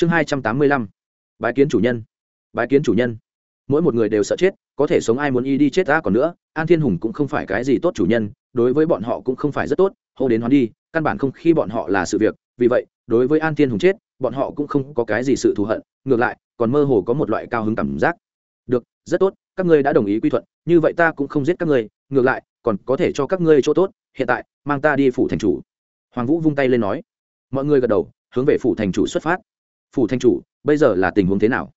chương hai trăm tám mươi lăm. Bái kiến chủ nhân. Bái kiến chủ nhân. Mỗi một người đều sợ chết, có thể sống ai muốn y đi chết ta còn nữa, an thiên hùng cũng không phải cái gì tốt chủ nhân, đối với bọn họ cũng không phải rất tốt, hô đến hoán đi, căn bản không khi bọn họ là sự việc, vì vậy, đối với an thiên hùng chết, bọn họ cũng không có cái gì sự thù hận, ngược lại, còn mơ hồ có một loại cao hứng cảm giác. Được, rất tốt, các ngươi đã đồng ý quy thuận, như vậy ta cũng không giết các ngươi, ngược lại, còn có thể cho các ngươi chỗ tốt, hiện tại, mang ta đi phủ thành chủ. Hoàng vũ vung tay lên nói. Mọi người gật đầu, hướng về phủ thành chủ xuất phát phủ Thanh chủ, bây giờ là tình huống thế nào?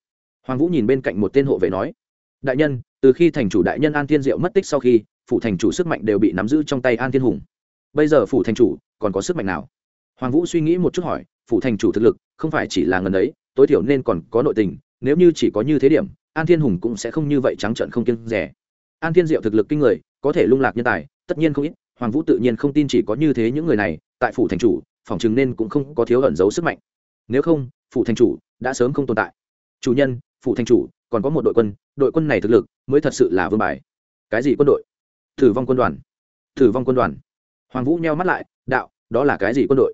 Hoàng vũ nhìn bên cạnh một tên hộ vệ nói, đại nhân, từ khi thành chủ đại nhân an thiên diệu mất tích sau khi, phủ thành chủ sức mạnh đều bị nắm giữ trong tay an thiên hùng. Bây giờ phủ thành chủ còn có sức mạnh nào? Hoàng vũ suy nghĩ một chút hỏi, phủ thành chủ thực lực không phải chỉ là ngần ấy, tối thiểu nên còn có nội tình, nếu như chỉ có như thế điểm, an thiên hùng cũng sẽ không như vậy trắng trợn không kiêng rẻ. An thiên diệu thực lực kinh người, có thể lung lạc nhân tài, tất nhiên không ít, hoàng vũ tự nhiên không tin chỉ có như thế những người này, tại phủ thành chủ, phòng chừng nên cũng không có thiếu ẩn giấu sức mạnh. Nếu không phủ thành chủ đã sớm không tồn tại. Chủ nhân, phủ thành chủ, còn có một đội quân đội quân này thực lực mới thật sự là vương bài. Cái gì quân đội? Thử vong quân đoàn. Thử vong quân đoàn. Hoàng vũ nheo mắt lại, đạo, đó là cái gì quân đội?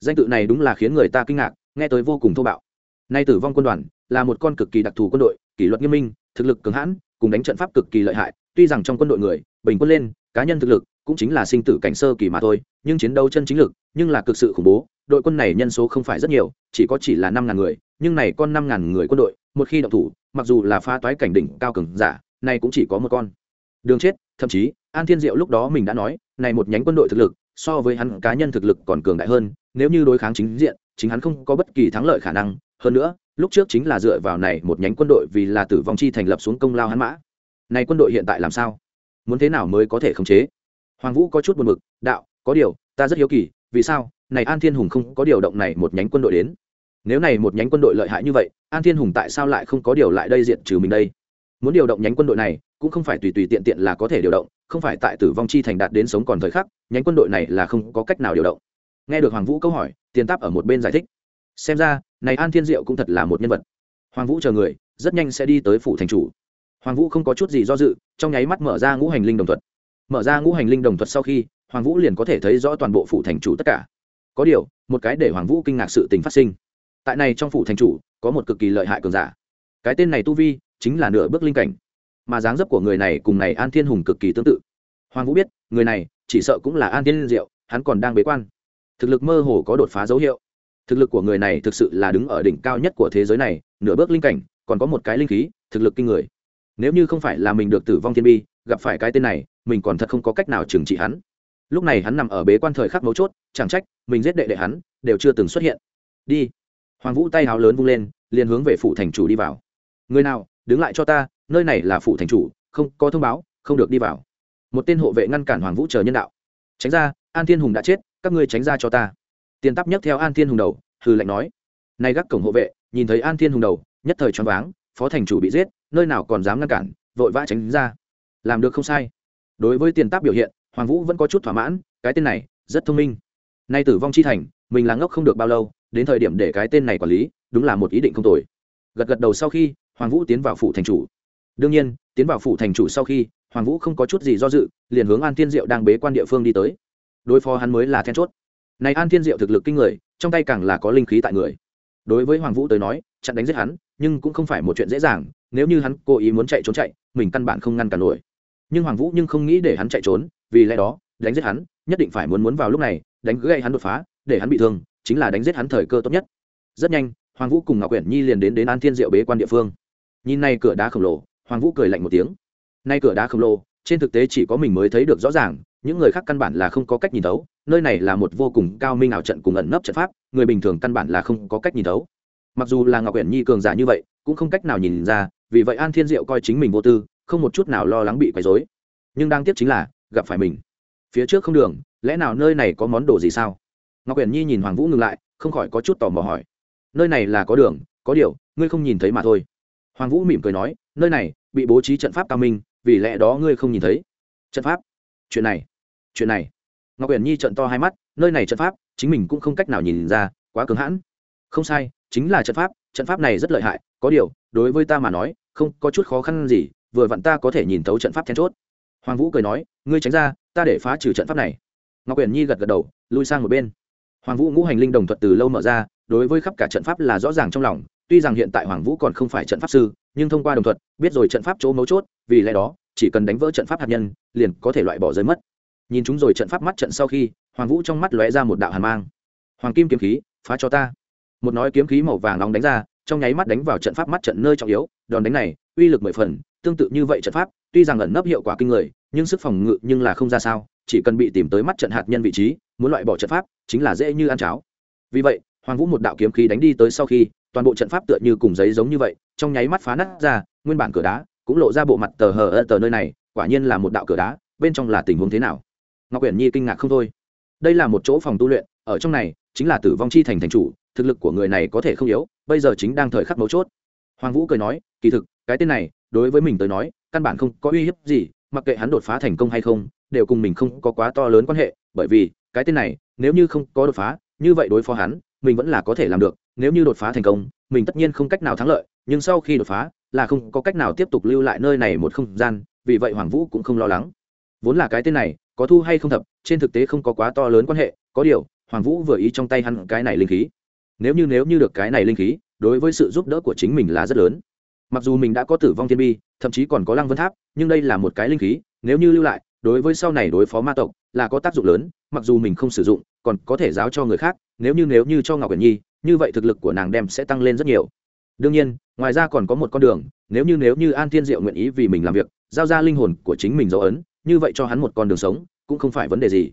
Danh tự này đúng là khiến người ta kinh ngạc, nghe tới vô cùng thô bạo. Nay tử vong quân đoàn là một con cực kỳ đặc thù quân đội, kỷ luật nghiêm minh, thực lực cường hãn, cùng đánh trận pháp cực kỳ lợi hại. Tuy rằng trong quân đội người, bình quân lên, cá nhân thực lực cũng chính là sinh tử cảnh sơ kỳ mà thôi, nhưng chiến đấu chân chính lực, nhưng là cực sự khủng bố đội quân này nhân số không phải rất nhiều, chỉ có chỉ là năm ngàn người, nhưng này con năm ngàn người quân đội, một khi động thủ, mặc dù là phá toái cảnh đỉnh cao cường giả, này cũng chỉ có một con. Đường chết, thậm chí, an thiên diệu lúc đó mình đã nói, này một nhánh quân đội thực lực, so với hắn cá nhân thực lực còn cường đại hơn, nếu như đối kháng chính diện, chính hắn không có bất kỳ thắng lợi khả năng. Hơn nữa, lúc trước chính là dựa vào này một nhánh quân đội vì là tử vong chi thành lập xuống công lao hắn mã. Này quân đội hiện tại làm sao? Muốn thế nào mới có thể khống chế? Hoàng vũ có chút buồn bực, đạo, có điều, ta rất hiếu kỳ vì sao? Này an thiên hùng không có điều động này một nhánh quân đội đến. Nếu này một nhánh quân đội lợi hại như vậy, an thiên hùng tại sao lại không có điều lại đây diện trừ mình đây? Muốn điều động nhánh quân đội này, cũng không phải tùy tùy tiện tiện là có thể điều động, không phải tại tử vong chi thành đạt đến sống còn thời khắc, nhánh quân đội này là không có cách nào điều động. Nghe được hoàng vũ câu hỏi, tiền táp ở một bên giải thích. Xem ra, này an thiên diệu cũng thật là một nhân vật. Hoàng vũ chờ người, rất nhanh sẽ đi tới phủ thành chủ. Hoàng vũ không có chút gì do dự, trong nháy mắt mở ra ngũ hành linh đồng thuật. Mở ra ngũ hành linh đồng thuật sau khi hoàng vũ liền có thể thấy rõ toàn bộ phủ thành chủ tất cả. Có điều, một cái để hoàng vũ kinh ngạc sự tình phát sinh. Tại này trong phủ thành chủ, có một cực kỳ lợi hại cường giả. Cái tên này tu vi, chính là nửa bước linh cảnh. Mà dáng dấp của người này cùng này an thiên hùng cực kỳ tương tự. Hoàng vũ biết, người này, chỉ sợ cũng là an thiên diệu, hắn còn đang bế quan. Thực lực mơ hồ có đột phá dấu hiệu. Thực lực của người này thực sự là đứng ở đỉnh cao nhất của thế giới này, nửa bước linh cảnh, còn có một cái linh khí, thực lực kinh người. Nếu như không phải là mình được tử vong thiên bi, gặp phải cái tên này, mình còn thật không có cách nào trừng trị hắn lúc này hắn nằm ở bế quan thời khắc mấu chốt, chẳng trách, mình giết đệ đệ hắn, đều chưa từng xuất hiện. Đi. Hoàng vũ tay háo lớn vung lên, liền hướng về phủ thành chủ đi vào. Người nào, đứng lại cho ta, nơi này là phủ thành chủ, không, có thông báo, không được đi vào. Một tên hộ vệ ngăn cản hoàng vũ chờ nhân đạo. Tránh ra, an thiên hùng đã chết, các ngươi tránh ra cho ta. Tiền tắp nhấc theo an thiên hùng đầu, hừ lạnh nói. Nay gác cổng hộ vệ, nhìn thấy an thiên hùng đầu, nhất thời choáng váng, phó thành chủ bị giết, nơi nào còn dám ngăn cản, vội vã tránh ra. Làm được không sai. Đối với tiền táp biểu hiện hoàng vũ vẫn có chút thỏa mãn, cái tên này, rất thông minh. Nay tử vong chi thành, mình là ngốc không được bao lâu, đến thời điểm để cái tên này quản lý, đúng là một ý định không tồi. Gật gật đầu sau khi, hoàng vũ tiến vào phủ thành chủ. Đương nhiên, tiến vào phủ thành chủ sau khi, hoàng vũ không có chút gì do dự, liền hướng an thiên diệu đang bế quan địa phương đi tới. Đối phó hắn mới là then chốt. Này an thiên diệu thực lực kinh người, trong tay càng là có linh khí tại người. Đối với hoàng vũ tới nói, chặn đánh giết hắn, nhưng cũng không phải một chuyện dễ dàng, nếu như hắn cố ý muốn chạy trốn chạy, mình căn bản không ngăn cản nổi. Nhưng hoàng vũ nhưng không nghĩ để hắn chạy trốn vì lẽ đó, đánh giết hắn, nhất định phải muốn muốn vào lúc này, đánh gây hắn đột phá, để hắn bị thương, chính là đánh giết hắn thời cơ tốt nhất. Rất nhanh, hoàng vũ cùng ngọc quyển nhi liền đến đến an thiên diệu bế quan địa phương. Nhìn nay cửa đá khổng lồ, hoàng vũ cười lạnh một tiếng. Nay cửa đá khổng lồ, trên thực tế chỉ có mình mới thấy được rõ ràng, những người khác căn bản là không có cách nhìn thấu, nơi này là một vô cùng cao minh ảo trận cùng ẩn nấp trận pháp, người bình thường căn bản là không có cách nhìn thấu. Mặc dù là ngọc quyển nhi cường giả như vậy, cũng không cách nào nhìn ra, vì vậy an thiên diệu coi chính mình vô tư, không một chút nào lo lắng bị quấy rối. Nhưng đang tiếp chính là gặp phải mình. Phía trước không đường, lẽ nào nơi này có món đồ gì sao? Ngọc huyền nhi nhìn hoàng vũ ngừng lại, không khỏi có chút tò mò hỏi. Nơi này là có đường, có điều, ngươi không nhìn thấy mà thôi. Hoàng vũ mỉm cười nói, nơi này, bị bố trí trận pháp cao minh, vì lẽ đó ngươi không nhìn thấy. Trận pháp? Chuyện này chuyện này. Ngọc uyển nhi trận to hai mắt, nơi này trận pháp, chính mình cũng không cách nào nhìn ra, quá cứng hãn. Không sai, chính là trận pháp trận pháp này rất lợi hại, có điều, đối với ta mà nói, không có chút khó khăn gì, vừa vặn ta có thể nhìn thấu trận pháp then chốt hoàng vũ cười nói, ngươi tránh ra, ta để phá trừ trận pháp này. Ngọc uyển nhi gật gật đầu, lui sang một bên. Hoàng vũ ngũ hành linh đồng thuật từ lâu mở ra, đối với khắp cả trận pháp là rõ ràng trong lòng, tuy rằng hiện tại hoàng vũ còn không phải trận pháp sư, nhưng thông qua đồng thuật, biết rồi trận pháp chỗ mấu chốt, vì lẽ đó, chỉ cần đánh vỡ trận pháp hạt nhân, liền có thể loại bỏ rơi mất. Nhìn chúng rồi trận pháp mắt trận sau khi, hoàng vũ trong mắt lóe ra một đạo hàn mang. Hoàng kim kiếm khí, phá cho ta. Một nói kiếm khí màu vàng nóng đánh ra, trong nháy mắt đánh vào trận pháp mắt trận nơi trọng yếu, đòn đánh này, uy lực mười phần tương tự như vậy trận pháp, tuy rằng ẩn nấp hiệu quả kinh người, nhưng sức phòng ngự nhưng là không ra sao, chỉ cần bị tìm tới mắt trận hạt nhân vị trí, muốn loại bỏ trận pháp, chính là dễ như ăn cháo. Vì vậy, hoàng vũ một đạo kiếm khí đánh đi tới sau khi, toàn bộ trận pháp tựa như cùng giấy giống như vậy, trong nháy mắt phá nát ra, nguyên bản cửa đá, cũng lộ ra bộ mặt tờ hờ ơ tờ nơi này, quả nhiên là một đạo cửa đá, bên trong là tình huống thế nào? Ngọc quyển nhi kinh ngạc không thôi. Đây là một chỗ phòng tu luyện, ở trong này, chính là tử vong chi thành thành chủ, thực lực của người này có thể không yếu, bây giờ chính đang thời khắc mấu chốt. Hoàng vũ cười nói, kỳ thực, cái tên này đối với mình tới nói, căn bản không có uy hiếp gì, mặc kệ hắn đột phá thành công hay không, đều cùng mình không có quá to lớn quan hệ, bởi vì, cái tên này, nếu như không có đột phá, như vậy đối phó hắn, mình vẫn là có thể làm được, nếu như đột phá thành công, mình tất nhiên không cách nào thắng lợi, nhưng sau khi đột phá, là không có cách nào tiếp tục lưu lại nơi này một không gian, vì vậy hoàng vũ cũng không lo lắng. Vốn là cái tên này, có thu hay không thập, trên thực tế không có quá to lớn quan hệ, có điều, hoàng vũ vừa ý trong tay hắn cái này linh khí. Nếu như nếu như được cái này linh khí, đối với sự giúp đỡ của chính mình là rất lớn mặc dù mình đã có tử vong thiên bi, thậm chí còn có lăng vân tháp, nhưng đây là một cái linh khí, nếu như lưu lại, đối với sau này đối phó ma tộc là có tác dụng lớn, mặc dù mình không sử dụng, còn có thể giáo cho người khác, nếu như nếu như cho ngọc quyển nhi, như vậy thực lực của nàng đem sẽ tăng lên rất nhiều. Đương nhiên, ngoài ra còn có một con đường, nếu như nếu như an thiên diệu nguyện ý vì mình làm việc, giao ra linh hồn của chính mình dấu ấn, như vậy cho hắn một con đường sống, cũng không phải vấn đề gì.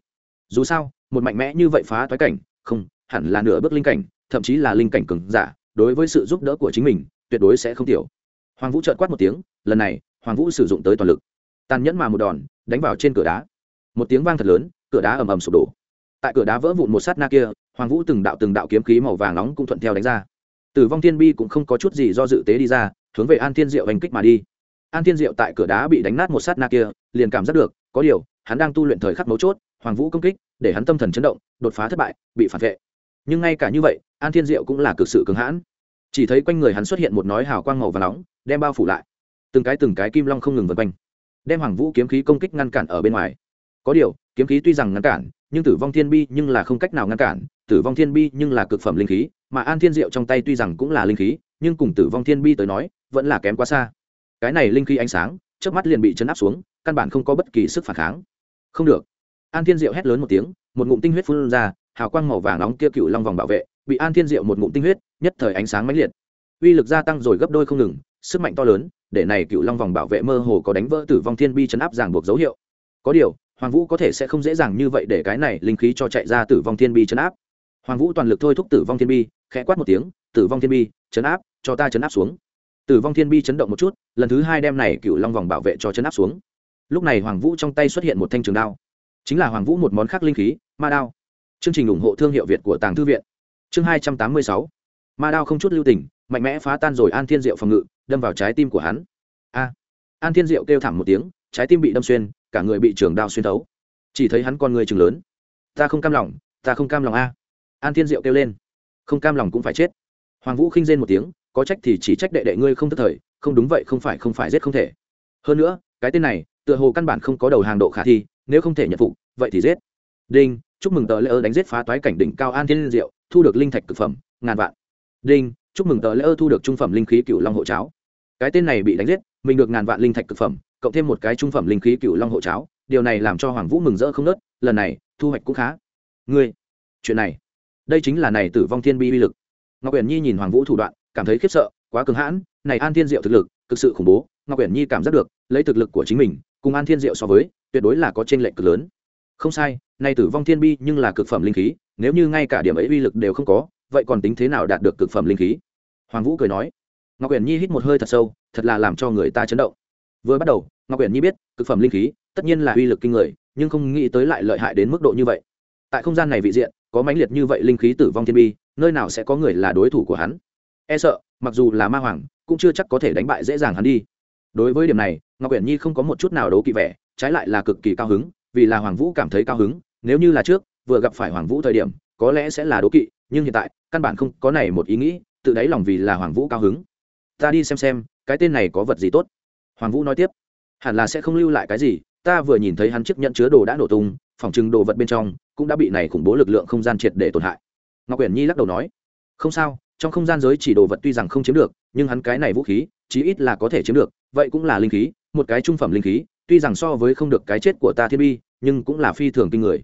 Dù sao, một mạnh mẽ như vậy phá toái cảnh, không, hẳn là nửa bước linh cảnh, thậm chí là linh cảnh cường giả, đối với sự giúp đỡ của chính mình, tuyệt đối sẽ không tiểu hoàng vũ trợn quát một tiếng, lần này, hoàng vũ sử dụng tới toàn lực. Tàn nhẫn mà một đòn, đánh vào trên cửa đá. Một tiếng vang thật lớn, cửa đá ầm ầm sụp đổ. Tại cửa đá vỡ vụn một sát na kia, hoàng vũ từng đạo từng đạo kiếm khí màu vàng nóng cũng thuận theo đánh ra. Tử vong thiên bi cũng không có chút gì do dự tế đi ra, hướng về an thiên diệu hành kích mà đi. An thiên diệu tại cửa đá bị đánh nát một sát na kia, liền cảm giác được, có điều, hắn đang tu luyện thời khắc mấu chốt, hoàng vũ công kích, để hắn tâm thần chấn động, đột phá thất bại, bị phản vệ. Nhưng ngay cả như vậy, an thiên diệu cũng là cực sự cứng hãn. Chỉ thấy quanh người hắn xuất hiện một nói hào quang màu và nóng đem bao phủ lại. Từng cái từng cái kim long không ngừng vượt quanh. Đem hoàng vũ kiếm khí công kích ngăn cản ở bên ngoài. Có điều, kiếm khí tuy rằng ngăn cản, nhưng tử vong thiên bi nhưng là không cách nào ngăn cản. Tử vong thiên bi nhưng là cực phẩm linh khí, mà an thiên diệu trong tay tuy rằng cũng là linh khí, nhưng cùng tử vong thiên bi tới nói, vẫn là kém quá xa. Cái này linh khí ánh sáng trước mắt liền bị chấn áp xuống, căn bản không có bất kỳ sức phản kháng. Không được. An thiên diệu hét lớn một tiếng, một ngụm tinh huyết phun ra, hào quang màu vàng nóng kia cựu long vòng bảo vệ, bị an thiên diệu một ngụm tinh huyết, nhất thời ánh sáng mãnh liệt. Uy lực gia tăng rồi gấp đôi không ngừng sức mạnh to lớn, để này cựu long vòng bảo vệ mơ hồ có đánh vỡ tử vong thiên bi chấn áp ràng buộc dấu hiệu. Có điều, hoàng vũ có thể sẽ không dễ dàng như vậy để cái này linh khí cho chạy ra tử vong thiên bi chấn áp. Hoàng vũ toàn lực thôi thúc tử vong thiên bi, khẽ quát một tiếng, tử vong thiên bi, chấn áp, cho ta chấn áp xuống. Tử vong thiên bi chấn động một chút, lần thứ hai đem này cựu long vòng bảo vệ cho chấn áp xuống. Lúc này hoàng vũ trong tay xuất hiện một thanh trường đao. Chính là hoàng vũ một món khác linh khí, ma đao. Chương trình ủng hộ thương hiệu việt của tàng thư viện. Chương hai trăm tám mươi sáu. Ma đao không chút lưu tình, mạnh mẽ phá tan rồi an thiên diệu phòng ngự đâm vào trái tim của hắn. A. An thiên diệu kêu thảm một tiếng, trái tim bị đâm xuyên, cả người bị trường đao xuyên thấu. Chỉ thấy hắn con người chừng lớn. Ta không cam lòng, ta không cam lòng a. An thiên diệu kêu lên. Không cam lòng cũng phải chết. Hoàng vũ khinh rên một tiếng, có trách thì chỉ trách đệ đệ ngươi không thất thời, không đúng vậy, không phải không phải giết không thể. Hơn nữa, cái tên này, tựa hồ căn bản không có đầu hàng độ khả thi, nếu không thể nhận phục, vậy thì giết. Đinh, chúc mừng tờ lễ ơ đánh giết phá toái cảnh đỉnh cao an thiên diệu, thu được linh thạch cực phẩm, ngàn vạn. Đinh chúc mừng tờ lễ ơ thu được trung phẩm linh khí cựu long hộ cháo. Cái tên này bị đánh giết, mình được ngàn vạn linh thạch cực phẩm, cộng thêm một cái trung phẩm linh khí cựu long hộ cháo. Điều này làm cho hoàng vũ mừng rỡ không nớt, lần này, thu hoạch cũng khá. Ngươi, chuyện này, đây chính là này tử vong thiên bi uy lực. Ngọc uyển nhi nhìn hoàng vũ thủ đoạn, cảm thấy khiếp sợ, quá cứng hãn, này an thiên diệu thực lực cực sự khủng bố. Ngọc uyển nhi cảm giác được, lấy thực lực của chính mình, cùng an thiên diệu so với, tuyệt đối là có trên lệch cực lớn. Không sai nay tử vong thiên bi nhưng là cực phẩm linh khí, nếu như ngay cả điểm ấy uy lực đều không có vậy còn tính thế nào đạt được cực phẩm linh khí? Hoàng vũ cười nói, ngọc uyển nhi hít một hơi thật sâu, thật là làm cho người ta chấn động. Vừa bắt đầu, ngọc uyển nhi biết, cực phẩm linh khí, tất nhiên là uy lực kinh người, nhưng không nghĩ tới lại lợi hại đến mức độ như vậy. Tại không gian này vị diện, có mãnh liệt như vậy linh khí tử vong thiên bi, nơi nào sẽ có người là đối thủ của hắn? E sợ, mặc dù là ma hoàng, cũng chưa chắc có thể đánh bại dễ dàng hắn đi. Đối với điểm này, ngọc uyển nhi không có một chút nào đấu kỵ vẻ, trái lại là cực kỳ cao hứng, vì là hoàng vũ cảm thấy cao hứng, nếu như là trước, vừa gặp phải hoàng vũ thời điểm, có lẽ sẽ là đố kỵ nhưng hiện tại, căn bản không có này một ý nghĩ, tự đáy lòng vì là hoàng vũ cao hứng. Ta đi xem xem, cái tên này có vật gì tốt. Hoàng vũ nói tiếp, hẳn là sẽ không lưu lại cái gì, ta vừa nhìn thấy hắn chiếc nhận chứa đồ đã nổ tung, phòng chừng đồ vật bên trong cũng đã bị này khủng bố lực lượng không gian triệt để tổn hại. Ngọc quyển nhi lắc đầu nói, không sao, trong không gian giới chỉ đồ vật tuy rằng không chiếm được, nhưng hắn cái này vũ khí, chí ít là có thể chiếm được, vậy cũng là linh khí, một cái trung phẩm linh khí, tuy rằng so với không được cái chết của ta thiên bi, nhưng cũng là phi thường kinh người.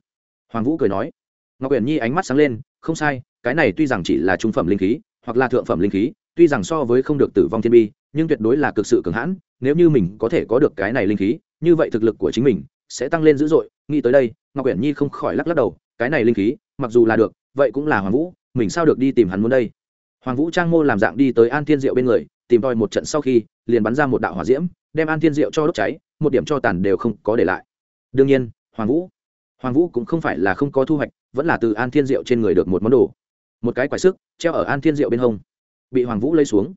Hoàng vũ cười nói, ngọc quyển nhi ánh mắt sáng lên, không sai cái này tuy rằng chỉ là trung phẩm linh khí, hoặc là thượng phẩm linh khí, tuy rằng so với không được tử vong thiên bi, nhưng tuyệt đối là cực sự cường hãn, nếu như mình có thể có được cái này linh khí, như vậy thực lực của chính mình sẽ tăng lên dữ dội. Nghĩ tới đây, ngọc uyển nhi không khỏi lắc lắc đầu, cái này linh khí, mặc dù là được, vậy cũng là hoàng vũ, mình sao được đi tìm hắn muốn đây? Hoàng vũ trang mô làm dạng đi tới an thiên diệu bên người, tìm tòi một trận sau khi, liền bắn ra một đạo hỏa diễm, đem an thiên diệu cho đốt cháy, một điểm cho tàn đều không có để lại. Đương nhiên, hoàng vũ hoàng vũ cũng không phải là không có thu hoạch, vẫn là từ an thiên diệu trên người được một món đồ một cái quải sức, treo ở an thiên diệu bên hông. Bị hoàng vũ lấy xuống.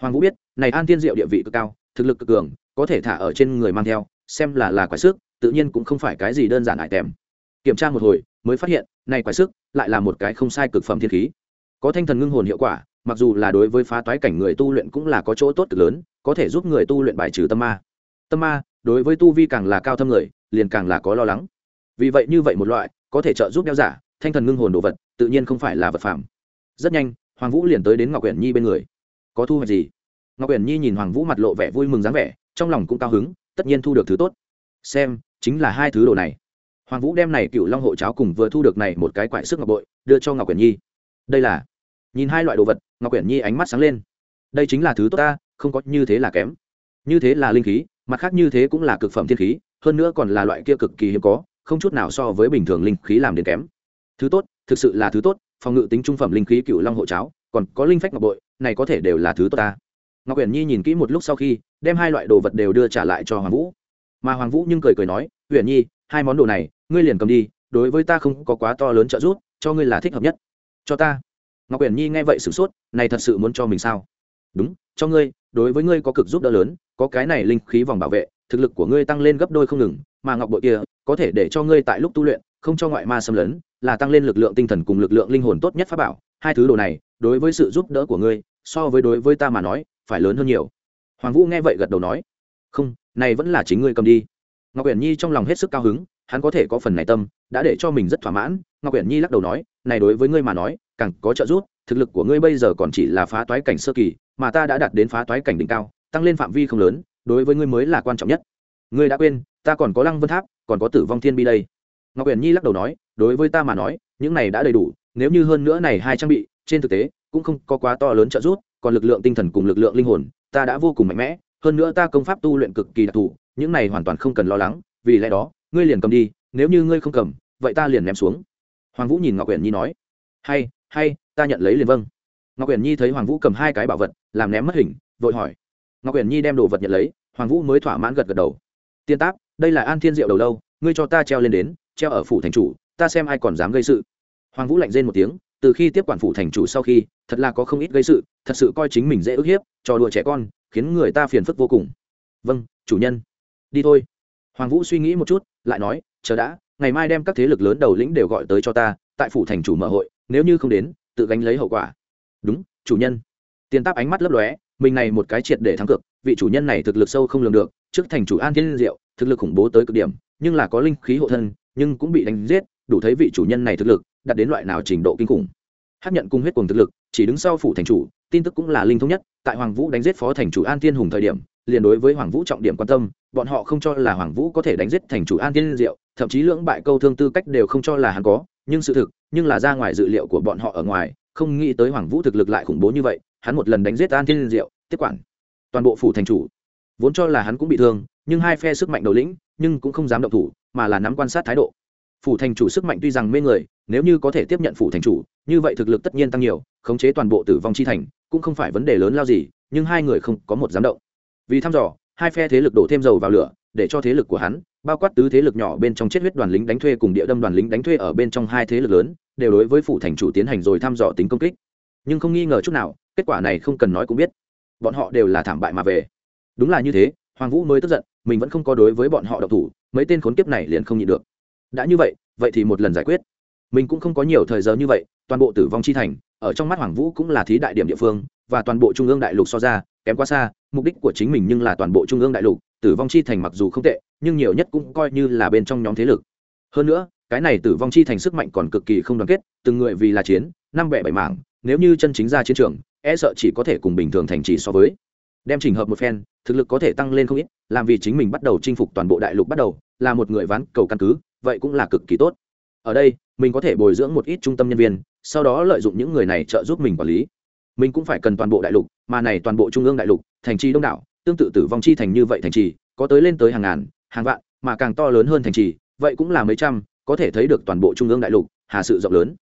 Hoàng vũ biết, này an thiên diệu địa vị cực cao, thực lực cực cường, có thể thả ở trên người mang theo, xem là là quải sức, tự nhiên cũng không phải cái gì đơn giản hại tèm. Kiểm tra một hồi, mới phát hiện, này quải sức lại là một cái không sai cực phẩm thiên khí. Có thanh thần ngưng hồn hiệu quả, mặc dù là đối với phá toái cảnh người tu luyện cũng là có chỗ tốt cực lớn, có thể giúp người tu luyện bài trừ tâm ma. Tâm ma, đối với tu vi càng là cao thâm người, liền càng là có lo lắng. Vì vậy như vậy một loại, có thể trợ giúp đeo giả, thanh thần ngưng hồn đồ vật tự nhiên không phải là vật phẩm rất nhanh, hoàng vũ liền tới đến ngọc uyển nhi bên người. Có thu hoạch gì? Ngọc uyển nhi nhìn hoàng vũ mặt lộ vẻ vui mừng dáng vẻ, trong lòng cũng cao hứng, tất nhiên thu được thứ tốt. Xem, chính là hai thứ đồ này. Hoàng vũ đem này cựu long hộ cháo cùng vừa thu được này một cái quại sức ngọc bội, đưa cho ngọc quyển nhi. Đây là, nhìn hai loại đồ vật, ngọc quyển nhi ánh mắt sáng lên. Đây chính là thứ tốt ta, không có như thế là kém. Như thế là linh khí, mặt khác như thế cũng là cực phẩm thiên khí, hơn nữa còn là loại kia cực kỳ hiếm có, không chút nào so với bình thường linh khí làm đến kém. Thứ tốt thực sự là thứ tốt, phòng ngự tính trung phẩm linh khí cựu long hộ cháo, còn có linh phách ngọc bội, này có thể đều là thứ tốt ta. Ngọc uyển nhi nhìn kỹ một lúc sau khi, đem hai loại đồ vật đều đưa trả lại cho hoàng vũ. Mà hoàng vũ nhưng cười cười nói, uyển nhi, hai món đồ này, ngươi liền cầm đi, đối với ta không có quá to lớn trợ giúp, cho ngươi là thích hợp nhất. Cho ta? Ngọc uyển nhi nghe vậy sửng sốt, này thật sự muốn cho mình sao? Đúng, cho ngươi, đối với ngươi có cực giúp đỡ lớn, có cái này linh khí vòng bảo vệ, thực lực của ngươi tăng lên gấp đôi không ngừng, mà ngọc bội kia có thể để cho ngươi tại lúc tu luyện, không cho ngoại ma xâm lấn là tăng lên lực lượng tinh thần cùng lực lượng linh hồn tốt nhất pháp bảo. Hai thứ đồ này, đối với sự giúp đỡ của ngươi, so với đối với ta mà nói, phải lớn hơn nhiều. Hoàng vũ nghe vậy gật đầu nói, không, này vẫn là chính ngươi cầm đi. Ngọc uyển nhi trong lòng hết sức cao hứng, hắn có thể có phần này tâm, đã để cho mình rất thỏa mãn. Ngọc uyển nhi lắc đầu nói, này đối với ngươi mà nói, càng có trợ giúp, thực lực của ngươi bây giờ còn chỉ là phá toái cảnh sơ kỳ, mà ta đã đạt đến phá toái cảnh đỉnh cao, tăng lên phạm vi không lớn, đối với ngươi mới là quan trọng nhất. Ngươi đã quên, ta còn có lăng vân tháp, còn có tử vong thiên bi đây. Ngọc uyển nhi lắc đầu nói đối với ta mà nói, những này đã đầy đủ, nếu như hơn nữa này hai trang bị, trên thực tế, cũng không có quá to lớn trợ giúp, còn lực lượng tinh thần cùng lực lượng linh hồn, ta đã vô cùng mạnh mẽ, hơn nữa ta công pháp tu luyện cực kỳ đặc thù, những này hoàn toàn không cần lo lắng, vì lẽ đó, ngươi liền cầm đi, nếu như ngươi không cầm, vậy ta liền ném xuống. Hoàng vũ nhìn ngọc uyển nhi nói. Hay hay, ta nhận lấy liền vâng. Ngọc uyển nhi thấy hoàng vũ cầm hai cái bảo vật, làm ném mất hình, vội hỏi. Ngọc uyển nhi đem đồ vật nhận lấy, hoàng vũ mới thỏa mãn gật gật đầu. Tiên tác đây là an thiên diệu đầu lâu, ngươi cho ta treo lên đến, treo ở phủ thành chủ ta xem ai còn dám gây sự. Hoàng vũ lạnh rên một tiếng, từ khi tiếp quản phủ thành chủ sau khi, thật là có không ít gây sự, thật sự coi chính mình dễ ức hiếp, trò đùa trẻ con, khiến người ta phiền phức vô cùng. Vâng chủ nhân. Đi thôi. Hoàng vũ suy nghĩ một chút, lại nói, chờ đã, ngày mai đem các thế lực lớn đầu lĩnh đều gọi tới cho ta, tại phủ thành chủ mở hội, nếu như không đến, tự gánh lấy hậu quả. Đúng, chủ nhân. Tiền táp ánh mắt lấp lóe, mình này một cái triệt để thắng cực vị chủ nhân này thực lực sâu không lường được, trước thành chủ an thiên diệu, thực lực khủng bố tới cực điểm, nhưng là có linh khí hộ thân, nhưng cũng bị đánh giết đủ thấy vị chủ nhân này thực lực, đạt đến loại nào trình độ kinh khủng. Hát nhận cung huyết cùng thực lực, chỉ đứng sau phủ thành chủ, tin tức cũng là linh thông nhất, tại hoàng vũ đánh giết phó thành chủ an thiên hùng thời điểm, liền đối với hoàng vũ trọng điểm quan tâm, bọn họ không cho là hoàng vũ có thể đánh giết thành chủ an thiên diệu, thậm chí lưỡng bại câu thương tư cách đều không cho là hắn có, nhưng sự thực, nhưng là ra ngoài dự liệu của bọn họ ở ngoài, không nghĩ tới hoàng vũ thực lực lại khủng bố như vậy, hắn một lần đánh giết an thiên diệu, tiếp quản toàn bộ phủ thành chủ. Vốn cho là hắn cũng bị thương, nhưng hai phe sức mạnh đầu lĩnh, nhưng cũng không dám động thủ, mà là nắm quan sát thái độ phủ thành chủ sức mạnh tuy rằng mê người, nếu như có thể tiếp nhận phủ thành chủ, như vậy thực lực tất nhiên tăng nhiều, khống chế toàn bộ tử vong chi thành, cũng không phải vấn đề lớn lao gì, nhưng hai người không có một dám động. Vì thăm dò, hai phe thế lực đổ thêm dầu vào lửa, để cho thế lực của hắn, bao quát tứ thế lực nhỏ bên trong chết huyết đoàn lính đánh thuê cùng địa đâm đoàn lính đánh thuê ở bên trong hai thế lực lớn, đều đối với phủ thành chủ tiến hành rồi thăm dò tính công kích. Nhưng không nghi ngờ chút nào, kết quả này không cần nói cũng biết. Bọn họ đều là thảm bại mà về. Đúng là như thế, hoàng vũ mới tức giận, mình vẫn không có đối với bọn họ độc thủ, mấy tên khốn kiếp này liền không nhịn được đã như vậy vậy thì một lần giải quyết. Mình cũng không có nhiều thời giờ như vậy, toàn bộ tử vong chi thành, ở trong mắt hoàng vũ cũng là thí đại điểm địa phương, và toàn bộ trung ương đại lục so ra, kém quá xa, mục đích của chính mình nhưng là toàn bộ trung ương đại lục, tử vong chi thành mặc dù không tệ, nhưng nhiều nhất cũng coi như là bên trong nhóm thế lực. Hơn nữa, cái này tử vong chi thành sức mạnh còn cực kỳ không đoàn kết, từng người vì là chiến, năm bẻ bảy mảng, nếu như chân chính ra chiến trường e sợ chỉ có thể cùng bình thường thành trì so với. Đem trình hợp một phen, thực lực có thể tăng lên không ít, làm vì chính mình bắt đầu chinh phục toàn bộ đại lục bắt đầu, là một người ván cầu căn cứ vậy cũng là cực kỳ tốt. Ở đây, mình có thể bồi dưỡng một ít trung tâm nhân viên, sau đó lợi dụng những người này trợ giúp mình quản lý. Mình cũng phải cần toàn bộ đại lục, mà này toàn bộ trung ương đại lục, thành trì đông đảo, tương tự tử vong chi thành như vậy thành trì, có tới lên tới hàng ngàn, hàng vạn, mà càng to lớn hơn thành trì, vậy cũng là mấy trăm, có thể thấy được toàn bộ trung ương đại lục, hà sự rộng lớn.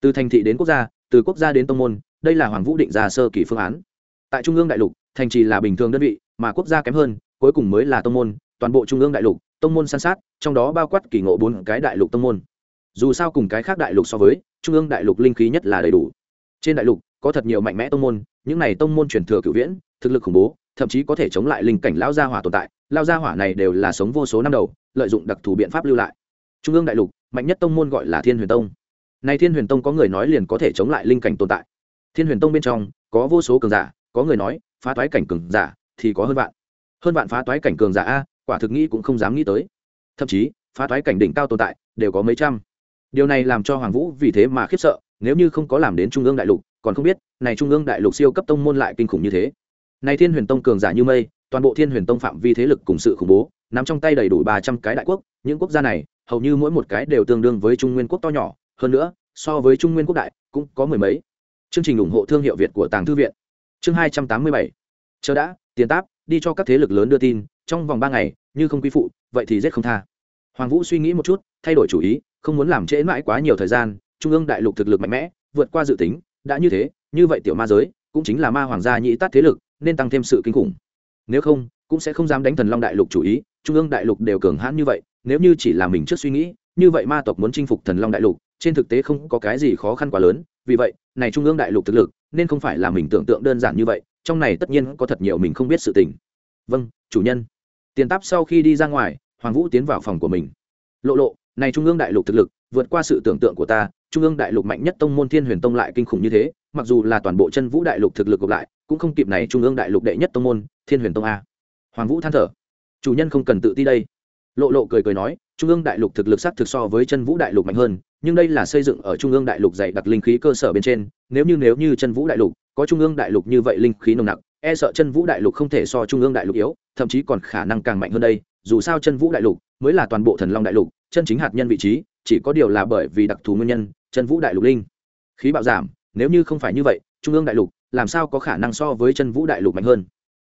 Từ thành thị đến quốc gia, từ quốc gia đến tông môn, đây là hoàng vũ định ra sơ kỳ phương án. Tại trung ương đại lục, thành trì là bình thường đơn vị, mà quốc gia kém hơn, cuối cùng mới là tông môn, toàn bộ trung ương đại lục tông môn san sát, trong đó bao quát kỳ ngộ bốn cái đại lục tông môn. Dù sao cùng cái khác đại lục so với, trung ương đại lục linh khí nhất là đầy đủ. Trên đại lục, có thật nhiều mạnh mẽ tông môn, những này tông môn truyền thừa cựu viễn, thực lực khủng bố, thậm chí có thể chống lại linh cảnh lão gia hỏa tồn tại. Lao gia hỏa này đều là sống vô số năm đầu, lợi dụng đặc thù biện pháp lưu lại. Trung ương đại lục, mạnh nhất tông môn gọi là thiên huyền tông. Này thiên huyền tông có người nói liền có thể chống lại linh cảnh tồn tại. Thiên huyền tông bên trong, có vô số cường giả, có người nói, phá toái cảnh cường giả thì có hơn vạn. Hơn vạn phá toái cảnh cường giả a quả thực nghĩ cũng không dám nghĩ tới. Thậm chí, phá thoái cảnh đỉnh cao tồn tại đều có mấy trăm. Điều này làm cho hoàng vũ vì thế mà khiếp sợ, nếu như không có làm đến trung ương đại lục, còn không biết, này trung ương đại lục siêu cấp tông môn lại kinh khủng như thế. Này thiên huyền tông cường giả như mây, toàn bộ thiên huyền tông phạm vi thế lực cùng sự khủng bố, nắm trong tay đầy đủ ba trăm cái đại quốc, những quốc gia này, hầu như mỗi một cái đều tương đương với trung nguyên quốc to nhỏ, hơn nữa, so với trung nguyên quốc đại, cũng có mười mấy. Chương trình ủng hộ thương hiệu việt của tàng thư viện. Chương hai trăm tám mươi bảy. Chờ đã, tiền táp, đi cho các thế lực lớn đưa tin trong vòng ba ngày, như không quy phụ, vậy thì giết không tha. Hoàng vũ suy nghĩ một chút, thay đổi chủ ý, không muốn làm trễ mãi quá nhiều thời gian, trung ương đại lục thực lực mạnh mẽ, vượt qua dự tính, đã như thế, như vậy tiểu ma giới, cũng chính là ma hoàng gia nhĩ tát thế lực, nên tăng thêm sự kinh khủng. Nếu không, cũng sẽ không dám đánh thần long đại lục chủ ý, trung ương đại lục đều cường hãn như vậy, nếu như chỉ là mình trước suy nghĩ, như vậy ma tộc muốn chinh phục thần long đại lục, trên thực tế không có cái gì khó khăn quá lớn, vì vậy, này trung ương đại lục thực lực, nên không phải là mình tưởng tượng đơn giản như vậy, trong này tất nhiên có thật nhiều mình không biết sự tình. Vâng chủ nhân tiền táp sau khi đi ra ngoài, hoàng vũ tiến vào phòng của mình. Lộ lộ, này trung ương đại lục thực lực, vượt qua sự tưởng tượng của ta, trung ương đại lục mạnh nhất tông môn thiên huyền tông lại kinh khủng như thế, mặc dù là toàn bộ chân vũ đại lục thực lực gộp lại, cũng không kịp này trung ương đại lục đệ nhất tông môn, thiên huyền tông a. Hoàng vũ than thở. Chủ nhân không cần tự ti đây. Lộ lộ cười cười nói, trung ương đại lục thực lực sát thực so với chân vũ đại lục mạnh hơn, nhưng đây là xây dựng ở trung ương đại lục dày đặc linh khí cơ sở bên trên, nếu như nếu như chân vũ đại lục có trung ương đại lục như vậy linh khí nồng nặc e sợ chân vũ đại lục không thể so trung ương đại lục yếu thậm chí còn khả năng càng mạnh hơn đây dù sao chân vũ đại lục mới là toàn bộ thần long đại lục chân chính hạt nhân vị trí chỉ có điều là bởi vì đặc thù nguyên nhân chân vũ đại lục linh khí bạo giảm nếu như không phải như vậy trung ương đại lục làm sao có khả năng so với chân vũ đại lục mạnh hơn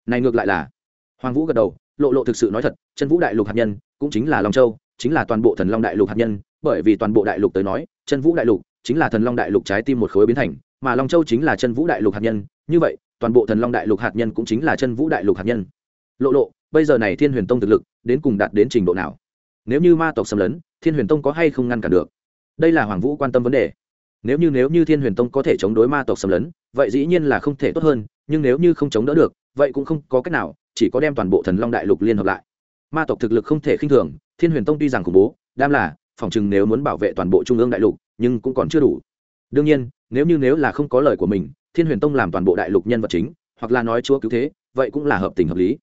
này ngược lại là hoàng vũ gật đầu lộ lộ thực sự nói thật chân vũ đại lục hạt nhân cũng chính là long châu chính là toàn bộ thần long đại lục hạt nhân bởi vì toàn bộ đại lục tới nói chân vũ đại lục chính là thần long đại lục trái tim một khối biến thành mà long châu chính là chân vũ đại lục hạt nhân như vậy toàn bộ thần long đại lục hạt nhân cũng chính là chân vũ đại lục hạt nhân. Lộ lộ, bây giờ này thiên huyền tông thực lực, đến cùng đạt đến trình độ nào? Nếu như ma tộc xâm lấn, thiên huyền tông có hay không ngăn cản được? Đây là hoàng vũ quan tâm vấn đề. Nếu như nếu như thiên huyền tông có thể chống đối ma tộc xâm lấn, vậy dĩ nhiên là không thể tốt hơn, nhưng nếu như không chống đỡ được, vậy cũng không có cách nào, chỉ có đem toàn bộ thần long đại lục liên hợp lại. Ma tộc thực lực không thể khinh thường, thiên huyền tông tuy rằng khủng bố, đam là, phòng chừng nếu muốn bảo vệ toàn bộ trung ương đại lục, nhưng cũng còn chưa đủ. Đương nhiên, nếu như nếu là không có lời của mình thiên huyền tông làm toàn bộ đại lục nhân vật chính, hoặc là nói chúa cứu thế, vậy cũng là hợp tình hợp lý.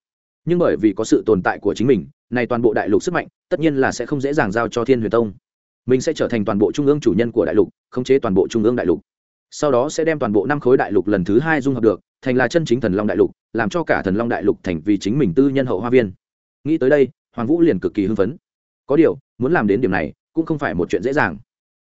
Nhưng bởi vì có sự tồn tại của chính mình, này toàn bộ đại lục sức mạnh, tất nhiên là sẽ không dễ dàng giao cho thiên huyền tông. Mình sẽ trở thành toàn bộ trung ương chủ nhân của đại lục, khống chế toàn bộ trung ương đại lục. Sau đó sẽ đem toàn bộ năm khối đại lục lần thứ hai dung hợp được, thành là chân chính thần long đại lục, làm cho cả thần long đại lục thành vì chính mình tư nhân hậu hoa viên. Nghĩ tới đây, hoàng vũ liền cực kỳ hưng phấn. Có điều, muốn làm đến điểm này, cũng không phải một chuyện dễ dàng.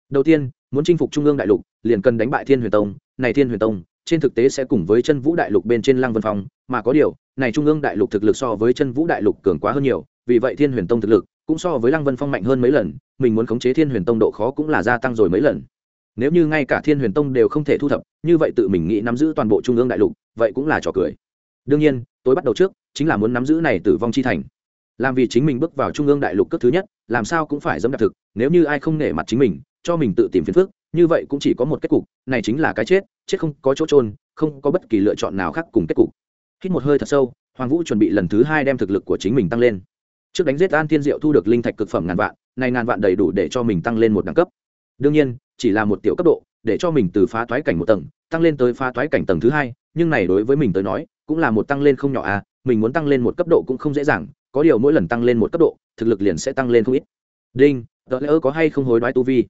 Đầu tiên, muốn chinh phục trung ương đại lục, liền cần đánh bại thiên huyền tông. Này thiên huyền tông trên thực tế sẽ cùng với chân vũ đại lục bên trên lăng vân phong, mà có điều, này trung ương đại lục thực lực so với chân vũ đại lục cường quá hơn nhiều, vì vậy thiên huyền tông thực lực cũng so với lăng vân phong mạnh hơn mấy lần, mình muốn khống chế thiên huyền tông độ khó cũng là gia tăng rồi mấy lần. Nếu như ngay cả thiên huyền tông đều không thể thu thập, như vậy tự mình nghĩ nắm giữ toàn bộ trung ương đại lục, vậy cũng là trò cười. Đương nhiên, tối bắt đầu trước, chính là muốn nắm giữ này tử vong chi thành. Làm vì chính mình bước vào trung ương đại lục cấp thứ nhất, làm sao cũng phải dẫm đạp thực, nếu như ai không nể mặt chính mình, cho mình tự tìm phiền phức như vậy cũng chỉ có một kết cục, này chính là cái chết chết không có chỗ trôn không có bất kỳ lựa chọn nào khác cùng kết cục. Hít một hơi thật sâu, hoàng vũ chuẩn bị lần thứ hai đem thực lực của chính mình tăng lên. Trước đánh giết an thiên diệu thu được linh thạch cực phẩm ngàn vạn, này ngàn vạn đầy đủ để cho mình tăng lên một đẳng cấp. Đương nhiên, chỉ là một tiểu cấp độ, để cho mình từ phá toái cảnh một tầng, tăng lên tới phá toái cảnh tầng thứ hai, nhưng này đối với mình tới nói, cũng là một tăng lên không nhỏ à mình muốn tăng lên một cấp độ cũng không dễ dàng, có điều mỗi lần tăng lên một cấp độ, thực lực liền sẽ tăng lên không ít. Đinh tờ lỡ có hay không hối đoái tu vi?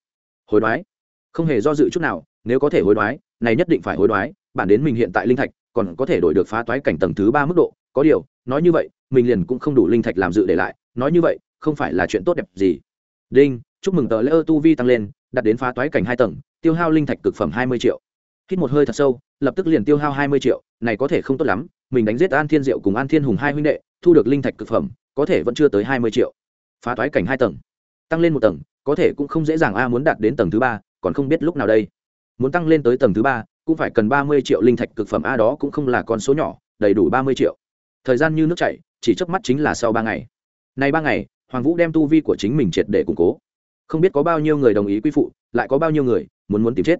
Hối đoái? Không hề do dự chút nào, nếu có thể hối đoái, này nhất định phải hối đoái, bản đến mình hiện tại linh thạch, còn có thể đổi được phá toái cảnh tầng thứ ba mức độ, có điều, nói như vậy, mình liền cũng không đủ linh thạch làm dự để lại, nói như vậy, không phải là chuyện tốt đẹp gì. Đinh, chúc mừng tờ lỡ tu vi tăng lên, đặt đến phá toái cảnh hai tầng, tiêu hao linh thạch cực phẩm hai mươi triệu. Hít một hơi thật sâu, lập tức liền tiêu hao hai mươi triệu, này có thể không tốt lắm, mình đánh giết an thiên diệu cùng an thiên hùng hai huynh đệ, thu được linh thạch cực phẩm, có thể vẫn chưa tới hai mươi triệu. Phá toái cảnh hai tầng, tăng lên một tầng, có thể cũng không dễ dàng a, muốn đạt đến tầng thứ ba còn không biết lúc nào đây. Muốn tăng lên tới tầng thứ ba, cũng phải cần ba mươi triệu linh thạch cực phẩm a đó cũng không là con số nhỏ, đầy đủ ba mươi triệu. Thời gian như nước chảy, chỉ chớp mắt chính là sau ba ngày. Nay ba ngày, hoàng vũ đem tu vi của chính mình triệt để củng cố. Không biết có bao nhiêu người đồng ý quy phụ, lại có bao nhiêu người muốn muốn tìm chết.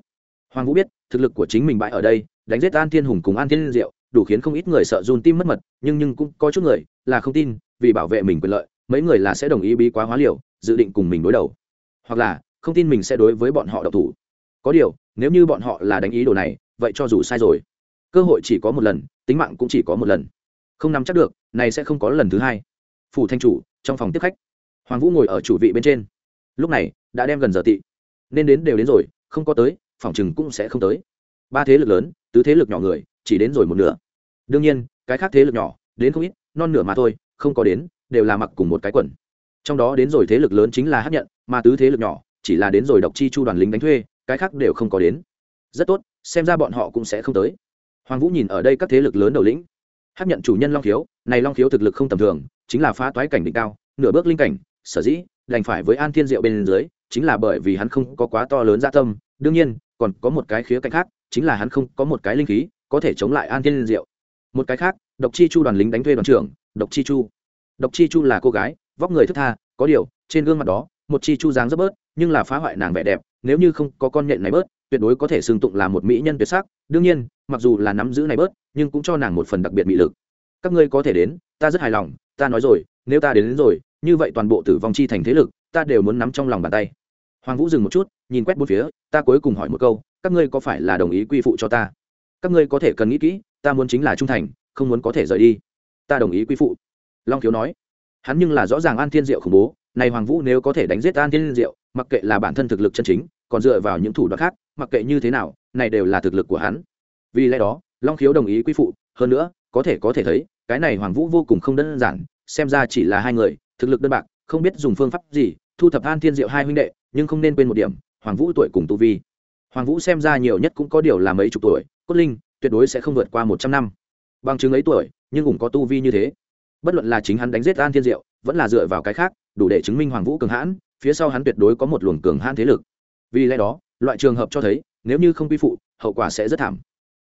Hoàng vũ biết, thực lực của chính mình bại ở đây, đánh giết an thiên hùng cùng an thiên diệu, đủ khiến không ít người sợ run tim mất mật, nhưng nhưng cũng có chút người là không tin, vì bảo vệ mình quyền lợi, mấy người là sẽ đồng ý bí quá hóa liều, dự định cùng mình đối đầu. Hoặc là không tin mình sẽ đối với bọn họ độc thủ. Có điều, nếu như bọn họ là đánh ý đồ này, vậy cho dù sai rồi. Cơ hội chỉ có một lần, tính mạng cũng chỉ có một lần. Không nắm chắc được, này sẽ không có lần thứ hai. Phủ thanh chủ, trong phòng tiếp khách. Hoàng vũ ngồi ở chủ vị bên trên. Lúc này, đã đem gần giờ tị. Nên đến đều đến rồi, không có tới, phòng chừng cũng sẽ không tới. Ba thế lực lớn, tứ thế lực nhỏ người, chỉ đến rồi một nửa. Đương nhiên, cái khác thế lực nhỏ, đến không ít, non nửa mà thôi, không có đến, đều là mặc cùng một cái quần. Trong đó đến rồi thế lực lớn chính là hát nhận, mà tứ thế lực nhỏ chỉ là đến rồi độc chi chu đoàn lính đánh thuê, cái khác đều không có đến. Rất tốt, xem ra bọn họ cũng sẽ không tới. Hoàng vũ nhìn ở đây các thế lực lớn đầu lĩnh. Hấp nhận chủ nhân long khiếu, này long khiếu thực lực không tầm thường, chính là phá toái cảnh đỉnh cao, nửa bước linh cảnh, sở dĩ, đành phải với an thiên diệu bên dưới, chính là bởi vì hắn không có quá to lớn gia tâm, đương nhiên, còn có một cái khía cạnh khác, chính là hắn không có một cái linh khí có thể chống lại an thiên diệu. Một cái khác, độc chi chu đoàn lính đánh thuê đoàn trưởng, độc chi chu. Độc chi chu là cô gái, vóc người thức tha, có điều, trên gương mặt đó, một chi chu dáng rất bớt nhưng là phá hoại nàng vẻ đẹp nếu như không có con nhện này bớt tuyệt đối có thể xưng tụng là một mỹ nhân tuyệt sắc. Đương nhiên mặc dù là nắm giữ này bớt nhưng cũng cho nàng một phần đặc biệt mỹ lực. Các ngươi có thể đến ta rất hài lòng ta nói rồi nếu ta đến, đến rồi như vậy toàn bộ tử vong chi thành thế lực ta đều muốn nắm trong lòng bàn tay. Hoàng vũ dừng một chút nhìn quét bốn phía ta cuối cùng hỏi một câu các ngươi có phải là đồng ý quy phụ cho ta? Các ngươi có thể cần nghĩ kỹ ta muốn chính là trung thành không muốn có thể rời đi. Ta đồng ý quy phụ. Long thiếu nói. Hắn nhưng là rõ ràng an thiên diệu khủng bố này hoàng vũ nếu có thể đánh giết an thiên diệu mặc kệ là bản thân thực lực chân chính, còn dựa vào những thủ đoạn khác, mặc kệ như thế nào, này đều là thực lực của hắn. Vì lẽ đó, long khiếu đồng ý quy phụ, hơn nữa, có thể có thể thấy, cái này hoàng vũ vô cùng không đơn giản, xem ra chỉ là hai người, thực lực đơn bạc, không biết dùng phương pháp gì, thu thập an thiên diệu hai huynh đệ, nhưng không nên quên một điểm, hoàng vũ tuổi cùng tu vi. Hoàng vũ xem ra nhiều nhất cũng có điều là mấy chục tuổi, cốt linh, tuyệt đối sẽ không vượt qua một trăm năm. Bằng chứng ấy tuổi, nhưng cũng có tu vi như thế. Bất luận là chính hắn đánh giết an thiên diệu, vẫn là dựa vào cái khác, đủ để chứng minh hoàng vũ cường hãn phía sau hắn tuyệt đối có một luồng cường hãn thế lực. Vì lẽ đó, loại trường hợp cho thấy, nếu như không quy phụ, hậu quả sẽ rất thảm.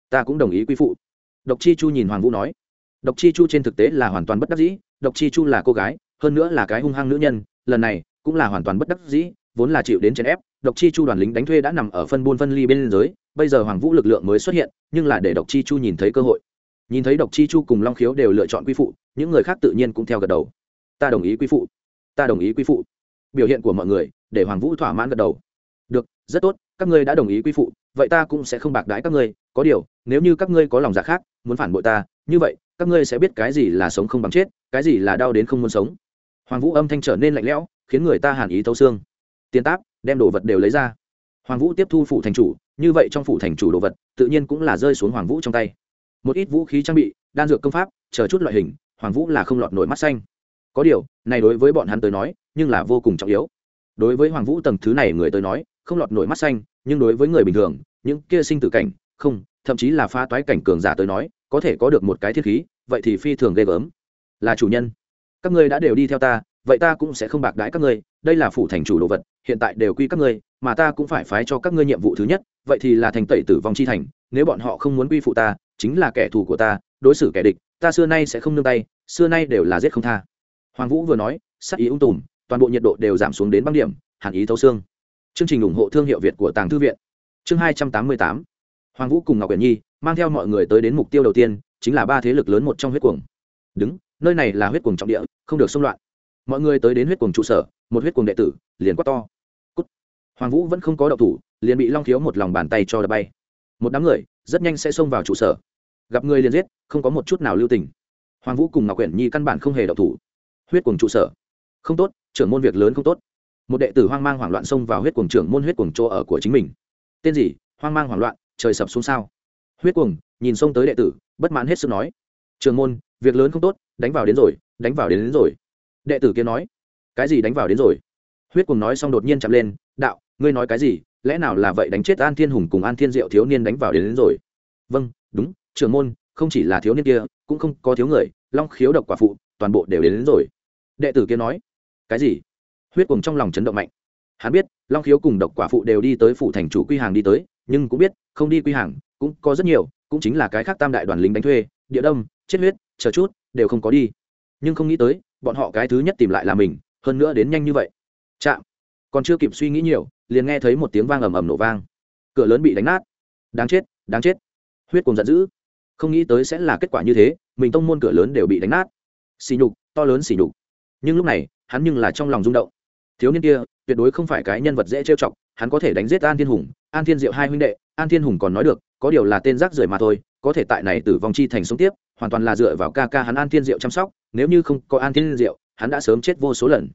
Ta cũng đồng ý quy phụ. Độc chi chu nhìn hoàng vũ nói. Độc chi chu trên thực tế là hoàn toàn bất đắc dĩ, độc chi chu là cô gái, hơn nữa là cái hung hăng nữ nhân, lần này cũng là hoàn toàn bất đắc dĩ, vốn là chịu đến chèn ép, độc chi chu đoàn lính đánh thuê đã nằm ở phân buôn phân ly bên giới bây giờ hoàng vũ lực lượng mới xuất hiện, nhưng là để độc chi chu nhìn thấy cơ hội. Nhìn thấy độc chi chu cùng long khiếu đều lựa chọn quy phụ, những người khác tự nhiên cũng theo gật đầu. Ta đồng ý quy phụ. Ta đồng ý quy phụ biểu hiện của mọi người, để hoàng vũ thỏa mãn gật đầu. Được, rất tốt, các ngươi đã đồng ý quy phụ, vậy ta cũng sẽ không bạc đãi các ngươi, có điều, nếu như các ngươi có lòng dạ khác, muốn phản bội ta, như vậy, các ngươi sẽ biết cái gì là sống không bằng chết, cái gì là đau đến không muốn sống. Hoàng vũ âm thanh trở nên lạnh lẽo, khiến người ta hàn ý thấu xương. Tiền táp, đem đồ vật đều lấy ra. Hoàng vũ tiếp thu phủ thành chủ, như vậy trong phủ thành chủ đồ vật, tự nhiên cũng là rơi xuống hoàng vũ trong tay. Một ít vũ khí trang bị, đan dược công pháp, chờ chút loại hình, hoàng vũ là không lọt nổi mắt xanh. Có điều, này đối với bọn hắn tới nói nhưng là vô cùng trọng yếu. Đối với hoàng vũ tầng thứ này người tới nói, không lọt nổi mắt xanh, nhưng đối với người bình thường, những kia sinh tử cảnh, không, thậm chí là pha toái cảnh cường giả tới nói, có thể có được một cái thiết khí, vậy thì phi thường ghê gớm. Là chủ nhân. Các ngươi đã đều đi theo ta, vậy ta cũng sẽ không bạc đãi các ngươi, đây là phủ thành chủ đồ vật, hiện tại đều quy các ngươi, mà ta cũng phải phái cho các ngươi nhiệm vụ thứ nhất, vậy thì là thành tẩy tử vong chi thành, nếu bọn họ không muốn quy phụ ta, chính là kẻ thù của ta, đối xử kẻ địch, ta xưa nay sẽ không nương tay, xưa nay đều là giết không tha. Hoàng vũ vừa nói, sắc ý ung tùm toàn bộ nhiệt độ đều giảm xuống đến băng điểm, hàn ý thấu xương. Chương trình ủng hộ thương hiệu việt của tàng thư viện. Chương hai trăm tám mươi tám. Hoàng vũ cùng ngọc quyển nhi mang theo mọi người tới đến mục tiêu đầu tiên, chính là ba thế lực lớn một trong huyết cuồng. Đứng, nơi này là huyết cuồng trọng địa, không được xung loạn. Mọi người tới đến huyết cuồng trụ sở, một huyết cuồng đệ tử liền quát to. Cút. hoàng vũ vẫn không có động thủ, liền bị long thiếu một lòng bàn tay cho đập bay. Một đám người rất nhanh sẽ xông vào trụ sở. Gặp người liền giết, không có một chút nào lưu tình. Hoàng vũ cùng ngọc quyển nhi căn bản không hề động thủ. Huyết cuồng trụ sở. Không tốt trưởng môn việc lớn không tốt. Một đệ tử hoang mang hoảng loạn xông vào huyết cuồng trưởng môn huyết cuồng chỗ ở của chính mình. Tên gì? Hoang mang hoảng loạn trời sập xuống sao? Huyết cuồng nhìn xông tới đệ tử bất mãn hết sức nói. Trường môn việc lớn không tốt đánh vào đến rồi đánh vào đến, đến rồi. Đệ tử kia nói. Cái gì đánh vào đến rồi? Huyết cuồng nói xong đột nhiên chạm lên đạo ngươi nói cái gì? Lẽ nào là vậy đánh chết an thiên hùng cùng an thiên diệu thiếu niên đánh vào đến, đến rồi? Vâng đúng trưởng môn không chỉ là thiếu niên kia cũng không có thiếu người long khiếu độc quả phụ toàn bộ đều đến, đến rồi. Đệ tử kia nói cái gì? Huyết cuồng trong lòng chấn động mạnh. Hắn biết, long khiếu cùng độc quả phụ đều đi tới phủ thành chủ quy hàng đi tới, nhưng cũng biết, không đi quy hàng, cũng có rất nhiều, cũng chính là cái khác tam đại đoàn lính đánh thuê, địa đông chết huyết, chờ chút, đều không có đi. Nhưng không nghĩ tới, bọn họ cái thứ nhất tìm lại là mình, hơn nữa đến nhanh như vậy. Chạm. Còn chưa kịp suy nghĩ nhiều, liền nghe thấy một tiếng vang ầm ầm nổ vang. Cửa lớn bị đánh nát. Đáng chết đáng chết. Huyết cùng giận dữ. Không nghĩ tới sẽ là kết quả như thế, mình tông môn cửa lớn đều bị đánh nát. Xỉ nhục, to lớn xỉ nhục. Nhưng lúc này hắn nhưng là trong lòng rung động. Thiếu niên kia, tuyệt đối không phải cái nhân vật dễ trêu chọc, hắn có thể đánh giết an thiên hùng, an thiên diệu hai huynh đệ, an thiên hùng còn nói được, có điều là tên rác rưởi mà thôi, có thể tại này tử vong chi thành sống tiếp, hoàn toàn là dựa vào ca ca hắn an thiên diệu chăm sóc, nếu như không có an thiên diệu, hắn đã sớm chết vô số lần.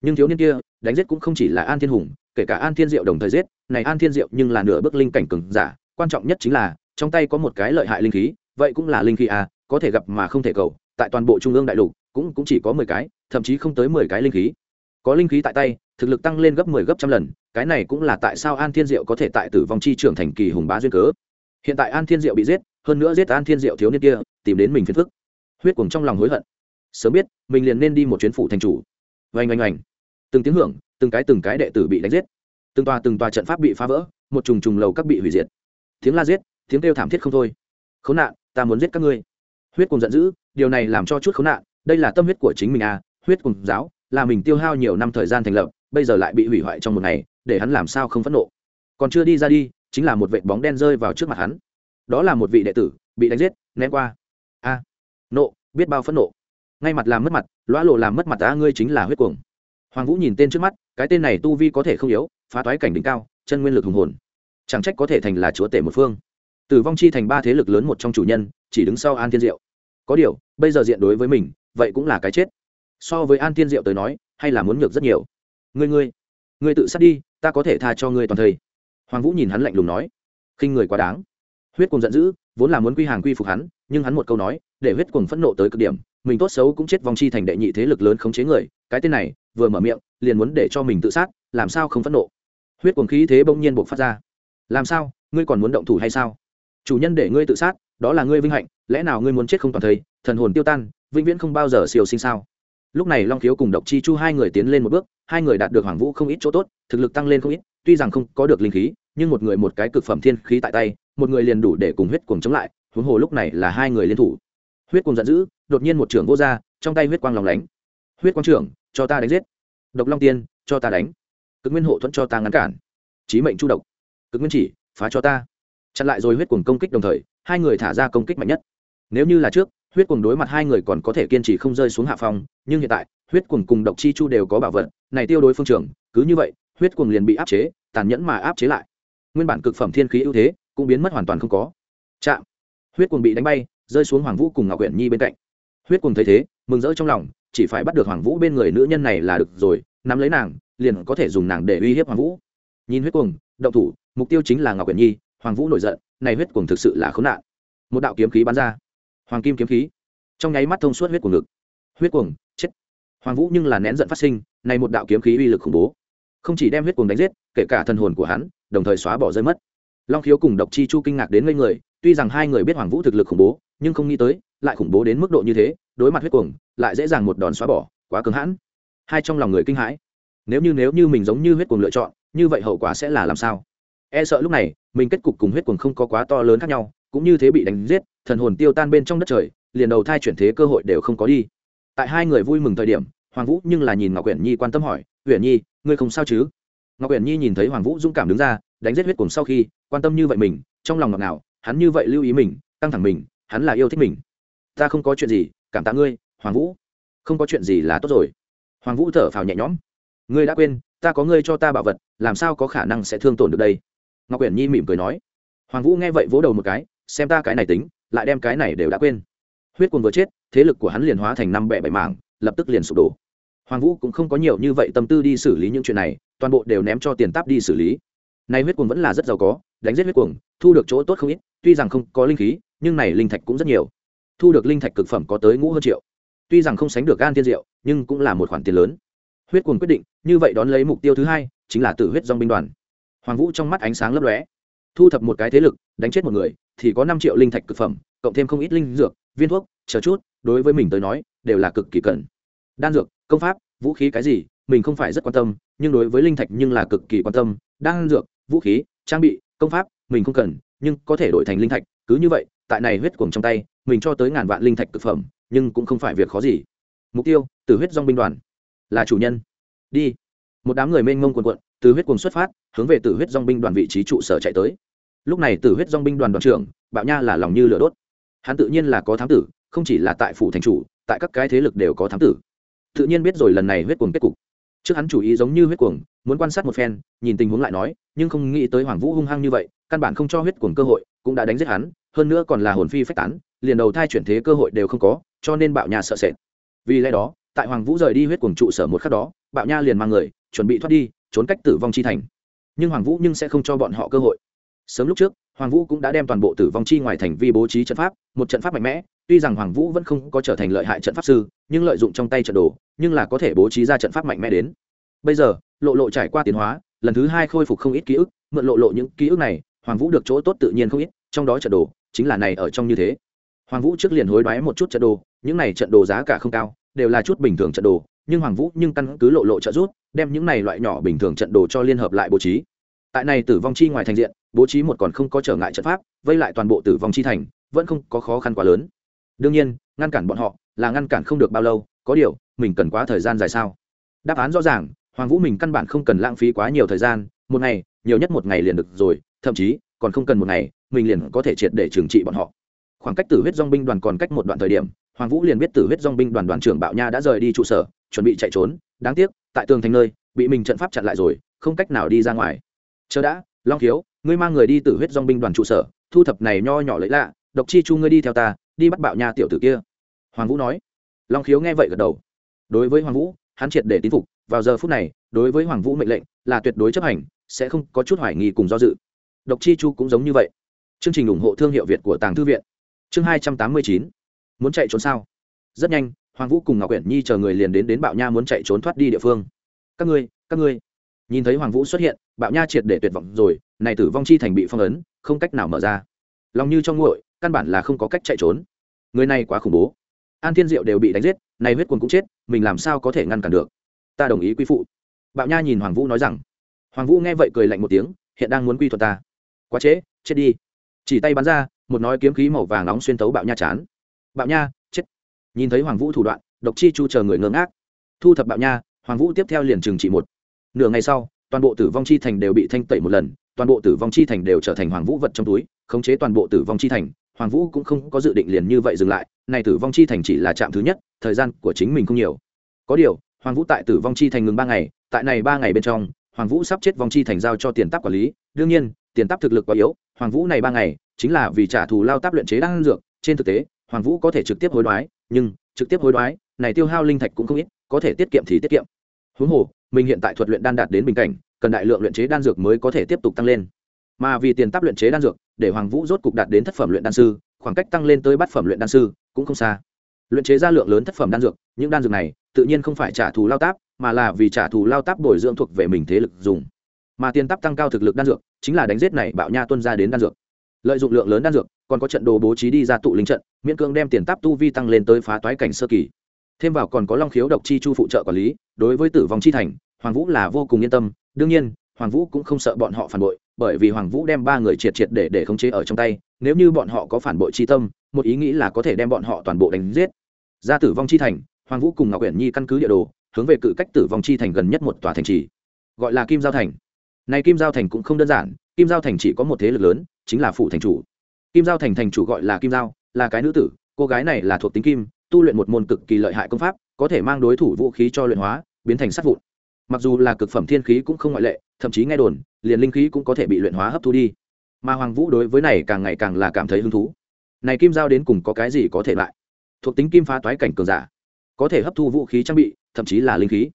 Nhưng thiếu niên kia, đánh giết cũng không chỉ là an thiên hùng, kể cả an thiên diệu đồng thời giết, này an thiên diệu nhưng là nửa bước linh cảnh cường giả, quan trọng nhất chính là, trong tay có một cái lợi hại linh khí, vậy cũng là linh khí à có thể gặp mà không thể cầu, tại toàn bộ trung ương đại lục, cũng cũng chỉ có mười cái thậm chí không tới mười cái linh khí. Có linh khí tại tay, thực lực tăng lên gấp mười 10 gấp trăm lần, cái này cũng là tại sao an thiên diệu có thể tại tử vong chi trưởng thành kỳ hùng bá duyên cớ. Hiện tại an thiên diệu bị giết, hơn nữa giết an thiên diệu thiếu niên kia, tìm đến mình phiền phức. Huyết cuồng trong lòng hối hận. Sớm biết, mình liền nên đi một chuyến phủ thành chủ. Oanh oanh oanh. Từng tiếng hưởng, từng cái từng cái đệ tử bị đánh giết. Từng tòa từng tòa trận pháp bị phá vỡ, một trùng trùng lầu các bị hủy diệt. Tiếng la giết, tiếng kêu thảm thiết không thôi. Khốn nạn, ta muốn giết các ngươi. Huyết cùng giận dữ, điều này làm cho chút khốn nạn, đây là tâm huyết của chính mình à huyết cùng giáo, là mình tiêu hao nhiều năm thời gian thành lập, bây giờ lại bị hủy hoại trong một ngày, để hắn làm sao không phẫn nộ. Còn chưa đi ra đi, chính là một vệ bóng đen rơi vào trước mặt hắn. Đó là một vị đệ tử, bị đánh giết, ném qua. A, nộ, biết bao phẫn nộ. Ngay mặt làm mất mặt, lõa lộ làm mất mặt ta ngươi chính là huyết cuồng. Hoàng vũ nhìn tên trước mắt, cái tên này tu vi có thể không yếu, phá toái cảnh đỉnh cao, chân nguyên lực hùng hồn. Chẳng trách có thể thành là chúa tể một phương. Tử vong chi thành ba thế lực lớn một trong chủ nhân, chỉ đứng sau an thiên diệu. Có điều, bây giờ diện đối với mình, vậy cũng là cái chết so với an tiên diệu tới nói, hay là muốn nhược rất nhiều. Ngươi ngươi ngươi tự sát đi, ta có thể tha cho ngươi toàn thây. Hoàng vũ nhìn hắn lạnh lùng nói. Khinh người quá đáng. Huyết cùng giận dữ, vốn là muốn quy hàng quy phục hắn, nhưng hắn một câu nói, để huyết cùng phẫn nộ tới cực điểm. Mình tốt xấu cũng chết vong chi thành đệ nhị thế lực lớn khống chế người, cái tên này, vừa mở miệng, liền muốn để cho mình tự sát, làm sao không phẫn nộ? Huyết cuồng khí thế bỗng nhiên buộc phát ra. Làm sao, ngươi còn muốn động thủ hay sao? Chủ nhân để ngươi tự sát, đó là ngươi vinh hạnh, lẽ nào ngươi muốn chết không toàn thây, thần hồn tiêu tan, vĩnh viễn không bao giờ siêu sinh sao? Lúc này long khiếu cùng độc chi chu hai người tiến lên một bước, hai người đạt được hoàng vũ không ít chỗ tốt, thực lực tăng lên không ít, tuy rằng không có được linh khí, nhưng một người một cái cực phẩm thiên khí tại tay, một người liền đủ để cùng huyết cuồng chống lại, huống hồ lúc này là hai người liên thủ. Huyết cuồng giận dữ, đột nhiên một trưởng vô ra, trong tay huyết quang lòng lánh. Huyết quang trưởng, cho ta đánh giết. Độc long tiên, cho ta đánh. Cực nguyên hộ thuẫn cho ta ngăn cản. Trí mệnh chu độc. Cực nguyên chỉ, phá cho ta. Chặn lại rồi huyết cuồng công kích đồng thời, hai người thả ra công kích mạnh nhất. Nếu như là trước huyết cuồng đối mặt hai người còn có thể kiên trì không rơi xuống hạ phong, nhưng hiện tại huyết cuồng cùng độc chi chu đều có bảo vật này tiêu đối phương trưởng cứ như vậy huyết cuồng liền bị áp chế tàn nhẫn mà áp chế lại. Nguyên bản cực phẩm thiên khí ưu thế cũng biến mất hoàn toàn không có. Chạm. Huyết cuồng bị đánh bay rơi xuống hoàng vũ cùng ngọc quyển nhi bên cạnh. Huyết cuồng thấy thế mừng rỡ trong lòng chỉ phải bắt được hoàng vũ bên người nữ nhân này là được rồi nắm lấy nàng liền có thể dùng nàng để uy hiếp hoàng vũ. Nhìn huyết cuồng động thủ mục tiêu chính là ngọc quyển nhi hoàng vũ nổi giận này huyết cuồng thực sự là khốn nạn. Một đạo kiếm khí bắn ra hoàng kim kiếm khí. Trong nháy mắt thông suốt huyết của ngực. Huyết cuồng, chết. Hoàng vũ nhưng là nén giận phát sinh, này một đạo kiếm khí uy lực khủng bố. Không chỉ đem huyết cuồng đánh giết, kể cả thần hồn của hắn, đồng thời xóa bỏ rơi mất. Long khiếu cùng độc chi chu kinh ngạc đến ngây người, tuy rằng hai người biết hoàng vũ thực lực khủng bố, nhưng không nghĩ tới, lại khủng bố đến mức độ như thế, đối mặt huyết cuồng, lại dễ dàng một đòn xóa bỏ, quá cứng hãn. Hai trong lòng người kinh hãi. Nếu như nếu như mình giống như huyết cuồng lựa chọn, như vậy hậu quả sẽ là làm sao? E sợ lúc này, mình kết cục cùng huyết cuồng không có quá to lớn khác nhau, cũng như thế bị đánh giết thần hồn tiêu tan bên trong đất trời, liền đầu thai chuyển thế cơ hội đều không có đi. Tại hai người vui mừng thời điểm, hoàng vũ nhưng là nhìn ngọc quyển nhi quan tâm hỏi quyển nhi, ngươi không sao chứ? Ngọc quyển nhi nhìn thấy hoàng vũ dũng cảm đứng ra, đánh giết huyết cùng sau khi, quan tâm như vậy mình, trong lòng ngọc nào hắn như vậy lưu ý mình, căng thẳng mình, hắn là yêu thích mình. Ta không có chuyện gì, cảm tạ ngươi, hoàng vũ. Không có chuyện gì là tốt rồi. Hoàng vũ thở phào nhẹ nhõm. Ngươi đã quên, ta có ngươi cho ta bảo vật, làm sao có khả năng sẽ thương tổn được đây? Ngọc quyển nhi mỉm cười nói. Hoàng vũ nghe vậy vỗ đầu một cái, xem ta cái này tính lại đem cái này đều đã quên. Huyết cuồng vừa chết, thế lực của hắn liền hóa thành năm bẻ bảy mảng, lập tức liền sụp đổ. Hoàng vũ cũng không có nhiều như vậy tâm tư đi xử lý những chuyện này, toàn bộ đều ném cho tiền táp đi xử lý. Nay huyết cuồng vẫn là rất giàu có, đánh giết huyết cuồng, thu được chỗ tốt không ít, tuy rằng không có linh khí, nhưng này linh thạch cũng rất nhiều. Thu được linh thạch cực phẩm có tới ngũ hơn triệu. Tuy rằng không sánh được gan tiên diệu, nhưng cũng là một khoản tiền lớn. Huyết cuồng quyết định, như vậy đón lấy mục tiêu thứ hai, chính là tử huyết dong binh đoàn. Hoàng vũ trong mắt ánh sáng lấp lóe thu thập một cái thế lực, đánh chết một người, thì có năm triệu linh thạch cực phẩm, cộng thêm không ít linh dược, viên thuốc, chờ chút, đối với mình tới nói, đều là cực kỳ cần. Đan dược, công pháp, vũ khí cái gì, mình không phải rất quan tâm, nhưng đối với linh thạch nhưng là cực kỳ quan tâm. Đan dược, vũ khí, trang bị, công pháp, mình không cần, nhưng có thể đổi thành linh thạch, cứ như vậy, tại này huyết cuồng trong tay, mình cho tới ngàn vạn linh thạch cực phẩm, nhưng cũng không phải việc khó gì. Mục tiêu từ huyết dong binh đoàn. Là chủ nhân. Đi. Một đám người mênh mông quần quận từ huyết cuồng xuất phát, hướng về tử huyết dong binh đoàn vị trí trụ sở chạy tới. Lúc này tử huyết dong binh đoàn đoàn trưởng, bạo nha là lòng như lửa đốt. Hắn tự nhiên là có thám tử, không chỉ là tại phủ thành chủ, tại các cái thế lực đều có thám tử. Tự nhiên biết rồi lần này huyết cuồng kết cục. Trước hắn chủ ý giống như huyết cuồng, muốn quan sát một phen, nhìn tình huống lại nói, nhưng không nghĩ tới hoàng vũ hung hăng như vậy, căn bản không cho huyết cuồng cơ hội, cũng đã đánh giết hắn, hơn nữa còn là hồn phi phách tán, liền đầu thai chuyển thế cơ hội đều không có, cho nên bạo nha sợ sệt. Vì lẽ đó, tại hoàng vũ rời đi huyết cuồng trụ sở một khắc đó, bạo nha liền mang người, chuẩn bị thoát đi trốn cách tử vong chi thành. Nhưng hoàng vũ nhưng sẽ không cho bọn họ cơ hội. Sớm lúc trước, hoàng vũ cũng đã đem toàn bộ tử vong chi ngoài thành vi bố trí trận pháp, một trận pháp mạnh mẽ. Tuy rằng hoàng vũ vẫn không có trở thành lợi hại trận pháp sư, nhưng lợi dụng trong tay trận đồ, nhưng là có thể bố trí ra trận pháp mạnh mẽ đến. Bây giờ, lộ lộ trải qua tiến hóa, lần thứ hai khôi phục không ít ký ức. Mượn lộ lộ những ký ức này, hoàng vũ được chỗ tốt tự nhiên không ít, trong đó trận đồ chính là này ở trong như thế. Hoàng vũ trước liền hối đoái một chút trận đồ, những này trận đồ giá cả không cao, đều là chút bình thường trận đồ, nhưng hoàng vũ nhưng căn cứ lộ lộ trợ rút đem những này loại nhỏ bình thường trận đồ cho liên hợp lại bố trí. Tại này tử vong chi ngoài thành diện, bố trí một còn không có trở ngại trận pháp, vây lại toàn bộ tử vong chi thành, vẫn không có khó khăn quá lớn. Đương nhiên, ngăn cản bọn họ là ngăn cản không được bao lâu, có điều, mình cần quá thời gian dài sao? Đáp án rõ ràng, hoàng vũ mình căn bản không cần lãng phí quá nhiều thời gian, một ngày, nhiều nhất một ngày liền được rồi, thậm chí, còn không cần một ngày, mình liền có thể triệt để trừng trị bọn họ. Khoảng cách tử huyết dong binh đoàn còn cách một đoạn thời điểm, hoàng vũ liền biết tử huyết dong binh đoàn đoàn trưởng bạo nha đã rời đi trụ sở, chuẩn bị chạy trốn đáng tiếc, tại tường thành nơi, bị mình trận pháp chặn lại rồi, không cách nào đi ra ngoài. Chờ đã, long thiếu ngươi mang người đi tử huyết dong binh đoàn trụ sở, thu thập này nho nhỏ lấy lạ, độc chi chu ngươi đi theo ta, đi bắt bạo nha tiểu tử kia. Hoàng vũ nói. Long khiếu nghe vậy gật đầu. Đối với hoàng vũ, hắn triệt để tín phục, vào giờ phút này, đối với hoàng vũ mệnh lệnh là tuyệt đối chấp hành, sẽ không có chút hoài nghi cùng do dự. Độc chi chu cũng giống như vậy. Chương trình ủng hộ thương hiệu việt của tàng thư viện. Chương hai trăm tám mươi chín. Muốn chạy trốn sao? Rất nhanh hoàng vũ cùng ngọc quyển nhi chờ người liền đến đến bạo nha muốn chạy trốn thoát đi địa phương. Các ngươi các ngươi. Nhìn thấy hoàng vũ xuất hiện, bạo nha triệt để tuyệt vọng rồi, này tử vong chi thành bị phong ấn, không cách nào mở ra. Lòng như trong nguội, căn bản là không có cách chạy trốn. Người này quá khủng bố. An thiên diệu đều bị đánh giết, này huyết quần cũng chết, mình làm sao có thể ngăn cản được? Ta đồng ý quy phụ. Bạo nha nhìn hoàng vũ nói rằng. Hoàng vũ nghe vậy cười lạnh một tiếng, hiện đang muốn quy thuật ta. Quá trễ, chết đi. Chỉ tay bắn ra, một nói kiếm khí màu vàng nóng xuyên tấu bạo nha chán. Bạo nha nhìn thấy hoàng vũ thủ đoạn, độc chi chu chờ người ngơ ngác. Thu thập bạo nha, hoàng vũ tiếp theo liền trừng trị một. Nửa ngày sau, toàn bộ tử vong chi thành đều bị thanh tẩy một lần, toàn bộ tử vong chi thành đều trở thành hoàng vũ vật trong túi, khống chế toàn bộ tử vong chi thành. Hoàng vũ cũng không có dự định liền như vậy dừng lại này tử vong chi thành chỉ là trạm thứ nhất, thời gian của chính mình không nhiều. Có điều, hoàng vũ tại tử vong chi thành ngừng ba ngày, tại này ba ngày bên trong, hoàng vũ sắp chết vong chi thành giao cho tiền táp quản lý. Đương nhiên, tiền táp thực lực quá yếu, hoàng vũ này ba ngày, chính là vì trả thù lao táp luyện chế đan dược. Trên thực tế, hoàng vũ có thể trực tiếp hối đoái nhưng trực tiếp hối đoái, này tiêu hao linh thạch cũng không ít, có thể tiết kiệm thì tiết kiệm. Huống hồ, mình hiện tại thuật luyện đan đạt đến bình cảnh, cần đại lượng luyện chế đan dược mới có thể tiếp tục tăng lên. Mà vì tiền tắp luyện chế đan dược, để hoàng vũ rốt cục đạt đến thất phẩm luyện đan sư, khoảng cách tăng lên tới bát phẩm luyện đan sư cũng không xa. Luyện chế ra lượng lớn thất phẩm đan dược, những đan dược này tự nhiên không phải trả thù lao táp, mà là vì trả thù lao táp bồi dưỡng thuộc về mình thế lực dùng. Mà tiền tắp tăng cao thực lực đan dược, chính là đánh giết này bạo nha tuân ra đến đan dược. Lợi dụng lượng lớn đan dược còn có trận đồ bố trí đi ra tụ linh trận, miễn cưỡng đem tiền táp tu vi tăng lên tới phá toái cảnh sơ kỳ. Thêm vào còn có long khiếu độc chi chu phụ trợ quản lý, đối với tử vong chi thành, hoàng vũ là vô cùng yên tâm. Đương nhiên, hoàng vũ cũng không sợ bọn họ phản bội, bởi vì hoàng vũ đem ba người triệt triệt để để khống chế ở trong tay, nếu như bọn họ có phản bội chi tâm, một ý nghĩ là có thể đem bọn họ toàn bộ đánh giết. Ra tử vong chi thành, hoàng vũ cùng ngọc uyển nhi căn cứ địa đồ, hướng về cự cách tử vong chi thành gần nhất một tòa thành trì, gọi là kim giao thành. Này kim giao thành cũng không đơn giản, kim giao thành chỉ có một thế lực lớn, chính là phủ thành chủ kim giao thành thành chủ gọi là kim giao, là cái nữ tử, cô gái này là thuộc tính kim, tu luyện một môn cực kỳ lợi hại công pháp, có thể mang đối thủ vũ khí cho luyện hóa, biến thành sắt vụn. Mặc dù là cực phẩm thiên khí cũng không ngoại lệ, thậm chí nghe đồn, liền linh khí cũng có thể bị luyện hóa hấp thu đi. Mà hoàng vũ đối với này càng ngày càng là cảm thấy hứng thú. Này kim giao đến cùng có cái gì có thể lại? Thuộc tính kim phá toái cảnh cường giả, có thể hấp thu vũ khí trang bị, thậm chí là linh khí.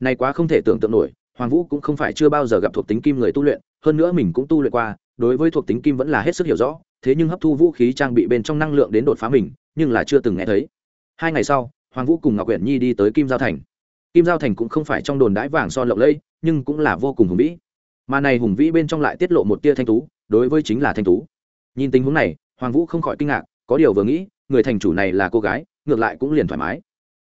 Này quá không thể tưởng tượng nổi, hoàng vũ cũng không phải chưa bao giờ gặp thuộc tính kim người tu luyện, hơn nữa mình cũng tu luyện qua, đối với thuộc tính kim vẫn là hết sức hiểu rõ thế nhưng hấp thu vũ khí trang bị bên trong năng lượng đến đột phá mình, nhưng là chưa từng nghe thấy. Hai ngày sau, hoàng vũ cùng ngọc quyển nhi đi tới kim giao thành. Kim giao thành cũng không phải trong đồn đãi vàng son lộng lẫy, nhưng cũng là vô cùng hùng vĩ. Mà này hùng vĩ bên trong lại tiết lộ một tia thanh tú, đối với chính là thanh tú. Nhìn tình huống này, hoàng vũ không khỏi kinh ngạc, có điều vừa nghĩ, người thành chủ này là cô gái, ngược lại cũng liền thoải mái.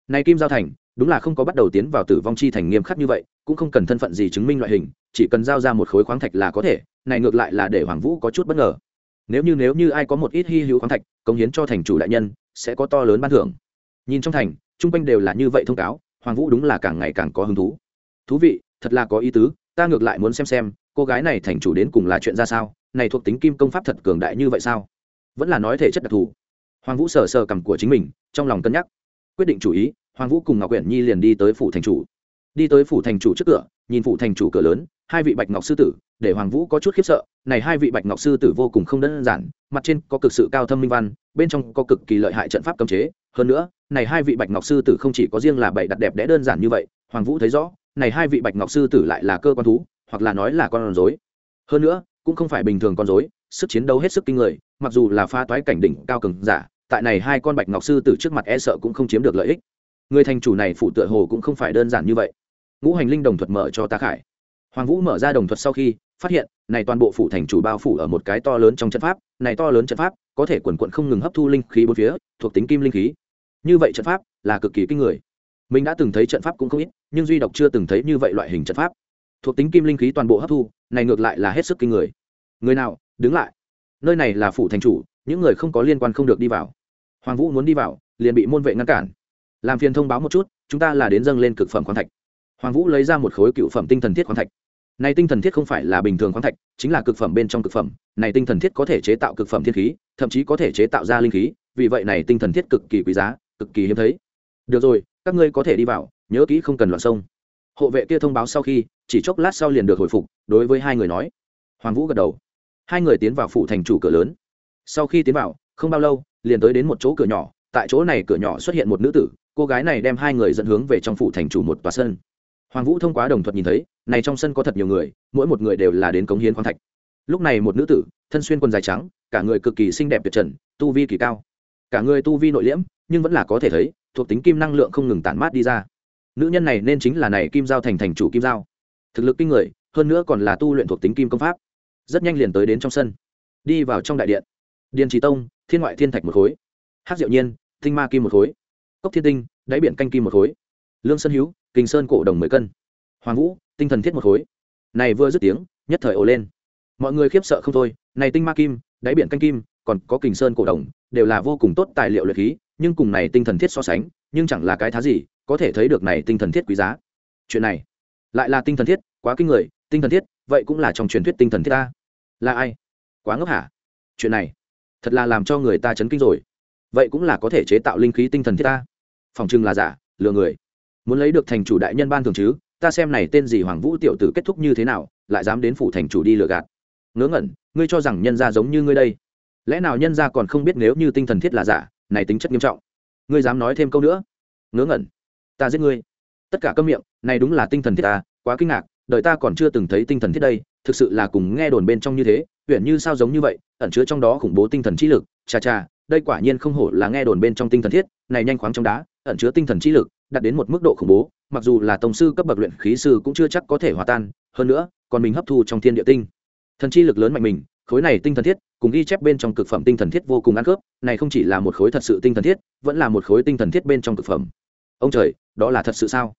Này kim giao thành, đúng là không có bắt đầu tiến vào tử vong chi thành nghiêm khắc như vậy, cũng không cần thân phận gì chứng minh loại hình, chỉ cần giao ra một khối khoáng thạch là có thể, này ngược lại là để hoàng vũ có chút bất ngờ nếu như nếu như ai có một ít hy hữu khoáng thạch, cống hiến cho thành chủ đại nhân, sẽ có to lớn ban thưởng. Nhìn trong thành, chung quanh đều là như vậy thông cáo, hoàng vũ đúng là càng ngày càng có hứng thú. Thú vị, thật là có ý tứ, ta ngược lại muốn xem xem, cô gái này thành chủ đến cùng là chuyện ra sao, này thuộc tính kim công pháp thật cường đại như vậy sao? Vẫn là nói thể chất đặc thù. Hoàng vũ sờ sờ cằm của chính mình, trong lòng cân nhắc. Quyết định chủ ý, hoàng vũ cùng ngọc quyển nhi liền đi tới phủ thành chủ. Đi tới phủ thành chủ trước cửa nhìn phụ thành chủ cửa lớn, hai vị bạch ngọc sư tử, để hoàng vũ có chút khiếp sợ, này hai vị bạch ngọc sư tử vô cùng không đơn giản, mặt trên có cực sự cao thâm minh văn, bên trong có cực kỳ lợi hại trận pháp cấm chế. Hơn nữa, này hai vị bạch ngọc sư tử không chỉ có riêng là bảy đặt đẹp đẽ đơn giản như vậy, hoàng vũ thấy rõ, này hai vị bạch ngọc sư tử lại là cơ quan thú, hoặc là nói là con rối. Hơn nữa, cũng không phải bình thường con rối, sức chiến đấu hết sức kinh người, mặc dù là pha toái cảnh đỉnh cao cường giả, tại này hai con bạch ngọc sư tử trước mặt e sợ cũng không chiếm được lợi ích. Người thành chủ này phụ tựa hồ cũng không phải đơn giản như vậy ngũ hành linh đồng thuật mở cho ta khải. Hoàng vũ mở ra đồng thuật sau khi, phát hiện, này toàn bộ phủ thành chủ bao phủ ở một cái to lớn trong trận pháp, này to lớn trận pháp, có thể quần quận không ngừng hấp thu linh khí bốn phía, thuộc tính kim linh khí. Như vậy trận pháp, là cực kỳ kinh người. Mình đã từng thấy trận pháp cũng không ít, nhưng duy độc chưa từng thấy như vậy loại hình trận pháp. Thuộc tính kim linh khí toàn bộ hấp thu, này ngược lại là hết sức kinh người. Người nào, đứng lại. Nơi này là phủ thành chủ, những người không có liên quan không được đi vào. Hoàng vũ muốn đi vào, liền bị môn vệ ngăn cản. Làm phiền thông báo một chút, chúng ta là đến dâng lên cực phẩm khoáng thạch hoàng vũ lấy ra một khối cựu phẩm tinh thần thiết khoáng thạch. Này tinh thần thiết không phải là bình thường khoáng thạch, chính là cực phẩm bên trong cực phẩm. Này tinh thần thiết có thể chế tạo cực phẩm thiên khí, thậm chí có thể chế tạo ra linh khí, vì vậy này tinh thần thiết cực kỳ quý giá, cực kỳ hiếm thấy. Được rồi, các ngươi có thể đi vào, nhớ kỹ không cần loạn sông. Hộ vệ kia thông báo sau khi, chỉ chốc lát sau liền được hồi phục, đối với hai người nói. Hoàng vũ gật đầu. Hai người tiến vào phủ thành chủ cửa lớn. Sau khi tiến vào, không bao lâu, liền tới đến một chỗ cửa nhỏ. Tại chỗ này cửa nhỏ xuất hiện một nữ tử, cô gái này đem hai người dẫn hướng về trong phủ thành chủ một tòa sân hoàng vũ thông qua đồng thuật nhìn thấy, này trong sân có thật nhiều người, mỗi một người đều là đến cống hiến khoáng thạch. Lúc này một nữ tử, thân xuyên quần dài trắng, cả người cực kỳ xinh đẹp tuyệt trần, tu vi kỳ cao. Cả người tu vi nội liễm, nhưng vẫn là có thể thấy, thuộc tính kim năng lượng không ngừng tản mát đi ra. Nữ nhân này nên chính là này kim giao thành thành chủ kim giao. Thực lực kinh người, hơn nữa còn là tu luyện thuộc tính kim công pháp. Rất nhanh liền tới đến trong sân. Đi vào trong đại điện. Điền trí tông, thiên ngoại thiên thạch một khối. Hát diệu nhiên, tinh ma kim một khối. Cốc thiên tinh, đáy biển canh kim một khối. Lương sơn hữu kinh sơn cổ đồng mười cân. Hoàng vũ, tinh thần thiết một khối. Này vừa dứt tiếng, nhất thời ồ lên. Mọi người khiếp sợ không thôi, này tinh ma kim, đáy biển canh kim, còn có kình sơn cổ đồng, đều là vô cùng tốt tài liệu luyện khí, nhưng cùng này tinh thần thiết so sánh, nhưng chẳng là cái thá gì, có thể thấy được này tinh thần thiết quý giá. Chuyện này, lại là tinh thần thiết, quá kinh người, tinh thần thiết, vậy cũng là trong truyền thuyết tinh thần thiết ta là ai? Quá ngốc hả? Chuyện này, thật là làm cho người ta chấn kinh rồi. Vậy cũng là có thể chế tạo linh khí tinh thần thiết ta phòng trưng là giả, lừa người muốn lấy được thành chủ đại nhân ban thường chứ, ta xem này tên gì hoàng vũ tiểu tử kết thúc như thế nào, lại dám đến phủ thành chủ đi lừa gạt. Ngớ ngẩn, ngươi cho rằng nhân gia giống như ngươi đây. Lẽ nào nhân gia còn không biết nếu như tinh thần thiết là giả, này tính chất nghiêm trọng. Ngươi dám nói thêm câu nữa. Ngớ ngẩn. Ta giết ngươi. Tất cả câm miệng, này đúng là tinh thần thiết ta quá kinh ngạc, đời ta còn chưa từng thấy tinh thần thiết đây, thực sự là cùng nghe đồn bên trong như thế, huyện như sao giống như vậy, ẩn chứa trong đó khủng bố tinh thần trí lực, chà chà, đây quả nhiên không hổ là nghe đồn bên trong tinh thần thiết, này nhanh khoáng trong đá, ẩn chứa tinh thần trí lực đạt đến một mức độ khủng bố, mặc dù là tổng sư cấp bậc luyện khí sư cũng chưa chắc có thể hòa tan, hơn nữa, còn mình hấp thu trong thiên địa tinh. Thần chi lực lớn mạnh mình, khối này tinh thần thiết, cùng ghi chép bên trong cực phẩm tinh thần thiết vô cùng ăn khớp, này không chỉ là một khối thật sự tinh thần thiết, vẫn là một khối tinh thần thiết bên trong cực phẩm. Ông trời, đó là thật sự sao?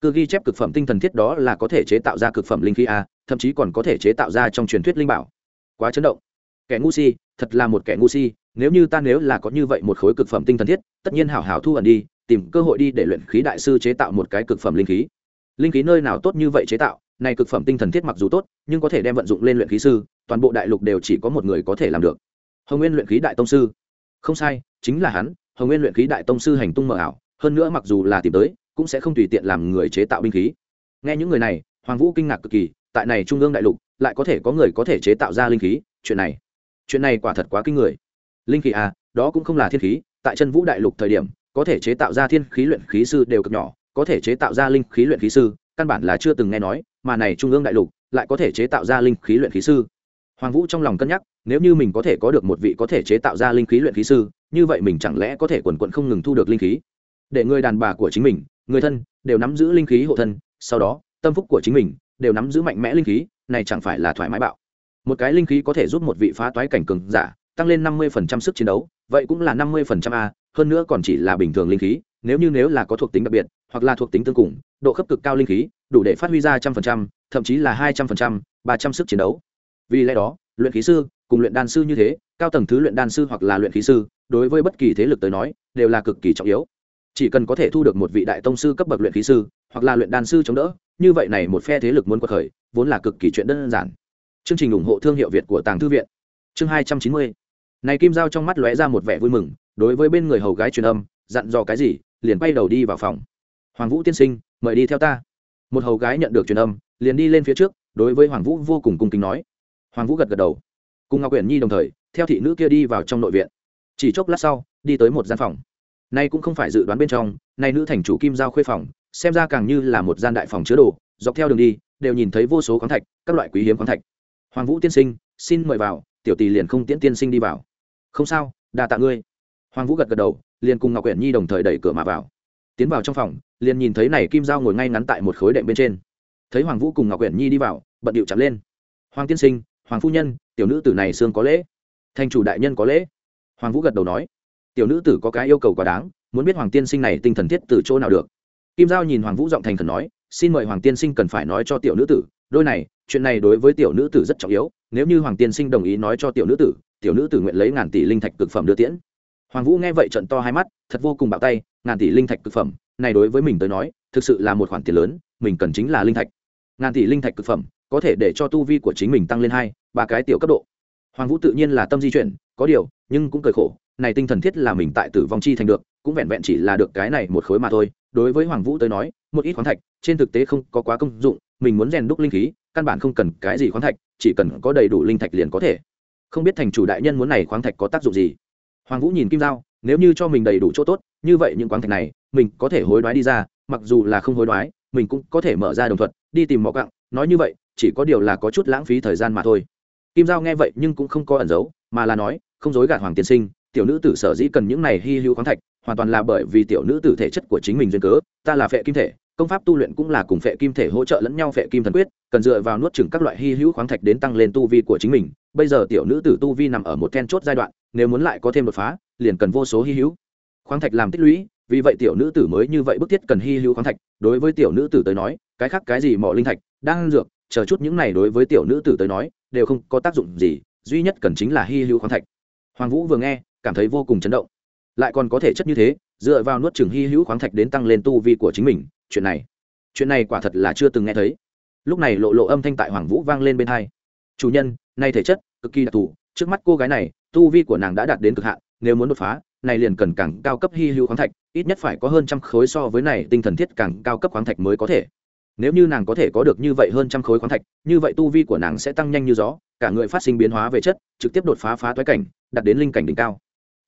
Cứ ghi chép cực phẩm tinh thần thiết đó là có thể chế tạo ra cực phẩm linh khí a thậm chí còn có thể chế tạo ra trong truyền thuyết linh bảo. Quá chấn động. Kẻ ngu si, thật là một kẻ ngu si, nếu như ta nếu là có như vậy một khối cực phẩm tinh thần thiết, tất nhiên hảo hảo thu ẩn đi tìm cơ hội đi để luyện khí đại sư chế tạo một cái cực phẩm linh khí. Linh khí nơi nào tốt như vậy chế tạo, này cực phẩm tinh thần thiết mặc dù tốt, nhưng có thể đem vận dụng lên luyện khí sư, toàn bộ đại lục đều chỉ có một người có thể làm được. Hồng nguyên luyện khí đại tông sư. Không sai, chính là hắn, hồng nguyên luyện khí đại tông sư hành tung mờ ảo, hơn nữa mặc dù là tìm tới, cũng sẽ không tùy tiện làm người chế tạo binh khí. Nghe những người này, hoàng vũ kinh ngạc cực kỳ, tại này trung ương đại lục, lại có thể có người có thể chế tạo ra linh khí, chuyện này chuyện này quả thật quá kinh người. Linh khí à đó cũng không là thiên khí, tại chân vũ đại lục thời điểm có thể chế tạo ra thiên khí luyện khí sư đều cực nhỏ, có thể chế tạo ra linh khí luyện khí sư, căn bản là chưa từng nghe nói, mà này trung ương đại lục lại có thể chế tạo ra linh khí luyện khí sư. Hoàng vũ trong lòng cân nhắc, nếu như mình có thể có được một vị có thể chế tạo ra linh khí luyện khí sư, như vậy mình chẳng lẽ có thể quần quận không ngừng thu được linh khí? Để người đàn bà của chính mình, người thân đều nắm giữ linh khí hộ thân, sau đó, tâm phúc của chính mình đều nắm giữ mạnh mẽ linh khí, này chẳng phải là thoải mái bạo? Một cái linh khí có thể giúp một vị phá toái cảnh cường giả tăng lên năm mươi sức chiến đấu, vậy cũng là năm mươi a, hơn nữa còn chỉ là bình thường linh khí, nếu như nếu là có thuộc tính đặc biệt, hoặc là thuộc tính tương cùng, độ khớp cực cao linh khí, đủ để phát huy ra trăm phần trăm, thậm chí là hai trăm phần trăm, ba trăm sức chiến đấu. Vì lẽ đó, luyện khí sư, cùng luyện đan sư như thế, cao tầng thứ luyện đan sư hoặc là luyện khí sư, đối với bất kỳ thế lực tới nói, đều là cực kỳ trọng yếu. Chỉ cần có thể thu được một vị đại tông sư cấp bậc luyện khí sư, hoặc là luyện đan sư chống đỡ, như vậy này một phe thế lực muốn quật khởi, vốn là cực kỳ chuyện đơn giản. Chương trình ủng hộ thương hiệu việt của tàng thư viện. Chương hai trăm chín mươi này kim giao trong mắt lóe ra một vẻ vui mừng, đối với bên người hầu gái truyền âm, dặn dò cái gì, liền quay đầu đi vào phòng. Hoàng vũ tiên sinh, mời đi theo ta. Một hầu gái nhận được truyền âm, liền đi lên phía trước, đối với hoàng vũ vô cùng cung kính nói. Hoàng vũ gật gật đầu. Cùng ngọc quyển nhi đồng thời, theo thị nữ kia đi vào trong nội viện. Chỉ chốc lát sau, đi tới một gian phòng. Nay cũng không phải dự đoán bên trong nay nữ thành chủ kim giao khuê phòng, xem ra càng như là một gian đại phòng chứa đồ, dọc theo đường đi, đều nhìn thấy vô số khoáng thạch, các loại quý hiếm khoáng thạch. Hoàng vũ tiên sinh, xin mời vào, tiểu tỷ liền không tiễn tiên sinh đi vào không sao, đa tạ ngươi. Hoàng vũ gật gật đầu, liền cùng ngọc quyển nhi đồng thời đẩy cửa mà vào. Tiến vào trong phòng, liền nhìn thấy này kim giao ngồi ngay ngắn tại một khối đệm bên trên. Thấy hoàng vũ cùng ngọc quyển nhi đi vào, bận điệu chặt lên. Hoàng tiên sinh, hoàng phu nhân, tiểu nữ tử này xương có lễ. Thành chủ đại nhân có lễ. Hoàng vũ gật đầu nói. Tiểu nữ tử có cái yêu cầu quá đáng, muốn biết hoàng tiên sinh này tinh thần thiết từ chỗ nào được. Kim giao nhìn hoàng vũ giọng thành thần nói. Xin mời hoàng tiên sinh cần phải nói cho tiểu nữ tử. Đôi này, chuyện này đối với tiểu nữ tử rất trọng yếu. Nếu như hoàng tiên sinh đồng ý nói cho tiểu nữ tử tiểu nữ tự nguyện lấy ngàn tỷ linh thạch cực phẩm đưa tiễn. Hoàng vũ nghe vậy trận to hai mắt, thật vô cùng bạo tay, ngàn tỷ linh thạch cực phẩm, này đối với mình tới nói, thực sự là một khoản tiền lớn, mình cần chính là linh thạch. Ngàn tỷ linh thạch cực phẩm, có thể để cho tu vi của chính mình tăng lên hai, ba cái tiểu cấp độ. Hoàng vũ tự nhiên là tâm di chuyển, có điều, nhưng cũng cười khổ, này tinh thần thiết là mình tại tử vong chi thành được, cũng vẹn vẹn chỉ là được cái này một khối mà thôi. Đối với hoàng vũ tới nói, một ít khoáng thạch, trên thực tế không có quá công dụng, mình muốn rèn đúc linh khí, căn bản không cần cái gì khoáng thạch, chỉ cần có đầy đủ linh thạch liền có thể không biết thành chủ đại nhân muốn này khoáng thạch có tác dụng gì. Hoàng vũ nhìn kim giao, nếu như cho mình đầy đủ chỗ tốt, như vậy những khoáng thạch này, mình có thể hối đoái đi ra, mặc dù là không hối đoái, mình cũng có thể mở ra đồng thuận đi tìm mỏ cặng nói như vậy, chỉ có điều là có chút lãng phí thời gian mà thôi. Kim giao nghe vậy nhưng cũng không có ẩn giấu, mà là nói, không dối gạt hoàng tiên sinh, tiểu nữ tử sở dĩ cần những này hy hữu khoáng thạch, hoàn toàn là bởi vì tiểu nữ tử thể chất của chính mình duyên cớ, ta là phệ kim thể, công pháp tu luyện cũng là cùng phệ kim thể hỗ trợ lẫn nhau phệ kim thần quyết, cần dựa vào nuốt chừng các loại hy hữu khoáng thạch đến tăng lên tu vi của chính mình bây giờ tiểu nữ tử tu vi nằm ở một then chốt giai đoạn, nếu muốn lại có thêm đột phá, liền cần vô số hy hữu. Khoáng thạch làm tích lũy, vì vậy tiểu nữ tử mới như vậy bức thiết cần hy hữu khoáng thạch. Đối với tiểu nữ tử tới nói, cái khác cái gì mỏ linh thạch đang dược, chờ chút những này đối với tiểu nữ tử tới nói, đều không có tác dụng gì, duy nhất cần chính là hy hữu khoáng thạch. Hoàng vũ vừa nghe, cảm thấy vô cùng chấn động. Lại còn có thể chất như thế, dựa vào nuốt trừng hy hữu khoáng thạch đến tăng lên tu vi của chính mình, chuyện này chuyện này quả thật là chưa từng nghe thấy. Lúc này lộ lộ âm thanh tại hoàng vũ vang lên bên hai chủ nhân, nay thể chất, cực kỳ đặc thù, trước mắt cô gái này, tu vi của nàng đã đạt đến cực hạn, nếu muốn đột phá, này liền cần càng cao cấp hy hữu khoáng thạch, ít nhất phải có hơn trăm khối so với này tinh thần thiết càng cao cấp khoáng thạch mới có thể. Nếu như nàng có thể có được như vậy hơn trăm khối khoáng thạch, như vậy tu vi của nàng sẽ tăng nhanh như gió, cả người phát sinh biến hóa về chất, trực tiếp đột phá phá toái cảnh, đạt đến linh cảnh đỉnh cao.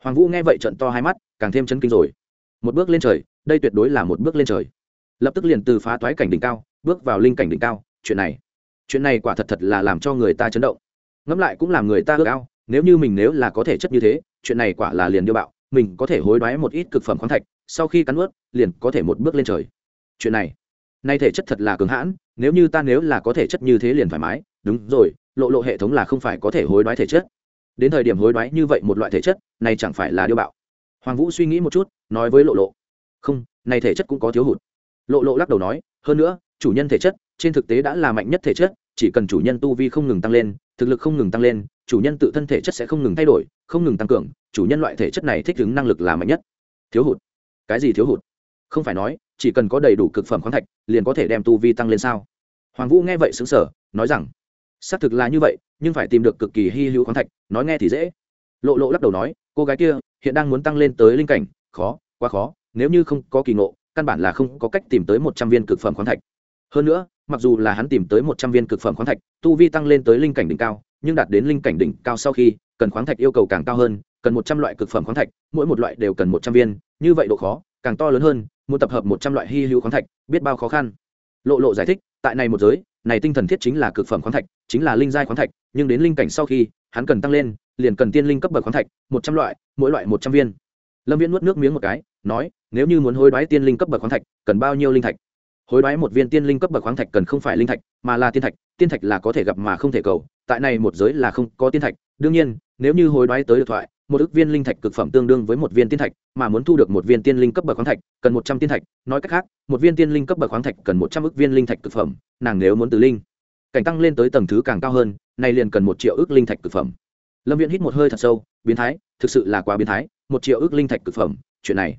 Hoàng vũ nghe vậy trận to hai mắt, càng thêm chấn kinh rồi. Một bước lên trời, đây tuyệt đối là một bước lên trời. Lập tức liền từ phá toái cảnh đỉnh cao, bước vào linh cảnh đỉnh cao, chuyện này chuyện này quả thật thật là làm cho người ta chấn động. Ngẫm lại cũng làm người ta ước ao, nếu như mình nếu là có thể chất như thế, chuyện này quả là liền điêu bạo, mình có thể hối đoái một ít cực phẩm khoáng thạch, sau khi cắn ướt liền có thể một bước lên trời. Chuyện này, nay thể chất thật là cường hãn, nếu như ta nếu là có thể chất như thế liền thoải mái, đúng rồi, lộ lộ hệ thống là không phải có thể hối đoái thể chất. Đến thời điểm hối đoái như vậy một loại thể chất, này chẳng phải là điêu bạo. Hoàng vũ suy nghĩ một chút, nói với lộ lộ. Không, này thể chất cũng có thiếu hụt. Lộ lộ lắc đầu nói, hơn nữa, chủ nhân thể chất, trên thực tế đã là mạnh nhất thể chất chỉ cần chủ nhân tu vi không ngừng tăng lên, thực lực không ngừng tăng lên, chủ nhân tự thân thể chất sẽ không ngừng thay đổi, không ngừng tăng cường, chủ nhân loại thể chất này thích ứng năng lực là mạnh nhất. Thiếu hụt. Cái gì thiếu hụt? Không phải nói, chỉ cần có đầy đủ cực phẩm khoáng thạch, liền có thể đem tu vi tăng lên sao? Hoàng vũ nghe vậy xứng sở nói rằng, xác thực là như vậy, nhưng phải tìm được cực kỳ hy hữu khoáng thạch, nói nghe thì dễ. Lộ lộ lắc đầu nói, cô gái kia, hiện đang muốn tăng lên tới linh cảnh, khó, quá khó, nếu như không có kỳ ngộ, căn bản là không có cách tìm tới một trăm viên cực phẩm khoáng thạch. Hơn nữa mặc dù là hắn tìm tới một trăm viên cực phẩm khoáng thạch, tu vi tăng lên tới linh cảnh đỉnh cao, nhưng đạt đến linh cảnh đỉnh cao sau khi, cần khoáng thạch yêu cầu càng cao hơn, cần một trăm loại cực phẩm khoáng thạch, mỗi một loại đều cần một trăm viên, như vậy độ khó, càng to lớn hơn, muốn tập hợp một trăm loại hy hữu khoáng thạch, biết bao khó khăn. Lộ lộ giải thích, tại này một giới, này tinh thần thiết chính là cực phẩm khoáng thạch, chính là linh giai khoáng thạch, nhưng đến linh cảnh sau khi, hắn cần tăng lên, liền cần tiên linh cấp bậc khoáng thạch, một trăm loại, mỗi loại một trăm viên. Lâm viễn nuốt nước miếng một cái, nói, nếu như muốn hối đoái tiên linh cấp bậc khoáng thạch, cần bao nhiêu linh thạch? Hối đoái một viên tiên linh cấp bậc khoáng thạch cần không phải linh thạch, mà là tiên thạch tiên thạch là có thể gặp mà không thể cầu, tại này một giới là không có tiên thạch. Đương nhiên, nếu như hối đoái tới được thoại, một ước viên linh thạch cực phẩm tương đương với một viên tiên thạch, mà muốn thu được một viên tiên linh cấp bậc khoáng thạch, cần một trăm tiên thạch. Nói cách khác, một viên tiên linh cấp bậc khoáng thạch cần một trăm ước viên linh thạch cực phẩm, nàng nếu muốn từ linh, cảnh tăng lên tới tầng thứ càng cao hơn, nay liền cần một triệu ước linh thạch cực phẩm. Lâm viễn hít một hơi thật sâu, biến thái, thực sự là quá biến thái, một triệu ước linh thạch cực phẩm, chuyện này,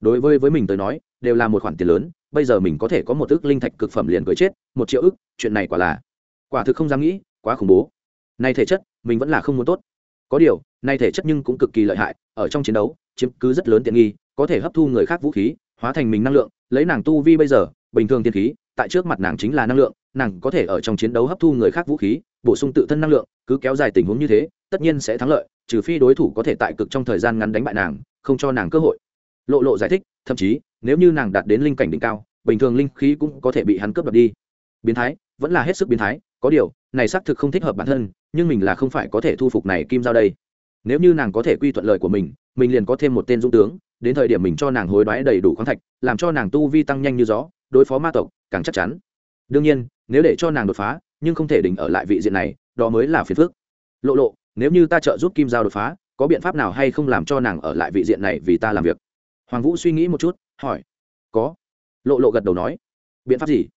đối với với mình tới nói, đều là một khoản tiền lớn bây giờ mình có thể có một ước linh thạch cực phẩm liền cưới chết, một triệu ước chuyện này quả là, quả thực không dám nghĩ, quá khủng bố. Nay thể chất, mình vẫn là không muốn tốt. Có điều, nay thể chất nhưng cũng cực kỳ lợi hại, ở trong chiến đấu, chiếm cứ rất lớn tiện nghi, có thể hấp thu người khác vũ khí, hóa thành mình năng lượng, lấy nàng tu vi bây giờ, bình thường tiên khí, tại trước mặt nàng chính là năng lượng, nàng có thể ở trong chiến đấu hấp thu người khác vũ khí, bổ sung tự thân năng lượng, cứ kéo dài tình huống như thế, tất nhiên sẽ thắng lợi, trừ phi đối thủ có thể tại cực trong thời gian ngắn đánh bại nàng, không cho nàng cơ hội. Lộ lộ giải thích thậm chí, nếu như nàng đạt đến linh cảnh đỉnh cao, bình thường linh khí cũng có thể bị hắn cướp đoạt đi. Biến thái, vẫn là hết sức biến thái, có điều, này xác thực không thích hợp bản thân, nhưng mình là không phải có thể thu phục này kim giao đây. Nếu như nàng có thể quy thuận lời của mình mình liền có thêm một tên dũng tướng, đến thời điểm mình cho nàng hối đoái đầy đủ khoáng thạch, làm cho nàng tu vi tăng nhanh như gió, đối phó ma tộc, càng chắc chắn. Đương nhiên, nếu để cho nàng đột phá, nhưng không thể đỉnh ở lại vị diện này, đó mới là phiền phức. Lộ lộ, nếu như ta trợ giúp kim giao đột phá, có biện pháp nào hay không làm cho nàng ở lại vị diện này vì ta làm việc? Hoàng vũ suy nghĩ một chút, hỏi, có? Lộ lộ gật đầu nói, biện pháp gì?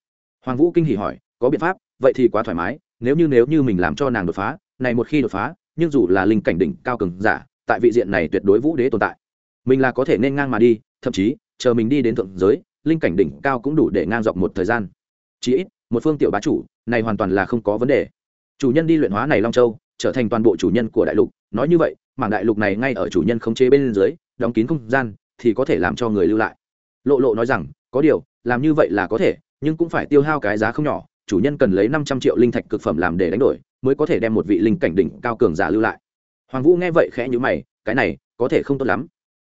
Hoàng vũ kinh hỉ hỏi, có biện pháp, vậy thì quá thoải mái, nếu như nếu như mình làm cho nàng đột phá, này một khi đột phá, nhưng dù là linh cảnh đỉnh cao cường giả, tại vị diện này tuyệt đối vũ đế tồn tại. Mình là có thể nên ngang mà đi, thậm chí, chờ mình đi đến thượng giới, linh cảnh đỉnh cao cũng đủ để ngang dọc một thời gian. Chí ít, một phương tiểu bá chủ, này hoàn toàn là không có vấn đề. Chủ nhân đi luyện hóa này long châu, trở thành toàn bộ chủ nhân của đại lục. Nói như vậy, mảng đại lục này ngay ở chủ nhân khống chế bên dưới, đóng kín không gian thì có thể làm cho người lưu lại. Lộ lộ nói rằng, có điều, làm như vậy là có thể, nhưng cũng phải tiêu hao cái giá không nhỏ, chủ nhân cần lấy năm trăm triệu linh thạch cực phẩm làm để đánh đổi, mới có thể đem một vị linh cảnh đỉnh cao cường giả lưu lại. Hoàng vũ nghe vậy khẽ nhữ mày, cái này, có thể không tốt lắm.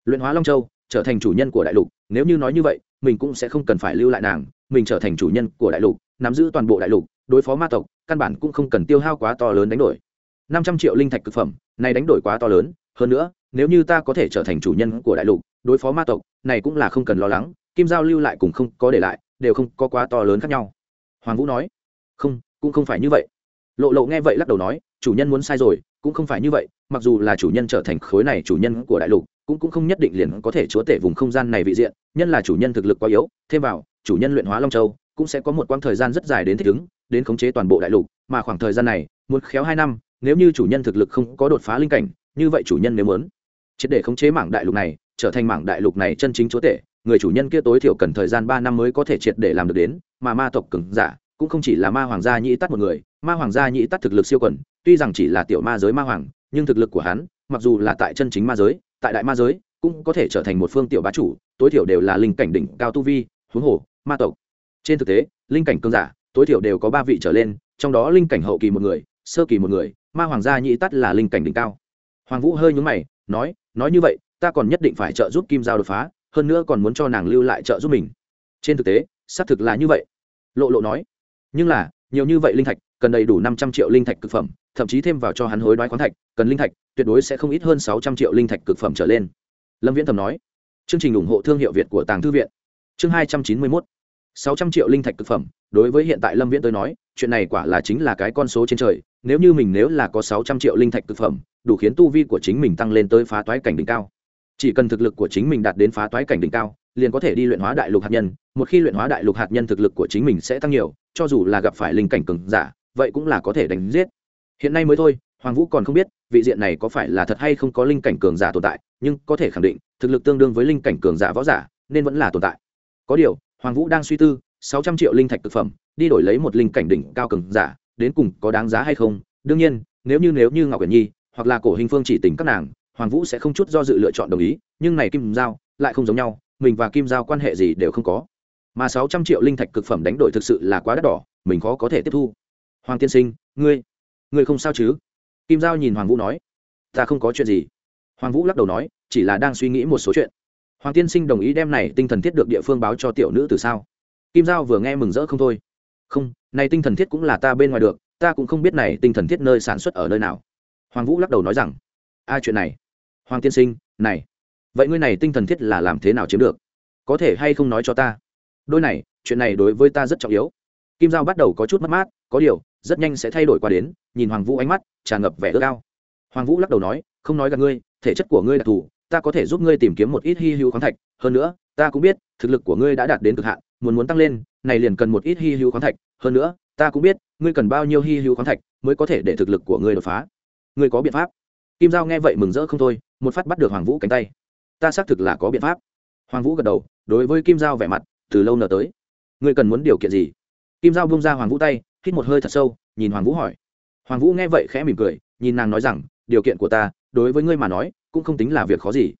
Luyện hóa long châu, trở thành chủ nhân của đại lục, nếu như nói như vậy, mình cũng sẽ không cần phải lưu lại nàng, mình trở thành chủ nhân của đại lục, nắm giữ toàn bộ đại lục, đối phó ma tộc, căn bản cũng không cần tiêu hao quá to lớn đánh đổi. năm trăm triệu linh thạch cực phẩm, này đánh đổi quá to lớn, hơn nữa nếu như ta có thể trở thành chủ nhân của đại lục, đối phó ma tộc, này cũng là không cần lo lắng, kim giao lưu lại cùng không có để lại, đều không có quá to lớn khác nhau. Hoàng vũ nói. Không, cũng không phải như vậy. Lộ lộ nghe vậy lắc đầu nói, chủ nhân muốn sai rồi, cũng không phải như vậy, mặc dù là chủ nhân trở thành khối này chủ nhân của đại lục, cũng cũng không nhất định liền có thể chúa tể vùng không gian này vị diện, nhân là chủ nhân thực lực quá yếu, thêm vào, chủ nhân luyện hóa long châu, cũng sẽ có một quãng thời gian rất dài đến thích ứng, đến khống chế toàn bộ đại lục, mà khoảng thời gian này, muốn khéo hai năm, nếu như chủ nhân thực lực không có đột phá linh cảnh, như vậy chủ nhân nếu muốn triệt để khống chế mảng đại lục này, trở thành mảng đại lục này chân chính chúa tể, người chủ nhân kia tối thiểu cần thời gian ba năm mới có thể triệt để làm được đến, mà ma tộc cường giả cũng không chỉ là ma hoàng gia nhĩ tắt một người, ma hoàng gia nhĩ tắt thực lực siêu quần, tuy rằng chỉ là tiểu ma giới ma hoàng, nhưng thực lực của hắn, mặc dù là tại chân chính ma giới, tại đại ma giới cũng có thể trở thành một phương tiểu bá chủ, tối thiểu đều là linh cảnh đỉnh cao tu vi, huống hồ, ma tộc. Trên thực tế, linh cảnh cường giả tối thiểu đều có ba vị trở lên, trong đó linh cảnh hậu kỳ một người, sơ kỳ một người, ma hoàng gia nhĩ tắt là linh cảnh đỉnh cao. Hoàng vũ hơi nhúng mày, nói nói như vậy, ta còn nhất định phải trợ giúp kim giao đột phá, hơn nữa còn muốn cho nàng lưu lại trợ giúp mình. Trên thực tế, xác thực là như vậy. Lộ lộ nói. Nhưng là, nhiều như vậy linh thạch, cần đầy đủ năm trăm triệu linh thạch cực phẩm, thậm chí thêm vào cho hắn hối đoái khoáng thạch, cần linh thạch, tuyệt đối sẽ không ít hơn sáu trăm triệu linh thạch cực phẩm trở lên. Lâm viễn thầm nói. Chương trình ủng hộ thương hiệu việt của tàng thư viện. Chương hai trăm chín mươi mốt. sáu trăm triệu linh thạch cực phẩm, đối với hiện tại lâm viễn tới nói, chuyện này quả là chính là cái con số trên trời nếu như mình nếu là có sáu trăm triệu linh thạch cực phẩm, đủ khiến tu vi của chính mình tăng lên tới phá toái cảnh đỉnh cao. Chỉ cần thực lực của chính mình đạt đến phá toái cảnh đỉnh cao, liền có thể đi luyện hóa đại lục hạt nhân. Một khi luyện hóa đại lục hạt nhân thực lực của chính mình sẽ tăng nhiều, cho dù là gặp phải linh cảnh cường giả, vậy cũng là có thể đánh giết. Hiện nay mới thôi, hoàng vũ còn không biết vị diện này có phải là thật hay không có linh cảnh cường giả tồn tại, nhưng có thể khẳng định, thực lực tương đương với linh cảnh cường giả võ giả, nên vẫn là tồn tại. Có điều, hoàng vũ đang suy tư, sáu trăm triệu linh thạch thực phẩm, đi đổi lấy một linh cảnh đỉnh cao cường giả đến cùng có đáng giá hay không? Đương nhiên, nếu như nếu như ngọc quyển nhi hoặc là cổ hình phương chỉ tình các nàng, hoàng vũ sẽ không chút do dự lựa chọn đồng ý, nhưng này kim giao lại không giống nhau, mình và kim giao quan hệ gì đều không có. Mà sáu trăm triệu linh thạch cực phẩm đánh đổi thực sự là quá đắt đỏ, mình khó có thể tiếp thu. Hoàng tiên sinh, ngươi ngươi không sao chứ? Kim giao nhìn hoàng vũ nói, ta không có chuyện gì. Hoàng vũ lắc đầu nói, chỉ là đang suy nghĩ một số chuyện. Hoàng tiên sinh đồng ý đem này tinh thần thiết được địa phương báo cho tiểu nữ từ sao? Kim giao vừa nghe mừng rỡ không thôi không, này tinh thần thiết cũng là ta bên ngoài được, ta cũng không biết này tinh thần thiết nơi sản xuất ở nơi nào. Hoàng vũ lắc đầu nói rằng, a, chuyện này. Hoàng tiên sinh, này, vậy ngươi này tinh thần thiết là làm thế nào chiếm được? Có thể hay không nói cho ta? Đôi này, chuyện này đối với ta rất trọng yếu. Kim giao bắt đầu có chút mất mát, có điều, rất nhanh sẽ thay đổi qua đến. Nhìn hoàng vũ ánh mắt, tràn ngập vẻ ước ao. Hoàng vũ lắc đầu nói, không nói gặp ngươi, thể chất của ngươi đặc thù ta có thể giúp ngươi tìm kiếm một ít hy hữu khoáng thạch. Hơn nữa, ta cũng biết, thực lực của ngươi đã đạt đến cực hạn muốn muốn tăng lên, này liền cần một ít hy hữu khoáng thạch. Hơn nữa, ta cũng biết, ngươi cần bao nhiêu hy hữu khoáng thạch mới có thể để thực lực của ngươi đột phá. Ngươi có biện pháp. Kim giao nghe vậy mừng rỡ không thôi, một phát bắt được hoàng vũ cánh tay. Ta xác thực là có biện pháp. Hoàng vũ gật đầu, đối với kim giao vẻ mặt, từ lâu nở tới. Ngươi cần muốn điều kiện gì? Kim giao bung ra hoàng vũ tay, hít một hơi thật sâu, nhìn hoàng vũ hỏi. Hoàng vũ nghe vậy khẽ mỉm cười, nhìn nàng nói rằng, điều kiện của ta, đối với ngươi mà nói, cũng không tính là việc khó gì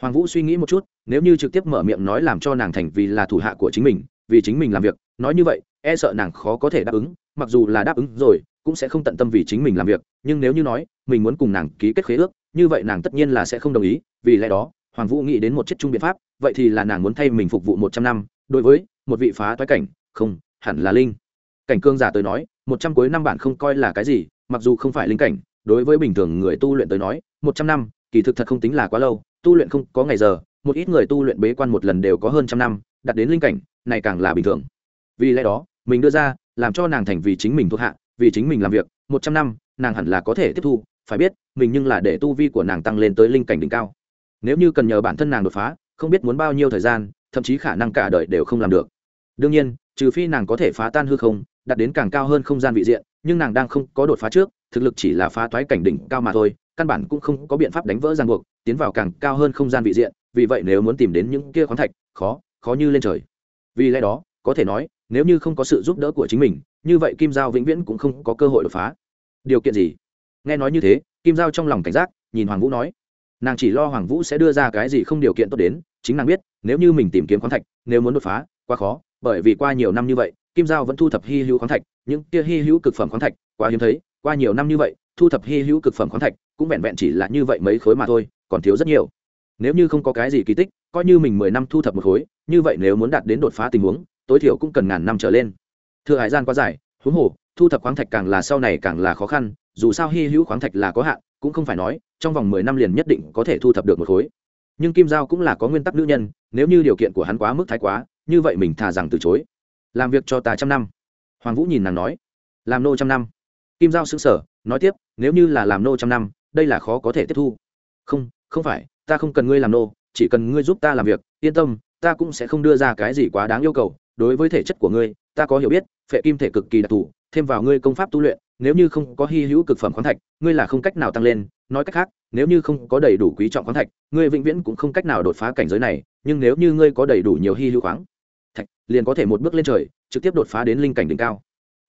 hoàng vũ suy nghĩ một chút, nếu như trực tiếp mở miệng nói làm cho nàng thành vì là thủ hạ của chính mình, vì chính mình làm việc, nói như vậy e sợ nàng khó có thể đáp ứng, mặc dù là đáp ứng rồi, cũng sẽ không tận tâm vì chính mình làm việc, nhưng nếu như nói, mình muốn cùng nàng ký kết khế ước, như vậy nàng tất nhiên là sẽ không đồng ý, vì lẽ đó, hoàng vũ nghĩ đến một chiếc chung biện pháp, vậy thì là nàng muốn thay mình phục vụ một trăm năm, đối với một vị phá toái cảnh, không, hẳn là linh. Cảnh cương giả tới nói, một trăm cuối năm bản không coi là cái gì, mặc dù không phải linh cảnh, đối với bình thường người tu luyện tới nói, một trăm năm, kỳ thực thật không tính là quá lâu tu luyện không có ngày giờ, một ít người tu luyện bế quan một lần đều có hơn trăm năm đặt đến linh cảnh, này càng là bình thường. Vì lẽ đó, mình đưa ra, làm cho nàng thành vì chính mình thuộc hạ, vì chính mình làm việc, một trăm năm, nàng hẳn là có thể tiếp thu, phải biết, mình nhưng là để tu vi của nàng tăng lên tới linh cảnh đỉnh cao. Nếu như cần nhờ bản thân nàng đột phá, không biết muốn bao nhiêu thời gian, thậm chí khả năng cả đời đều không làm được. Đương nhiên, trừ phi nàng có thể phá tan hư không, đạt đến càng cao hơn không gian vị diện, nhưng nàng đang không có đột phá trước, thực lực chỉ là phá toái cảnh đỉnh cao mà thôi căn bản cũng không có biện pháp đánh vỡ ràng buộc, tiến vào càng cao hơn không gian vị diện, vì vậy nếu muốn tìm đến những kia khoáng thạch, khó khó như lên trời. Vì lẽ đó, có thể nói, nếu như không có sự giúp đỡ của chính mình, như vậy kim giao vĩnh viễn cũng không có cơ hội đột phá. Điều kiện gì? Nghe nói như thế, kim giao trong lòng cảnh giác, nhìn hoàng vũ nói, nàng chỉ lo hoàng vũ sẽ đưa ra cái gì không điều kiện tốt đến, chính nàng biết, nếu như mình tìm kiếm khoáng thạch, nếu muốn đột phá, quá khó, bởi vì qua nhiều năm như vậy, kim giao vẫn thu thập hy hữu khoáng thạch, những kia hy hữu cực phẩm khoáng thạch, quá hiếm thấy, qua nhiều năm như vậy thu thập hy hữu cực phẩm khoáng thạch, cũng vẹn vẹn chỉ là như vậy mấy khối mà thôi, còn thiếu rất nhiều. Nếu như không có cái gì kỳ tích, coi như mình mười năm thu thập một khối, như vậy nếu muốn đạt đến đột phá tình huống, tối thiểu cũng cần ngàn năm trở lên. Thừa hải gian quá dài, huống hồ, thu thập khoáng thạch càng là sau này càng là khó khăn, dù sao hy hữu khoáng thạch là có hạn, cũng không phải nói, trong vòng mười năm liền nhất định có thể thu thập được một khối. Nhưng kim giao cũng là có nguyên tắc nữ nhân, nếu như điều kiện của hắn quá mức thái quá, như vậy mình thà rằng từ chối. Làm việc cho ta trăm năm. Hoàng vũ nhìn nàng nói. Làm nô trăm năm. Kim giao xứng sở nói tiếp, nếu như là làm nô trăm năm, đây là khó có thể tiếp thu. Không không phải, ta không cần ngươi làm nô, chỉ cần ngươi giúp ta làm việc, yên tâm, ta cũng sẽ không đưa ra cái gì quá đáng yêu cầu. Đối với thể chất của ngươi, ta có hiểu biết, phệ kim thể cực kỳ đặc thù, thêm vào ngươi công pháp tu luyện, nếu như không có hy hữu cực phẩm khoáng thạch, ngươi là không cách nào tăng lên. Nói cách khác, nếu như không có đầy đủ quý trọng khoáng thạch, ngươi vĩnh viễn cũng không cách nào đột phá cảnh giới này, nhưng nếu như ngươi có đầy đủ nhiều hy hữu khoáng thạch, liền có thể một bước lên trời, trực tiếp đột phá đến linh cảnh đỉnh cao.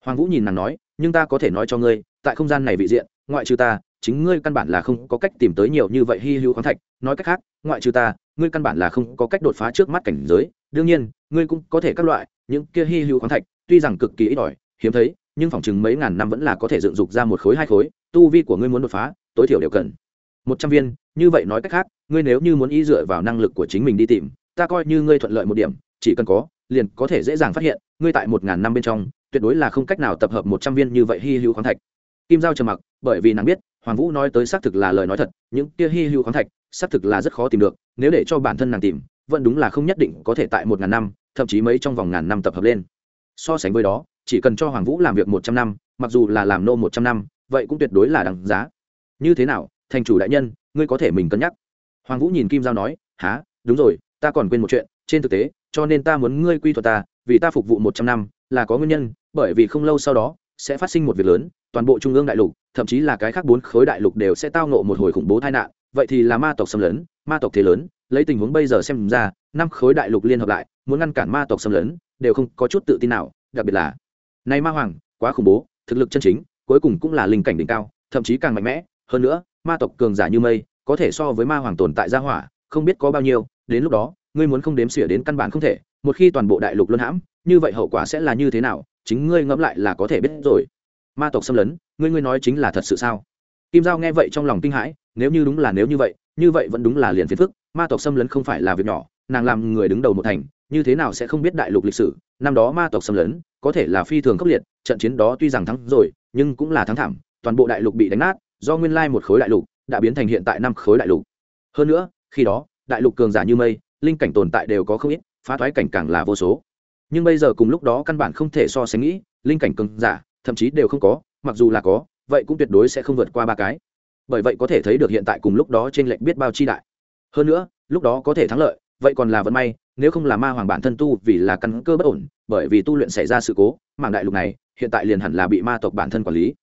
Hoàng vũ nhìn nàng nói, nhưng ta có thể nói cho ngươi tại không gian này vị diện, ngoại trừ ta, chính ngươi căn bản là không có cách tìm tới nhiều như vậy hy hữu khoáng thạch. Nói cách khác, ngoại trừ ta, ngươi căn bản là không có cách đột phá trước mắt cảnh giới. Đương nhiên, ngươi cũng có thể các loại, những kia hy hữu khoáng thạch, tuy rằng cực kỳ ít ỏi, hiếm thấy, nhưng phỏng chừng mấy ngàn năm vẫn là có thể dựng dục ra một khối, hai khối. Tu vi của ngươi muốn đột phá, tối thiểu đều cần một trăm viên. Như vậy nói cách khác, ngươi nếu như muốn y dựa vào năng lực của chính mình đi tìm, ta coi như ngươi thuận lợi một điểm, chỉ cần có, liền có thể dễ dàng phát hiện, ngươi tại một ngàn năm bên trong, tuyệt đối là không cách nào tập hợp một trăm viên như vậy hy hữu khoáng thạch kim giao trầm mặc, bởi vì nàng biết, hoàng vũ nói tới xác thực là lời nói thật, những kia hy hữu khoáng thạch, xác thực là rất khó tìm được, nếu để cho bản thân nàng tìm, vẫn đúng là không nhất định có thể tại một ngàn năm, thậm chí mấy trong vòng ngàn năm tập hợp lên. So sánh với đó, chỉ cần cho hoàng vũ làm việc một trăm năm, mặc dù là làm nô một trăm năm, vậy cũng tuyệt đối là đằng giá. Như thế nào, thành chủ đại nhân, ngươi có thể mình cân nhắc? Hoàng vũ nhìn kim giao nói há đúng rồi, ta còn quên một chuyện, trên thực tế, cho nên ta muốn ngươi quy thuật ta, vì ta phục vụ một trăm năm, là có nguyên nhân, bởi vì không lâu sau đó sẽ phát sinh một việc lớn, toàn bộ trung ương đại lục, thậm chí là cái khác bốn khối đại lục đều sẽ tao nộ một hồi khủng bố tai nạn. Vậy thì là ma tộc xâm lấn, ma tộc thế lớn, lấy tình huống bây giờ xem ra, năm khối đại lục liên hợp lại, muốn ngăn cản ma tộc xâm lấn, đều không có chút tự tin nào, đặc biệt là, nay ma hoàng, quá khủng bố, thực lực chân chính, cuối cùng cũng là linh cảnh đỉnh cao, thậm chí càng mạnh mẽ. Hơn nữa, ma tộc cường giả như mây, có thể so với ma hoàng tồn tại gia hỏa, không biết có bao nhiêu, đến lúc đó, ngươi muốn không đếm xỉa đến căn bản không thể, một khi toàn bộ đại lục luân hãm, như vậy hậu quả sẽ là như thế nào? Chính ngươi ngẫm lại là có thể biết rồi. Ma tộc xâm lấn, ngươi ngươi nói chính là thật sự sao? Kim giao nghe vậy trong lòng kinh hãi, nếu như đúng là nếu như vậy như vậy vẫn đúng là liền phiền phức, ma tộc xâm lấn không phải là việc nhỏ, nàng làm người đứng đầu một thành, như thế nào sẽ không biết đại lục lịch sử? Năm đó ma tộc xâm lấn, có thể là phi thường khốc liệt, trận chiến đó tuy rằng thắng rồi, nhưng cũng là thắng thảm, toàn bộ đại lục bị đánh nát, do nguyên lai một khối đại lục đã biến thành hiện tại năm khối đại lục. Hơn nữa, khi đó, đại lục cường giả như mây, linh cảnh tồn tại đều có không ít, phá thoái cảnh càng là vô số nhưng bây giờ cùng lúc đó căn bản không thể so sánh nghĩ, linh cảnh cường giả, thậm chí đều không có, mặc dù là có, vậy cũng tuyệt đối sẽ không vượt qua ba cái. Bởi vậy có thể thấy được hiện tại cùng lúc đó trên lệnh biết bao chi đại. Hơn nữa, lúc đó có thể thắng lợi, vậy còn là vận may, nếu không là ma hoàng bản thân tu vì là căn cơ bất ổn, bởi vì tu luyện xảy ra sự cố, mảng đại lục này, hiện tại liền hẳn là bị ma tộc bản thân quản lý.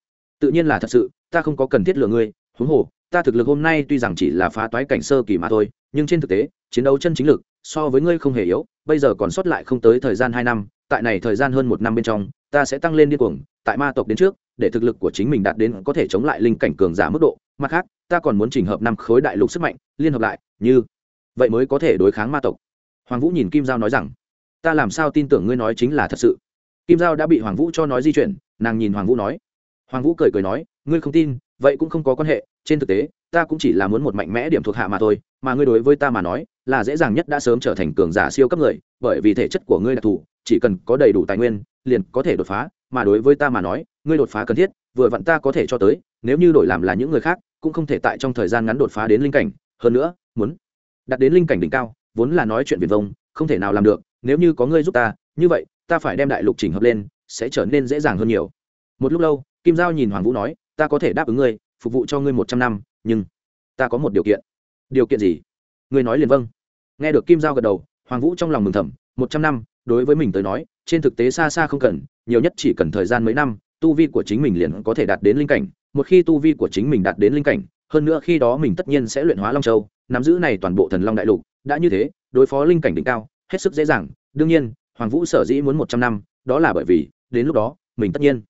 Tự nhiên là thật sự, ta không có cần thiết lừa ngươi, huống hồ ta thực lực hôm nay tuy rằng chỉ là phá toái cảnh sơ kỳ mà thôi, nhưng trên thực tế, chiến đấu chân chính lực, so với ngươi không hề yếu, bây giờ còn sót lại không tới thời gian hai năm, tại này thời gian hơn một năm bên trong, ta sẽ tăng lên điên cuồng, tại ma tộc đến trước, để thực lực của chính mình đạt đến có thể chống lại linh cảnh cường giả mức độ. Mặt khác, ta còn muốn chỉnh hợp năm khối đại lục sức mạnh, liên hợp lại, như vậy mới có thể đối kháng ma tộc. Hoàng vũ nhìn kim giao nói rằng, ta làm sao tin tưởng ngươi nói chính là thật sự? Kim giao đã bị hoàng vũ cho nói di chuyển, nàng nhìn hoàng vũ nói. Hoàng vũ cười cười nói, ngươi không tin vậy cũng không có quan hệ, trên thực tế, ta cũng chỉ là muốn một mạnh mẽ điểm thuộc hạ mà thôi, mà ngươi đối với ta mà nói, là dễ dàng nhất đã sớm trở thành cường giả siêu cấp người, bởi vì thể chất của ngươi đặc thù chỉ cần có đầy đủ tài nguyên, liền có thể đột phá, mà đối với ta mà nói, ngươi đột phá cần thiết, vừa vặn ta có thể cho tới, nếu như đổi làm là những người khác, cũng không thể tại trong thời gian ngắn đột phá đến linh cảnh, hơn nữa, muốn đạt đến linh cảnh đỉnh cao, vốn là nói chuyện viền vông, không thể nào làm được, nếu như có ngươi giúp ta, như vậy, ta phải đem đại lục chỉnh hợp lên, sẽ trở nên dễ dàng hơn nhiều. Một lúc lâu, kim giao nhìn hoàng vũ nói ta có thể đáp ứng ngươi, phục vụ cho ngươi một trăm năm, nhưng ta có một điều kiện. Điều kiện gì? Ngươi nói liền vâng. Nghe được kim giao gật đầu, hoàng vũ trong lòng mừng thầm, một trăm năm, đối với mình tới nói, trên thực tế xa xa không cần, nhiều nhất chỉ cần thời gian mấy năm, tu vi của chính mình liền có thể đạt đến linh cảnh. Một khi tu vi của chính mình đạt đến linh cảnh, hơn nữa khi đó mình tất nhiên sẽ luyện hóa long châu, nắm giữ này toàn bộ thần long đại lục, đã như thế, đối phó linh cảnh đỉnh cao, hết sức dễ dàng. Đương nhiên, hoàng vũ sở dĩ muốn một trăm năm, đó là bởi vì, đến lúc đó, mình tất nhiên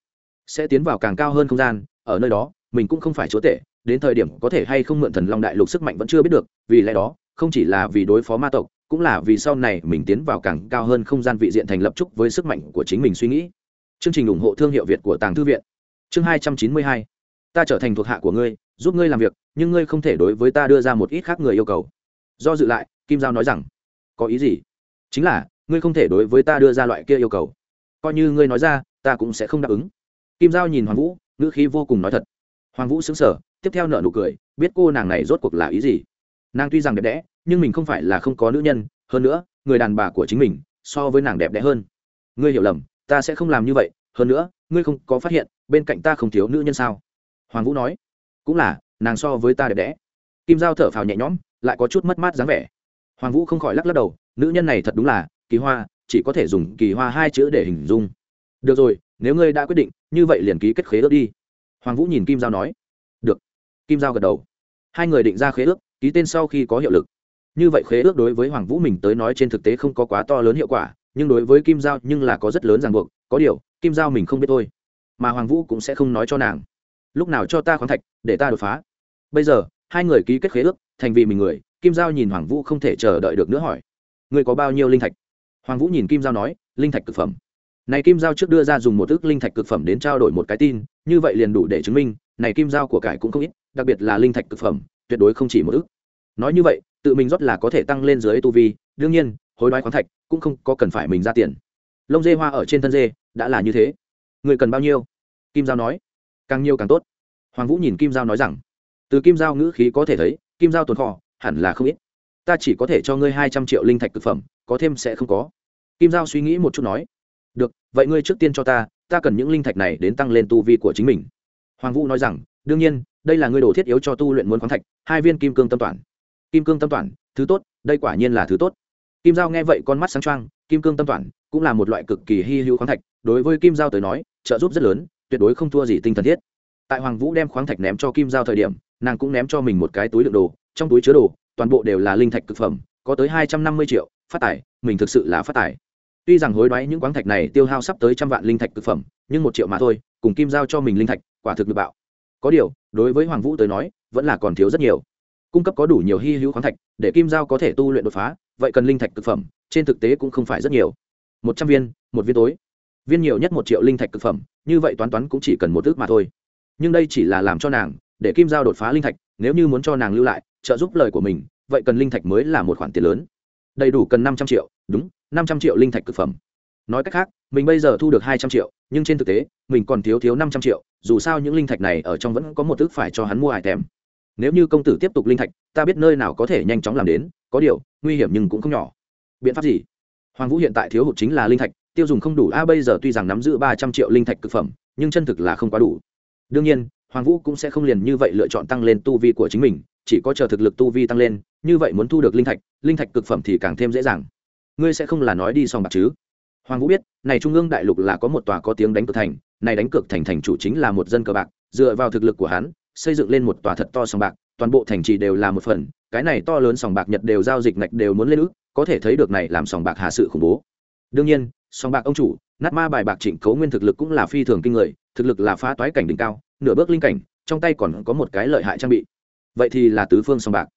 sẽ tiến vào càng cao hơn không gian ở nơi đó, mình cũng không phải chúa tể, đến thời điểm có thể hay không mượn thần long đại lục sức mạnh vẫn chưa biết được, vì lẽ đó, không chỉ là vì đối phó ma tộc, cũng là vì sau này mình tiến vào càng cao hơn không gian vị diện thành lập trúc với sức mạnh của chính mình suy nghĩ. Chương trình ủng hộ thương hiệu việt của tàng thư viện. Chương hai trăm chín mươi hai. Ta trở thành thuộc hạ của ngươi, giúp ngươi làm việc, nhưng ngươi không thể đối với ta đưa ra một ít khác người yêu cầu. Do dự lại, kim giao nói rằng, có ý gì? Chính là, ngươi không thể đối với ta đưa ra loại kia yêu cầu. Coi như ngươi nói ra, ta cũng sẽ không đáp ứng. Kim giao nhìn hoàng vũ ngữ khí vô cùng nói thật. Hoàng vũ xứng sở tiếp theo nợ nụ cười, biết cô nàng này rốt cuộc là ý gì. Nàng tuy rằng đẹp đẽ, nhưng mình không phải là không có nữ nhân, hơn nữa, người đàn bà của chính mình, so với nàng đẹp đẽ hơn. Ngươi hiểu lầm, ta sẽ không làm như vậy, hơn nữa, ngươi không có phát hiện, bên cạnh ta không thiếu nữ nhân sao? Hoàng vũ nói, cũng là, nàng so với ta đẹp đẽ. Kim giao thở phào nhẹ nhõm, lại có chút mất mát dáng vẻ. Hoàng vũ không khỏi lắc lắc đầu, nữ nhân này thật đúng là, kỳ hoa, chỉ có thể dùng kỳ hoa hai chữ để hình dung. Được rồi nếu ngươi đã quyết định, như vậy liền ký kết khế ước đi. Hoàng vũ nhìn kim giao nói. Được. Kim giao gật đầu. Hai người định ra khế ước, ký tên sau khi có hiệu lực. Như vậy khế ước đối với hoàng vũ mình tới nói trên thực tế không có quá to lớn hiệu quả, nhưng đối với kim giao nhưng là có rất lớn ràng buộc, có điều, kim giao mình không biết thôi. Mà hoàng vũ cũng sẽ không nói cho nàng. Lúc nào cho ta khoáng thạch, để ta đột phá. Bây giờ, hai người ký kết khế ước, thành vì mình người, kim giao nhìn hoàng vũ không thể chờ đợi được nữa hỏi. Người có bao nhiêu linh thạch? Hoàng vũ nhìn kim giao nói, linh thạch cực phẩm này kim giao trước đưa ra dùng một ước linh thạch cực phẩm đến trao đổi một cái tin, như vậy liền đủ để chứng minh, này kim giao của cải cũng không ít, đặc biệt là linh thạch cực phẩm, tuyệt đối không chỉ một ước. Nói như vậy, tự mình rót là có thể tăng lên dưới tu vi, đương nhiên, hối đoái khoáng thạch cũng không có cần phải mình ra tiền. Lông dê hoa ở trên thân dê, đã là như thế. Người cần bao nhiêu? Kim giao nói. Càng nhiều càng tốt. Hoàng vũ nhìn kim giao nói rằng. Từ kim giao ngữ khí có thể thấy, kim giao tồn kho, hẳn là không ít. Ta chỉ có thể cho ngươi hai trăm triệu linh thạch thực phẩm, có thêm sẽ không có. Kim giao suy nghĩ một chút nói được, vậy ngươi trước tiên cho ta ta cần những linh thạch này đến tăng lên tu vi của chính mình. Hoàng vũ nói rằng, đương nhiên, đây là ngươi đồ thiết yếu cho tu luyện muốn khoáng thạch, hai viên kim cương tâm toàn. Kim cương tâm toàn, thứ tốt, đây quả nhiên là thứ tốt. Kim giao nghe vậy con mắt sáng trăng kim cương tâm toàn cũng là một loại cực kỳ hy hữu khoáng thạch, đối với kim giao tới nói, trợ giúp rất lớn, tuyệt đối không thua gì tinh thần thiết. Tại hoàng vũ đem khoáng thạch ném cho kim giao thời điểm, nàng cũng ném cho mình một cái túi đựng đồ, trong túi chứa đồ, toàn bộ đều là linh thạch cực phẩm, có tới hai trăm năm mươi triệu, phát tài, mình thực sự là phát tài tuy rằng hối đoái những quáng thạch này tiêu hao sắp tới trăm vạn linh thạch thực phẩm, nhưng một triệu mà thôi, cùng kim giao cho mình linh thạch, quả thực được bạo. Có điều, đối với hoàng vũ tới nói, vẫn là còn thiếu rất nhiều. Cung cấp có đủ nhiều hy hữu khoáng thạch, để kim giao có thể tu luyện đột phá, vậy cần linh thạch thực phẩm, trên thực tế cũng không phải rất nhiều. Một trăm viên, một viên tối. Viên nhiều nhất một triệu linh thạch thực phẩm, như vậy toán toán cũng chỉ cần một ước mà thôi. Nhưng đây chỉ là làm cho nàng, để kim giao đột phá linh thạch, nếu như muốn cho nàng lưu lại, trợ giúp lời của mình, vậy cần linh thạch mới là một khoản tiền lớn. Đầy đủ cần năm trăm triệu, đúng năm trăm triệu linh thạch cực phẩm. Nói cách khác, mình bây giờ thu được hai trăm triệu, nhưng trên thực tế, mình còn thiếu thiếu năm trăm triệu, dù sao những linh thạch này ở trong vẫn có một ước phải cho hắn mua hải tèm nếu như công tử tiếp tục linh thạch, ta biết nơi nào có thể nhanh chóng làm đến, có điều, nguy hiểm nhưng cũng không nhỏ. Biện pháp gì? Hoàng vũ hiện tại thiếu hụt chính là linh thạch, tiêu dùng không đủ, a, bây giờ tuy rằng nắm giữ ba trăm triệu linh thạch cực phẩm, nhưng chân thực là không quá đủ. Đương nhiên, hoàng vũ cũng sẽ không liền như vậy lựa chọn tăng lên tu vi của chính mình, chỉ có chờ thực lực tu vi tăng lên, như vậy muốn thu được linh thạch linh thạch cực phẩm thì càng thêm dễ dàng ngươi sẽ không là nói đi sòng bạc chứ? Hoàng vũ biết, này trung ương đại lục là có một tòa có tiếng đánh cược thành, này đánh cược thành thành chủ chính là một dân cờ bạc, dựa vào thực lực của hắn, xây dựng lên một tòa thật to sòng bạc, toàn bộ thành trì đều là một phần, cái này to lớn sòng bạc nhật đều giao dịch ngạch đều muốn lên ước, có thể thấy được này làm sòng bạc hà sự khủng bố. Đương nhiên, sòng bạc ông chủ, nát ma bài bạc trịnh cấu nguyên thực lực cũng là phi thường kinh người, thực lực là phá toái cảnh đỉnh cao, nửa bước linh cảnh, trong tay còn có một cái lợi hại trang bị. Vậy thì là tứ phương sòng bạc.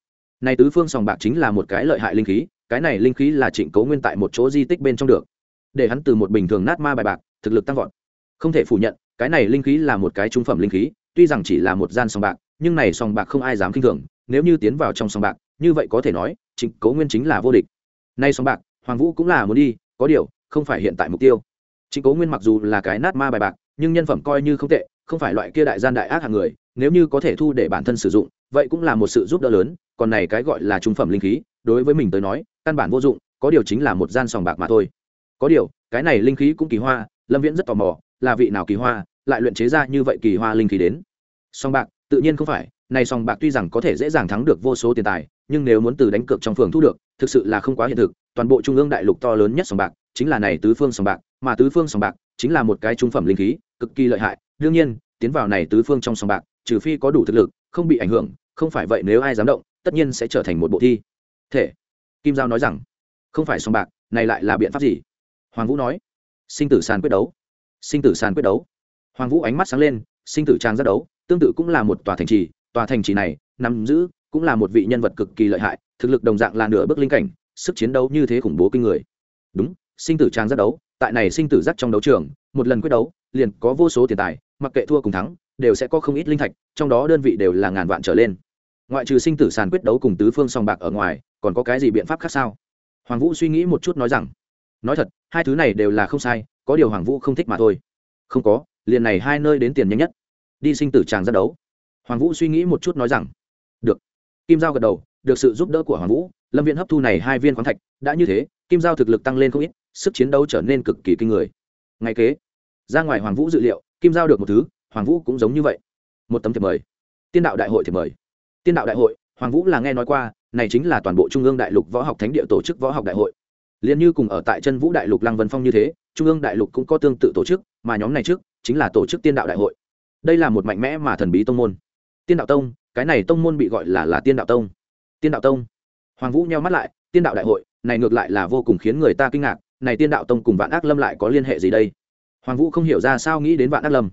Này tứ phương sòng bạc chính là một cái lợi hại linh khí cái này linh khí là trịnh cấu nguyên tại một chỗ di tích bên trong được. Để hắn từ một bình thường nát ma bài bạc, thực lực tăng vọt. Không thể phủ nhận, cái này linh khí là một cái trung phẩm linh khí, tuy rằng chỉ là một gian sòng bạc, nhưng này sòng bạc không ai dám kinh thường, nếu như tiến vào trong sòng bạc, như vậy có thể nói, trịnh cấu nguyên chính là vô địch. Nay sòng bạc, hoàng vũ cũng là muốn đi, có điều, không phải hiện tại mục tiêu. Trịnh cấu nguyên mặc dù là cái nát ma bài bạc, nhưng nhân phẩm coi như không tệ, không phải loại kia đại gian đại ác hàng người, nếu như có thể thu để bản thân sử dụng, vậy cũng là một sự giúp đỡ lớn, còn này cái gọi là trung phẩm linh khí đối với mình tới nói, căn bản vô dụng, có điều chính là một gian sòng bạc mà thôi. Có điều, cái này linh khí cũng kỳ hoa, lâm viễn rất tò mò, là vị nào kỳ hoa, lại luyện chế ra như vậy kỳ hoa linh khí đến? Sòng bạc, tự nhiên không phải, này sòng bạc tuy rằng có thể dễ dàng thắng được vô số tiền tài, nhưng nếu muốn từ đánh cược trong phường thu được, thực sự là không quá hiện thực. Toàn bộ trung ương đại lục to lớn nhất sòng bạc, chính là này tứ phương sòng bạc, mà tứ phương sòng bạc chính là một cái trung phẩm linh khí, cực kỳ lợi hại. Đương nhiên, tiến vào này tứ phương trong sòng bạc, trừ phi có đủ thực lực, không bị ảnh hưởng, không phải vậy nếu ai dám động, tất nhiên sẽ trở thành một bộ thi thể. Kim giao nói rằng, không phải sòng bạc, này lại là biện pháp gì? Hoàng vũ nói, sinh tử sàn quyết đấu. Sinh tử sàn quyết đấu. Hoàng vũ ánh mắt sáng lên, sinh tử trang giác đấu, tương tự cũng là một tòa thành trì. Tòa thành trì này, nắm giữ, cũng là một vị nhân vật cực kỳ lợi hại, thực lực đồng dạng là nửa bước linh cảnh, sức chiến đấu như thế khủng bố kinh người. Đúng, sinh tử trang giác đấu, tại này sinh tử giác trong đấu trường, một lần quyết đấu, liền có vô số tiền tài, mặc kệ thua cùng thắng, đều sẽ có không ít linh thạch, trong đó đơn vị đều là ngàn vạn trở lên. Ngoại trừ sinh tử sàn quyết đấu cùng tứ phương song bạc ở ngoài còn có cái gì biện pháp khác sao? Hoàng vũ suy nghĩ một chút nói rằng, nói thật, hai thứ này đều là không sai, có điều hoàng vũ không thích mà thôi. Không có, liền này hai nơi đến tiền nhanh nhất. Đi sinh tử tràng ra đấu. Hoàng vũ suy nghĩ một chút nói rằng, được. Kim giao gật đầu, được sự giúp đỡ của hoàng vũ, lâm viện hấp thu này hai viên khoáng thạch, đã như thế, kim giao thực lực tăng lên không ít, sức chiến đấu trở nên cực kỳ kinh người. Ngay kế, ra ngoài hoàng vũ dự liệu, kim giao được một thứ, hoàng vũ cũng giống như vậy. Một tấm thiệp mời. Tiên đạo đại hội thiệp mời. Tiên đạo đại hội, hoàng vũ là nghe nói qua này chính là toàn bộ trung ương đại lục võ học thánh địa tổ chức võ học đại hội. Liền như cùng ở tại chân vũ đại lục lăng vân phong như thế, trung ương đại lục cũng có tương tự tổ chức, mà nhóm này trước chính là tổ chức tiên đạo đại hội. Đây là một mạnh mẽ mà thần bí tông môn. Tiên đạo tông, cái này tông môn bị gọi là là tiên đạo tông. Tiên đạo tông. Hoàng vũ nheo mắt lại, tiên đạo đại hội, này ngược lại là vô cùng khiến người ta kinh ngạc, này tiên đạo tông cùng vạn ác lâm lại có liên hệ gì đây? Hoàng vũ không hiểu ra sao nghĩ đến vạn ác lâm.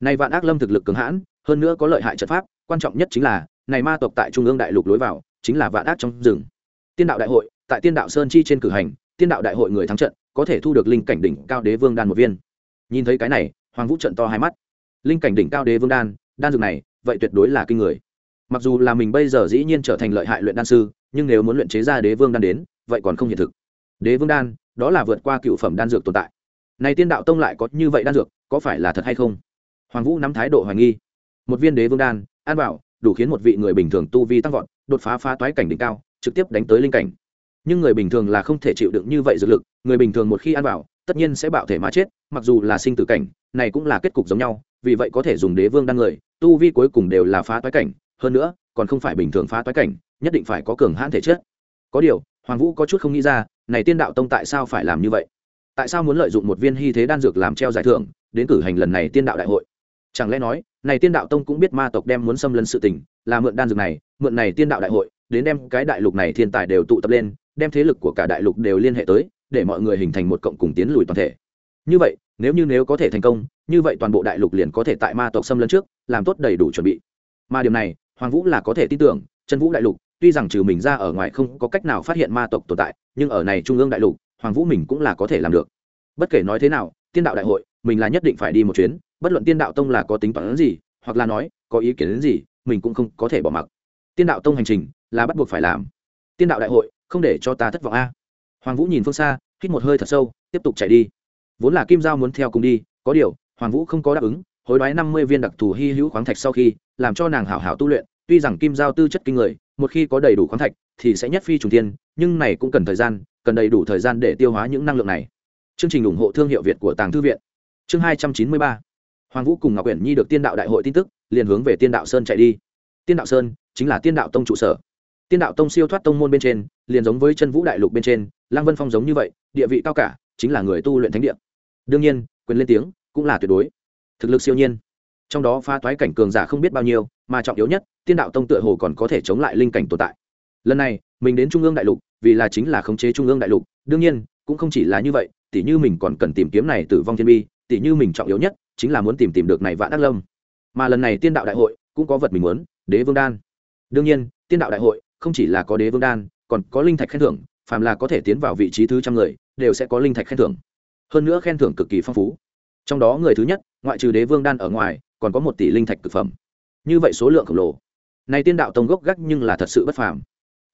Này vạn ác lâm thực lực cường hãn, hơn nữa có lợi hại trận pháp, quan trọng nhất chính là, này ma tộc tại trung ương đại lục lối vào chính là vạn ác trong rừng. Tiên đạo đại hội, tại tiên đạo sơn chi trên cử hành, tiên đạo đại hội người thắng trận, có thể thu được linh cảnh đỉnh cao đế vương đan một viên. Nhìn thấy cái này, hoàng vũ trận to hai mắt. Linh cảnh đỉnh cao đế vương đan đan dược này, vậy tuyệt đối là kinh người. Mặc dù là mình bây giờ dĩ nhiên trở thành lợi hại luyện đan sư, nhưng nếu muốn luyện chế ra đế vương đan đến, vậy còn không hiện thực. Đế vương đan, đó là vượt qua cựu phẩm đan dược tồn tại. Này tiên đạo tông lại có như vậy đan dược, có phải là thật hay không? Hoàng vũ nắm thái độ hoài nghi. Một viên đế vương đan an bảo đủ khiến một vị người bình thường tu vi tăng vọt đột phá phá toái cảnh đỉnh cao, trực tiếp đánh tới linh cảnh. Nhưng người bình thường là không thể chịu đựng như vậy dược lực, người bình thường một khi ăn vào, tất nhiên sẽ bạo thể mà chết, mặc dù là sinh tử cảnh, này cũng là kết cục giống nhau, vì vậy có thể dùng đế vương đăng người, tu vi cuối cùng đều là phá toái cảnh, hơn nữa, còn không phải bình thường phá toái cảnh, nhất định phải có cường hãn thể chất. Có điều, hoàng vũ có chút không nghĩ ra, này tiên đạo tông tại sao phải làm như vậy? Tại sao muốn lợi dụng một viên hy thế đan dược làm treo giải thưởng, đến cử hành lần này tiên đạo đại hội? Chẳng lẽ nói, này tiên đạo tông cũng biết ma tộc đem muốn xâm lấn sự tình là mượn đan dược này, mượn này tiên đạo đại hội, đến đem cái đại lục này thiên tài đều tụ tập lên, đem thế lực của cả đại lục đều liên hệ tới, để mọi người hình thành một cộng cùng tiến lùi toàn thể. Như vậy, nếu như nếu có thể thành công, như vậy toàn bộ đại lục liền có thể tại ma tộc xâm lấn trước, làm tốt đầy đủ chuẩn bị. Mà điểm này, hoàng vũ là có thể tin tưởng, chân vũ đại lục, tuy rằng trừ mình ra ở ngoài không có cách nào phát hiện ma tộc tồn tại, nhưng ở này trung ương đại lục, hoàng vũ mình cũng là có thể làm được. Bất kể nói thế nào, tiên đạo đại hội, mình là nhất định phải đi một chuyến, bất luận tiên đạo tông là có tính toán gì, hoặc là nói, có ý kiến gì mình cũng không có thể bỏ mặc. Tiên đạo tông hành trình là bắt buộc phải làm. Tiên đạo đại hội, không để cho ta thất vọng a. Hoàng vũ nhìn phương xa, hít một hơi thật sâu, tiếp tục chạy đi. Vốn là kim giao muốn theo cùng đi, có điều, hoàng vũ không có đáp ứng, hối đoái năm mươi viên đặc thù hy hữu khoáng thạch sau khi, làm cho nàng hảo hảo tu luyện, tuy rằng kim giao tư chất kinh người, một khi có đầy đủ khoáng thạch thì sẽ nhất phi trùng tiên nhưng này cũng cần thời gian, cần đầy đủ thời gian để tiêu hóa những năng lượng này. Chương trình ủng hộ thương hiệu việt của tàng thư viện. Chương hai trăm chín mươi ba. Hoàng vũ cùng ngọc quyển nhi được tiên đạo đại hội tin tức liền hướng về tiên đạo sơn chạy đi. Tiên đạo sơn chính là tiên đạo tông trụ sở. Tiên đạo tông siêu thoát tông môn bên trên, liền giống với chân vũ đại lục bên trên, lăng vân phong giống như vậy, địa vị cao cả, chính là người tu luyện thánh địa. Đương nhiên, quyền lên tiếng cũng là tuyệt đối. Thực lực siêu nhiên. Trong đó pha toái cảnh cường giả không biết bao nhiêu, mà trọng yếu nhất, tiên đạo tông tựa hồ còn có thể chống lại linh cảnh tồn tại. Lần này, mình đến trung ương đại lục, vì là chính là khống chế trung ương đại lục, đương nhiên, cũng không chỉ là như vậy, tỉ như mình còn cần tìm kiếm này tử vong thiên bi, tỉ như mình trọng yếu nhất chính là muốn tìm tìm được này vạn đắc lâm mà lần này tiên đạo đại hội cũng có vật mình muốn, đế vương đan. Đương nhiên, tiên đạo đại hội không chỉ là có đế vương đan, còn có linh thạch khen thưởng, phàm là có thể tiến vào vị trí thứ trăm người, đều sẽ có linh thạch khen thưởng. Hơn nữa khen thưởng cực kỳ phong phú. Trong đó người thứ nhất, ngoại trừ đế vương đan ở ngoài, còn có một tỷ linh thạch cực phẩm. Như vậy số lượng khổng lồ. Này tiên đạo tông gốc gác nhưng là thật sự bất phàm.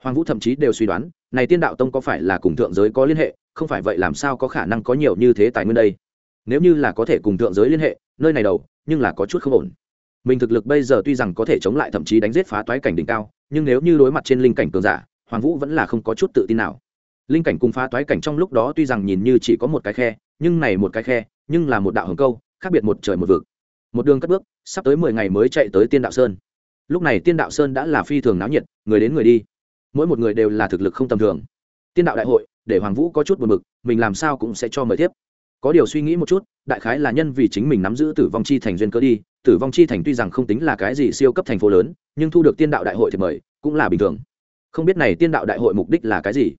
Hoàng vũ thậm chí đều suy đoán, này tiên đạo tông có phải là cùng thượng giới có liên hệ, không phải vậy làm sao có khả năng có nhiều như thế tài nguyên đây? Nếu như là có thể cùng thượng giới liên hệ, nơi này đầu, nhưng là có chút không ổn mình thực lực bây giờ tuy rằng có thể chống lại thậm chí đánh giết phá toái cảnh đỉnh cao, nhưng nếu như đối mặt trên linh cảnh cường giả, hoàng vũ vẫn là không có chút tự tin nào. Linh cảnh cùng phá toái cảnh trong lúc đó tuy rằng nhìn như chỉ có một cái khe, nhưng này một cái khe, nhưng là một đạo hồng câu, khác biệt một trời một vực. Một đường cất bước, sắp tới mười ngày mới chạy tới tiên đạo sơn. Lúc này tiên đạo sơn đã là phi thường náo nhiệt, người đến người đi. Mỗi một người đều là thực lực không tầm thường. Tiên đạo đại hội, để hoàng vũ có chút buồn mực mình làm sao cũng sẽ cho mời tiếp có điều suy nghĩ một chút, đại khái là nhân vì chính mình nắm giữ tử vong chi thành duyên cơ đi, tử vong chi thành tuy rằng không tính là cái gì siêu cấp thành phố lớn, nhưng thu được tiên đạo đại hội thì mời, cũng là bình thường. Không biết này tiên đạo đại hội mục đích là cái gì?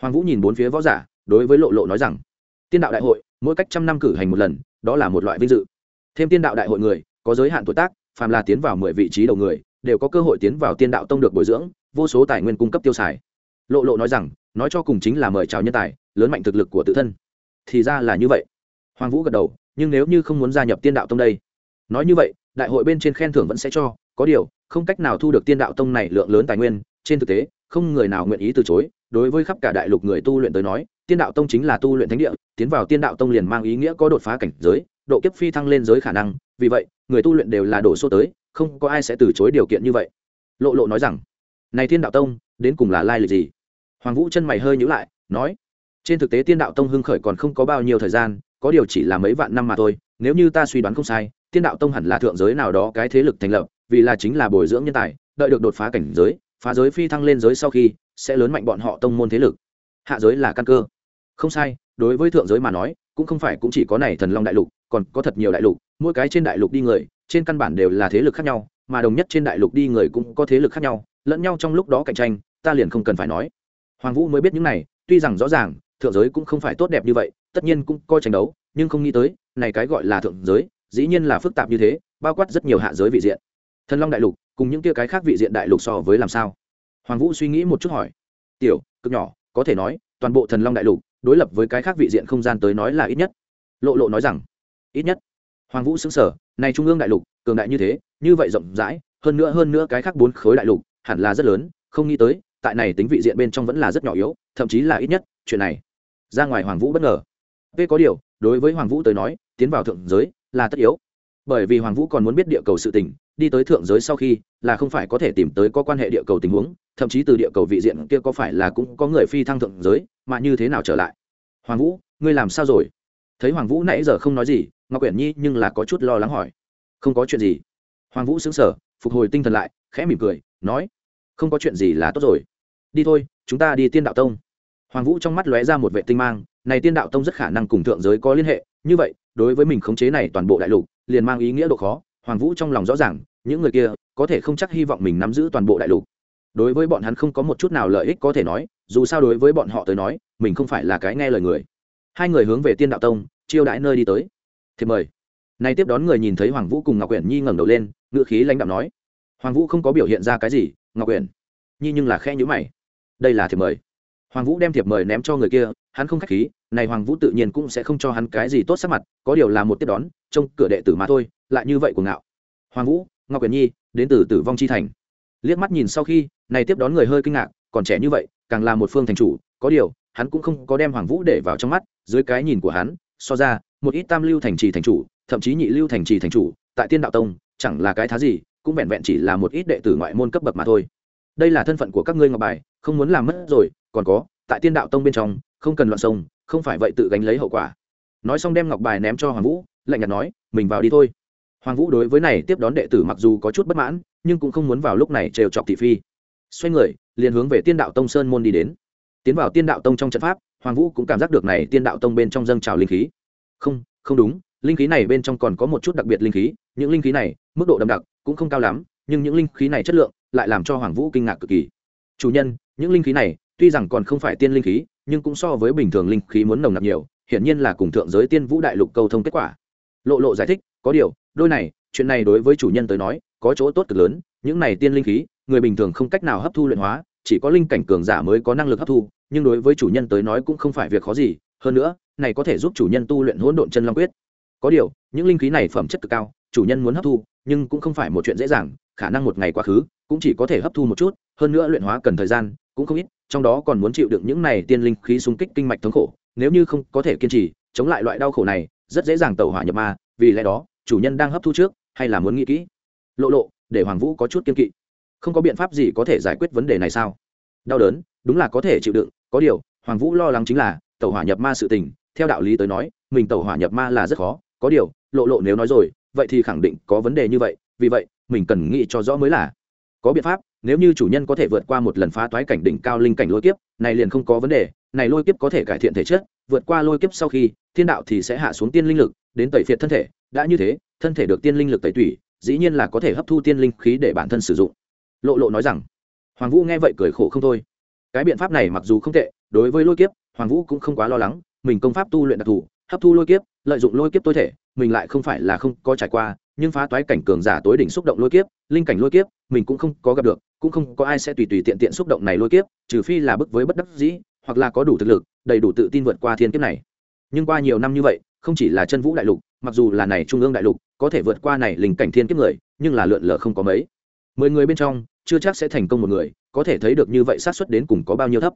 Hoàng vũ nhìn bốn phía võ giả, đối với lộ lộ nói rằng, tiên đạo đại hội, mỗi cách trăm năm cử hành một lần, đó là một loại vinh dự. Thêm tiên đạo đại hội người, có giới hạn tuổi tác, phàm là tiến vào mười vị trí đầu người, đều có cơ hội tiến vào tiên đạo tông được bồi dưỡng, vô số tài nguyên cung cấp tiêu xài. Lộ lộ nói rằng, nói cho cùng chính là mời chào nhân tài, lớn mạnh thực lực của tự thân thì ra là như vậy. Hoàng vũ gật đầu, nhưng nếu như không muốn gia nhập tiên đạo tông đây, nói như vậy, đại hội bên trên khen thưởng vẫn sẽ cho, có điều, không cách nào thu được tiên đạo tông này lượng lớn tài nguyên, trên thực tế, không người nào nguyện ý từ chối, đối với khắp cả đại lục người tu luyện tới nói, tiên đạo tông chính là tu luyện thánh địa, tiến vào tiên đạo tông liền mang ý nghĩa có đột phá cảnh giới, độ kiếp phi thăng lên giới khả năng, vì vậy, người tu luyện đều là đổ số tới, không có ai sẽ từ chối điều kiện như vậy. Lộ lộ nói rằng, này tiên đạo tông, đến cùng là lai lịch gì? Hoàng vũ chân mày hơi nhữ lại, nói trên thực tế tiên đạo tông hưng khởi còn không có bao nhiêu thời gian, có điều chỉ là mấy vạn năm mà thôi, nếu như ta suy đoán không sai, tiên đạo tông hẳn là thượng giới nào đó cái thế lực thành lập, vì là chính là bồi dưỡng nhân tài, đợi được đột phá cảnh giới, phá giới phi thăng lên giới sau khi, sẽ lớn mạnh bọn họ tông môn thế lực. Hạ giới là căn cơ. Không sai, đối với thượng giới mà nói, cũng không phải cũng chỉ có này thần long đại lục, còn có thật nhiều đại lục, mỗi cái trên đại lục đi người, trên căn bản đều là thế lực khác nhau, mà đồng nhất trên đại lục đi người cũng có thế lực khác nhau, lẫn nhau trong lúc đó cạnh tranh, ta liền không cần phải nói. Hoàng vũ mới biết những này, tuy rằng rõ ràng thượng giới cũng không phải tốt đẹp như vậy, tất nhiên cũng coi tranh đấu, nhưng không nghĩ tới, này cái gọi là thượng giới, dĩ nhiên là phức tạp như thế, bao quát rất nhiều hạ giới vị diện. Thần long đại lục, cùng những kia cái khác vị diện đại lục so với làm sao? Hoàng vũ suy nghĩ một chút hỏi. Tiểu, cực nhỏ, có thể nói, toàn bộ thần long đại lục, đối lập với cái khác vị diện không gian tới nói là ít nhất. Lộ lộ nói rằng, ít nhất. Hoàng vũ xứng sở này trung ương đại lục, cường đại như thế, như vậy rộng rãi, hơn nữa hơn nữa cái khác bốn khối đại lục, hẳn là rất lớn, không nghĩ tới, tại này tính vị diện bên trong vẫn là rất nhỏ yếu, thậm chí là ít nhất, chuyện này ra ngoài hoàng vũ bất ngờ. V có điều, đối với hoàng vũ tới nói, tiến vào thượng giới là tất yếu. Bởi vì hoàng vũ còn muốn biết địa cầu sự tình, đi tới thượng giới sau khi là không phải có thể tìm tới có quan hệ địa cầu tình huống, thậm chí từ địa cầu vị diện kia có phải là cũng có người phi thăng thượng giới, mà như thế nào trở lại? Hoàng vũ, ngươi làm sao rồi? Thấy hoàng vũ nãy giờ không nói gì, ngọc quyển nhi nhưng là có chút lo lắng hỏi. Không có chuyện gì. Hoàng vũ xứng sở phục hồi tinh thần lại, khẽ mỉm cười, nói, không có chuyện gì là tốt rồi. Đi thôi, chúng ta đi tiên đạo tông hoàng vũ trong mắt lóe ra một vệ tinh mang, này tiên đạo tông rất khả năng cùng thượng giới có liên hệ, như vậy, đối với mình khống chế này toàn bộ đại lục, liền mang ý nghĩa độ khó, hoàng vũ trong lòng rõ ràng, những người kia, có thể không chắc hy vọng mình nắm giữ toàn bộ đại lục. Đối với bọn hắn không có một chút nào lợi ích có thể nói, dù sao đối với bọn họ tới nói, mình không phải là cái nghe lời người. Hai người hướng về tiên đạo tông, chiêu đãi nơi đi tới. Thiệp mời. Nay tiếp đón người nhìn thấy hoàng vũ cùng ngọc quyển nhi ngẩng đầu lên ngự khí lãnh đạo nói. Hoàng vũ không có biểu hiện ra cái gì, ngọc quyển nhi nhưng là khe nhữ mày. Đây là thiệp mời hoàng vũ đem thiệp mời ném cho người kia, hắn không k h á c h khí, này hoàng vũ tự nhiên cũng sẽ không cho hắn cái gì tốt sắc mặt, có điều là một tiếp đón, trông cửa đệ tử mà thôi, lại như vậy của ngạo. Hoàng vũ, ngọc quyền nhi, đến từ tử vong chi thành. Liếc mắt nhìn sau khi, này tiếp đón người hơi kinh ngạc, còn trẻ như vậy, càng là một phương thành chủ, có điều, hắn cũng không có đem hoàng vũ để vào trong mắt, dưới cái nhìn của hắn, so ra, một ít tam lưu thành trì thành chủ, thậm chí nhị lưu thành trì thành chủ, tại tiên đạo tông, chẳng là cái thá gì, cũng vẹn vẹn chỉ là một ít đệ tử ngoại môn cấp bậc mà thôi. Đây là thân phận của các ngươi ngọc bài, không muốn làm mất rồi còn có, tại tiên đạo tông bên trong, không cần loạn sông, không phải vậy tự gánh lấy hậu quả. Nói xong đem ngọc bài ném cho hoàng vũ, lạnh nhạt nói, mình vào đi thôi. Hoàng vũ đối với này tiếp đón đệ tử mặc dù có chút bất mãn, nhưng cũng không muốn vào lúc này trêu chọc thị phi. Xoay người, liền hướng về tiên đạo tông sơn môn đi đến. Tiến vào tiên đạo tông trong trận pháp, hoàng vũ cũng cảm giác được này tiên đạo tông bên trong dâng trào linh khí. Không không đúng, linh khí này bên trong còn có một chút đặc biệt linh khí, những linh khí này, mức độ đậm đặc cũng không cao lắm, nhưng những linh khí này chất lượng lại làm cho hoàng vũ kinh ngạc cực kỳ. Chủ nhân, những linh khí này tuy rằng còn không phải tiên linh khí, nhưng cũng so với bình thường linh khí muốn nồng nặc nhiều, hiển nhiên là cùng thượng giới tiên vũ đại lục câu thông kết quả. Lộ lộ giải thích, có điều, đôi này, chuyện này đối với chủ nhân tới nói, có chỗ tốt cực lớn, những này tiên linh khí, người bình thường không cách nào hấp thu luyện hóa, chỉ có linh cảnh cường giả mới có năng lực hấp thu, nhưng đối với chủ nhân tới nói cũng không phải việc khó gì, hơn nữa, này có thể giúp chủ nhân tu luyện hỗn độn chân long quyết. Có điều, những linh khí này phẩm chất cực cao, chủ nhân muốn hấp thu, nhưng cũng không phải một chuyện dễ dàng, khả năng một ngày quá khứ, cũng chỉ có thể hấp thu một chút, hơn nữa luyện hóa cần thời gian, cũng không ít trong đó còn muốn chịu đựng những này tiên linh khí xung kích kinh mạch thống khổ, nếu như không có thể kiên trì, chống lại loại đau khổ này, rất dễ dàng tẩu hỏa nhập ma, vì lẽ đó, chủ nhân đang hấp thu trước, hay là muốn nghĩ kỹ? Lộ lộ, để hoàng vũ có chút kiên kỵ. Không có biện pháp gì có thể giải quyết vấn đề này sao? Đau đớn, đúng là có thể chịu đựng, có điều, hoàng vũ lo lắng chính là, tẩu hỏa nhập ma sự tình, theo đạo lý tới nói, mình tẩu hỏa nhập ma là rất khó, có điều, lộ lộ nếu nói rồi, vậy thì khẳng định có vấn đề như vậy, vì vậy, mình cần nghĩ cho rõ mới là. Có biện pháp nếu như chủ nhân có thể vượt qua một lần phá toái cảnh đỉnh cao linh cảnh lôi kiếp, này liền không có vấn đề, này lôi kiếp có thể cải thiện thể chất, vượt qua lôi kiếp sau khi, thiên đạo thì sẽ hạ xuống tiên linh lực, đến tẩy phiệt thân thể, đã như thế, thân thể được tiên linh lực tẩy tủy, dĩ nhiên là có thể hấp thu tiên linh khí để bản thân sử dụng. Lộ lộ nói rằng, hoàng vũ nghe vậy cười khổ không thôi. Cái biện pháp này mặc dù không tệ, đối với lôi kiếp, hoàng vũ cũng không quá lo lắng, mình công pháp tu luyện đặc thù, hấp thu lôi kiếp, lợi dụng lôi kiếp tối thể, mình lại không phải là không có trải qua, nhưng phá toái cảnh cường giả tối đỉnh xúc động lôi kiếp, linh cảnh lôi kiếp, mình cũng không có gặp được cũng không có ai sẽ tùy tùy tiện tiện xúc động này lôi kiếp, trừ phi là bức với bất đắc dĩ, hoặc là có đủ thực lực, đầy đủ tự tin vượt qua thiên kiếp này. Nhưng qua nhiều năm như vậy, không chỉ là chân vũ đại lục, mặc dù là này trung ương đại lục, có thể vượt qua này linh cảnh thiên kiếp người, nhưng là lượn lờ không có mấy. Mười người bên trong, chưa chắc sẽ thành công một người, có thể thấy được như vậy sát suất đến cùng có bao nhiêu thấp.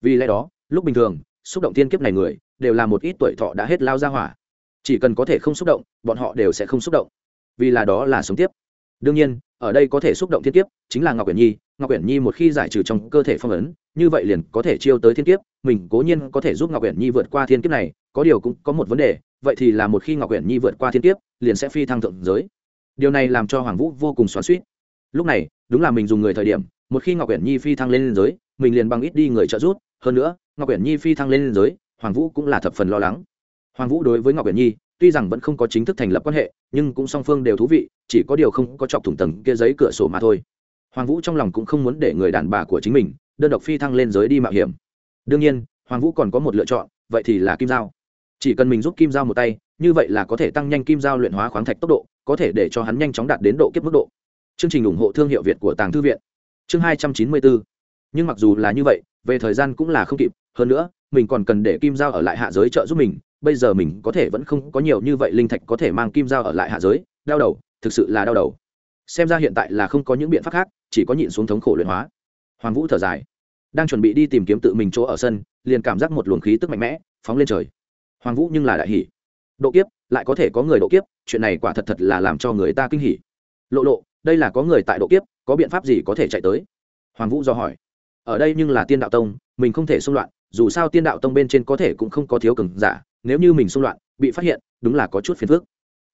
Vì lẽ đó, lúc bình thường, xúc động thiên kiếp này người, đều là một ít tuổi thọ đã hết lao ra hỏa. Chỉ cần có thể không xúc động, bọn họ đều sẽ không xúc động. Vì là đó là sống tiếp đương nhiên, ở đây có thể xúc động thiên kiếp, chính là ngọc quyển nhi. Ngọc quyển nhi một khi giải trừ trong cơ thể phong ấn, như vậy liền có thể chiêu tới thiên kiếp. Mình cố nhiên có thể giúp ngọc quyển nhi vượt qua thiên kiếp này, có điều cũng có một vấn đề, vậy thì là một khi ngọc quyển nhi vượt qua thiên kiếp, liền sẽ phi thăng thượng giới. Điều này làm cho hoàng vũ vô cùng xoắn suýt lúc này, đúng là mình dùng người thời điểm, một khi ngọc quyển nhi phi thăng lên giới, mình liền bằng ít đi người trợ giúp. Hơn nữa, ngọc quyển nhi phi thăng lên giới, hoàng vũ cũng là thập phần lo lắng. Hoàng vũ đối với ngọc quyển nhi tuy rằng vẫn không có chính thức thành lập quan hệ, nhưng cũng song phương đều thú vị, chỉ có điều không có chọc thủng tầng kia giấy cửa sổ mà thôi. Hoàng vũ trong lòng cũng không muốn để người đàn bà của chính mình, đơn độc phi thăng lên giới đi mạo hiểm. Đương nhiên, hoàng vũ còn có một lựa chọn, vậy thì là kim giao. Chỉ cần mình giúp kim giao một tay, như vậy là có thể tăng nhanh kim giao luyện hóa khoáng thạch tốc độ, có thể để cho hắn nhanh chóng đạt đến độ kiếp mức độ. Chương trình ủng hộ thương hiệu việt của tàng thư viện. Chương hai trăm chín mươi bốn. Nhưng mặc dù là như vậy, về thời gian cũng là không kịp, hơn nữa, mình còn cần để kim giao ở lại hạ giới trợ giúp mình bây giờ mình có thể vẫn không có nhiều như vậy linh thạch có thể mang kim dao ở lại hạ giới, đau đầu, thực sự là đau đầu. Xem ra hiện tại là không có những biện pháp khác, chỉ có nhịn xuống thống khổ luyện hóa. Hoàng vũ thở dài, đang chuẩn bị đi tìm kiếm tự mình chỗ ở sân, liền cảm giác một luồng khí tức mạnh mẽ phóng lên trời. Hoàng vũ nhưng là đại hỷ độ kiếp, lại có thể có người độ kiếp, chuyện này quả thật thật là làm cho người ta kinh hỉ. Lộ lộ, đây là có người tại độ kiếp, có biện pháp gì có thể chạy tới? Hoàng vũ do hỏi. Ở đây nhưng là tiên đạo tông, mình không thể xung loạn, dù sao tiên đạo tông bên trên có thể cũng không có thiếu cường giả nếu như mình xung loạn, bị phát hiện, đúng là có chút phiền phức.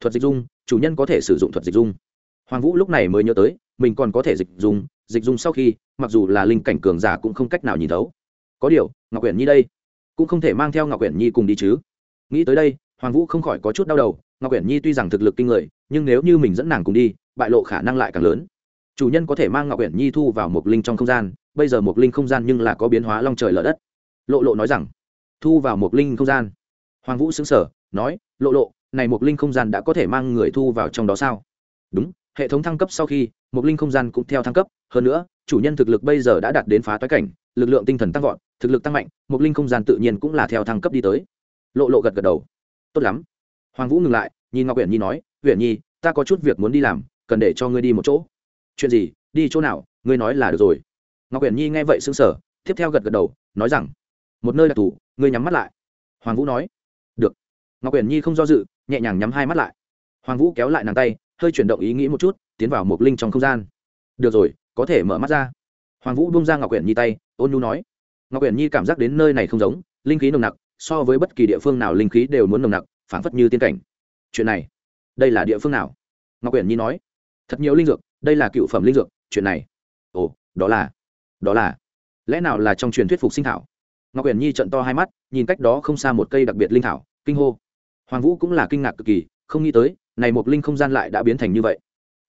Thuật dịch dung, chủ nhân có thể sử dụng thuật dịch dung. Hoàng vũ lúc này mới nhớ tới, mình còn có thể dịch dung dịch dung sau khi, mặc dù là linh cảnh cường giả cũng không cách nào nhìn thấu. Có điều, ngọc quyển nhi đây, cũng không thể mang theo ngọc quyển nhi cùng đi chứ. Nghĩ tới đây, hoàng vũ không khỏi có chút đau đầu, ngọc quyển nhi tuy rằng thực lực kinh người, nhưng nếu như mình dẫn nàng cùng đi, bại lộ khả năng lại càng lớn. Chủ nhân có thể mang ngọc quyển nhi thu vào một linh trong không gian, bây giờ một linh không gian nhưng là có biến hóa long trời lở đất. Lộ lộ nói rằng, thu vào một linh không gian hoàng vũ xứng sở nói, lộ lộ, này một linh không gian đã có thể mang người thu vào trong đó sao? Đúng, hệ thống thăng cấp sau khi một linh không gian cũng theo thăng cấp. Hơn nữa, chủ nhân thực lực bây giờ đã đạt đến phá toái cảnh, lực lượng tinh thần tăng vọt, thực lực tăng mạnh một linh không gian tự nhiên cũng là theo thăng cấp đi tới. Lộ lộ gật gật đầu. Tốt lắm. Hoàng vũ ngừng lại, nhìn ngọc huyện nhi nói huyện nhi, ta có chút việc muốn đi làm, cần để cho ngươi đi một chỗ. Chuyện gì? Đi chỗ nào? Ngươi nói là được rồi. Ngọc uyển nhi nghe vậy xứng sở tiếp theo gật gật đầu, nói rằng, một nơi đặc thù, ngươi nhắm mắt lại. Hoàng vũ nói ngọc Quyển nhi không do dự, nhẹ nhàng nhắm hai mắt lại. Hoàng vũ kéo lại nàng tay, hơi chuyển động ý nghĩ một chút, tiến vào một linh trong không gian. Được rồi, có thể mở mắt ra. Hoàng vũ bung ra ngọc Quyển nhi tay, ôn nhu nói. Ngọc Quyển nhi cảm giác đến nơi này không giống, linh khí nồng nặc, so với bất kỳ địa phương nào linh khí đều muốn nồng nặc phảng phất như tiên cảnh. Chuyện này, đây là địa phương nào? Ngọc Quyển nhi nói. Thật nhiều linh dược, đây là cựu phẩm linh dược, chuyện này. Ồ, đó là đó là. Lẽ nào là trong truyền thuyết phục sinh thảo? Ngọc Quyển nhi trận to hai mắt, nhìn cách đó không xa một cây đặc biệt linh thảo, kinh hô hoàng vũ cũng là kinh ngạc cực kỳ, không nghĩ tới, này một linh không gian lại đã biến thành như vậy.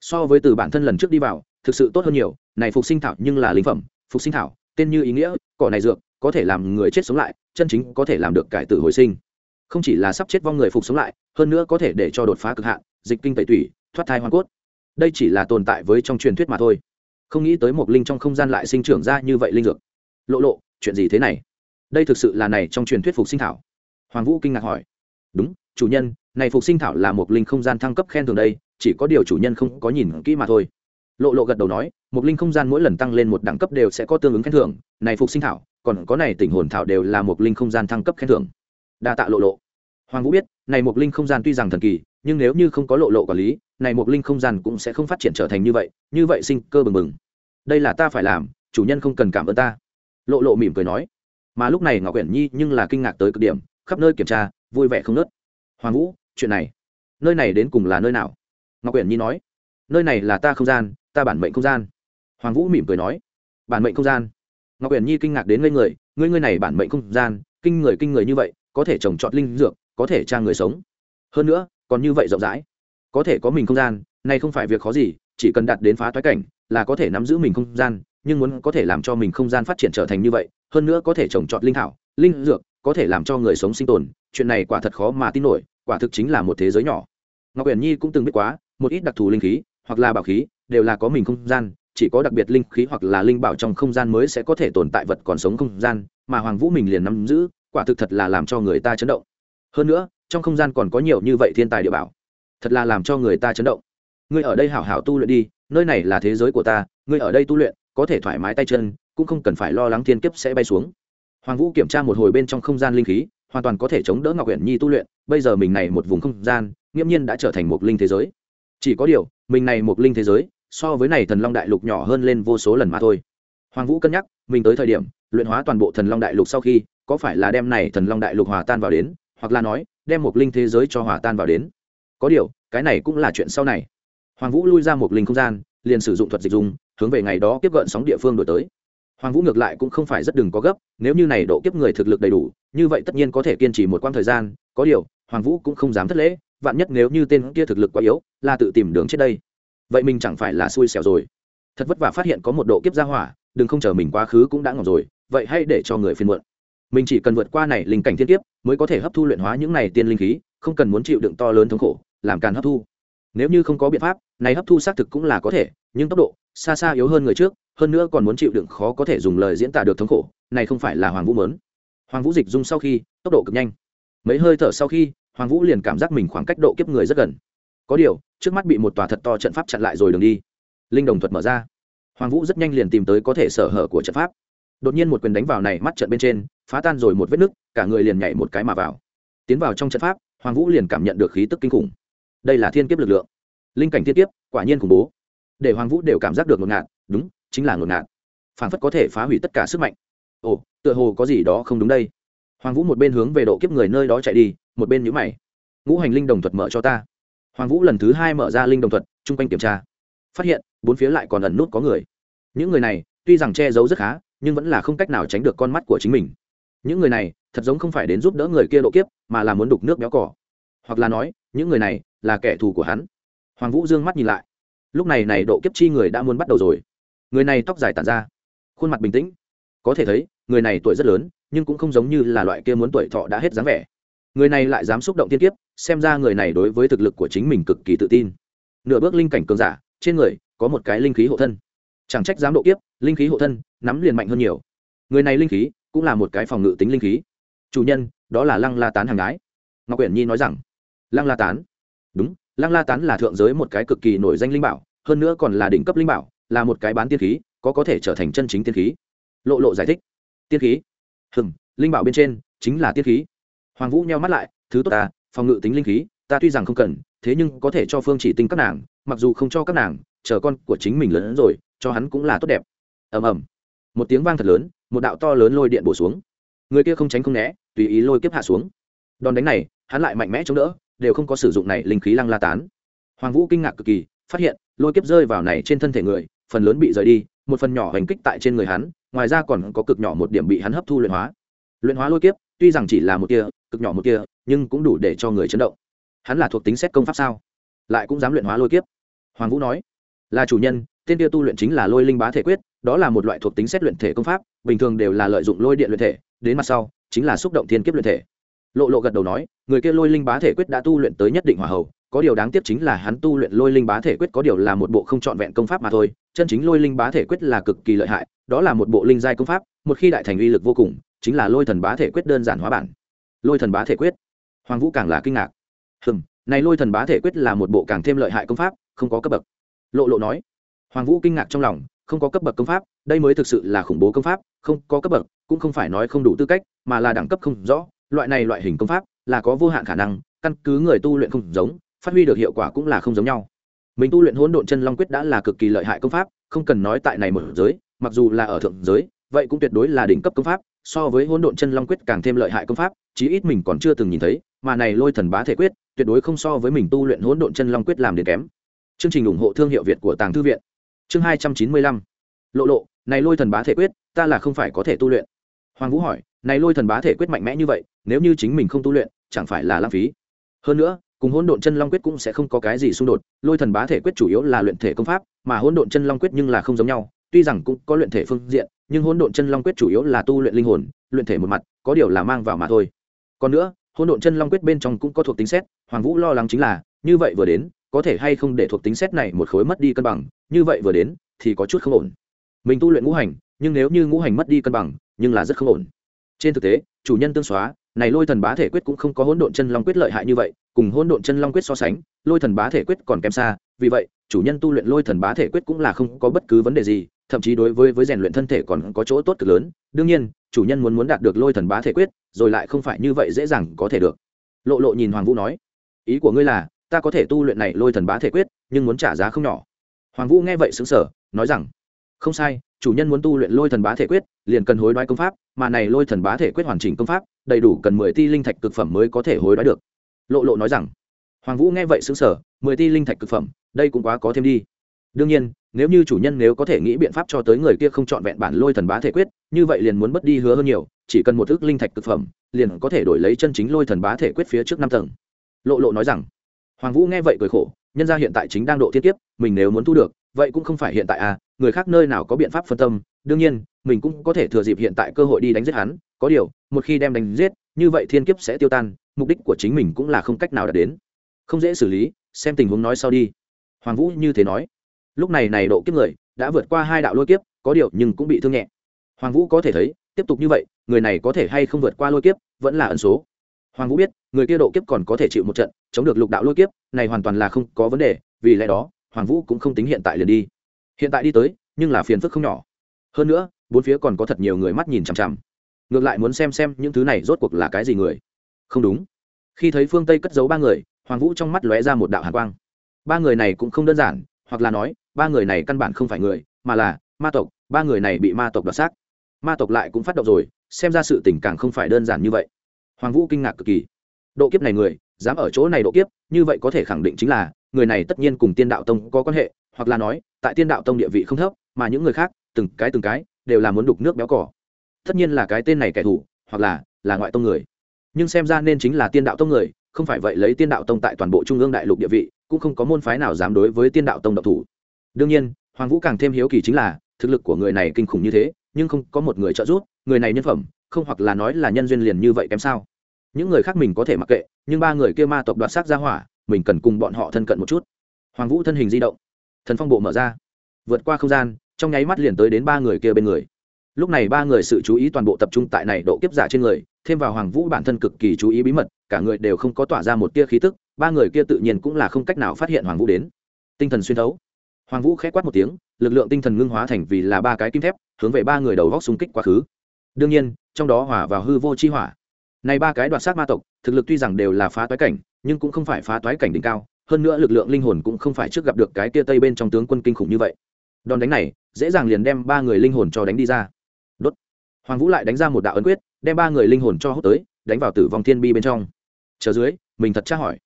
So với từ bản thân lần trước đi vào, thực sự tốt hơn nhiều, này phục sinh thảo nhưng là linh phẩm, phục sinh thảo, tên như ý nghĩa, cỏ này dược, có thể làm người chết sống lại, chân chính có thể làm được cải tử hồi sinh. Không chỉ là sắp chết vong người phục sống lại, hơn nữa có thể để cho đột phá cực hạn, dịch kinh tẩy tủy, thoát thai hoàn cốt. Đây chỉ là tồn tại với trong truyền thuyết mà thôi. Không nghĩ tới một linh trong không gian lại sinh trưởng ra như vậy linh dược. Lộ lộ, chuyện gì thế này? Đây thực sự là này trong truyền thuyết phục sinh thảo. Hoàng vũ kinh ngạc hỏi. Đúng chủ nhân, này phục sinh thảo là một linh không gian thăng cấp khen thường đây, chỉ có điều chủ nhân không có nhìn kỹ mà thôi. Lộ lộ gật đầu nói, một linh không gian mỗi lần tăng lên một đẳng cấp đều sẽ có tương ứng khen thưởng, này phục sinh thảo, còn có này tỉnh hồn thảo đều là một linh không gian thăng cấp khen thưởng. Đa tạ lộ lộ. Hoàng vũ biết, này một linh không gian tuy rằng thần kỳ, nhưng nếu như không có lộ lộ quản lý, này một linh không gian cũng sẽ không phát triển trở thành như vậy như vậy sinh cơ bừng bừng. Đây là ta phải làm, chủ nhân không cần cảm ơn ta. Lộ lộ mỉm cười nói. Mà lúc này ngọc quyển nhi nhưng là kinh ngạc tới cực điểm, khắp nơi kiểm tra, vui vẻ không nớt hoàng vũ, chuyện này, nơi này đến cùng là nơi nào? Ngọc quyển nhi nói, nơi này là ta không gian, ta bản mệnh không gian. Hoàng vũ mỉm cười nói, bản mệnh không gian. Ngọc quyển nhi kinh ngạc đến ngây người, ngươi ngươi này bản mệnh không gian, kinh người kinh người như vậy, có thể trồng trọt linh dược, có thể trang người sống. Hơn nữa, còn như vậy rộng rãi. Có thể có mình không gian này không phải việc khó gì, chỉ cần đạt đến phá toái cảnh, là có thể nắm giữ mình không gian, nhưng muốn có thể làm cho mình không gian phát triển trở thành như vậy, hơn nữa có thể trồng trọt linh thảo, linh dược, có thể làm cho người sống sinh tồn, chuyện này quả thật khó mà tin nổi quả thực chính là một thế giới nhỏ. Ngọc uyển nhi cũng từng biết quá, một ít đặc thù linh khí, hoặc là bảo khí, đều là có mình không gian, chỉ có đặc biệt linh khí hoặc là linh bảo trong không gian mới sẽ có thể tồn tại vật còn sống không gian, mà hoàng vũ mình liền nắm giữ, quả thực thật là làm cho người ta chấn động. Hơn nữa, trong không gian còn có nhiều như vậy thiên tài địa bảo. Thật là làm cho người ta chấn động. Ngươi ở đây hảo hảo tu luyện đi, nơi này là thế giới của ta, ngươi ở đây tu luyện, có thể thoải mái tay chân, cũng không cần phải lo lắng thiên kiếp sẽ bay xuống. Hoàng vũ kiểm tra một hồi bên trong không gian linh khí hoàn toàn có thể chống đỡ ngọc huyện nhi tu luyện, bây giờ mình này một vùng không gian, nghiễm nhiên đã trở thành một linh thế giới. Chỉ có điều, mình này một linh thế giới, so với này thần long đại lục nhỏ hơn lên vô số lần mà thôi. Hoàng vũ cân nhắc, mình tới thời điểm, luyện hóa toàn bộ thần long đại lục sau khi, có phải là đem này thần long đại lục hòa tan vào đến, hoặc là nói, đem một linh thế giới cho hòa tan vào đến. Có điều, cái này cũng là chuyện sau này. Hoàng vũ lui ra một linh không gian, liền sử dụng thuật dịch dùng, hướng về ngày đó tiếp gợn sóng địa phương đổi tới hoàng vũ ngược lại cũng không phải rất đừng có gấp, nếu như này độ kiếp người thực lực đầy đủ, như vậy tất nhiên có thể kiên trì một quãng thời gian, có điều, hoàng vũ cũng không dám thất lễ, vạn nhất nếu như tên kia thực lực quá yếu, là tự tìm đường chết đây. Vậy mình chẳng phải là xui xẻo rồi. Thật vất vả phát hiện có một độ kiếp ra hỏa, đừng không chờ mình quá khứ cũng đã ngọc rồi, vậy hãy để cho người phiền muộn. Mình chỉ cần vượt qua này linh cảnh thiên kiếp, mới có thể hấp thu luyện hóa những này tiên linh khí, không cần muốn chịu đựng to lớn thống khổ, làm càn hấp thu. Nếu như không có biện pháp, này hấp thu xác thực cũng là có thể, nhưng tốc độ xa xa yếu hơn người trước hơn nữa còn muốn chịu đựng khó có thể dùng lời diễn tả được thống khổ, này không phải là hoàng vũ mớn hoàng vũ dịch dung sau khi, tốc độ cực nhanh. Mấy hơi thở sau khi, hoàng vũ liền cảm giác mình khoảng cách độ kiếp người rất gần. Có điều, trước mắt bị một tòa thật to trận pháp chặn lại rồi đường đi. Linh đồng thuật mở ra. Hoàng vũ rất nhanh liền tìm tới có thể sở hở của trận pháp. Đột nhiên một quyền đánh vào này mắt trận bên trên, phá tan rồi một vết nứt, cả người liền nhảy một cái mà vào. Tiến vào trong trận pháp, hoàng vũ liền cảm nhận được khí tức kinh khủng. Đây là thiên kiếp lực lượng. Linh cảnh thiên kiếp, quả nhiên khủng bố. Để hoàng vũ đều cảm giác được ngột ngạt, đúng chính là ngột ngạt. Phản phất có thể phá hủy tất cả sức mạnh. Ồ, tựa hồ có gì đó không đúng đây. Hoàng vũ một bên hướng về độ kiếp người nơi đó chạy đi, một bên nhữ mày. Ngũ hành linh đồng thuật mở cho ta. Hoàng vũ lần thứ hai mở ra linh đồng thuật, chung quanh kiểm tra. Phát hiện, bốn phía lại còn ẩn nút có người. Những người này, tuy rằng che giấu rất khá, nhưng vẫn là không cách nào tránh được con mắt của chính mình. Những người này, thật giống không phải đến giúp đỡ người kia độ kiếp, mà là muốn đục nước béo cỏ. Hoặc là nói, những người này là kẻ thù của hắn. Hoàng vũ dương mắt nhìn lại. Lúc này này độ kiếp chi người đã muốn bắt đầu rồi người này tóc dài tản ra, khuôn mặt bình tĩnh. Có thể thấy, người này tuổi rất lớn, nhưng cũng không giống như là loại kia muốn tuổi thọ đã hết dáng vẻ. Người này lại dám xúc động tiên kiếp, xem ra người này đối với thực lực của chính mình cực kỳ tự tin. Nửa bước linh cảnh cường giả, trên người có một cái linh khí hộ thân. Chẳng trách dám độ kiếp, linh khí hộ thân, nắm liền mạnh hơn nhiều. Người này linh khí cũng là một cái phòng ngự tính linh khí. Chủ nhân, đó là lăng la tán hàng gái. Ngọc quyển nhi nói rằng, lăng la tán? Đúng, lăng la tán là thượng giới một cái cực kỳ nổi danh linh bảo, hơn nữa còn là đỉnh cấp linh bảo là một cái bán tiên khí, có có thể trở thành chân chính tiên khí. Lộ lộ giải thích. Tiên khí? Hừm, linh bảo bên trên chính là tiên khí. Hoàng vũ nheo mắt lại, thứ tốt ta, phòng ngự tính linh khí, ta tuy rằng không cần, thế nhưng có thể cho phương chỉ tinh các nàng, mặc dù không cho các nàng, chờ con của chính mình lớn hơn rồi, cho hắn cũng là tốt đẹp. Ầm ầm. Một tiếng vang thật lớn, một đạo to lớn lôi điện bổ xuống. Người kia không tránh không né, tùy ý lôi kiếp hạ xuống. Đòn đánh này, hắn lại mạnh mẽ chống đỡ, đều không có sử dụng này linh khí lăng la tán. Hoàng vũ kinh ngạc cực kỳ, phát hiện lôi kiếp rơi vào này trên thân thể người phần lớn bị rời đi một phần nhỏ hành kích tại trên người hắn ngoài ra còn có cực nhỏ một điểm bị hắn hấp thu luyện hóa. Luyện hóa lôi kiếp tuy rằng chỉ là một kia, cực nhỏ một kia, nhưng cũng đủ để cho người chấn động. Hắn là thuộc tính xét công pháp sao? Lại cũng dám luyện hóa lôi kiếp? Hoàng vũ nói là chủ nhân tên kia tu luyện chính là lôi linh bá thể quyết đó là một loại thuộc tính xét luyện thể công pháp bình thường đều là lợi dụng lôi điện luyện thể đến mặt sau chính là xúc động thiên kiếp luyện thể. Lộ lộ gật đầu nói người kia lôi linh bá thể quyết đã tu luyện tới nhất định hỏa hầu có điều đáng tiếc chính là hắn tu luyện lôi linh bá thể quyết có điều là một bộ không trọn vẹn công pháp mà thôi. Chân chính lôi linh bá thể quyết là cực kỳ lợi hại, đó là một bộ linh giai công pháp, một khi đại thành uy lực vô cùng, chính là lôi thần bá thể quyết đơn giản hóa bản. Lôi thần bá thể quyết. Hoàng vũ càng là kinh ngạc. Hừm, này lôi thần bá thể quyết là một bộ càng thêm lợi hại công pháp, không có cấp bậc. Lộ lộ nói. Hoàng vũ kinh ngạc trong lòng, không có cấp bậc công pháp, đây mới thực sự là khủng bố công pháp, không có cấp bậc, cũng không phải nói không đủ tư cách, mà là đẳng cấp không rõ. Loại này loại hình công pháp là có vô hạn khả năng, căn cứ người tu luyện không giống phát huy được hiệu quả cũng là không giống nhau. Mình tu luyện hỗn độn chân long quyết đã là cực kỳ lợi hại công pháp, không cần nói tại này một giới, mặc dù là ở thượng giới, vậy cũng tuyệt đối là đỉnh cấp công pháp, so với hỗn độn chân long quyết càng thêm lợi hại công pháp, chí ít mình còn chưa từng nhìn thấy, mà này lôi thần bá thể quyết, tuyệt đối không so với mình tu luyện hỗn độn chân long quyết làm đến kém. Chương trình ủng hộ thương hiệu việt của tàng thư viện. Chương hai trăm chín mươi lăm. Lộ lộ, này lôi thần bá thể quyết, ta là không phải có thể tu luyện. Hoàng vũ hỏi, này lôi thần bá thể quyết mạnh mẽ như vậy, nếu như chính mình không tu luyện, chẳng phải là lãng phí. Hơn nữa cùng hỗn độn chân long quyết cũng sẽ không có cái gì xung đột, lôi thần bá thể quyết chủ yếu là luyện thể công pháp, mà hỗn độn chân long quyết nhưng là không giống nhau, tuy rằng cũng có luyện thể phương diện, nhưng hỗn độn chân long quyết chủ yếu là tu luyện linh hồn, luyện thể một mặt, có điều là mang vào mà thôi. Còn nữa, hỗn độn chân long quyết bên trong cũng có thuộc tính xét, hoàng vũ lo lắng chính là, như vậy vừa đến, có thể hay không để thuộc tính xét này một khối mất đi cân bằng, như vậy vừa đến, thì có chút không ổn. Mình tu luyện ngũ hành, nhưng nếu như ngũ hành mất đi cân bằng, nhưng là rất không ổn trên thực tế, chủ nhân tương xóa, này lôi thần bá thể quyết cũng không có hỗn độn chân long quyết lợi hại như vậy, cùng hỗn độn chân long quyết so sánh, lôi thần bá thể quyết còn kém xa, vì vậy, chủ nhân tu luyện lôi thần bá thể quyết cũng là không có bất cứ vấn đề gì, thậm chí đối với với rèn luyện thân thể còn có chỗ tốt cực lớn. Đương nhiên, chủ nhân muốn muốn đạt được lôi thần bá thể quyết, rồi lại không phải như vậy dễ dàng có thể được. Lộ lộ nhìn hoàng vũ nói, ý của ngươi là, ta có thể tu luyện này lôi thần bá thể quyết, nhưng muốn trả giá không nhỏ. Hoàng vũ nghe vậy xứng sở nói rằng không sai, chủ nhân muốn tu luyện lôi thần bá thể quyết, liền cần hối đoái công pháp, mà này lôi thần bá thể quyết hoàn chỉnh công pháp, đầy đủ cần mười ti linh thạch cực phẩm mới có thể hối đoái được. Lộ lộ nói rằng, hoàng vũ nghe vậy xứng sở mười ti linh thạch cực phẩm, đây cũng quá có thêm đi. Đương nhiên, nếu như chủ nhân nếu có thể nghĩ biện pháp cho tới người kia không chọn vẹn bản lôi thần bá thể quyết, như vậy liền muốn mất đi hứa hơn nhiều, chỉ cần một ước linh thạch cực phẩm, liền có thể đổi lấy chân chính lôi thần bá thể quyết phía trước năm tầng. Lộ lộ nói rằng, hoàng vũ nghe vậy cười khổ, nhân ra hiện tại chính đang độ thiết kiếp, mình nếu muốn thu được, vậy cũng không phải hiện tại à người khác nơi nào có biện pháp phân tâm, đương nhiên, mình cũng có thể thừa dịp hiện tại cơ hội đi đánh giết hắn, có điều, một khi đem đánh giết, như vậy thiên kiếp sẽ tiêu tan, mục đích của chính mình cũng là không cách nào đạt đến. Không dễ xử lý, xem tình huống nói sau đi. Hoàng vũ như thế nói. Lúc này này độ kiếp người đã vượt qua hai đạo lôi kiếp, có điều nhưng cũng bị thương nhẹ. Hoàng vũ có thể thấy, tiếp tục như vậy, người này có thể hay không vượt qua lôi kiếp, vẫn là ẩn số. Hoàng vũ biết, người kia độ kiếp còn có thể chịu một trận, chống được lục đạo lôi kiếp, này hoàn toàn là không có vấn đề, vì lẽ đó, hoàng vũ cũng không tính hiện tại liền đi hiện tại đi tới, nhưng là phiền phức không nhỏ. Hơn nữa, bốn phía còn có thật nhiều người mắt nhìn chằm chằm. Ngược lại muốn xem xem những thứ này rốt cuộc là cái gì người. Không đúng. Khi thấy phương tây cất giấu ba người, hoàng vũ trong mắt lóe ra một đạo hàn quang. Ba người này cũng không đơn giản, hoặc là nói, ba người này căn bản không phải người, mà là ma tộc, ba người này bị ma tộc đoạt xác. Ma tộc lại cũng phát động rồi, xem ra sự tình càng không phải đơn giản như vậy. Hoàng vũ kinh ngạc cực kỳ. Độ kiếp này người, dám ở chỗ này độ kiếp, như vậy có thể khẳng định chính là, người này tất nhiên cùng tiên đạo tông có quan hệ hoặc là nói, tại tiên đạo tông địa vị không thấp, mà những người khác, từng cái từng cái, đều là muốn đục nước béo cỏ. Tất nhiên là cái tên này kẻ thù, hoặc là là ngoại tông người. Nhưng xem ra nên chính là tiên đạo tông người, không phải vậy lấy tiên đạo tông tại toàn bộ trung ương đại lục địa vị, cũng không có môn phái nào dám đối với tiên đạo tông độc thủ. Đương nhiên, hoàng vũ càng thêm hiếu kỳ chính là, thực lực của người này kinh khủng như thế, nhưng không có một người trợ giúp, người này nhân phẩm, không hoặc là nói là nhân duyên liền như vậy kém sao. Những người khác mình có thể mặc kệ, nhưng ba người kia ma tộc đoạt xác ra hỏa, mình cần cùng bọn họ thân cận một chút. Hoàng vũ thân hình di động thần phong bộ mở ra. Vượt qua không gian, trong nháy mắt liền tới đến ba người kia bên người. Lúc này ba người sự chú ý toàn bộ tập trung tại này độ kiếp giả trên người, thêm vào hoàng vũ bản thân cực kỳ chú ý bí mật, cả người đều không có tỏa ra một tia khí tức, ba người kia tự nhiên cũng là không cách nào phát hiện hoàng vũ đến. Tinh thần xuyên thấu. Hoàng vũ k h ẽ quát một tiếng, lực lượng tinh thần ngưng hóa thành vì là ba cái kim thép, hướng về ba người đầu góc xung kích quá khứ. Đương nhiên, trong đó hỏa vào hư vô chi hỏa. Này ba cái đoạt sát ma tộc, thực lực tuy rằng đều là phá toái cảnh, nhưng cũng không phải phá toái cảnh đỉnh cao hơn nữa lực lượng linh hồn cũng không phải trước gặp được cái kia tây bên trong tướng quân kinh khủng như vậy. Đòn đánh này, dễ dàng liền đem ba người linh hồn cho đánh đi ra. Đốt. Hoàng vũ lại đánh ra một đạo ấn quyết, đem ba người linh hồn cho hút tới, đánh vào tử vong thiên bi bên trong. Chờ dưới, mình thật tra hỏi.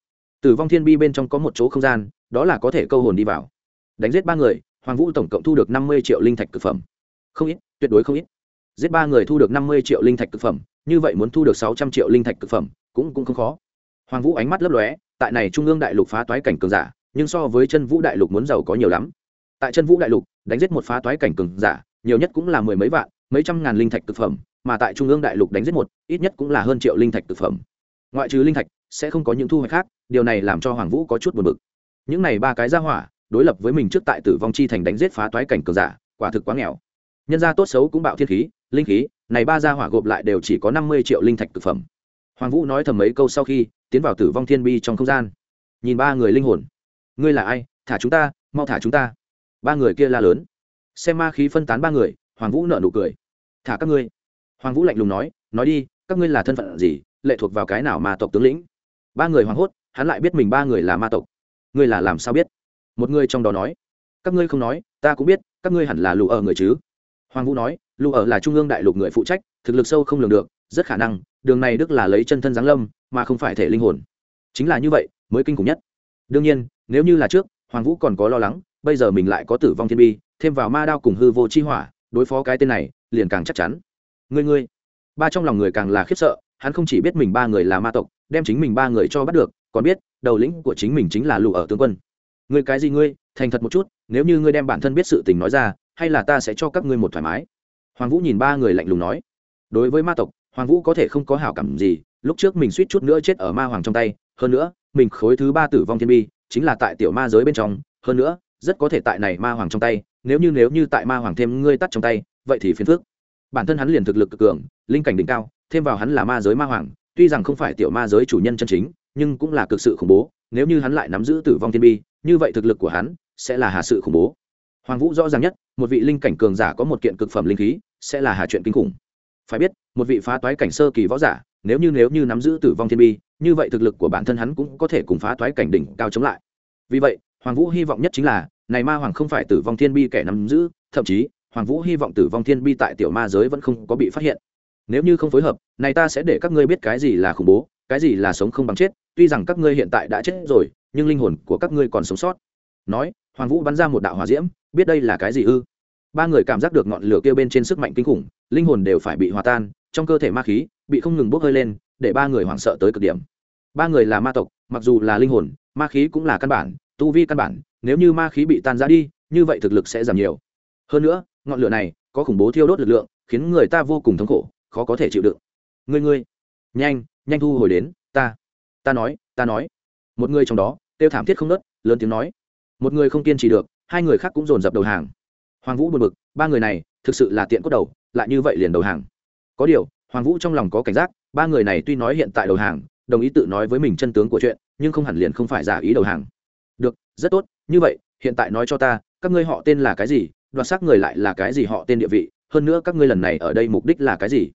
Tử vong thiên bi bên trong có một chỗ không gian, đó là có thể câu hồn đi vào. Đánh giết ba người, hoàng vũ tổng cộng thu được năm mươi triệu linh thạch thực phẩm. Không ít, tuyệt đối không ít. Giết ba người thu được năm mươi triệu linh thạch thực phẩm, như vậy muốn thu được sáu trăm triệu linh thạch thực phẩm, cũng cũng không khó. Hoàng vũ ánh mắt lấp lóe tại này trung ương đại lục phá toái cảnh cường giả, nhưng so với chân vũ đại lục muốn giàu có nhiều lắm. Tại chân vũ đại lục, đánh giết một phá toái cảnh cường giả, nhiều nhất cũng là mười mấy vạn, mấy trăm ngàn linh thạch thực phẩm, mà tại trung ương đại lục đánh giết một, ít nhất cũng là hơn triệu linh thạch thực phẩm. Ngoại trừ linh thạch, sẽ không có những thu hoạch khác, điều này làm cho hoàng vũ có chút buồn bực. Những này ba cái ra hỏa, đối lập với mình trước tại tử vong chi thành đánh giết phá toái cảnh cường giả, quả thực quá nghèo. Nhân gia tốt xấu cũng bạo thiên khí, linh khí, này ba gia hỏa gộp lại đều chỉ có năm mươi triệu linh thạch thực phẩm hoàng vũ nói thầm mấy câu sau khi, tiến vào tử vong thiên bi trong không gian. Nhìn ba người linh hồn. Ngươi là ai? Thả chúng ta, mau thả chúng ta. Ba người kia la lớn. Xem ma khí phân tán ba người, hoàng vũ nợ nụ cười. Thả các ngươi. Hoàng vũ lạnh lùng nói nói đi, các ngươi là thân phận gì, lệ thuộc vào cái nào ma tộc tướng lĩnh? Ba người hoảng hốt, hắn lại biết mình ba người là ma tộc. Ngươi là làm sao biết? Một người trong đó nói. Các ngươi không nói, ta cũng biết, các ngươi hẳn là lù ở người chứ. Hoàng vũ nói lù ở là trung ương đại lục người phụ trách, thực lực sâu không lường được rất khả năng, đường này đức là lấy chân thân giáng lâm, mà không phải thể linh hồn. Chính là như vậy, mới kinh khủng nhất. Đương nhiên, nếu như là trước, hoàng vũ còn có lo lắng, bây giờ mình lại có tử vong thiên bi, thêm vào ma đao cùng hư vô chi hỏa, đối phó cái tên này, liền càng chắc chắn. Ngươi ngươi. Ba trong lòng người càng là khiếp sợ, hắn không chỉ biết mình ba người là ma tộc, đem chính mình ba người cho bắt được, còn biết, đầu lĩnh của chính mình chính là lù ở tướng quân. Ngươi cái gì ngươi, thành thật một chút, nếu như ngươi đem bản thân biết sự tình nói ra, hay là ta sẽ cho các ngươi một thoải mái. Hoàng vũ nhìn ba người lạnh lùng nói. Đối với ma tộc hoàng vũ có thể không có hảo cảm gì, lúc trước mình suýt chút nữa chết ở ma hoàng trong tay, hơn nữa, mình khối thứ ba tử vong thiên bi, chính là tại tiểu ma giới bên trong, hơn nữa, rất có thể tại này ma hoàng trong tay, nếu như nếu như tại ma hoàng thêm ngươi tắt trong tay, vậy thì phiền phước bản thân hắn liền thực lực cực cường, linh cảnh đỉnh cao, thêm vào hắn là ma giới ma hoàng, tuy rằng không phải tiểu ma giới chủ nhân chân chính, nhưng cũng là cực sự khủng bố, nếu như hắn lại nắm giữ tử vong thiên bi, như vậy thực lực của hắn sẽ là hà sự khủng bố. Hoàng vũ rõ ràng nhất, một vị linh cảnh cường giả có một kiện cực phẩm linh khí, sẽ là hà chuyện kinh khủng. Phải biết một vị phá toái cảnh sơ kỳ võ giả, nếu như nếu như nắm giữ tử vong thiên bi, như vậy thực lực của bản thân hắn cũng có thể cùng phá toái cảnh đỉnh cao chống lại. Vì vậy, hoàng vũ hy vọng nhất chính là, này ma hoàng không phải tử vong thiên bi kẻ nắm giữ, thậm chí, hoàng vũ hy vọng tử vong thiên bi tại tiểu ma giới vẫn không có bị phát hiện. Nếu như không phối hợp, này ta sẽ để các ngươi biết cái gì là khủng bố, cái gì là sống không bằng chết, tuy rằng các ngươi hiện tại đã chết rồi, nhưng linh hồn của các ngươi còn sống sót. Nói, hoàng vũ bắn ra một đạo hỏa diễm, biết đây là cái gì ư? Ba người cảm giác được ngọn lửa kia bên trên sức mạnh kinh khủng, linh hồn đều phải bị hòa tan trong cơ thể ma khí bị không ngừng bốc hơi lên, để ba người hoảng sợ tới cực điểm. Ba người là ma tộc, mặc dù là linh hồn, ma khí cũng là căn bản, tu vi căn bản, nếu như ma khí bị tan ra đi, như vậy thực lực sẽ giảm nhiều. Hơn nữa, ngọn lửa này có khủng bố thiêu đốt lực lượng, khiến người ta vô cùng thống khổ, khó có thể chịu đựng. Ngươi ngươi, nhanh nhanh thu hồi đến, ta ta nói ta nói. Một người trong đó tiêu thảm thiết không nớt lớn tiếng nói. Một người không kiên trì được, hai người khác cũng dồn dập đầu hàng. Hoàng vũ buồn bực, ba người này thực sự là tiện cốt đầu, lại như vậy liền đầu hàng có điều, hoàng vũ trong lòng có cảnh giác, ba người này tuy nói hiện tại đầu hàng, đồng ý tự nói với mình chân tướng của chuyện, nhưng không hẳn liền không phải giả ý đầu hàng. Được, rất tốt, như vậy, hiện tại nói cho ta, các ngươi họ tên là cái gì, đoạt xác người lại là cái gì họ tên địa vị, hơn nữa các ngươi lần này ở đây mục đích là cái gì?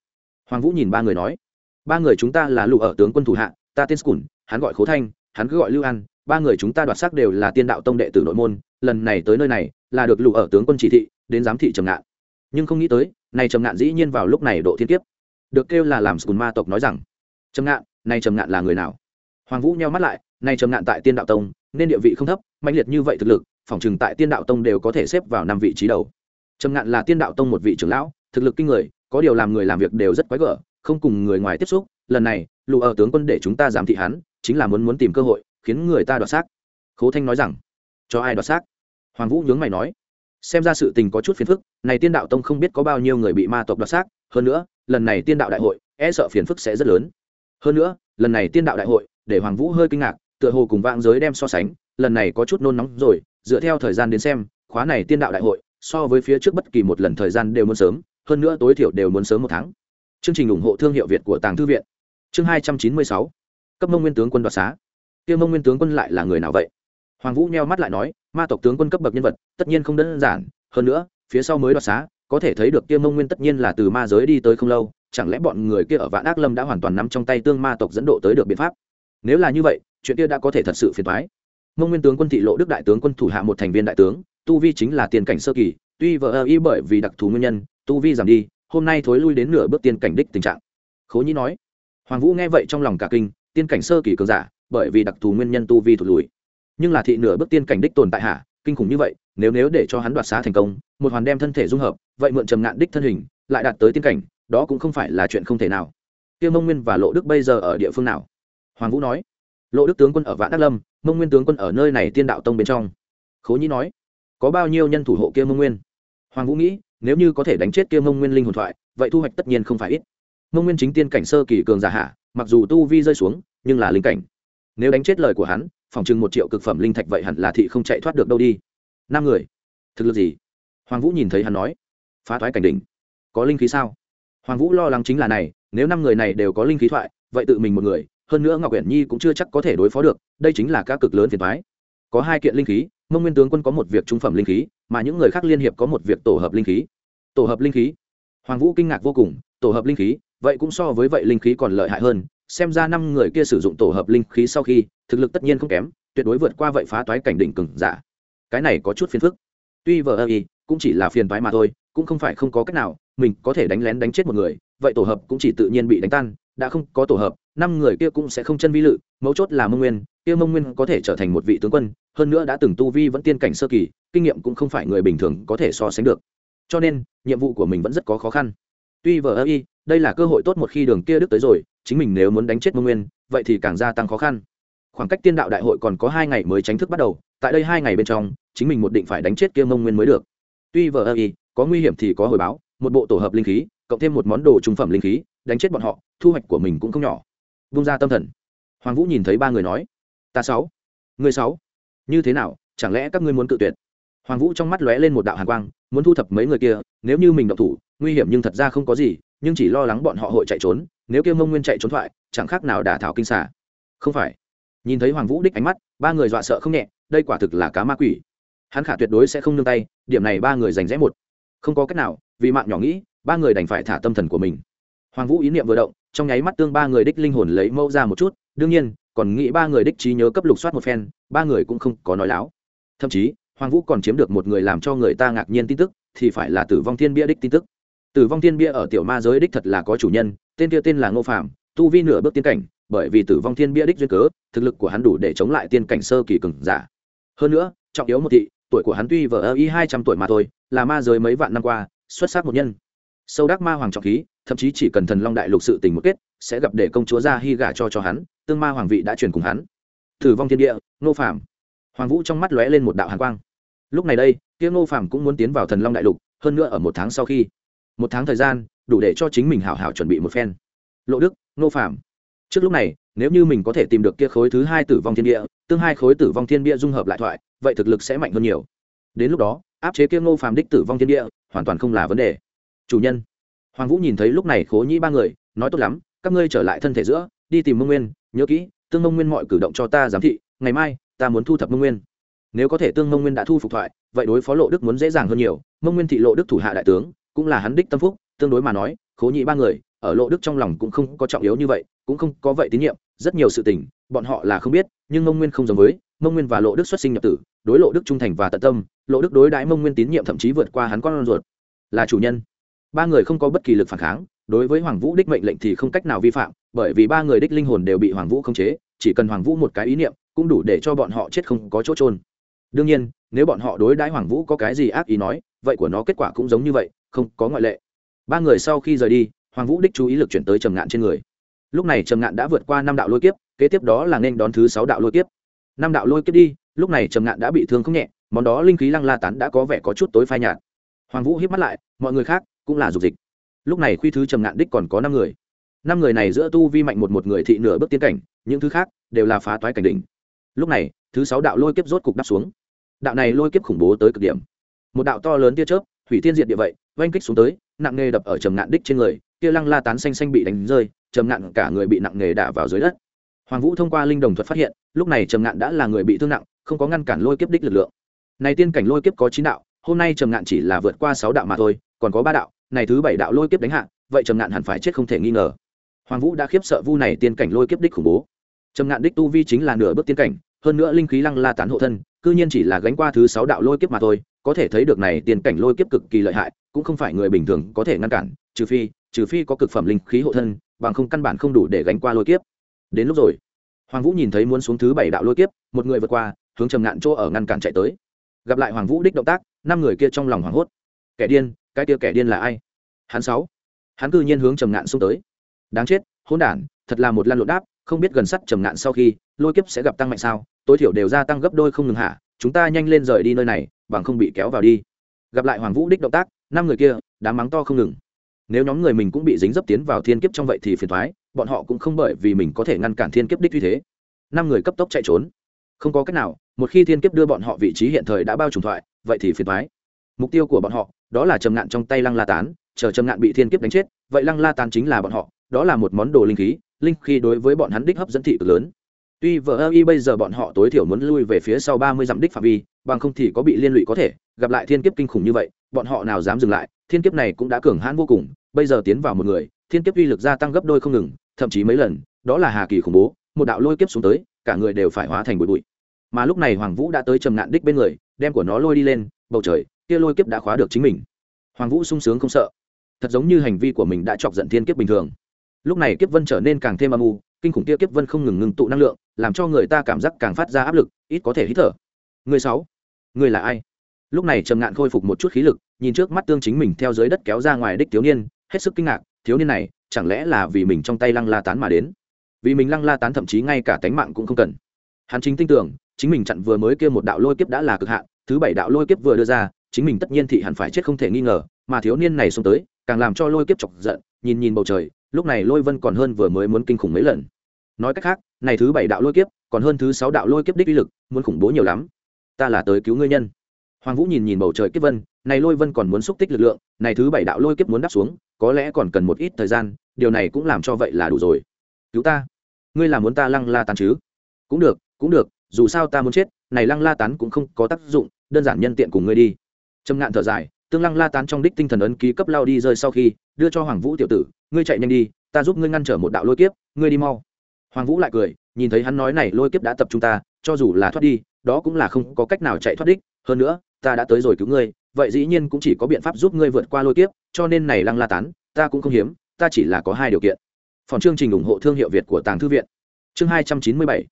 Hoàng vũ nhìn ba người nói. Ba người chúng ta là lụ ở tướng quân thủ hạ, ta tên skùn hắn gọi khố thanh, hắn cứ gọi lưu an, ba người chúng ta đoạt xác đều là tiên đạo tông đệ tử nội môn, lần này tới nơi này, là được lụ ở tướng quân chỉ thị, đến giám thị trầm ngạn. Nhưng không nghĩ tới này trầm ngạn dĩ nhiên vào lúc này độ thiên kiếp. Được kêu là làm skùn ma tộc nói rằng, trầm ngạn, này trầm ngạn là người nào? Hoàng vũ nheo mắt lại, này trầm ngạn tại tiên đạo tông, nên địa vị không thấp mạnh liệt như vậy thực lực, phỏng chừng tại tiên đạo tông đều có thể xếp vào năm vị trí đầu. Trầm ngạn là tiên đạo tông một vị trưởng lão, thực lực kinh người, có điều làm người làm việc đều rất quái gở, không cùng người ngoài tiếp xúc. Lần này lụ ở tướng quân để chúng ta giám thị hắn, chính là muốn muốn tìm cơ hội, khiến người ta đoạt xác. Khố thanh nói rằng, cho ai đoạt xác? Hoàng vũ nhướng mày nói xem ra sự tình có chút phiền phức, này tiên đạo tông không biết có bao nhiêu người bị ma tộc đoạt xác, hơn nữa, lần này tiên đạo đại hội e sợ phiền phức sẽ rất lớn. Hơn nữa, lần này tiên đạo đại hội, để hoàng vũ hơi kinh ngạc, tựa hồ cùng vạn giới đem so sánh, lần này có chút nôn nóng rồi, dựa theo thời gian đến xem, khóa này tiên đạo đại hội, so với phía trước bất kỳ một lần thời gian đều muốn sớm, hơn nữa tối thiểu đều muốn sớm một tháng. Chương trình ủng hộ thương hiệu việt của tàng thư viện. Chương hai trăm chín mươi sáu. Cấp mông nguyên tướng quân đoạt xá. Tiêu mông nguyên tướng quân lại là người nào vậy? Hoàng vũ neo mắt lại nói ma tộc tướng quân cấp bậc nhân vật, tất nhiên không đơn giản. Hơn nữa, phía sau mới đoạt xá, có thể thấy được kia mông nguyên tất nhiên là từ ma giới đi tới không lâu. Chẳng lẽ bọn người kia ở vạn ác lâm đã hoàn toàn nắm trong tay tương ma tộc dẫn độ tới được biện pháp? Nếu là như vậy, chuyện kia đã có thể thật sự phiền thoái mông nguyên tướng quân thị lộ đức đại tướng quân thủ hạ một thành viên đại tướng, tu vi chính là tiền cảnh sơ kỳ, tuy vợ ơ y bởi vì đặc thù nguyên nhân, tu vi giảm đi, hôm nay thối lui đến nửa bước tiên cảnh đích tình trạng. Khố nhĩ nói, hoàng vũ nghe vậy trong lòng cả kinh, tiên cảnh sơ kỳ cường giả, bởi vì đặc thù nguyên nhân tu vi thụt lùi nhưng là thị nửa bước tiên cảnh đích tồn tại hạ, kinh khủng như vậy, nếu nếu để cho hắn đoạt xá thành công, một hoàn đem thân thể dung hợp, vậy mượn trầm ngạn đích thân hình, lại đạt tới tiên cảnh, đó cũng không phải là chuyện không thể nào. Tiêu mông nguyên và lộ đức bây giờ ở địa phương nào? Hoàng vũ nói. Lộ đức tướng quân ở vạn đắc lâm, mông nguyên tướng quân ở nơi này tiên đạo tông bên trong. Khố nhĩ nói. Có bao nhiêu nhân thủ hộ kia mông nguyên? Hoàng vũ nghĩ, nếu như có thể đánh chết kia mông nguyên linh hồn thoại, vậy thu hoạch tất nhiên không phải ít. Mông nguyên chính tiên cảnh sơ kỳ cường giả hạ, mặc dù tu vi rơi xuống, nhưng là linh cảnh. Nếu đánh chết lời của hắn phòng chừng một triệu cực phẩm linh thạch vậy hẳn là thị không chạy thoát được đâu đi. Năm người. Thực lực gì? Hoàng vũ nhìn thấy hắn nói. Phá thoái cảnh đỉnh. Có linh khí sao? Hoàng vũ lo lắng chính là này, nếu năm người này đều có linh khí thoại, vậy tự mình một người, hơn nữa ngọc uyển nhi cũng chưa chắc có thể đối phó được, đây chính là các cực lớn phiền thoái có hai kiện linh khí, mông nguyên tướng quân có một việc trung phẩm linh khí, mà những người khác liên hiệp có một việc tổ hợp linh khí. Tổ hợp linh khí? Hoàng vũ kinh ngạc vô cùng, tổ hợp linh khí, vậy cũng so với vậy linh khí còn lợi hại hơn, xem ra năm người kia sử dụng tổ hợp linh khí sau khi thực lực tất nhiên không kém, tuyệt đối vượt qua vậy phá toái cảnh đỉnh cừng giả. Cái này có chút phiền phức. Tuy vờ ơ y, cũng chỉ là phiền toái mà thôi, cũng không phải không có cách nào, mình có thể đánh lén đánh chết một người, vậy tổ hợp cũng chỉ tự nhiên bị đánh tan, đã không có tổ hợp, năm người kia cũng sẽ không chân vi lự, mấu chốt là mông nguyên, kia mông nguyên có thể trở thành một vị tướng quân, hơn nữa đã từng tu vi vẫn tiên cảnh sơ kỳ, kinh nghiệm cũng không phải người bình thường có thể so sánh được. Cho nên, nhiệm vụ của mình vẫn rất có khó khăn. Tuy vờ ơ y, đây là cơ hội tốt một khi đường kia đức tới rồi, chính mình nếu muốn đánh chết mông nguyên, vậy thì càng gia tăng khó khăn khoảng cách tiên đạo đại hội còn có hai ngày mới tránh thức bắt đầu, tại đây hai ngày bên trong, chính mình một định phải đánh chết kia mông nguyên mới được. Tuy vờ ơ y, có nguy hiểm thì có hồi báo, một bộ tổ hợp linh khí, cộng thêm một món đồ trung phẩm linh khí, đánh chết bọn họ, thu hoạch của mình cũng không nhỏ. Vung ra tâm thần. Hoàng vũ nhìn thấy ba người nói, ta sáu người sáu, như thế nào, chẳng lẽ các ngươi muốn cự tuyệt? Hoàng vũ trong mắt lóe lên một đạo hàn quang, muốn thu thập mấy người kia, nếu như mình động thủ, nguy hiểm nhưng thật ra không có gì, nhưng chỉ lo lắng bọn họ hội chạy trốn, nếu kia mông nguyên chạy trốn thoại, chẳng khác nào đả thảo kinh xả không phải nhìn thấy hoàng vũ đích ánh mắt, ba người dọa sợ không nhẹ, đây quả thực là cá ma quỷ. Hắn khả tuyệt đối sẽ không nương tay, điểm này ba người giành rẽ một. Không có cách nào, vì mạng nhỏ nghĩ, ba người đành phải thả tâm thần của mình. Hoàng vũ ý niệm vừa động, trong nháy mắt tương ba người đích linh hồn lấy mẫu ra một chút, đương nhiên, còn nghĩ ba người đích trí nhớ cấp lục soát một phen, ba người cũng không có nói láo. Thậm chí, hoàng vũ còn chiếm được một người làm cho người ta ngạc nhiên tin tức, thì phải là tử vong thiên bia đích tin tức. Tử vong thiên bia ở tiểu ma giới đích thật là có chủ nhân, tên kia tên là ngô phạm tu vi nửa bước tiên cảnh bởi vì tử vong thiên bia đích duyên cớ, thực lực của hắn đủ để chống lại tiên cảnh sơ kỳ cường giả. Hơn nữa, trọng yếu một thị, tuổi của hắn tuy vờ ơ y hai trăm tuổi mà thôi, là ma giới mấy vạn năm qua, xuất sắc một nhân. Sâu đắc ma hoàng trọng khí, thậm chí chỉ cần thần long đại lục sự tình một kết, sẽ gặp để công chúa ra hy gả cho cho hắn, tương ma hoàng vị đã truyền cùng hắn. Tử vong thiên địa nô phạm hoàng vũ trong mắt lóe lên một đạo hàn quang. Lúc này đây, kia nô phạm cũng muốn tiến vào thần long đại lục, hơn nữa ở một tháng sau khi. Một tháng thời gian, đủ để cho chính mình hảo hảo chuẩn bị một phen. Lộ đức nô phạm trước lúc này, nếu như mình có thể tìm được kia khối thứ hai tử vong thiên địa, tương hai khối tử vong thiên địa dung hợp lại thoại, vậy thực lực sẽ mạnh hơn nhiều. Đến lúc đó, áp chế kia ngô phàm đích tử vong thiên địa, hoàn toàn không là vấn đề. Chủ nhân, hoàng vũ nhìn thấy lúc này khố nhĩ ba người, nói tốt lắm, các ngươi trở lại thân thể giữa, đi tìm mông nguyên, nhớ kỹ, tương mông nguyên mọi cử động cho ta giám thị, ngày mai, ta muốn thu thập mông nguyên. Nếu có thể tương mông nguyên đã thu phục thoại, vậy đối phó lộ đức muốn dễ dàng hơn nhiều. Mông nguyên thị lộ đức thủ hạ đại tướng, cũng là hắn đích tâm phúc, tương đối mà nói, khố nhĩ ba người, ở lộ đức trong lòng cũng không có trọng yếu như vậy cũng không có vậy tín nhiệm, rất nhiều sự tình, bọn họ là không biết, nhưng mông nguyên không giống với, mông nguyên và lộ đức xuất sinh nhập tử, đối lộ đức trung thành và tận tâm, lộ đức đối đãi mông nguyên tín nhiệm thậm chí vượt qua hắn con ruột. Là chủ nhân. Ba người không có bất kỳ lực phản kháng, đối với hoàng vũ đích mệnh lệnh thì không cách nào vi phạm, bởi vì ba người đích linh hồn đều bị hoàng vũ khống chế, chỉ cần hoàng vũ một cái ý niệm, cũng đủ để cho bọn họ chết không có chỗ trôn đương nhiên, nếu bọn họ đối đãi hoàng vũ có cái gì ác ý nói, vậy của nó kết quả cũng giống như vậy, không có ngoại lệ. Ba người sau khi rời đi, hoàng vũ đích chú ý lực chuyển tới trầm ngạn trên người lúc này trầm ngạn đã vượt qua năm đạo lôi kiếp, kế tiếp đó là nên đón thứ sáu đạo lôi kiếp. Năm đạo lôi kiếp đi, lúc này trầm ngạn đã bị thương không nhẹ, món đó linh khí lăng la tán đã có vẻ có chút tối phai nhạt. Hoàng vũ hiếp mắt lại, mọi người khác cũng là dục dịch. Lúc này khuy thứ trầm ngạn đích còn có năm người. Năm người này giữa tu vi mạnh một một người thị nửa bước tiến cảnh, những thứ khác đều là phá toái cảnh đỉnh. Lúc này, thứ sáu đạo lôi kiếp rốt cục đắp xuống. Đạo này lôi kiếp khủng bố tới cực điểm. Một đạo to lớn tia chớp, hủy tiên diệt địa vậy, oanh kích xuống tới, nặng nề đập ở trầm ngạn đích trên người kia lăng la tán xanh xanh bị đánh rơi, trầm ngạn cả người bị nặng nghề đả vào dưới đất. Hoàng vũ thông qua linh đồng thuật phát hiện, lúc này trầm ngạn đã là người bị thương nặng, không có ngăn cản lôi kiếp đích lực lượng. Này tiên cảnh lôi kiếp có chín đạo, hôm nay trầm ngạn chỉ là vượt qua sáu đạo mà thôi, còn có ba đạo, này thứ bảy đạo lôi kiếp đánh hạ, vậy trầm ngạn hẳn phải chết không thể nghi ngờ. Hoàng vũ đã khiếp sợ vu này tiên cảnh lôi kiếp đích khủng bố. Trầm ngạn đích tu vi chính là nửa bước tiên cảnh, hơn nữa linh khí lăng la tán hộ thân, cư nhiên chỉ là gánh qua thứ sáu đạo lôi kiếp mà thôi, có thể thấy được này tiên cảnh lôi kiếp cực kỳ lợi hại, cũng không phải người bình thường có thể ngăn cản, trừ phi trừ phi có cực phẩm linh khí hộ thân, bằng không căn bản không đủ để gánh qua lôi kiếp. Đến lúc rồi, hoàng vũ nhìn thấy muốn xuống thứ bảy đạo lôi kiếp, một người vượt qua, hướng trầm ngạn chỗ ở ngăn cản chạy tới. Gặp lại hoàng vũ đích động tác, năm người kia trong lòng hoảng hốt. Kẻ điên, cái kia kẻ điên là ai? Hắn sáu. Hắn cư nhiên hướng trầm ngạn xuống tới. Đáng chết, hỗn đản, thật là một lan lộn đáp, không biết gần sắt trầm ngạn sau khi, lôi kiếp sẽ gặp tăng mạnh sao? Tối thiểu đều gia tăng gấp đôi không ngừng hạ, chúng ta nhanh lên rời đi nơi này, bằng không bị kéo vào đi. Gặp lại hoàng vũ đích động tác, năm người kia, đám mắng to không ngừng nếu nhóm người mình cũng bị dính dấp tiến vào thiên kiếp trong vậy thì phiền thoái, bọn họ cũng không bởi vì mình có thể ngăn cản thiên kiếp đích như thế. Năm người cấp tốc chạy trốn. Không có cách nào, một khi thiên kiếp đưa bọn họ vị trí hiện thời đã bao trùm thoại, vậy thì phiền thoái. Mục tiêu của bọn họ, đó là trầm ngạn trong tay lăng la tán, chờ trầm ngạn bị thiên kiếp đánh chết, vậy lăng la tán chính là bọn họ, đó là một món đồ linh khí linh khí đối với bọn hắn đích hấp dẫn thị cực lớn. Tuy vợ ơ y bây giờ bọn họ tối thiểu muốn lui về phía sau ba mươi dặm đích phạm vi, bằng không thì có bị liên lụy có thể, gặp lại thiên kiếp kinh khủng như vậy, bọn họ nào dám dừng lại, thiên kiếp này cũng đã cường hãn vô cùng bây giờ tiến vào một người, thiên kiếp uy lực gia tăng gấp đôi không ngừng, thậm chí mấy lần, đó là hà kỳ khủng bố, một đạo lôi kiếp xuống tới, cả người đều phải hóa thành bụi bụi. Mà lúc này hoàng vũ đã tới trầm ngạn đích bên người, đem của nó lôi đi lên, bầu trời, kia lôi kiếp đã khóa được chính mình. Hoàng vũ sung sướng không sợ. Thật giống như hành vi của mình đã chọc giận thiên kiếp bình thường. Lúc này kiếp vân trở nên càng thêm âm u, kinh khủng kia kiếp vân không ngừng ngừng tụ năng lượng, làm cho người ta cảm giác càng phát ra áp lực, ít có thể hít thở. Người sáu, người là ai? Lúc này trầm ngạn khôi phục một chút khí lực, nhìn trước mắt tương chính mình theo dưới đất kéo ra ngoài đích thiếu niên hết sức kinh ngạc, thiếu niên này, chẳng lẽ là vì mình trong tay lăng la tán mà đến? Vì mình lăng la tán thậm chí ngay cả tánh mạng cũng không cần. Hắn chính tin tưởng, chính mình chặn vừa mới kia một đạo lôi kiếp đã là cực hạn, thứ bảy đạo lôi kiếp vừa đưa ra, chính mình tất nhiên thị hẳn phải chết không thể nghi ngờ, mà thiếu niên này xông tới, càng làm cho lôi kiếp chọc giận, nhìn nhìn bầu trời, lúc này lôi vân còn hơn vừa mới muốn kinh khủng mấy lần. Nói cách khác, này thứ bảy đạo lôi kiếp, còn hơn thứ sáu đạo lôi kiếp đích uy lực, muốn khủng bố nhiều lắm. Ta là tới cứu ngươi nhân. Hoàng vũ nhìn nhìn bầu trời kiếp vân, này lôi vân còn muốn xúc tích lực lượng, này thứ bảy đạo lôi kiếp muốn đáp xuống có lẽ còn cần một ít thời gian, điều này cũng làm cho vậy là đủ rồi. Cứu ta. Ngươi là muốn ta lăng la tán chứ? Cũng được cũng được, dù sao ta muốn chết, này lăng la tán cũng không có tác dụng, đơn giản nhân tiện cùng ngươi đi. Trầm ngạn thở dài, tương lăng la tán trong đích tinh thần ấn ký cấp lao đi rơi sau khi, đưa cho hoàng vũ tiểu tử, ngươi chạy nhanh đi, ta giúp ngươi ngăn trở một đạo lôi kiếp, ngươi đi mau. Hoàng vũ lại cười, nhìn thấy hắn nói này lôi kiếp đã tập trung ta, cho dù là thoát đi, đó cũng là không có cách nào chạy thoát đích. Hơn nữa, ta đã tới rồi cứu ngươi, vậy dĩ nhiên cũng chỉ có biện pháp giúp ngươi vượt qua lôi kiếp cho nên này lăng la tán, ta cũng không hiếm, ta chỉ là có hai điều kiện. Phòng chương trình ủng hộ thương hiệu việt của tàng thư viện. Chương hai trăm chín mươi bảy.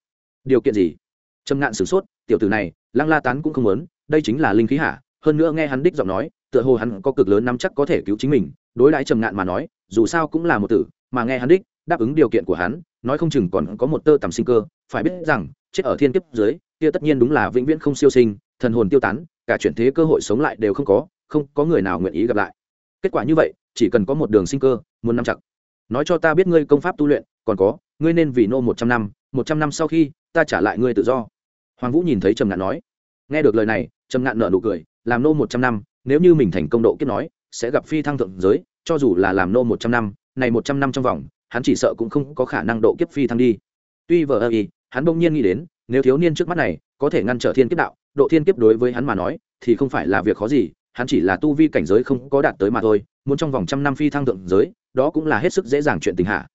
Điều kiện gì? Trầm ngạn sửng sốt, tiểu tử này, lăng la tán cũng không muốn, đây chính là linh khí hả? Hơn nữa nghe hắn đích giọng nói, tựa hồ hắn có cực lớn nắm chắc có thể cứu chính mình. Đối đãi trầm ngạn mà nói, dù sao cũng là một tử, mà nghe hắn đích, đáp ứng điều kiện của hắn, nói không chừng còn có một tơ tầm sinh cơ. Phải biết rằng, chết ở thiên kiếp dưới, kia tất nhiên đúng là vĩnh viễn không siêu sinh, thần hồn tiêu tán, cả chuyển thế cơ hội sống lại đều không có không có người nào nguyện ý gặp lại kết quả như vậy, chỉ cần có một đường sinh cơ, muốn nắm chặt. Nói cho ta biết ngươi công pháp tu luyện, còn có, ngươi nên vì nô một trăm năm, một trăm năm sau khi, ta trả lại ngươi tự do. Hoàng vũ nhìn thấy trầm ngạn nói. Nghe được lời này, trầm ngạn nở nụ cười, làm nô một trăm năm, nếu như mình thành công độ kiếp nói, sẽ gặp phi thăng thượng giới, cho dù là làm nô một trăm năm, này một trăm năm trong vòng, hắn chỉ sợ cũng không có khả năng độ kiếp phi thăng đi. Tuy vờ ơ y, hắn bỗng nhiên nghĩ đến, nếu thiếu niên trước mắt này, có thể ngăn trở thiên kiếp đạo, độ thiên kiếp đối với hắn mà nói, thì không phải là việc khó gì hắn chỉ là tu vi cảnh giới không có đạt tới mà thôi, muốn trong vòng trăm năm phi thăng thượng giới, đó cũng là hết sức dễ dàng chuyện tình hạ.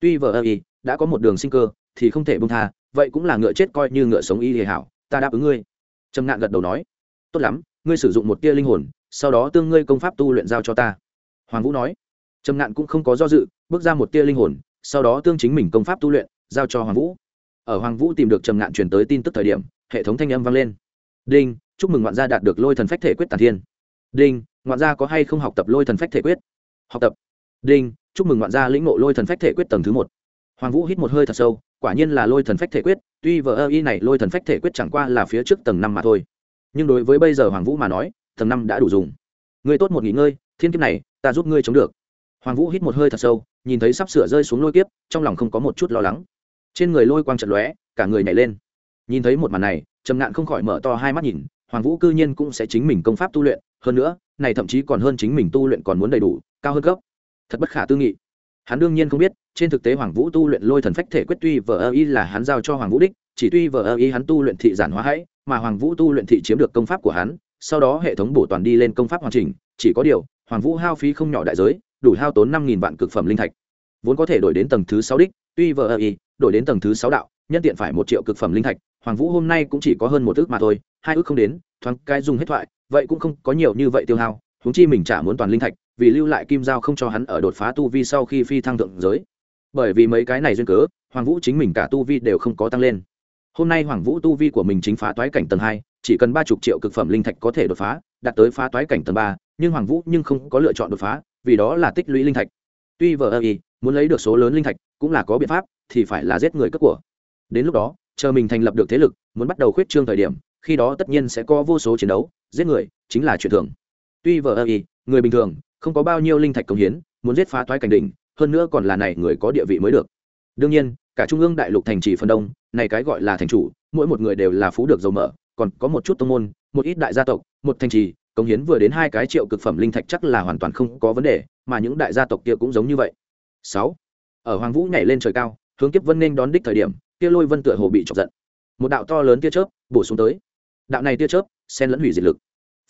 Tuy vờ ơ y, đã có một đường sinh cơ, thì không thể bông tha, vậy cũng là ngựa chết coi như ngựa sống y hề hảo, ta đáp ứng ngươi. Trầm ngạn gật đầu nói. Tốt lắm, ngươi sử dụng một tia linh hồn, sau đó tương ngươi công pháp tu luyện giao cho ta. Hoàng vũ nói. Trầm ngạn cũng không có do dự, bước ra một tia linh hồn, sau đó tương chính mình công pháp tu luyện, giao cho hoàng vũ. Ở hoàng vũ tìm được trầm ngạn truyền tới tin tức thời điểm, hệ thống thanh âm vang lên. Đinh, chúc mừng ngoạn gia đạt được lôi thần phách thể quyết tàn thiên đinh, ngoạn gia có hay không học tập lôi thần phách thể quyết? Học tập. Đinh, chúc mừng ngoạn gia lĩnh ngộ lôi thần phách thể quyết tầng thứ một. Hoàng vũ hít một hơi thật sâu, quả nhiên là lôi thần phách thể quyết, tuy vờ ơ y này lôi thần phách thể quyết chẳng qua là phía trước tầng năm mà thôi. Nhưng đối với bây giờ hoàng vũ mà nói, tầng năm đã đủ dùng. Ngươi tốt một nghỉ ngơi, thiên kiếp này, ta giúp ngươi chống được. Hoàng vũ hít một hơi thật sâu, nhìn thấy sắp sửa rơi xuống lôi kiếp, trong lòng không có một chút lo lắng. Trên người lôi quang trận lóe, cả người nhảy lên. Nhìn thấy một màn này, trầm ngạn không khỏi mở to hai mắt nhìn, hoàng vũ cư nhiên cũng sẽ chính mình công pháp tu luyện hơn nữa, này thậm chí còn hơn chính mình tu luyện còn muốn đầy đủ, cao hơn gấp. Thật bất khả tư nghị. Hắn đương nhiên không biết, trên thực tế hoàng vũ tu luyện lôi thần phách thể quyết tuy vờ ơ y là hắn giao cho hoàng vũ đích, chỉ tuy vờ ơ y hắn tu luyện thị giản hóa hãy, mà hoàng vũ tu luyện thị chiếm được công pháp của hắn, sau đó hệ thống bổ toàn đi lên công pháp hoàn chỉnh, chỉ có điều, hoàng vũ hao phí không nhỏ đại giới, đủ hao tốn năm nghìn vạn cực phẩm linh thạch. Vốn có thể đổi đến tầng thứ sáu đích, tuy vờ ơ y, đổi đến tầng thứ sáu đạo, nhân tiện phải một triệu cực phẩm linh thạch, hoàng vũ hôm nay cũng chỉ có hơn một ước mà thôi, hai ước không đến, thoáng cái dùng hết thoại vậy cũng không có nhiều như vậy tiêu hao húng chi mình chả muốn toàn linh thạch, vì lưu lại kim giao không cho hắn ở đột phá tu vi sau khi phi thăng thượng giới. Bởi vì mấy cái này duyên cớ, hoàng vũ chính mình cả tu vi đều không có tăng lên. Hôm nay hoàng vũ tu vi của mình chính phá toái cảnh tầng hai, chỉ cần ba chục triệu cực phẩm linh thạch có thể đột phá, đạt tới phá toái cảnh tầng ba, nhưng hoàng vũ nhưng không có lựa chọn đột phá, vì đó là tích lũy linh thạch. Tuy vờ ơ y, muốn lấy được số lớn linh thạch cũng là có biện pháp, thì phải là giết người cất của. Đến lúc đó, chờ mình thành lập được thế lực, muốn bắt đầu khuyết trương thời điểm khi đó tất nhiên sẽ có vô số chiến đấu, giết người chính là chuyện thường. Tuy vờ ơ y, người bình thường, không có bao nhiêu linh thạch công hiến, muốn giết phá thoái cảnh đỉnh, hơn nữa còn là này người có địa vị mới được. Đương nhiên, cả trung ương đại lục thành trì phần đông, này cái gọi là thành chủ, mỗi một người đều là phú được giàu mở, còn có một chút tông môn, một ít đại gia tộc, một thành trì công hiến vừa đến hai cái triệu cực phẩm linh thạch chắc là hoàn toàn không có vấn đề, mà những đại gia tộc kia cũng giống như vậy. Sáu, ở hoàng vũ nhảy lên trời cao, hướng kiếp vân nên đón đích thời điểm, kia lôi vân tựa hồ bị chọc giận. Một đạo to lớn kia chớp bổ xuống tới đạo này tia chớp, xen lẫn hủy diệt lực.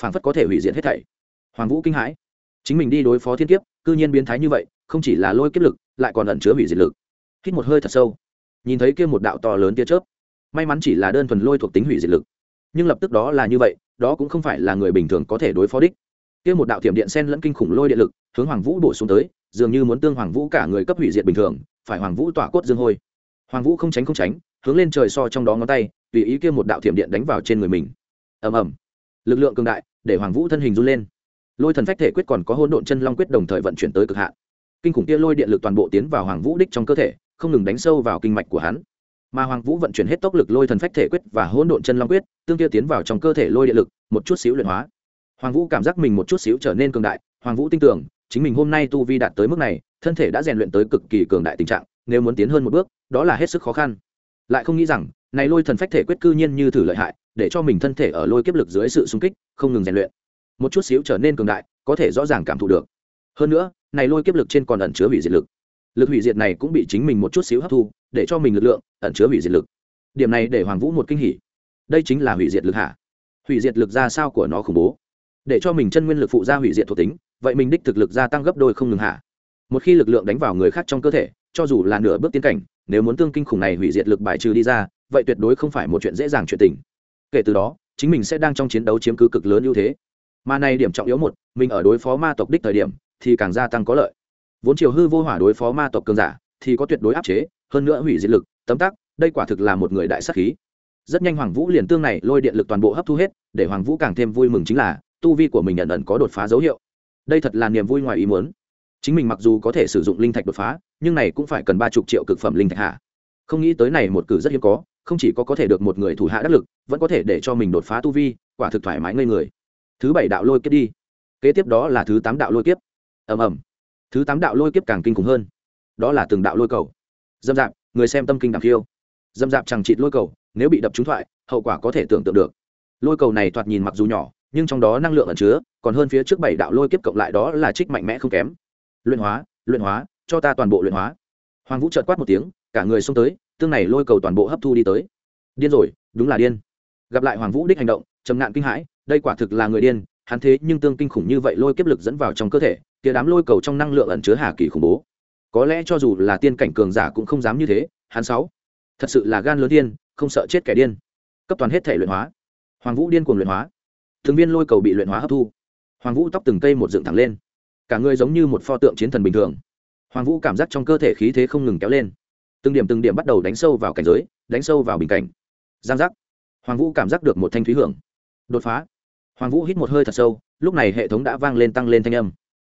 Phảng phất có thể hủy diệt hết thảy. Hoàng vũ kinh hãi. Chính mình đi đối phó thiên kiếp, cư nhiên biến thái như vậy, không chỉ là lôi kiếp lực, lại còn ẩn chứa hủy diệt lực. Hít một hơi thật sâu. Nhìn thấy kia một đạo to lớn tia chớp, may mắn chỉ là đơn thuần lôi thuộc tính hủy diệt lực. Nhưng lập tức đó là như vậy, đó cũng không phải là người bình thường có thể đối phó đích. Kia một đạo tiềm điện sen lẫn kinh khủng lôi điện lực, hướng hoàng vũ bổ xuống tới, dường như muốn tương hoàng vũ cả người cấp hủy diệt bình thường, phải hoàng vũ tỏa cốt dương hôi. Hoàng vũ không tránh không tránh, hướng lên trời so trong đó ngón tay tùy ý kia một đạo thiểm điện đánh vào trên người mình. Ầm ầm. Lực lượng cường đại, để hoàng vũ thân hình run lên. Lôi thần phách thể quyết còn có hôn độn chân long quyết đồng thời vận chuyển tới cực hạn. Kinh khủng kia lôi điện lực toàn bộ tiến vào hoàng vũ đích trong cơ thể, không ngừng đánh sâu vào kinh mạch của hắn. Mà hoàng vũ vận chuyển hết tốc lực lôi thần phách thể quyết và hôn độn chân long quyết, tương kia tiến vào trong cơ thể lôi điện lực, một chút xíu luyện hóa. Hoàng vũ cảm giác mình một chút xíu trở nên cường đại, hoàng vũ tin tưởng, chính mình hôm nay tu vi đạt tới mức này, thân thể đã rèn luyện tới cực kỳ cường đại tình trạng, nếu muốn tiến hơn một bước, đó là hết sức khó khăn. Lại không nghĩ rằng này lôi thần phách thể quyết cư nhiên như thử lợi hại, để cho mình thân thể ở lôi kiếp lực dưới sự sung kích, không ngừng rèn luyện. Một chút xíu trở nên cường đại, có thể rõ ràng cảm thụ được. Hơn nữa, này lôi kiếp lực trên còn ẩn chứa hủy diệt lực. Lực hủy diệt này cũng bị chính mình một chút xíu hấp thu, để cho mình lực lượng ẩn chứa hủy diệt lực. Điểm này để hoàng vũ một kinh hỉ. Đây chính là hủy diệt lực hả? Hủy diệt lực ra sao của nó khủng bố? Để cho mình chân nguyên lực phụ ra hủy diệt thuộc tính, vậy mình đích thực lực gia tăng gấp đôi không ngừng hả? Một khi lực lượng đánh vào người khác trong cơ thể, cho dù là nửa bước tiến cảnh, nếu muốn tương kinh khủng này hủy diệt lực bài trừ đi ra vậy tuyệt đối không phải một chuyện dễ dàng chuyện tình. Kể từ đó, chính mình sẽ đang trong chiến đấu chiếm cứ cực lớn ưu thế. Mà này điểm trọng yếu một, mình ở đối phó ma tộc đích thời điểm, thì càng gia tăng có lợi. Vốn chiều hư vô hỏa đối phó ma tộc cường giả, thì có tuyệt đối áp chế, hơn nữa hủy diệt lực, tấm tắc, đây quả thực là một người đại sắc khí. Rất nhanh hoàng vũ liền tương này lôi điện lực toàn bộ hấp thu hết, để hoàng vũ càng thêm vui mừng chính là, tu vi của mình nhận ẩn có đột phá dấu hiệu. Đây thật là niềm vui ngoài ý muốn. Chính mình mặc dù có thể sử dụng linh thạch đột phá, nhưng này cũng phải cần ba chục triệu cực phẩm linh thạch hạ. Không nghĩ tới này một cử rất hiếm có không chỉ có có thể được một người thủ hạ đắc lực, vẫn có thể để cho mình đột phá tu vi, quả thực thoải mái ngây người. Thứ bảy đạo lôi kiếp đi. Kế tiếp đó là thứ tám đạo lôi kiếp. Ầm ầm. Thứ tám đạo lôi kiếp càng kinh khủng hơn. Đó là từng đạo lôi cầu. Dâm dạp, người xem tâm kinh đặc khiêu. Dâm dạp chẳng chịt lôi cầu, nếu bị đập trúng thoại, hậu quả có thể tưởng tượng được. Lôi cầu này thoạt nhìn mặc dù nhỏ, nhưng trong đó năng lượng ẩn chứa, còn hơn phía trước bảy đạo lôi kiếp cộng lại đó là trích mạnh mẽ không kém. Luyện hóa luyện hóa, cho ta toàn bộ luyện hóa. Hoàng vũ trợt quát một tiếng, cả người xông tới tương này lôi cầu toàn bộ hấp thu đi tới. Điên rồi, đúng là điên. Gặp lại hoàng vũ đích hành động, trầm ngạn kinh hãi, đây quả thực là người điên, hắn thế nhưng tương kinh khủng như vậy lôi kiếp lực dẫn vào trong cơ thể, kia đám lôi cầu trong năng lượng ẩn chứa hà kỳ khủng bố. Có lẽ cho dù là tiên cảnh cường giả cũng không dám như thế, hắn sáu. Thật sự là gan lớn điên, không sợ chết kẻ điên. Cấp toàn hết thể luyện hóa. Hoàng vũ điên cuồng luyện hóa. Thường viên lôi cầu bị luyện hóa hấp thu. Hoàng vũ tóc từng cây một dựng thẳng lên. Cả người giống như một pho tượng chiến thần bình thường. Hoàng vũ cảm giác trong cơ thể khí thế không ngừng kéo lên từng điểm từng điểm bắt đầu đánh sâu vào cảnh giới, đánh sâu vào bình cảnh. Giang giác. Hoàng vũ cảm giác được một thanh thúy hưởng. Đột phá. Hoàng vũ hít một hơi thật sâu, lúc này hệ thống đã vang lên tăng lên thanh âm.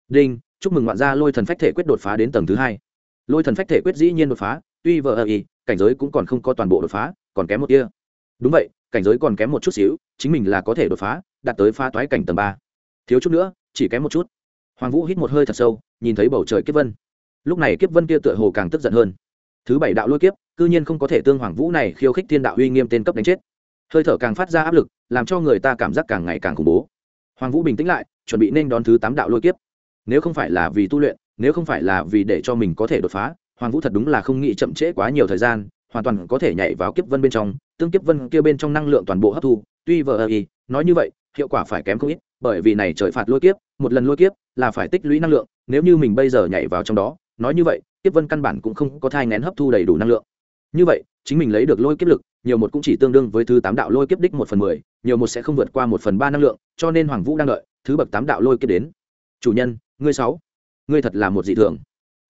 Đinh, chúc mừng ngoạn gia lôi thần phách thể quyết đột phá đến tầng thứ hai. Lôi thần phách thể quyết dĩ nhiên đột phá, tuy vờ ơ y, cảnh giới cũng còn không có toàn bộ đột phá, còn kém một kia đúng vậy, cảnh giới còn kém một chút xíu, chính mình là có thể đột phá, đạt tới pha toái cảnh tầng ba. Thiếu chút nữa, chỉ kém một chút. Hoàng vũ hít một hơi thật sâu, nhìn thấy bầu trời kiếp vân. Lúc này kiếp vân kia tựa hồ càng tức giận hơn thứ bảy đạo lôi kiếp, cư nhiên không có thể tương hoàng vũ này khiêu khích thiên đạo uy nghiêm tên cấp đánh chết. Hơi thở càng phát ra áp lực, làm cho người ta cảm giác càng ngày càng khủng bố. Hoàng vũ bình tĩnh lại, chuẩn bị nên đón thứ tám đạo lôi kiếp. Nếu không phải là vì tu luyện, nếu không phải là vì để cho mình có thể đột phá, hoàng vũ thật đúng là không nghĩ chậm trễ quá nhiều thời gian, hoàn toàn có thể nhảy vào kiếp vân bên trong, tương kiếp vân kia bên trong năng lượng toàn bộ hấp thu, tuy vờ ơ y, nói như vậy, hiệu quả phải kém không ít, bởi vì này trời phạt lôi kiếp, một lần lôi kiếp là phải tích lũy năng lượng, nếu như mình bây giờ nhảy vào trong đó, nói như vậy kiếp vân căn bản cũng không có thai ngén hấp thu đầy đủ năng lượng. Như vậy chính mình lấy được lôi kiếp lực nhiều một cũng chỉ tương đương với thứ tám đạo lôi kiếp đích một phần mười nhiều một sẽ không vượt qua một phần ba năng lượng cho nên hoàng vũ đang đợi thứ bậc tám đạo lôi kiếp đến. Chủ nhân ngươi sáu ngươi thật là một dị thường.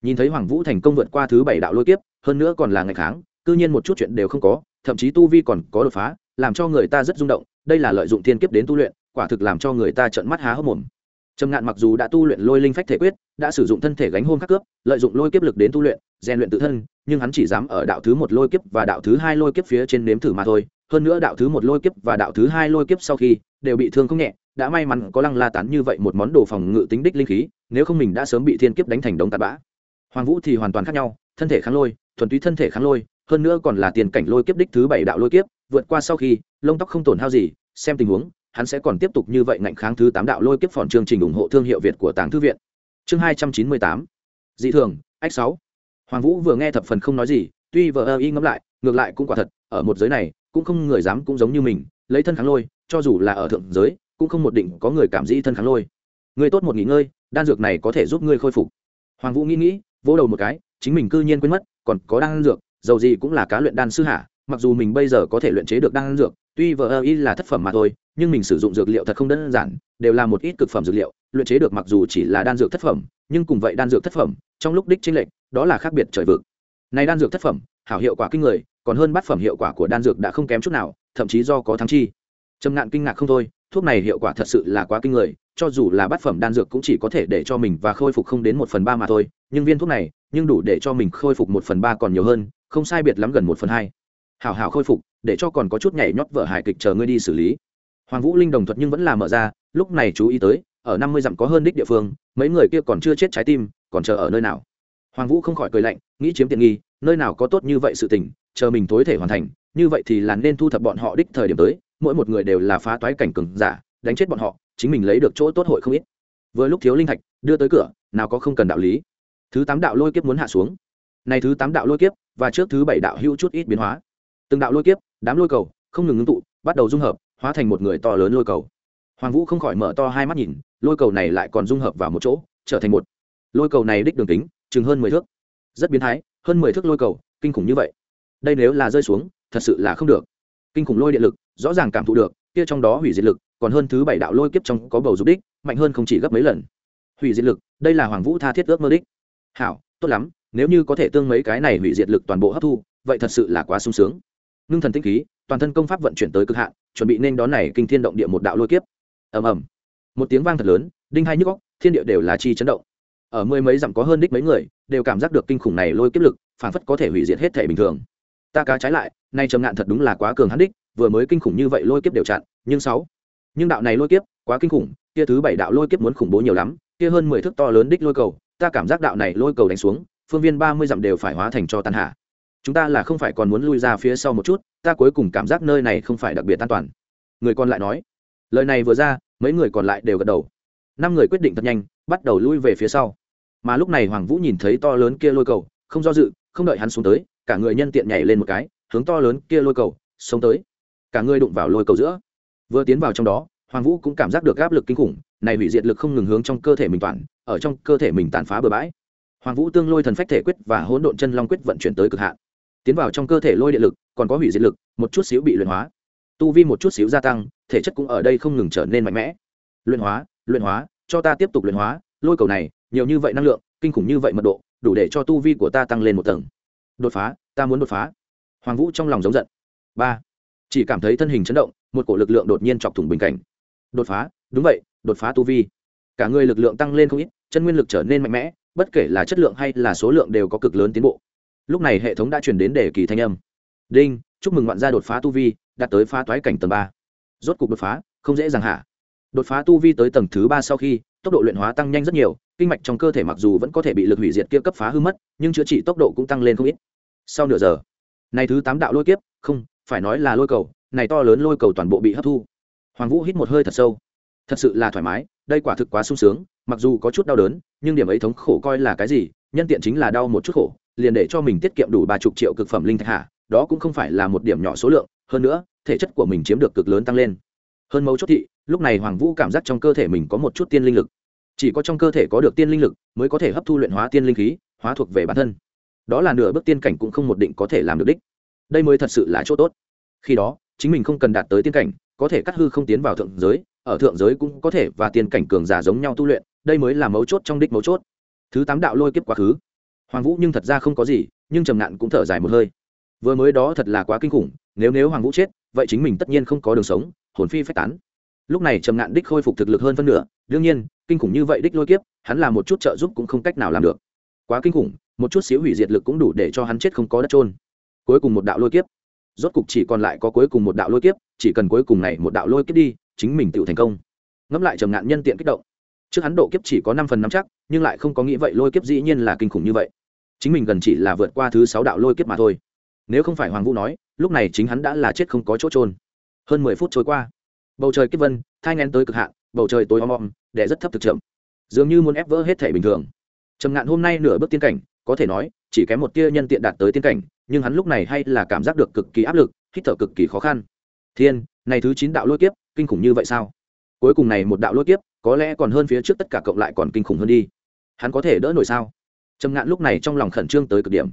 Nhìn thấy hoàng vũ thành công vượt qua thứ bảy đạo lôi kiếp hơn nữa còn là ngày tháng, cư nhiên một chút chuyện đều không có thậm chí tu vi còn có đột phá làm cho người ta rất rung động đây là lợi dụng thiên kiếp đến tu luyện quả thực làm cho người ta trợn mắt há hốc mồm trầm ngạn mặc dù đã tu luyện lôi linh phách thể quyết, đã sử dụng thân thể gánh hôn khắc cướp, lợi dụng lôi kiếp lực đến tu luyện, rèn luyện tự thân, nhưng hắn chỉ dám ở đạo thứ một lôi kiếp và đạo thứ hai lôi kiếp phía trên nếm thử mà thôi. Hơn nữa đạo thứ một lôi kiếp và đạo thứ hai lôi kiếp sau khi đều bị thương không nhẹ, đã may mắn có lăng la tán như vậy một món đồ phòng ngự tính đích linh khí, nếu không mình đã sớm bị thiên kiếp đánh thành đống tạt bã. Hoàng vũ thì hoàn toàn khác nhau, thân thể kháng lôi, thuần túy thân thể kháng lôi, hơn nữa còn là tiền cảnh lôi kiếp đích thứ bảy đạo lôi kiếp, vượt qua sau khi, lông tóc không tổn hao gì, xem tình huống hắn sẽ còn tiếp tục như vậy ngạnh kháng thứ tám đạo lôi kiếp phòn chương trình ủng hộ thương hiệu việt của tàng thư viện. Chương hai trăm chín mươi tám. Dị thường, ách sáu. Hoàng vũ vừa nghe thập phần không nói gì, tuy vờ y ngẫm lại, ngược lại cũng quả thật, ở một giới này, cũng không người dám cũng giống như mình, lấy thân kháng lôi, cho dù là ở thượng giới, cũng không một định có người cảm dĩ thân kháng lôi. Ngươi tốt một nghỉ ngơi, đan dược này có thể giúp ngươi khôi phục. Hoàng vũ nghĩ nghĩ, vỗ đầu một cái, chính mình cư nhiên quên mất, còn có đan dược, dầu gì cũng là cá luyện đan sư hạ mặc dù mình bây giờ có thể luyện chế được đan dược, tuy vờ ơ y là thất phẩm mà thôi, nhưng mình sử dụng dược liệu thật không đơn giản, đều là một ít cực phẩm dược liệu, luyện chế được mặc dù chỉ là đan dược thất phẩm, nhưng cùng vậy đan dược thất phẩm, trong lúc đích chính lệch, đó là khác biệt trời vực. Này đan dược thất phẩm, hảo hiệu quả kinh người, còn hơn bát phẩm hiệu quả của đan dược đã không kém chút nào, thậm chí do có thắng chi. Trầm ngạn kinh ngạc không thôi, thuốc này hiệu quả thật sự là quá kinh người, cho dù là bát phẩm đan dược cũng chỉ có thể để cho mình và khôi phục không đến một phần ba mà thôi, nhưng viên thuốc này, nhưng đủ để cho mình khôi phục một phần ba còn nhiều hơn, không sai biệt lắm gần một phần hai hảo hảo khôi phục, để cho còn có chút nhảy nhót vở hài kịch chờ ngươi đi xử lý. Hoàng vũ linh đồng thuật nhưng vẫn là mở ra, lúc này chú ý tới, ở năm mươi dặm có hơn đích địa phương, mấy người kia còn chưa chết trái tim, còn chờ ở nơi nào? Hoàng vũ không khỏi cười lạnh, nghĩ chiếm tiện nghi, nơi nào có tốt như vậy sự tình, chờ mình tối thể hoàn thành, như vậy thì là nên thu thập bọn họ đích thời điểm tới, mỗi một người đều là phá toái cảnh cường giả, đánh chết bọn họ, chính mình lấy được chỗ tốt hội không ít. Vừa lúc thiếu linh thạch đưa tới cửa, nào có không cần đạo lý. Thứ tám đạo lôi kiếp muốn hạ xuống. Này thứ tám đạo lôi kiếp và trước thứ bảy đạo hữu chút ít biến hóa từng đạo lôi kiếp, đám lôi cầu, không ngừng ngưng tụ, bắt đầu dung hợp, hóa thành một người to lớn lôi cầu. Hoàng vũ không khỏi mở to hai mắt nhìn, lôi cầu này lại còn dung hợp vào một chỗ, trở thành một lôi cầu này đích đường kính, chừng hơn mười thước. Rất biến thái, hơn mười thước lôi cầu, kinh khủng như vậy. Đây nếu là rơi xuống, thật sự là không được. Kinh khủng lôi điện lực, rõ ràng cảm thụ được, kia trong đó hủy diệt lực, còn hơn thứ bảy đạo lôi kiếp trong có bầu dục đích, mạnh hơn không chỉ gấp mấy lần. Hủy diệt lực, đây là hoàng vũ tha thiết ước mơ đích. Hảo, tốt lắm, nếu như có thể tương mấy cái này hủy diệt lực toàn bộ hấp thu, vậy thật sự là quá sung sướng ngưng thần tinh khí, toàn thân công pháp vận chuyển tới cực hạn, chuẩn bị nên đón này kinh thiên động địa một đạo lôi kiếp. Ầm ầm. Một tiếng vang thật lớn, đinh hai nhức góc thiên địa đều là chi chấn động. Ở mười mấy dặm có hơn đích mấy người, đều cảm giác được kinh khủng này lôi kiếp lực phản phất có thể hủy diệt hết thể bình thường. Ta cá trái lại, nay trầm ngạn thật đúng là quá cường hắn đích, vừa mới kinh khủng như vậy lôi kiếp đều chặn, nhưng sáu. Nhưng đạo này lôi kiếp, quá kinh khủng, kia thứ bảy đạo lôi kiếp muốn khủng bố nhiều lắm, kia hơn mười thước to lớn đích lôi cầu, ta cảm giác đạo này lôi cầu đánh xuống, phương viên ba mươi dặm đều phải hóa thành cho tàn hạ chúng ta là không phải còn muốn lui ra phía sau một chút, ta cuối cùng cảm giác nơi này không phải đặc biệt an toàn. Người còn lại nói, lời này vừa ra, mấy người còn lại đều gật đầu. Năm người quyết định thật nhanh, bắt đầu lui về phía sau. Mà lúc này hoàng vũ nhìn thấy to lớn kia lôi cầu, không do dự, không đợi hắn xuống tới, cả người nhân tiện nhảy lên một cái, hướng to lớn kia lôi cầu sống tới. Cả người đụng vào lôi cầu giữa. Vừa tiến vào trong đó, hoàng vũ cũng cảm giác được áp lực kinh khủng, này hủy diệt lực không ngừng hướng trong cơ thể mình toàn, ở trong cơ thể mình tàn phá bừa bãi. Hoàng vũ tương lôi thần phách thể quyết và hỗn độn chân long quyết vận chuyển tới cực hạn tiến vào trong cơ thể lôi điện lực, còn có hủy diệt lực, một chút xíu bị luyện hóa. Tu vi một chút xíu gia tăng, thể chất cũng ở đây không ngừng trở nên mạnh mẽ. Luyện hóa luyện hóa, cho ta tiếp tục luyện hóa, lôi cầu này, nhiều như vậy năng lượng, kinh khủng như vậy mật độ, đủ để cho tu vi của ta tăng lên một tầng. Đột phá, ta muốn đột phá. Hoàng vũ trong lòng giống giận. Ba. Chỉ cảm thấy thân hình chấn động, một cổ lực lượng đột nhiên chọc thủng bình cảnh. Đột phá, đúng vậy, đột phá tu vi. Cả người lực lượng tăng lên không ít, chân nguyên lực trở nên mạnh mẽ, bất kể là chất lượng hay là số lượng đều có cực lớn tiến bộ lúc này hệ thống đã chuyển đến để kỳ thanh âm. Đinh, chúc mừng ngoạn gia đột phá tu vi, đạt tới phá toái cảnh tầng ba. Rốt cục đột phá, không dễ dàng hạ đột phá tu vi tới tầng thứ ba sau khi, tốc độ luyện hóa tăng nhanh rất nhiều, kinh mạch trong cơ thể mặc dù vẫn có thể bị lực hủy diệt kia cấp phá hư mất, nhưng chữa trị tốc độ cũng tăng lên không ít. Sau nửa giờ, này thứ tám đạo lôi kiếp, không, phải nói là lôi cầu, này to lớn lôi cầu toàn bộ bị hấp thu. Hoàng vũ hít một hơi thật sâu. Thật sự là thoải mái, đây quả thực quá sung sướng, mặc dù có chút đau đớn, nhưng điểm ấy thống khổ coi là cái gì, nhân tiện chính là đau một chút khổ liền để cho mình tiết kiệm đủ ba chục triệu cực phẩm linh thạch hạ, đó cũng không phải là một điểm nhỏ số lượng, hơn nữa, thể chất của mình chiếm được cực lớn tăng lên. Hơn mấu chốt thị, lúc này hoàng vũ cảm giác trong cơ thể mình có một chút tiên linh lực. Chỉ có trong cơ thể có được tiên linh lực, mới có thể hấp thu luyện hóa tiên linh khí, hóa thuộc về bản thân. Đó là nửa bước tiên cảnh cũng không một định có thể làm được đích. Đây mới thật sự là chỗ tốt. Khi đó, chính mình không cần đạt tới tiên cảnh, có thể cắt hư không tiến vào thượng giới, ở thượng giới cũng có thể và tiên cảnh cường giả giống nhau tu luyện, đây mới là mấu chốt trong đích mấu chốt. Thứ tám đạo lôi kiếp quá khứ hoàng vũ nhưng thật ra không có gì, nhưng trầm ngạn cũng thở dài một hơi. Vừa mới đó thật là quá kinh khủng, nếu nếu hoàng vũ chết, vậy chính mình tất nhiên không có đường sống, hồn phi phách tán. Lúc này trầm ngạn đích khôi phục thực lực hơn phân nửa, đương nhiên, kinh khủng như vậy đích lôi kiếp, hắn làm một chút trợ giúp cũng không cách nào làm được. Quá kinh khủng, một chút xíu hủy diệt lực cũng đủ để cho hắn chết không có đất trôn cuối cùng một đạo lôi kiếp. Rốt cục chỉ còn lại có cuối cùng một đạo lôi kiếp, chỉ cần cuối cùng này một đạo lôi kiếp đi, chính mình tự thành công. Ngẫm lại trầm ngạn nhân tiện kích động trước hắn độ kiếp chỉ có năm phần năm chắc, nhưng lại không có nghĩ vậy lôi kiếp dĩ nhiên là kinh khủng như vậy. Chính mình gần chỉ là vượt qua thứ sáu đạo lôi kiếp mà thôi. Nếu không phải hoàng vũ nói, lúc này chính hắn đã là chết không có chỗ trôn hơn mười phút trôi qua. Bầu trời kiếp vân, thai ngén tới cực hạn, bầu trời tối om om đẻ rất thấp thực chậm. Dường như muốn ép vỡ hết thể bình thường. Trầm ngạn hôm nay nửa bước tiên cảnh, có thể nói, chỉ kém một tia nhân tiện đạt tới tiên cảnh, nhưng hắn lúc này hay là cảm giác được cực kỳ áp lực, hít thở cực kỳ khó khăn. Thiên, này thứ chín đạo lôi kiếp, kinh khủng như vậy sao? Cuối cùng này một đạo lôi kiếp có lẽ còn hơn phía trước tất cả cộng lại còn kinh khủng hơn đi. Hắn có thể đỡ nổi sao? Trầm ngạn lúc này trong lòng khẩn trương tới cực điểm.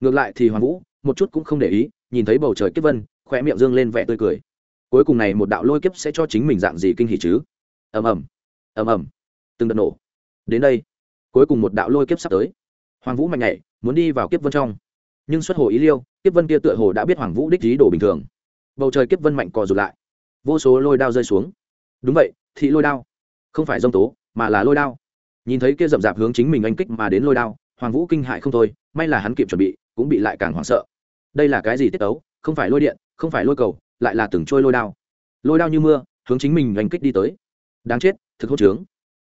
Ngược lại thì hoàng vũ, một chút cũng không để ý, nhìn thấy bầu trời kiếp vân khỏe miệng dương lên vẻ tươi cười. Cuối cùng này một đạo lôi kiếp sẽ cho chính mình dạng gì kinh hỉ chứ? Ầm ầm. Ầm ầm. Từng đợt nổ. Đến đây, cuối cùng một đạo lôi kiếp sắp tới. Hoàng vũ mạnh nhảy, muốn đi vào kiếp vân trong. Nhưng xuất hồ ý liêu, kiếp vân kia tựa hồ đã biết hoàng vũ đích ý đồ bình thường. Bầu trời kiếp vân mạnh cò rụt lại. Vô số lôi đao rơi xuống. Đúng vậy, thị lôi đao không phải dông tố, mà là lôi đao. Nhìn thấy kia rậm rạp hướng chính mình anh kích mà đến lôi đao, hoàng vũ kinh hại không thôi, may là hắn kịp chuẩn bị, cũng bị lại càng hoảng sợ. Đây là cái gì tiết tấu? Không phải lôi điện, không phải lôi cầu, lại là từng trôi lôi đao. Lôi đao như mưa, hướng chính mình anh kích đi tới. Đáng chết, thực hốt trướng.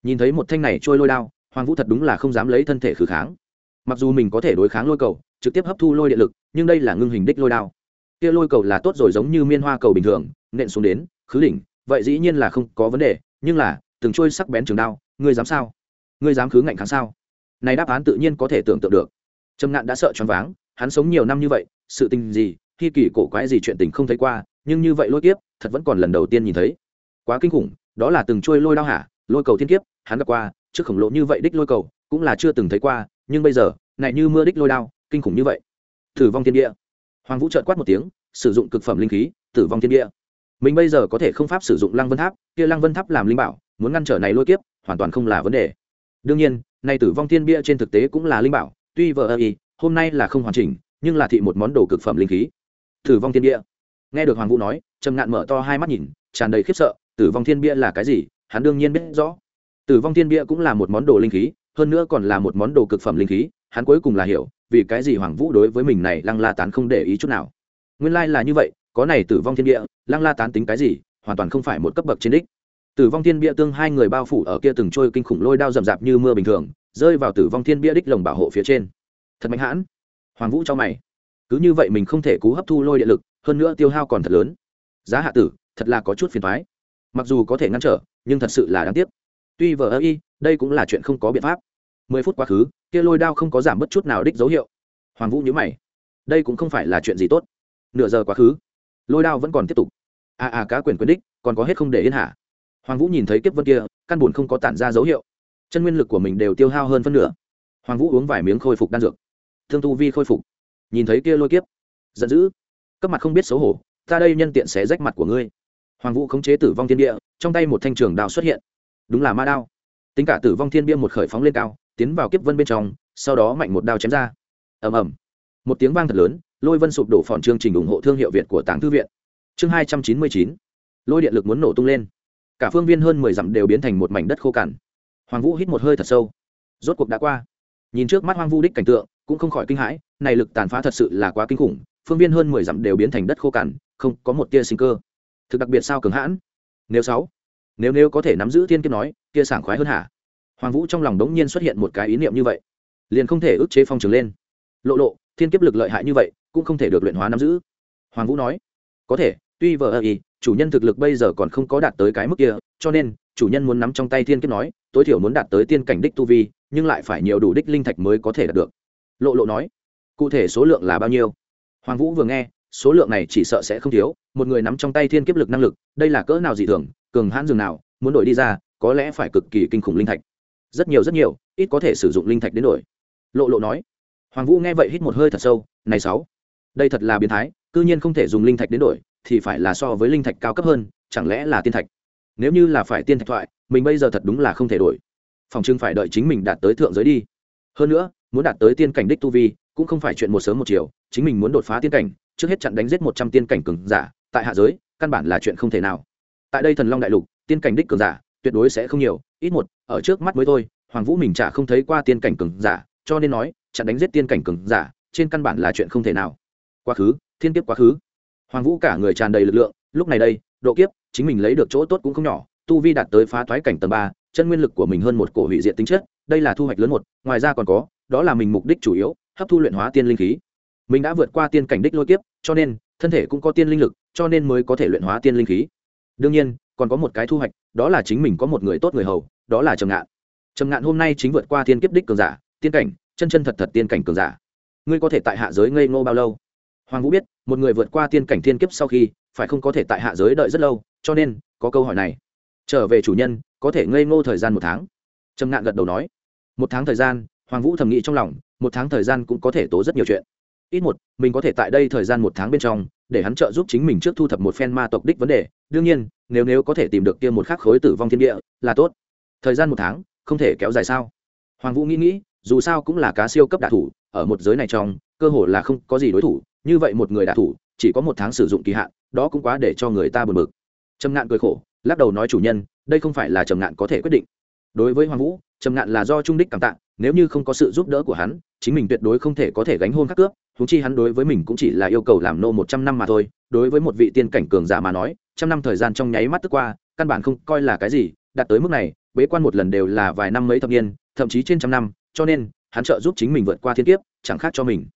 Nhìn thấy một thanh này trôi lôi đao, hoàng vũ thật đúng là không dám lấy thân thể khử kháng. Mặc dù mình có thể đối kháng lôi cầu, trực tiếp hấp thu lôi điện lực, nhưng đây là ngưng hình đích lôi đao. Kia lôi cầu là tốt rồi giống như miên hoa cầu bình thường, nện xuống đến, khứ đỉnh, vậy dĩ nhiên là không có vấn đề, nhưng là từng trôi sắc bén trường đao, ngươi dám sao? Ngươi dám khứ ngạnh kháng sao? Này đáp án tự nhiên có thể tưởng tượng được. Trầm ngạn đã sợ choáng váng, hắn sống nhiều năm như vậy, sự tình gì, khi kỳ cổ quái gì chuyện tình không thấy qua, nhưng như vậy lôi kiếp, thật vẫn còn lần đầu tiên nhìn thấy. Quá kinh khủng, đó là từng trôi lôi đao hả? Lôi cầu thiên kiếp, hắn gặp qua, trước khổng lồ như vậy đích lôi cầu, cũng là chưa từng thấy qua, nhưng bây giờ, này như mưa đích lôi đao, kinh khủng như vậy. Tử vong thiên địa. Hoàng vũ trợn quát một tiếng, sử dụng cực phẩm linh khí, tử vong thiên địa mình bây giờ có thể không pháp sử dụng lăng vân tháp, kia lăng vân tháp làm linh bảo, muốn ngăn trở này lôi kiếp, hoàn toàn không là vấn đề. Đương nhiên nay tử vong thiên bia trên thực tế cũng là linh bảo, tuy vợ ơ y, hôm nay là không hoàn chỉnh, nhưng là thị một món đồ cực phẩm linh khí. Tử vong thiên bia. Nghe được hoàng vũ nói, trầm ngạn mở to hai mắt nhìn, tràn đầy khiếp sợ, tử vong thiên bia là cái gì, hắn đương nhiên biết rõ. Tử vong thiên bia cũng là một món đồ linh khí, hơn nữa còn là một món đồ cực phẩm linh khí, hắn cuối cùng là hiểu, vì cái gì hoàng vũ đối với mình này lăng la tán không để ý chút nào. Nguyên lai là như vậy có này tử vong thiên địa, lăng la tán tính cái gì, hoàn toàn không phải một cấp bậc trên đích. Tử vong thiên bia tương hai người bao phủ ở kia từng trôi kinh khủng lôi đao rậm rạp như mưa bình thường, rơi vào tử vong thiên bia đích lồng bảo hộ phía trên. Thật mạnh hãn. Hoàng vũ cho mày. Cứ như vậy mình không thể cú hấp thu lôi điện lực, hơn nữa tiêu hao còn thật lớn. Giá hạ tử, thật là có chút phiền thoái mặc dù có thể ngăn trở, nhưng thật sự là đáng tiếc. Tuy vờ ơ y, đây cũng là chuyện không có biện pháp. Mười phút quá khứ, kia lôi đao không có giảm bất chút nào đích dấu hiệu. Hoàng vũ nhớ mày. Đây cũng không phải là chuyện gì tốt. Nửa giờ quá khứ lôi đao vẫn còn tiếp tục. À à cá quyền quyền đích, còn có hết không để yên hạ hoàng vũ nhìn thấy kiếp vân kia, căn buồn không có tản ra dấu hiệu. Chân nguyên lực của mình đều tiêu hao hơn phân nửa. Hoàng vũ uống vài miếng khôi phục đan dược. Thương tu vi khôi phục. Nhìn thấy kia lôi kiếp, giận dữ. Cấp mặt không biết xấu hổ, ta đây nhân tiện xé rách mặt của ngươi. Hoàng vũ khống chế tử vong thiên địa, trong tay một thanh trường đao xuất hiện. Đúng là ma đao. Tính cả tử vong thiên bia một khởi phóng lên cao, tiến vào kiếp vân bên trong, sau đó mạnh một đao chém ra. Ầm ầm. Một tiếng vang thật lớn lôi vân sụp đổ phòn chương trình ủng hộ thương hiệu việt của tàng thư viện. Chương hai trăm chín mươi chín. Lôi điện lực muốn nổ tung lên. Cả phương viên hơn mười dặm đều biến thành một mảnh đất khô cằn. Hoàng vũ hít một hơi thật sâu. Rốt cuộc đã qua. Nhìn trước mắt hoang vu đích cảnh tượng, cũng không khỏi kinh hãi, này lực tàn phá thật sự là quá kinh khủng, phương viên hơn mười dặm đều biến thành đất khô cằn, không có một tia sinh cơ. Thực đặc biệt sao cường hãn? Nếu sáu, nếu nếu có thể nắm giữ thiên kiếp nói kia sảng khoái hơn hả? Hoàng vũ trong lòng đống nhiên xuất hiện một cái ý niệm như vậy. Liền không thể ức chế phong trường lên. Lộ lộ, thiên kiếp lực lợi hại như vậy cũng không thể được luyện hóa nắm giữ. Hoàng vũ nói, có thể, tuy vờ ơ y, chủ nhân thực lực bây giờ còn không có đạt tới cái mức kia, cho nên, chủ nhân muốn nắm trong tay thiên kiếp nói, tối thiểu muốn đạt tới tiên cảnh đích tu vi, nhưng lại phải nhiều đủ đích linh thạch mới có thể đạt được. Lộ lộ nói, cụ thể số lượng là bao nhiêu? Hoàng vũ vừa nghe, số lượng này chỉ sợ sẽ không thiếu, một người nắm trong tay thiên kiếp lực năng lực, đây là cỡ nào dị thường, cường hãn dường nào, muốn đổi đi ra, có lẽ phải cực kỳ kinh khủng linh thạch. Rất nhiều rất nhiều, ít có thể sử dụng linh thạch đến đổi. Lộ lộ nói. Hoàng vũ nghe vậy hít một hơi thật sâu, này sáu đây thật là biến thái, cư nhiên không thể dùng linh thạch đến đổi, thì phải là so với linh thạch cao cấp hơn, chẳng lẽ là tiên thạch? Nếu như là phải tiên thạch thoại, mình bây giờ thật đúng là không thể đổi. Phòng trưng phải đợi chính mình đạt tới thượng giới đi. Hơn nữa, muốn đạt tới tiên cảnh đích tu vi, cũng không phải chuyện một sớm một chiều, chính mình muốn đột phá tiên cảnh, trước hết chặn đánh giết một trăm tiên cảnh cường giả, tại hạ giới, căn bản là chuyện không thể nào. Tại đây thần long đại lục, tiên cảnh đích cường giả, tuyệt đối sẽ không nhiều, ít một, ở trước mắt mới thôi, hoàng vũ mình chả không thấy qua tiên cảnh cường giả, cho nên nói, chặn đánh giết tiên cảnh cường giả, trên căn bản là chuyện không thể nào quá khứ, thiên kiếp quá khứ. Hoàng vũ cả người tràn đầy lực lượng, lúc này đây, độ kiếp, chính mình lấy được chỗ tốt cũng không nhỏ, tu vi đạt tới phá thoái cảnh tầng ba, chân nguyên lực của mình hơn một cổ hủy diệt tính chất, đây là thu hoạch lớn một, ngoài ra còn có, đó là mình mục đích chủ yếu, hấp thu luyện hóa tiên linh khí. Mình đã vượt qua tiên cảnh đích lôi kiếp, cho nên, thân thể cũng có tiên linh lực, cho nên mới có thể luyện hóa tiên linh khí. Đương nhiên, còn có một cái thu hoạch, đó là chính mình có một người tốt người hầu, đó là trầm ngạn. Trầm ngạn hôm nay chính vượt qua tiên kiếp đích cường giả, tiên cảnh, chân chân thật thật tiên cảnh cường giả. Ngươi có thể tại hạ giới ngây ngô bao lâu? Hoàng vũ biết, một người vượt qua tiên cảnh thiên kiếp sau khi, phải không có thể tại hạ giới đợi rất lâu, cho nên, có câu hỏi này. Trở về chủ nhân, có thể ngây ngô thời gian một tháng. Trầm ngạn gật đầu nói. Một tháng thời gian, hoàng vũ thầm nghĩ trong lòng, một tháng thời gian cũng có thể tố rất nhiều chuyện. Ít một, mình có thể tại đây thời gian một tháng bên trong, để hắn trợ giúp chính mình trước thu thập một phen ma tộc đích vấn đề. Đương nhiên, nếu nếu có thể tìm được kia một khắc khối tử vong thiên địa, là tốt. Thời gian một tháng, không thể kéo dài sao? Hoàng vũ nghĩ nghĩ, dù sao cũng là cá siêu cấp đạ thủ, ở một giới này trong cơ hội là không có gì đối thủ, như vậy một người đạ thủ, chỉ có một tháng sử dụng kỳ hạn, đó cũng quá để cho người ta buồn bực. Trầm ngạn cười khổ, lắc đầu nói chủ nhân, đây không phải là trầm ngạn có thể quyết định. Đối với hoàng vũ, trầm ngạn là do trung đích cảm tạ, nếu như không có sự giúp đỡ của hắn, chính mình tuyệt đối không thể có thể gánh hôn các cướp thú chi hắn đối với mình cũng chỉ là yêu cầu làm nô một trăm năm mà thôi. Đối với một vị tiên cảnh cường giả mà nói, trăm năm thời gian trong nháy mắt tức qua, căn bản không coi là cái gì, đạt tới mức này, bế quan một lần đều là vài năm mấy thập niên, thậm chí trên trăm năm, cho nên, hắn trợ giúp chính mình vượt qua thiên kiếp, chẳng khác cho mình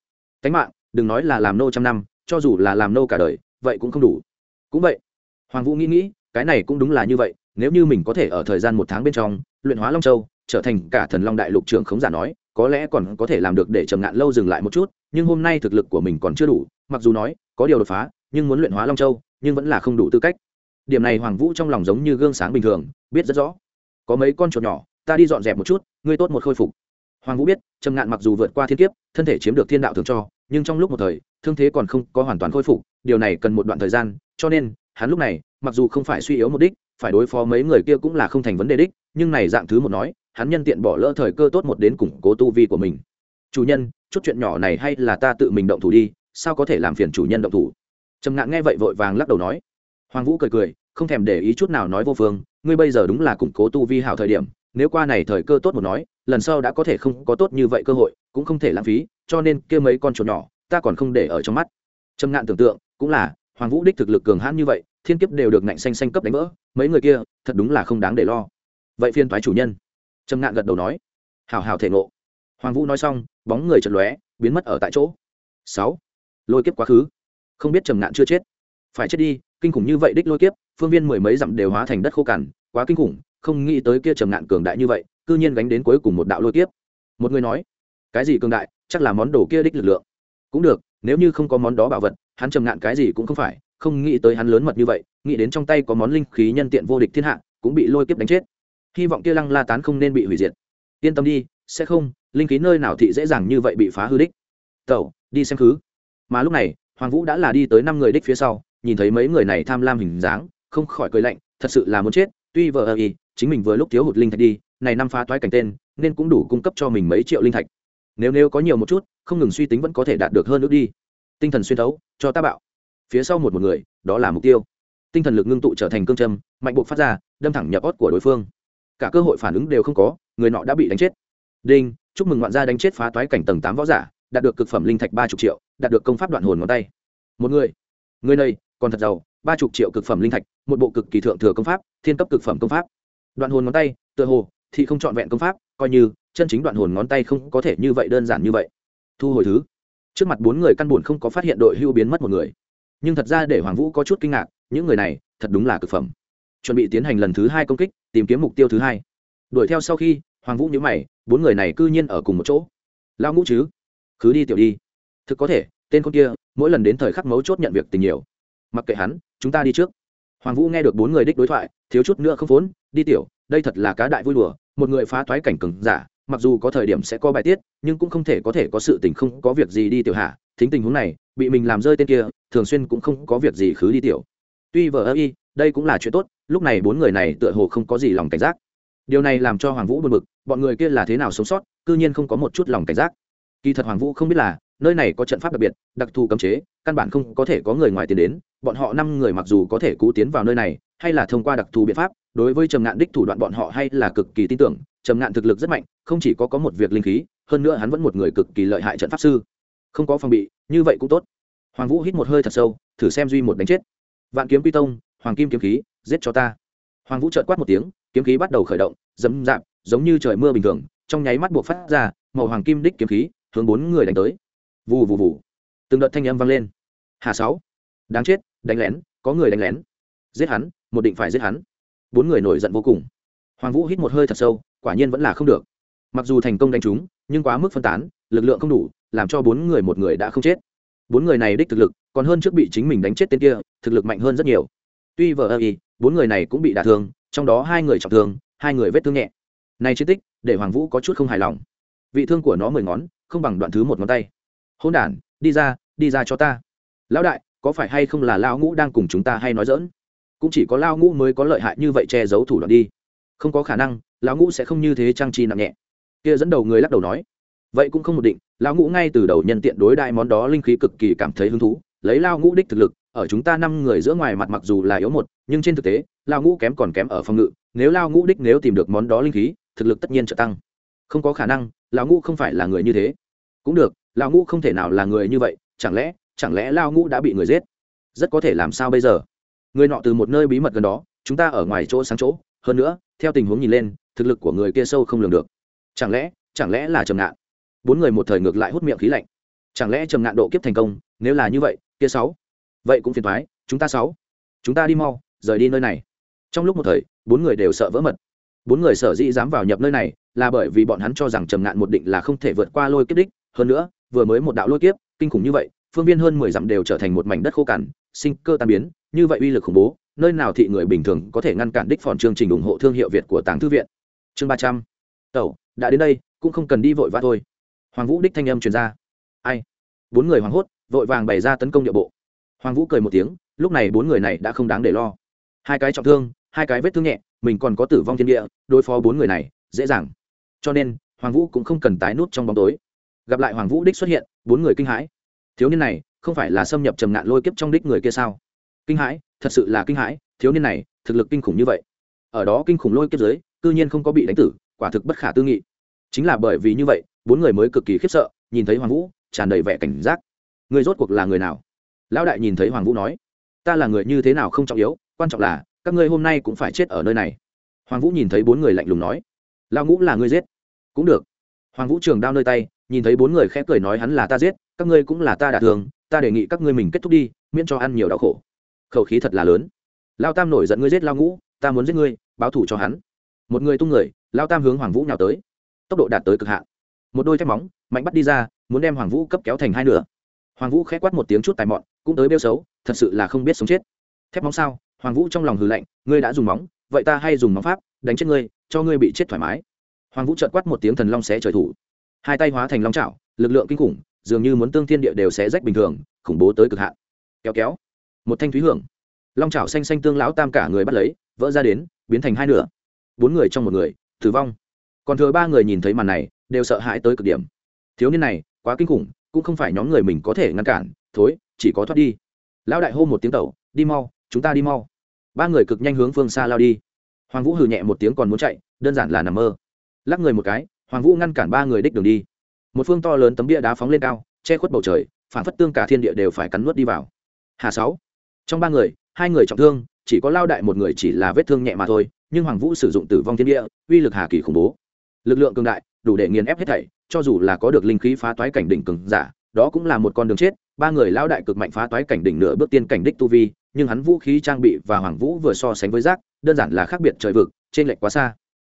cánh mạng, đừng nói là làm nô trăm năm, cho dù là làm nô cả đời, vậy cũng không đủ. Cũng vậy, hoàng vũ nghĩ nghĩ, cái này cũng đúng là như vậy, nếu như mình có thể ở thời gian một tháng bên trong, luyện hóa long châu, trở thành cả thần long đại lục trưởng khống giả nói, có lẽ còn có thể làm được để trầm ngạn lâu dừng lại một chút, nhưng hôm nay thực lực của mình còn chưa đủ, mặc dù nói, có điều đột phá, nhưng muốn luyện hóa long châu, nhưng vẫn là không đủ tư cách. Điểm này hoàng vũ trong lòng giống như gương sáng bình thường, biết rất rõ. Có mấy con chuột nhỏ, ta đi dọn dẹp một chút, ngươi tốt một khôi phục hoàng vũ biết, trầm ngạn mặc dù vượt qua thiên kiếp, thân thể chiếm được thiên đạo thường cho, nhưng trong lúc một thời, thương thế còn không có hoàn toàn khôi phục, điều này cần một đoạn thời gian, cho nên, hắn lúc này, mặc dù không phải suy yếu một đích, phải đối phó mấy người kia cũng là không thành vấn đề đích, nhưng này dạng thứ một nói, hắn nhân tiện bỏ lỡ thời cơ tốt một đến củng cố tu vi của mình. Chủ nhân, chút chuyện nhỏ này hay là ta tự mình động thủ đi, sao có thể làm phiền chủ nhân động thủ? Trầm ngạn nghe vậy vội vàng lắc đầu nói. Hoàng vũ cười cười, không thèm để ý chút nào nói vô phương, ngươi bây giờ đúng là củng cố tu vi hảo thời điểm nếu qua này thời cơ tốt một nói, lần sau đã có thể không có tốt như vậy cơ hội, cũng không thể lãng phí, cho nên kia mấy con chuột nhỏ, ta còn không để ở trong mắt. Trầm ngạn tưởng tượng, cũng là, hoàng vũ đích thực lực cường hãn như vậy, thiên kiếp đều được ngạnh xanh xanh cấp đánh vỡ, mấy người kia, thật đúng là không đáng để lo. Vậy phiên thoái chủ nhân. Trầm ngạn gật đầu nói. Hào hào thể ngộ. Hoàng vũ nói xong, bóng người chật lóe, biến mất ở tại chỗ. Sáu. Lôi kiếp quá khứ. Không biết trầm ngạn chưa chết. Phải chết đi, kinh khủng như vậy đích lôi kiếp, phương viên mười mấy dặm đều hóa thành đất khô cằn, quá kinh khủng không nghĩ tới kia trầm ngạn cường đại như vậy, cư nhiên gánh đến cuối cùng một đạo lôi tiếp một người nói, cái gì cường đại? Chắc là món đồ kia đích lực lượng. Cũng được, nếu như không có món đó bảo vật, hắn trầm ngạn cái gì cũng không phải, không nghĩ tới hắn lớn mật như vậy, nghĩ đến trong tay có món linh khí nhân tiện vô địch thiên hạ, cũng bị lôi kiếp đánh chết. Hy vọng kia lăng la tán không nên bị hủy diệt. Yên tâm đi, sẽ không, linh khí nơi nào thị dễ dàng như vậy bị phá hư đích. Tẩu, đi xem khứ. Mà lúc này, hoàng vũ đã là đi tới năm người đích phía sau, nhìn thấy mấy người này tham lam hình dáng, không khỏi cười lạnh, thật sự là muốn chết, tuy vợ ơ y chính mình vừa lúc thiếu hụt linh thạch đi, này năm phá toái cảnh tên, nên cũng đủ cung cấp cho mình mấy triệu linh thạch. Nếu nếu có nhiều một chút, không ngừng suy tính vẫn có thể đạt được hơn nữa đi. Tinh thần xuyên thấu, cho ta bạo. Phía sau một một người, đó là mục tiêu. Tinh thần lực ngưng tụ trở thành cương châm, mạnh buộc phát ra, đâm thẳng nhập ót của đối phương. Cả cơ hội phản ứng đều không có, người nọ đã bị đánh chết. Đinh, chúc mừng ngoạn gia đánh chết phá toái cảnh tầng tám võ giả, đạt được cực phẩm linh thạch ba chục triệu, đạt được công pháp đoạn hồn ngón tay. Một người. Người này, còn thật giàu, ba chục triệu cực phẩm linh thạch, một bộ cực kỳ thượng thừa công pháp, thiên cấp cực phẩm công pháp đoạn hồn ngón tay, tựa hồ, thì không trọn vẹn công pháp, coi như, chân chính đoạn hồn ngón tay không có thể như vậy đơn giản như vậy. Thu hồi thứ. Trước mặt bốn người căn buồn không có phát hiện đội hưu biến mất một người. Nhưng thật ra để hoàng vũ có chút kinh ngạc, những người này, thật đúng là cực phẩm. Chuẩn bị tiến hành lần thứ hai công kích, tìm kiếm mục tiêu thứ hai. Đuổi theo sau khi, hoàng vũ nhớ mày, bốn người này cư nhiên ở cùng một chỗ. Lao ngũ chứ? Cứ đi tiểu đi. Thực có thể, tên con kia, mỗi lần đến thời khắc mấu chốt nhận việc tình nhiều. Mặc kệ hắn, chúng ta đi trước hoàng vũ nghe được bốn người đích đối thoại, thiếu chút nữa không vốn đi tiểu, đây thật là cá đại vui đùa, một người phá thoái cảnh cừng giả, mặc dù có thời điểm sẽ có bài tiết, nhưng cũng không thể có thể có sự tình không có việc gì đi tiểu hạ, thính tình huống này, bị mình làm rơi tên kia, thường xuyên cũng không có việc gì khứ đi tiểu. Tuy vờ ơ y, đây cũng là chuyện tốt, lúc này bốn người này tựa hồ không có gì lòng cảnh giác. Điều này làm cho hoàng vũ buồn bực, bọn người kia là thế nào sống sót, cư nhiên không có một chút lòng cảnh giác. Kỳ thật hoàng vũ không biết là nơi này có trận pháp đặc biệt, đặc thù cấm chế, căn bản không có thể có người ngoài tiến đến. Bọn họ năm người mặc dù có thể cú tiến vào nơi này, hay là thông qua đặc thù biện pháp, đối với trầm ngạn đích thủ đoạn bọn họ hay là cực kỳ tin tưởng. Trầm ngạn thực lực rất mạnh, không chỉ có có một việc linh khí, hơn nữa hắn vẫn một người cực kỳ lợi hại trận pháp sư. Không có phòng bị, như vậy cũng tốt. Hoàng vũ hít một hơi thật sâu, thử xem duy một đánh chết. Vạn kiếm pi tông, hoàng kim kiếm khí, giết cho ta. Hoàng vũ trợt quát một tiếng, kiếm khí bắt đầu khởi động dấm dạp, giống như trời mưa bình thường, trong nháy mắt buộc phát ra, màu hoàng kim đích kiếm khí, hướng bốn người đánh tới vù vù vù. Từng đợt thanh âm vang lên. Hà sáu. Đáng chết, đánh lén, có người đánh lén. Giết hắn, một định phải giết hắn. Bốn người nổi giận vô cùng. Hoàng vũ hít một hơi thật sâu, quả nhiên vẫn là không được. Mặc dù thành công đánh trúng nhưng quá mức phân tán, lực lượng không đủ, làm cho bốn người một người đã không chết. Bốn người này đích thực lực, còn hơn trước bị chính mình đánh chết tên kia, thực lực mạnh hơn rất nhiều. Tuy vờ ơ y, bốn người này cũng bị đả thương, trong đó hai người trọng thương, hai người vết thương nhẹ. Này chiến tích, để hoàng vũ có chút không hài lòng. Vị thương của nó mười ngón, không bằng đoạn thứ một ngón tay hôn đ đi ra đi ra cho ta. Lão đại, có phải hay không là lão ngũ đang cùng chúng ta hay nói dỡn cũng chỉ có lão ngũ mới có lợi hại như vậy che giấu thủ đoạn đi. Không có khả năng, lão ngũ sẽ không như thế trang trí nặng nhẹ. Kia dẫn đầu người lắc đầu nói. Vậy cũng không một định, lão ngũ ngay từ đầu nhân tiện đối đại món đó linh khí cực kỳ cảm thấy hứng thú, lấy lao ngũ đích thực lực, ở chúng ta năm người giữa ngoài mặt mặc dù là yếu một, nhưng trên thực tế lao ngũ kém còn kém ở phòng ngự, nếu lao ngũ đích nếu tìm được món đó linh khí, thực lực tất nhiên trợ tăng. Không có khả năng, lão ngũ không phải là người như thế. Cũng được lao ngũ không thể nào là người như vậy, chẳng lẽ chẳng lẽ lao ngũ đã bị người giết? Rất có thể làm sao bây giờ? Người nọ từ một nơi bí mật gần đó, chúng ta ở ngoài chỗ sáng chỗ, hơn nữa, theo tình huống nhìn lên, thực lực của người kia sâu không lường được. Chẳng lẽ chẳng lẽ là trầm ngạn? Bốn người một thời ngược lại hút miệng khí lạnh. Chẳng lẽ trầm ngạn độ kiếp thành công, nếu là như vậy, kia sáu? Vậy cũng phiền thoái chúng ta sáu? Chúng ta đi mau, rời đi nơi này. Trong lúc một thời, bốn người đều sợ vỡ mật. Bốn người sở dĩ dám vào nhập nơi này, là bởi vì bọn hắn cho rằng trầm ngạn một định là không thể vượt qua lôi kiếp đích, hơn nữa vừa mới một đạo lôi kiếp, kinh khủng như vậy, phương viên hơn mười dặm đều trở thành một mảnh đất khô cằn, sinh cơ tan biến, như vậy uy lực khủng bố, nơi nào thị người bình thường có thể ngăn cản đích phòn chương trình ủng hộ thương hiệu việt của tàng thư viện. Chương ba trăm. Tẩu, đã đến đây, cũng không cần đi vội vã thôi. Hoàng vũ đích thanh âm truyền ra. Ai? Bốn người hoảng hốt, vội vàng bày ra tấn công địa bộ. Hoàng vũ cười một tiếng, lúc này bốn người này đã không đáng để lo. Hai cái trọng thương, hai cái vết thương nhẹ, mình còn có tử vong thiên địa, đối phó bốn người này, dễ dàng. Cho nên, hoàng vũ cũng không cần tái nút trong bóng tối gặp lại hoàng vũ đích xuất hiện, bốn người kinh hãi. Thiếu niên này không phải là xâm nhập trầm ngạn lôi kiếp trong đích người kia sao? Kinh hãi, thật sự là kinh hãi, thiếu niên này, thực lực kinh khủng như vậy. Ở đó kinh khủng lôi kiếp giới, cư nhiên không có bị đánh tử, quả thực bất khả tư nghị. Chính là bởi vì như vậy, bốn người mới cực kỳ khiếp sợ, nhìn thấy hoàng vũ, tràn đầy vẻ cảnh giác. Người rốt cuộc là người nào? Lão đại nhìn thấy hoàng vũ nói, ta là người như thế nào không trọng yếu, quan trọng là, các ngươi hôm nay cũng phải chết ở nơi này. Hoàng vũ nhìn thấy bốn người lạnh lùng nói lao ngũ là người giết. Cũng được. Hoàng vũ trường đao nơi tay nhìn thấy bốn người khẽ cười nói hắn là ta giết, các ngươi cũng là ta đả thường ta đề nghị các ngươi mình kết thúc đi, miễn cho ăn nhiều đau khổ. Khẩu khí thật là lớn. Lao tam nổi giận ngươi giết lao ngũ, ta muốn giết ngươi, báo thủ cho hắn. Một người tung người, lao tam hướng hoàng vũ nhào tới. Tốc độ đạt tới cực hạn. Một đôi thép móng, mạnh bắt đi ra, muốn đem hoàng vũ cấp kéo thành hai nửa. Hoàng vũ khẽ quát một tiếng chút tài mọn, cũng tới bêu xấu, thật sự là không biết sống chết. Thép móng sao? Hoàng vũ trong lòng hừ lạnh, ngươi đã dùng móng, vậy ta hay dùng móng pháp, đánh chết ngươi, cho ngươi bị chết thoải mái. Hoàng vũ trợt quát một tiếng thần long xé trời thủ hai tay hóa thành long trảo lực lượng kinh khủng, dường như muốn tương thiên địa đều sẽ rách bình thường, khủng bố tới cực hạn. Kéo kéo, một thanh thúy hưởng. Long trảo xanh xanh tương lão tam cả người bắt lấy, vỡ ra đến, biến thành hai nửa. Bốn người trong một người, tử vong. Còn thừa ba người nhìn thấy màn này, đều sợ hãi tới cực điểm. Thiếu niên này, quá kinh khủng, cũng không phải nhóm người mình có thể ngăn cản, thối, chỉ có thoát đi. Lão đại hô một tiếng tẩu, đi mau, chúng ta đi mau. Ba người cực nhanh hướng phương xa lao đi. Hoàng vũ hừ nhẹ một tiếng còn muốn chạy, đơn giản là nằm mơ. Lắc người một cái hoàng vũ ngăn cản ba người đích đường đi. Một phương to lớn tấm bia đá phóng lên cao, che khuất bầu trời phản phất tương cả thiên địa đều phải cắn nuốt đi vào. Hà sáu. Trong ba người, hai người trọng thương, chỉ có lao đại một người chỉ là vết thương nhẹ mà thôi, nhưng hoàng vũ sử dụng tử vong thiên địa, uy lực hà kỳ khủng bố. Lực lượng cường đại, đủ để nghiền ép hết thảy, cho dù là có được linh khí phá toái cảnh đỉnh cường giả, đó cũng là một con đường chết. Ba người lao đại cực mạnh phá toái cảnh đỉnh nửa bước tiên cảnh đích tu vi, nhưng hắn vũ khí trang bị và hoàng vũ vừa so sánh với rác, đơn giản là khác biệt trời vực trên lệch quá xa.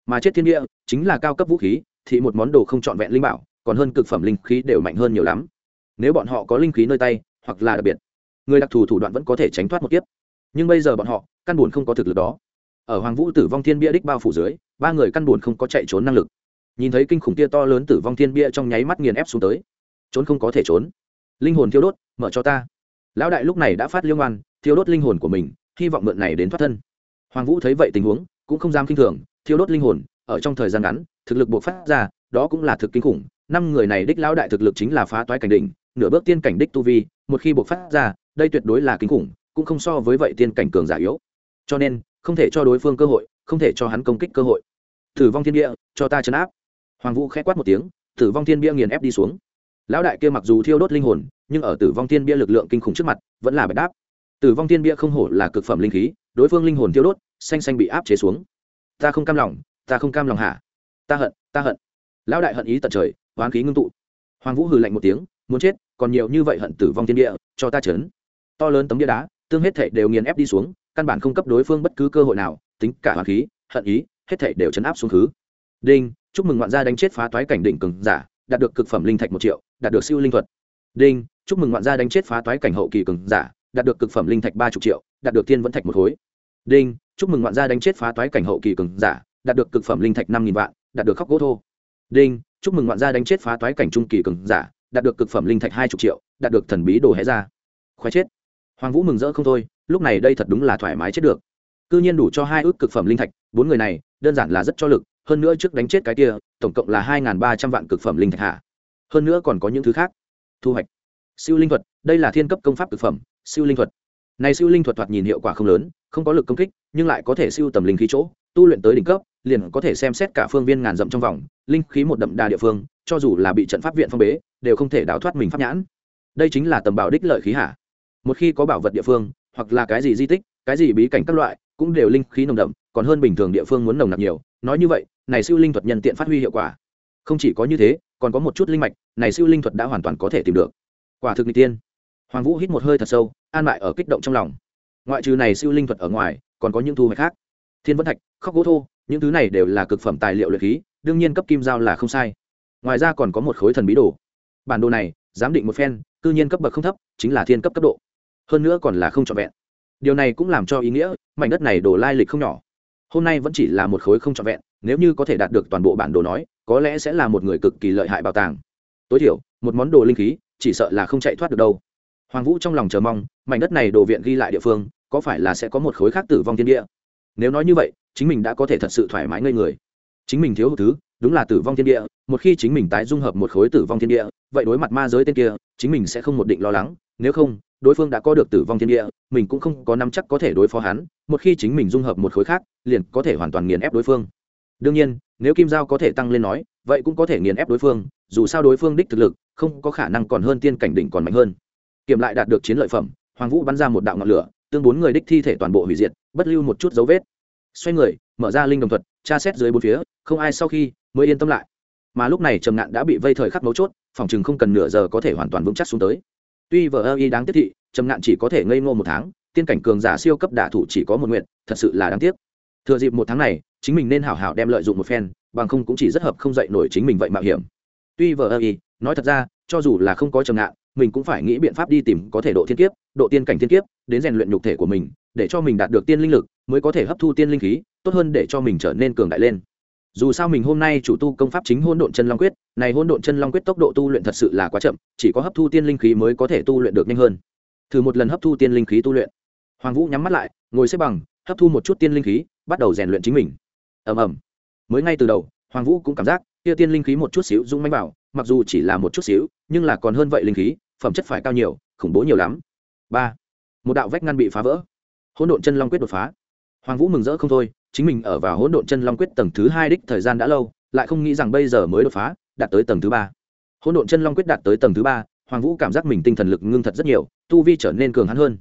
Mà chết thiên địa, chính là cao cấp vũ khí thì một món đồ không trọn vẹn linh bảo, còn hơn cực phẩm linh khí đều mạnh hơn nhiều lắm. Nếu bọn họ có linh khí nơi tay, hoặc là đặc biệt, người đặc thù thủ đoạn vẫn có thể tránh thoát một kiếp. Nhưng bây giờ bọn họ, căn buồn không có thực lực đó. Ở hoàng vũ tử vong thiên bia đích bao phủ dưới, ba người căn buồn không có chạy trốn năng lực. Nhìn thấy kinh khủng tia to lớn tử vong thiên bia trong nháy mắt nghiền ép xuống tới. Trốn không có thể trốn. Linh hồn thiêu đốt, mở cho ta. Lão đại lúc này đã phát liên ngoan thiêu đốt linh hồn của mình, hy vọng mượn này đến thoát thân. Hoàng vũ thấy vậy tình huống, cũng không dám kinh thường, thiêu đốt linh hồn, ở trong thời gian ngắn thực lực buộc phát ra, đó cũng là thực kinh khủng. Năm người này đích lão đại thực lực chính là phá toái cảnh đỉnh, nửa bước tiên cảnh đích tu vi, một khi buộc phát ra, đây tuyệt đối là kinh khủng, cũng không so với vậy tiên cảnh cường giả yếu. Cho nên, không thể cho đối phương cơ hội, không thể cho hắn công kích cơ hội. Tử vong thiên địa, cho ta chấn áp. Hoàng vũ khẽ quát một tiếng tử vong thiên bia nghiền ép đi xuống. Lão đại kia mặc dù thiêu đốt linh hồn, nhưng ở tử vong thiên bia lực lượng kinh khủng trước mặt, vẫn là bạch đáp. Tử vong thiên bia không hổ là cực phẩm linh khí, đối phương linh hồn thiêu đốt, xanh xanh bị áp chế xuống. Ta không cam lòng, ta không cam lòng hả? Ta hận ta hận. Lão đại hận ý tận trời hoán khí ngưng tụ. Hoàng vũ hừ lạnh một tiếng, muốn chết, còn nhiều như vậy hận tử vong thiên địa, cho ta chấn to lớn tấm địa đá, tương hết thảy đều nghiền ép đi xuống, căn bản không cấp đối phương bất cứ cơ hội nào, tính cả hoàng khí, hận ý, hết thảy đều chấn áp xuống thứ đinh, chúc mừng ngoạn gia đánh chết phá toái cảnh đỉnh cường giả, đạt được cực phẩm linh thạch một triệu, đạt được siêu linh thuật. Đinh, chúc mừng ngoạn gia đánh chết phá toái cảnh hậu kỳ cường giả, đạt được cực phẩm linh thạch ba chục triệu, đạt được thiên vẫn thạch một khối. Đinh, chúc mừng ngoạn gia đánh chết phá toái cảnh hậu kỳ cường giả, đạt được cực phẩm linh thạch năm nghìn vạn đạt được khóc gỗ thô. Đinh, chúc mừng ngoạn gia đánh chết phá toái cảnh trung kỳ cường giả, đạt được cực phẩm linh thạch hai chục triệu, đạt được thần bí đồ hé ra. Khoái chết. Hoàng vũ mừng rỡ không thôi, lúc này đây thật đúng là thoải mái chết được. Cư nhiên đủ cho hai ước cực phẩm linh thạch, bốn người này, đơn giản là rất cho lực, hơn nữa trước đánh chết cái kia, tổng cộng là hai ba trăm vạn cực phẩm linh thạch hạ. Hơn nữa còn có những thứ khác. Thu hoạch. Siêu linh thuật, đây là thiên cấp công pháp cực phẩm, siêu linh thuật. Này siêu linh thuật thoạt nhìn hiệu quả không lớn, không có lực công kích, nhưng lại có thể siêu tầm linh khí chỗ tu luyện tới đỉnh cấp, liền có thể xem xét cả phương viên ngàn dặm trong vòng, linh khí một đậm đà địa phương, cho dù là bị trận pháp viện phong bế, đều không thể đào thoát mình pháp nhãn. Đây chính là tầm bảo đích lợi khí hạ. Một khi có bảo vật địa phương, hoặc là cái gì di tích, cái gì bí cảnh các loại, cũng đều linh khí nồng đậm, còn hơn bình thường địa phương muốn nồng nặc nhiều. Nói như vậy, này siêu linh thuật nhân tiện phát huy hiệu quả. Không chỉ có như thế, còn có một chút linh mạch, này siêu linh thuật đã hoàn toàn có thể tìm được. Quả thực n tiên. Hoàng vũ hít một hơi thật sâu, an lại ở kích động trong lòng. Ngoại trừ này siêu linh thuật ở ngoài, còn có những thu hoạch khác thiên vân thạch, khóc gỗ thô, những thứ này đều là cực phẩm tài liệu luyện khí, đương nhiên cấp kim giao là không sai. Ngoài ra còn có một khối thần bí đồ. Bản đồ này, giám định một phen, cư nhiên cấp bậc không thấp, chính là thiên cấp cấp độ. Hơn nữa còn là không trọn vẹn. Điều này cũng làm cho ý nghĩa, mảnh đất này đổ lai lịch không nhỏ. Hôm nay vẫn chỉ là một khối không trọn vẹn, nếu như có thể đạt được toàn bộ bản đồ nói, có lẽ sẽ là một người cực kỳ lợi hại bảo tàng. Tối thiểu, một món đồ linh khí, chỉ sợ là không chạy thoát được đâu. Hoàng vũ trong lòng chờ mong, mảnh đất này đồ viện ghi lại địa phương, có phải là sẽ có một khối khác tử vong thiên địa? Nếu nói như vậy, chính mình đã có thể thật sự thoải mái ngây người. Chính mình thiếu hụt thứ, đúng là tử vong thiên địa. Một khi chính mình tái dung hợp một khối tử vong thiên địa, vậy đối mặt ma giới tên kia, chính mình sẽ không một định lo lắng. Nếu không, đối phương đã có được tử vong thiên địa, mình cũng không có nắm chắc có thể đối phó hắn. Một khi chính mình dung hợp một khối khác, liền có thể hoàn toàn nghiền ép đối phương. Đương nhiên, nếu kim giao có thể tăng lên nói, vậy cũng có thể nghiền ép đối phương. Dù sao đối phương đích thực lực, không có khả năng còn hơn tiên cảnh đỉnh còn mạnh hơn. Kiểm lại đạt được chiến lợi phẩm, hoàng vũ bắn ra một đạo ngọn lửa tương bốn người đích thi thể toàn bộ hủy diệt, bất lưu một chút dấu vết. Xoay người, mở ra linh đồng thuật, tra xét dưới bốn phía, không ai sau khi mới yên tâm lại. Mà lúc này trầm ngạn đã bị vây thời khắc mấu chốt, phòng chừng không cần nửa giờ có thể hoàn toàn vững chắc xuống tới. Tuy vợ ơ y đáng tiếp thị, trầm ngạn chỉ có thể ngây ngô một tháng, tiên cảnh cường giả siêu cấp đả thủ chỉ có một nguyện, thật sự là đáng tiếc. Thừa dịp một tháng này, chính mình nên hảo hảo đem lợi dụng một phen, bằng không cũng chỉ rất hợp không dạy nổi chính mình vậy mạo hiểm. Tuy vợ ơ y, nói thật ra, cho dù là không có trầm ngạn mình cũng phải nghĩ biện pháp đi tìm có thể độ thiên kiếp, độ tiên cảnh thiên kiếp, đến rèn luyện nhục thể của mình, để cho mình đạt được tiên linh lực, mới có thể hấp thu tiên linh khí, tốt hơn để cho mình trở nên cường đại lên. Dù sao mình hôm nay chủ tu công pháp chính hôn độn chân long quyết, này hôn độn chân long quyết tốc độ tu luyện thật sự là quá chậm, chỉ có hấp thu tiên linh khí mới có thể tu luyện được nhanh hơn. Thử một lần hấp thu tiên linh khí tu luyện. Hoàng vũ nhắm mắt lại, ngồi xếp bằng, hấp thu một chút tiên linh khí, bắt đầu rèn luyện chính mình. Ầm ầm. Mới ngay từ đầu, hoàng vũ cũng cảm giác, kia tiên linh khí một chút xíu rung manh bảo mặc dù chỉ là một chút xíu, nhưng là còn hơn vậy linh khí phẩm chất phải cao nhiều, khủng bố nhiều lắm. Ba, một đạo vách ngăn bị phá vỡ. Hỗn độn chân long quyết đột phá. Hoàng vũ mừng rỡ không thôi, chính mình ở vào hỗn độn chân long quyết tầng thứ hai đích thời gian đã lâu, lại không nghĩ rằng bây giờ mới đột phá, đạt tới tầng thứ ba. Hỗn độn chân long quyết đạt tới tầng thứ ba, hoàng vũ cảm giác mình tinh thần lực ngưng thật rất nhiều, tu vi trở nên cường hắn hơn.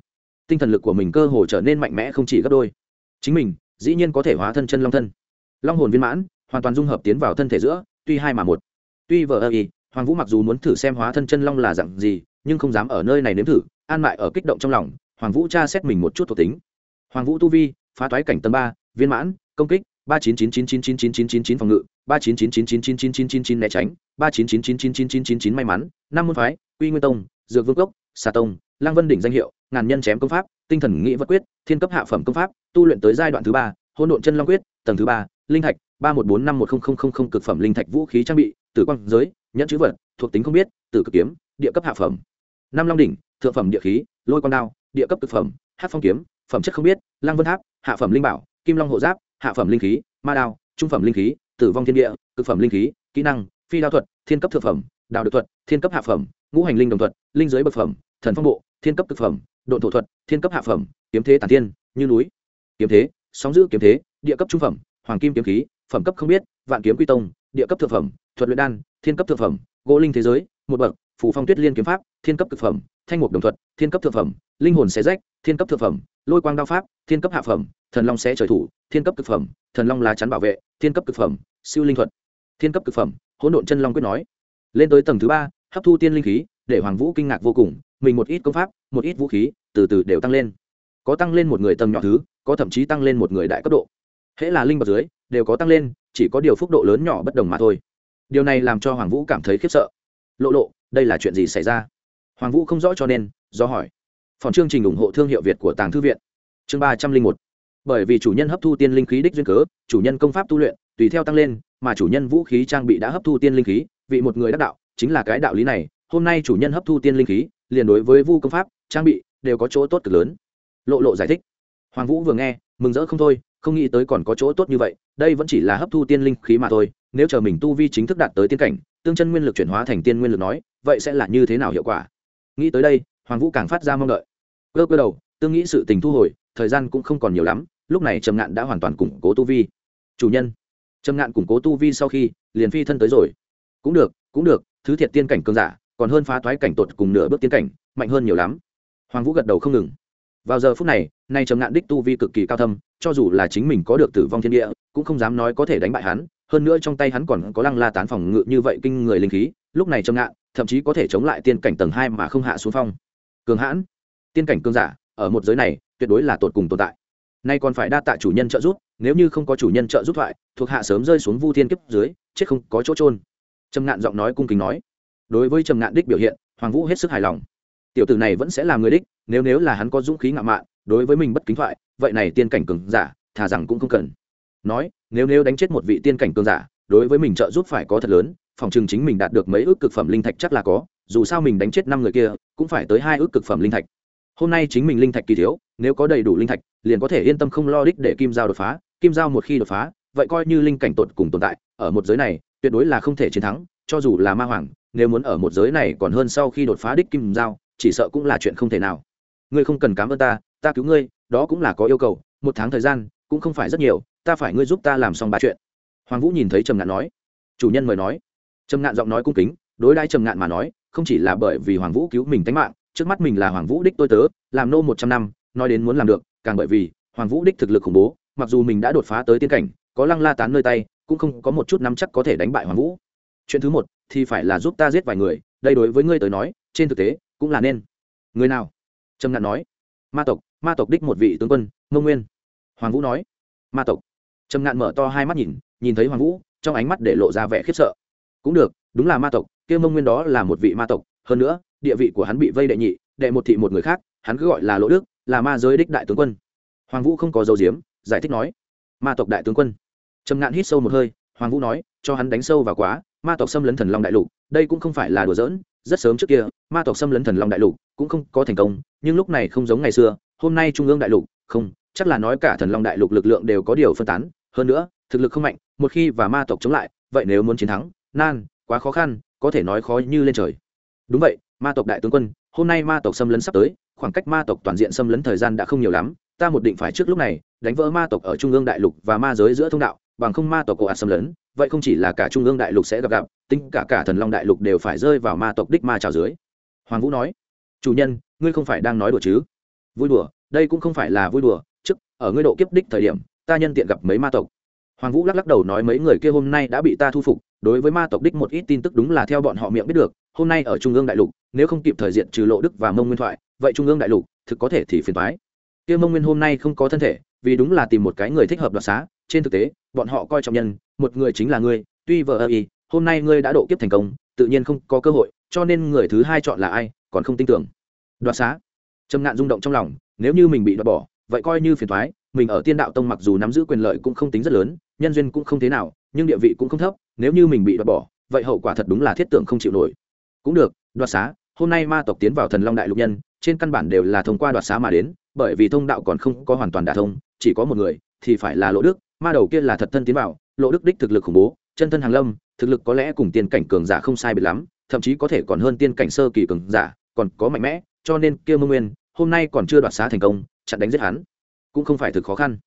Tinh thần lực của mình cơ hồ trở nên mạnh mẽ không chỉ gấp đôi. Chính mình, dĩ nhiên có thể hóa thân chân long thân. Long hồn viên mãn, hoàn toàn dung hợp tiến vào thân thể giữa, tuy hai mà một. Tuy vợ ơ y hoàng vũ mặc dù muốn thử xem hóa thân chân long là dặn gì nhưng không dám ở nơi này nếm thử an mại ở kích động trong lòng hoàng vũ tra xét mình một chút thuộc tính hoàng vũ tu vi phá toái cảnh tầng ba viên mãn công kích ba chín chín chín chín chín chín chín chín chín phòng ngự ba chín chín chín chín chín chín chín chín chín né tránh ba chín chín chín chín chín chín chín chín may mắn năm môn phái quy nguyên tông dược vương cốc xà tông lang vân đỉnh danh hiệu ngàn nhân chém công pháp tinh thần nghĩ vật quyết thiên cấp hạ phẩm công pháp tu luyện tới giai đoạn thứ ba hôn độn chân long quyết tầng thứ ba linh thạch ba một bốn năm một không không không cực phẩm linh thạch vũ khí trang bị tử quang giới nhẫn chữ vật, thuộc tính không biết, tử cực kiếm, địa cấp hạ phẩm. Năm long đỉnh, thượng phẩm địa khí, lôi quang đao, địa cấp thực phẩm, hát phong kiếm, phẩm chất không biết, lăng vân tháp, hạ phẩm linh bảo, kim long hộ giáp, hạ phẩm linh khí, ma đao, trung phẩm linh khí, tử vong thiên địa, cực phẩm linh khí, kỹ năng, phi đao thuật, thiên cấp thực phẩm, đào được thuật, thiên cấp hạ phẩm, ngũ hành linh đồng thuật, linh giới bậc phẩm, thần phong bộ, thiên cấp thực phẩm, độn thổ thuật, thiên cấp hạ phẩm, kiếm thế tản thiên, như núi. Kiếm thế, sóng giữ kiếm thế, địa cấp trung phẩm, hoàng kim kiếm khí, phẩm cấp không biết, vạn kiếm quy tông, địa cấp thực phẩm, thuật luyện đan thiên cấp thực phẩm, gỗ linh thế giới, một bậc phủ phong tuyết liên kiếm pháp, thiên cấp thực phẩm, thanh mục đồng thuật, thiên cấp thực phẩm, linh hồn xé rách, thiên cấp thực phẩm, lôi quang đao pháp, thiên cấp hạ phẩm, thần long xé trời thủ, thiên cấp thực phẩm, thần long lá chắn bảo vệ, thiên cấp thực phẩm, siêu linh thuật, thiên cấp thực phẩm, hỗn độn chân long quyết nói. Lên tới tầng thứ ba, hấp thu tiên linh khí, để hoàng vũ kinh ngạc vô cùng, mình một ít công pháp, một ít vũ khí, từ từ đều tăng lên. Có tăng lên một người tầng nhỏ thứ, có thậm chí tăng lên một người đại cấp độ. Hễ là linh bậc dưới, đều có tăng lên, chỉ có điều phúc độ lớn nhỏ bất đồng mà thôi điều này làm cho hoàng vũ cảm thấy khiếp sợ. Lộ lộ, đây là chuyện gì xảy ra? Hoàng vũ không rõ cho nên, do hỏi. Phòng chương trình ủng hộ thương hiệu việt của tàng thư viện. Chương ba trăm linh một. Bởi vì chủ nhân hấp thu tiên linh khí đích duyên cớ, chủ nhân công pháp tu luyện, tùy theo tăng lên, mà chủ nhân vũ khí trang bị đã hấp thu tiên linh khí, vị một người đắc đạo, chính là cái đạo lý này, hôm nay chủ nhân hấp thu tiên linh khí, liền đối với vu công pháp, trang bị, đều có chỗ tốt cực lớn. Lộ lộ giải thích. Hoàng vũ vừa nghe, mừng rỡ không thôi, không nghĩ tới còn có chỗ tốt như vậy đây vẫn chỉ là hấp thu tiên linh khí mà thôi, nếu chờ mình tu vi chính thức đạt tới tiên cảnh, tương chân nguyên lực chuyển hóa thành tiên nguyên lực nói, vậy sẽ là như thế nào hiệu quả? Nghĩ tới đây, hoàng vũ càng phát ra mong đợi. Cơ cơ đầu, tương nghĩ sự tình thu hồi, thời gian cũng không còn nhiều lắm, lúc này trầm ngạn đã hoàn toàn củng cố tu vi. Chủ nhân, trầm ngạn củng cố tu vi sau khi, liền phi thân tới rồi. Cũng được cũng được, thứ thiệt tiên cảnh cường giả, còn hơn phá thoái cảnh tột cùng nửa bước tiên cảnh, mạnh hơn nhiều lắm. Hoàng vũ gật đầu không ngừng. Vào giờ phút này, nay trầm ngạn đích tu vi cực kỳ cao thâm, cho dù là chính mình có được tử vong thiên địa cũng không dám nói có thể đánh bại hắn, hơn nữa trong tay hắn còn có lăng la tán phòng ngự như vậy kinh người linh khí, lúc này trầm ngạn, thậm chí có thể chống lại tiên cảnh tầng hai mà không hạ xuống phong. Cường hãn. Tiên cảnh cương giả, ở một giới này, tuyệt đối là tột cùng tồn tại. Nay còn phải đa tạ chủ nhân trợ giúp, nếu như không có chủ nhân trợ giúp thoại, thuộc hạ sớm rơi xuống vu thiên kiếp dưới, chết không có chỗ trôn trầm ngạn giọng nói cung kính nói. Đối với trầm ngạn đích biểu hiện, hoàng vũ hết sức hài lòng. Tiểu tử này vẫn sẽ là người đích, nếu nếu là hắn có dũng khí ngạo mạn, đối với mình bất kính thoại, vậy này tiên cảnh cường giả, thà rằng cũng không cần nói, nếu nếu đánh chết một vị tiên cảnh cường giả, đối với mình trợ giúp phải có thật lớn, phòng chừng chính mình đạt được mấy ước cực phẩm linh thạch chắc là có, dù sao mình đánh chết năm người kia, cũng phải tới hai ước cực phẩm linh thạch. Hôm nay chính mình linh thạch kỳ thiếu, nếu có đầy đủ linh thạch, liền có thể yên tâm không lo đích để kim giao đột phá, kim giao một khi đột phá, vậy coi như linh cảnh tột cùng tồn tại, ở một giới này, tuyệt đối là không thể chiến thắng, cho dù là ma hoàng, nếu muốn ở một giới này còn hơn sau khi đột phá đích kim giao, chỉ sợ cũng là chuyện không thể nào. Ngươi không cần cảm ơn ta ta cứu ngươi, đó cũng là có yêu cầu, một tháng thời gian, cũng không phải rất nhiều ta phải ngươi giúp ta làm xong ba chuyện. Hoàng vũ nhìn thấy trầm ngạn nói. Chủ nhân mời nói. Trầm ngạn giọng nói cung kính, đối đãi trầm ngạn mà nói, không chỉ là bởi vì hoàng vũ cứu mình tánh mạng, trước mắt mình là hoàng vũ đích tôi tớ, làm nô một trăm năm, nói đến muốn làm được, càng bởi vì, hoàng vũ đích thực lực khủng bố, mặc dù mình đã đột phá tới tiên cảnh, có lăng la tán nơi tay, cũng không có một chút nắm chắc có thể đánh bại hoàng vũ. Chuyện thứ một, thì phải là giúp ta giết vài người, đây đối với ngươi tới nói, trên thực tế, cũng là nên. Người nào? Trầm ngạn nói. Ma tộc ma tộc đích một vị tướng quân, ngô nguyên. Hoàng vũ nói. Ma tộc trầm ngạn mở to hai mắt nhìn nhìn thấy hoàng vũ, trong ánh mắt để lộ ra vẻ khiếp sợ. Cũng được, đúng là ma tộc, kia mông nguyên đó là một vị ma tộc, hơn nữa, địa vị của hắn bị vây đệ nhị, đệ một thị một người khác, hắn cứ gọi là lỗ đức, là ma giới đích đại tướng quân. Hoàng vũ không có dấu diếm, giải thích nói, ma tộc đại tướng quân. Trầm ngạn hít sâu một hơi, hoàng vũ nói, cho hắn đánh sâu vào quá, ma tộc xâm lấn thần long đại lục, đây cũng không phải là đùa giỡn, rất sớm trước kia, ma tộc xâm lấn thần long đại lục cũng không có thành công, nhưng lúc này không giống ngày xưa, hôm nay trung ương đại lục, không chắc là nói cả thần long đại lục lực lượng đều có điều phân tán, hơn nữa, thực lực không mạnh, một khi và ma tộc chống lại, vậy nếu muốn chiến thắng, nan, quá khó khăn, có thể nói khó như lên trời. Đúng vậy, ma tộc đại tướng quân, hôm nay ma tộc xâm lấn sắp tới, khoảng cách ma tộc toàn diện xâm lấn thời gian đã không nhiều lắm, ta một định phải trước lúc này, đánh vỡ ma tộc ở trung ương đại lục và ma giới giữa thông đạo, bằng không ma tộc ồ ạt xâm lấn, vậy không chỉ là cả trung ương đại lục sẽ gặp gặp tính cả cả thần long đại lục đều phải rơi vào ma tộc đích ma trào dưới. Hoàng vũ nói, chủ nhân, ngươi không phải đang nói đùa chứ? Vui đùa, đây cũng không phải là vui đùa ở ngươi độ kiếp đích thời điểm, ta nhân tiện gặp mấy ma tộc. Hoàng vũ lắc lắc đầu nói mấy người kia hôm nay đã bị ta thu phục, đối với ma tộc đích một ít tin tức đúng là theo bọn họ miệng biết được, hôm nay ở trung ương đại lục, nếu không kịp thời diện trừ lộ đức và mông nguyên thoại, vậy trung ương đại lục, thực có thể thì phiền thoái kia mông nguyên hôm nay không có thân thể, vì đúng là tìm một cái người thích hợp đoạt xá, trên thực tế, bọn họ coi trọng nhân, một người chính là ngươi, tuy vợ ơ y, hôm nay ngươi đã độ kiếp thành công, tự nhiên không có cơ hội, cho nên người thứ hai chọn là ai, còn không tin tưởng. Đoạt xá. Trầm ngạn rung động trong lòng, nếu như mình bị đoạt bỏ vậy coi như phiền thoái, mình ở tiên đạo tông mặc dù nắm giữ quyền lợi cũng không tính rất lớn, nhân duyên cũng không thế nào, nhưng địa vị cũng không thấp, nếu như mình bị đoạt bỏ, vậy hậu quả thật đúng là thiết tưởng không chịu nổi. Cũng được, đoạt xá, hôm nay ma tộc tiến vào thần long đại lục nhân, trên căn bản đều là thông qua đoạt xá mà đến, bởi vì thông đạo còn không có hoàn toàn đả thông, chỉ có một người, thì phải là lỗ đức, ma đầu kia là thật thân tiến vào lỗ đức đích thực lực khủng bố, chân thân hàng lâm, thực lực có lẽ cùng tiên cảnh cường giả không sai biệt lắm, thậm chí có thể còn hơn tiên cảnh sơ kỳ cường giả, còn có mạnh mẽ, cho nên kia mông nguyên hôm nay còn chưa đoạt xá thành công, chặn đánh giết hắn. Cũng không phải thực khó khăn.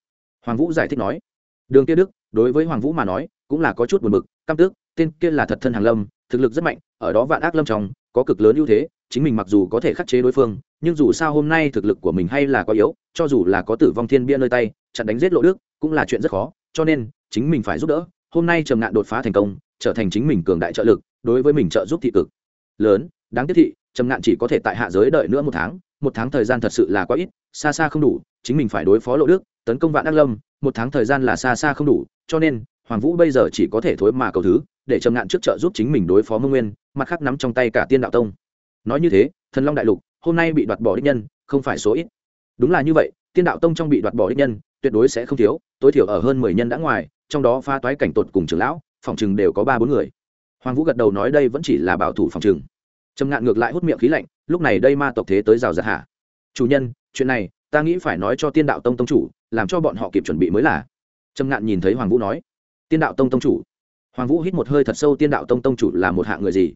Hoàng vũ giải thích nói. Đường kia đức, đối với hoàng vũ mà nói, cũng là có chút buồn bực, căm tước tên kia là thật thân hàng lâm, thực lực rất mạnh, ở đó vạn ác lâm trong, có cực lớn ưu thế, chính mình mặc dù có thể khắc chế đối phương, nhưng dù sao hôm nay thực lực của mình hay là có yếu, cho dù là có tử vong thiên bia nơi tay, chặn đánh giết lộ đức, cũng là chuyện rất khó, cho nên, chính mình phải giúp đỡ, hôm nay trầm ngạn đột phá thành công, trở thành chính mình cường đại trợ lực, đối với mình trợ giúp thị cực. Lớn, đáng tiếc thị, trầm ngạn chỉ có thể tại hạ giới đợi nữa một tháng một tháng thời gian thật sự là quá ít, xa xa không đủ, chính mình phải đối phó lộ đức, tấn công vạn Đắc lâm, một tháng thời gian là xa xa không đủ, cho nên, hoàng vũ bây giờ chỉ có thể thối mà cầu thứ, để trầm ngạn trước trợ giúp chính mình đối phó mông nguyên, mặt khác nắm trong tay cả tiên đạo tông. Nói như thế, thần long đại lục, hôm nay bị đoạt bỏ đích nhân, không phải số ít. Đúng là như vậy, tiên đạo tông trong bị đoạt bỏ đích nhân, tuyệt đối sẽ không thiếu, tối thiểu ở hơn mười nhân đã ngoài, trong đó pha toái cảnh tột cùng trưởng lão, phòng chừng đều có ba bốn người. Hoàng vũ gật đầu nói đây vẫn chỉ là bảo thủ phòng chừng trầm ngạn ngược lại hút miệng khí lạnh, lúc này đây ma tộc thế tới rào giật hạ chủ nhân, chuyện này, ta nghĩ phải nói cho tiên đạo tông tông chủ, làm cho bọn họ kịp chuẩn bị mới là. Trầm ngạn nhìn thấy hoàng vũ nói. Tiên đạo tông tông chủ. Hoàng vũ hít một hơi thật sâu, tiên đạo tông tông chủ là một hạng người gì?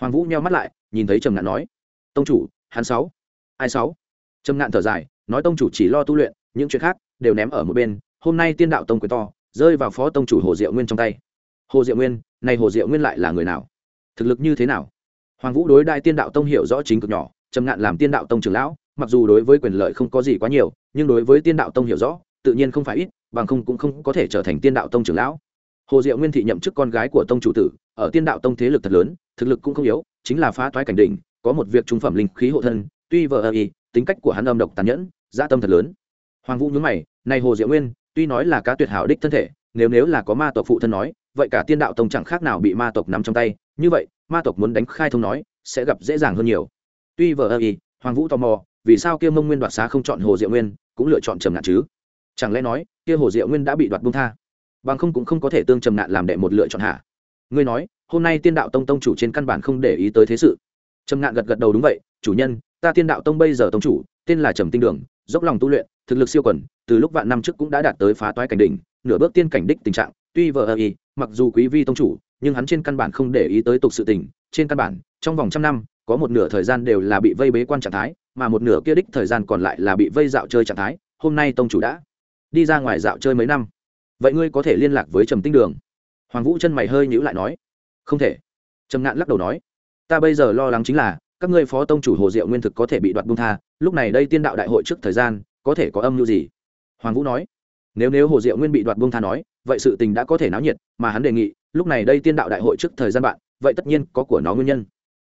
Hoàng vũ nheo mắt lại, nhìn thấy trầm ngạn nói. Tông chủ, hắn sáu. Ai sáu? Trầm ngạn thở dài, nói tông chủ chỉ lo tu luyện, những chuyện khác đều ném ở một bên. Hôm nay tiên đạo tông quyền to, rơi vào phó tông chủ hồ diệu nguyên trong tay. Hồ diệu nguyên, này hồ diệu nguyên lại là người nào? Thực lực như thế nào? Hoàng vũ đối đại tiên đạo tông hiểu rõ chính cực nhỏ, trầm ngạn làm tiên đạo tông trưởng lão, mặc dù đối với quyền lợi không có gì quá nhiều, nhưng đối với tiên đạo tông hiểu rõ, tự nhiên không phải ít, bằng không cũng không có thể trở thành tiên đạo tông trưởng lão. Hồ diệu nguyên thị nhậm chức con gái của tông chủ tử, ở tiên đạo tông thế lực thật lớn, thực lực cũng không yếu, chính là phá toái cảnh đỉnh, có một việc trung phẩm linh khí hộ thân, tuy vợ ơ y, tính cách của hắn âm độc tàn nhẫn gia tâm thật lớn. Hoàng vũ nhướng mày, này hồ diệu nguyên, tuy nói là cá tuyệt hảo đích thân thể, nếu nếu là có ma tộc phụ thân nói, vậy cả tiên đạo tông chẳng khác nào bị ma tộc nắm trong tay, như vậy ma tộc muốn đánh khai thông nói, sẽ gặp dễ dàng hơn nhiều. Tuy vờ ơ y, hoàng vũ tò mò, vì sao kia mông nguyên đoạt xá không chọn hồ diệu nguyên, cũng lựa chọn trầm nạn chứ? Chẳng lẽ nói, kia hồ diệu nguyên đã bị đoạt bung tha? Bằng không cũng không có thể tương trầm nạn làm đệ một lựa chọn hạ ngươi nói, hôm nay tiên đạo tông tông chủ trên căn bản không để ý tới thế sự. Trầm nạn gật gật đầu đúng vậy, chủ nhân, ta tiên đạo tông bây giờ tông chủ, tên là trầm tinh đường, dốc lòng tu luyện, thực lực siêu quẩn từ lúc vạn năm trước cũng đã đạt tới phá toái cảnh đỉnh, nửa bước tiên cảnh đích tình trạng. Tuy vờ ơ y, mặc dù quý vi tông chủ nhưng hắn trên căn bản không để ý tới tục sự tình. Trên căn bản, trong vòng trăm năm, có một nửa thời gian đều là bị vây bế quan trạng thái, mà một nửa kia đích thời gian còn lại là bị vây dạo chơi trạng thái. Hôm nay tông chủ đã đi ra ngoài dạo chơi mấy năm. Vậy ngươi có thể liên lạc với trầm tinh đường? Hoàng vũ chân mày hơi nhữ lại nói. Không thể. Trầm ngạn lắc đầu nói. Ta bây giờ lo lắng chính là, các ngươi phó tông chủ hồ diệu nguyên thực có thể bị đoạt bung tha, lúc này đây tiên đạo đại hội trước thời gian, có thể có âm mưu gì? Hoàng vũ nói. Nếu nếu hồ diệu nguyên bị đoạt bung tha nói, vậy sự tình đã có thể náo nhiệt, mà hắn đề nghị lúc này đây tiên đạo đại hội trước thời gian bạn, vậy tất nhiên có của nó nguyên nhân.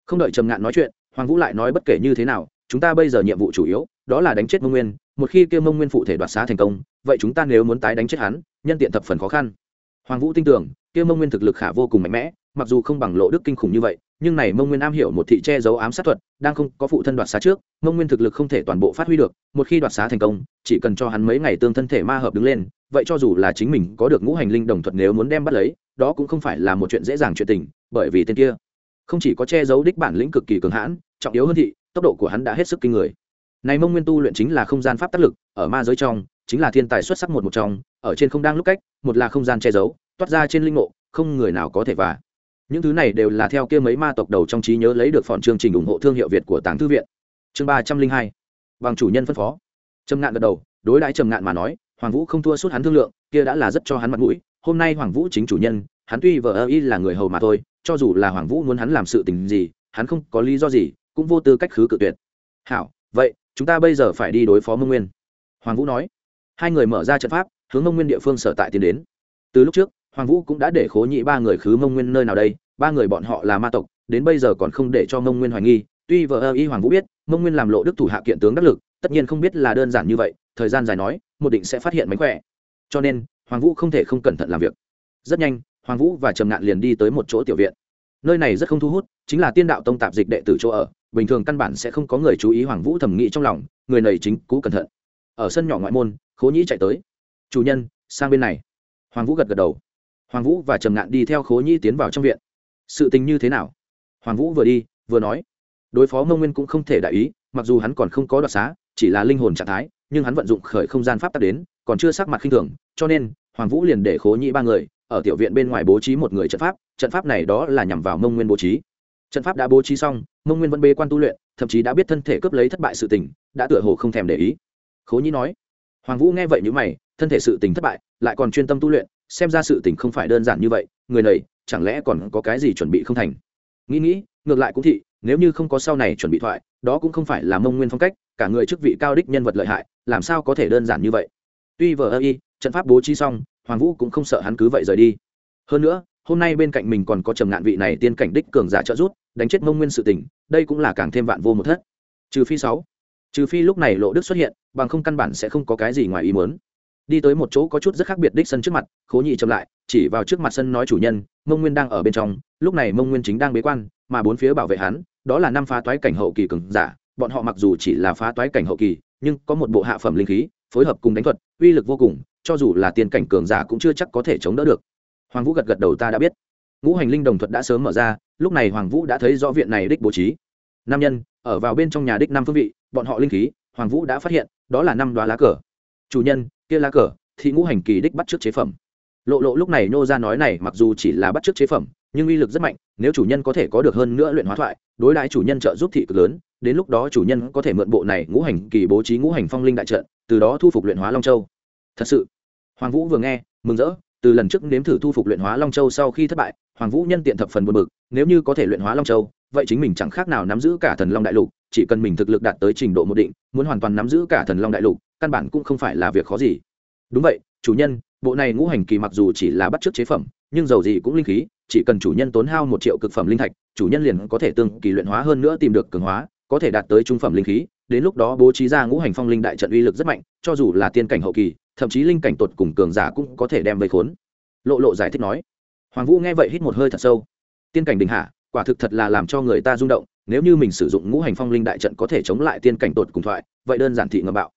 Không đợi trầm ngạn nói chuyện, hoàng vũ lại nói bất kể như thế nào, chúng ta bây giờ nhiệm vụ chủ yếu, đó là đánh chết mông nguyên, một khi kêu mông nguyên phụ thể đoạt xá thành công, vậy chúng ta nếu muốn tái đánh chết hắn, nhân tiện thập phần khó khăn. Hoàng vũ tin tưởng, kêu mông nguyên thực lực khả vô cùng mạnh mẽ, mặc dù không bằng lộ đức kinh khủng như vậy nhưng này mông nguyên am hiểu một thị che giấu ám sát thuật, đang không có phụ thân đoạt xá trước, mông nguyên thực lực không thể toàn bộ phát huy được, một khi đoạt xá thành công, chỉ cần cho hắn mấy ngày tương thân thể ma hợp đứng lên, vậy cho dù là chính mình có được ngũ hành linh đồng thuật nếu muốn đem bắt lấy, đó cũng không phải là một chuyện dễ dàng chuyện tình, bởi vì tên kia không chỉ có che giấu đích bản lĩnh cực kỳ cường hãn, trọng yếu hơn thị, tốc độ của hắn đã hết sức kinh người. Này mông nguyên tu luyện chính là không gian pháp tác lực, ở ma giới trong, chính là thiên tài xuất sắc một một trong, ở trên không đang lúc cách, một là không gian che giấu, toát ra trên linh ngộ, không người nào có thể và những thứ này đều là theo kia mấy ma tộc đầu trong trí nhớ lấy được phòn chương trình ủng hộ thương hiệu việt của tàng thư viện. Chương ba trăm linh hai. Bằng chủ nhân phân phó. Trầm ngạn gật đầu, đối đãi trầm ngạn mà nói, hoàng vũ không thua suốt hắn thương lượng, kia đã là rất cho hắn mặt mũi, hôm nay hoàng vũ chính chủ nhân, hắn tuy vợ ơ y là người hầu mà thôi, cho dù là hoàng vũ muốn hắn làm sự tình gì, hắn không có lý do gì, cũng vô tư cách khứ cự tuyệt. Hảo, vậy, chúng ta bây giờ phải đi đối phó mông nguyên. Hoàng vũ nói. Hai người mở ra trận pháp, hướng mông nguyên địa phương sở tại tiến đến. Từ lúc trước hoàng vũ cũng đã để khố nhị ba người khứ mông nguyên nơi nào đây? Ba người bọn họ là ma tộc, đến bây giờ còn không để cho mông nguyên hoài nghi. Tuy vợ ơ y hoàng vũ biết, mông nguyên làm lộ đức thủ hạ kiện tướng đắc lực, tất nhiên không biết là đơn giản như vậy, thời gian dài nói, một định sẽ phát hiện mánh khỏe. Cho nên, hoàng vũ không thể không cẩn thận làm việc. Rất nhanh, hoàng vũ và trầm ngạn liền đi tới một chỗ tiểu viện. Nơi này rất không thu hút, chính là tiên đạo tông tạp dịch đệ tử chỗ ở, bình thường căn bản sẽ không có người chú ý hoàng vũ thẩm nghĩ trong lòng, người này chính cú cẩn thận. Ở sân nhỏ ngoại môn, khố nhĩ chạy tới. Chủ nhân, sang bên này. Hoàng vũ gật gật đầu hoàng vũ và trầm ngạn đi theo khố nhĩ tiến vào trong viện. Sự tình như thế nào? Hoàng vũ vừa đi, vừa nói. Đối phó mông nguyên cũng không thể đại ý, mặc dù hắn còn không có đoạt xá, chỉ là linh hồn trạng thái, nhưng hắn vận dụng khởi không gian pháp tắc đến, còn chưa sắc mặt khinh thường, cho nên, hoàng vũ liền để khố nhĩ ba người, ở tiểu viện bên ngoài bố trí một người trận pháp trận pháp này đó là nhằm vào mông nguyên bố trí. Trận pháp đã bố trí xong, mông nguyên vẫn bê quan tu luyện, thậm chí đã biết thân thể cướp lấy thất bại sự tình, đã tựa hồ không thèm để ý. Khố nhĩ nói. Hoàng vũ nghe vậy n mày, thân thể sự tình thất bại, lại còn chuyên tâm tu luyện xem ra sự tình không phải đơn giản như vậy, người này, chẳng lẽ còn có cái gì chuẩn bị không thành? Nghĩ nghĩ, ngược lại cũng thị, nếu như không có sau này chuẩn bị thoại, đó cũng không phải là mông nguyên phong cách, cả người chức vị cao đích nhân vật lợi hại, làm sao có thể đơn giản như vậy? Tuy vờ ơ y, trận pháp bố trí xong, hoàng vũ cũng không sợ hắn cứ vậy rời đi. Hơn nữa, hôm nay bên cạnh mình còn có trầm ngạn vị này tiên cảnh đích cường giả trợ rút đánh chết mông nguyên sự tình, đây cũng là càng thêm vạn vô một thất. Trừ phi sáu, trừ phi lúc này lộ đức xuất hiện, bằng không căn bản sẽ không có cái gì ngoài ý muốn đi tới một chỗ có chút rất khác biệt đích sân trước mặt, khố nhị chậm lại, chỉ vào trước mặt sân nói chủ nhân, mông nguyên đang ở bên trong, lúc này mông nguyên chính đang bế quan, mà bốn phía bảo vệ hắn, đó là năm phá toái cảnh hậu kỳ cường giả, bọn họ mặc dù chỉ là phá toái cảnh hậu kỳ, nhưng có một bộ hạ phẩm linh khí, phối hợp cùng đánh thuật, uy lực vô cùng, cho dù là tiền cảnh cường giả cũng chưa chắc có thể chống đỡ được. Hoàng vũ gật gật đầu ta đã biết. Ngũ hành linh đồng thuật đã sớm mở ra, lúc này hoàng vũ đã thấy rõ viện này đích bố trí. Nam nhân, ở vào bên trong nhà đích năm phương vị, bọn họ linh khí, hoàng vũ đã phát hiện, đó là năm đoá lá cờ. Chủ nhân kia lá cờ thì ngũ hành kỳ đích bắt trước chế phẩm. Lộ lộ lúc này nô ra nói này, mặc dù chỉ là bắt trước chế phẩm, nhưng uy lực rất mạnh, nếu chủ nhân có thể có được hơn nữa luyện hóa thoại, đối đại chủ nhân trợ giúp thị cực lớn, đến lúc đó chủ nhân có thể mượn bộ này ngũ hành kỳ bố trí ngũ hành phong linh đại trận, từ đó thu phục luyện hóa long châu. Thật sự, hoàng vũ vừa nghe, mừng rỡ, từ lần trước nếm thử thu phục luyện hóa long châu sau khi thất bại, hoàng vũ nhân tiện thập phần buồn bực, nếu như có thể luyện hóa long châu, vậy chính mình chẳng khác nào nắm giữ cả thần long đại lục, chỉ cần mình thực lực đạt tới trình độ một định, muốn hoàn toàn nắm giữ cả thần long đại lục căn bản cũng không phải là việc khó gì. Đúng vậy, chủ nhân, bộ này ngũ hành kỳ mặc dù chỉ là bắt chước chế phẩm, nhưng dầu gì cũng linh khí, chỉ cần chủ nhân tốn hao một triệu cực phẩm linh thạch, chủ nhân liền có thể tương kỳ luyện hóa hơn nữa tìm được cường hóa, có thể đạt tới trung phẩm linh khí. Đến lúc đó bố trí ra ngũ hành phong linh đại trận uy lực rất mạnh, cho dù là tiên cảnh hậu kỳ, thậm chí linh cảnh tột cùng cường giả cũng có thể đem vây khốn. Lộ lộ giải thích nói. Hoàng vũ nghe vậy hít một hơi thật sâu. Tiên cảnh đình hạ, quả thực thật là làm cho người ta rung động, nếu như mình sử dụng ngũ hành phong linh đại trận có thể chống lại tiên cảnh tột cùng thoại, vậy đơn giản thị ngầm bạo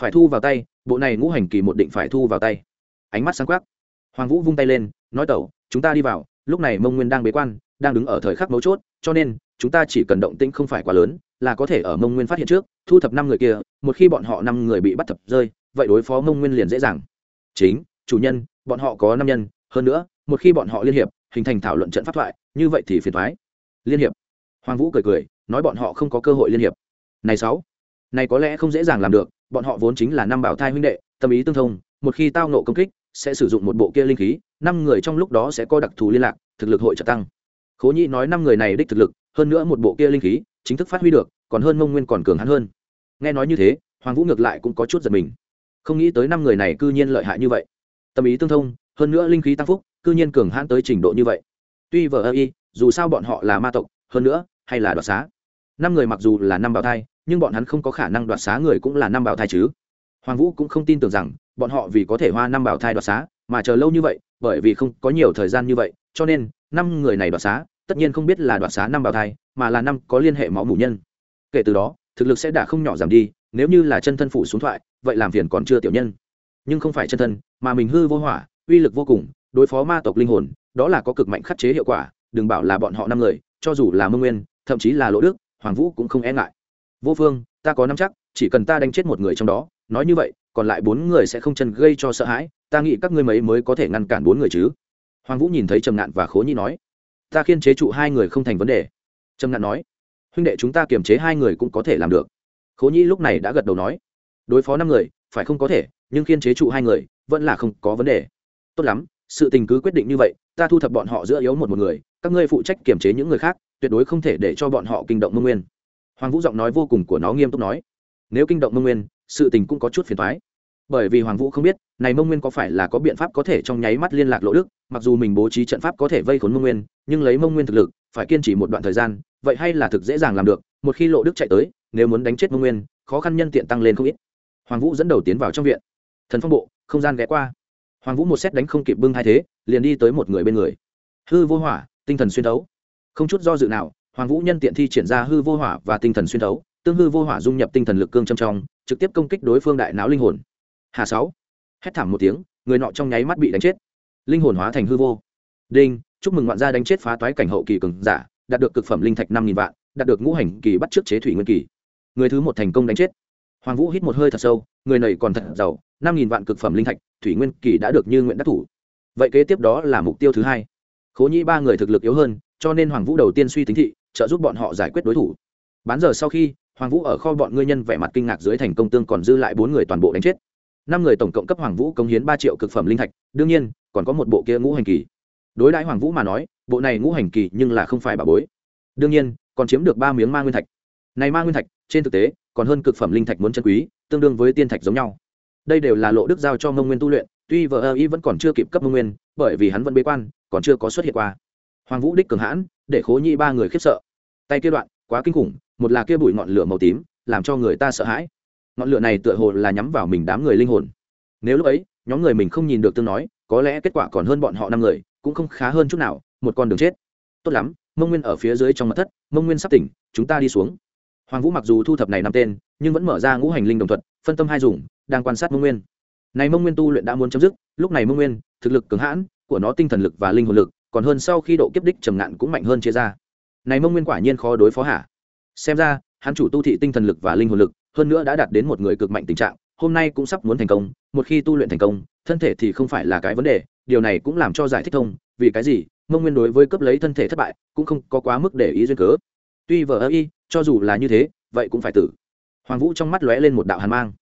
phải thu vào tay, bộ này ngũ hành kỳ một định phải thu vào tay. Ánh mắt sáng quắc. Hoàng vũ vung tay lên, nói tẩu, chúng ta đi vào, lúc này mông nguyên đang bế quan, đang đứng ở thời khắc mấu chốt, cho nên, chúng ta chỉ cần động tĩnh không phải quá lớn, là có thể ở mông nguyên phát hiện trước, thu thập năm người kia, một khi bọn họ năm người bị bắt thập rơi, vậy đối phó mông nguyên liền dễ dàng. Chính, chủ nhân, bọn họ có năm nhân, hơn nữa, một khi bọn họ liên hiệp, hình thành thảo luận trận pháp thoại, như vậy thì phiền thoái liên hiệp? Hoàng vũ cười cười, nói bọn họ không có cơ hội liên hiệp. Này sáu, này có lẽ không dễ dàng làm được bọn họ vốn chính là năm bảo thai huynh đệ, tâm ý tương thông, một khi tao nộ công kích, sẽ sử dụng một bộ kia linh khí, năm người trong lúc đó sẽ có đặc thù liên lạc, thực lực hội trợ tăng. Khố nhĩ nói năm người này đích thực lực, hơn nữa một bộ kia linh khí, chính thức phát huy được, còn hơn mông nguyên còn cường hắn hơn. Nghe nói như thế, hoàng vũ ngược lại cũng có chút giật mình. Không nghĩ tới năm người này cư nhiên lợi hại như vậy. Tâm ý tương thông, hơn nữa linh khí tăng phúc, cư nhiên cường hãn tới trình độ như vậy. Tuy vờ ơ y, dù sao bọn họ là ma tộc, hơn nữa, hay là đoạt xá. Năm người mặc dù là năm bào thai nhưng bọn hắn không có khả năng đoạt xá người cũng là năm bảo thai chứ. Hoàng vũ cũng không tin tưởng rằng, bọn họ vì có thể hoa năm bảo thai đoạt xá, mà chờ lâu như vậy, bởi vì không có nhiều thời gian như vậy, cho nên, năm người này đoạt xá, tất nhiên không biết là đoạt xá năm bảo thai, mà là năm có liên hệ máu mủ nhân. Kể từ đó, thực lực sẽ đã không nhỏ giảm đi, nếu như là chân thân phủ xuống thoại, vậy làm phiền còn chưa tiểu nhân. Nhưng không phải chân thân, mà mình hư vô hỏa, uy lực vô cùng, đối phó ma tộc linh hồn, đó là có cực mạnh khắc chế hiệu quả, đừng bảo là bọn họ năm người, cho dù là mông nguyên, thậm chí là lỗ đức, hoàng vũ cũng không e ngại vô phương, ta có năm chắc, chỉ cần ta đánh chết một người trong đó, nói như vậy, còn lại bốn người sẽ không chân gây cho sợ hãi, ta nghĩ các ngươi mấy mới có thể ngăn cản bốn người chứ. Hoàng vũ nhìn thấy trầm ngạn và khố nhi nói, ta khiên chế trụ hai người không thành vấn đề. Trầm ngạn nói, huynh đệ chúng ta kiềm chế hai người cũng có thể làm được. Khố nhi lúc này đã gật đầu nói, đối phó năm người, phải không có thể, nhưng khiên chế trụ hai người, vẫn là không có vấn đề. Tốt lắm, sự tình cứ quyết định như vậy, ta thu thập bọn họ giữa yếu một một người, các ngươi phụ trách kiềm chế những người khác, tuyệt đối không thể để cho bọn họ kinh động mông nguyên hoàng vũ giọng nói vô cùng của nó nghiêm túc nói. Nếu kinh động mông nguyên, sự tình cũng có chút phiền thoái bởi vì hoàng vũ không biết, này mông nguyên có phải là có biện pháp có thể trong nháy mắt liên lạc lộ đức, mặc dù mình bố trí trận pháp có thể vây khốn mông nguyên, nhưng lấy mông nguyên thực lực, phải kiên trì một đoạn thời gian, vậy hay là thực dễ dàng làm được, một khi lộ đức chạy tới, nếu muốn đánh chết mông nguyên, khó khăn nhân tiện tăng lên không ít. Hoàng vũ dẫn đầu tiến vào trong viện. Thần phong bộ, không gian ghé qua. Hoàng vũ một xét đánh không kịp bưng hai thế, liền đi tới một người bên người. Hư vô hỏa, tinh thần xuyên thấu. Không chút do dự nào hoàng vũ nhân tiện thi triển ra hư vô hỏa và tinh thần xuyên thấu, tương hư vô hỏa dung nhập tinh thần lực cương trong trong, trực tiếp công kích đối phương đại não linh hồn. Hà sáu, hét thảm một tiếng, người nọ trong nháy mắt bị đánh chết. Linh hồn hóa thành hư vô. Đinh, chúc mừng ngoạn gia đánh chết phá toái cảnh hậu kỳ cường giả, đạt được cực phẩm linh thạch năm nghìn vạn, đạt được ngũ hành kỳ bắt trước chế thủy nguyên kỳ. Người thứ một thành công đánh chết. Hoàng vũ hít một hơi thật sâu, người này còn thật giàu, năm nghìn vạn cực phẩm linh thạch, thủy nguyên kỳ đã được như nguyện đắc thủ. Vậy kế tiếp đó là mục tiêu thứ hai. Khố nhĩ ba người thực lực yếu hơn, cho nên hoàng vũ đầu tiên suy tính thị trợ giúp bọn họ giải quyết đối thủ. Bán giờ sau khi, hoàng vũ ở kho bọn ngư nhân vẻ mặt kinh ngạc dưới thành công tương còn dư lại bốn người toàn bộ đánh chết. Năm người tổng cộng cấp hoàng vũ cống hiến ba triệu cực phẩm linh thạch, đương nhiên, còn có một bộ kia ngũ hành kỳ. Đối đãi hoàng vũ mà nói, bộ này ngũ hành kỳ nhưng là không phải bà bối. Đương nhiên, còn chiếm được ba miếng ma nguyên thạch. Này ma nguyên thạch, trên thực tế, còn hơn cực phẩm linh thạch muốn chân quý, tương đương với tiên thạch giống nhau. Đây đều là lộ đức giao cho mông nguyên tu luyện, tuy vợ ơ y vẫn còn chưa kịp cấp mông nguyên, bởi vì hắn vẫn bế quan, còn chưa có xuất hiện qua. Hoàng vũ đích cường hãn, để khố nhi ba người khiếp sợ tay kia đoạn, quá kinh khủng, một là kia bụi ngọn lửa màu tím, làm cho người ta sợ hãi. Ngọn lửa này tựa hồ là nhắm vào mình đám người linh hồn. Nếu lúc ấy, nhóm người mình không nhìn được tương nói, có lẽ kết quả còn hơn bọn họ năm người, cũng không khá hơn chút nào, một con đường chết. Tốt lắm, mông nguyên ở phía dưới trong mặt thất, mông nguyên sắp tỉnh, chúng ta đi xuống. Hoàng vũ mặc dù thu thập này năm tên, nhưng vẫn mở ra ngũ hành linh đồng thuật, phân tâm hai dùng, đang quan sát mông nguyên. Này mông nguyên tu luyện đã muốn chấm dứt, lúc này mông nguyên, thực lực cứng hãn, của nó tinh thần lực và linh hồn lực, còn hơn sau khi độ kiếp đích trầm ngạn cũng mạnh hơn chia ra này mông nguyên quả nhiên khó đối phó hả? Xem ra, hắn chủ tu thị tinh thần lực và linh hồn lực, hơn nữa đã đạt đến một người cực mạnh tình trạng, hôm nay cũng sắp muốn thành công, một khi tu luyện thành công, thân thể thì không phải là cái vấn đề, điều này cũng làm cho giải thích thông, vì cái gì, mông nguyên đối với cấp lấy thân thể thất bại, cũng không có quá mức để ý duyên cớ. Tuy vờ ơ y, cho dù là như thế, vậy cũng phải tử. Hoàng vũ trong mắt lóe lên một đạo hàn mang.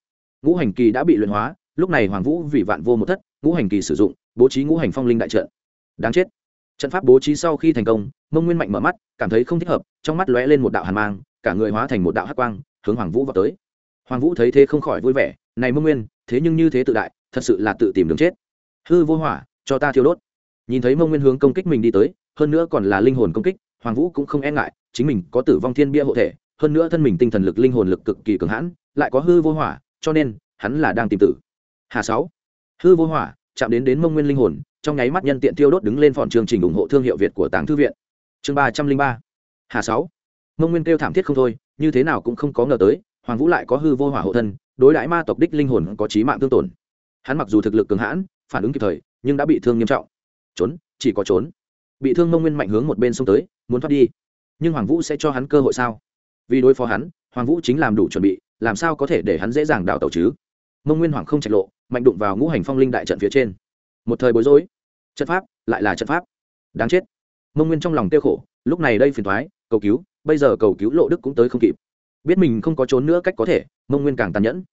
Ngũ hành kỳ đã bị luyện hóa, lúc này hoàng vũ vì vạn vô một thất, ngũ hành kỳ sử dụng, bố trí ngũ hành phong linh đại trận. Đáng chết trận pháp bố trí sau khi thành công, mông nguyên mạnh mở mắt, cảm thấy không thích hợp, trong mắt lóe lên một đạo hàn mang, cả người hóa thành một đạo hắc quang, hướng hoàng vũ vào tới. Hoàng vũ thấy thế không khỏi vui vẻ, này mông nguyên, thế nhưng như thế tự đại, thật sự là tự tìm đường chết. Hư vô hỏa, cho ta thiêu đốt. Nhìn thấy mông nguyên hướng công kích mình đi tới, hơn nữa còn là linh hồn công kích, hoàng vũ cũng không e ngại, chính mình có tử vong thiên bia hộ thể, hơn nữa thân mình tinh thần lực linh hồn lực cực kỳ cường hãn, lại có hư vô hỏa, cho nên hắn là đang tìm tử. Hà sáu. Hư vô hỏa, chạm đến đến mông nguyên linh hồn trong nháy mắt nhân tiện tiêu đốt đứng lên phòn chương trình ủng hộ thương hiệu việt của tàng thư viện. Chương ba trăm linh ba. Hà sáu. Mông nguyên kêu thảm thiết không thôi, như thế nào cũng không có ngờ tới, hoàng vũ lại có hư vô hỏa hộ thân, đối đãi ma tộc đích linh hồn có trí mạng tương tổn. Hắn mặc dù thực lực cường hãn, phản ứng kịp thời, nhưng đã bị thương nghiêm trọng. Trốn, chỉ có trốn. Bị thương mông nguyên mạnh hướng một bên xông tới, muốn thoát đi. Nhưng hoàng vũ sẽ cho hắn cơ hội sao? Vì đối phó hắn, hoàng vũ chính làm đủ chuẩn bị, làm sao có thể để hắn dễ dàng đào tẩu chứ? Mông nguyên hoàng không chạy lộ, mạnh đụng vào ngũ hành phong linh đại trận phía trên. Một thời bối rối trận pháp, lại là trận pháp. Đáng chết. Mông nguyên trong lòng tiêu khổ, lúc này đây phiền thoái, cầu cứu, bây giờ cầu cứu lộ đức cũng tới không kịp. Biết mình không có trốn nữa cách có thể, mông nguyên càng tàn nhẫn.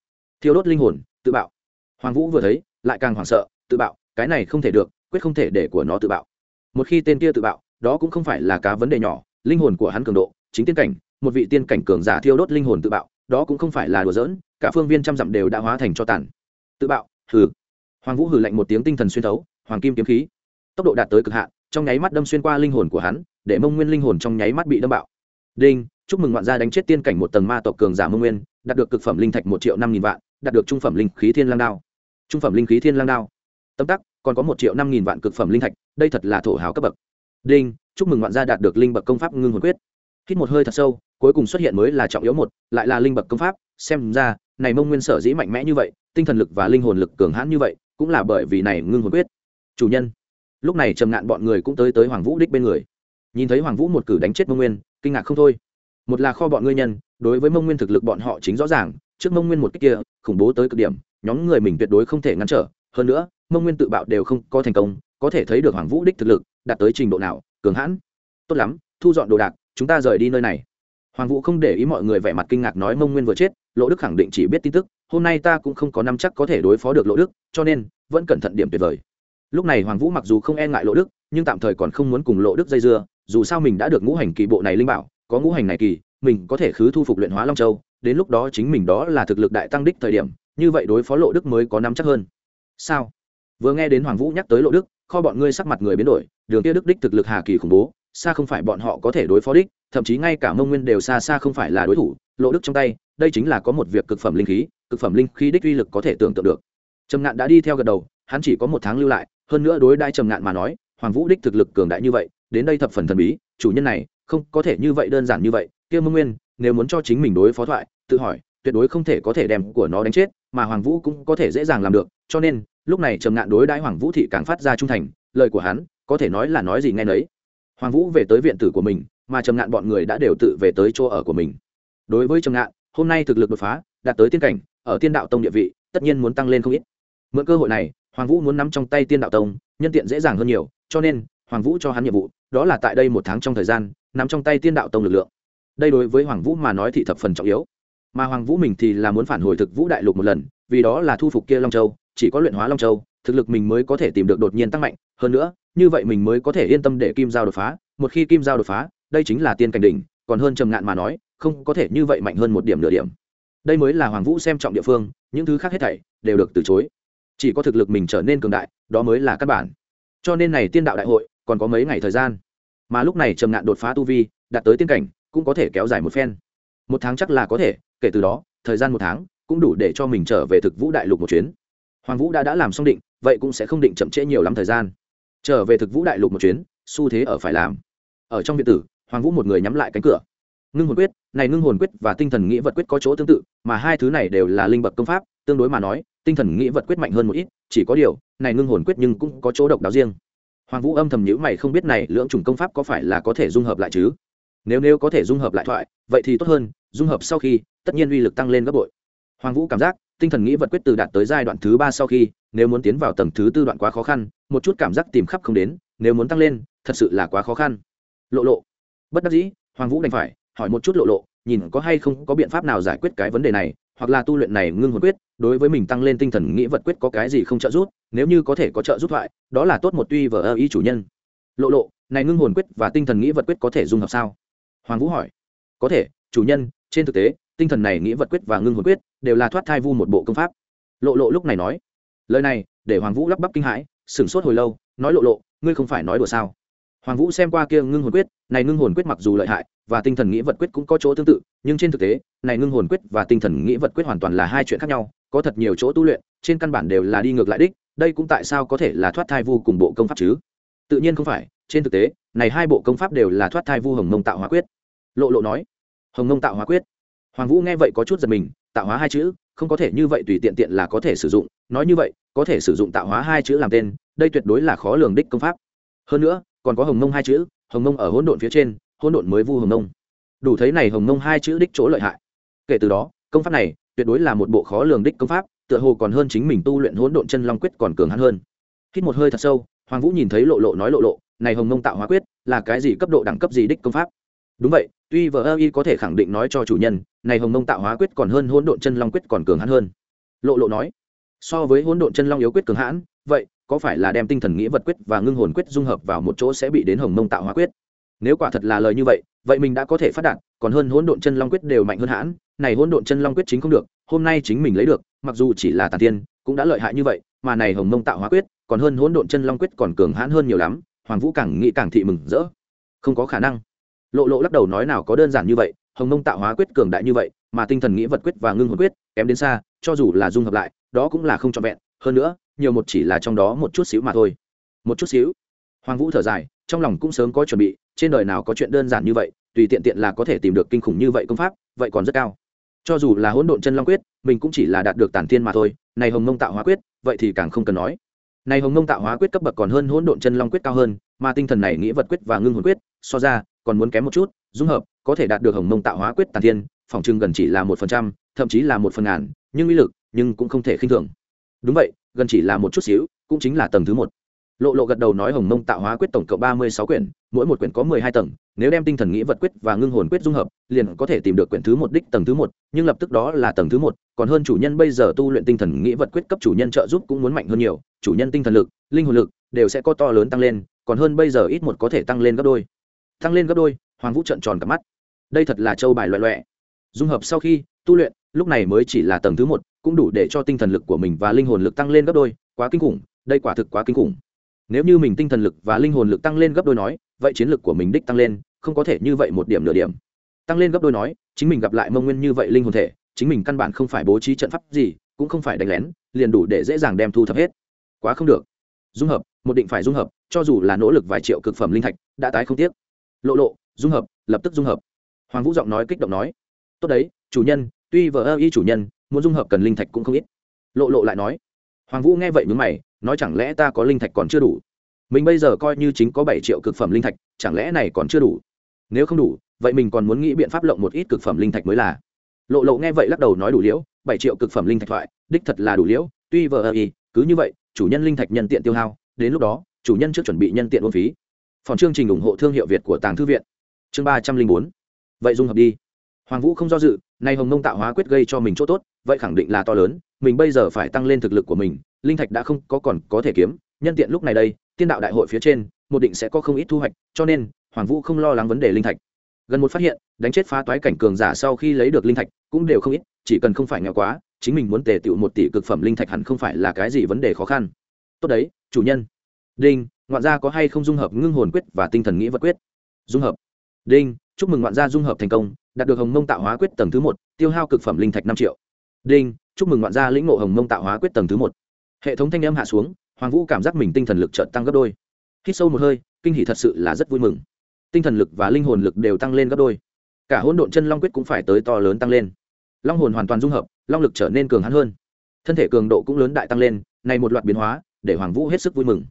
Thiêu đốt linh hồn, tự bạo. Hoàng vũ vừa thấy, lại càng hoảng sợ, tự bạo, cái này không thể được, quyết không thể để của nó tự bạo. Một khi tên kia tự bạo, đó cũng không phải là cá vấn đề nhỏ, linh hồn của hắn cường độ, chính tiên cảnh, một vị tiên cảnh cường giả thiêu đốt linh hồn tự bạo, đó cũng không phải là đùa giỡn, cả phương viên trăm dặm đều đã hóa thành cho tàn. Tự bạo, hừ. Hoàng vũ hừ lạnh một tiếng tinh thần xuyên thấu hoàng kim kiếm khí. Tốc độ đạt tới cực hạn, trong nháy mắt đâm xuyên qua linh hồn của hắn, để mông nguyên linh hồn trong nháy mắt bị đâm bạo. Đinh, chúc mừng ngoạn gia đánh chết tiên cảnh một tầng ma tộc cường giả mông nguyên, đạt được cực phẩm linh thạch một triệu năm nghìn vạn, đạt được trung phẩm linh khí thiên lang đao. Trung phẩm linh khí thiên lang đao. Tâm tắc, còn có một triệu năm nghìn vạn cực phẩm linh thạch, đây thật là thổ hào cấp bậc. Đinh, chúc mừng ngoạn gia đạt được linh bậc công pháp ngưng hồn quyết. Hít một hơi thật sâu, cuối cùng xuất hiện mới là trọng yếu một, lại là linh bậc công pháp. Xem ra, này mông nguyên sở dĩ mạnh mẽ như vậy, tinh thần lực và linh hồn lực cường hãn như vậy, cũng là bởi vì này ngưng hồn quyết chủ nhân. Lúc này trầm ngạn bọn người cũng tới tới hoàng vũ đích bên người. Nhìn thấy hoàng vũ một cử đánh chết mông nguyên, kinh ngạc không thôi. Một là kho bọn ngươi nhân, đối với mông nguyên thực lực bọn họ chính rõ ràng, trước mông nguyên một cách kia, khủng bố tới cực điểm, nhóm người mình tuyệt đối không thể ngăn trở. Hơn nữa, mông nguyên tự bạo đều không có thành công, có thể thấy được hoàng vũ đích thực lực, đạt tới trình độ nào, cường hãn. Tốt lắm, thu dọn đồ đạc, chúng ta rời đi nơi này. Hoàng vũ không để ý mọi người vẻ mặt kinh ngạc nói mông nguyên vừa chết lỗ đức khẳng định chỉ biết tin tức, hôm nay ta cũng không có năm chắc có thể đối phó được lỗ đức, cho nên vẫn cẩn thận điểm tuyệt vời lúc này hoàng vũ mặc dù không e ngại lộ đức, nhưng tạm thời còn không muốn cùng lộ đức dây dưa, dù sao mình đã được ngũ hành kỳ bộ này linh bảo, có ngũ hành này kỳ, mình có thể khứ thu phục luyện hóa long châu, đến lúc đó chính mình đó là thực lực đại tăng đích thời điểm, như vậy đối phó lộ đức mới có nắm chắc hơn. Sao? Vừa nghe đến hoàng vũ nhắc tới lộ đức, kho bọn ngươi sắc mặt người biến đổi, đường kia đức đích thực lực hà kỳ khủng bố, xa không phải bọn họ có thể đối phó đích, thậm chí ngay cả mông nguyên đều xa xa không phải là đối thủ, lộ đức trong tay, đây chính là có một việc cực phẩm linh khí, cực phẩm linh khí đích uy lực có thể tưởng tượng được. Trầm ngạn đã đi theo gật đầu, hắn chỉ có một tháng lưu lại hơn nữa đối đãi trầm ngạn mà nói, hoàng vũ đích thực lực cường đại như vậy, đến đây thập phần thần bí, chủ nhân này, không có thể như vậy đơn giản như vậy. Kia mông nguyên, nếu muốn cho chính mình đối phó thoại, tự hỏi, tuyệt đối không thể có thể đem của nó đánh chết, mà hoàng vũ cũng có thể dễ dàng làm được, cho nên, lúc này trầm ngạn đối đãi hoàng vũ thị càng phát ra trung thành, lời của hắn, có thể nói là nói gì nghe nấy. Hoàng vũ về tới viện tử của mình, mà trầm ngạn bọn người đã đều tự về tới chỗ ở của mình. Đối với trầm ngạn, hôm nay thực lực đột phá, đạt tới tiên cảnh, ở tiên đạo tông địa vị, tất nhiên muốn tăng lên không ít. Mượn cơ hội này hoàng vũ muốn nắm trong tay tiên đạo tông, nhân tiện dễ dàng hơn nhiều, cho nên, hoàng vũ cho hắn nhiệm vụ, đó là tại đây một tháng trong thời gian, nắm trong tay tiên đạo tông lực lượng. Đây đối với hoàng vũ mà nói thì thập phần trọng yếu. Mà hoàng vũ mình thì là muốn phản hồi thực vũ đại lục một lần, vì đó là thu phục kia long châu, chỉ có luyện hóa long châu, thực lực mình mới có thể tìm được đột nhiên tăng mạnh. Hơn nữa, như vậy mình mới có thể yên tâm để kim giao đột phá, một khi kim giao đột phá, đây chính là tiên cảnh đỉnh, còn hơn trầm ngạn mà nói, không có thể như vậy mạnh hơn một điểm nửa điểm. Đây mới là hoàng vũ xem trọng địa phương, những thứ khác hết thảy đều được từ chối chỉ có thực lực mình trở nên cường đại, đó mới là căn bản. Cho nên này tiên đạo đại hội, còn có mấy ngày thời gian. Mà lúc này trầm ngạn đột phá tu vi, đạt tới tiên cảnh, cũng có thể kéo dài một phen. Một tháng chắc là có thể, kể từ đó, thời gian một tháng, cũng đủ để cho mình trở về thực vũ đại lục một chuyến. Hoàng vũ đã đã làm xong định, vậy cũng sẽ không định chậm trễ nhiều lắm thời gian. Trở về thực vũ đại lục một chuyến, xu thế ở phải làm. Ở trong viện tử, hoàng vũ một người nhắm lại cánh cửa. Ngưng hồn quyết, này ngưng hồn quyết và tinh thần nghĩa vật quyết có chỗ tương tự, mà hai thứ này đều là linh bậc công pháp, tương đối mà nói tinh thần nghĩa vật quyết mạnh hơn một ít, chỉ có điều, này ngưng hồn quyết nhưng cũng có chỗ độc đáo riêng. Hoàng vũ âm thầm nhữ mày không biết này lưỡng chủng công pháp có phải là có thể dung hợp lại chứ? Nếu nếu có thể dung hợp lại thoại, vậy thì tốt hơn, dung hợp sau khi, tất nhiên uy lực tăng lên gấp bội. Hoàng vũ cảm giác, tinh thần nghĩ vật quyết từ đạt tới giai đoạn thứ ba sau khi, nếu muốn tiến vào tầng thứ tư đoạn quá khó khăn, một chút cảm giác tìm khắp không đến, nếu muốn tăng lên, thật sự là quá khó khăn. Lộ lộ. Bất đắc dĩ, hoàng vũ đành phải, hỏi một chút lộ lộ, nhìn có hay không có biện pháp nào giải quyết cái vấn đề này hoặc là tu luyện này ngưng hồn quyết, đối với mình tăng lên tinh thần nghĩ vật quyết có cái gì không trợ giúp, nếu như có thể có trợ giúp thoại, đó là tốt một tuy vờ ơ ý chủ nhân. Lộ lộ, này ngưng hồn quyết và tinh thần nghĩ vật quyết có thể dung hợp sao? Hoàng vũ hỏi. Có thể, chủ nhân, trên thực tế, tinh thần này nghĩ vật quyết và ngưng hồn quyết đều là thoát thai vu một bộ công pháp. Lộ lộ lúc này nói. Lời này, để hoàng vũ lắp bắp kinh hãi, sửng sốt hồi lâu, nói lộ lộ, ngươi không phải nói đùa sao? Hoàng vũ xem qua kia ngưng hồn quyết, này ngưng hồn quyết mặc dù lợi hại và tinh thần nghĩ vật quyết cũng có chỗ tương tự, nhưng trên thực tế, này ngưng hồn quyết và tinh thần nghĩ vật quyết hoàn toàn là hai chuyện khác nhau, có thật nhiều chỗ tu luyện, trên căn bản đều là đi ngược lại đích, đây cũng tại sao có thể là thoát thai vu cùng bộ công pháp chứ? Tự nhiên không phải, trên thực tế, này hai bộ công pháp đều là thoát thai vu hồng mông tạo hóa quyết. Lộ lộ nói, hồng mông tạo hóa quyết? Hoàng vũ nghe vậy có chút giật mình, tạo hóa hai chữ, không có thể như vậy tùy tiện tiện là có thể sử dụng, nói như vậy, có thể sử dụng tạo hóa hai chữ làm tên, đây tuyệt đối là khó lường đích công pháp. Hơn nữa còn có hồng nông hai chữ, hồng nông ở hỗn độn phía trên, hỗn độn mới vu hồng nông đủ thấy này hồng nông hai chữ đích chỗ lợi hại. Kể từ đó, công pháp này tuyệt đối là một bộ khó lường đích công pháp, tựa hồ còn hơn chính mình tu luyện hỗn độn chân long quyết còn cường hắn hơn. Hít một hơi thật sâu, hoàng vũ nhìn thấy lộ lộ nói lộ lộ, này hồng nông tạo hóa quyết là cái gì cấp độ đẳng cấp gì đích công pháp? Đúng vậy, tuy vờ ơ y có thể khẳng định nói cho chủ nhân, này hồng nông tạo hóa quyết còn hơn hỗn độn chân long quyết còn cường hãn hơn. Lộ lộ nói, so với hỗn độn chân long yếu quyết cường hãn, vậy có phải là đem tinh thần nghĩa vật quyết và ngưng hồn quyết dung hợp vào một chỗ sẽ bị đến hồng mông tạo hóa quyết? Nếu quả thật là lời như vậy vậy mình đã có thể phát đạt, còn hơn hỗn độn chân long quyết đều mạnh hơn hãn, này hỗn độn chân long quyết chính không được, hôm nay chính mình lấy được, mặc dù chỉ là tàn tiên, cũng đã lợi hại như vậy, mà này hồng mông tạo hóa quyết, còn hơn hỗn độn chân long quyết còn cường hãn hơn nhiều lắm, hoàng vũ càng nghĩ càng thị mừng rỡ. Không có khả năng. Lộ lộ lắc đầu nói nào có đơn giản như vậy, hồng mông tạo hóa quyết cường đại như vậy, mà tinh thần nghĩ vật quyết và ngưng hồn quyết kém đến xa, cho dù là dung hợp lại, đó cũng là không trọn vẹn. Hơn nữa nhiều một chỉ là trong đó một chút xíu mà thôi. Một chút xíu. Hoàng vũ thở dài, trong lòng cũng sớm có chuẩn bị, trên đời nào có chuyện đơn giản như vậy, tùy tiện tiện là có thể tìm được kinh khủng như vậy công pháp, vậy còn rất cao. Cho dù là hỗn độn chân long quyết, mình cũng chỉ là đạt được tản thiên mà thôi, này hồng mông tạo hóa quyết, vậy thì càng không cần nói. Này hồng mông tạo hóa quyết cấp bậc còn hơn hỗn độn chân long quyết cao hơn, mà tinh thần này nghĩa vật quyết và ngưng hồn quyết, so ra, còn muốn kém một chút, dung hợp, có thể đạt được hồng mông tạo hóa quyết tản thiên, phòng trưng gần chỉ là một phần trăm, thậm chí là một phần ngàn, nhưng uy lực, nhưng cũng không thể khinh thường. Đúng vậy gần chỉ là một chút xíu, cũng chính là tầng thứ một. Lộ lộ gật đầu nói hồng mông tạo hóa quyết tổng cộng ba mươi sáu quyển, mỗi một quyển có mười hai tầng, nếu đem tinh thần nghĩ vật quyết và ngưng hồn quyết dung hợp, liền có thể tìm được quyển thứ một đích tầng thứ một, nhưng lập tức đó là tầng thứ một, còn hơn chủ nhân bây giờ tu luyện tinh thần nghĩ vật quyết cấp chủ nhân trợ giúp cũng muốn mạnh hơn nhiều, chủ nhân tinh thần lực, linh hồn lực đều sẽ có to lớn tăng lên, còn hơn bây giờ ít một có thể tăng lên gấp đôi. Tăng lên gấp đôi, hoàng vũ trợn tròn cả mắt. Đây thật là châu bài loại loẹ. Dung hợp sau khi, tu luyện, lúc này mới chỉ là tầng thứ một cũng đủ để cho tinh thần lực của mình và linh hồn lực tăng lên gấp đôi, quá kinh khủng, đây quả thực quá kinh khủng. Nếu như mình tinh thần lực và linh hồn lực tăng lên gấp đôi nói, vậy chiến lực của mình đích tăng lên, không có thể như vậy một điểm nửa điểm. Tăng lên gấp đôi nói, chính mình gặp lại mông nguyên như vậy linh hồn thể, chính mình căn bản không phải bố trí trận pháp gì, cũng không phải đánh lén, liền đủ để dễ dàng đem thu thập hết. Quá không được. Dung hợp, một định phải dung hợp, cho dù là nỗ lực vài triệu cực phẩm linh thạch, đã tái không tiếc. Lộ lộ, dung hợp, lập tức dung hợp. Hoàng vũ giọng nói kích động nói, tốt đấy, chủ nhân, tuy vợ ơ y chủ nhân muốn dung hợp cần linh thạch cũng không ít. Lộ lộ lại nói, hoàng vũ nghe vậy mướn mày, nói chẳng lẽ ta có linh thạch còn chưa đủ? Mình bây giờ coi như chính có bảy triệu cực phẩm linh thạch, chẳng lẽ này còn chưa đủ? Nếu không đủ, vậy mình còn muốn nghĩ biện pháp lộng một ít cực phẩm linh thạch mới là. Lộ lộ nghe vậy lắc đầu nói đủ liễu, bảy triệu cực phẩm linh thạch thoại, đích thật là đủ liễu, tuy vờ ơ y, cứ như vậy, chủ nhân linh thạch nhân tiện tiêu hao, đến lúc đó, chủ nhân trước chuẩn bị nhân tiện uống phí. Phòng chương trình ủng hộ thương hiệu việt của tàng thư viện. Chương ba trăm linh bốn. Vậy dung hợp đi hoàng vũ không do dự, nay hồng mông tạo hóa quyết gây cho mình chỗ tốt, vậy khẳng định là to lớn, mình bây giờ phải tăng lên thực lực của mình, linh thạch đã không có còn có thể kiếm, nhân tiện lúc này đây, tiên đạo đại hội phía trên, một định sẽ có không ít thu hoạch, cho nên, hoàng vũ không lo lắng vấn đề linh thạch. Gần một phát hiện, đánh chết phá toái cảnh cường giả sau khi lấy được linh thạch cũng đều không ít, chỉ cần không phải nghèo quá, chính mình muốn tề tựu một tỷ cực phẩm linh thạch hẳn không phải là cái gì vấn đề khó khăn. Tốt đấy, chủ nhân. Đinh, ngoạn gia có hay không dung hợp ngưng hồn quyết và tinh thần nghĩ vật quyết? Dung hợp. Đinh, chúc mừng ngoạn gia dung hợp thành công đạt được hồng mông tạo hóa quyết tầng thứ một, tiêu hao cực phẩm linh thạch năm triệu. Đinh, chúc mừng ngoạn gia lĩnh ngộ hồng mông tạo hóa quyết tầng thứ một. Hệ thống thanh âm hạ xuống, hoàng vũ cảm giác mình tinh thần lực chợt tăng gấp đôi. Hít sâu một hơi, kinh hỷ thật sự là rất vui mừng. Tinh thần lực và linh hồn lực đều tăng lên gấp đôi. Cả hỗn độn chân long quyết cũng phải tới to lớn tăng lên. Long hồn hoàn toàn dung hợp, long lực trở nên cường hắn hơn. Thân thể cường độ cũng lớn đại tăng lên, này một loạt biến hóa, để hoàng vũ hết sức vui mừng.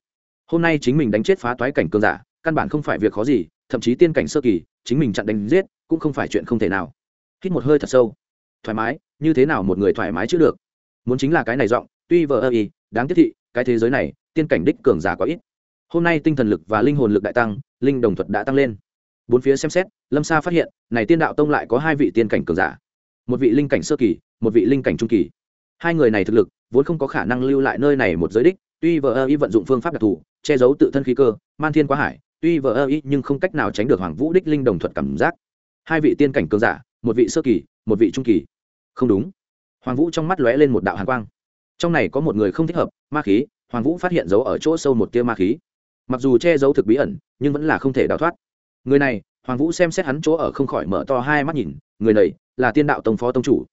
Hôm nay chính mình đánh chết phá toái cảnh cường giả, căn bản không phải việc khó gì, thậm chí tiên cảnh sơ kỳ, chính mình chặn đánh giết cũng không phải chuyện không thể nào. Hít một hơi thật sâu. Thoải mái, như thế nào một người thoải mái chứ được? Muốn chính là cái này giọng, tuy vờ ơ y, đáng tiếc thị, cái thế giới này, tiên cảnh đích cường giả có ít. Hôm nay tinh thần lực và linh hồn lực đại tăng, linh đồng thuật đã tăng lên. Bốn phía xem xét, lâm sa phát hiện, này tiên đạo tông lại có hai vị tiên cảnh cường giả. Một vị linh cảnh sơ kỳ, một vị linh cảnh trung kỳ. Hai người này thực lực, vốn không có khả năng lưu lại nơi này một giới đích, tuy vờ ơ y vận dụng phương pháp đặc thù, che giấu tự thân khí cơ, man thiên quá hải, tuy vờ ơ y nhưng không cách nào tránh được hoàng vũ đích linh đồng thuật cảm giác hai vị tiên cảnh cường giả, một vị sơ kỳ, một vị trung kỳ. Không đúng. Hoàng vũ trong mắt lóe lên một đạo hàn quang. Trong này có một người không thích hợp, ma khí, hoàng vũ phát hiện giấu ở chỗ sâu một tia ma khí. Mặc dù che giấu thực bí ẩn, nhưng vẫn là không thể đào thoát. Người này, hoàng vũ xem xét hắn chỗ ở không khỏi mở to hai mắt nhìn, người này là tiên đạo tông phó tông chủ.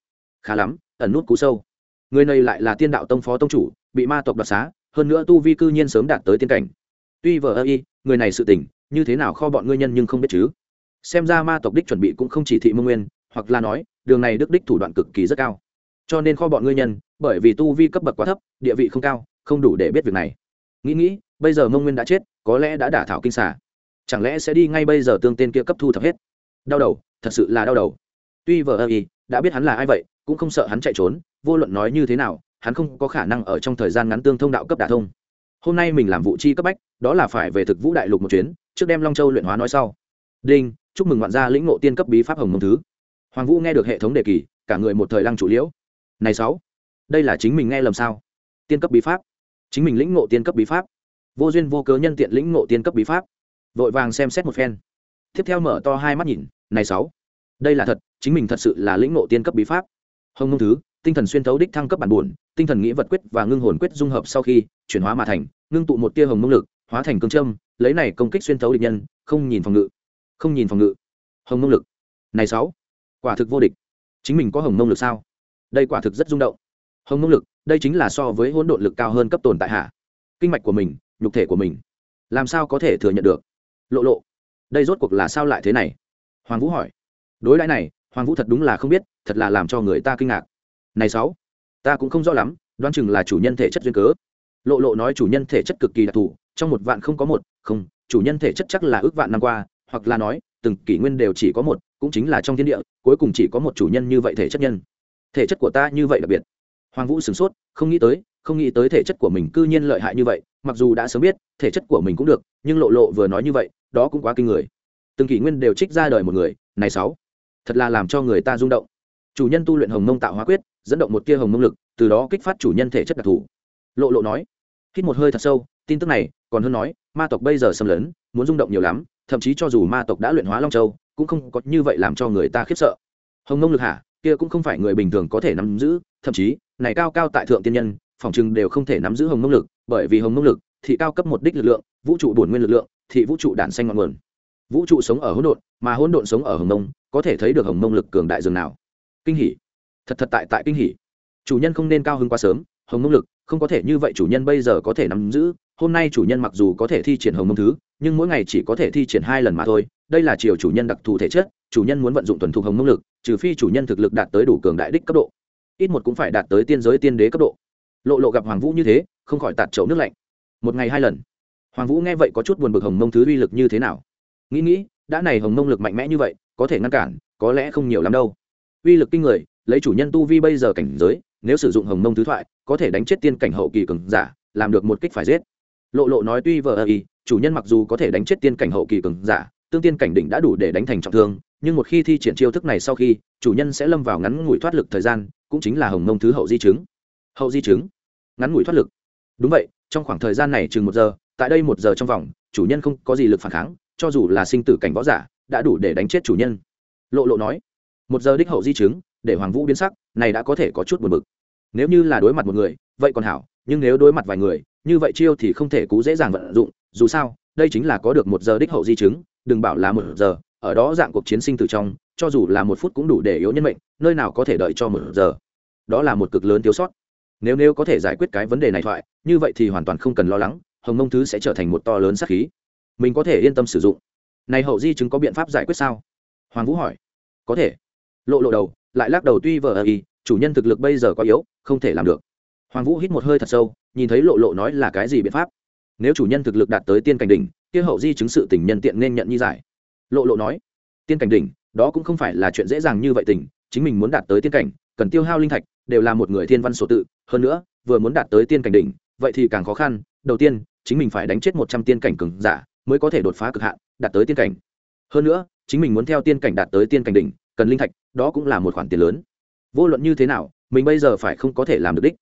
Khá lắm, ẩn nút cú sâu. Người này lại là tiên đạo tông phó tông chủ, bị ma tộc đoạt xá, hơn nữa tu vi cư nhiên sớm đạt tới tiên cảnh. Tuy vờ ơ y, người này sự tỉnh như thế nào kho bọn ngươi nhân nhưng không biết chứ? Xem ra ma tộc đích chuẩn bị cũng không chỉ thị mông nguyên, hoặc là nói, đường này đức đích thủ đoạn cực kỳ rất cao. Cho nên kho bọn ngươi nhân, bởi vì tu vi cấp bậc quá thấp, địa vị không cao, không đủ để biết việc này. Nghĩ nghĩ, bây giờ mông nguyên đã chết, có lẽ đã đả thảo kinh xả chẳng lẽ sẽ đi ngay bây giờ tương tên kia cấp thu thập hết? Đau đầu, thật sự là đau đầu. Tuy vờ ơ y, đã biết hắn là ai vậy, cũng không sợ hắn chạy trốn, vô luận nói như thế nào, hắn không có khả năng ở trong thời gian ngắn tương thông đạo cấp đả thông. Hôm nay mình làm vụ chi cấp bách, đó là phải về thực vũ đại lục một chuyến, trước đem long châu luyện hóa nói sau đinh, chúc mừng ngoạn gia lĩnh ngộ tiên cấp bí pháp hồng mông thứ. Hoàng vũ nghe được hệ thống đề kỳ, cả người một thời lăng chủ liễu. Này sáu, đây là chính mình nghe lầm sao? Tiên cấp bí pháp. Chính mình lĩnh ngộ tiên cấp bí pháp. Vô duyên vô cớ nhân tiện lĩnh ngộ tiên cấp bí pháp. Vội vàng xem xét một phen. Tiếp theo mở to hai mắt nhìn, này sáu, đây là thật, chính mình thật sự là lĩnh ngộ tiên cấp bí pháp. Hồng mông thứ, tinh thần xuyên thấu đích thăng cấp bản buồn, tinh thần nghĩ vật quyết và ngưng hồn quyết dung hợp sau khi, chuyển hóa mà thành, ngưng tụ một tia hồng mông lực, hóa thành cương châm, lấy này công kích xuyên thấu địch nhân, không nhìn phòng ngự không nhìn phòng ngự. Hồng mông lực. Này sáu, quả thực vô địch. Chính mình có hồng mông lực sao? Đây quả thực rất rung động. Hồng mông lực, đây chính là so với hỗn độn lực cao hơn cấp tồn tại hạ kinh mạch của mình, nhục thể của mình, làm sao có thể thừa nhận được? Lộ lộ, đây rốt cuộc là sao lại thế này? Hoàng vũ hỏi. Đối đãi này, hoàng vũ thật đúng là không biết, thật là làm cho người ta kinh ngạc. Này sáu, ta cũng không rõ lắm, đoán chừng là chủ nhân thể chất duyên cớ. Lộ lộ nói chủ nhân thể chất cực kỳ đặc thù, trong một vạn không có một, không, chủ nhân thể chất chắc là ước vạn năm qua hoặc là nói, từng kỷ nguyên đều chỉ có một, cũng chính là trong thiên địa, cuối cùng chỉ có một chủ nhân như vậy thể chất nhân. Thể chất của ta như vậy đặc biệt. Hoàng vũ sửng sốt, không nghĩ tới, không nghĩ tới thể chất của mình cư nhiên lợi hại như vậy, mặc dù đã sớm biết, thể chất của mình cũng được, nhưng lộ lộ vừa nói như vậy, đó cũng quá kinh người. Từng kỷ nguyên đều trích ra đời một người, này sáu, thật là làm cho người ta rung động. Chủ nhân tu luyện hồng mông tạo hóa quyết, dẫn động một tia hồng mông lực, từ đó kích phát chủ nhân thể chất đặc thù. Lộ lộ nói, hít một hơi thật sâu, tin tức này, còn hơn nói, ma tộc bây giờ xâm lấn, muốn rung động nhiều lắm thậm chí cho dù ma tộc đã luyện hóa long châu, cũng không có như vậy làm cho người ta khiếp sợ. Hồng nông lực hạ kia cũng không phải người bình thường có thể nắm giữ, thậm chí, này cao cao tại thượng tiên nhân, phòng chừng đều không thể nắm giữ hồng nông lực, bởi vì hồng nông lực, thị cao cấp một đích lực lượng, vũ trụ bổn nguyên lực lượng, thị vũ trụ đản xanh ngọn nguồn. Vũ trụ sống ở hỗn độn, mà hỗn độn sống ở hồng nông có thể thấy được hồng nông lực cường đại dường nào. Kinh hỉ. Thật thật tại tại kinh hỉ. Chủ nhân không nên cao hơn quá sớm, hồng nông lực, không có thể như vậy chủ nhân bây giờ có thể nắm giữ, hôm nay chủ nhân mặc dù có thể thi triển hồng nông thứ nhưng mỗi ngày chỉ có thể thi triển hai lần mà thôi, đây là chiều chủ nhân đặc thù thể chất, chủ nhân muốn vận dụng tuần thục hồng mông lực, trừ phi chủ nhân thực lực đạt tới đủ cường đại đích cấp độ. Ít một cũng phải đạt tới tiên giới tiên đế cấp độ. Lộ lộ gặp hoàng vũ như thế, không khỏi tạt chậu nước lạnh. Một ngày hai lần. Hoàng vũ nghe vậy có chút buồn bực hồng mông thứ uy lực như thế nào. Nghĩ nghĩ, đã này hồng mông lực mạnh mẽ như vậy, có thể ngăn cản, có lẽ không nhiều lắm đâu. Uy lực kinh người, lấy chủ nhân tu vi bây giờ cảnh giới, nếu sử dụng hồng mông thứ thoại, có thể đánh chết tiên cảnh hậu kỳ cường giả, làm được một kích phải giết lộ lộ nói tuy vờ ơ y, chủ nhân mặc dù có thể đánh chết tiên cảnh hậu kỳ cường giả, tương tiên cảnh đỉnh đã đủ để đánh thành trọng thương, nhưng một khi thi triển chiêu thức này sau khi, chủ nhân sẽ lâm vào ngắn ngủi thoát lực thời gian, cũng chính là hồng mông thứ hậu di chứng. Hậu di chứng? Ngắn ngủi thoát lực. Đúng vậy, trong khoảng thời gian này chừng một giờ, tại đây một giờ trong vòng, chủ nhân không có gì lực phản kháng, cho dù là sinh tử cảnh võ giả, đã đủ để đánh chết chủ nhân. Lộ lộ nói, một giờ đích hậu di chứng, để hoàng vũ biến sắc, này đã có thể có chút buồn bực. Nếu như là đối mặt một người, vậy còn hảo nhưng nếu đối mặt vài người, như vậy chiêu thì không thể cú dễ dàng vận dụng, dù sao, đây chính là có được một giờ đích hậu di chứng, đừng bảo là một giờ, ở đó dạng cuộc chiến sinh từ trong, cho dù là một phút cũng đủ để yếu nhân mệnh, nơi nào có thể đợi cho một giờ. Đó là một cực lớn thiếu sót. Nếu nếu có thể giải quyết cái vấn đề này thoại, như vậy thì hoàn toàn không cần lo lắng, hồng mông thứ sẽ trở thành một to lớn sát khí. Mình có thể yên tâm sử dụng. Này hậu di chứng có biện pháp giải quyết sao? Hoàng vũ hỏi. Có thể. Lộ lộ đầu, lại lắc đầu tuy vờ ờ y, chủ nhân thực lực bây giờ có yếu, không thể làm được hoàng vũ hít một hơi thật sâu, nhìn thấy lộ lộ nói là cái gì biện pháp? Nếu chủ nhân thực lực đạt tới tiên cảnh đỉnh, kia hậu di chứng sự tình nhân tiện nên nhận như giải. Lộ lộ nói, tiên cảnh đỉnh, đó cũng không phải là chuyện dễ dàng như vậy tình, chính mình muốn đạt tới tiên cảnh, cần tiêu hao linh thạch, đều là một người thiên văn số tự, hơn nữa, vừa muốn đạt tới tiên cảnh đỉnh, vậy thì càng khó khăn, đầu tiên, chính mình phải đánh chết một trăm tiên cảnh cường giả, mới có thể đột phá cực hạn, đạt tới tiên cảnh. Hơn nữa, chính mình muốn theo tiên cảnh đạt tới tiên cảnh đỉnh, cần linh thạch, đó cũng là một khoản tiền lớn. Vô luận như thế nào, mình bây giờ phải không có thể làm được đích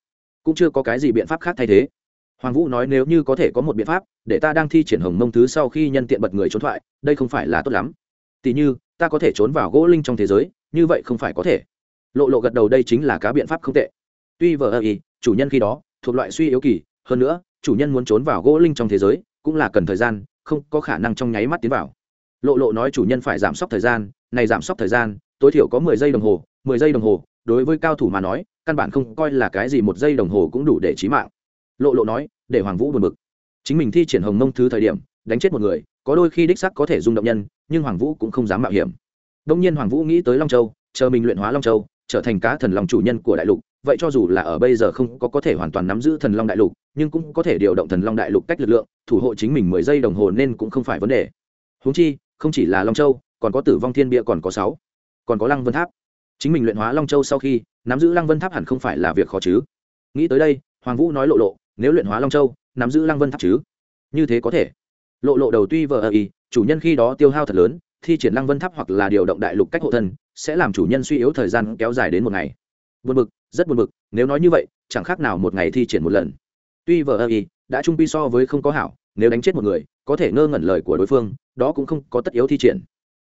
cũng chưa có cái gì biện pháp khác thay thế. Hoàng vũ nói nếu như có thể có một biện pháp, để ta đang thi triển hồng mông thứ sau khi nhân tiện bật người trốn thoại, đây không phải là tốt lắm. Tỉ như, ta có thể trốn vào gỗ linh trong thế giới, như vậy không phải có thể. Lộ lộ gật đầu đây chính là cá biện pháp không tệ. Tuy vờ ơ ý, chủ nhân khi đó, thuộc loại suy yếu kỳ, hơn nữa, chủ nhân muốn trốn vào gỗ linh trong thế giới, cũng là cần thời gian, không có khả năng trong nháy mắt tiến vào. Lộ lộ nói chủ nhân phải giảm sốc thời gian, này giảm sốc thời gian, tối thiểu có mười giây đồng hồ, mười giây đồng hồ đối với cao thủ mà nói, căn bản không coi là cái gì một giây đồng hồ cũng đủ để trí mạng. Lộ lộ nói, để hoàng vũ buồn bực. Chính mình thi triển hồng mông thứ thời điểm, đánh chết một người, có đôi khi đích sắc có thể rung động nhân, nhưng hoàng vũ cũng không dám mạo hiểm. Đông nhiên hoàng vũ nghĩ tới long châu, chờ mình luyện hóa long châu, trở thành cá thần long chủ nhân của đại lục, vậy cho dù là ở bây giờ không có có thể hoàn toàn nắm giữ thần long đại lục, nhưng cũng có thể điều động thần long đại lục cách lực lượng, thủ hộ chính mình mười giây đồng hồ nên cũng không phải vấn đề. Húng chi, không chỉ là long châu, còn có tử vong thiên bia còn có sáu, còn có lăng vân tháp chính mình luyện hóa long châu sau khi, nắm giữ lăng vân tháp hẳn không phải là việc khó chứ. Nghĩ tới đây, hoàng vũ nói lộ lộ, nếu luyện hóa long châu, nắm giữ lăng vân tháp chứ? Như thế có thể. Lộ lộ đầu tuy vờ ơ y chủ nhân khi đó tiêu hao thật lớn, thi triển lăng vân tháp hoặc là điều động đại lục cách hộ thân, sẽ làm chủ nhân suy yếu thời gian kéo dài đến một ngày. Buồn bực, rất buồn bực, nếu nói như vậy, chẳng khác nào một ngày thi triển một lần. Tuy vờ ơ y đã trung pi so với không có hảo, nếu đánh chết một người, có thể ngơ ngẩn lời của đối phương, đó cũng không có tất yếu thi triển.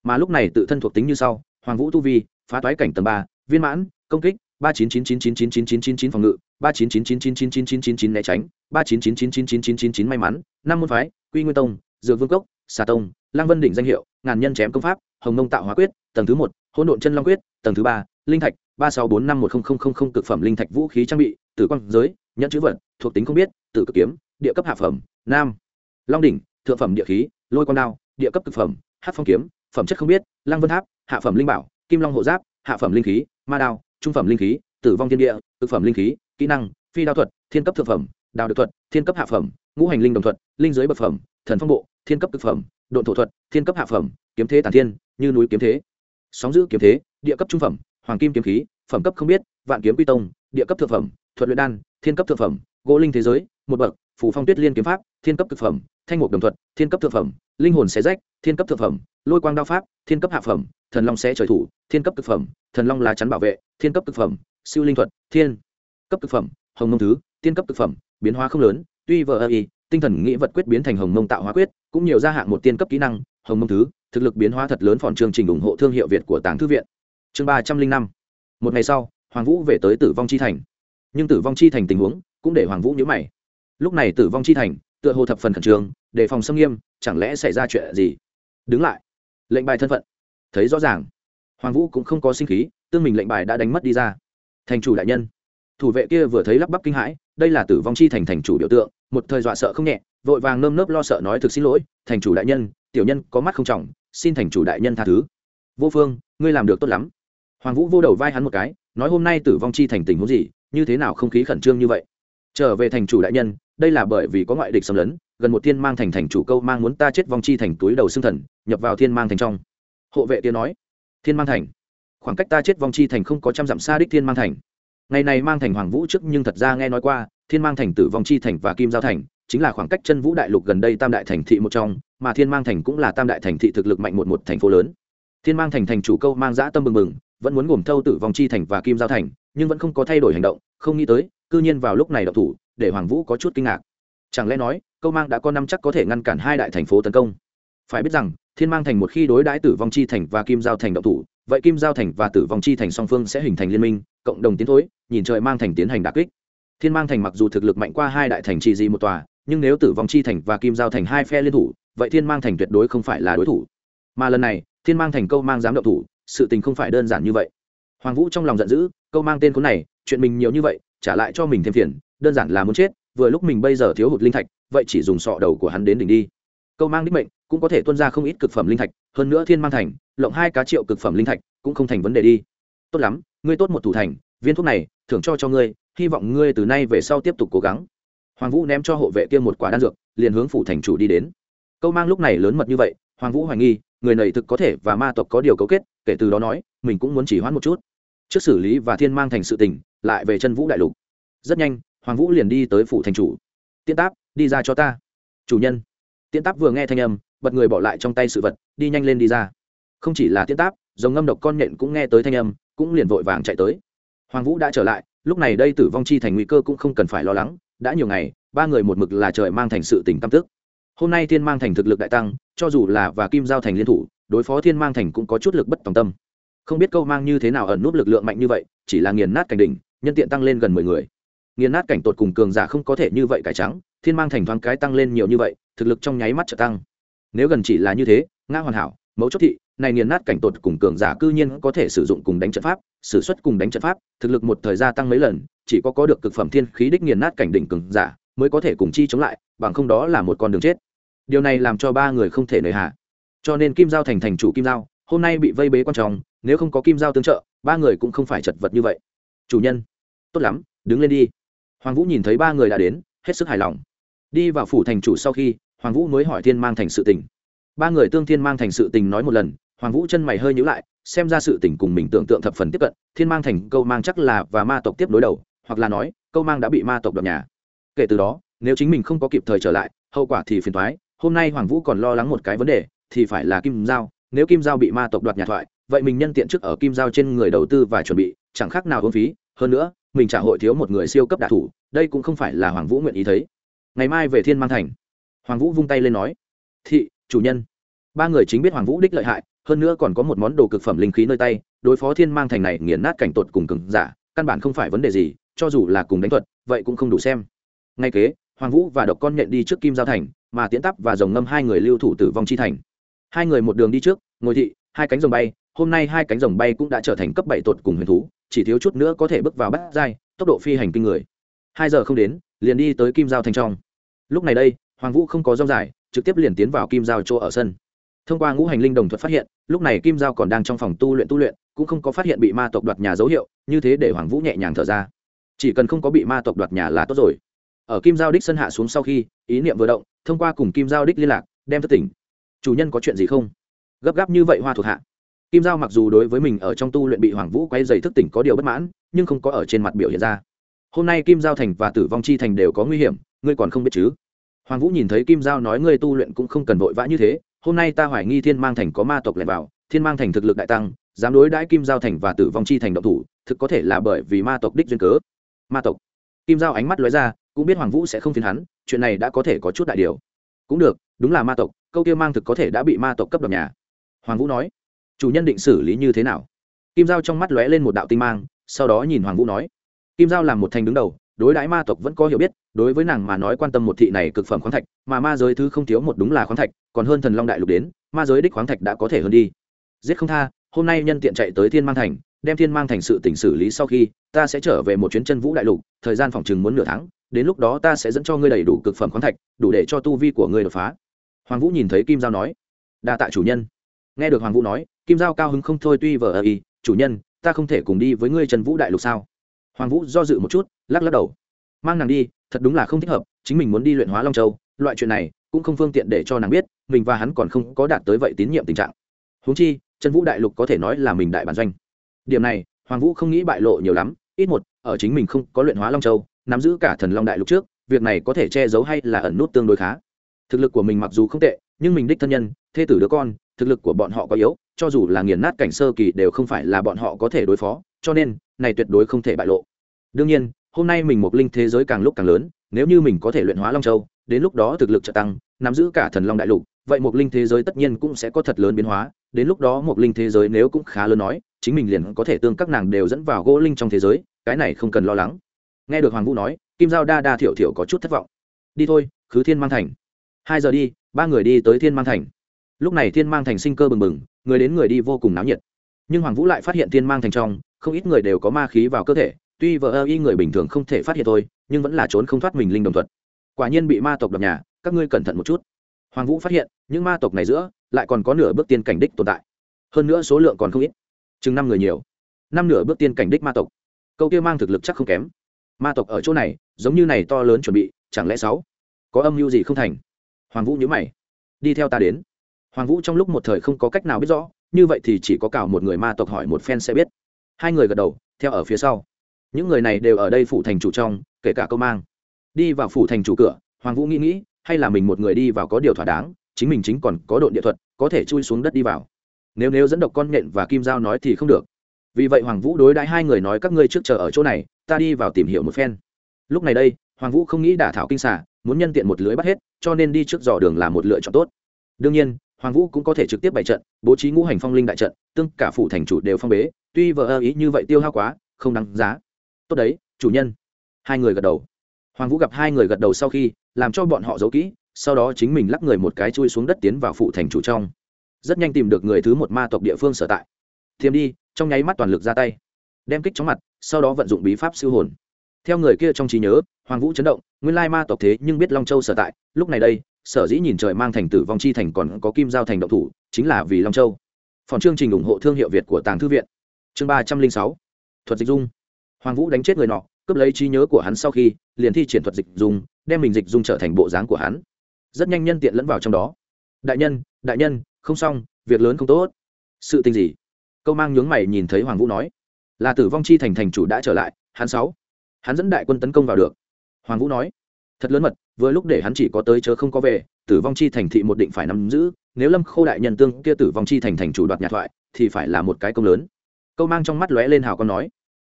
Mà lúc này tự thân thuộc tính như sau, hoàng vũ tu vi phá toái cảnh tầng ba viên mãn công kích ba chín chín chín chín chín chín chín chín chín phòng ngự ba chín chín chín chín chín chín chín chín chín né tránh ba chín chín chín chín chín chín chín chín may mắn năm môn phái quy nguyên tông dược vương cốc xà tông lang vân đỉnh danh hiệu ngàn nhân chém công pháp hồng nông tạo hóa quyết tầng thứ một hỗn độn chân long quyết tầng thứ ba linh thạch ba sáu bốn năm một không không không không cực phẩm linh thạch vũ khí trang bị tử quang giới nhận chữ vật thuộc tính không biết tử cực kiếm địa cấp hạ phẩm nam long đỉnh thượng phẩm địa khí lôi quang đao địa cấp cực phẩm hát phong kiếm phẩm chất không biết lăng vân tháp hạ phẩm linh bảo kim long hộ giáp, hạ phẩm linh khí, ma đao, trung phẩm linh khí, tử vong thiên địa thực phẩm linh khí, kỹ năng, phi đao thuật, thiên cấp thượng phẩm đào được thuật, thiên cấp hạ phẩm, ngũ hành linh đồng thuật, linh giới bậc phẩm, thần phong bộ, thiên cấp thực phẩm, độn thổ thuật, thiên cấp hạ phẩm, kiếm thế tản thiên, như núi kiếm thế. Sóng giữ kiếm thế, địa cấp trung phẩm, hoàng kim kiếm khí, phẩm cấp không biết, vạn kiếm quy tông, địa cấp thượng phẩm, thuật luyện đan, thiên cấp thượng phẩm, gỗ linh thế giới, một bậc phủ phong tuyết liên kiếm pháp, thiên cấp thực phẩm, thanh mục đồng thuật, thiên cấp thượng phẩm, linh hồn xé rách thiên cấp thực phẩm, lôi quang đao pháp, thiên cấp hạ phẩm, thần long sẽ trời thủ, thiên cấp thực phẩm, thần long lá chắn bảo vệ, thiên cấp thực phẩm, siêu linh thuật, thiên cấp thực phẩm, hồng mông thứ tiên cấp thực phẩm, biến hóa không lớn, tuy vợ ơ y, tinh thần nghĩ vật quyết biến thành hồng mông tạo hóa quyết, cũng nhiều gia hạn một tiên cấp kỹ năng, hồng mông thứ, thực lực biến hóa thật lớn phòn chương trình ủng hộ thương hiệu việt của tàng thư viện. Chương ba trăm linh năm. Một ngày sau, hoàng vũ về tới tử vong chi thành. Nhưng tử vong chi thành tình huống cũng để hoàng vũ nhớ mày. Lúc này tử vong chi thành tựa hồ thập phần khẩn trương, đề phòng xâm nghiêm, chẳng lẽ xảy ra chuyện gì? Đứng lại. Lệnh bài thân phận. Thấy rõ ràng. Hoàng vũ cũng không có sinh khí, tương mình lệnh bài đã đánh mất đi ra. Thành chủ đại nhân. Thủ vệ kia vừa thấy lắp bắp kinh hãi, đây là tử vong chi thành thành chủ biểu tượng, một thời dọa sợ không nhẹ, vội vàng nơm nớp lo sợ nói thực xin lỗi, thành chủ đại nhân, tiểu nhân có mắt không trọng, xin thành chủ đại nhân tha thứ. Vô phương, ngươi làm được tốt lắm. Hoàng vũ vô đầu vai hắn một cái, nói hôm nay tử vong chi thành tình huống gì, như thế nào không khí khẩn trương như vậy. Trở về thành chủ đại nhân, đây là bởi vì có ngoại địch xâm lấn gần một thiên mang thành thành chủ câu mang muốn ta chết vong chi thành túi đầu xương thần, nhập vào thiên mang thành trong. Hộ vệ tiên nói, thiên mang thành? Khoảng cách ta chết vong chi thành không có trăm dặm xa đích thiên mang thành. Ngày này mang thành hoàng vũ trước nhưng thật ra nghe nói qua, thiên mang thành tử vong chi thành và kim giao thành, chính là khoảng cách chân vũ đại lục gần đây tam đại thành thị một trong, mà thiên mang thành cũng là tam đại thành thị thực lực mạnh một một thành phố lớn. Thiên mang thành thành chủ câu mang dã tâm mừng mừng vẫn muốn gồm thâu tử vong chi thành và kim giao thành, nhưng vẫn không có thay đổi hành động, không nghĩ tới, cư nhiên vào lúc này đậu thủ, để hoàng vũ có chút kinh ngạc. Chẳng lẽ nói câu mang đã có năm chắc có thể ngăn cản hai đại thành phố tấn công. Phải biết rằng, thiên mang thành một khi đối đãi tử vong chi thành và kim giao thành động thủ, vậy kim giao thành và tử vong chi thành song phương sẽ hình thành liên minh, cộng đồng tiến thối, nhìn trời mang thành tiến hành đà kích. Thiên mang thành mặc dù thực lực mạnh qua hai đại thành trì gì một tòa, nhưng nếu tử vong chi thành và kim giao thành hai phe liên thủ, vậy thiên mang thành tuyệt đối không phải là đối thủ. Mà lần này, thiên mang thành câu mang dám động thủ, sự tình không phải đơn giản như vậy. Hoàng vũ trong lòng giận dữ, câu mang tên khốn này, chuyện mình nhiều như vậy, trả lại cho mình thêm phiền, đơn giản là muốn chết, vừa lúc mình bây giờ thiếu hụt linh thạch vậy chỉ dùng sọ đầu của hắn đến đỉnh đi. Câu mang đích mệnh cũng có thể tuân ra không ít cực phẩm linh thạch, hơn nữa thiên mang thành, lộng hai cá triệu cực phẩm linh thạch cũng không thành vấn đề đi. Tốt lắm, ngươi tốt một thủ thành, viên thuốc này, thưởng cho cho ngươi, hy vọng ngươi từ nay về sau tiếp tục cố gắng. Hoàng vũ ném cho hộ vệ kia một quả đan dược, liền hướng phủ thành chủ đi đến. Câu mang lúc này lớn mật như vậy, hoàng vũ hoài nghi, người này thực có thể và ma tộc có điều cấu kết, kể từ đó nói, mình cũng muốn chỉ hoãn một chút. Trước xử lý và thiên mang thành sự tình, lại về chân vũ đại lục. Rất nhanh, hoàng vũ liền đi tới phủ thành chủ. Tiên táp đi ra cho ta. Chủ nhân. Tiễn táp vừa nghe thanh âm, bật người bỏ lại trong tay sự vật, đi nhanh lên đi ra. Không chỉ là tiễn táp, dòng ngâm độc con nhện cũng nghe tới thanh âm, cũng liền vội vàng chạy tới. Hoàng vũ đã trở lại, lúc này đây tử vong chi thành nguy cơ cũng không cần phải lo lắng, đã nhiều ngày, ba người một mực là trời mang thành sự tỉnh tâm tức. Hôm nay thiên mang thành thực lực đại tăng, cho dù là và kim giao thành liên thủ, đối phó thiên mang thành cũng có chút lực bất tòng tâm. Không biết câu mang như thế nào ẩn núp lực lượng mạnh như vậy, chỉ là nghiền nát cảnh đỉnh, nhân tiện tăng lên gần mười người. Nghiền nát cảnh tột cùng cường giả không có thể như vậy cải trắng thiên mang thành thoáng cái tăng lên nhiều như vậy, thực lực trong nháy mắt trở tăng. Nếu gần chỉ là như thế, ngã hoàn hảo mẫu chốt thị, này nghiền nát cảnh tột cùng cường giả cư nhiên có thể sử dụng cùng đánh trận pháp, sử xuất cùng đánh trận pháp, thực lực một thời gian tăng mấy lần, chỉ có có được cực phẩm thiên khí đích nghiền nát cảnh đỉnh cường giả, mới có thể cùng chi chống lại, bằng không đó là một con đường chết. Điều này làm cho ba người không thể nời hạ cho nên kim giao thành thành chủ kim giao, hôm nay bị vây bế quan trọng, nếu không có kim giao tương trợ, ba người cũng không phải chật vật như vậy. Chủ nhân, tốt lắm, đứng lên đi. Hoàng vũ nhìn thấy ba người đã đến hết sức hài lòng. Đi vào phủ thành chủ sau khi, hoàng vũ mới hỏi thiên mang thành sự tình. Ba người tương thiên mang thành sự tình nói một lần, hoàng vũ chân mày hơi nhữ lại, xem ra sự tình cùng mình tưởng tượng thập phần tiếp cận, thiên mang thành, câu mang chắc là và ma tộc tiếp đối đầu, hoặc là nói, câu mang đã bị ma tộc đoạt nhà. Kể từ đó, nếu chính mình không có kịp thời trở lại, hậu quả thì phiền thoái hôm nay hoàng vũ còn lo lắng một cái vấn đề, thì phải là kim giao. Nếu kim giao bị ma tộc đoạt nhà thoại, vậy mình nhân tiện trước ở kim giao trên người đầu tư và chuẩn bị, chẳng khác nào hôn phí. Hơn nữa mình trả hội thiếu một người siêu cấp đạ thủ, đây cũng không phải là hoàng vũ nguyện ý thấy. Ngày mai về thiên mang thành, hoàng vũ vung tay lên nói, thị, chủ nhân. Ba người chính biết hoàng vũ đích lợi hại, hơn nữa còn có một món đồ cực phẩm linh khí nơi tay, đối phó thiên mang thành này nghiền nát cảnh tột cùng cứng giả, căn bản không phải vấn đề gì, cho dù là cùng đánh thuật, vậy cũng không đủ xem. Ngay kế, hoàng vũ và độc con nhện đi trước kim giao thành, mà tiễn tắp và dòng ngâm hai người lưu thủ tử vong chi thành. Hai người một đường đi trước, ngồi thị, hai cánh rồng bay, hôm nay hai cánh rồng bay cũng đã trở thành cấp bảy tột cùng huyền thú chỉ thiếu chút nữa có thể bước vào bắt giai, tốc độ phi hành kinh người. Hai giờ không đến, liền đi tới kim giao thành trong. Lúc này đây, hoàng vũ không có rong dài, trực tiếp liền tiến vào kim giao chỗ ở sân. Thông qua ngũ hành linh đồng thuật phát hiện, lúc này kim giao còn đang trong phòng tu luyện tu luyện, cũng không có phát hiện bị ma tộc đoạt nhà dấu hiệu, như thế để hoàng vũ nhẹ nhàng thở ra. Chỉ cần không có bị ma tộc đoạt nhà là tốt rồi. Ở kim giao đích sân hạ xuống sau khi, ý niệm vừa động, thông qua cùng kim giao đích liên lạc, đem thất tỉnh. Chủ nhân có chuyện gì không? Gấp gáp như vậy hoa thuộc hạ kim giao mặc dù đối với mình ở trong tu luyện bị hoàng vũ quay dày thức tỉnh có điều bất mãn, nhưng không có ở trên mặt biểu hiện ra. Hôm nay kim giao thành và tử vong chi thành đều có nguy hiểm, ngươi còn không biết chứ? Hoàng vũ nhìn thấy kim giao nói ngươi tu luyện cũng không cần vội vã như thế, hôm nay ta hoài nghi thiên mang thành có ma tộc lẻn vào, thiên mang thành thực lực đại tăng, dám đối đãi kim giao thành và tử vong chi thành động thủ, thực có thể là bởi vì ma tộc đích duyên cớ. Ma tộc. Kim giao ánh mắt lóe ra, cũng biết hoàng vũ sẽ không phiền hắn, chuyện này đã có thể có chút đại điều. Cũng được, đúng là ma tộc, câu kia mang thực có thể đã bị ma tộc cấp đập nhà. Hoàng vũ nói chủ nhân định xử lý như thế nào? Kim giao trong mắt lóe lên một đạo tinh mang, sau đó nhìn hoàng vũ nói, kim giao làm một thành đứng đầu, đối đãi ma tộc vẫn có hiểu biết, đối với nàng mà nói quan tâm một thị này cực phẩm khoáng thạch, mà ma giới thứ không thiếu một đúng là khoáng thạch, còn hơn thần long đại lục đến, ma giới đích khoáng thạch đã có thể hơn đi. Giết không tha, hôm nay nhân tiện chạy tới thiên mang thành, đem thiên mang thành sự tỉnh xử lý sau khi, ta sẽ trở về một chuyến chân vũ đại lục, thời gian phòng chừng muốn nửa tháng, đến lúc đó ta sẽ dẫn cho ngươi đầy đủ cực phẩm khoáng thạch, đủ để cho tu vi của ngươi đột phá. Hoàng vũ nhìn thấy kim giao nói, đa tạ chủ nhân nghe được hoàng vũ nói, kim giao cao hứng không thôi tuy vờ ơ y, chủ nhân, ta không thể cùng đi với ngươi trần vũ đại lục sao? Hoàng vũ do dự một chút, lắc lắc đầu. Mang nàng đi, thật đúng là không thích hợp, chính mình muốn đi luyện hóa long châu, loại chuyện này cũng không phương tiện để cho nàng biết, mình và hắn còn không có đạt tới vậy tín nhiệm tình trạng. Huống chi, trần vũ đại lục có thể nói là mình đại bản doanh. Điểm này, hoàng vũ không nghĩ bại lộ nhiều lắm, ít một, ở chính mình không có luyện hóa long châu, nắm giữ cả thần long đại lục trước, việc này có thể che giấu hay là ẩn nút tương đối khá. Thực lực của mình mặc dù không tệ, nhưng mình đích thân nhân, thê tử đứa con thực lực của bọn họ có yếu, cho dù là nghiền nát cảnh sơ kỳ đều không phải là bọn họ có thể đối phó, cho nên, này tuyệt đối không thể bại lộ. Đương nhiên, hôm nay mình một linh thế giới càng lúc càng lớn, nếu như mình có thể luyện hóa long châu, đến lúc đó thực lực trợ tăng, nắm giữ cả thần long đại lục, vậy một linh thế giới tất nhiên cũng sẽ có thật lớn biến hóa, đến lúc đó một linh thế giới nếu cũng khá lớn nói, chính mình liền có thể tương các nàng đều dẫn vào gỗ linh trong thế giới, cái này không cần lo lắng. Nghe được hoàng vũ nói, kim giao đa đa thiểu thiểu có chút thất vọng. Đi thôi, khứ thiên mang thành. Hai giờ đi, ba người đi tới thiên mang thành lúc này thiên mang thành sinh cơ bừng bừng, người đến người đi vô cùng náo nhiệt. Nhưng hoàng vũ lại phát hiện thiên mang thành trong, không ít người đều có ma khí vào cơ thể, tuy vợ ơ y người bình thường không thể phát hiện thôi, nhưng vẫn là trốn không thoát mình linh đồng thuật. Quả nhiên bị ma tộc đập nhà, các ngươi cẩn thận một chút. Hoàng vũ phát hiện, những ma tộc này giữa, lại còn có nửa bước tiên cảnh đích tồn tại. Hơn nữa số lượng còn không ít. Chừng năm người nhiều. Năm nửa bước tiên cảnh đích ma tộc. Câu kia mang thực lực chắc không kém. Ma tộc ở chỗ này, giống như này to lớn chuẩn bị, chẳng lẽ sáu? Có âm mưu gì không thành? Hoàng vũ nhớ mày. Đi theo ta đến hoàng vũ trong lúc một thời không có cách nào biết rõ, như vậy thì chỉ có cào một người ma tộc hỏi một phen sẽ biết. Hai người gật đầu, theo ở phía sau. Những người này đều ở đây phủ thành chủ trong, kể cả câu mang. Đi vào phủ thành chủ cửa, hoàng vũ nghĩ nghĩ, hay là mình một người đi vào có điều thỏa đáng, chính mình chính còn có đội địa thuật, có thể chui xuống đất đi vào. Nếu nếu dẫn độc con nhện và kim giao nói thì không được. Vì vậy hoàng vũ đối đãi hai người nói các ngươi trước chờ ở chỗ này, ta đi vào tìm hiểu một phen. Lúc này đây, hoàng vũ không nghĩ đả thảo kinh xả muốn nhân tiện một lưới bắt hết, cho nên đi trước dò đường là một lựa chọn tốt. Đương nhiên hoàng vũ cũng có thể trực tiếp bày trận, bố trí ngũ hành phong linh đại trận, tương cả phủ thành chủ đều phong bế, tuy vợ ơ ý như vậy tiêu hao quá, không đáng giá. Tốt đấy, chủ nhân. Hai người gật đầu. Hoàng vũ gặp hai người gật đầu sau khi, làm cho bọn họ giấu kỹ, sau đó chính mình lắc người một cái chui xuống đất tiến vào phủ thành chủ trong. Rất nhanh tìm được người thứ một ma tộc địa phương sở tại. Thiềm đi, trong nháy mắt toàn lực ra tay. Đem kích chóng mặt, sau đó vận dụng bí pháp siêu hồn. Theo người kia trong trí nhớ, hoàng vũ chấn động, nguyên lai ma tộc thế nhưng biết long châu sở tại, lúc này đây sở dĩ nhìn trời mang thành tử vong chi thành còn có kim giao thành động thủ, chính là vì long châu. Phòng chương trình ủng hộ thương hiệu việt của tàng thư viện. Chương ba trăm linh sáu. Thuật dịch dung. Hoàng vũ đánh chết người nọ, cướp lấy trí nhớ của hắn sau khi, liền thi triển thuật dịch dung, đem mình dịch dung trở thành bộ dáng của hắn. Rất nhanh nhân tiện lẫn vào trong đó. Đại nhân đại nhân, không xong, việc lớn không tốt. Sự tình gì? Câu mang nhướng mày nhìn thấy hoàng vũ nói. Là tử vong chi thành thành chủ đã trở lại, hắn sáu. Hắn dẫn đại quân tấn công vào được. Hoàng vũ nói thật lớn mật, vừa lúc để hắn chỉ có tới chớ không có về, tử vong chi thành thị một định phải nắm giữ, nếu lâm khô đại nhân tương kia tử vong chi thành thành chủ đoạt nhà thoại, thì phải là một cái công lớn. Câu mang trong mắt lóe lên hào con nói,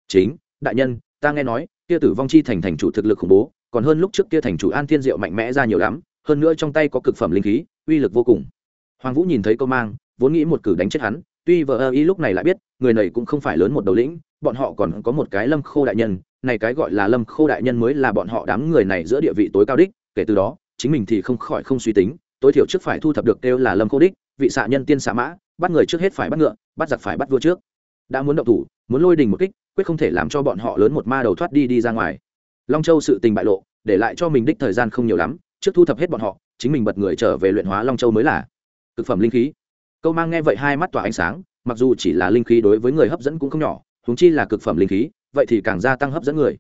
chính, đại nhân, ta nghe nói, kia tử vong chi thành thành chủ thực lực khủng bố, còn hơn lúc trước kia thành chủ an thiên diệu mạnh mẽ ra nhiều lắm, hơn nữa trong tay có cực phẩm linh khí, uy lực vô cùng. Hoàng vũ nhìn thấy câu mang, vốn nghĩ một cử đánh chết hắn, tuy vợ ơ ý lúc này lại biết, người này cũng không phải lớn một đầu lĩnh, bọn họ còn có một cái lâm khô đại nhân này cái gọi là lâm khô đại nhân mới là bọn họ đám người này giữa địa vị tối cao đích, kể từ đó, chính mình thì không khỏi không suy tính, tối thiểu trước phải thu thập được kêu là lâm khô đích, vị xạ nhân tiên xạ mã, bắt người trước hết phải bắt ngựa, bắt giặc phải bắt vua trước. Đã muốn động thủ, muốn lôi đình một kích, quyết không thể làm cho bọn họ lớn một ma đầu thoát đi đi ra ngoài. Long châu sự tình bại lộ, để lại cho mình đích thời gian không nhiều lắm, trước thu thập hết bọn họ, chính mình bật người trở về luyện hóa long châu mới là thực phẩm linh khí. Câu mang nghe vậy hai mắt tỏa ánh sáng, mặc dù chỉ là linh khí đối với người hấp dẫn cũng không nhỏ húng chi là cực phẩm linh khí vậy thì càng gia tăng hấp dẫn người.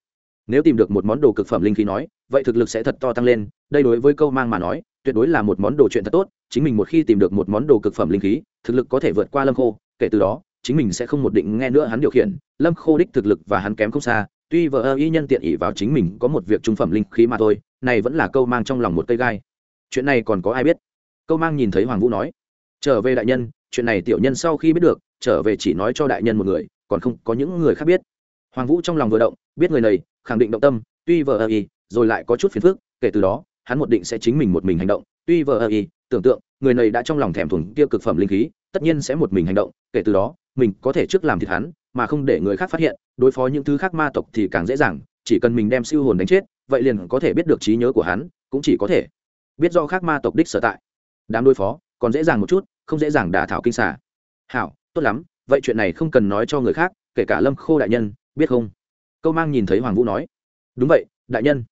Nếu tìm được một món đồ cực phẩm linh khí nói, vậy thực lực sẽ thật to tăng lên, đây đối với câu mang mà nói, tuyệt đối là một món đồ chuyện thật tốt, chính mình một khi tìm được một món đồ cực phẩm linh khí, thực lực có thể vượt qua lâm khô, kể từ đó, chính mình sẽ không một định nghe nữa hắn điều khiển, lâm khô đích thực lực và hắn kém không xa, tuy vợ ơ y nhân tiện ỷ vào chính mình có một việc trung phẩm linh khí mà thôi, này vẫn là câu mang trong lòng một cây gai. Chuyện này còn có ai biết? Câu mang nhìn thấy hoàng vũ nói, trở về đại nhân, chuyện này tiểu nhân sau khi biết được, trở về chỉ nói cho đại nhân một người, còn không có những người khác biết hoàng vũ trong lòng vừa động, biết người này, khẳng định động tâm, tuy vợ ơ y, rồi lại có chút phiền phức, kể từ đó, hắn một định sẽ chính mình một mình hành động. Tuy vợ ơ y, tưởng tượng, người này đã trong lòng thèm thuồng kia cực phẩm linh khí, tất nhiên sẽ một mình hành động, kể từ đó, mình có thể trước làm thịt hắn, mà không để người khác phát hiện, đối phó những thứ khác ma tộc thì càng dễ dàng, chỉ cần mình đem siêu hồn đánh chết, vậy liền có thể biết được trí nhớ của hắn, cũng chỉ có thể biết do khác ma tộc đích sở tại. Đám đối phó, còn dễ dàng một chút, không dễ dàng đả thảo kinh xả hảo, tốt lắm, vậy chuyện này không cần nói cho người khác, kể cả lâm khô đại nhân biết không? Câu mang nhìn thấy hoàng vũ nói. Đúng vậy, đại nhân.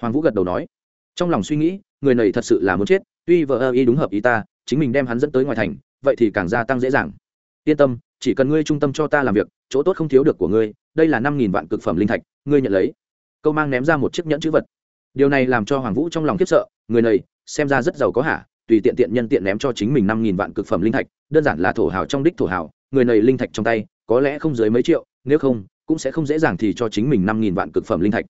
Hoàng vũ gật đầu nói. Trong lòng suy nghĩ, người này thật sự là muốn chết, tuy vợ ơ y đúng hợp ý ta, chính mình đem hắn dẫn tới ngoài thành, vậy thì càng gia tăng dễ dàng. Yên tâm, chỉ cần ngươi trung tâm cho ta làm việc, chỗ tốt không thiếu được của ngươi, đây là năm nghìn vạn cực phẩm linh thạch, ngươi nhận lấy. Câu mang ném ra một chiếc nhẫn chữ vật. Điều này làm cho hoàng vũ trong lòng khiếp sợ, người này, xem ra rất giàu có hả? Tùy tiện tiện nhân tiện ném cho chính mình năm nghìn vạn cực phẩm linh thạch, đơn giản là thổ hào trong đích thổ hào, người này linh thạch trong tay, có lẽ không dưới mấy triệu, nếu không cũng sẽ không dễ dàng thì cho chính mình năm nghìn vạn cực phẩm linh thạch.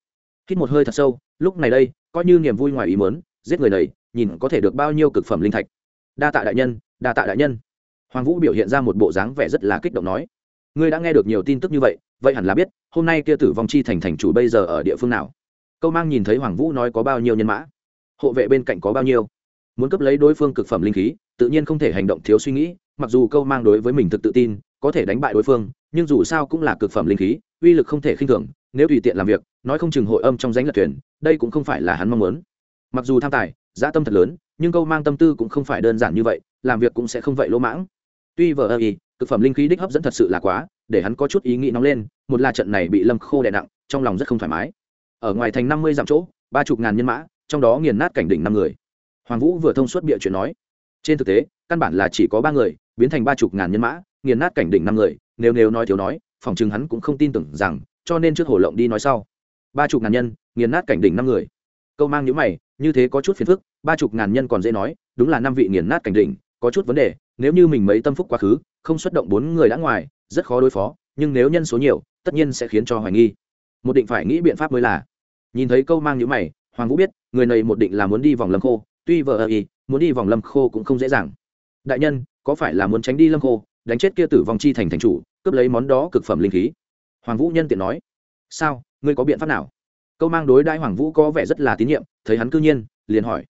Hít một hơi thật sâu, lúc này đây, coi như niềm vui ngoài ý mớn giết người này, nhìn có thể được bao nhiêu cực phẩm linh thạch. Đa tạ đại nhân, đa tạ đại nhân. Hoàng vũ biểu hiện ra một bộ dáng vẻ rất là kích động nói. Ngươi đã nghe được nhiều tin tức như vậy vậy hẳn là biết, hôm nay kia tử vong chi thành thành chủ bây giờ ở địa phương nào. Câu mang nhìn thấy hoàng vũ nói có bao nhiêu nhân mã. Hộ vệ bên cạnh có bao nhiêu. Muốn cấp lấy đối phương cực phẩm linh khí, tự nhiên không thể hành động thiếu suy nghĩ, mặc dù câu mang đối với mình thực tự tin, có thể đánh bại đối phương, nhưng dù sao cũng là cực phẩm linh khí uy lực không thể khinh thường, nếu tùy tiện làm việc, nói không chừng hội âm trong danh lật thuyền, đây cũng không phải là hắn mong muốn. Mặc dù tham tài dã tâm thật lớn, nhưng câu mang tâm tư cũng không phải đơn giản như vậy, làm việc cũng sẽ không vậy lỗ mãng. Tuy vờ ơ y thực phẩm linh khí đích hấp dẫn thật sự là quá, để hắn có chút ý nghĩ nóng lên, một là trận này bị lâm khô đè nặng, trong lòng rất không thoải mái. Ở ngoài thành năm mươi dặm chỗ, ba chục ngàn nhân mã, trong đó nghiền nát cảnh đỉnh năm người. Hoàng vũ vừa thông suốt bịa chuyện nói. Trên thực tế, căn bản là chỉ có ba người, biến thành ba chục ngàn nhân mã, nghiền nát cảnh đỉnh năm người, nếu nếu nói thiếu nói phòng chừng hắn cũng không tin tưởng rằng, cho nên trước hổ lộng đi nói sau. Ba chục ngàn nhân, nghiền nát cảnh đỉnh năm người. Câu mang những mày, như thế có chút phiền phức, ba chục ngàn nhân còn dễ nói, đúng là năm vị nghiền nát cảnh đỉnh, có chút vấn đề, nếu như mình mấy tâm phúc quá khứ, không xuất động bốn người đã ngoài, rất khó đối phó, nhưng nếu nhân số nhiều, tất nhiên sẽ khiến cho hoài nghi. Một định phải nghĩ biện pháp mới là. Nhìn thấy câu mang những mày, hoàng vũ biết, người này một định là muốn đi vòng lâm khô, tuy vợ ơ y, muốn đi vòng lâm khô cũng không dễ dàng. Đại nhân, có phải là muốn tránh đi lâm khô? Đánh chết kia tử vong chi thành thành chủ, cướp lấy món đó cực phẩm linh khí. Hoàng vũ nhân tiện nói, sao? Ngươi có biện pháp nào? Câu mang đối đãi hoàng vũ có vẻ rất là tín nhiệm, thấy hắn cư nhiên, liền hỏi,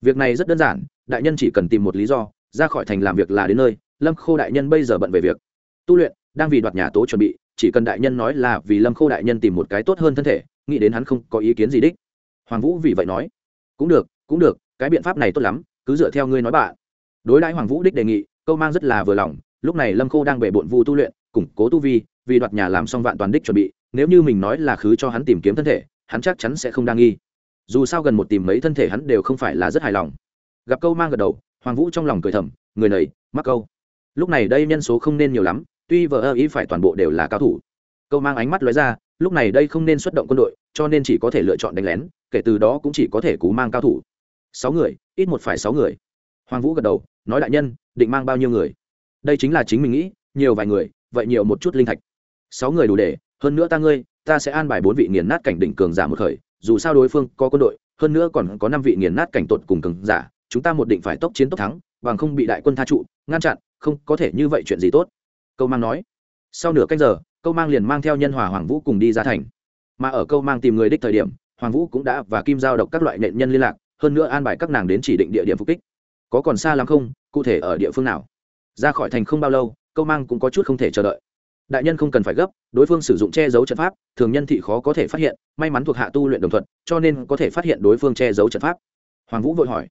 việc này rất đơn giản, đại nhân chỉ cần tìm một lý do, ra khỏi thành làm việc là đến nơi, lâm khô đại nhân bây giờ bận về việc tu luyện, đang vì đoạt nhà tố chuẩn bị, chỉ cần đại nhân nói là vì lâm khô đại nhân tìm một cái tốt hơn thân thể, nghĩ đến hắn không có ý kiến gì đích. Hoàng vũ vì vậy nói, cũng được cũng được, cái biện pháp này tốt lắm, cứ dựa theo ngươi nói bạn. Đối đãi hoàng vũ đích đề nghị, câu mang rất là vừa lòng lúc này lâm khô đang bể bộn vu tu luyện, củng cố tu vi, vì đoạt nhà làm xong vạn toàn đích chuẩn bị, nếu như mình nói là khứ cho hắn tìm kiếm thân thể, hắn chắc chắn sẽ không đa nghi. Dù sao gần một tìm mấy thân thể hắn đều không phải là rất hài lòng. Gặp câu mang gật đầu, hoàng vũ trong lòng cười thầm, người này mắc câu. Lúc này đây nhân số không nên nhiều lắm, tuy vợ ơ ý phải toàn bộ đều là cao thủ. Câu mang ánh mắt lóe ra, lúc này đây không nên xuất động quân đội, cho nên chỉ có thể lựa chọn đánh lén, kể từ đó cũng chỉ có thể cú mang cao thủ. Sáu người, ít một phải sáu người. Hoàng vũ gật đầu, nói đại nhân, định mang bao nhiêu người? Đây chính là chính mình nghĩ, nhiều vài người, vậy nhiều một chút linh thạch. Sáu người đủ để, hơn nữa ta ngươi, ta sẽ an bài bốn vị nghiền nát cảnh đỉnh cường giả một khởi, dù sao đối phương có quân đội, hơn nữa còn có năm vị nghiền nát cảnh tột cùng cường giả, chúng ta một định phải tốc chiến tốc thắng, bằng không bị đại quân tha trụ, ngăn chặn, không có thể như vậy chuyện gì tốt. Câu mang nói. Sau nửa canh giờ, câu mang liền mang theo nhân hòa hoàng vũ cùng đi ra thành. Mà ở câu mang tìm người đích thời điểm, hoàng vũ cũng đã và kim giao độc các loại nện nhân liên lạc, hơn nữa an bài các nàng đến chỉ định địa điểm phục kích. Có còn xa lắm không? Cụ thể ở địa phương nào? Ra khỏi thành không bao lâu, câu mang cũng có chút không thể chờ đợi. Đại nhân không cần phải gấp, đối phương sử dụng che giấu trận pháp, thường nhân thị khó có thể phát hiện, may mắn thuộc hạ tu luyện đồng thuận, cho nên có thể phát hiện đối phương che giấu trận pháp. Hoàng vũ vội hỏi.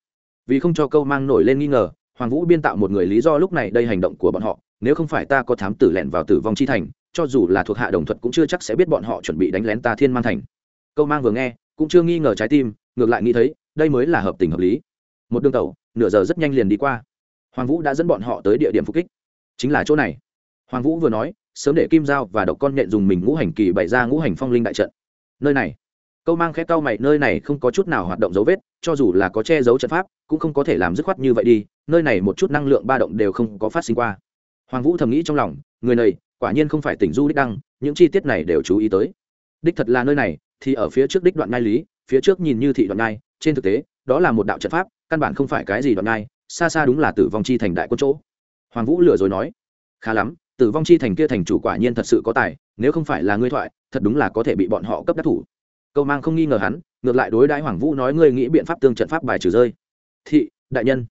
Vì không cho câu mang nổi lên nghi ngờ, hoàng vũ biên tạo một người lý do lúc này đây hành động của bọn họ, nếu không phải ta có thám tử lẹn vào tử vong chi thành, cho dù là thuộc hạ đồng thuận cũng chưa chắc sẽ biết bọn họ chuẩn bị đánh lén ta thiên mang thành. Câu mang vừa nghe, cũng chưa nghi ngờ trái tim, ngược lại nghĩ thấy, đây mới là hợp tình hợp lý. Một đường tàu nửa giờ rất nhanh liền đi qua hoàng vũ đã dẫn bọn họ tới địa điểm phục kích. Chính là chỗ này. Hoàng vũ vừa nói, sớm để kim giao và độc con nhện dùng mình ngũ hành kỳ bày ra ngũ hành phong linh đại trận. Nơi này. Câu mang khét cau mày, nơi này không có chút nào hoạt động dấu vết, cho dù là có che giấu trận pháp, cũng không có thể làm dứt khoát như vậy đi, nơi này một chút năng lượng ba động đều không có phát sinh qua. Hoàng vũ thầm nghĩ trong lòng, người này, quả nhiên không phải tỉnh du đích đăng, những chi tiết này đều chú ý tới. Đích thật là nơi này, thì ở phía trước đích đoạn ngai lý, phía trước nhìn như thị đoạn ngai trên thực tế, đó là một đạo trận pháp, căn bản không phải cái gì đoạn ngai xa xa đúng là tử vong chi thành đại quân chỗ. Hoàng vũ lừa rồi nói, khá lắm, tử vong chi thành kia thành chủ quả nhiên thật sự có tài, nếu không phải là ngươi thoại, thật đúng là có thể bị bọn họ cấp đắc thủ. Câu mang không nghi ngờ hắn, ngược lại đối đãi hoàng vũ nói, ngươi nghĩ biện pháp tương trận pháp bài trừ rơi. Thị, đại nhân.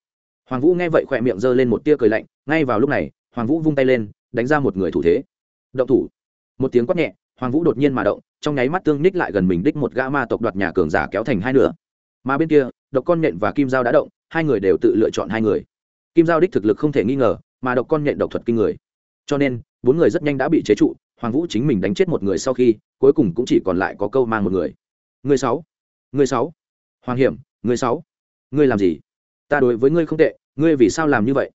Hoàng vũ nghe vậy khỏe miệng giơ lên một tia cười lạnh, ngay vào lúc này, hoàng vũ vung tay lên, đánh ra một người thủ thế. Động thủ. Một tiếng quát nhẹ, hoàng vũ đột nhiên mà động, trong nháy mắt tương ních lại gần mình đích một gã ma tộc đoạt nhà cường giả kéo thành hai nửa. Mà bên kia độc con nhện và kim giao đã động, hai người đều tự lựa chọn hai người. Kim giao đích thực lực không thể nghi ngờ, mà độc con nhện độc thuật kinh người. Cho nên, bốn người rất nhanh đã bị chế trụ, hoàng vũ chính mình đánh chết một người sau khi, cuối cùng cũng chỉ còn lại có câu mang một người. Người sáu người sáu. Hoàng hiểm, người sáu. Ngươi làm gì? Ta đối với ngươi không tệ, ngươi vì sao làm như vậy?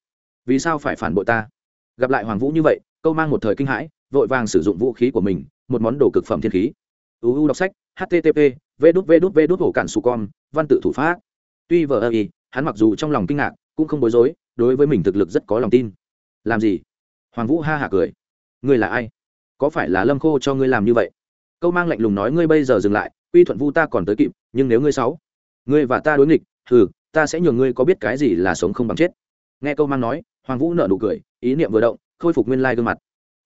Vì sao phải phản bội ta? Gặp lại hoàng vũ như vậy, câu mang một thời kinh hãi, vội vàng sử dụng vũ khí của mình, một món đồ cực phẩm thiên khí. Uu đọc sách http v đút v đút v đút hổ cản su con văn tự thủ pháp tuy vờ ơ y hắn mặc dù trong lòng kinh ngạc cũng không bối rối đối với mình thực lực rất có lòng tin. Làm gì? Hoàng vũ ha hả cười. Ngươi là ai? Có phải là lâm khô cho ngươi làm như vậy? Câu mang lạnh lùng nói ngươi bây giờ dừng lại uy thuận vu ta còn tới kịp nhưng nếu ngươi sáu ngươi và ta đối nghịch thử, ta sẽ nhường ngươi có biết cái gì là sống không bằng chết. Nghe câu mang nói hoàng vũ nở nụ cười ý niệm vừa động khôi phục nguyên lai gương mặt.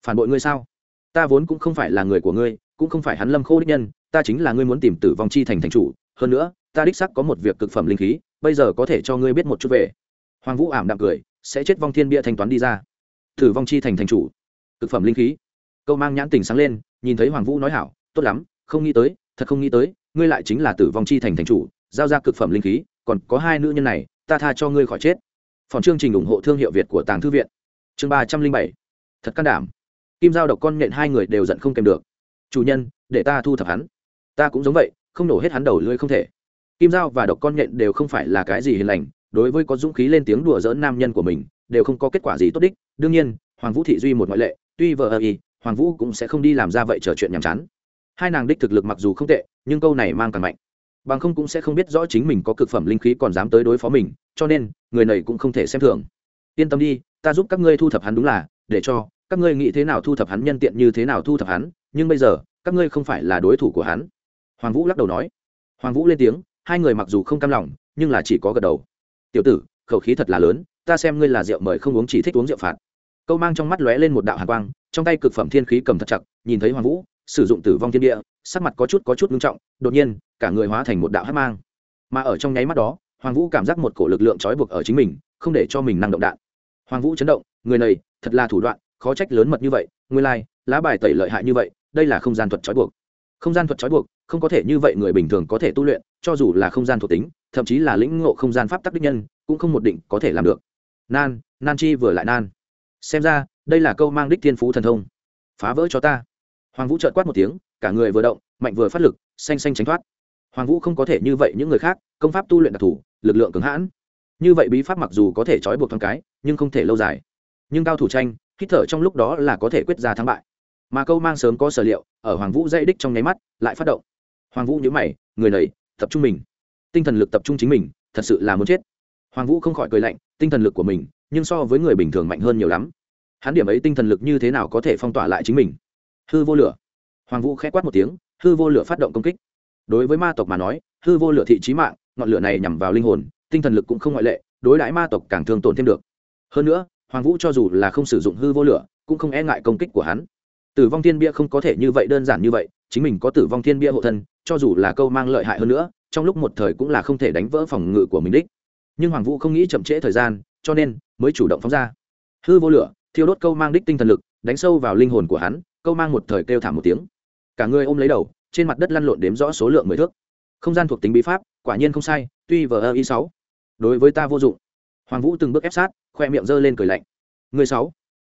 Phản bội ngươi sao? Ta vốn cũng không phải là người của ngươi cũng không phải hắn lâm khô đích nhân ta chính là ngươi muốn tìm tử vong chi thành thành chủ hơn nữa, ta đích sắc có một việc cực phẩm linh khí, bây giờ có thể cho ngươi biết một chút về. Hoàng vũ ảm đạm cười, sẽ chết vong thiên bia thanh toán đi ra. Tử vong chi thành thành chủ. Cực phẩm linh khí. Câu mang nhãn tình sáng lên, nhìn thấy hoàng vũ nói hảo, tốt lắm, không nghĩ tới, thật không nghĩ tới, ngươi lại chính là tử vong chi thành thành chủ, giao ra cực phẩm linh khí, còn có hai nữ nhân này, ta tha cho ngươi khỏi chết. Phòng chương trình ủng hộ thương hiệu việt của tàng thư viện. Chương ba trăm linh bảy. Thật can đảm. Kim giao độc con nhện hai người đều giận không kèm được. Chủ nhân, để ta thu thập hắn. Ta cũng giống vậy không nổ hết hắn đầu lưỡi không thể. Kim dao và độc con nhện đều không phải là cái gì hiền lành, đối với có dũng khí lên tiếng đùa dỡn nam nhân của mình, đều không có kết quả gì tốt đích. Đương nhiên, hoàng vũ thị duy một ngoại lệ, tuy vợ ơ y, hoàng vũ cũng sẽ không đi làm ra vậy trò chuyện nhàm chán. Hai nàng đích thực lực mặc dù không tệ, nhưng câu này mang càng mạnh. Bằng không cũng sẽ không biết rõ chính mình có cực phẩm linh khí còn dám tới đối phó mình, cho nên, người này cũng không thể xem thường. Yên tâm đi, ta giúp các ngươi thu thập hắn đúng là, để cho, các ngươi nghĩ thế nào thu thập hắn nhân tiện như thế nào thu thập hắn, nhưng bây giờ, các ngươi không phải là đối thủ của hắn hoàng vũ lắc đầu nói. Hoàng vũ lên tiếng hai người mặc dù không cam lòng nhưng là chỉ có gật đầu. Tiểu tử khẩu khí thật là lớn ta xem ngươi là rượu mời không uống chỉ thích uống rượu phạt. Câu mang trong mắt lóe lên một đạo hàn quang trong tay cực phẩm thiên khí cầm thật chặt nhìn thấy hoàng vũ sử dụng tử vong thiên địa sắc mặt có chút có chút ngưng trọng đột nhiên cả người hóa thành một đạo hát mang. Mà ở trong nháy mắt đó hoàng vũ cảm giác một cổ lực lượng trói buộc ở chính mình không để cho mình năng động đạn. Hoàng vũ chấn động người này thật là thủ đoạn khó trách lớn mật như vậy nguyên lai、like, lá bài tẩy lợi hại như vậy đây là không gian thuật trói buộc không gian thuật trói buộc, không có thể như vậy người bình thường có thể tu luyện, cho dù là không gian thuộc tính, thậm chí là lĩnh ngộ không gian pháp tắc đích nhân, cũng không một định có thể làm được. Nan nan chi vừa lại nan. Xem ra, đây là câu mang đích thiên phú thần thông. Phá vỡ cho ta. Hoàng vũ trợt quát một tiếng, cả người vừa động, mạnh vừa phát lực, xanh xanh tránh thoát. Hoàng vũ không có thể như vậy những người khác, công pháp tu luyện đặc thù, lực lượng cứng hãn. Như vậy bí pháp mặc dù có thể trói buộc thoáng cái, nhưng không thể lâu dài. Nhưng cao thủ tranh, hít thở trong lúc đó là có thể quyết ra thắng bại mà câu mang sớm có sở liệu, ở hoàng vũ dây đích trong nháy mắt lại phát động. Hoàng vũ nhớ mày, người này, tập trung mình. Tinh thần lực tập trung chính mình, thật sự là muốn chết. Hoàng vũ không khỏi cười lạnh, tinh thần lực của mình, nhưng so với người bình thường mạnh hơn nhiều lắm. Hắn điểm ấy tinh thần lực như thế nào có thể phong tỏa lại chính mình? Hư vô lửa. Hoàng vũ k h ẽ quát một tiếng, hư vô lửa phát động công kích. Đối với ma tộc mà nói, hư vô lửa thị trí mạng, ngọn lửa này nhằm vào linh hồn, tinh thần lực cũng không ngoại lệ, đối đãi ma tộc càng thường tổn thêm được. Hơn nữa, hoàng vũ cho dù là không sử dụng hư vô lửa, cũng không e ngại công kích của hắn tử vong thiên bia không có thể như vậy đơn giản như vậy, chính mình có tử vong thiên bia hộ thân, cho dù là câu mang lợi hại hơn nữa, trong lúc một thời cũng là không thể đánh vỡ phòng ngự của mình đích. Nhưng hoàng vũ không nghĩ chậm trễ thời gian, cho nên mới chủ động phóng ra. Hư vô lửa, thiêu đốt câu mang đích tinh thần lực, đánh sâu vào linh hồn của hắn, câu mang một thời kêu thảm một tiếng. Cả người ôm lấy đầu, trên mặt đất lăn lộn đếm rõ số lượng mười thước. Không gian thuộc tính bí pháp, quả nhiên không sai, tuy vờ ơ y sáu. Đối với ta vô dụng. Hoàng vũ từng bước ép sát, khoe miệng giơ lên cười lạnh. Người sáu.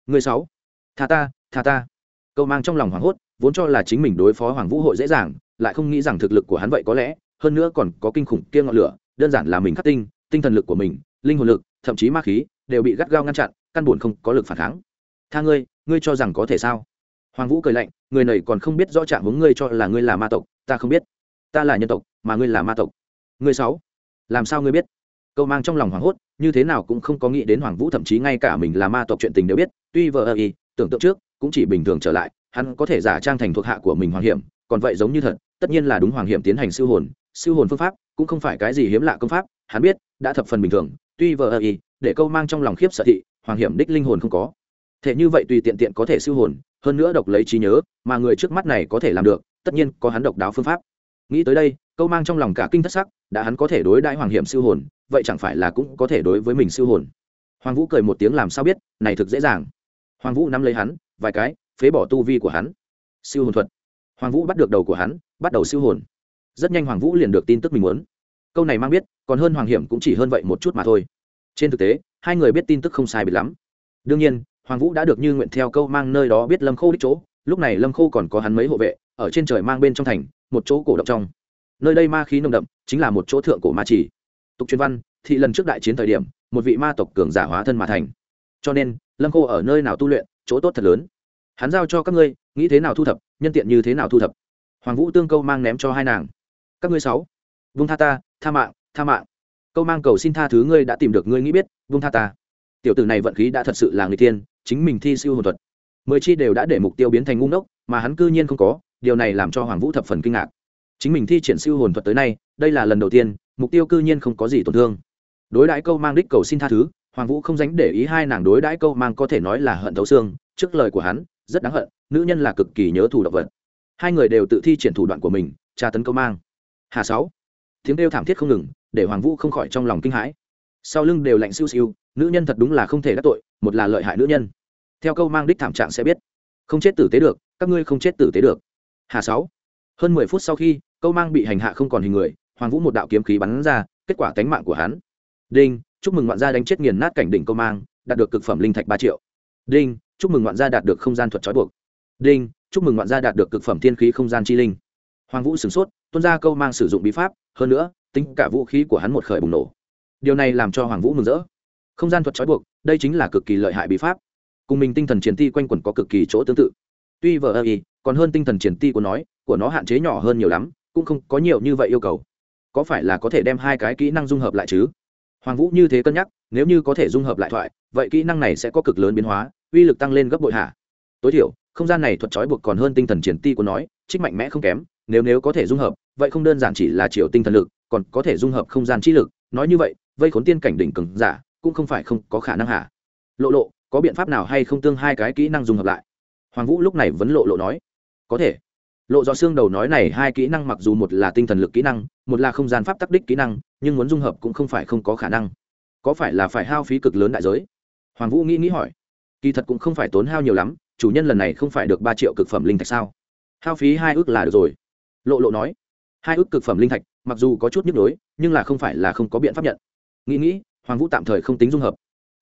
Người sáu. Tha ta tha ta câu mang trong lòng hoảng hốt, vốn cho là chính mình đối phó hoàng vũ hội dễ dàng, lại không nghĩ rằng thực lực của hắn vậy có lẽ, hơn nữa còn có kinh khủng kia ngọn lửa, đơn giản là mình khắc tinh tinh thần lực của mình, linh hồn lực, thậm chí ma khí, đều bị gắt gao ngăn chặn, căn buồn không có lực phản kháng. Tha ngươi ngươi cho rằng có thể sao? Hoàng vũ cười lạnh, người này còn không biết rõ trạng hướng ngươi cho là ngươi là ma tộc, ta không biết. Ta là nhân tộc, mà ngươi là ma tộc. Ngươi sáu, làm sao ngươi biết? Câu mang trong lòng hoảng hốt, như thế nào cũng không có nghĩ đến hoàng vũ thậm chí ngay cả mình là ma tộc chuyện tình đều biết, tuy vờ ơ y, tưởng tượng trước, cũng chỉ bình thường trở lại, hắn có thể giả trang thành thuộc hạ của mình hoàng hiểm, còn vậy giống như thật, tất nhiên là đúng hoàng hiểm tiến hành siêu hồn siêu hồn phương pháp, cũng không phải cái gì hiếm lạ công pháp, hắn biết, đã thập phần bình thường, tuy vờ ơ y, để câu mang trong lòng khiếp sợ thị, hoàng hiểm đích linh hồn không có. Thể như vậy tùy tiện tiện có thể siêu hồn, hơn nữa độc lấy trí nhớ, mà người trước mắt này có thể làm được, tất nhiên có hắn độc đáo phương pháp. Nghĩ tới đây, câu mang trong lòng cả kinh thất sắc, đã hắn có thể đối đãi hoàng hiểm siêu hồn vậy chẳng phải là cũng có thể đối với mình siêu hồn? Hoàng vũ cười một tiếng làm sao biết, này thực dễ dàng. Hoàng vũ nắm lấy hắn, vài cái, phế bỏ tu vi của hắn. Siêu hồn thuật. Hoàng vũ bắt được đầu của hắn, bắt đầu siêu hồn. Rất nhanh hoàng vũ liền được tin tức mình muốn. Câu này mang biết, còn hơn hoàng hiểm cũng chỉ hơn vậy một chút mà thôi. Trên thực tế, hai người biết tin tức không sai biệt lắm. Đương nhiên, hoàng vũ đã được như nguyện theo câu mang nơi đó biết lâm khô đích chỗ. Lúc này lâm khô còn có hắn mấy hộ vệ, ở trên trời mang bên trong thành, một chỗ cổ động trong. Nơi đây ma khí nồng đậm, chính là một chỗ thượng cổ ma chỉ tục truyền văn, thị lần trước đại chiến thời điểm, một vị ma tộc cường giả hóa thân mà thành. Cho nên, lâm khô ở nơi nào tu luyện, chỗ tốt thật lớn. Hắn giao cho các ngươi, nghĩ thế nào thu thập, nhân tiện như thế nào thu thập. Hoàng vũ tương câu mang ném cho hai nàng. Các ngươi sáu, vung tha ta, tha mạng tha mạng. Câu mang cầu xin tha thứ ngươi đã tìm được ngươi nghĩ biết, vung tha ta. Tiểu tử này vận khí đã thật sự là người tiên, chính mình thi siêu hồn thuật. Mười chi đều đã để mục tiêu biến thành ngu ngốc, mà hắn cư nhiên không có, điều này làm cho hoàng vũ thập phần kinh ngạc. Chính mình thi triển siêu hồn thuật tới nay, đây là lần đầu tiên mục tiêu cư nhiên không có gì tổn thương. Đối đãi câu mang đích cầu xin tha thứ, hoàng vũ không dánh để ý hai nàng đối đãi câu mang có thể nói là hận thấu xương, trước lời của hắn, rất đáng hận, nữ nhân là cực kỳ nhớ thủ động vật. Hai người đều tự thi triển thủ đoạn của mình, tra tấn câu mang. Hà sáu, tiếng kêu thảm thiết không ngừng, để hoàng vũ không khỏi trong lòng kinh hãi. Sau lưng đều lạnh siêu siêu, nữ nhân thật đúng là không thể đắc tội, một là lợi hại nữ nhân. Theo câu mang đích thảm trạng sẽ biết. Không chết tử tế được, các ngươi không chết tử tế được. Hà sáu, hơn mười phút sau khi, câu mang bị hành hạ không còn hình người hoàng vũ một đạo kiếm khí bắn ra, kết quả tánh mạng của hắn. Đinh, chúc mừng ngoạn gia đánh chết nghiền nát cảnh đỉnh câu mang, đạt được cực phẩm linh thạch ba triệu. Đinh, chúc mừng ngoạn gia đạt được không gian thuật trói buộc. Đinh, chúc mừng ngoạn gia đạt được cực phẩm thiên khí không gian chi linh. Hoàng vũ sửng sốt, tuân ra câu mang sử dụng bí pháp, hơn nữa, tính cả vũ khí của hắn một khởi bùng nổ. Điều này làm cho hoàng vũ mừng rỡ. Không gian thuật trói buộc, đây chính là cực kỳ lợi hại bí pháp. Cùng mình tinh thần chiến ti quanh quẩn có cực kỳ chỗ tương tự. Tuy vờ ơ y, còn hơn tinh thần chiến ti của nói của nó hạn chế nhỏ hơn nhiều lắm, cũng không có nhiều như vậy yêu cầu có phải là có thể đem hai cái kỹ năng dung hợp lại chứ? Hoàng vũ như thế cân nhắc, nếu như có thể dung hợp lại thoại, vậy kỹ năng này sẽ có cực lớn biến hóa, uy lực tăng lên gấp bội hạ tối thiểu, không gian này thuật trói buộc còn hơn tinh thần triển ti của nói, trích mạnh mẽ không kém, nếu nếu có thể dung hợp, vậy không đơn giản chỉ là chiều tinh thần lực, còn có thể dung hợp không gian trí lực. Nói như vậy, vây khốn tiên cảnh đỉnh cứng giả, cũng không phải không có khả năng hạ lộ lộ, có biện pháp nào hay không tương hai cái kỹ năng dung hợp lại? Hoàng vũ lúc này vẫn lộ lộ nói. Có thể lộ do xương đầu nói này hai kỹ năng mặc dù một là tinh thần lực kỹ năng, một là không gian pháp tắc đích kỹ năng, nhưng muốn dung hợp cũng không phải không có khả năng. Có phải là phải hao phí cực lớn đại giới? Hoàng vũ nghĩ nghĩ hỏi. Kỳ thật cũng không phải tốn hao nhiều lắm, chủ nhân lần này không phải được ba triệu cực phẩm linh thạch sao? Hao phí hai ước là được rồi. Lộ lộ nói. Hai ước cực phẩm linh thạch, mặc dù có chút nhức nhối, nhưng là không phải là không có biện pháp nhận. Nghĩ nghĩ, hoàng vũ tạm thời không tính dung hợp.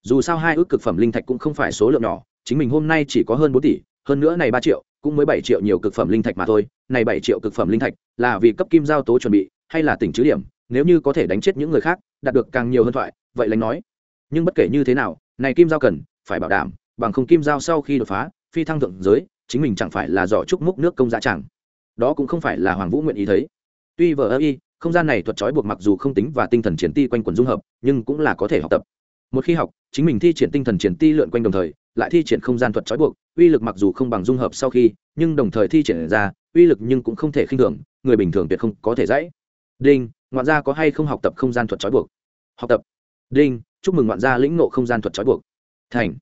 Dù sao hai ước cực phẩm linh thạch cũng không phải số lượng nhỏ, chính mình hôm nay chỉ có hơn bốn tỷ, hơn nữa này ba triệu cũng mới bảy triệu nhiều cực phẩm linh thạch mà thôi, này bảy triệu cực phẩm linh thạch là vì cấp kim giao tố chuẩn bị, hay là tỉnh chứ điểm, nếu như có thể đánh chết những người khác, đạt được càng nhiều hơn thoại, vậy lãnh nói. Nhưng bất kể như thế nào, này kim giao cần, phải bảo đảm, bằng không kim giao sau khi đột phá, phi thăng thượng giới, chính mình chẳng phải là giỏ trúc múc nước công giá chẳng. Đó cũng không phải là hoàng vũ nguyện ý thấy. Tuy vờ ơ y, không gian này thuật trói buộc mặc dù không tính và tinh thần triển ti quanh quần dung hợp, nhưng cũng là có thể học tập. Một khi học, chính mình thi triển tinh thần triển ti lượn quanh đồng thời lại thi triển không gian thuật trói buộc, uy lực mặc dù không bằng dung hợp sau khi, nhưng đồng thời thi triển ra, uy lực nhưng cũng không thể khinh thường, người bình thường tuyệt không có thể dãy. Đinh, ngoạn gia có hay không học tập không gian thuật trói buộc? Học tập. Đinh, chúc mừng ngoạn gia lĩnh nộ không gian thuật trói buộc. Thành.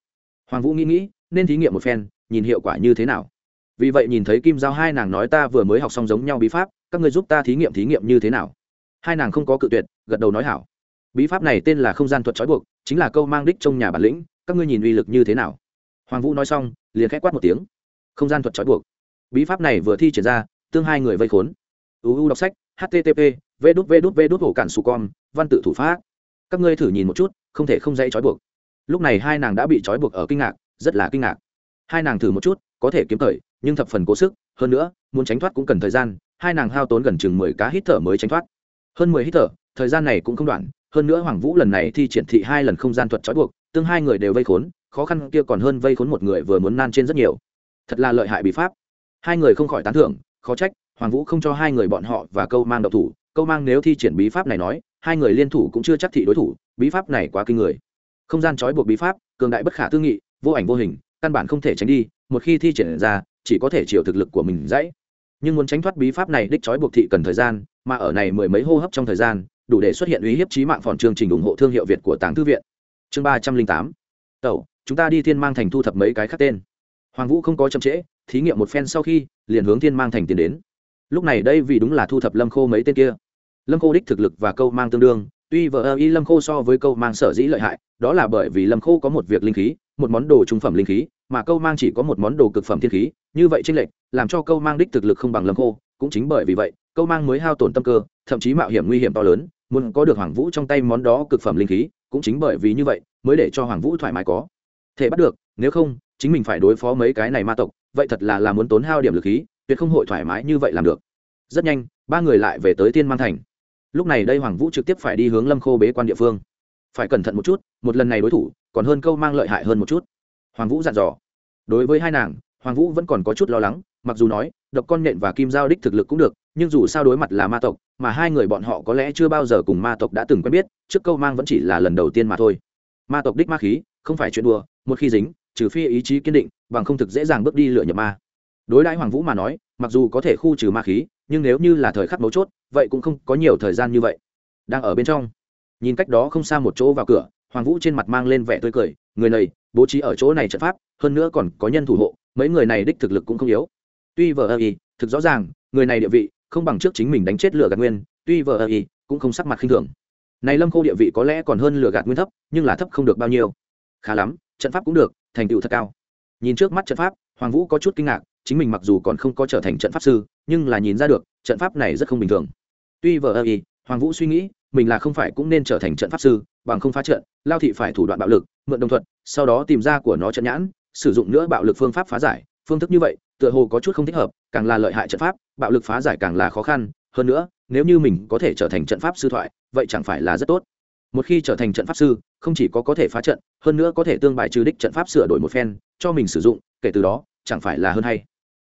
Hoàng vũ nghĩ nghĩ, nên thí nghiệm một phen, nhìn hiệu quả như thế nào. Vì vậy nhìn thấy kim giao hai nàng nói ta vừa mới học xong giống nhau bí pháp, các người giúp ta thí nghiệm thí nghiệm như thế nào? Hai nàng không có cự tuyệt, gật đầu nói hảo. Bí pháp này tên là không gian thuật trói buộc, chính là câu mang đích trong nhà bản lĩnh, các ngươi nhìn uy lực như thế nào? Hoàng vũ nói xong, liền k h á quát một tiếng. Không gian thuật trói buộc. Bí pháp này vừa thi triển ra, tương hai người vây khốn. Uu đọc sách http v đút v đút v đút hổ cản su com văn tự thủ pháp. Các ngươi thử nhìn một chút, không thể không dây trói buộc. Lúc này hai nàng đã bị trói buộc ở kinh ngạc, rất là kinh ngạc. Hai nàng thử một chút, có thể kiếm thời, nhưng thập phần cố sức, hơn nữa, muốn tránh thoát cũng cần thời gian, hai nàng hao tốn gần chừng mười cá hít thở mới tránh thoát. Hơn mười hít thở, thời gian này cũng không đoạn, hơn nữa hoàng vũ lần này thi triển thị hai lần không gian thuật trói buộc, tương hai người đều vây khốn khó khăn kia còn hơn vây khốn một người vừa muốn nan trên rất nhiều. Thật là lợi hại bí pháp. Hai người không khỏi tán thưởng, khó trách, hoàng vũ không cho hai người bọn họ và câu mang độc thủ. Câu mang nếu thi triển bí pháp này nói, hai người liên thủ cũng chưa chắc thị đối thủ, bí pháp này quá kinh người. Không gian trói buộc bí pháp, cường đại bất khả tư nghị, vô ảnh vô hình, căn bản không thể tránh đi, một khi thi triển ra, chỉ có thể chịu thực lực của mình dãy. Nhưng muốn tránh thoát bí pháp này đích trói buộc thị cần thời gian, mà ở này mười mấy hô hấp trong thời gian, đủ để xuất hiện uy hiếp trí mạng phòn chương trình ủng hộ thương hiệu việt của tàng thư viện. Chương ba trăm linh tám. Tẩu chúng ta đi thiên mang thành thu thập mấy cái khác tên. Hoàng vũ không có chậm trễ, thí nghiệm một phen sau khi, liền hướng thiên mang thành tiến đến. Lúc này đây vì đúng là thu thập lâm khô mấy tên kia. Lâm khô đích thực lực và câu mang tương đương, tuy vợ ơ y lâm khô so với câu mang sở dĩ lợi hại, đó là bởi vì lâm khô có một việc linh khí, một món đồ trung phẩm linh khí, mà câu mang chỉ có một món đồ cực phẩm thiên khí, như vậy tranh lệch, làm cho câu mang đích thực lực không bằng lâm khô, cũng chính bởi vì vậy, câu mang mới hao tổn tâm cơ, thậm chí mạo hiểm nguy hiểm to lớn, muốn có được hoàng vũ trong tay món đó cực phẩm linh khí, cũng chính bởi vì như vậy, mới để cho hoàng vũ thoải mái có thể bắt được, nếu không, chính mình phải đối phó mấy cái này ma tộc, vậy thật là là muốn tốn hao điểm lực khí, tuyệt không hội thoải mái như vậy làm được. Rất nhanh, ba người lại về tới tiên mang thành. Lúc này đây hoàng vũ trực tiếp phải đi hướng lâm khô bế quan địa phương. Phải cẩn thận một chút, một lần này đối thủ, còn hơn câu mang lợi hại hơn một chút. Hoàng vũ dặn dò. Đối với hai nàng, hoàng vũ vẫn còn có chút lo lắng, mặc dù nói, độc con nhện và kim giao đích thực lực cũng được, nhưng dù sao đối mặt là ma tộc, mà hai người bọn họ có lẽ chưa bao giờ cùng ma tộc đã từng quen biết, trước câu mang vẫn chỉ là lần đầu tiên mà thôi. Ma tộc đích ma khí không phải chuyện đùa, một khi dính, trừ phi ý chí kiên định, bằng không thực dễ dàng bước đi lựa nhập ma. Đối đãi hoàng vũ mà nói, mặc dù có thể khu trừ ma khí, nhưng nếu như là thời khắc mấu chốt, vậy cũng không có nhiều thời gian như vậy. Đang ở bên trong, nhìn cách đó không xa một chỗ vào cửa, hoàng vũ trên mặt mang lên vẻ tươi cười, người này, bố trí ở chỗ này trận pháp, hơn nữa còn có nhân thủ hộ, mấy người này đích thực lực cũng không yếu. Tuy vờ ơ y, thực rõ ràng, người này địa vị, không bằng trước chính mình đánh chết lửa gạt nguyên, tuy vờ ơ y, cũng không sắc mặt khinh thường. Này lâm khô địa vị có lẽ còn hơn lửa gạt nguyên thấp, nhưng là thấp không được bao nhiêu khá lắm, trận pháp cũng được, thành tựu thật cao. Nhìn trước mắt trận pháp, hoàng vũ có chút kinh ngạc, chính mình mặc dù còn không có trở thành trận pháp sư, nhưng là nhìn ra được, trận pháp này rất không bình thường. Tuy vờ ơ y, hoàng vũ suy nghĩ, mình là không phải cũng nên trở thành trận pháp sư, bằng không phá trận, lao thị phải thủ đoạn bạo lực, mượn đồng thuận sau đó tìm ra của nó trận nhãn, sử dụng nữa bạo lực phương pháp phá giải. Phương thức như vậy, tựa hồ có chút không thích hợp, càng là lợi hại trận pháp, bạo lực phá giải càng là khó khăn. Hơn nữa, nếu như mình có thể trở thành trận pháp sư thoại, vậy chẳng phải là rất tốt. Một khi trở thành trận pháp sư không chỉ có có thể phá trận, hơn nữa có thể tương bài trừ đích trận pháp sửa đổi một phen, cho mình sử dụng, kể từ đó, chẳng phải là hơn hay.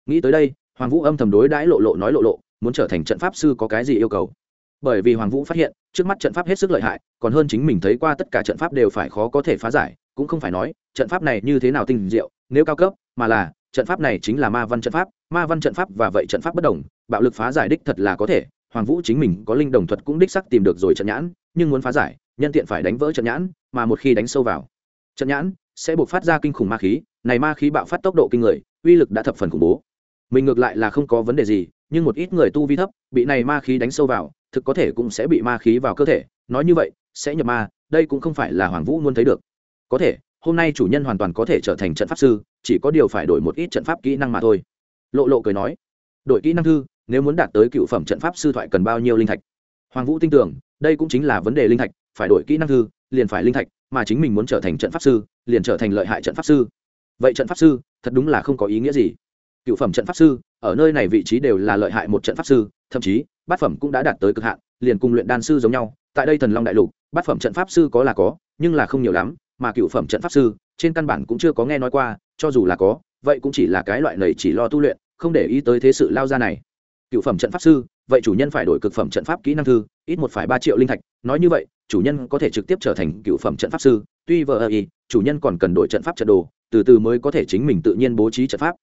Nghĩ tới đây, hoàng vũ âm thầm đối đãi lộ lộ nói lộ lộ, muốn trở thành trận pháp sư có cái gì yêu cầu? Bởi vì hoàng vũ phát hiện, trước mắt trận pháp hết sức lợi hại, còn hơn chính mình thấy qua tất cả trận pháp đều phải khó có thể phá giải, cũng không phải nói, trận pháp này như thế nào tinh diệu, nếu cao cấp, mà là, trận pháp này chính là ma văn trận pháp, ma văn trận pháp và vậy trận pháp bất đồng, bạo lực phá giải đích thật là có thể, hoàng vũ chính mình có linh đồng thuật cũng đích sắc tìm được rồi trận nhãn, nhưng muốn phá giải nhân tiện phải đánh vỡ trận nhãn, mà một khi đánh sâu vào, trận nhãn sẽ buộc phát ra kinh khủng ma khí, này ma khí bạo phát tốc độ kinh người, uy lực đã thập phần khủng bố. Mình ngược lại là không có vấn đề gì, nhưng một ít người tu vi thấp, bị này ma khí đánh sâu vào, thực có thể cũng sẽ bị ma khí vào cơ thể. Nói như vậy, sẽ nhập ma, đây cũng không phải là hoàng vũ muốn thấy được. Có thể, hôm nay chủ nhân hoàn toàn có thể trở thành trận pháp sư, chỉ có điều phải đổi một ít trận pháp kỹ năng mà thôi. Lộ lộ cười nói, đổi kỹ năng thư, nếu muốn đạt tới cựu phẩm trận pháp sư thoại cần bao nhiêu linh thạch? Hoàng vũ tin tưởng, đây cũng chính là vấn đề linh thạch phải đổi kỹ năng thư, liền phải linh thạch, mà chính mình muốn trở thành trận pháp sư, liền trở thành lợi hại trận pháp sư. Vậy trận pháp sư, thật đúng là không có ý nghĩa gì. Cựu phẩm trận pháp sư, ở nơi này vị trí đều là lợi hại một trận pháp sư, thậm chí, bát phẩm cũng đã đạt tới cực hạn, liền cùng luyện đan sư giống nhau. Tại đây thần long đại lục, bát phẩm trận pháp sư có là có, nhưng là không nhiều lắm, mà cựu phẩm trận pháp sư, trên căn bản cũng chưa có nghe nói qua, cho dù là có, vậy cũng chỉ là cái loại này chỉ lo tu luyện, không để ý tới thế sự lao ra này cựu phẩm trận pháp sư vậy chủ nhân phải đổi cực phẩm trận pháp kỹ năng thư ít một phải ba triệu linh thạch. Nói như vậy chủ nhân có thể trực tiếp trở thành cựu phẩm trận pháp sư. Tuy vờ ơ ý chủ nhân còn cần đổi trận pháp trận đồ từ từ mới có thể chính mình tự nhiên bố trí trận pháp.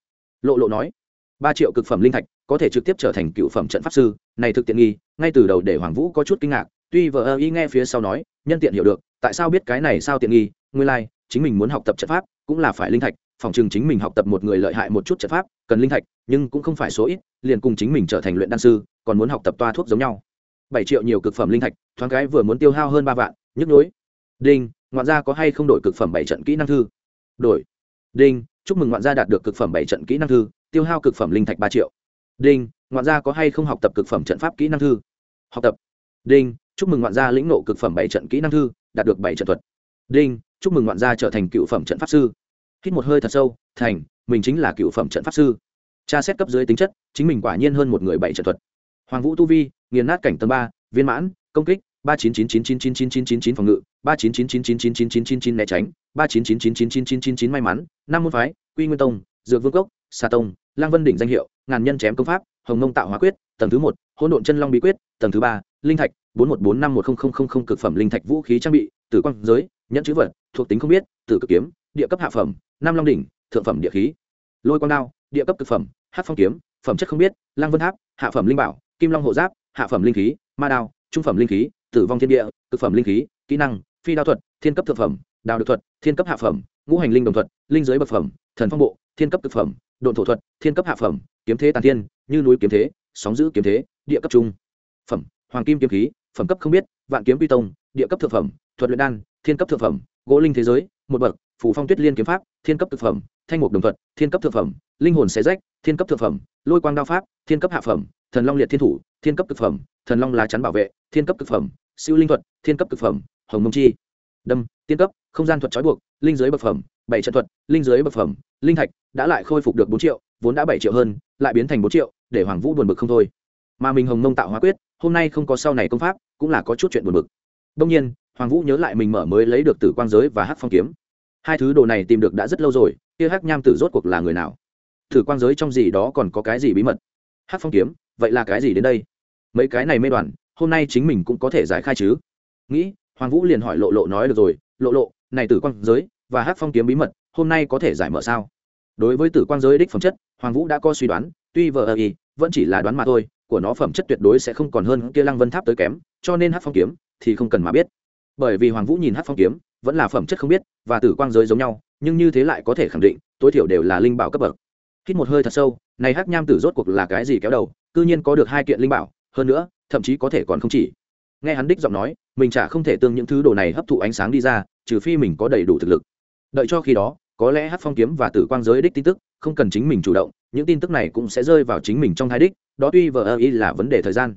Lộ lộ nói ba triệu cực phẩm linh thạch có thể trực tiếp trở thành cựu phẩm trận pháp sư. Này thực tiện nghi ngay từ đầu để hoàng vũ có chút kinh ngạc. Tuy vợ ơ y nghe phía sau nói nhân tiện hiểu được tại sao biết cái này sao tiện nghi? Nguyên lai、like, chính mình muốn học tập trận pháp cũng là phải linh thạch phòng trường chính mình học tập một người lợi hại một chút trận pháp, cần linh thạch, nhưng cũng không phải số ít, liền cùng chính mình trở thành luyện đan sư, còn muốn học tập toa thuốc giống nhau. Bảy triệu nhiều cực phẩm linh thạch, thoáng cái vừa muốn tiêu hao hơn ba vạn, nhức nhối. Đinh, ngoạn gia có hay không đổi cực phẩm bảy trận kỹ năng thư? Đổi. Đinh, chúc mừng ngoạn gia đạt được cực phẩm bảy trận kỹ năng thư, tiêu hao cực phẩm linh thạch ba triệu. Đinh, ngoạn gia có hay không học tập cực phẩm trận pháp kỹ năng thư? Học tập. Đinh, chúc mừng ngoạn gia lĩnh nộ cực phẩm bảy trận kỹ năng thư, đạt được bảy trận thuật. Đinh, chúc mừng ngoạn gia trở thành cựu phẩm trận pháp sư hít một hơi thật sâu thành mình chính là cựu phẩm trận pháp sư tra xét cấp dưới tính chất chính mình quả nhiên hơn một người bảy trận thuật hoàng vũ tu vi nghiền nát cảnh tầng ba viên mãn công kích ba chín chín chín chín chín chín chín chín chín phòng ngự ba chín chín chín chín chín chín chín chín chín né tránh ba chín chín chín chín chín chín chín chín may mắn năm môn phái quy nguyên tông dược vương cốc xà tông lang vân đỉnh danh hiệu ngàn nhân chém công pháp hồng nông tạo hóa quyết tầng thứ một hỗn độn chân long bí quyết tầng thứ ba linh thạch bốn một bốn năm một không không không không cực phẩm linh thạch vũ khí trang bị tử quang giới, nhẫn chữ vật, thuộc tính không biết, tử cực kiếm, địa cấp hạ phẩm nam long đỉnh, thượng phẩm địa khí. Lôi quang đao, địa cấp cực phẩm hát phong kiếm, phẩm chất không biết lang vân tháp, hạ phẩm linh bảo, kim long hộ giáp, hạ phẩm linh khí, ma đao, trung phẩm linh khí, tử vong thiên địa, cực phẩm linh khí, kỹ năng, phi đao thuật, thiên cấp thực phẩm đào được thuật, thiên cấp hạ phẩm, ngũ hành linh đồng thuật, linh giới bậc phẩm, thần phong bộ, thiên cấp thực phẩm, độn thổ thuật, thiên cấp hạ phẩm, kiếm thế tàn thiên, như núi kiếm thế, sóng giữ kiếm thế, địa cấp trung. Phẩm, hoàng kim kiếm khí, phẩm cấp không biết, vạn kiếm quy tông, địa cấp thực phẩm thuật luyện đan, thiên cấp thực phẩm, gỗ linh thế giới, một bậc phủ phong tuyết liên kiếm pháp, thiên cấp thực phẩm, thanh mục đồng thuật, thiên cấp thực phẩm, linh hồn xé rách, thiên cấp thực phẩm, lôi quang đao pháp, thiên cấp hạ phẩm, thần long liệt thiên thủ, thiên cấp thực phẩm, thần long lá chắn bảo vệ, thiên cấp thực phẩm, siêu linh thuật, thiên cấp thực phẩm, hồng mông chi. Đâm, tiên cấp, không gian thuật trói buộc, linh giới bậc phẩm, bảy trận thuật, linh giới bậc phẩm, linh thạch đã lại khôi phục được bốn triệu, vốn đã bảy triệu hơn, lại biến thành bốn triệu, để hoàng vũ buồn bực không thôi. Mà mình hồng mông tạo hóa quyết, hôm nay không có sau này công pháp, cũng là có chút chuyện buồn bực. Đông nhiên hoàng vũ nhớ lại mình mở mới lấy được tử quang giới và hắc phong kiếm. Hai thứ đồ này tìm được đã rất lâu rồi, kia hắc nham tử rốt cuộc là người nào? Tử quang giới trong gì đó còn có cái gì bí mật? Hắc phong kiếm, vậy là cái gì đến đây? Mấy cái này mê đoàn, hôm nay chính mình cũng có thể giải khai chứ? Nghĩ, hoàng vũ liền hỏi lộ lộ nói được rồi, lộ lộ, này tử quang giới và hắc phong kiếm bí mật, hôm nay có thể giải mở sao? Đối với tử quang giới đích phẩm chất, hoàng vũ đã có suy đoán, tuy vờ ơ y, vẫn chỉ là đoán mà thôi, của nó phẩm chất tuyệt đối sẽ không còn hơn kia lăng vân tháp tới kém, cho nên hắc phong kiếm thì không cần mà biết bởi vì hoàng vũ nhìn hắc phong kiếm, vẫn là phẩm chất không biết, và tử quang giới giống nhau, nhưng như thế lại có thể khẳng định, tối thiểu đều là linh bảo cấp bậc. Hít một hơi thật sâu, này hắc nham tử rốt cuộc là cái gì kéo đầu, cư nhiên có được hai kiện linh bảo, hơn nữa, thậm chí có thể còn không chỉ. Nghe hắn đích giọng nói, mình chả không thể tương những thứ đồ này hấp thụ ánh sáng đi ra, trừ phi mình có đầy đủ thực lực. Đợi cho khi đó, có lẽ hát phong kiếm và tử quang giới đích tin tức không cần chính mình chủ động, những tin tức này cũng sẽ rơi vào chính mình trong hai đích, đó tuy vờ ơ y là vấn đề thời gian.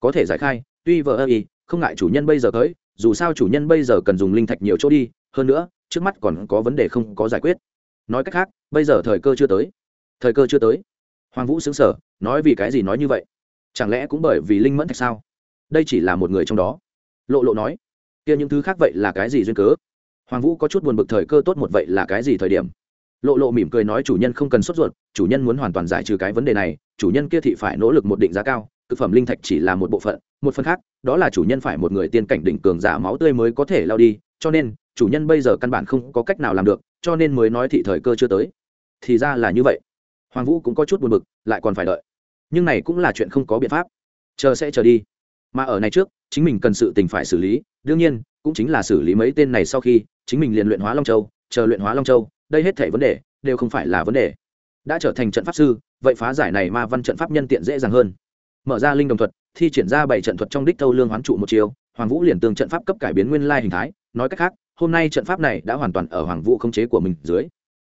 Có thể giải khai, tuy vờ ơ y, không ngại chủ nhân bây giờ tới dù sao chủ nhân bây giờ cần dùng linh thạch nhiều chỗ đi, hơn nữa, trước mắt còn có vấn đề không có giải quyết. Nói cách khác, bây giờ thời cơ chưa tới. Thời cơ chưa tới. Hoàng vũ xứng sở nói vì cái gì nói như vậy? Chẳng lẽ cũng bởi vì linh mẫn thạch sao? Đây chỉ là một người trong đó. Lộ lộ nói, kia những thứ khác vậy là cái gì duyên cớ? Hoàng vũ có chút buồn bực thời cơ tốt một vậy là cái gì thời điểm? Lộ lộ mỉm cười nói chủ nhân không cần sốt ruột, chủ nhân muốn hoàn toàn giải trừ cái vấn đề này, chủ nhân kia thị phải nỗ lực một định giá cao cực phẩm linh thạch chỉ là một bộ phận, một phần khác, đó là chủ nhân phải một người tiên cảnh đỉnh cường giả máu tươi mới có thể lao đi, cho nên, chủ nhân bây giờ căn bản không có cách nào làm được, cho nên mới nói thị thời cơ chưa tới. Thì ra là như vậy. Hoàng vũ cũng có chút buồn bực, lại còn phải đợi. Nhưng này cũng là chuyện không có biện pháp. Chờ sẽ chờ đi. Mà ở này trước, chính mình cần sự tình phải xử lý, đương nhiên, cũng chính là xử lý mấy tên này sau khi, chính mình liền luyện hóa long châu, chờ luyện hóa long châu, đây hết thể vấn đề, đều không phải là vấn đề. Đã trở thành trận pháp sư, vậy phá giải này ma văn trận pháp nhân tiện dễ dàng hơn mở ra linh đồng thuật thi triển ra bảy trận thuật trong đích thâu lương hoán trụ một chiều hoàng vũ liền tương trận pháp cấp cải biến nguyên lai hình thái nói cách khác hôm nay trận pháp này đã hoàn toàn ở hoàng vũ không chế của mình dưới.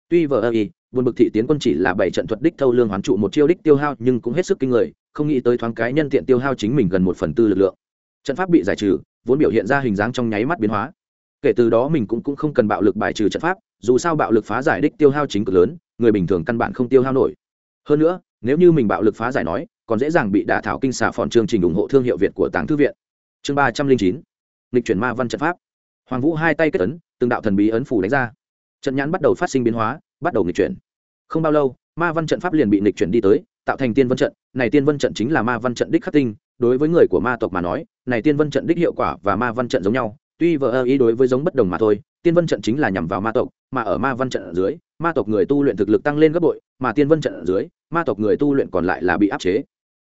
Tuy vờ ơ y buồn bực thị tiến quân chỉ là bảy trận thuật đích thâu lương hoán trụ một chiêu đích tiêu hao nhưng cũng hết sức kinh người không nghĩ tới thoáng cái nhân tiện tiêu hao chính mình gần một phần tư lực lượng. Trận pháp bị giải trừ vốn biểu hiện ra hình dáng trong nháy mắt biến hóa. Kể từ đó mình cũng, cũng không cần bạo lực bài trừ trận pháp dù sao bạo lực phá giải đích tiêu hao chính cực lớn người bình thường căn bản không tiêu hao nổi. Hơn nữa nếu như mình bạo lực phá giải nói, còn dễ dàng bị đả thảo kinh xà phòn chương trình ủng hộ thương hiệu việt của tàng thư viện. Chương ba trăm linh chín, lịch chuyển ma văn trận pháp. Hoàng vũ hai tay kết ấn, từng đạo thần bí ấn phủ đánh ra. Trận nhãn bắt đầu phát sinh biến hóa, bắt đầu nghịch chuyển. Không bao lâu, ma văn trận pháp liền bị nghịch chuyển đi tới, tạo thành tiên vân trận. Này tiên vân trận chính là ma văn trận đích khắc tinh, đối với người của ma tộc mà nói, này tiên vân trận đích hiệu quả và ma văn trận giống nhau, tuy vợ ơ ý đối với giống bất đồng mà thôi tiên vân trận chính là nhằm vào ma tộc, mà ở ma văn trận ở dưới, ma tộc người tu luyện thực lực tăng lên gấp bội, mà tiên vân trận ở dưới, ma tộc người tu luyện còn lại là bị áp chế.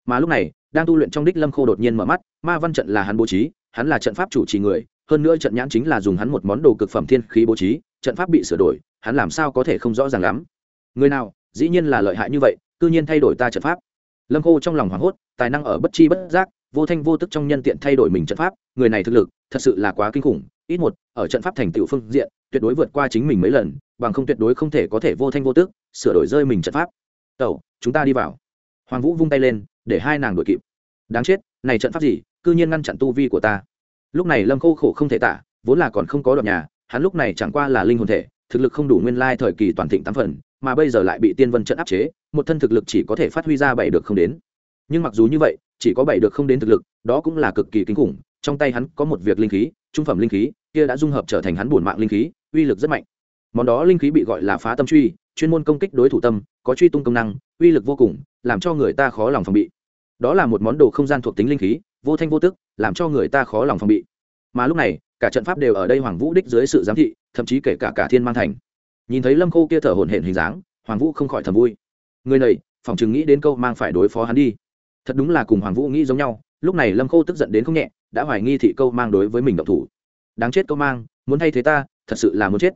Mà lúc này, đang tu luyện trong đích lâm khô đột nhiên mở mắt, ma văn trận là hắn bố trí, hắn là trận pháp chủ trì người, hơn nữa trận nhãn chính là dùng hắn một món đồ cực phẩm thiên khí bố trí, trận pháp bị sửa đổi, hắn làm sao có thể không rõ ràng lắm. Người nào, dĩ nhiên là lợi hại như vậy, cư nhiên thay đổi ta trận pháp. Lâm khô trong lòng hoảng hốt, tài năng ở bất chi bất giác, vô thanh vô tức trong nhân tiện thay đổi mình trận pháp, người này thực lực, thật sự là quá kinh khủng ít một, ở trận pháp thành tựu phương diện, tuyệt đối vượt qua chính mình mấy lần, bằng không tuyệt đối không thể có thể vô thanh vô tức, sửa đổi rơi mình trận pháp. Tẩu, chúng ta đi vào. Hoàng vũ vung tay lên, để hai nàng đuổi kịp. Đáng chết, này trận pháp gì, cư nhiên ngăn chặn tu vi của ta. Lúc này lâm khô khổ không thể tả, vốn là còn không có đoạn nhà, hắn lúc này chẳng qua là linh hồn thể, thực lực không đủ nguyên lai thời kỳ toàn thịnh tám phần, mà bây giờ lại bị tiên vân trận áp chế, một thân thực lực chỉ có thể phát huy ra bảy được không đến. Nhưng mặc dù như vậy, chỉ có bảy được không đến thực lực, đó cũng là cực kỳ kinh khủng, trong tay hắn có một việc linh khí, trung phẩm linh khí kia đã dung hợp trở thành hắn bổn mạng linh khí, uy lực rất mạnh. Món đó linh khí bị gọi là phá tâm truy, chuyên môn công kích đối thủ tâm, có truy tung công năng, uy lực vô cùng, làm cho người ta khó lòng phòng bị. Đó là một món đồ không gian thuộc tính linh khí, vô thanh vô tức, làm cho người ta khó lòng phòng bị. Mà lúc này, cả trận pháp đều ở đây hoàng vũ đích dưới sự giám thị, thậm chí kể cả cả thiên mang thành. Nhìn thấy lâm khô kia thở hổn hển hình dáng, hoàng vũ không khỏi thầm vui. Người này, phòng chừng nghĩ đến câu mang phải đối phó hắn đi. Thật đúng là cùng hoàng vũ nghĩ giống nhau, lúc này lâm khô tức giận đến không nhẹ, đã hoài nghi thị câu mang đối với mình động thủ đáng chết câu mang, muốn thay thế ta, thật sự là muốn chết.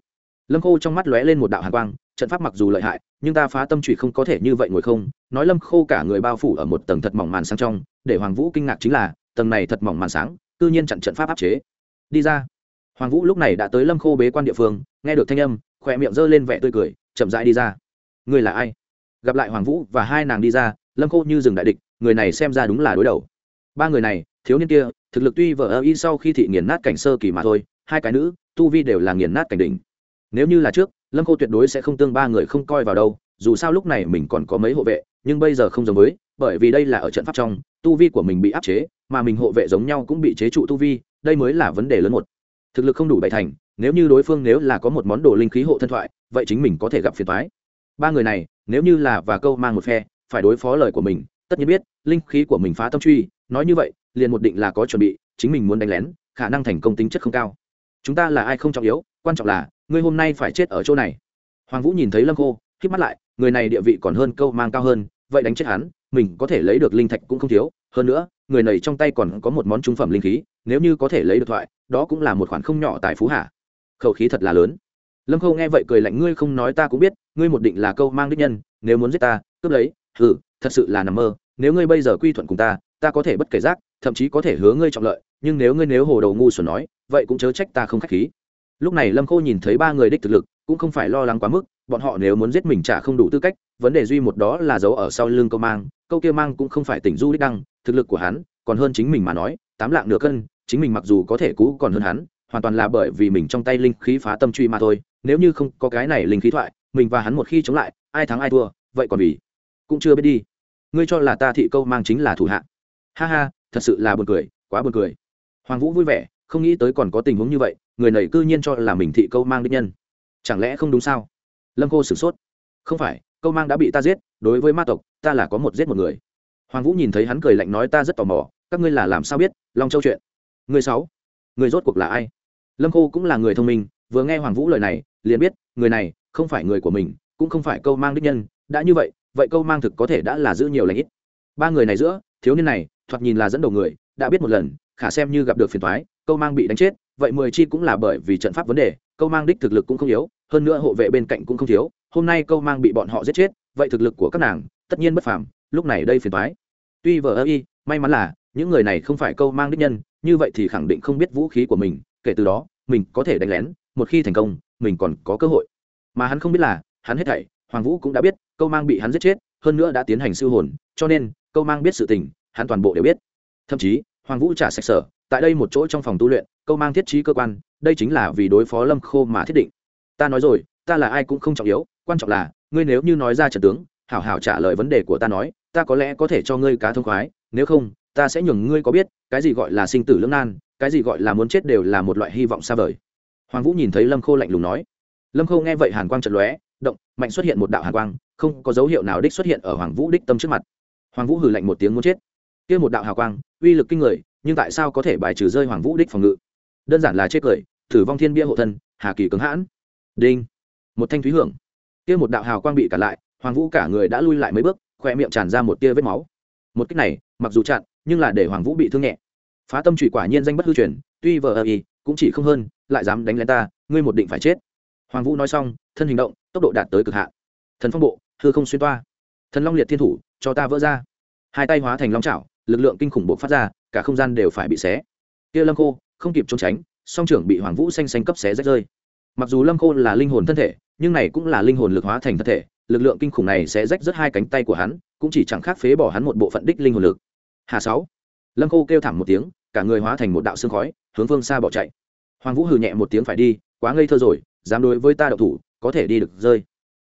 Lâm khô trong mắt lóe lên một đạo hàn quang, trận pháp mặc dù lợi hại, nhưng ta phá tâm trụy không có thể như vậy ngồi không. Nói lâm khô cả người bao phủ ở một tầng thật mỏng màn sáng trong, để hoàng vũ kinh ngạc chính là, tầng này thật mỏng màn sáng tự nhiên chặn trận pháp áp chế. Đi ra. Hoàng vũ lúc này đã tới lâm khô bế quan địa phương, nghe được thanh âm, khỏe miệng g lên vẻ tươi cười, chậm rãi đi ra. Người là ai? Gặp lại hoàng vũ và hai nàng đi ra, lâm khô như rừng đại địch, người này xem ra đúng là đối đầu ba người này, thiếu niên kia, thực lực tuy vợ ơ y sau khi thị nghiền nát cảnh sơ kỳ mà thôi, hai cái nữ, tu vi đều là nghiền nát cảnh đỉnh. Nếu như là trước, lâm khô tuyệt đối sẽ không tương ba người không coi vào đâu, dù sao lúc này mình còn có mấy hộ vệ, nhưng bây giờ không giống với, bởi vì đây là ở trận pháp trong, tu vi của mình bị áp chế, mà mình hộ vệ giống nhau cũng bị chế trụ tu vi, đây mới là vấn đề lớn một. Thực lực không đủ bảy thành, nếu như đối phương nếu là có một món đồ linh khí hộ thân thoại, vậy chính mình có thể gặp phiền toái. Ba người này, nếu như là và câu mang một phe, phải đối phó lời của mình, tất nhiên biết, linh khí của mình phá tâm truy nói như vậy liền một định là có chuẩn bị chính mình muốn đánh lén khả năng thành công tính chất không cao. Chúng ta là ai không trọng yếu quan trọng là ngươi hôm nay phải chết ở chỗ này. Hoàng vũ nhìn thấy lâm khô k mắt lại người này địa vị còn hơn câu mang cao hơn vậy đánh chết hắn mình có thể lấy được linh thạch cũng không thiếu. Hơn nữa người này trong tay còn có một món trung phẩm linh khí nếu như có thể lấy được thoại đó cũng là một khoản không nhỏ tại phú hạ khẩu khí thật là lớn. Lâm khâu nghe vậy cười lạnh ngươi không nói ta cũng biết ngươi một định là câu mang đích nhân nếu muốn giết ta cướp lấy Ừ, thật sự là nằm mơ nếu ngươi bây giờ quy thuận cùng ta ta có thể bất kể giác, thậm chí có thể hứa ngươi trọng lợi, nhưng nếu ngươi nếu hồ đầu ngu xuẩn nói, vậy cũng chớ trách ta không khách khí. Lúc này lâm khô nhìn thấy ba người đích thực lực, cũng không phải lo lắng quá mức, bọn họ nếu muốn giết mình chả không đủ tư cách, vấn đề duy một đó là giấu ở sau lưng câu mang, câu kia mang cũng không phải tỉnh du đích đăng, thực lực của hắn, còn hơn chính mình mà nói, tám lạng nửa cân, chính mình mặc dù có thể cũ còn hơn hắn, hoàn toàn là bởi vì mình trong tay linh khí phá tâm truy mà thôi, nếu như không có cái này linh khí thoại, mình và hắn một khi chống lại, ai thắng ai thua, vậy còn vì? Cũng chưa biết đi. Ngươi cho là ta thị câu mang chính là thủ hạ ha ha, thật sự là buồn cười, quá buồn cười. Hoàng vũ vui vẻ, không nghĩ tới còn có tình huống như vậy, người này cư nhiên cho là mình thị câu mang đích nhân. Chẳng lẽ không đúng sao? Lâm cô sửng sốt. Không phải, câu mang đã bị ta giết, đối với ma tộc, ta là có một giết một người. Hoàng vũ nhìn thấy hắn cười lạnh nói ta rất tò mò, các ngươi là làm sao biết, long châu chuyện. Người sáu, người rốt cuộc là ai? Lâm cô cũng là người thông minh, vừa nghe hoàng vũ lời này, liền biết, người này không phải người của mình, cũng không phải câu mang đích nhân, đã như vậy vậy câu mang thực có thể đã là giữ nhiều lãnh ít. Ba người này giữa, thiếu niên này thoạt nhìn là dẫn đầu người, đã biết một lần, khả xem như gặp được phiền thoái câu mang bị đánh chết, vậy mười chi cũng là bởi vì trận pháp vấn đề, câu mang đích thực lực cũng không yếu, hơn nữa hộ vệ bên cạnh cũng không thiếu, hôm nay câu mang bị bọn họ giết chết, vậy thực lực của các nàng, tất nhiên bất phàm, lúc này đây phiền thoái tuy vợ ơ y, may mắn là, những người này không phải câu mang đích nhân, như vậy thì khẳng định không biết vũ khí của mình, kể từ đó, mình có thể đánh lén, một khi thành công, mình còn có cơ hội. Mà hắn không biết là, hắn hết thảy, hoàng vũ cũng đã biết, câu mang bị hắn giết chết, hơn nữa đã tiến hành siêu hồn, cho nên, câu mang biết sự tình hắn toàn bộ đều biết. Thậm chí, hoàng vũ trả sạch sở, tại đây một chỗ trong phòng tu luyện, câu mang thiết trí cơ quan, đây chính là vì đối phó lâm khô mà thiết định. Ta nói rồi, ta là ai cũng không trọng yếu, quan trọng là, ngươi nếu như nói ra trận tướng, hảo hảo trả lời vấn đề của ta nói, ta có lẽ có thể cho ngươi cá thông khoái, nếu không, ta sẽ nhường ngươi có biết, cái gì gọi là sinh tử lưỡng nan, cái gì gọi là muốn chết đều là một loại hy vọng xa vời. Hoàng vũ nhìn thấy lâm khô lạnh lùng nói. Lâm khô nghe vậy hàn quang trận lóe, động, mạnh xuất hiện một đạo hàn quang, không có dấu hiệu nào đích xuất hiện ở hoàng vũ đích tâm trước mặt. Hoàng vũ hừ lạnh một tiếng muốn chết kia một đạo hào quang, uy lực kinh người, nhưng tại sao có thể bài trừ rơi hoàng vũ đích phòng ngự? Đơn giản là chết cười thử vong thiên bia hộ thân, hà kỳ cứng hãn. Đinh. Một thanh thúy hưởng. Kia một đạo hào quang bị cản lại, hoàng vũ cả người đã lui lại mấy bước khoe miệng tràn ra một tia vết máu. Một cách này, mặc dù chặn, nhưng là để hoàng vũ bị thương nhẹ. Phá tâm trụy quả nhiên danh bất hư truyền, tuy vờ ơ y, cũng chỉ không hơn, lại dám đánh lên ta, ngươi một định phải chết. Hoàng vũ nói xong, thân hình động, tốc độ đạt tới cực hạn. Thần phong bộ, hư không xuyên toa. Thần long liệt thiên thủ, cho ta vỡ ra. Hai tay hóa thành long trào lực lượng kinh khủng buộc phát ra, cả không gian đều phải bị xé. Kia lâm khô, không kịp trốn tránh, song trưởng bị hoàng vũ xanh xanh cấp xé rách rơi. Mặc dù lâm khô là linh hồn thân thể, nhưng này cũng là linh hồn lực hóa thành thân thể, lực lượng kinh khủng này sẽ rách rớt hai cánh tay của hắn, cũng chỉ chẳng khác phế bỏ hắn một bộ phận đích linh hồn lực. Hà sáu. Lâm khô kêu thảm một tiếng, cả người hóa thành một đạo xương khói, hướng phương xa bỏ chạy. Hoàng vũ hừ nhẹ một tiếng phải đi, quá ngây thơ rồi, dám đối với ta đậu thủ, có thể đi được rơi.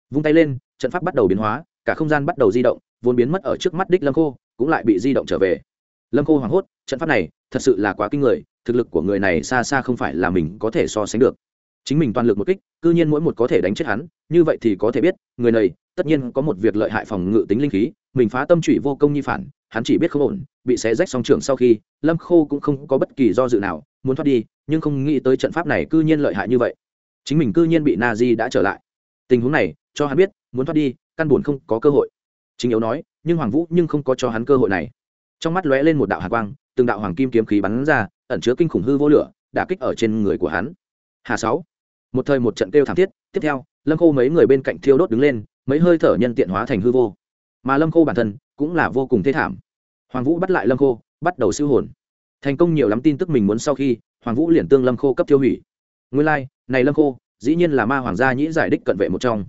Vung tay lên, trận pháp bắt đầu biến hóa, cả không gian bắt đầu di động, vốn biến mất ở trước mắt đích lâm khô cũng lại bị di động trở về. Lâm khô hoảng hốt, trận pháp này thật sự là quá kinh người, thực lực của người này xa xa không phải là mình có thể so sánh được. Chính mình toàn lực một kích, cư nhiên mỗi một có thể đánh chết hắn, như vậy thì có thể biết, người này tất nhiên có một việc lợi hại phòng ngự tính linh khí, mình phá tâm trụy vô công nhi phản, hắn chỉ biết không ổn, bị xé rách song trường sau khi, lâm khô cũng không có bất kỳ do dự nào, muốn thoát đi, nhưng không nghĩ tới trận pháp này cư nhiên lợi hại như vậy. Chính mình cư nhiên bị na di đã trở lại. Tình huống này, cho hắn biết, muốn thoát đi, căn buồn không có cơ hội. Chính yếu nói nhưng hoàng vũ nhưng không có cho hắn cơ hội này. Trong mắt lóe lên một đạo hạ quang từng đạo hoàng kim kiếm khí bắn ra ẩn chứa kinh khủng hư vô lửa đả kích ở trên người của hắn. Hà sáu. Một thời một trận kêu thảm thiết tiếp theo lâm khô mấy người bên cạnh thiêu đốt đứng lên mấy hơi thở nhân tiện hóa thành hư vô. Mà lâm khô bản thân cũng là vô cùng thê thảm. Hoàng vũ bắt lại lâm khô bắt đầu siêu hồn. Thành công nhiều lắm tin tức mình muốn sau khi hoàng vũ liền tương lâm khô cấp tiêu hủy. Nguyên lai、like, này lâm khô dĩ nhiên là ma hoàng gia nhĩ giải đích cận vệ một trong.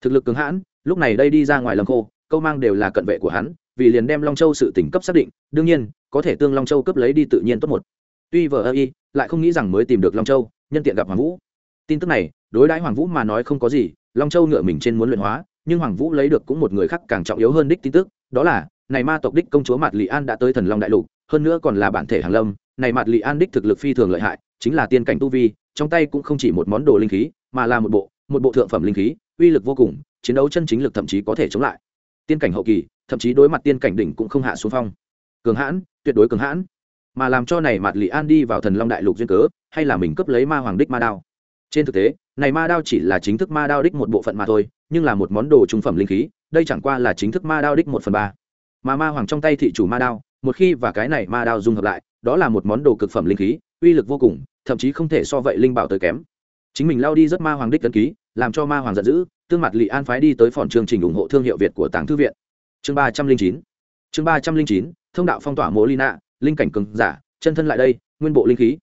Thực lực cứng hãn lúc này đây đi ra ngoài lâm khô câu mang đều là cận vệ của hắn, vì liền đem long châu sự tỉnh cấp xác định, đương nhiên, có thể tương long châu cấp lấy đi tự nhiên tốt một. Tuy vợ ơ y, lại không nghĩ rằng mới tìm được long châu, nhân tiện gặp hoàng vũ. Tin tức này, đối đãi hoàng vũ mà nói không có gì, long châu ngựa mình trên muốn luyện hóa, nhưng hoàng vũ lấy được cũng một người khác càng trọng yếu hơn đích tin tức, đó là, này ma tộc đích công chúa mạt lị an đã tới thần long đại lục, hơn nữa còn là bản thể hàng lâm, này mạt lị an đích thực lực phi thường lợi hại, chính là tiên cảnh tu vi, trong tay cũng không chỉ một món đồ linh khí, mà là một bộ một bộ thượng phẩm linh khí, uy lực vô cùng, chiến đấu chân chính lực thậm chí có thể chống lại tiên cảnh hậu kỳ, thậm chí đối mặt tiên cảnh đỉnh cũng không hạ xuống phong. Cường hãn, tuyệt đối cường hãn. Mà làm cho này mạt lị an đi vào thần long đại lục duyên cớ, hay là mình cấp lấy ma hoàng đích ma đao. Trên thực tế, này ma đao chỉ là chính thức ma đao đích một bộ phận mà thôi, nhưng là một món đồ trung phẩm linh khí, đây chẳng qua là chính thức ma đao đích một phần ba. Mà ma hoàng trong tay thị chủ ma đao, một khi và cái này ma đao dung hợp lại, đó là một món đồ cực phẩm linh khí, uy lực vô cùng, thậm chí không thể so vậy linh bảo tới kém. Chính mình lao đi rất ma hoàng đích tấn ký, làm cho ma hoàng giận dữ tương mặt lị an phái đi tới phòng chương trình ủng hộ thương hiệu việt của tàng thư viện. Chương ba trăm linh chín. Chương ba trăm linh chín, thông đạo phong tỏa Mộ lina linh cảnh cường giả, chân thân lại đây, nguyên bộ linh khí.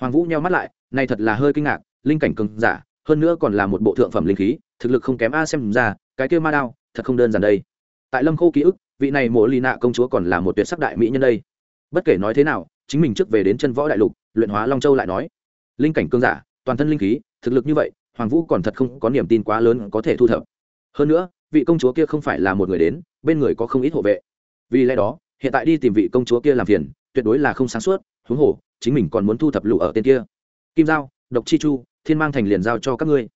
Hoàng vũ nheo mắt lại, này thật là hơi kinh ngạc, linh cảnh cường giả, hơn nữa còn là một bộ thượng phẩm linh khí, thực lực không kém a xem ra, cái kia ma đao, thật không đơn giản đây. Tại lâm khô ký ức, vị này mộ lì nạ công chúa còn là một tuyệt sắc đại mỹ nhân đây. Bất kể nói thế nào, chính mình trước về đến chân võ đại lục, luyện hóa long châu lại nói. Linh cảnh cương giả, toàn thân linh khí, thực lực như vậy hoàng vũ còn thật không có niềm tin quá lớn có thể thu thập. Hơn nữa, vị công chúa kia không phải là một người đến, bên người có không ít hộ vệ. Vì lẽ đó, hiện tại đi tìm vị công chúa kia làm phiền, tuyệt đối là không sáng suốt, huống hồ, chính mình còn muốn thu thập lũ ở tên kia. Kim giao, độc chi chu, thiên mang thành liền giao cho các ngươi.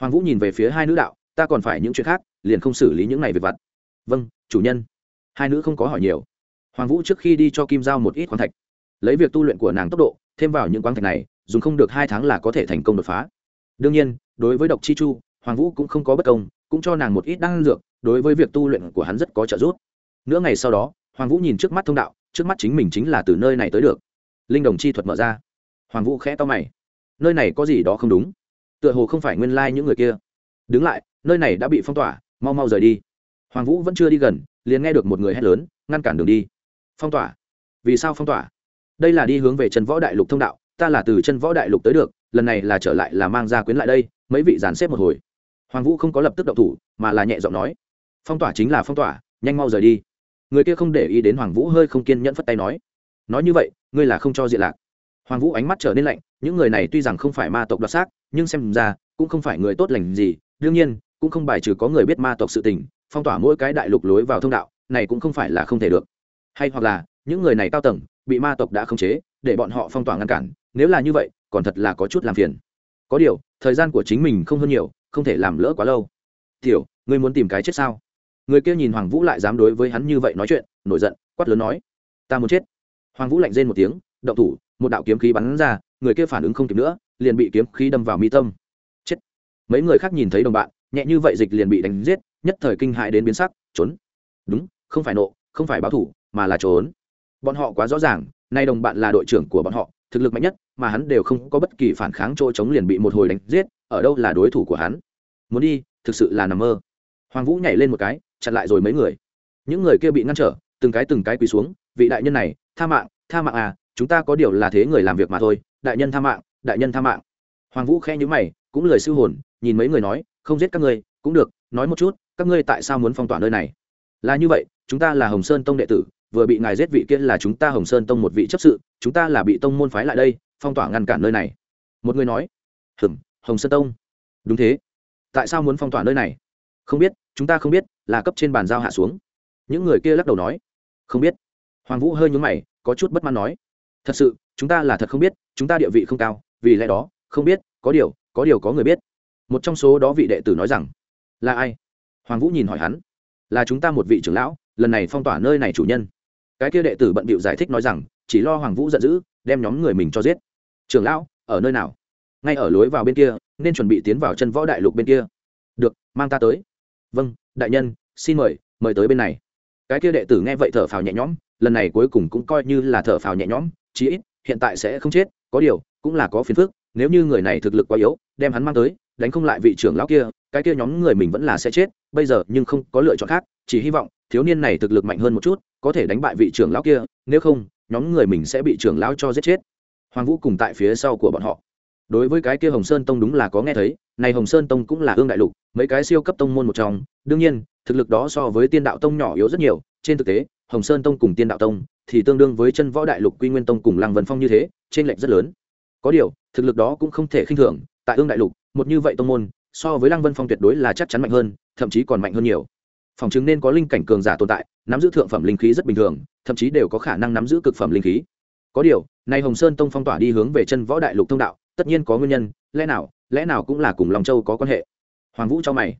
Hoàng vũ nhìn về phía hai nữ đạo, ta còn phải những chuyện khác, liền không xử lý những này về vặt. Vâng chủ nhân. Hai nữ không có hỏi nhiều. Hoàng vũ trước khi đi cho kim giao một ít khoáng thạch. Lấy việc tu luyện của nàng tốc độ, thêm vào những khoáng thạch này, dùng không được hai tháng là có thể thành công đột phá đương nhiên, đối với độc chi chu, hoàng vũ cũng không có bất công, cũng cho nàng một ít đan dược, đối với việc tu luyện của hắn rất có trợ giúp. Nửa ngày sau đó, hoàng vũ nhìn trước mắt thông đạo, trước mắt chính mình chính là từ nơi này tới được. Linh đồng chi thuật mở ra. Hoàng vũ khẽ to mày. Nơi này có gì đó không đúng? Tựa hồ không phải nguyên lai những người kia. Đứng lại, nơi này đã bị phong tỏa, mau mau rời đi. Hoàng vũ vẫn chưa đi gần, liền nghe được một người hét lớn, ngăn cản đường đi. Phong tỏa? Vì sao phong tỏa? Đây là đi hướng về chân võ đại lục thông đạo, ta là từ chân võ đại lục tới được lần này là trở lại là mang ra quyến lại đây, mấy vị dàn xếp một hồi. Hoàng vũ không có lập tức động thủ, mà là nhẹ giọng nói, phong tỏa chính là phong tỏa, nhanh mau rời đi. Người kia không để ý đến hoàng vũ hơi không kiên nhẫn phất tay nói nói như vậy, ngươi là không cho diện lạc. Hoàng vũ ánh mắt trở nên lạnh, những người này tuy rằng không phải ma tộc đoạt xác, nhưng xem ra cũng không phải người tốt lành gì. Đương nhiên, cũng không bài trừ có người biết ma tộc sự tình, phong tỏa mỗi cái đại lục lối vào thông đạo, này cũng không phải là không thể được. Hay hoặc là, những người này cao tầng, bị ma tộc đã khống chế, để bọn họ phong tỏa ngăn cản, nếu là như vậy còn thật là có chút làm phiền. Có điều, thời gian của chính mình không hơn nhiều, không thể làm lỡ quá lâu. Tiểu, ngươi muốn tìm cái chết sao? Người kia nhìn hoàng vũ lại dám đối với hắn như vậy nói chuyện, nổi giận, quát lớn nói, ta muốn chết. Hoàng vũ lạnh rên một tiếng, động thủ, một đạo kiếm khí bắn ra, người kia phản ứng không kịp nữa, liền bị kiếm khí đâm vào mi tâm. Chết. Mấy người khác nhìn thấy đồng bạn, nhẹ như vậy dịch liền bị đánh giết, nhất thời kinh hại đến biến sắc, trốn. Đúng, không phải nộ, không phải báo thủ, mà là trốn. Bọn họ quá rõ ràng, nay đồng bạn là đội trưởng của bọn họ thực lực mạnh nhất, mà hắn đều không có bất kỳ phản kháng chỗ chống liền bị một hồi đánh giết, ở đâu là đối thủ của hắn? Muốn đi, thực sự là nằm mơ. Hoàng vũ nhảy lên một cái, chặn lại rồi mấy người. Những người kia bị ngăn trở, từng cái từng cái quỳ xuống, vị đại nhân này, tha mạng tha mạng à chúng ta có điều là thế người làm việc mà thôi, đại nhân tha mạng, đại nhân tha mạng. Hoàng vũ khẽ nhữ mày, cũng lời sư hồn, nhìn mấy người nói, không giết các ngươi, cũng được, nói một chút, các ngươi tại sao muốn phong tỏa nơi này? Là như vậy, chúng ta là hồng sơn tông đệ tử vừa bị ngài giết vị kia là chúng ta hồng sơn tông một vị chấp sự, chúng ta là bị tông môn phái lại đây, phong tỏa ngăn cản nơi này. Một người nói, hừm, hồng sơn tông. Đúng thế. Tại sao muốn phong tỏa nơi này? Không biết, chúng ta không biết, là cấp trên bàn giao hạ xuống. Những người kia lắc đầu nói, không biết. Hoàng vũ hơi nhúng mày, có chút bất mãn nói, thật sự, chúng ta là thật không biết, chúng ta địa vị không cao, vì lẽ đó, không biết, có điều có điều có người biết. Một trong số đó vị đệ tử nói rằng, là ai? Hoàng vũ nhìn hỏi hắn, là chúng ta một vị trưởng lão, lần này phong tỏa nơi này chủ nhân cái kia đệ tử bận bịu giải thích nói rằng, chỉ lo hoàng vũ giận dữ, đem nhóm người mình cho giết. Trưởng lão, ở nơi nào? Ngay ở lối vào bên kia, nên chuẩn bị tiến vào chân võ đại lục bên kia. Được, mang ta tới. Vâng đại nhân, xin mời mời tới bên này. Cái kia đệ tử nghe vậy thở phào nhẹ nhõm, lần này cuối cùng cũng coi như là thở phào nhẹ nhõm, chí ít, hiện tại sẽ không chết, có điều, cũng là có phiền phức, nếu như người này thực lực quá yếu, đem hắn mang tới, đánh không lại vị trưởng lão kia, cái kia nhóm người mình vẫn là sẽ chết, bây giờ nhưng không có lựa chọn khác chỉ hy vọng thiếu niên này thực lực mạnh hơn một chút, có thể đánh bại vị trưởng lão kia, nếu không, nhóm người mình sẽ bị trưởng lão cho giết chết. Hoàng vũ cùng tại phía sau của bọn họ. Đối với cái kia hồng sơn tông đúng là có nghe thấy, này hồng sơn tông cũng là ương đại lục, mấy cái siêu cấp tông môn một trong, đương nhiên, thực lực đó so với tiên đạo tông nhỏ yếu rất nhiều, trên thực tế, hồng sơn tông cùng tiên đạo tông thì tương đương với chân võ đại lục quy nguyên tông cùng lăng vân phong như thế trên lệnh rất lớn. Có điều, thực lực đó cũng không thể khinh thường, tại ương đại lục, một như vậy tông môn, so với lăng vân phong tuyệt đối là chắc chắn mạnh hơn, thậm chí còn mạnh hơn nhiều phòng chứng nên có linh cảnh cường giả tồn tại, nắm giữ thượng phẩm linh khí rất bình thường, thậm chí đều có khả năng nắm giữ cực phẩm linh khí. Có điều, nay hồng sơn tông phong tỏa đi hướng về chân võ đại lục thông đạo, tất nhiên có nguyên nhân, lẽ nào lẽ nào cũng là cùng lòng châu có quan hệ? Hoàng vũ cho mày.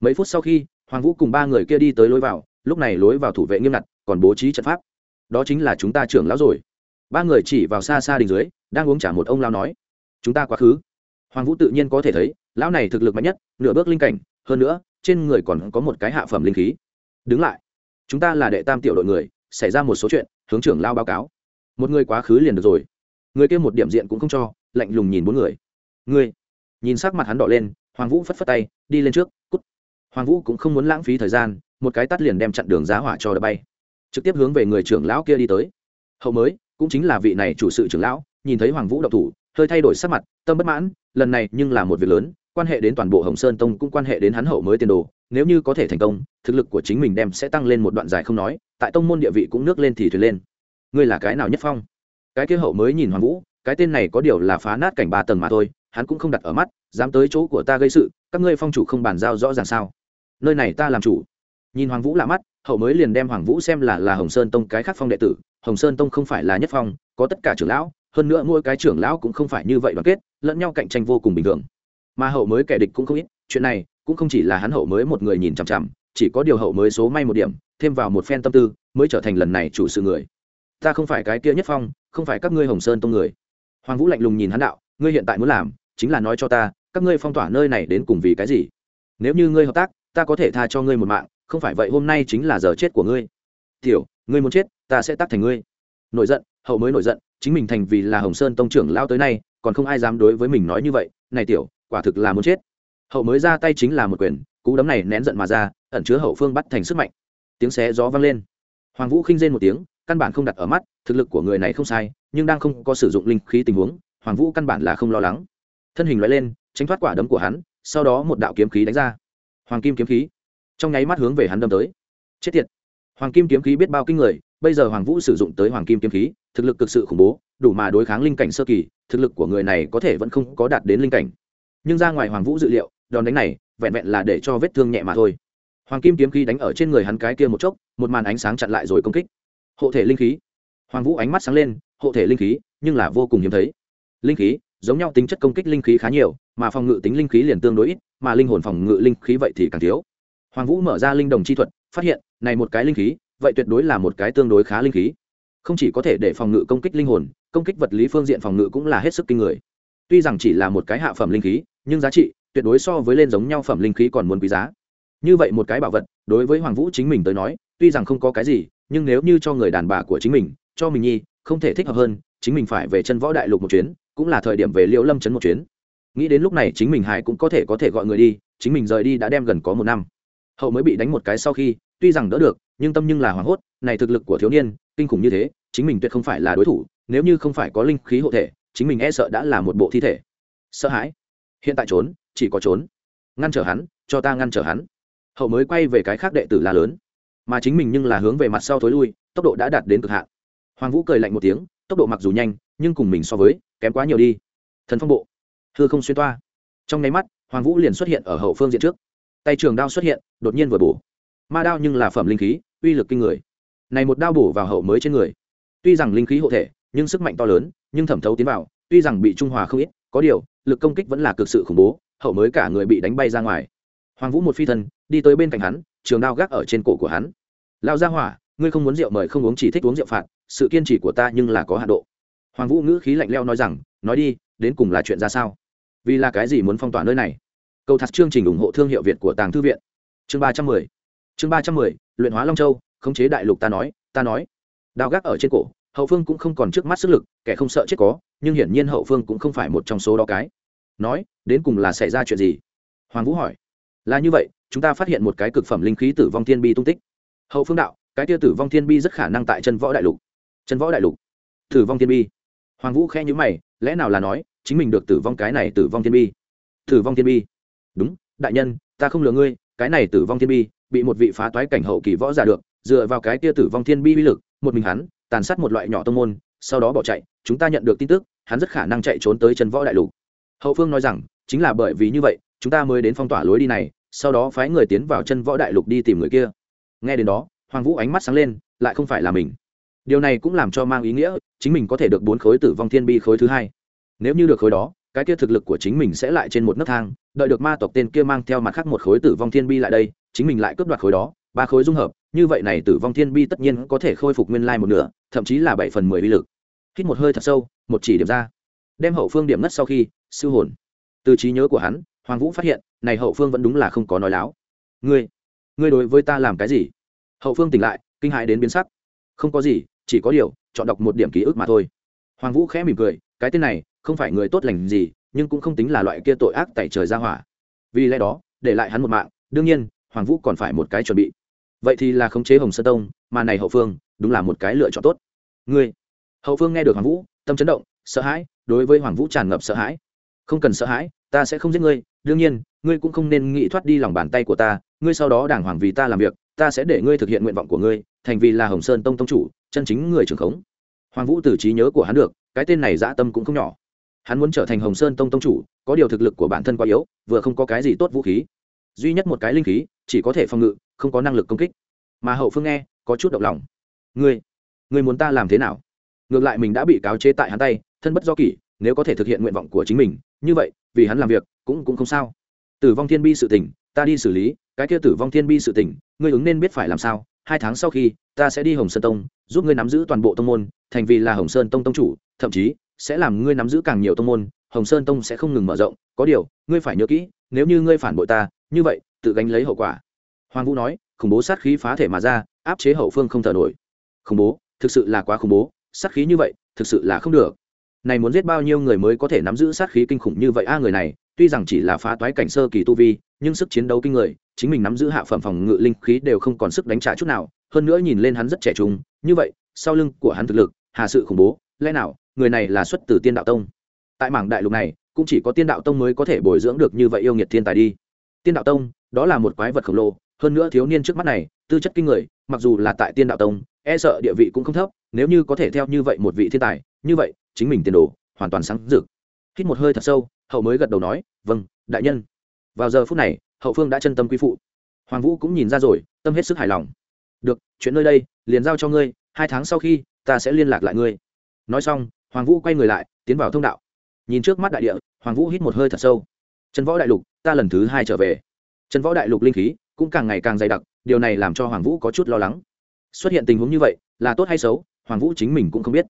Mấy phút sau khi, hoàng vũ cùng ba người kia đi tới lối vào, lúc này lối vào thủ vệ nghiêm ngặt, còn bố trí trận pháp. Đó chính là chúng ta trưởng lão rồi. Ba người chỉ vào xa xa đình dưới, đang uống trả một ông lao nói, chúng ta quá khứ. Hoàng vũ tự nhiên có thể thấy, lão này thực lực mạnh nhất, nửa bước linh cảnh, hơn nữa trên người còn có một cái hạ phẩm linh khí. Đứng lại. Chúng ta là đệ tam tiểu đội người, xảy ra một số chuyện, hướng trưởng lao báo cáo. Một người quá khứ liền được rồi. Người kia một điểm diện cũng không cho, lạnh lùng nhìn bốn người. Ngươi. Nhìn sắc mặt hắn đỏ lên, hoàng vũ phất phất tay, đi lên trước, cút. Hoàng vũ cũng không muốn lãng phí thời gian, một cái tắt liền đem chặn đường giá hỏa cho đ bay. Trực tiếp hướng về người trưởng lão kia đi tới. Hậu mới, cũng chính là vị này chủ sự trưởng lão, nhìn thấy hoàng vũ độc thủ, hơi thay đổi sắc mặt, tâm bất mãn, lần này nhưng là một việc lớn quan hệ đến toàn bộ hồng sơn tông cũng quan hệ đến hắn hậu mới tiền đồ, nếu như có thể thành công, thực lực của chính mình đem sẽ tăng lên một đoạn dài không nói, tại tông môn địa vị cũng nước lên thì thuyền lên. Ngươi là cái nào nhất phong? Cái kia hậu mới nhìn hoàng vũ, cái tên này có điều là phá nát cảnh ba tầng mà thôi, hắn cũng không đặt ở mắt, dám tới chỗ của ta gây sự, các ngươi phong chủ không bàn giao rõ ràng sao? Nơi này ta làm chủ. Nhìn hoàng vũ lạ mắt, hậu mới liền đem hoàng vũ xem là là hồng sơn tông cái khác phong đệ tử, hồng sơn tông không phải là nhất phong, có tất cả trưởng lão, hơn nữa mỗi cái trưởng lão cũng không phải như vậy đoàn kết, lẫn nhau cạnh tranh vô cùng bình thường mà hậu mới kẻ địch cũng không ít, chuyện này cũng không chỉ là hắn hậu mới một người nhìn chằm chằm, chỉ có điều hậu mới số may một điểm, thêm vào một phen tâm tư mới trở thành lần này chủ sự người. Ta không phải cái kia nhất phong, không phải các ngươi hồng sơn tông người. Hoàng vũ lạnh lùng nhìn hắn đạo, ngươi hiện tại muốn làm chính là nói cho ta, các ngươi phong tỏa nơi này đến cùng vì cái gì? Nếu như ngươi hợp tác, ta có thể tha cho ngươi một mạng, không phải vậy hôm nay chính là giờ chết của ngươi. Tiểu, ngươi muốn chết, ta sẽ tác thành ngươi. Nổi giận, hậu mới nổi giận, chính mình thành vì là hồng sơn tông trưởng lao tới nay, còn không ai dám đối với mình nói như vậy. Này tiểu quả thực là muốn chết. Hậu mới ra tay chính là một quyền, cú đấm này nén giận mà ra, ẩn chứa hậu phương bắt thành sức mạnh. Tiếng xé gió vang lên. Hoàng vũ khinh rên một tiếng, căn bản không đặt ở mắt, thực lực của người này không sai, nhưng đang không có sử dụng linh khí tình huống, hoàng vũ căn bản là không lo lắng. Thân hình loại lên, tránh thoát quả đấm của hắn, sau đó một đạo kiếm khí đánh ra. Hoàng kim kiếm khí. Trong nháy mắt hướng về hắn đâm tới. Chết tiệt. Hoàng kim kiếm khí biết bao kinh người, bây giờ hoàng vũ sử dụng tới hoàng kim kiếm khí, thực lực cực sự khủng bố, đủ mà đối kháng linh cảnh sơ kỳ, thực lực của người này có thể vẫn không có đạt đến linh cảnh nhưng ra ngoài hoàng vũ dự liệu, đòn đánh này vẹn vẹn là để cho vết thương nhẹ mà thôi. Hoàng kim kiếm khí đánh ở trên người hắn cái kia một chốc, một màn ánh sáng chặn lại rồi công kích. Hộ thể linh khí. Hoàng vũ ánh mắt sáng lên, hộ thể linh khí, nhưng là vô cùng hiếm thấy. Linh khí, giống nhau tính chất công kích linh khí khá nhiều, mà phòng ngự tính linh khí liền tương đối ít, mà linh hồn phòng ngự linh khí vậy thì càng thiếu. Hoàng vũ mở ra linh đồng chi thuật, phát hiện, này một cái linh khí, vậy tuyệt đối là một cái tương đối khá linh khí. Không chỉ có thể để phòng ngự công kích linh hồn, công kích vật lý phương diện phòng ngự cũng là hết sức kinh người. Tuy rằng chỉ là một cái hạ phẩm linh khí nhưng giá trị tuyệt đối so với lên giống nhau phẩm linh khí còn muốn quý giá. Như vậy một cái bảo vật, đối với hoàng vũ chính mình tới nói, tuy rằng không có cái gì, nhưng nếu như cho người đàn bà của chính mình, cho mình nhi, không thể thích hợp hơn, chính mình phải về chân võ đại lục một chuyến, cũng là thời điểm về liễu lâm trấn một chuyến. Nghĩ đến lúc này chính mình hải cũng có thể có thể gọi người đi, chính mình rời đi đã đem gần có một năm. Hậu mới bị đánh một cái sau khi, tuy rằng đỡ được, nhưng tâm nhưng là hoảng hốt, này thực lực của thiếu niên, kinh khủng như thế, chính mình tuyệt không phải là đối thủ, nếu như không phải có linh khí hộ thể, chính mình e sợ đã là một bộ thi thể. Sợ hãi hiện tại trốn, chỉ có trốn. Ngăn trở hắn, cho ta ngăn trở hắn. Hậu mới quay về cái khác đệ tử là lớn. Mà chính mình nhưng là hướng về mặt sau thối lui, tốc độ đã đạt đến cực hạn. Hoàng vũ cười lạnh một tiếng, tốc độ mặc dù nhanh, nhưng cùng mình so với, kém quá nhiều đi. Thần phong bộ. Thưa không xuyên toa. Trong nháy mắt, hoàng vũ liền xuất hiện ở hậu phương diện trước. Tay trường đao xuất hiện, đột nhiên vừa bổ. Ma đao nhưng là phẩm linh khí, uy lực kinh người. Này một đao bổ vào hậu mới trên người. Tuy rằng linh khí hộ thể, nhưng sức mạnh to lớn, nhưng thẩm thấu tiến vào, tuy rằng bị trung hòa không ít có điều, lực công kích vẫn là cực sự khủng bố, hậu mới cả người bị đánh bay ra ngoài. Hoàng vũ một phi thân, đi tới bên cạnh hắn, trường đao gác ở trên cổ của hắn. Lao ra hỏa, ngươi không muốn rượu mời không uống chỉ thích uống rượu phạt, sự kiên trì của ta nhưng là có hạ độ. Hoàng vũ ngữ khí lạnh leo nói rằng, nói đi, đến cùng là chuyện ra sao? Vì là cái gì muốn phong tỏa nơi này? Cầu thật chương trình ủng hộ thương hiệu việt của tàng thư viện. Chương ba trăm mười. Chương ba trăm mười, luyện hóa long châu, khống chế đại lục ta nói ta nói. Đao gác ở trên cổ hậu phương cũng không còn trước mắt sức lực, kẻ không sợ chết có, nhưng hiển nhiên hậu phương cũng không phải một trong số đó cái. Nói, đến cùng là xảy ra chuyện gì? Hoàng vũ hỏi. Là như vậy, chúng ta phát hiện một cái cực phẩm linh khí tử vong thiên bi tung tích. Hậu phương đạo, cái tia tử vong thiên bi rất khả năng tại chân võ đại lục. Chân võ đại lục? Tử vong thiên bi. Hoàng vũ khe nhữ mày, lẽ nào là nói, chính mình được tử vong cái này tử vong thiên bi? Tử vong thiên bi. Đúng, đại nhân, ta không lừa ngươi, cái này tử vong thiên bi, bị một vị phá toái cảnh hậu kỳ võ giả được, dựa vào cái tia tử vong thiên bi uy lực, một mình hắn tàn sát một loại nhỏ tông môn, sau đó bỏ chạy, chúng ta nhận được tin tức, hắn rất khả năng chạy trốn tới chân võ đại lục. Hậu phương nói rằng, chính là bởi vì như vậy, chúng ta mới đến phong tỏa lối đi này, sau đó phái người tiến vào chân võ đại lục đi tìm người kia. Nghe đến đó, hoàng vũ ánh mắt sáng lên, lại không phải là mình. Điều này cũng làm cho mang ý nghĩa, chính mình có thể được bốn khối tử vong thiên bi khối thứ hai. Nếu như được khối đó, cái kia thực lực của chính mình sẽ lại trên một nấc thang, đợi được ma tộc tên kia mang theo mặt khác một khối tử vong thiên bi lại đây, chính mình lại cướp đoạt khối đó, ba khối dung hợp như vậy này tử vong thiên bi tất nhiên có thể khôi phục nguyên lai một nửa, thậm chí là bảy phần mười bi lực. Hít một hơi thật sâu, một chỉ điểm ra. Đem hậu phương điểm ngất sau khi siêu hồn. Từ trí nhớ của hắn, hoàng vũ phát hiện, này hậu phương vẫn đúng là không có nói láo. Ngươi ngươi đối với ta làm cái gì? Hậu phương tỉnh lại, kinh hại đến biến sắc. Không có gì, chỉ có điều, chọn đọc một điểm ký ức mà thôi. Hoàng vũ khẽ mỉm cười, cái tên này, không phải người tốt lành gì, nhưng cũng không tính là loại kia tội ác tại trời ra hỏa. Vì lẽ đó, để lại hắn một mạng, đương nhiên, hoàng vũ còn phải một cái chuẩn bị vậy thì là khống chế hồng sơn tông, mà này hậu phương, đúng là một cái lựa chọn tốt. Ngươi, hậu phương nghe được hoàng vũ, tâm chấn động, sợ hãi, đối với hoàng vũ tràn ngập sợ hãi. Không cần sợ hãi, ta sẽ không giết ngươi, đương nhiên, ngươi cũng không nên nghĩ thoát đi lòng bàn tay của ta, ngươi sau đó đàng hoàng vì ta làm việc, ta sẽ để ngươi thực hiện nguyện vọng của ngươi, thành vì là hồng sơn tông tông chủ, chân chính người trưởng khống. Hoàng vũ từ trí nhớ của hắn được, cái tên này dã tâm cũng không nhỏ. Hắn muốn trở thành hồng sơn tông tông chủ, có điều thực lực của bản thân quá yếu, vừa không có cái gì tốt vũ khí. Duy nhất một cái linh khí, chỉ có thể phòng ngự không có năng lực công kích. Mà hậu phương nghe, có chút động lòng. Ngươi ngươi muốn ta làm thế nào? Ngược lại mình đã bị cáo chế tại hắn tay, thân bất do kỷ, nếu có thể thực hiện nguyện vọng của chính mình, như vậy, vì hắn làm việc, cũng cũng không sao. Tử vong thiên bi sự tình, ta đi xử lý, cái kia tử vong thiên bi sự tình, ngươi ứng nên biết phải làm sao. Hai tháng sau khi, ta sẽ đi hồng sơn tông, giúp ngươi nắm giữ toàn bộ tông môn, thành vì là hồng sơn tông tông chủ, thậm chí, sẽ làm ngươi nắm giữ càng nhiều tông môn, hồng sơn tông sẽ không ngừng mở rộng. Có điều, ngươi phải nhớ kỹ, nếu như ngươi phản bội ta, như vậy, tự gánh lấy hậu quả hoàng vũ nói, khủng bố sát khí phá thể mà ra, áp chế hậu phương không thở nổi. Khủng bố, thực sự là quá khủng bố, sát khí như vậy, thực sự là không được. Này muốn giết bao nhiêu người mới có thể nắm giữ sát khí kinh khủng như vậy a người này, tuy rằng chỉ là phá toái cảnh sơ kỳ tu vi, nhưng sức chiến đấu kinh người, chính mình nắm giữ hạ phẩm phòng ngự linh khí đều không còn sức đánh trả chút nào, hơn nữa nhìn lên hắn rất trẻ trung, như vậy, sau lưng của hắn thực lực, hà sự khủng bố, lẽ nào, người này là xuất từ tiên đạo tông? Tại mảng đại lục này, cũng chỉ có tiên đạo tông mới có thể bồi dưỡng được như vậy yêu nghiệt thiên tài đi. Tiên đạo tông, đó là một quái vật khổng lồ hơn nữa thiếu niên trước mắt này, tư chất kinh người, mặc dù là tại tiên đạo tông e sợ địa vị cũng không thấp, nếu như có thể theo như vậy một vị thiên tài, như vậy, chính mình tiền đồ, hoàn toàn sáng rực. Hít một hơi thật sâu, hậu mới gật đầu nói vâng đại nhân. Vào giờ phút này, hậu phương đã chân tâm quy phụ. Hoàng vũ cũng nhìn ra rồi, tâm hết sức hài lòng. Được, chuyện nơi đây, liền giao cho ngươi, hai tháng sau khi, ta sẽ liên lạc lại ngươi. Nói xong, hoàng vũ quay người lại, tiến vào thông đạo. Nhìn trước mắt đại địa, hoàng vũ hít một hơi thật sâu. Trần võ đại lục, ta lần thứ hai trở về. Trần võ đại lục linh khí cũng càng ngày càng dày đặc, điều này làm cho hoàng vũ có chút lo lắng. Xuất hiện tình huống như vậy, là tốt hay xấu, hoàng vũ chính mình cũng không biết.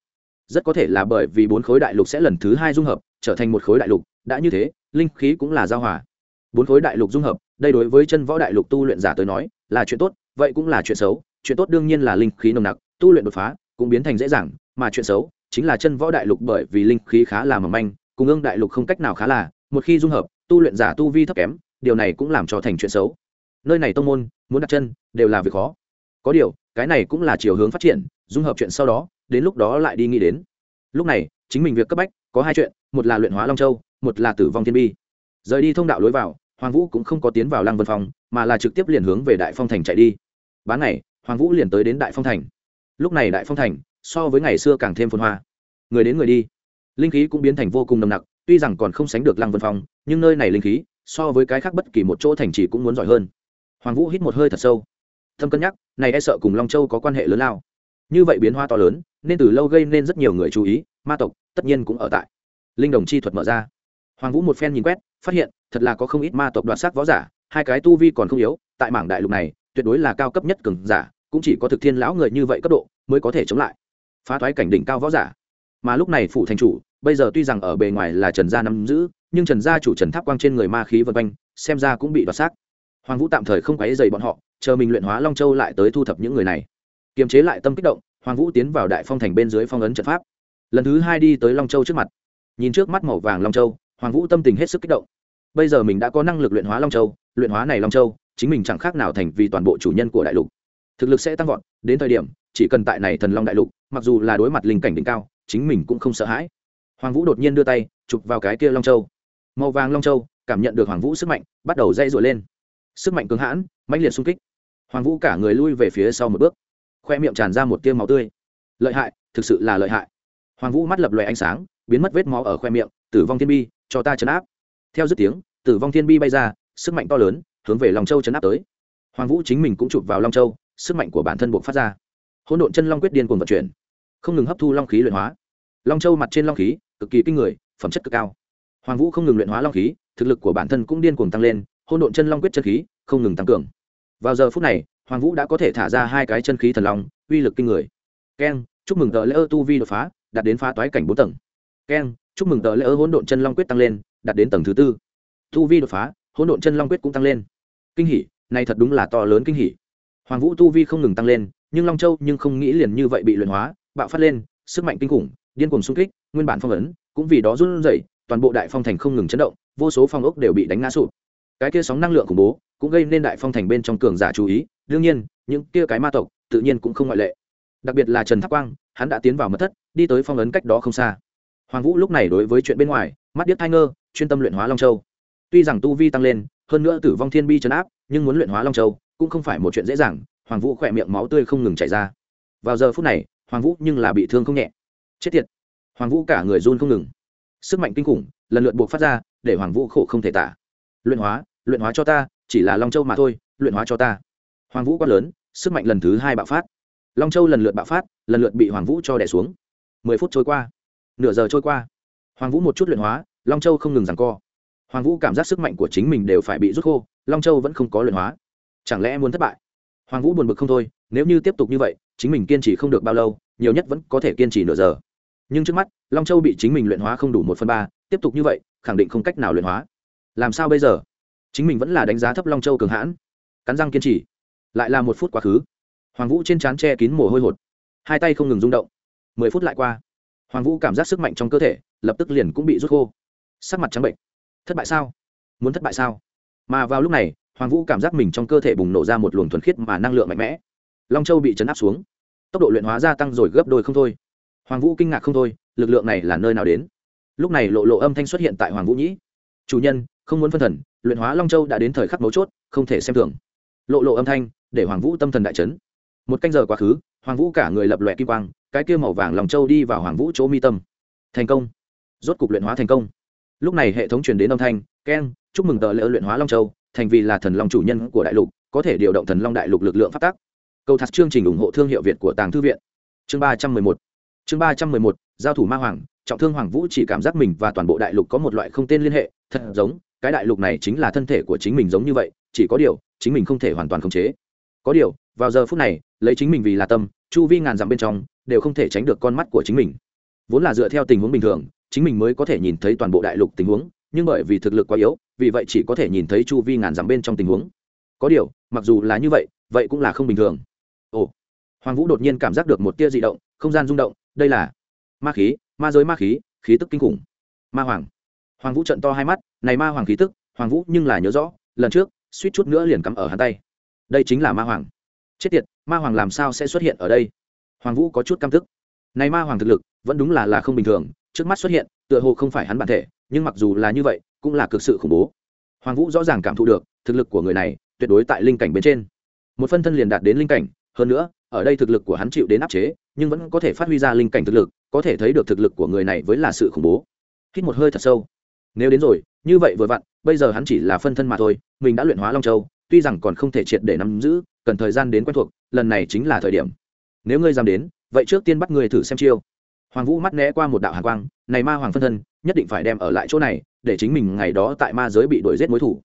Rất có thể là bởi vì bốn khối đại lục sẽ lần thứ hai dung hợp, trở thành một khối đại lục, đã như thế, linh khí cũng là giao hòa. Bốn khối đại lục dung hợp, đây đối với chân võ đại lục tu luyện giả tới nói, là chuyện tốt, vậy cũng là chuyện xấu. Chuyện tốt đương nhiên là linh khí nồng nặc, tu luyện đột phá, cũng biến thành dễ dàng, mà chuyện xấu chính là chân võ đại lục bởi vì linh khí khá là mầm manh, cùng ương đại lục không cách nào khá là, một khi dung hợp, tu luyện giả tu vi thấp kém, điều này cũng làm cho thành chuyện xấu nơi này tông môn muốn đặt chân đều là việc khó. Có điều cái này cũng là chiều hướng phát triển dung hợp chuyện sau đó đến lúc đó lại đi nghĩ đến. Lúc này chính mình việc cấp bách có hai chuyện một là luyện hóa long châu một là tử vong thiên bi. Rời đi thông đạo lối vào hoàng vũ cũng không có tiến vào lăng vân Phòng, mà là trực tiếp liền hướng về đại phong thành chạy đi. Bán này hoàng vũ liền tới đến đại phong thành. Lúc này đại phong thành so với ngày xưa càng thêm phồn hoa. Người đến người đi. Linh khí cũng biến thành vô cùng nồng nặc tuy rằng còn không sánh được lăng vân phong nhưng nơi này linh khí so với cái khác bất kỳ một chỗ thành trì cũng muốn giỏi hơn hoàng vũ hít một hơi thật sâu. Thâm cân nhắc, này e sợ cùng long châu có quan hệ lớn lao. Như vậy biến hoa to lớn, nên từ lâu gây nên rất nhiều người chú ý, ma tộc, tất nhiên cũng ở tại. Linh đồng chi thuật mở ra. Hoàng vũ một phen nhìn quét, phát hiện, thật là có không ít ma tộc đoạt xác võ giả, hai cái tu vi còn không yếu, tại mảng đại lục này, tuyệt đối là cao cấp nhất cường giả, cũng chỉ có thực thiên lão người như vậy cấp độ, mới có thể chống lại. Phá thoái cảnh đỉnh cao võ giả. Mà lúc này phủ thành chủ, bây giờ tuy rằng ở bề ngoài là trần gia nắm giữ, nhưng trần gia chủ trần tháp quang trên người ma khí vân quanh, xem ra cũng bị đoạt xác hoàng vũ tạm thời không quấy dày bọn họ, chờ mình luyện hóa long châu lại tới thu thập những người này. Kiềm chế lại tâm kích động, hoàng vũ tiến vào đại phong thành bên dưới phong ấn trận pháp. Lần thứ hai đi tới long châu trước mặt. Nhìn trước mắt màu vàng long châu, hoàng vũ tâm tình hết sức kích động. Bây giờ mình đã có năng lực luyện hóa long châu, luyện hóa này long châu, chính mình chẳng khác nào thành vì toàn bộ chủ nhân của đại lục. Thực lực sẽ tăng vọt, đến thời điểm, chỉ cần tại này thần long đại lục, mặc dù là đối mặt linh cảnh đỉnh cao, chính mình cũng không sợ hãi. Hoàng vũ đột nhiên đưa tay chụp vào cái kia long châu. Màu vàng long châu, cảm nhận được hoàng vũ sức mạnh, bắt đầu dây dội lên sức mạnh cứng hãn, mãnh liệt xung kích. Hoàng vũ cả người lui về phía sau một bước. Khoe miệng tràn ra một tiêu máu tươi. Lợi hại, thực sự là lợi hại. Hoàng vũ mắt lập loè ánh sáng, biến mất vết máu ở khoe miệng, tử vong thiên bi, cho ta chấn áp. Theo dứt tiếng, tử vong thiên bi bay ra, sức mạnh to lớn, hướng về long châu chấn áp tới. Hoàng vũ chính mình cũng chụp vào long châu, sức mạnh của bản thân buộc phát ra. Hỗn độn chân long quyết điên cuồng vận chuyển, không ngừng hấp thu long khí luyện hóa. Long châu mặt trên long khí, cực kỳ kinh người, phẩm chất cực cao. Hoàng vũ không ngừng luyện hóa long khí, thực lực của bản thân cũng điên cuồng tăng lên Hôn độn chân long quyết chân khí, không ngừng tăng cường. Vào giờ phút này, hoàng vũ đã có thể thả ra hai cái chân khí thần long, uy lực kinh người. Keng, chúc mừng tờ lễ ơ tu vi đột phá, đạt đến phá toái cảnh bốn tầng. Keng, chúc mừng tờ lễ ơ hỗn độn chân long quyết tăng lên, đạt đến tầng thứ tư. Tu vi đột phá, hỗn độn chân long quyết cũng tăng lên. Kinh hỉ, này thật đúng là to lớn kinh hỉ. Hoàng vũ tu vi không ngừng tăng lên, nhưng long châu nhưng không nghĩ liền như vậy bị luyện hóa, bạo phát lên, sức mạnh kinh khủng, điên cuồng xung kích, nguyên bản phong ấn, cũng vì đó run rẩy, toàn bộ đại phong thành không ngừng chấn động, vô số phong ốc đều bị đánh ngã sụp cái kia sóng năng lượng khủng bố cũng gây nên đại phong thành bên trong cường giả chú ý. Đương nhiên, những kia cái ma tộc tự nhiên cũng không ngoại lệ. Đặc biệt là trần tháp quang, hắn đã tiến vào mật thất, đi tới phong ấn cách đó không xa. Hoàng vũ lúc này đối với chuyện bên ngoài, mắt điếc thai ngơ, chuyên tâm luyện hóa long châu. Tuy rằng tu vi tăng lên, hơn nữa tử vong thiên bi chấn áp, nhưng muốn luyện hóa long châu cũng không phải một chuyện dễ dàng. Hoàng vũ khỏe miệng máu tươi không ngừng chảy ra. Vào giờ phút này, hoàng vũ nhưng là bị thương không nhẹ. Chết tiệt. Hoàng vũ cả người run không ngừng. Sức mạnh kinh khủng lần lượt buộc phát ra, để hoàng vũ khổ không thể tả luyện hóa luyện hóa cho ta, chỉ là long châu mà thôi, luyện hóa cho ta. Hoàng vũ quát lớn, sức mạnh lần thứ hai bạo phát. Long châu lần lượt bạo phát, lần lượt bị hoàng vũ cho đẻ xuống. Mười phút trôi qua, nửa giờ trôi qua. Hoàng vũ một chút luyện hóa, long châu không ngừng rằng co. Hoàng vũ cảm giác sức mạnh của chính mình đều phải bị rút khô, long châu vẫn không có luyện hóa. Chẳng lẽ muốn thất bại? Hoàng vũ buồn bực không thôi, nếu như tiếp tục như vậy, chính mình kiên trì không được bao lâu, nhiều nhất vẫn có thể kiên trì nửa giờ. Nhưng trước mắt, long châu bị chính mình luyện hóa không đủ một phần ba, tiếp tục như vậy, khẳng định không cách nào luyện hóa làm sao bây giờ? Chính mình vẫn là đánh giá thấp long châu cường hãn. Cắn răng kiên trì. Lại là một phút quá khứ. Hoàng vũ trên trán che kín mồ hôi hột. Hai tay không ngừng rung động. Mười phút lại qua. Hoàng vũ cảm giác sức mạnh trong cơ thể lập tức liền cũng bị rút khô. Sắc mặt trắng bệnh. Thất bại sao? Muốn thất bại sao? Mà vào lúc này, hoàng vũ cảm giác mình trong cơ thể bùng nổ ra một luồng thuần khiết mà năng lượng mạnh mẽ. Long châu bị chấn áp xuống. Tốc độ luyện hóa gia tăng rồi gấp đôi không thôi. Hoàng vũ kinh ngạc không thôi, lực lượng này là nơi nào đến? Lúc này lộ lộ âm thanh xuất hiện tại hoàng vũ nhĩ. Chủ nhân không muốn phân thần, luyện hóa long châu đã đến thời khắc mấu chốt, không thể xem thường. Lộ lộ âm thanh, để hoàng vũ tâm thần đại chấn. Một canh giờ quá khứ, hoàng vũ cả người lập lòe kim quang, cái kia màu vàng lòng châu đi vào hoàng vũ chỗ mi tâm. Thành công. Rốt cục luyện hóa thành công. Lúc này hệ thống truyền đến âm thanh, keng, chúc mừng tờ lễ luyện hóa long châu, thành vì là thần long chủ nhân của đại lục, có thể điều động thần long đại lục lực lượng phát tác. Câu thắt chương trình ủng hộ thương hiệu việt của tàng thư viện. Chương ba trăm mười một. Chương ba trăm mười một, giao thủ ma hoàng, trọng thương hoàng vũ chỉ cảm giác mình và toàn bộ đại lục có một loại không tên liên hệ, thật giống cái đại lục này chính là thân thể của chính mình giống như vậy, chỉ có điều, chính mình không thể hoàn toàn khống chế. Có điều, vào giờ phút này, lấy chính mình vì là tâm, chu vi ngàn dặm bên trong, đều không thể tránh được con mắt của chính mình. Vốn là dựa theo tình huống bình thường, chính mình mới có thể nhìn thấy toàn bộ đại lục tình huống, nhưng bởi vì thực lực quá yếu, vì vậy chỉ có thể nhìn thấy chu vi ngàn dặm bên trong tình huống. Có điều, mặc dù là như vậy vậy cũng là không bình thường. Ồ, hoàng vũ đột nhiên cảm giác được một tia d ị động, không gian rung động, đây là ma khí, ma giới ma khí khí tức kinh khủng. Ma hoàng. Hoàng vũ trận to hai mắt này ma hoàng khí tức, hoàng vũ nhưng là nhớ rõ, lần trước, suýt chút nữa liền cắm ở hắn tay. Đây chính là ma hoàng. Chết tiệt, ma hoàng làm sao sẽ xuất hiện ở đây? Hoàng vũ có chút căm tức. Này ma hoàng thực lực, vẫn đúng là là không bình thường, trước mắt xuất hiện, tựa hồ không phải hắn bản thể, nhưng mặc dù là như vậy, cũng là cực sự khủng bố. Hoàng vũ rõ ràng cảm thụ được, thực lực của người này, tuyệt đối tại linh cảnh bên trên. Một phân thân liền đạt đến linh cảnh, hơn nữa, ở đây thực lực của hắn chịu đến áp chế, nhưng vẫn có thể phát huy ra linh cảnh thực lực, có thể thấy được thực lực của người này với là sự khủng bố. Hít một hơi thật sâu. Nếu đến rồi như vậy vừa vặn, bây giờ hắn chỉ là phân thân mà thôi, mình đã luyện hóa long châu, tuy rằng còn không thể triệt để nắm giữ, cần thời gian đến quen thuộc, lần này chính là thời điểm. Nếu ngươi dám đến, vậy trước tiên bắt ngươi thử xem chiêu. Hoàng vũ mắt né qua một đạo hàn quang, này ma hoàng phân thân, nhất định phải đem ở lại chỗ này, để chính mình ngày đó tại ma giới bị đuổi giết mối thủ.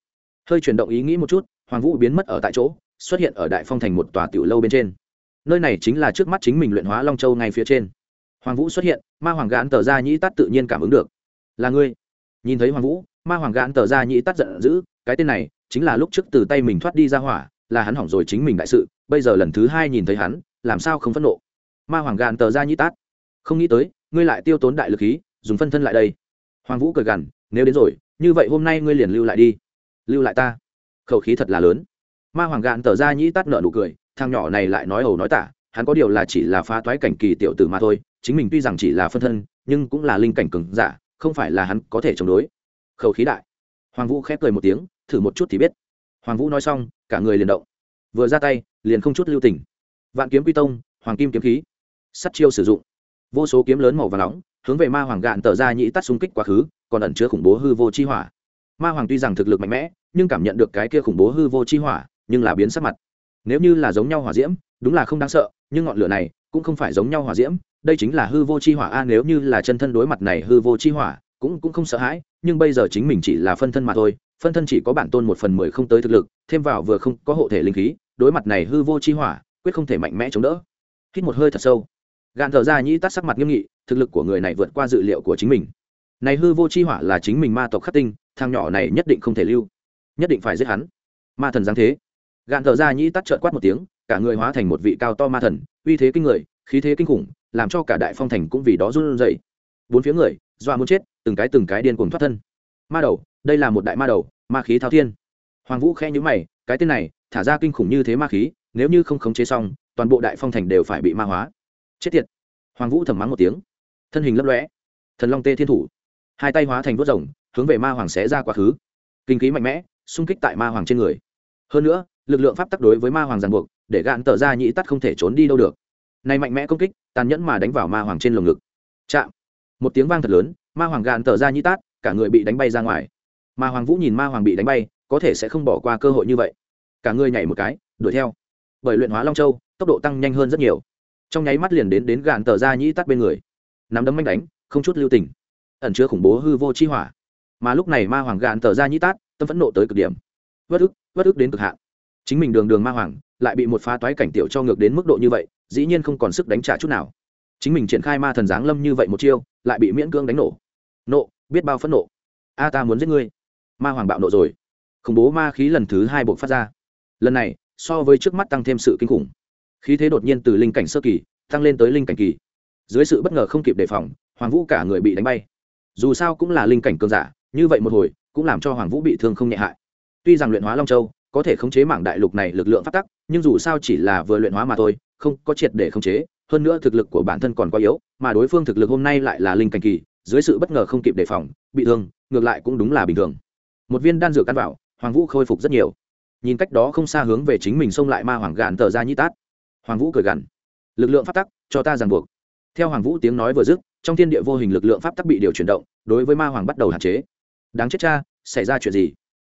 Hơi chuyển động ý nghĩ một chút, hoàng vũ biến mất ở tại chỗ, xuất hiện ở đại phong thành một tòa tiểu lâu bên trên. Nơi này chính là trước mắt chính mình luyện hóa long châu ngay phía trên. Hoàng vũ xuất hiện, ma hoàng gãn tờ ra nhĩ tắt tự nhiên cảm ứng được. Là ngươi. Nhìn thấy hoàng vũ ma hoàng gãn tờ ra nhĩ tắt giận dữ, cái tên này chính là lúc trước từ tay mình thoát đi ra hỏa, là hắn hỏng rồi chính mình đại sự, bây giờ lần thứ hai nhìn thấy hắn, làm sao không phẫn nộ? Ma hoàng gạn tờ ra nhĩ tát không nghĩ tới, ngươi lại tiêu tốn đại lực khí, dùng phân thân lại đây. Hoàng vũ cười gằn, nếu đến rồi, như vậy hôm nay ngươi liền lưu lại đi. Lưu lại ta. Khẩu khí thật là lớn. Ma hoàng gạn tờ ra nhĩ tát nợ nụ cười, thằng nhỏ này lại nói ẩu nói tả, hắn có điều là chỉ là phá toái cảnh kỳ tiểu tử mà thôi, chính mình tuy rằng chỉ là phân thân, nhưng cũng là linh cảnh cừng giả, không phải là hắn có thể chống đối khẩu khí đại. Hoàng vũ khép cười một tiếng, thử một chút thì biết. Hoàng vũ nói xong, cả người liền động. Vừa ra tay, liền không chút lưu tình. Vạn kiếm quy tông, hoàng kim kiếm khí. Sắt chiêu sử dụng. Vô số kiếm lớn màu và nóng, hướng về ma hoàng gạn tờ ra nhĩ tắt xung kích quá khứ, còn ẩn chứa khủng bố hư vô chi hỏa. Ma hoàng tuy rằng thực lực mạnh mẽ, nhưng cảm nhận được cái kia khủng bố hư vô chi hỏa, nhưng là biến sắc mặt. Nếu như là giống nhau hỏa diễm, đúng là không đáng sợ, nhưng ngọn lửa này cũng không phải giống nhau hỏa diễm, đây chính là hư vô chi hỏa a, nếu như là chân thân đối mặt này hư vô chi hỏa cũng cũng không sợ hãi, nhưng bây giờ chính mình chỉ là phân thân mà thôi, phân thân chỉ có bản tôn một phần mười không tới thực lực, thêm vào vừa không có hộ thể linh khí, đối mặt này hư vô chi hỏa, quyết không thể mạnh mẽ chống đỡ. Hít một hơi thật sâu. Gạn thở ra nhĩ tắt sắc mặt nghiêm nghị, thực lực của người này vượt qua dự liệu của chính mình. Này hư vô chi hỏa là chính mình ma tộc khắc tinh, thằng nhỏ này nhất định không thể lưu. Nhất định phải giết hắn. Ma thần giáng thế. Gạn thở ra nhĩ tắt trợn quát một tiếng, cả người hóa thành một vị cao to ma thần, uy thế kinh người, khí thế kinh khủng, làm cho cả đại phong thành cũng vì đó run rẩy. Bốn phía người, dọa muốn chết từng cái từng cái điên cuồng thoát thân. Ma đầu, đây là một đại ma đầu, ma khí thao thiên. Hoàng vũ khe nhữ mày, cái tên này, thả ra kinh khủng như thế ma khí, nếu như không khống chế xong, toàn bộ đại phong thành đều phải bị ma hóa. Chết tiệt. Hoàng vũ thầm mắng một tiếng. Thân hình lấp lóe. Thần long tê thiên thủ. Hai tay hóa thành vớt rồng, hướng về ma hoàng xé ra quá khứ. Kinh khí mạnh mẽ, xung kích tại ma hoàng trên người. Hơn nữa, lực lượng pháp tắc đối với ma hoàng ràng buộc, để gạn tờ ra nhĩ tắt không thể trốn đi đâu được. Này mạnh mẽ công kích, tàn nhẫn mà đánh vào ma hoàng trên lồng ngực. Chạm. Một tiếng vang thật lớn ma hoàng gạn tờ ra nhĩ tát, cả người bị đánh bay ra ngoài. Ma hoàng vũ nhìn ma hoàng bị đánh bay, có thể sẽ không bỏ qua cơ hội như vậy. Cả người nhảy một cái, đuổi theo. Bởi luyện hóa long châu, tốc độ tăng nhanh hơn rất nhiều. Trong nháy mắt liền đến đến gạn tờ ra nhĩ tắt bên người. Nắm đấm manh đánh, không chút lưu tình. Ẩn chứa khủng bố hư vô chi hỏa. Mà lúc này ma hoàng gạn tờ ra nhĩ tát, tâm phẫn nộ tới cực điểm. Vất ức vất ức đến cực hạn. Chính mình đường đường ma hoàng, lại bị một phá toái cảnh tiểu cho ngược đến mức độ như vậy, dĩ nhiên không còn sức đánh trả chút nào. Chính mình triển khai ma thần giáng lâm như vậy một chiêu, lại bị miễn cưỡng đánh nổ nộ, biết bao phẫn nộ. A, ta muốn giết ngươi. Ma hoàng bạo nộ rồi. Khủng bố ma khí lần thứ hai buộc phát ra. Lần này, so với trước mắt tăng thêm sự kinh khủng. Khí thế đột nhiên từ linh cảnh sơ kỳ, tăng lên tới linh cảnh kỳ. Dưới sự bất ngờ không kịp đề phòng, hoàng vũ cả người bị đánh bay. Dù sao cũng là linh cảnh cường giả, như vậy một hồi, cũng làm cho hoàng vũ bị thương không nhẹ hại. Tuy rằng luyện hóa long châu, có thể khống chế mảng đại lục này lực lượng phát tắc, nhưng dù sao chỉ là vừa luyện hóa mà thôi, không có triệt để khống chế, hơn nữa thực lực của bản thân còn quá yếu, mà đối phương thực lực hôm nay lại là linh cảnh kỳ dưới sự bất ngờ không kịp đề phòng, bị thương, ngược lại cũng đúng là bình thường. Một viên đan dược ăn vào, hoàng vũ khôi phục rất nhiều. Nhìn cách đó không xa hướng về chính mình xông lại ma hoàng gàn tờ ra nhĩ tát. Hoàng vũ cười gằn, lực lượng pháp tắc, cho ta ràng buộc. Theo hoàng vũ tiếng nói vừa dứt, trong thiên địa vô hình lực lượng pháp tắc bị điều chuyển động, đối với ma hoàng bắt đầu hạn chế. Đáng chết cha, xảy ra chuyện gì?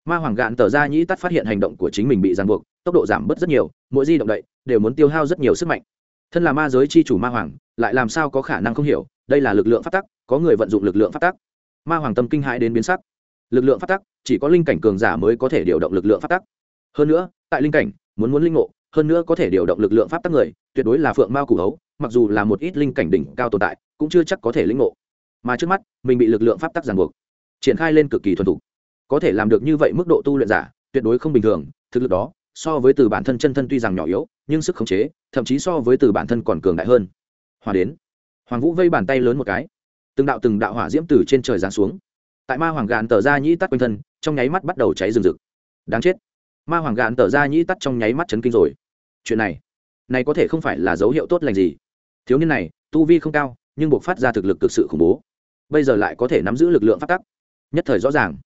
Ma hoàng gạn tờ ra nhĩ tắt phát hiện hành động của chính mình bị ràng buộc, tốc độ giảm bớt rất nhiều, mỗi di động đậy đều muốn tiêu hao rất nhiều sức mạnh. Thân là ma giới c h i chủ ma hoàng, lại làm sao có khả năng không hiểu, đây là lực lượng phát tắc có người vận dụng lực lượng phát tắc. Ma hoàng tâm kinh hãi đến biến sắc. Lực lượng phát tắc, chỉ có linh cảnh cường giả mới có thể điều động lực lượng phát tắc. Hơn nữa, tại linh cảnh, muốn muốn linh ngộ, hơn nữa có thể điều động lực lượng pháp tắc người, tuyệt đối là phượng mao củ hấu, mặc dù là một ít linh cảnh đỉnh cao tồn tại, cũng chưa chắc có thể linh ngộ. Mà trước mắt, mình bị lực lượng pháp tắc ràng buộc, triển khai lên cực kỳ thuần thục. Có thể làm được như vậy mức độ tu luyện giả, tuyệt đối không bình thường, thực lực đó, so với từ bản thân chân thân tuy rằng nhỏ yếu, nhưng sức khống chế, thậm chí so với từ bản thân còn cường đại hơn. Hòa đến, hoàng vũ vây bàn tay lớn một cái từng đạo từng đạo hỏa diễm từ trên trời giáng xuống. Tại ma hoàng gạn tờ ra nhĩ tắt quanh thân, trong nháy mắt bắt đầu cháy rừng rực. Đáng chết. Ma hoàng gạn tờ ra nhĩ tắt trong nháy mắt chấn kinh rồi. Chuyện này này có thể không phải là dấu hiệu tốt lành gì. Thiếu niên này, tu vi không cao, nhưng buộc phát ra thực lực cực sự khủng bố. Bây giờ lại có thể nắm giữ lực lượng phát tắc. Nhất thời rõ ràng.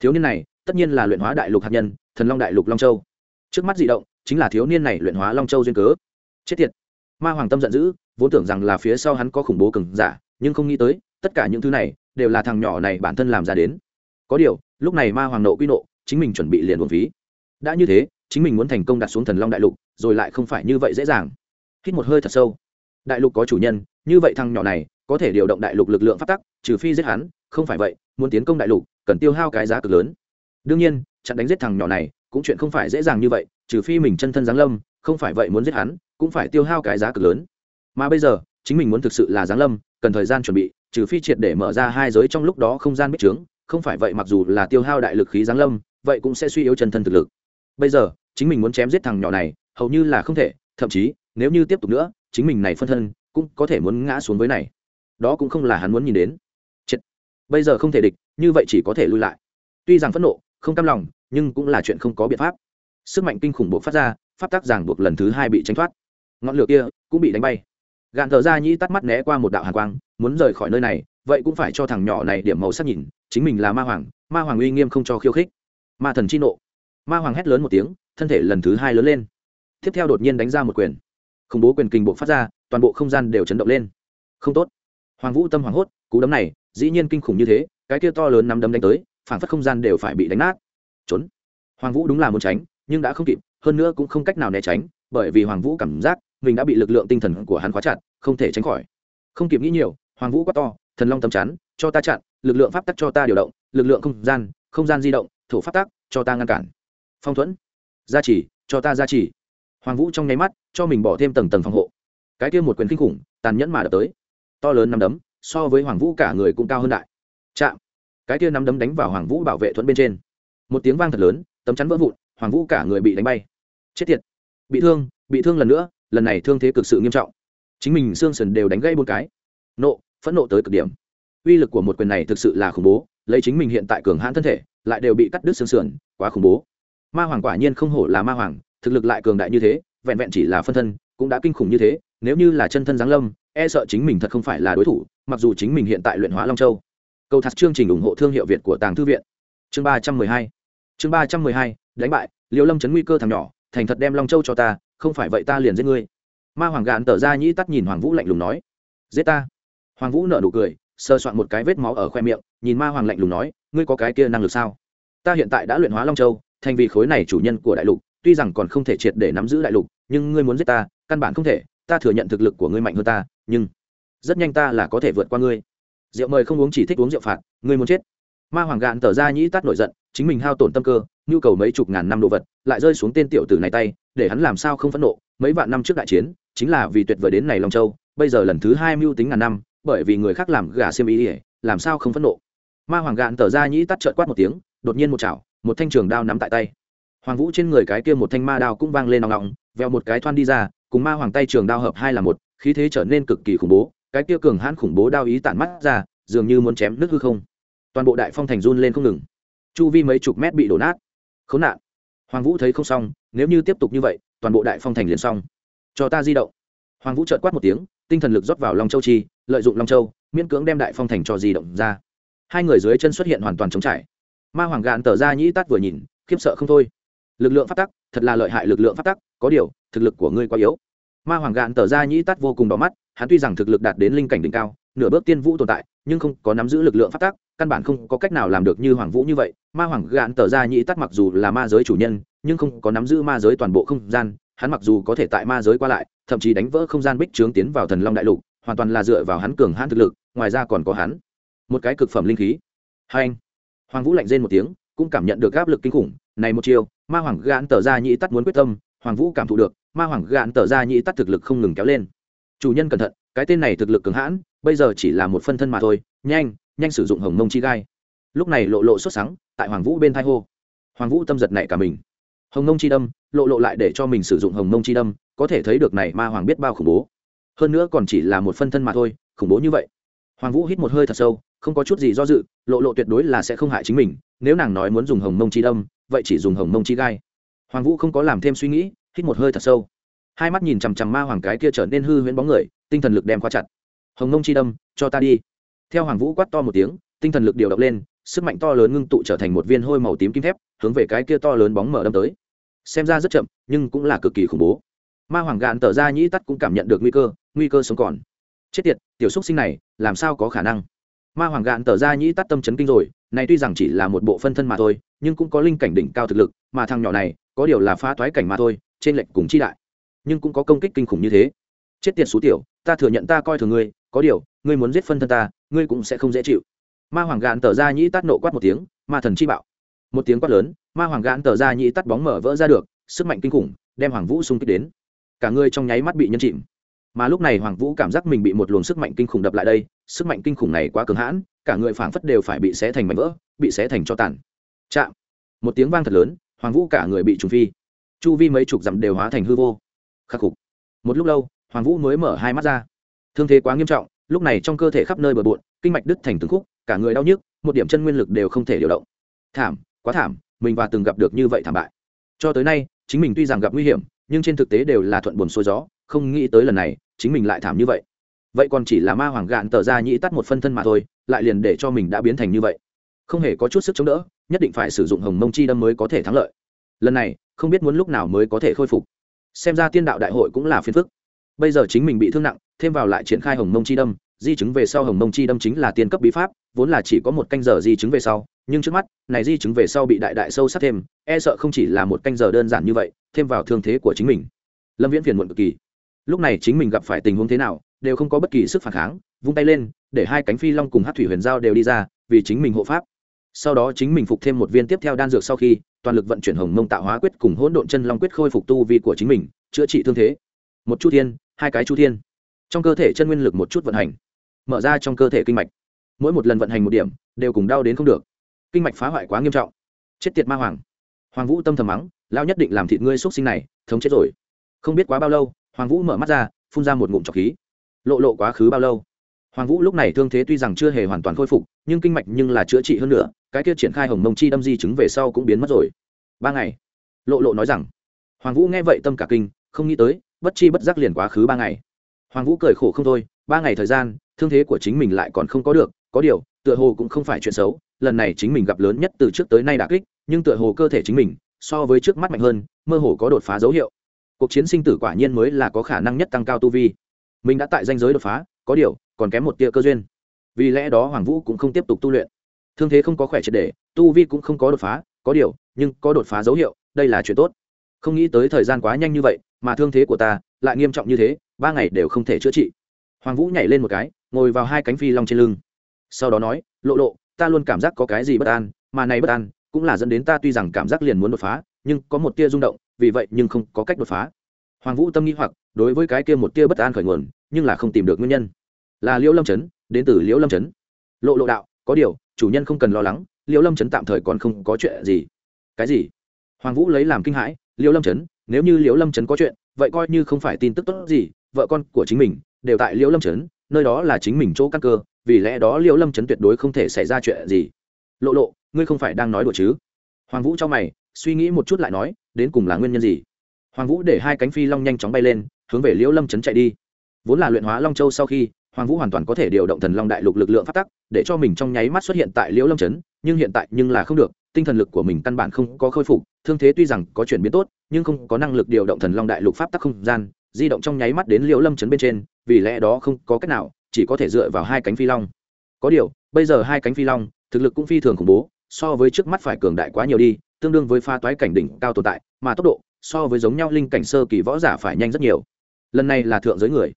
Thiếu niên này, tất nhiên là luyện hóa đại lục hạt nhân, thần long đại lục long châu. Trước mắt dị động, chính là thiếu niên này luyện hóa long châu duyên cớ. Chết tiệt. Ma hoàng tâm giận dữ, vốn tưởng rằng là phía sau hắn có khủng bố cừng giả, nhưng không nghĩ tới tất cả những thứ này đều là thằng nhỏ này bản thân làm ra đến. Có điều, lúc này ma hoàng nộ quy nộ, chính mình chuẩn bị liền buồn phí. Đã như thế, chính mình muốn thành công đặt xuống thần long đại lục, rồi lại không phải như vậy dễ dàng. Hít một hơi thật sâu. Đại lục có chủ nhân, như vậy thằng nhỏ này có thể điều động đại lục lực lượng phát tắc, trừ phi giết hắn, không phải vậy, muốn tiến công đại lục, cần tiêu hao cái giá cực lớn. Đương nhiên, chặn đánh giết thằng nhỏ này, cũng chuyện không phải dễ dàng như vậy, trừ phi mình chân thân giáng lâm, không phải vậy muốn giết hắn, cũng phải tiêu hao cái giá cực lớn. Mà bây giờ, chính mình muốn thực sự là giáng lâm, cần thời gian chuẩn bị trừ phi triệt để mở ra hai giới trong lúc đó không gian bích trướng, không phải vậy mặc dù là tiêu hao đại lực khí giáng lâm, vậy cũng sẽ suy yếu chân thân thực lực. Bây giờ, chính mình muốn chém giết thằng nhỏ này, hầu như là không thể, thậm chí, nếu như tiếp tục nữa, chính mình này phân thân cũng có thể muốn ngã xuống với này. Đó cũng không là hắn muốn nhìn đến. Chết. bây giờ không thể địch, như vậy chỉ có thể lui lại. Tuy rằng phẫn nộ, không cam lòng, nhưng cũng là chuyện không có biện pháp. Sức mạnh kinh khủng buộc phát ra, pháp tác giảng buộc lần thứ hai bị tránh thoát. Ngọn lửa kia cũng bị đánh bay gạn thở ra nhĩ tắt mắt né qua một đạo hàn quang, muốn rời khỏi nơi này, vậy cũng phải cho thằng nhỏ này điểm màu sắc nhìn, chính mình là ma hoàng ma hoàng uy nghiêm không cho khiêu khích. Ma thần chi nộ. Ma hoàng hét lớn một tiếng, thân thể lần thứ hai lớn lên. Tiếp theo đột nhiên đánh ra một quyền. Khủng bố quyền kinh bộ phát ra, toàn bộ không gian đều chấn động lên. Không tốt. Hoàng vũ tâm hoàng hốt, cú đấm này, dĩ nhiên kinh khủng như thế, cái kia to lớn nắm đấm đánh tới, phản phất không gian đều phải bị đánh nát. Trốn. Hoàng vũ đúng là muốn tránh, nhưng đã không kịp, hơn nữa cũng không cách nào né tránh, bởi vì hoàng vũ cảm giác mình đã bị lực lượng tinh thần của hắn khóa chặt, không thể tránh khỏi. Không kịp nghĩ nhiều, hoàng vũ quát to, thần long tấm chắn, cho ta chặn, lực lượng pháp tắc cho ta điều động, lực lượng không gian không gian di động, thổ pháp tắc, cho ta ngăn cản. Phong thuẫn, gia trì, cho ta gia trì. Hoàng vũ trong nháy mắt, cho mình bỏ thêm tầng tầng phòng hộ. Cái kia một quyền kinh khủng, tàn nhẫn mà đập tới. To lớn nắm đấm, so với hoàng vũ cả người cũng cao hơn đại. Chạm. Cái kia nắm đấm đánh vào hoàng vũ bảo vệ thuẫn bên trên. Một tiếng vang thật lớn, tấm chắn vỡ vụn, hoàng vũ cả người bị đánh bay. Chết tiệt. Bị thương bị thương lần nữa lần này thương thế cực sự nghiêm trọng. Chính mình xương sần đều đánh gây bốn cái. Nộ, phẫn nộ tới cực điểm. Uy lực của một quyền này thực sự là khủng bố, lấy chính mình hiện tại cường hãn thân thể, lại đều bị cắt đứt xương sườn, quá khủng bố. Ma hoàng quả nhiên không hổ là ma hoàng, thực lực lại cường đại như thế, vẹn vẹn chỉ là phân thân, cũng đã kinh khủng như thế, nếu như là chân thân giáng lâm e sợ chính mình thật không phải là đối thủ, mặc dù chính mình hiện tại luyện hóa long châu. Câu thật chương trình ủng hộ thương hiệu việt của tàng thư viện. Chương ba trăm mười hai. Chương ba trăm mười hai, đánh bại liệu lâm chấn nguy cơ thằng nhỏ thành thật đem long châu cho ta, không phải vậy ta liền giết ngươi. Ma hoàng gạn tở ra nhĩ tắt nhìn hoàng vũ lạnh lùng nói, giết ta. Hoàng vũ nở nụ cười sơ soạn một cái vết máu ở khoe miệng, nhìn ma hoàng lạnh lùng nói, ngươi có cái kia năng lực sao? Ta hiện tại đã luyện hóa long châu, thành vì khối này chủ nhân của đại lục, tuy rằng còn không thể triệt để nắm giữ đại lục, nhưng ngươi muốn giết ta, căn bản không thể, ta thừa nhận thực lực của ngươi mạnh hơn ta, nhưng rất nhanh ta là có thể vượt qua ngươi. Rượu mời không uống chỉ thích uống rượu phạt, ngươi muốn chết. Ma hoàng gạn tở ra nhĩ tắt nổi giận, chính mình hao tổn tâm cơ, nhu cầu mấy chục ngàn năm đồ vật lại rơi xuống tên tiểu tử này tay, để hắn làm sao không phẫn nộ. Mấy vạn năm trước đại chiến, chính là vì tuyệt vời đến này long châu, bây giờ lần thứ hai mưu tính ngàn năm, bởi vì người khác làm gà xiêm ý ỉa làm sao không phẫn nộ. Ma hoàng gạn tờ ra nhĩ tắt trợn quát một tiếng, đột nhiên một chảo, một thanh trường đao nắm tại tay. Hoàng vũ trên người cái kia một thanh ma đao cũng vang lên nòng nòng veo một cái thoăn đi ra, cùng ma hoàng tay trường đao hợp hai là một, khí thế trở nên cực kỳ khủng bố, cái kia cường hãn khủng bố đao ý tản mắt ra, dường như muốn chém nước hư không. Toàn bộ đại phong thành run lên không ngừng. Chu vi mấy chục mét bị đổ nát. Khốn nạn hoàng vũ thấy không xong, nếu như tiếp tục như vậy, toàn bộ đại phong thành liền xong. Cho ta di động. Hoàng vũ trợt quát một tiếng, tinh thần lực rót vào long châu chi, lợi dụng long châu, miễn cưỡng đem đại phong thành cho di động ra. Hai người dưới chân xuất hiện hoàn toàn trống trải. Ma hoàng gạn Tở ra nhĩ tát vừa nhìn, khiếp sợ không thôi. Lực lượng phát tắc, thật là lợi hại lực lượng phát tắc, có điều, thực lực của ngươi quá yếu. Ma hoàng gạn Tở ra nhĩ tát vô cùng đỏ mắt, hắn tuy rằng thực lực đạt đến linh cảnh đỉnh cao, nửa bước tiên vũ tồn tại, nhưng không có nắm giữ lực lượng phát tắc căn bản không có cách nào làm được như hoàng vũ như vậy. Ma hoàng gạn tờ ra nhĩ tắt mặc dù là ma giới chủ nhân, nhưng không có nắm giữ ma giới toàn bộ không gian. Hắn mặc dù có thể tại ma giới qua lại, thậm chí đánh vỡ không gian bích trướng tiến vào thần long đại lục, hoàn toàn là dựa vào hắn cường hãn thực lực, ngoài ra còn có hắn. Một cái cực phẩm linh khí. Hai anh. Hoàng vũ lạnh rên một tiếng, cũng cảm nhận được áp lực kinh khủng. Này một chiều ma hoàng gạn tờ ra nhĩ tắt muốn quyết tâm, hoàng vũ cảm thụ được, ma hoàng gạn tờ ra nhĩ tắt thực lực không ngừng kéo lên. Chủ nhân cẩn thận, cái tên này thực lực cường hãn, bây giờ chỉ là một phân thân mà thôi. Nhanh nhanh sử dụng hồng mông chi gai. Lúc này lộ lộ xuất sáng tại hoàng vũ bên thai hô. Hoàng vũ tâm giật này cả mình. Hồng mông chi đâm, lộ lộ lại để cho mình sử dụng hồng mông chi đâm, có thể thấy được này ma hoàng biết bao khủng bố. Hơn nữa còn chỉ là một phân thân mà thôi, khủng bố như vậy. Hoàng vũ hít một hơi thật sâu, không có chút gì do dự, lộ lộ tuyệt đối là sẽ không hại chính mình, nếu nàng nói muốn dùng hồng mông chi đâm, vậy chỉ dùng hồng mông chi gai. Hoàng vũ không có làm thêm suy nghĩ, hít một hơi thật sâu. Hai mắt nhìn chằm chằm ma hoàng cái kia trở nên hư huyễn bóng người, tinh thần lực đem khóa chặt. Hồng mông chi đâm, cho ta đi theo hoàng vũ quát to một tiếng, tinh thần lực điều động lên, sức mạnh to lớn ngưng tụ trở thành một viên hôi màu tím kim thép, hướng về cái kia to lớn bóng mở đâm tới. Xem ra rất chậm, nhưng cũng là cực kỳ khủng bố. Ma hoàng gạn tở ra nhĩ tắt cũng cảm nhận được nguy cơ nguy cơ sống còn. Chết tiệt, tiểu xúc sinh này, làm sao có khả năng? Ma hoàng gạn tở ra nhĩ tắt tâm chấn kinh rồi, này tuy rằng chỉ là một bộ phân thân mà thôi, nhưng cũng có linh cảnh đỉnh cao thực lực, mà thằng nhỏ này, có điều là phá toái cảnh mà thôi, trên lệnh cùng chi đại. Nhưng cũng có công kích kinh khủng như thế. Chết tiệt số tiểu, ta thừa nhận ta coi thường ngươi, có điều ngươi muốn giết phân thân ta, ngươi cũng sẽ không dễ chịu. Ma hoàng gạn tờ ra nhĩ tắt nộ quát một tiếng, ma thần chi bạo. Một tiếng quát lớn, ma hoàng gạn tờ ra nhĩ tắt bóng mở vỡ ra được, sức mạnh kinh khủng, đem hoàng vũ xung kích đến. Cả người trong nháy mắt bị nhân chìm. Mà lúc này hoàng vũ cảm giác mình bị một luồng sức mạnh kinh khủng đập lại đây, sức mạnh kinh khủng này quá cường hãn, cả người phảng phất đều phải bị xé thành mảnh vỡ, bị xé thành cho tàn. Chạm. Một tiếng vang thật lớn, hoàng vũ cả người bị trùng phi. Chu vi mấy chục dặm đều hóa thành hư vô. Khắc phục một lúc lâu, hoàng vũ mới mở hai mắt ra. Thương thế quá nghiêm trọng lúc này trong cơ thể khắp nơi bờ bộn, kinh mạch đứt thành từng khúc, cả người đau nhức, một điểm chân nguyên lực đều không thể điều động. Thảm, quá thảm, mình và từng gặp được như vậy thảm bại. Cho tới nay, chính mình tuy rằng gặp nguy hiểm, nhưng trên thực tế đều là thuận buồn xuôi gió, không nghĩ tới lần này, chính mình lại thảm như vậy. Vậy còn chỉ là ma hoàng gạn tờ ra nhĩ tắt một phân thân mà thôi, lại liền để cho mình đã biến thành như vậy. Không hề có chút sức chống đỡ, nhất định phải sử dụng hồng mông chi đâm mới có thể thắng lợi. Lần này, không biết muốn lúc nào mới có thể khôi phục. Xem ra tiên đạo đại hội cũng là phiền phức. Bây giờ chính mình bị thương nặng thêm vào lại triển khai hồng mông chi đâm, di chứng về sau hồng mông chi đâm chính là tiên cấp bí pháp, vốn là chỉ có một canh giờ di chứng về sau, nhưng trước mắt, này di chứng về sau bị đại đại sâu sắc thêm e sợ không chỉ là một canh giờ đơn giản như vậy, thêm vào thương thế của chính mình. Lâm viễn phiền muộn cực kỳ. Lúc này chính mình gặp phải tình huống thế nào, đều không có bất kỳ sức phản kháng, vung tay lên, để hai cánh phi long cùng hát thủy huyền giao đều đi ra, vì chính mình hộ pháp. Sau đó chính mình phục thêm một viên tiếp theo đan dược sau khi, toàn lực vận chuyển hồng mông tạo hóa quyết cùng hỗn độn chân long quyết khôi phục tu vi của chính mình, chữa trị thương thế. Một chu thiên, hai cái chu thiên trong cơ thể chân nguyên lực một chút vận hành, mở ra trong cơ thể kinh mạch. Mỗi một lần vận hành một điểm, đều cùng đau đến không được. Kinh mạch phá hoại quá nghiêm trọng. Chết tiệt ma hoàng. Hoàng vũ tâm thầm mắng lao nhất định làm thịt ngươi x sinh này, thống chết rồi. Không biết quá bao lâu, hoàng vũ mở mắt ra, phun ra một ngụm trọc khí. Lộ lộ quá khứ bao lâu? Hoàng vũ lúc này thương thế tuy rằng chưa hề hoàn toàn khôi phục, nhưng kinh mạch nhưng là chữa trị hơn nữa, cái kia triển khai hồng mông chi đâm di chứng về sau cũng biến mất rồi. Ba ngày. Lộ lộ nói rằng. Hoàng vũ nghe vậy tâm cả kinh, không nghĩ tới, bất chi bất giác liền quá khứ ba ngày hoàng vũ cười khổ không thôi, ba ngày thời gian, thương thế của chính mình lại còn không có được, có điều, tựa hồ cũng không phải chuyện xấu, lần này chính mình gặp lớn nhất từ trước tới nay đã kích, nhưng tựa hồ cơ thể chính mình, so với trước mắt mạnh hơn, mơ hồ có đột phá dấu hiệu. Cuộc chiến sinh tử quả nhiên mới là có khả năng nhất tăng cao tu vi. Mình đã tại danh giới đột phá, có điều, còn kém một tia cơ duyên. Vì lẽ đó hoàng vũ cũng không tiếp tục tu luyện. Thương thế không có khỏe triệt để, tu vi cũng không có đột phá, có điều, nhưng có đột phá dấu hiệu, đây là chuyện tốt. Không nghĩ tới thời gian quá nhanh như vậy, mà thương thế của ta lại nghiêm trọng như thế ba ngày đều không thể chữa trị. Hoàng vũ nhảy lên một cái, ngồi vào hai cánh phi long trên lưng. Sau đó nói, lộ lộ, ta luôn cảm giác có cái gì bất an, mà này bất an cũng là dẫn đến ta tuy rằng cảm giác liền muốn đột phá, nhưng có một tia rung động, vì vậy nhưng không có cách đột phá. Hoàng vũ tâm nghĩ hoặc, đối với cái kia một tia bất an khởi nguồn, nhưng là không tìm được nguyên nhân. Là liễu lâm trấn, đến từ liễu lâm trấn. Lộ lộ đạo, có điều, chủ nhân không cần lo lắng, liễu lâm trấn tạm thời còn không có chuyện gì. Cái gì? Hoàng vũ lấy làm kinh hãi, liễu lâm trấn, nếu như liễu lâm trấn có chuyện, vậy coi như không phải tin tức tốt gì vợ con của chính mình, đều tại liễu lâm trấn, nơi đó là chính mình chỗ căn cơ, vì lẽ đó liễu lâm trấn tuyệt đối không thể xảy ra chuyện gì. Lộ lộ, ngươi không phải đang nói đùa chứ? Hoàng vũ cho mày, suy nghĩ một chút lại nói, đến cùng là nguyên nhân gì? Hoàng vũ để hai cánh phi long nhanh chóng bay lên, hướng về liễu lâm trấn chạy đi. Vốn là luyện hóa long châu sau khi, hoàng vũ hoàn toàn có thể điều động thần long đại lục lực lượng phát tắc, để cho mình trong nháy mắt xuất hiện tại liễu lâm trấn, nhưng hiện tại nhưng là không được, tinh thần lực của mình căn bản không có khôi phục, thương thế tuy rằng có chuyển biến tốt, nhưng không có năng lực điều động thần long đại lục pháp tắc không gian di động trong nháy mắt đến liễu lâm trấn bên trên, vì lẽ đó không có cách nào, chỉ có thể dựa vào hai cánh phi long. Có điều, bây giờ hai cánh phi long, thực lực cũng phi thường khủng bố, so với trước mắt phải cường đại quá nhiều đi, tương đương với pha toái cảnh đỉnh cao tồn tại, mà tốc độ, so với giống nhau linh cảnh sơ kỳ võ giả phải nhanh rất nhiều. Lần này là thượng giới người.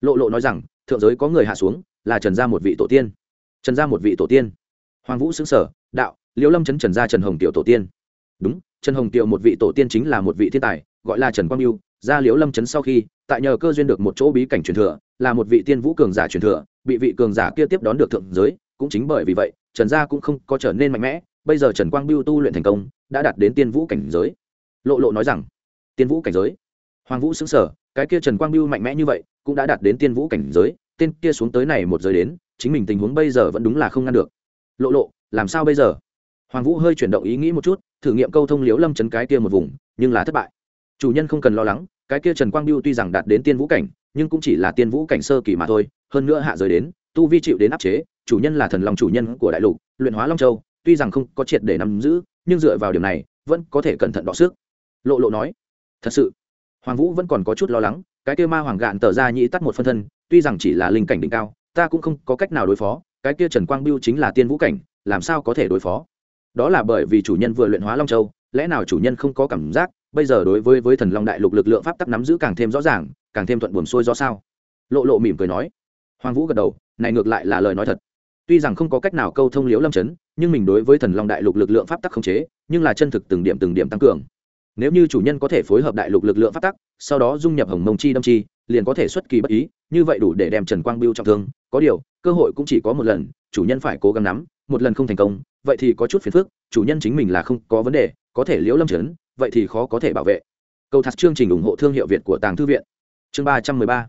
Lộ lộ nói rằng, thượng giới có người hạ xuống, là trần gia một vị tổ tiên. Trần gia một vị tổ tiên. Hoàng vũ xứng sở đạo, liễu lâm chấn trần gia trần hồng tiểu tổ tiên. Đúng, trần hồng tiểu một vị tổ tiên chính là một vị thiên tài, gọi là trần quang yêu ra liễu lâm chấn sau khi, tại nhờ cơ duyên được một chỗ bí cảnh truyền thừa, là một vị tiên vũ cường giả truyền thừa, bị vị cường giả kia tiếp đón được thượng giới, cũng chính bởi vì vậy, trần gia cũng không có trở nên mạnh mẽ, bây giờ trần quang biêu tu luyện thành công, đã đạt đến tiên vũ cảnh giới. Lộ lộ nói rằng, tiên vũ cảnh giới? Hoàng vũ xứng sở cái kia trần quang biêu mạnh mẽ như vậy, cũng đã đạt đến tiên vũ cảnh giới, tên kia xuống tới này một giới đến, chính mình tình huống bây giờ vẫn đúng là không ngăn được. Lộ lộ, làm sao bây giờ? Hoàng vũ hơi chuyển động ý nghĩ một chút, thử nghiệm câu thông Liễu lâm chấn cái kia một vùng, nhưng là thất bại chủ nhân không cần lo lắng, cái kia trần quang biêu tuy rằng đạt đến tiên vũ cảnh, nhưng cũng chỉ là tiên vũ cảnh sơ kỳ mà thôi, hơn nữa hạ giới đến, tu vi chịu đến áp chế, chủ nhân là thần lòng chủ nhân của đại lục, luyện hóa long châu, tuy rằng không có triệt để nắm giữ, nhưng dựa vào điểm này, vẫn có thể cẩn thận đọ sức. Lộ lộ nói, thật sự. Hoàng vũ vẫn còn có chút lo lắng, cái kia ma hoàng gạn tờ ra nhĩ tắt một phân thân, tuy rằng chỉ là linh cảnh đỉnh cao, ta cũng không có cách nào đối phó, cái kia trần quang biêu chính là tiên vũ cảnh, làm sao có thể đối phó? Đó là bởi vì chủ nhân vừa luyện hóa long châu, lẽ nào chủ nhân không có cảm giác bây giờ đối với với thần long đại lục lực lượng pháp tắc nắm giữ càng thêm rõ ràng, càng thêm thuận buồm xuôi do sao? Lộ lộ mỉm cười nói. Hoàng vũ gật đầu, này ngược lại là lời nói thật. Tuy rằng không có cách nào câu thông liếu lâm chấn, nhưng mình đối với thần long đại lục lực lượng pháp tắc không chế, nhưng là chân thực từng điểm từng điểm tăng cường. Nếu như chủ nhân có thể phối hợp đại lục lực lượng pháp tắc, sau đó dung nhập hồng mông chi đâm chi, liền có thể xuất kỳ bất ý, như vậy đủ để đem trần quang biêu trọng thương. Có điều, cơ hội cũng chỉ có một lần, chủ nhân phải cố gắng nắm, một lần không thành công, vậy thì có chút phiền phức, chủ nhân chính mình là không có vấn đề, có thể liễu lâm Chấn vậy thì khó có thể bảo vệ. Câu thật chương trình ủng hộ thương hiệu việt của tàng thư viện. Chương ba trăm mười ba.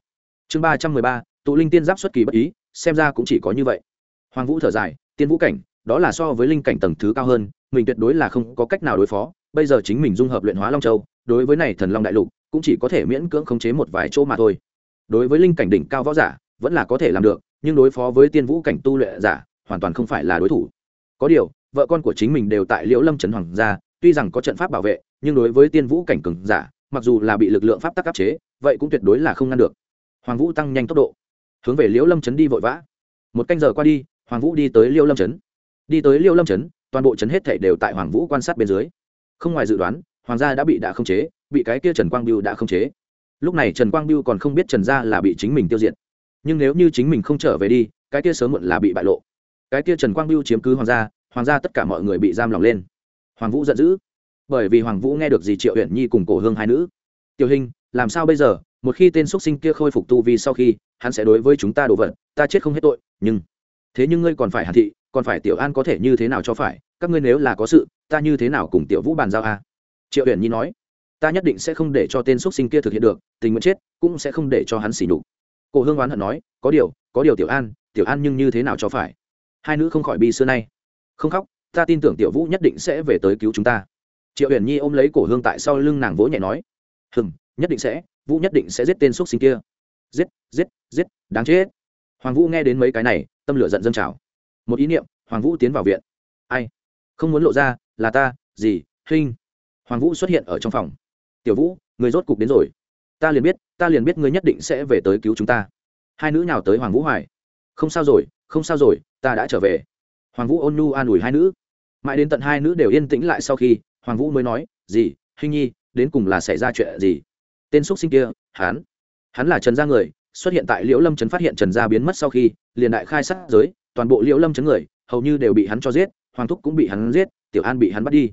Chương ba trăm mười ba, tụ linh tiên giáp xuất kỳ bất ý, xem ra cũng chỉ có như vậy. Hoàng vũ thở dài, tiên vũ cảnh, đó là so với linh cảnh tầng thứ cao hơn, mình tuyệt đối là không có cách nào đối phó, bây giờ chính mình dung hợp luyện hóa long châu, đối với này thần long đại lục, cũng chỉ có thể miễn cưỡng khống chế một vài chỗ mà thôi. Đối với linh cảnh đỉnh cao võ giả, vẫn là có thể làm được, nhưng đối phó với tiên vũ cảnh tu luyện giả, hoàn toàn không phải là đối thủ. Có điều, vợ con của chính mình đều tại liễu lâm trấn hoàng gia tuy rằng có trận pháp bảo vệ, nhưng đối với tiên vũ cảnh cường giả, mặc dù là bị lực lượng pháp tắc áp chế, vậy cũng tuyệt đối là không ngăn được. Hoàng vũ tăng nhanh tốc độ, hướng về liễu lâm trấn đi vội vã. Một canh giờ qua đi, hoàng vũ đi tới liễu lâm trấn. Đi tới liễu lâm trấn, toàn bộ trấn hết thảy đều tại hoàng vũ quan sát bên dưới. Không ngoài dự đoán, hoàng gia đã bị đã không chế, bị cái kia trần quang biêu đã không chế. Lúc này trần quang biêu còn không biết trần gia là bị chính mình tiêu diệt. Nhưng nếu như chính mình không trở về đi, cái kia sớm muộn là bị bại lộ. Cái kia trần quang biêu chiếm cứ hoàng gia hoàng gia tất cả mọi người bị giam lòng lên hoàng vũ giận dữ. Bởi vì hoàng vũ nghe được gì triệu huyện nhi cùng cổ hương hai nữ. Tiểu hình, làm sao bây giờ? Một khi tên x sinh kia khôi phục tu vi sau khi, hắn sẽ đối với chúng ta đổ vật ta chết không hết tội, nhưng thế nhưng ngươi còn phải hàn thị, còn phải tiểu an có thể như thế nào cho phải? Các ngươi nếu là có sự, ta như thế nào cùng tiểu vũ bàn giao a? Triệu huyện nhi nói. Ta nhất định sẽ không để cho tên x sinh kia thực hiện được, tình nguyện chết, cũng sẽ không để cho hắn xỉ nhục. Cổ hương oán hận nói. Có điều có điều tiểu an tiểu an nhưng như thế nào cho phải? Hai nữ không khỏi bi xưa nay. Không khóc ta tin tưởng tiểu vũ nhất định sẽ về tới cứu chúng ta. Triệu huyền nhi ôm lấy cổ hương tại sau lưng nàng vỗ nhẹ nói hừng nhất định sẽ, vũ nhất định sẽ giết tên x sinh kia. Giết giết giết, đáng chết. Hoàng vũ nghe đến mấy cái này, tâm lửa giận dâng trào. Một ý niệm, hoàng vũ tiến vào viện. Ai? Không muốn lộ ra, là ta, gì hinh hoàng vũ xuất hiện ở trong phòng. Tiểu vũ, người rốt cục đến rồi. Ta liền biết, ta liền biết ngươi nhất định sẽ về tới cứu chúng ta. Hai nữ nào tới hoàng vũ hoài. Không sao rồi, không sao rồi, ta đã trở về hoàng vũ ôn nhu an ủi hai nữ. Mãi đến tận hai nữ đều yên tĩnh lại sau khi, hoàng vũ mới nói gì hình nhi, đến cùng là xảy ra chuyện gì? Tên x sinh kia, hắn. Hắn là trần gia người, xuất hiện tại liễu lâm trấn phát hiện trần gia biến mất sau khi, liền đại khai sát giới, toàn bộ liễu lâm trấn người, hầu như đều bị hắn cho giết, hoàng thúc cũng bị hắn giết, tiểu an bị hắn bắt đi.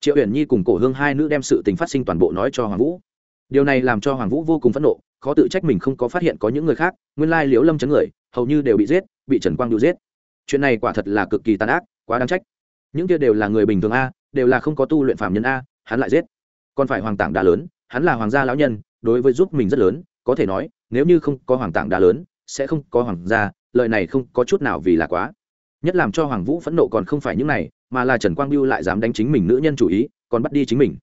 Triệu uyển nhi cùng cổ hương hai nữ đem sự tình phát sinh toàn bộ nói cho hoàng vũ. Điều này làm cho hoàng vũ vô cùng phẫn nộ, khó tự trách mình không có phát hiện có những người khác, nguyên lai liễu lâm chấn người, hầu như đều bị giết, bị trần quang điệu giết chuyện này quả thật là cực kỳ tàn ác, quá đáng trách. Những kia đều là người bình thường a, đều là không có tu luyện phạm nhân a, hắn lại giết. Còn phải hoàng tảng đá lớn, hắn là hoàng gia lão nhân, đối với giúp mình rất lớn, có thể nói, nếu như không có hoàng tảng đá lớn, sẽ không có hoàng gia, lời này không có chút nào vì là quá. Nhất làm cho hoàng vũ phẫn nộ còn không phải những này, mà là trần quang biêu lại dám đánh chính mình nữ nhân chủ ý, còn bắt đi chính mình.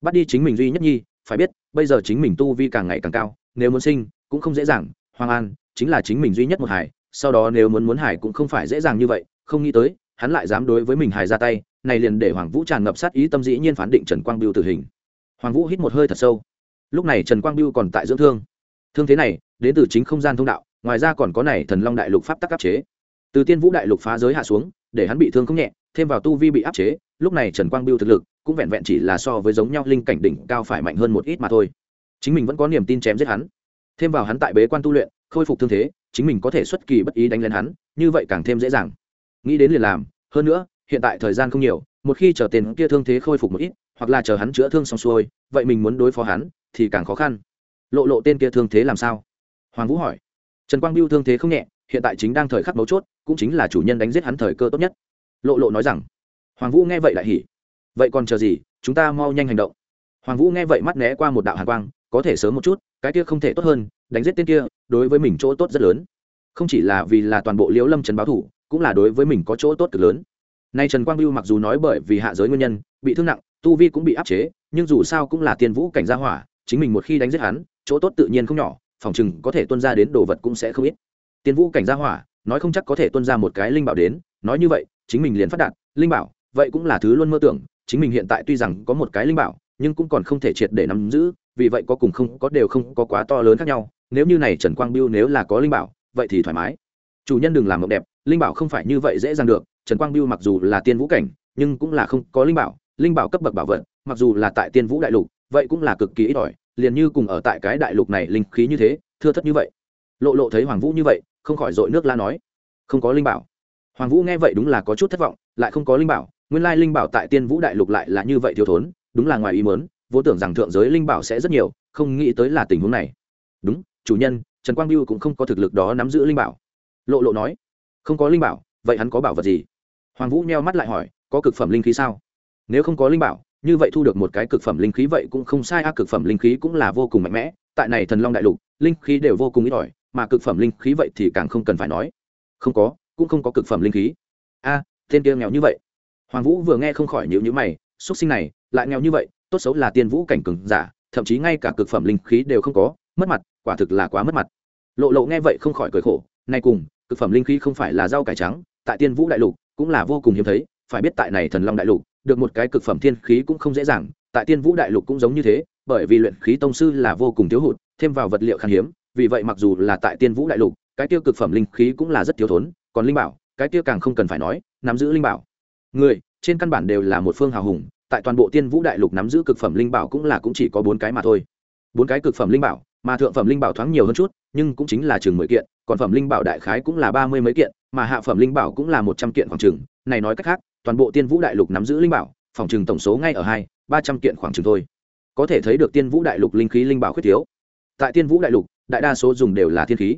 Bắt đi chính mình duy nhất nhi, phải biết, bây giờ chính mình tu vi càng ngày càng cao, nếu muốn sinh, cũng không dễ dàng, hoàng an, chính là chính mình duy nhất một hải sau đó nếu muốn muốn hải cũng không phải dễ dàng như vậy, không nghĩ tới, hắn lại dám đối với mình hải ra tay, này liền để hoàng vũ tràn ngập sát ý tâm dĩ nhiên phán định trần quang biêu tử hình. Hoàng vũ hít một hơi thật sâu. Lúc này trần quang biêu còn tại dưỡng thương. Thương thế này, đến từ chính không gian thông đạo, ngoài ra còn có này thần long đại lục pháp tắc áp chế. Từ tiên vũ đại lục phá giới hạ xuống, để hắn bị thương không nhẹ, thêm vào tu vi bị áp chế, lúc này trần quang biêu thực lực cũng vẹn vẹn chỉ là so với giống nhau linh cảnh đỉnh cao phải mạnh hơn một ít mà thôi. Chính mình vẫn có niềm tin chém giết hắn. Thêm vào hắn tại bế quan tu luyện, khôi phục thương thế chính mình có thể xuất kỳ bất ý đánh lên hắn, như vậy càng thêm dễ dàng. Nghĩ đến liền làm, hơn nữa, hiện tại thời gian không nhiều, một khi chờ tên kia thương thế khôi phục một ít, hoặc là chờ hắn chữa thương xong xuôi, vậy mình muốn đối phó hắn, thì càng khó khăn. Lộ lộ tên kia thương thế làm sao? Hoàng vũ hỏi. Trần quang biêu thương thế không nhẹ, hiện tại chính đang thời khắc mấu chốt, cũng chính là chủ nhân đánh giết hắn thời cơ tốt nhất. Lộ lộ nói rằng. Hoàng vũ nghe vậy lại hỉ. Vậy còn chờ gì, chúng ta mau nhanh hành động. Hoàng vũ nghe vậy mắt né qua một đạo hàn quang, có thể sớm một chút, cái kia không thể tốt hơn đánh giết tên kia, đối với mình chỗ tốt rất lớn. Không chỉ là vì là toàn bộ liễu lâm trần báo thủ, cũng là đối với mình có chỗ tốt cực lớn. Nay trần quang lưu mặc dù nói bởi vì hạ giới nguyên nhân, bị thương nặng, tu vi cũng bị áp chế, nhưng dù sao cũng là tiên vũ cảnh gia hỏa, chính mình một khi đánh giết hắn, chỗ tốt tự nhiên không nhỏ, phòng chừng có thể tuân ra đến đồ vật cũng sẽ không ít. Tiên vũ cảnh gia hỏa, nói không chắc có thể tuân ra một cái linh bảo đến, nói như vậy, chính mình liền phát đạt, linh bảo, vậy cũng là thứ luôn mơ tưởng, chính mình hiện tại tuy rằng có một cái linh bảo, nhưng cũng còn không thể triệt để nắm giữ, vì vậy có cùng không có đều không có quá to lớn khác nhau nếu như này trần quang biêu nếu là có linh bảo, vậy thì thoải mái. Chủ nhân đừng làm mộng đẹp, linh bảo không phải như vậy dễ dàng được. Trần quang biêu mặc dù là tiên vũ cảnh, nhưng cũng là không có linh bảo linh bảo cấp bậc bảo vật, mặc dù là tại tiên vũ đại lục, vậy cũng là cực kỳ ít ỏi, liền như cùng ở tại cái đại lục này linh khí như thế, thưa thất như vậy. Lộ lộ thấy hoàng vũ như vậy, không khỏi dội nước la nói, không có linh bảo. Hoàng vũ nghe vậy đúng là có chút thất vọng, lại không có linh bảo, nguyên lai linh bảo tại tiên vũ đại lục lại là như vậy thiếu thốn, đúng là ngoài ý mớn vô tưởng rằng thượng giới linh bảo sẽ rất nhiều, không nghĩ tới là tình huống này. Đúng chủ nhân, trần quang biêu cũng không có thực lực đó nắm giữ linh bảo. Lộ lộ nói, không có linh bảo, vậy hắn có bảo vật gì? Hoàng vũ nheo mắt lại hỏi, có cực phẩm linh khí sao? Nếu không có linh bảo, như vậy thu được một cái cực phẩm linh khí vậy cũng không sai, a, cực phẩm linh khí cũng là vô cùng mạnh mẽ, tại này thần long đại lục, linh khí đều vô cùng ít ỏi, mà cực phẩm linh khí vậy thì càng không cần phải nói. Không có, cũng không có cực phẩm linh khí. A, tên kia nghèo như vậy. Hoàng vũ vừa nghe không khỏi nhịu nhữ mày xuất sinh này, lại nghèo như vậy, tốt xấu là tiên vũ cảnh cường giả, thậm chí ngay cả cực phẩm linh khí đều không có, mất mặt quả thực là quá mất mặt. Lộ lộ nghe vậy không khỏi cười khổ, nay cùng, cực phẩm linh khí không phải là rau cải trắng, tại tiên vũ đại lục cũng là vô cùng hiếm thấy, phải biết tại này thần long đại lục, được một cái cực phẩm thiên khí cũng không dễ dàng, tại tiên vũ đại lục cũng giống như thế, bởi vì luyện khí tông sư là vô cùng thiếu hụt, thêm vào vật liệu khan hiếm, vì vậy mặc dù là tại tiên vũ đại lục, cái tiêu cực phẩm linh khí cũng là rất thiếu thốn, còn linh bảo, cái tiêu càng không cần phải nói, nắm giữ linh bảo. Người, trên căn bản đều là một phương hào hùng, tại toàn bộ tiên vũ đại lục nắm giữ cực phẩm linh bảo cũng là cũng chỉ có bốn cái mà thôi. Bốn cái cực phẩm linh bảo mà thượng phẩm linh bảo thoáng nhiều hơn chút, nhưng cũng chính là chừng mười kiện, còn phẩm linh bảo đại khái cũng là ba mươi mấy kiện, mà hạ phẩm linh bảo cũng là một trăm kiện khoảng chừng. Này nói cách khác, toàn bộ tiên vũ đại lục nắm giữ linh bảo, phòng chừng tổng số ngay ở hai, ba trăm kiện khoảng chừng thôi. Có thể thấy được tiên vũ đại lục linh khí linh bảo khuyết thiếu. Tại tiên vũ đại lục, đại đa số dùng đều là thiên khí.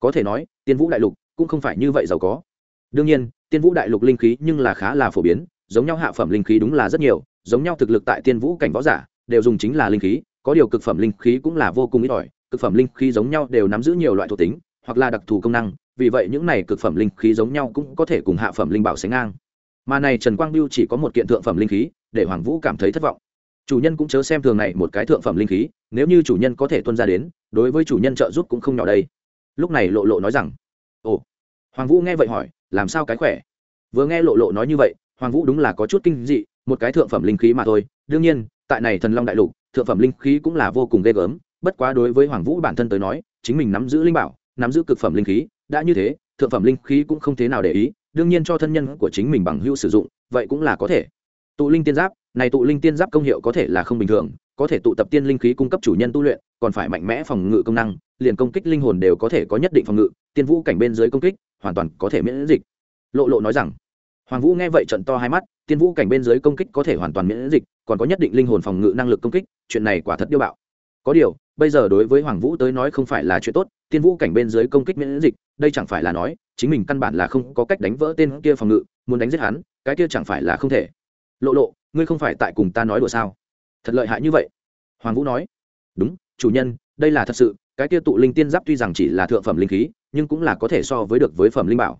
Có thể nói, tiên vũ đại lục cũng không phải như vậy giàu có. Đương nhiên, tiên vũ đại lục linh khí nhưng là khá là phổ biến, giống nhau hạ phẩm linh khí đúng là rất nhiều, giống nhau thực lực tại tiên vũ cảnh võ giả, đều dùng chính là linh khí có điều cực phẩm linh khí cũng là vô cùng ít ỏi, cực phẩm linh khí giống nhau đều nắm giữ nhiều loại thuộc tính, hoặc là đặc thù công năng, vì vậy những này cực phẩm linh khí giống nhau cũng có thể cùng hạ phẩm linh bảo sánh ngang. Mà này trần quang biêu chỉ có một kiện thượng phẩm linh khí, để hoàng vũ cảm thấy thất vọng. Chủ nhân cũng chớ xem thường này một cái thượng phẩm linh khí, nếu như chủ nhân có thể tuân ra đến, đối với chủ nhân trợ giúp cũng không nhỏ đây. Lúc này lộ lộ nói rằng, ồ. Hoàng vũ nghe vậy hỏi, làm sao cái khỏe? Vừa nghe lộ lộ nói như vậy, hoàng vũ đúng là có chút kinh dị, một cái thượng phẩm linh khí mà thôi, đương nhiên tại này thần long đại lục, thượng phẩm linh khí cũng là vô cùng ghê gớm, bất quá đối với hoàng vũ bản thân tới nói, chính mình nắm giữ linh bảo, nắm giữ cực phẩm linh khí, đã như thế, thượng phẩm linh khí cũng không thế nào để ý, đương nhiên cho thân nhân của chính mình bằng hữu sử dụng, vậy cũng là có thể. Tụ linh tiên giáp, này tụ linh tiên giáp công hiệu có thể là không bình thường, có thể tụ tập tiên linh khí cung cấp chủ nhân tu luyện, còn phải mạnh mẽ phòng ngự công năng, liền công kích linh hồn đều có thể có nhất định phòng ngự, tiên vũ cảnh bên dưới công kích, hoàn toàn có thể miễn dịch. Lộ lộ nói rằng, hoàng vũ nghe vậy trận to hai mắt, tiên vũ cảnh bên dưới công kích có thể hoàn toàn miễn dịch còn có nhất định linh hồn phòng ngự năng lực công kích, chuyện này quả thật điêu bạo. Có điều, bây giờ đối với hoàng vũ tới nói không phải là chuyện tốt, tiên vũ cảnh bên dưới công kích miễn dịch, đây chẳng phải là nói, chính mình căn bản là không có cách đánh vỡ tên kia phòng ngự, muốn đánh giết hắn, cái kia chẳng phải là không thể. Lộ lộ, ngươi không phải tại cùng ta nói đùa sao? Thật lợi hại như vậy. Hoàng vũ nói. Đúng, chủ nhân, đây là thật sự, cái kia tụ linh tiên giáp tuy rằng chỉ là thượng phẩm linh khí, nhưng cũng là có thể so với được với phẩm linh bảo.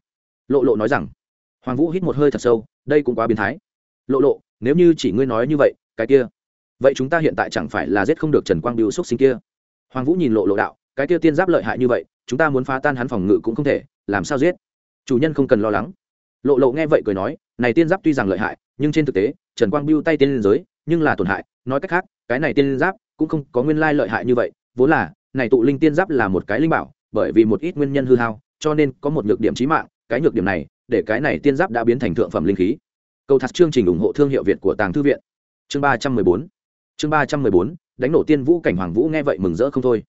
Lộ lộ nói rằng. Hoàng vũ hít một hơi thật sâu, đây cũng quá biến thái. Lộ lộ nếu như chỉ ngươi nói như vậy, cái kia, vậy chúng ta hiện tại chẳng phải là giết không được trần quang biêu xúc sinh kia? Hoàng vũ nhìn lộ lộ đạo, cái kia tiên giáp lợi hại như vậy, chúng ta muốn phá tan hắn phòng ngự cũng không thể, làm sao giết? Chủ nhân không cần lo lắng. Lộ lộ nghe vậy cười nói, này tiên giáp tuy rằng lợi hại, nhưng trên thực tế, trần quang biêu tay tiên liên giới, nhưng là tổn hại, nói cách khác, cái này tiên giáp cũng không có nguyên lai lợi hại như vậy, vốn là, này tụ linh tiên giáp là một cái linh bảo, bởi vì một ít nguyên nhân hư hao, cho nên có một nhược điểm chí mạng, cái nhược điểm này, để cái này tiên giáp đã biến thành thượng phẩm linh khí câu thật chương trình ủng hộ thương hiệu việt của tàng thư viện. Chương ba trăm mười bốn. Chương ba trăm mười bốn, đánh nổ tiên vũ cảnh hoàng vũ nghe vậy mừng rỡ không thôi.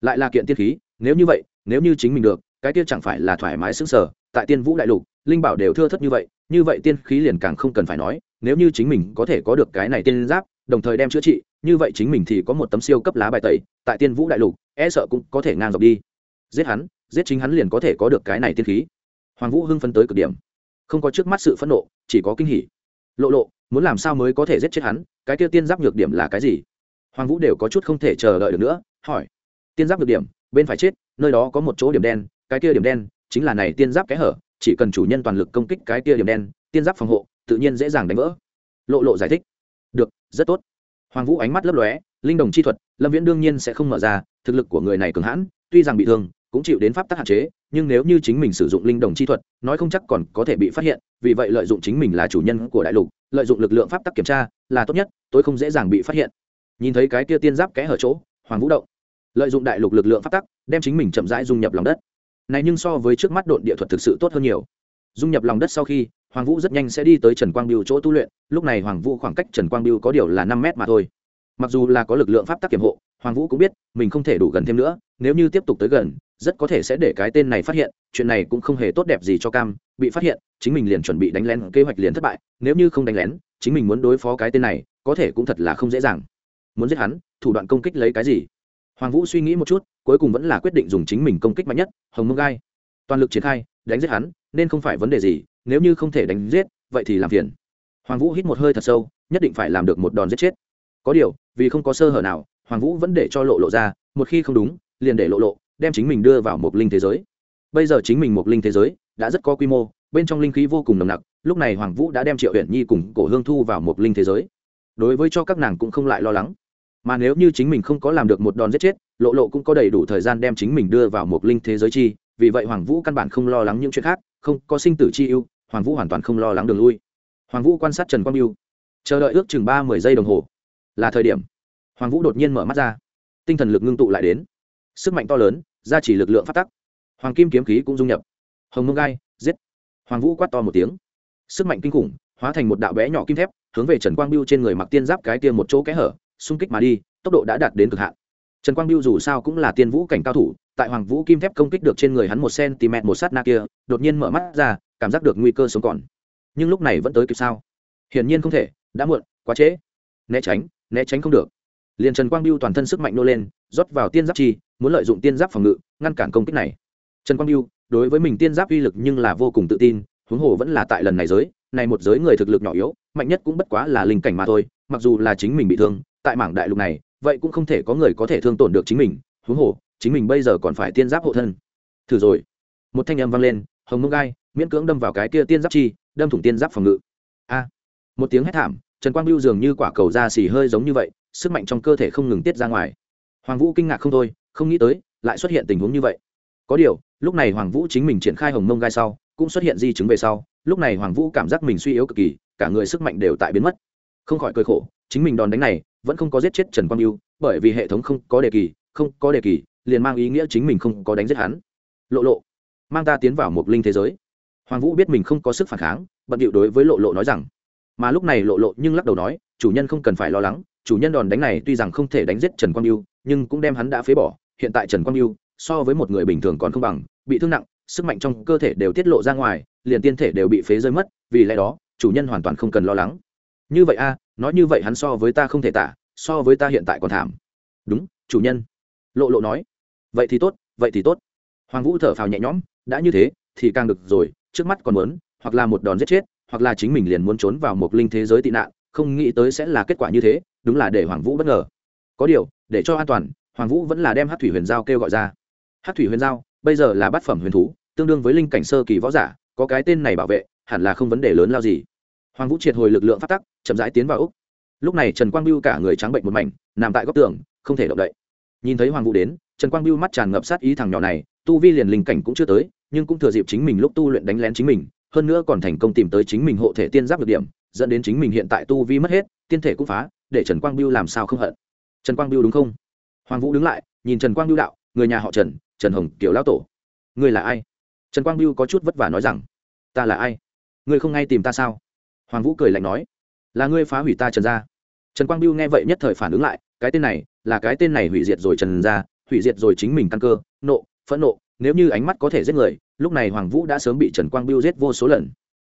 Lại là kiện tiên khí, nếu như vậy, nếu như chính mình được, cái kia chẳng phải là thoải mái sướng sở tại tiên vũ đại lục, linh bảo đều thưa thất như vậy như vậy tiên khí liền càng không cần phải nói, nếu như chính mình có thể có được cái này tiên giáp, đồng thời đem chữa trị, như vậy chính mình thì có một tấm siêu cấp lá bài tẩy, tại tiên vũ đại lục e sợ cũng có thể ngang dọc đi. Giết hắn, giết chính hắn liền có thể có được cái này tiên khí. Hoàng vũ hưng phấn tới cực điểm không có trước mắt sự phẫn nộ, chỉ có kinh hỉ. Lộ lộ, muốn làm sao mới có thể giết chết hắn? Cái kia tiên giáp nhược điểm là cái gì? Hoàng vũ đều có chút không thể chờ đợi được nữa, hỏi. Tiên giáp nhược điểm, bên phải chết, nơi đó có một chỗ điểm đen, cái kia điểm đen chính là này tiên giáp kẽ hở, chỉ cần chủ nhân toàn lực công kích cái kia điểm đen, tiên giáp phòng hộ tự nhiên dễ dàng đánh vỡ. Lộ lộ giải thích. Được, rất tốt. Hoàng vũ ánh mắt lấp lóe, linh đồng chi thuật, lâm viễn đương nhiên sẽ không mở ra, thực lực của người này cường hãn, tuy rằng bị thương, cũng chịu đến pháp tắc hạn chế nhưng nếu như chính mình sử dụng linh đồng chi thuật, nói không chắc còn có thể bị phát hiện, vì vậy lợi dụng chính mình là chủ nhân của đại lục, lợi dụng lực lượng pháp tắc kiểm tra là tốt nhất tôi không dễ dàng bị phát hiện. Nhìn thấy cái kia tiên giáp kẽ hở chỗ, hoàng vũ động, lợi dụng đại lục lực lượng pháp tắc, đem chính mình chậm rãi dung nhập lòng đất. Này nhưng so với trước mắt độn địa thuật thực sự tốt hơn nhiều. Dung nhập lòng đất sau khi, hoàng vũ rất nhanh sẽ đi tới trần quang biêu chỗ tu luyện, lúc này hoàng vũ khoảng cách trần quang biêu có điều là năm mét mà thôi mặc dù là có lực lượng pháp tắc kiểm hộ, hoàng vũ cũng biết, mình không thể đủ gần thêm nữa, nếu như tiếp tục tới gần, rất có thể sẽ để cái tên này phát hiện, chuyện này cũng không hề tốt đẹp gì cho cam, bị phát hiện, chính mình liền chuẩn bị đánh lén, kế hoạch liền thất bại, nếu như không đánh lén, chính mình muốn đối phó cái tên này, có thể cũng thật là không dễ dàng. Muốn giết hắn, thủ đoạn công kích lấy cái gì? Hoàng vũ suy nghĩ một chút, cuối cùng vẫn là quyết định dùng chính mình công kích mạnh nhất, hồng mông gai. Toàn lực triển khai, đánh giết hắn, nên không phải vấn đề gì, nếu như không thể đánh giết, vậy thì làm phiền. Hoàng vũ hít một hơi thật sâu, nhất định phải làm được một đòn giết chết. Có điều vì không có sơ hở nào, hoàng vũ vẫn để cho lộ lộ ra, một khi không đúng, liền để lộ lộ đem chính mình đưa vào một linh thế giới. Bây giờ chính mình một linh thế giới đã rất có quy mô, bên trong linh khí vô cùng nồng nặc, lúc này hoàng vũ đã đem triệu huyện nhi cùng cổ hương thu vào một linh thế giới. Đối với cho các nàng cũng không lại lo lắng. Mà nếu như chính mình không có làm được một đòn giết chết, lộ lộ cũng có đầy đủ thời gian đem chính mình đưa vào một linh thế giới chi, vì vậy hoàng vũ căn bản không lo lắng những chuyện khác, không có sinh tử chi ưu, hoàng vũ hoàn toàn không lo lắng đường lui. Hoàng vũ quan sát trần quang yêu chờ đợi ước chừng ba mươi giây đồng hồ là thời điểm. Hoàng vũ đột nhiên mở mắt ra. Tinh thần lực ngưng tụ lại đến. Sức mạnh to lớn, gia chỉ lực lượng phát tắc. Hoàng kim kiếm khí cũng dung nhập. Hồng mông gai, giết. Hoàng vũ quát to một tiếng. Sức mạnh kinh khủng, hóa thành một đạo bé nhỏ kim thép, hướng về trần quang biêu trên người mặc tiên giáp cái kia một chỗ kẽ hở, xung kích mà đi, tốc độ đã đạt đến cực hạn. Trần quang biêu dù sao cũng là tiên vũ cảnh cao thủ, tại hoàng vũ kim thép công kích được trên người hắn một cm một sát na kia, đột nhiên mở mắt ra, cảm giác được nguy cơ sống còn. Nhưng lúc này vẫn tới kịp sao? Hiển nhiên không thể, đã muộn, quá trễ. Né tránh né tránh không được. Liền trần quang biêu toàn thân sức mạnh nô lên, rót vào tiên giáp chi, muốn lợi dụng tiên giáp phòng ngự, ngăn cản công kích này. Trần quang biêu đối với mình tiên giáp uy lực nhưng là vô cùng tự tin, huống hồ vẫn là tại lần này giới, này một giới người thực lực nhỏ yếu, mạnh nhất cũng bất quá là linh cảnh mà thôi, mặc dù là chính mình bị thương, tại mảng đại lục này, vậy cũng không thể có người có thể thương tổn được chính mình, huống hồ, chính mình bây giờ còn phải tiên giáp hộ thân. Thử rồi. Một thanh âm vang lên, hồng mông gai, miễn cưỡng đâm vào cái kia tiên giáp chi, đâm thủng tiên giáp phòng ngự. A. Một tiếng hét thảm trần quang lưu dường như quả cầu da xì hơi giống như vậy, sức mạnh trong cơ thể không ngừng tiết ra ngoài. Hoàng vũ kinh ngạc không thôi, không nghĩ tới, lại xuất hiện tình huống như vậy. Có điều, lúc này hoàng vũ chính mình triển khai hồng mông gai sau, cũng xuất hiện di chứng về sau, lúc này hoàng vũ cảm giác mình suy yếu cực kỳ, cả người sức mạnh đều tại biến mất. Không khỏi cười khổ, chính mình đòn đánh này, vẫn không có giết chết trần quang lưu bởi vì hệ thống không có đề kỳ, không có đề kỳ, liền mang ý nghĩa chính mình không có đánh giết hắn. Lộ lộ, mang ta tiến vào một linh thế giới. Hoàng vũ biết mình không có sức phản kháng, bận điệu đối với lộ lộ nói rằng mà lúc này lộ lộ nhưng lắc đầu nói, chủ nhân không cần phải lo lắng, chủ nhân đòn đánh này tuy rằng không thể đánh giết trần quang yêu, nhưng cũng đem hắn đã phế bỏ, hiện tại trần quang yêu so với một người bình thường còn không bằng, bị thương nặng, sức mạnh trong cơ thể đều tiết lộ ra ngoài, liền tiên thể đều bị phế rơi mất, vì lẽ đó, chủ nhân hoàn toàn không cần lo lắng. Như vậy a, nói như vậy hắn so với ta không thể tả, so với ta hiện tại còn thảm. Đúng, chủ nhân. Lộ lộ nói. Vậy thì tốt, vậy thì tốt. Hoàng vũ thở phào nhẹ nhõm, đã như thế, thì càng được rồi, trước mắt còn muốn, hoặc là một đòn giết chết hoặc là chính mình liền muốn trốn vào một linh thế giới tị nạn, không nghĩ tới sẽ là kết quả như thế, đúng là để hoàng vũ bất ngờ. Có điều, để cho an toàn, hoàng vũ vẫn là đem hát thủy huyền giao kêu gọi ra. Hát thủy huyền giao, bây giờ là bát phẩm huyền thú, tương đương với linh cảnh sơ kỳ võ giả, có cái tên này bảo vệ, hẳn là không vấn đề lớn lao gì. Hoàng vũ triệt hồi lực lượng phát tắc, chậm rãi tiến vào úc. Lúc này trần quang biêu cả người trắng bệnh một mảnh, nằm tại góc tường, không thể động đậy. Nhìn thấy hoàng vũ đến, trần quang biêu mắt tràn ngập sát ý thằng nhỏ này, tu vi liền linh cảnh cũng chưa tới, nhưng cũng thừa dịp chính mình lúc tu luyện đánh lén chính mình hơn nữa còn thành công tìm tới chính mình hộ thể tiên giáp được điểm, dẫn đến chính mình hiện tại tu vi mất hết, tiên thể cũng phá, để trần quang biêu làm sao không hận? Trần quang biêu đúng không? Hoàng vũ đứng lại, nhìn trần quang biêu đạo, người nhà họ trần trần hồng kiểu lão tổ. Người là ai? Trần quang biêu có chút vất vả nói rằng, ta là ai? Ngươi không ngay tìm ta sao? Hoàng vũ cười lạnh nói, là ngươi phá hủy ta trần gia. Trần quang biêu nghe vậy nhất thời phản ứng lại, cái tên này, là cái tên này hủy diệt rồi trần gia, hủy diệt rồi chính mình căn cơ, nộ, phẫn nộ nếu như ánh mắt có thể giết người, lúc này hoàng vũ đã sớm bị trần quang biêu giết vô số lần.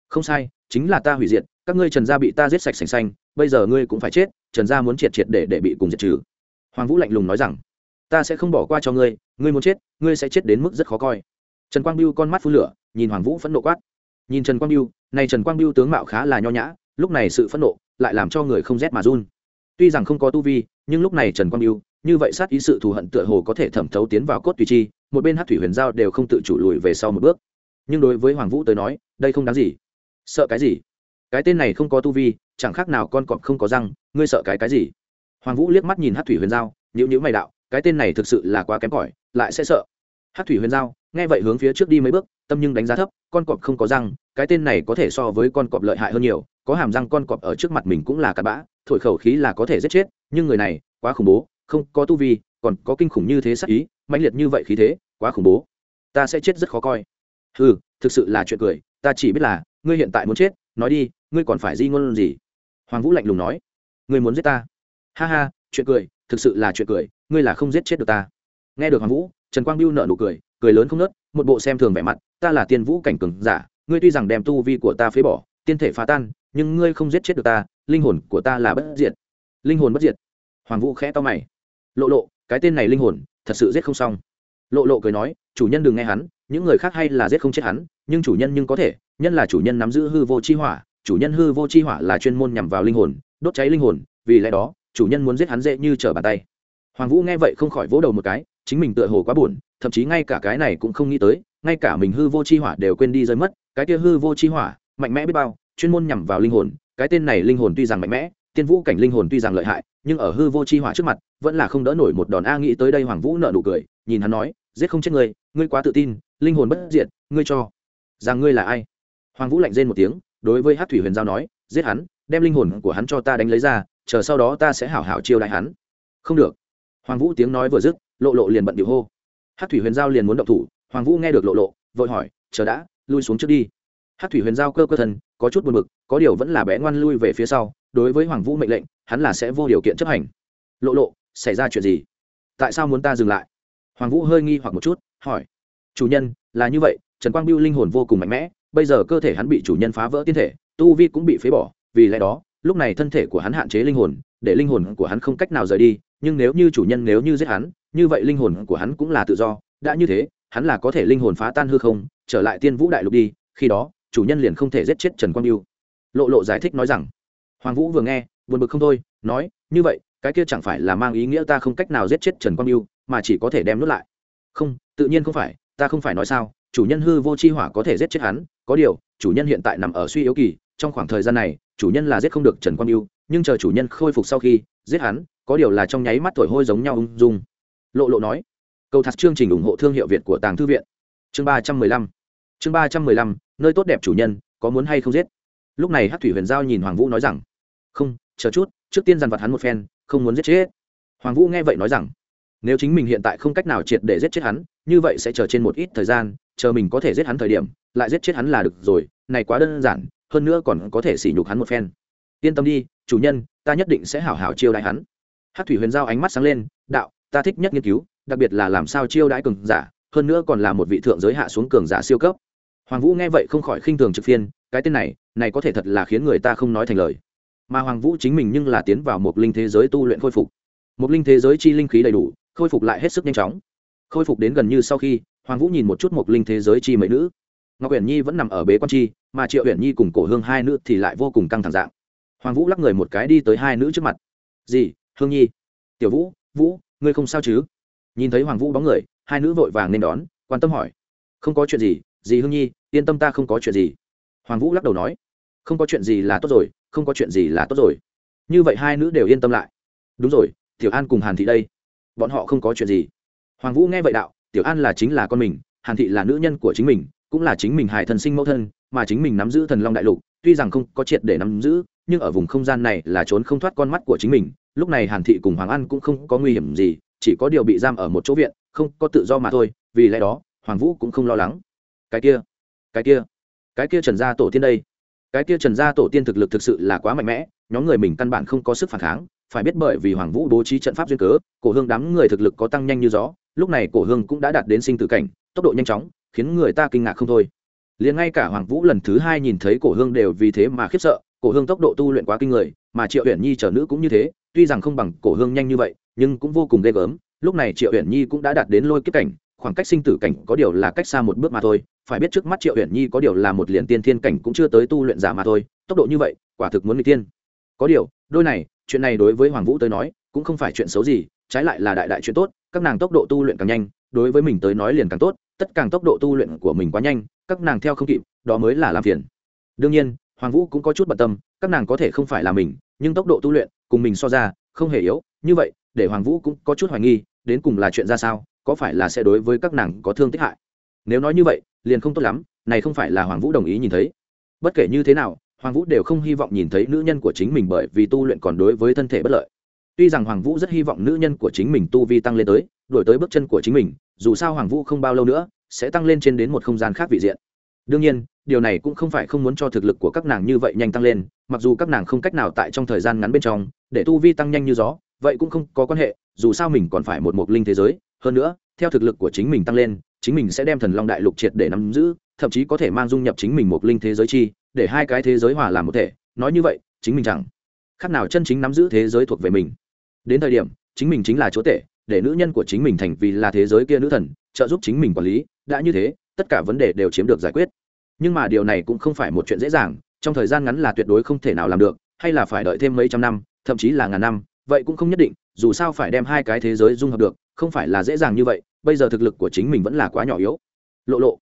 Không sai, chính là ta hủy diệt, các ngươi trần gia bị ta giết sạch sành xanh, bây giờ ngươi cũng phải chết, trần gia muốn triệt triệt để để bị cùng diệt trừ. Hoàng vũ lạnh lùng nói rằng, ta sẽ không bỏ qua cho ngươi ngươi muốn chết, ngươi sẽ chết đến mức rất khó coi. Trần quang biêu con mắt phun lửa, nhìn hoàng vũ phẫn nộ quát. Nhìn trần quang biêu này trần quang biêu tướng mạo khá là nho nhã, lúc này sự phẫn nộ lại làm cho người không rét mà run. Tuy rằng không có tu vi, nhưng lúc này trần quang biêu như vậy sát ý sự thù hận tựa hồ có thể thẩm thấu tiến vào cốt tùy chi một bên hát thủy huyền giao đều không tự chủ lùi về sau một bước. Nhưng đối với hoàng vũ tới nói, đây không đáng gì. Sợ cái gì? Cái tên này không có tu vi, chẳng khác nào con cọp không có răng, ngươi sợ cái cái gì? Hoàng vũ liếc mắt nhìn hát thủy huyền giao nhữ nhữ mày đạo, cái tên này thực sự là quá kém cỏi, lại sẽ sợ. Hát thủy huyền giao, nghe vậy hướng phía trước đi mấy bước, tâm nhưng đánh giá thấp, con cọp không có răng, cái tên này có thể so với con cọp lợi hại hơn nhiều, có hàm răng con cọp ở trước mặt mình cũng là cặp bã, thổi khẩu khí là có thể giết chết, nhưng người này quá khủng bố, không có tu vi còn có kinh khủng như thế sắc ý, mãnh liệt như vậy khí thế, quá khủng bố. Ta sẽ chết rất khó coi. Ừ thực sự là chuyện cười, ta chỉ biết là, ngươi hiện tại muốn chết, nói đi, ngươi còn phải di ngôn gì? Hoàng vũ lạnh lùng nói. Ngươi muốn giết ta. Ha ha, chuyện cười, thực sự là chuyện cười, ngươi là không giết chết được ta. Nghe được hoàng vũ, trần quang biêu nợ nụ cười cười lớn không nớt, một bộ xem thường vẻ mặt, ta là tiên vũ cảnh cường giả, ngươi tuy rằng đem tu vi của ta phế bỏ, tiên thể phá tan, nhưng ngươi không giết chết được ta, linh hồn của ta là bất diệt. Linh hồn bất diệt. Hoàng vũ khẽ to mày. Lộ lộ cái tên này linh hồn, thật sự giết không xong. Lộ lộ cười nói, chủ nhân đừng nghe hắn, những người khác hay là giết không chết hắn, nhưng chủ nhân nhưng có thể, nhân là chủ nhân nắm giữ hư vô chi hỏa, chủ nhân hư vô chi hỏa là chuyên môn nhằm vào linh hồn, đốt cháy linh hồn, vì lẽ đó, chủ nhân muốn giết hắn dễ như trở bàn tay. Hoàng vũ nghe vậy không khỏi vỗ đầu một cái, chính mình tựa hồ quá buồn, thậm chí ngay cả cái này cũng không nghĩ tới, ngay cả mình hư vô chi hỏa đều quên đi rơi mất, cái kia hư vô chi hỏa, mạnh mẽ biết bao, chuyên môn nhằm vào linh hồn, cái tên này linh hồn tuy rằng mạnh mẽ tiên vũ cảnh linh hồn tuy rằng lợi hại, nhưng ở hư vô chi hỏa trước mặt, vẫn là không đỡ nổi một đòn a nghĩ tới đây hoàng vũ nợ nụ cười, nhìn hắn nói, giết không chết ngươi ngươi quá tự tin, linh hồn bất diệt, ngươi cho rằng ngươi là ai? Hoàng vũ lạnh rên một tiếng, đối với hát thủy huyền giao nói, giết hắn, đem linh hồn của hắn cho ta đánh lấy ra, chờ sau đó ta sẽ hảo hảo chiêu đại hắn. Không được. Hoàng vũ tiếng nói vừa dứt, lộ lộ liền bận điệu hô. Hát thủy huyền giao liền muốn động thủ, hoàng vũ nghe được lộ lộ, vội hỏi, chờ đã, lui xuống trước đi hát thủy huyền giao cơ cơ thân, có chút buồn b ự c có điều vẫn là bé ngoan lui về phía sau, đối với hoàng vũ mệnh lệnh, hắn là sẽ vô điều kiện chấp hành. Lộ lộ, xảy ra chuyện gì? Tại sao muốn ta dừng lại? Hoàng vũ hơi nghi hoặc một chút, hỏi. Chủ nhân, là như vậy, trần quang biêu linh hồn vô cùng mạnh mẽ, bây giờ cơ thể hắn bị chủ nhân phá vỡ tiên thể, tu vi cũng bị phế bỏ, vì lẽ đó, lúc này thân thể của hắn hạn chế linh hồn, để linh hồn của hắn không cách nào rời đi, nhưng nếu như chủ nhân nếu như giết hắn, như vậy linh hồn của hắn cũng là tự do. Đã như thế, hắn là có thể linh hồn phá tan hư không, trở lại tiên vũ đại lục đi, khi đó chủ nhân liền không thể giết chết trần quang biêu. Lộ lộ giải thích nói rằng, hoàng vũ vừa nghe, buồn bực không thôi, nói, như vậy, cái kia chẳng phải là mang ý nghĩa ta không cách nào giết chết trần quang biêu, mà chỉ có thể đem nuốt lại. Không, tự nhiên không phải, ta không phải nói sao, chủ nhân hư vô chi hỏa có thể giết chết hắn, có điều, chủ nhân hiện tại nằm ở suy yếu kỳ, trong khoảng thời gian này, chủ nhân là giết không được trần quang biêu, nhưng chờ chủ nhân khôi phục sau khi giết hắn, có điều là trong nháy mắt thổi hôi giống nhau ung dung. Lộ lộ nói. Cầu thắt chương trình ủng hộ thương hiệu việt của tàng thư viện. Chương ba trăm mười lăm. Chương ba trăm mười lăm nơi tốt đẹp chủ nhân, có muốn hay không giết? Lúc này hát thủy huyền giao nhìn hoàng vũ nói rằng, không, chờ chút, trước tiên dằn vặt hắn một phen, không muốn giết chết. Hoàng vũ nghe vậy nói rằng, nếu chính mình hiện tại không cách nào triệt để giết chết hắn, như vậy sẽ chờ trên một ít thời gian, chờ mình có thể giết hắn thời điểm, lại giết chết hắn là được rồi, này quá đơn giản, hơn nữa còn có thể sỉ nhục hắn một phen. Yên tâm đi, chủ nhân, ta nhất định sẽ hảo hảo chiêu đãi hắn. Hát thủy huyền giao ánh mắt sáng lên, đạo, ta thích nhất nghiên cứu, đặc biệt là làm sao chiêu đãi cường giả, hơn nữa còn là một vị thượng giới hạ xuống cường giả siêu cấp hoàng vũ nghe vậy không khỏi khinh thường trực phiên, cái tên này này có thể thật là khiến người ta không nói thành lời. Mà hoàng vũ chính mình nhưng là tiến vào một linh thế giới tu luyện khôi phục. Một linh thế giới chi linh khí đầy đủ, khôi phục lại hết sức nhanh chóng. Khôi phục đến gần như sau khi, hoàng vũ nhìn một chút một linh thế giới chi mấy nữ. Ngọc uyển nhi vẫn nằm ở bế quan chi, mà triệu uyển nhi cùng cổ hương hai nữ thì lại vô cùng căng thẳng dạng. Hoàng vũ lắc người một cái đi tới hai nữ trước mặt. Gì, hương nhi? Tiểu vũ vũ, ngươi không sao chứ? Nhìn thấy hoàng vũ bóng người, hai nữ vội vàng nên đón, quan tâm hỏi. Không có chuyện gì gì hương nhi? Yên tâm ta không có chuyện gì. Hoàng vũ lắc đầu nói, không có chuyện gì là tốt rồi, không có chuyện gì là tốt rồi. Như vậy hai nữ đều yên tâm lại. Đúng rồi, tiểu an cùng hàn thị đây. Bọn họ không có chuyện gì. Hoàng vũ nghe vậy đạo, tiểu an là chính là con mình, hàn thị là nữ nhân của chính mình, cũng là chính mình hài thần sinh mẫu thân, mà chính mình nắm giữ thần long đại lục, tuy rằng không có triệt để nắm giữ, nhưng ở vùng không gian này là trốn không thoát con mắt của chính mình. Lúc này hàn thị cùng hoàng an cũng không có nguy hiểm gì, chỉ có điều bị giam ở một chỗ viện, không có tự do mà thôi, vì lẽ đó, hoàng vũ cũng không lo lắng. Cái kia cái kia. Cái kia trần gia tổ tiên đây. Cái kia trần gia tổ tiên thực lực thực sự là quá mạnh mẽ, nhóm người mình căn bản không có sức phản kháng, phải biết bởi vì hoàng vũ bố trí trận pháp duyên cớ, cổ hương đám người thực lực có tăng nhanh như gió, lúc này cổ hương cũng đã đạt đến sinh tử cảnh, tốc độ nhanh chóng, khiến người ta kinh ngạc không thôi. Liền ngay cả hoàng vũ lần thứ hai nhìn thấy cổ hương đều vì thế mà khiếp sợ, cổ hương tốc độ tu luyện quá kinh người, mà triệu uyển nhi trở nữ cũng như thế, tuy rằng không bằng cổ hương nhanh như vậy, nhưng cũng vô cùng ghê gớm, lúc này triệu uyển nhi cũng đã đạt đến lôi kiếp cảnh khoảng cách sinh tử cảnh có điều là cách xa một bước mà thôi, phải biết trước mắt triệu uyển nhi có điều là một liền tiên thiên cảnh cũng chưa tới tu luyện giả mà thôi, tốc độ như vậy, quả thực muốn n tiên có điều, đôi này, chuyện này đối với hoàng vũ tới nói, cũng không phải chuyện xấu gì, trái lại là đại đại chuyện tốt, các nàng tốc độ tu luyện càng nhanh, đối với mình tới nói liền càng tốt, tất càng tốc độ tu luyện của mình quá nhanh, các nàng theo không kịp, đó mới là làm phiền. Đương nhiên, hoàng vũ cũng có chút bận tâm, các nàng có thể không phải là mình, nhưng tốc độ tu luyện, cùng mình so ra, không hề yếu, như vậy, để hoàng vũ cũng có chút hoài nghi, đến cùng là chuyện ra sao có phải là sẽ đối với các nàng có thương tích hại? Nếu nói như vậy, liền không tốt lắm, này không phải là hoàng vũ đồng ý nhìn thấy. Bất kể như thế nào, hoàng vũ đều không hy vọng nhìn thấy nữ nhân của chính mình bởi vì tu luyện còn đối với thân thể bất lợi. Tuy rằng hoàng vũ rất hy vọng nữ nhân của chính mình tu vi tăng lên tới đổi tới bước chân của chính mình, dù sao hoàng vũ không bao lâu nữa sẽ tăng lên trên đến một không gian khác vị diện. Đương nhiên, điều này cũng không phải không muốn cho thực lực của các nàng như vậy nhanh tăng lên, mặc dù các nàng không cách nào tại trong thời gian ngắn bên trong, để tu vi tăng nhanh như gió, vậy cũng không có quan hệ, dù sao mình còn phải một mục linh thế giới hơn nữa, theo thực lực của chính mình tăng lên, chính mình sẽ đem thần long đại lục triệt để nắm giữ, thậm chí có thể mang dung nhập chính mình một linh thế giới chi, để hai cái thế giới hòa làm một thể. Nói như vậy, chính mình chẳng khác nào chân chính nắm giữ thế giới thuộc về mình. Đến thời điểm, chính mình chính là chúa tể, để nữ nhân của chính mình thành vì là thế giới kia nữ thần, trợ giúp chính mình quản lý, đã như thế, tất cả vấn đề đều chiếm được giải quyết. Nhưng mà điều này cũng không phải một chuyện dễ dàng, trong thời gian ngắn là tuyệt đối không thể nào làm được, hay là phải đợi thêm mấy trăm năm, thậm chí là ngàn năm, vậy cũng không nhất định, dù sao phải đem hai cái thế giới dung hợp được không phải là dễ dàng như vậy, bây giờ thực lực của chính mình vẫn là quá nhỏ yếu. Lộ lộ,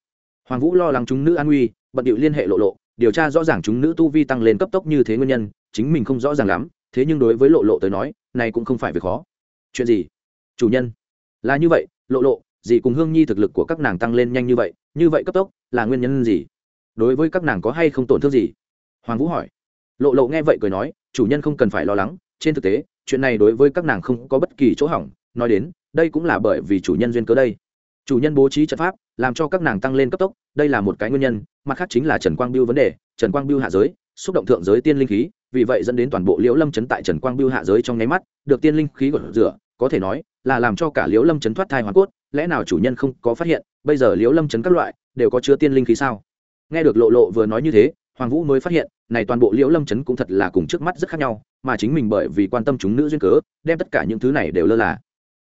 hoàng vũ lo lắng chúng nữ an nguy bận điệu liên hệ lộ lộ, điều tra rõ ràng chúng nữ tu vi tăng lên cấp tốc như thế nguyên nhân, chính mình không rõ ràng lắm, thế nhưng đối với lộ lộ tới nói, này cũng không phải việc khó. Chuyện gì? Chủ nhân. Là như vậy, lộ lộ gì cùng hương nhi thực lực của các nàng tăng lên nhanh như vậy như vậy cấp tốc, là nguyên nhân gì? Đối với các nàng có hay không tổn thương gì? Hoàng vũ hỏi. Lộ lộ nghe vậy cười nói, chủ nhân không cần phải lo lắng, trên thực tế, chuyện này đối với các nàng không có bất kỳ chỗ hỏng, nói đến đây cũng là bởi vì chủ nhân duyên cớ đây. Chủ nhân bố trí trận pháp, làm cho các nàng tăng lên cấp tốc, đây là một cái nguyên nhân, mặt khác chính là trần quang biêu vấn đề, trần quang biêu hạ giới, xúc động thượng giới tiên linh khí, vì vậy dẫn đến toàn bộ liễu lâm chấn tại trần quang biêu hạ giới trong nháy mắt, được tiên linh khí gột rửa, có thể nói là làm cho cả liễu lâm chấn thoát thai hoàn cốt, lẽ nào chủ nhân không có phát hiện, bây giờ liễu lâm chấn các loại đều có chứa tiên linh khí sao? Nghe được lộ lộ vừa nói như thế, hoàng vũ mới phát hiện, này toàn bộ liễu lâm chấn cũng thật là cùng trước mắt rất khác nhau, mà chính mình bởi vì quan tâm chúng nữ duyên cớ, đem tất cả những thứ này đều lơ là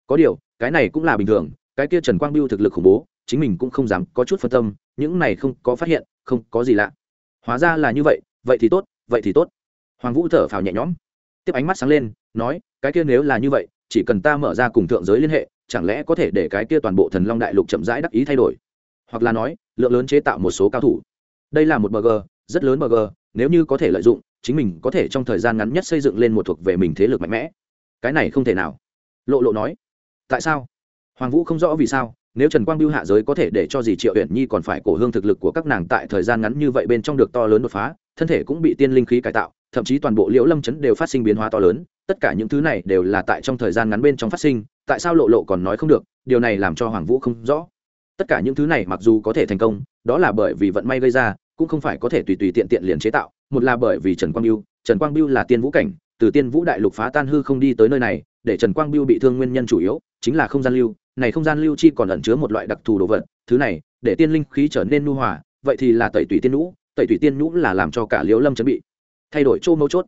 có điều, cái này cũng là bình thường, cái kia trần quang biêu thực lực khủng bố, chính mình cũng không dám có chút phân tâm, những này không có phát hiện, không có gì lạ. Hóa ra là như vậy vậy thì tốt, vậy thì tốt. Hoàng vũ thở phào nhẹ nhõm. Tiếp ánh mắt sáng lên, nói, cái kia nếu là như vậy, chỉ cần ta mở ra cùng thượng giới liên hệ, chẳng lẽ có thể để cái kia toàn bộ thần long đại lục chậm rãi đắc ý thay đổi? Hoặc là nói, lượng lớn chế tạo một số cao thủ. Đây là một bg rất lớn bg nếu như có thể lợi dụng, chính mình có thể trong thời gian ngắn nhất xây dựng lên một thuộc về mình thế lực mạnh mẽ. Cái này không thể nào. Lộ lộ nói tại sao? Hoàng vũ không rõ vì sao, nếu trần quang biêu hạ giới có thể để cho dì triệu huyện nhi còn phải cổ hương thực lực của các nàng tại thời gian ngắn như vậy bên trong được to lớn đột phá, thân thể cũng bị tiên linh khí cải tạo, thậm chí toàn bộ liễu lâm chấn đều phát sinh biến hóa to lớn, tất cả những thứ này đều là tại trong thời gian ngắn bên trong phát sinh, tại sao lộ lộ còn nói không được, điều này làm cho hoàng vũ không rõ. Tất cả những thứ này mặc dù có thể thành công, đó là bởi vì vận may gây ra, cũng không phải có thể tùy tùy tiện tiện liền chế tạo, một là bởi vì trần quang biêu trần quang biêu là tiên vũ cảnh, từ tiên vũ đại lục phá tan hư không đi tới nơi này, để trần quang biêu bị thương nguyên nhân chủ yếu chính là không gian lưu, này không gian lưu chi còn ẩn chứa một loại đặc thù đồ vật, thứ này, để tiên linh khí trở nên nu hòa, vậy thì là tẩy tủy tiên nhũ, tẩy tủy tiên nhũ là làm cho cả liễu lâm chuẩn bị. Thay đổi chỗ mấu chốt.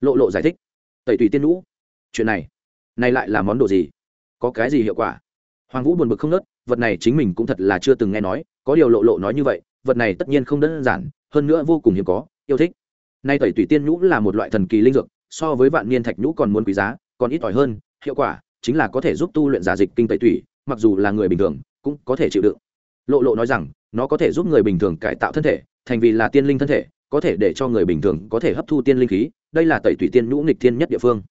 Lộ lộ giải thích. Tẩy tủy tiên nhũ? Chuyện này này lại là món đồ gì? Có cái gì hiệu quả? Hoàng vũ buồn bực không nớt vật này chính mình cũng thật là chưa từng nghe nói, có điều lộ lộ nói như vậy, vật này tất nhiên không đơn giản, hơn nữa vô cùng hiếm có, yêu thích. Nay tẩy tủy tiên nhũ là một loại thần kỳ linh dược, so với vạn niên thạch nhũ còn muốn quý giá, còn ít ỏi hơn, hiệu quả chính là có thể giúp tu luyện giả dịch kinh tẩy tủy, mặc dù là người bình thường, cũng có thể chịu đựng. Lộ lộ nói rằng, nó có thể giúp người bình thường cải tạo thân thể, thành vì là tiên linh thân thể, có thể để cho người bình thường có thể hấp thu tiên linh khí, đây là tẩy tủy tiên nhũ nghịch thiên nhất địa phương.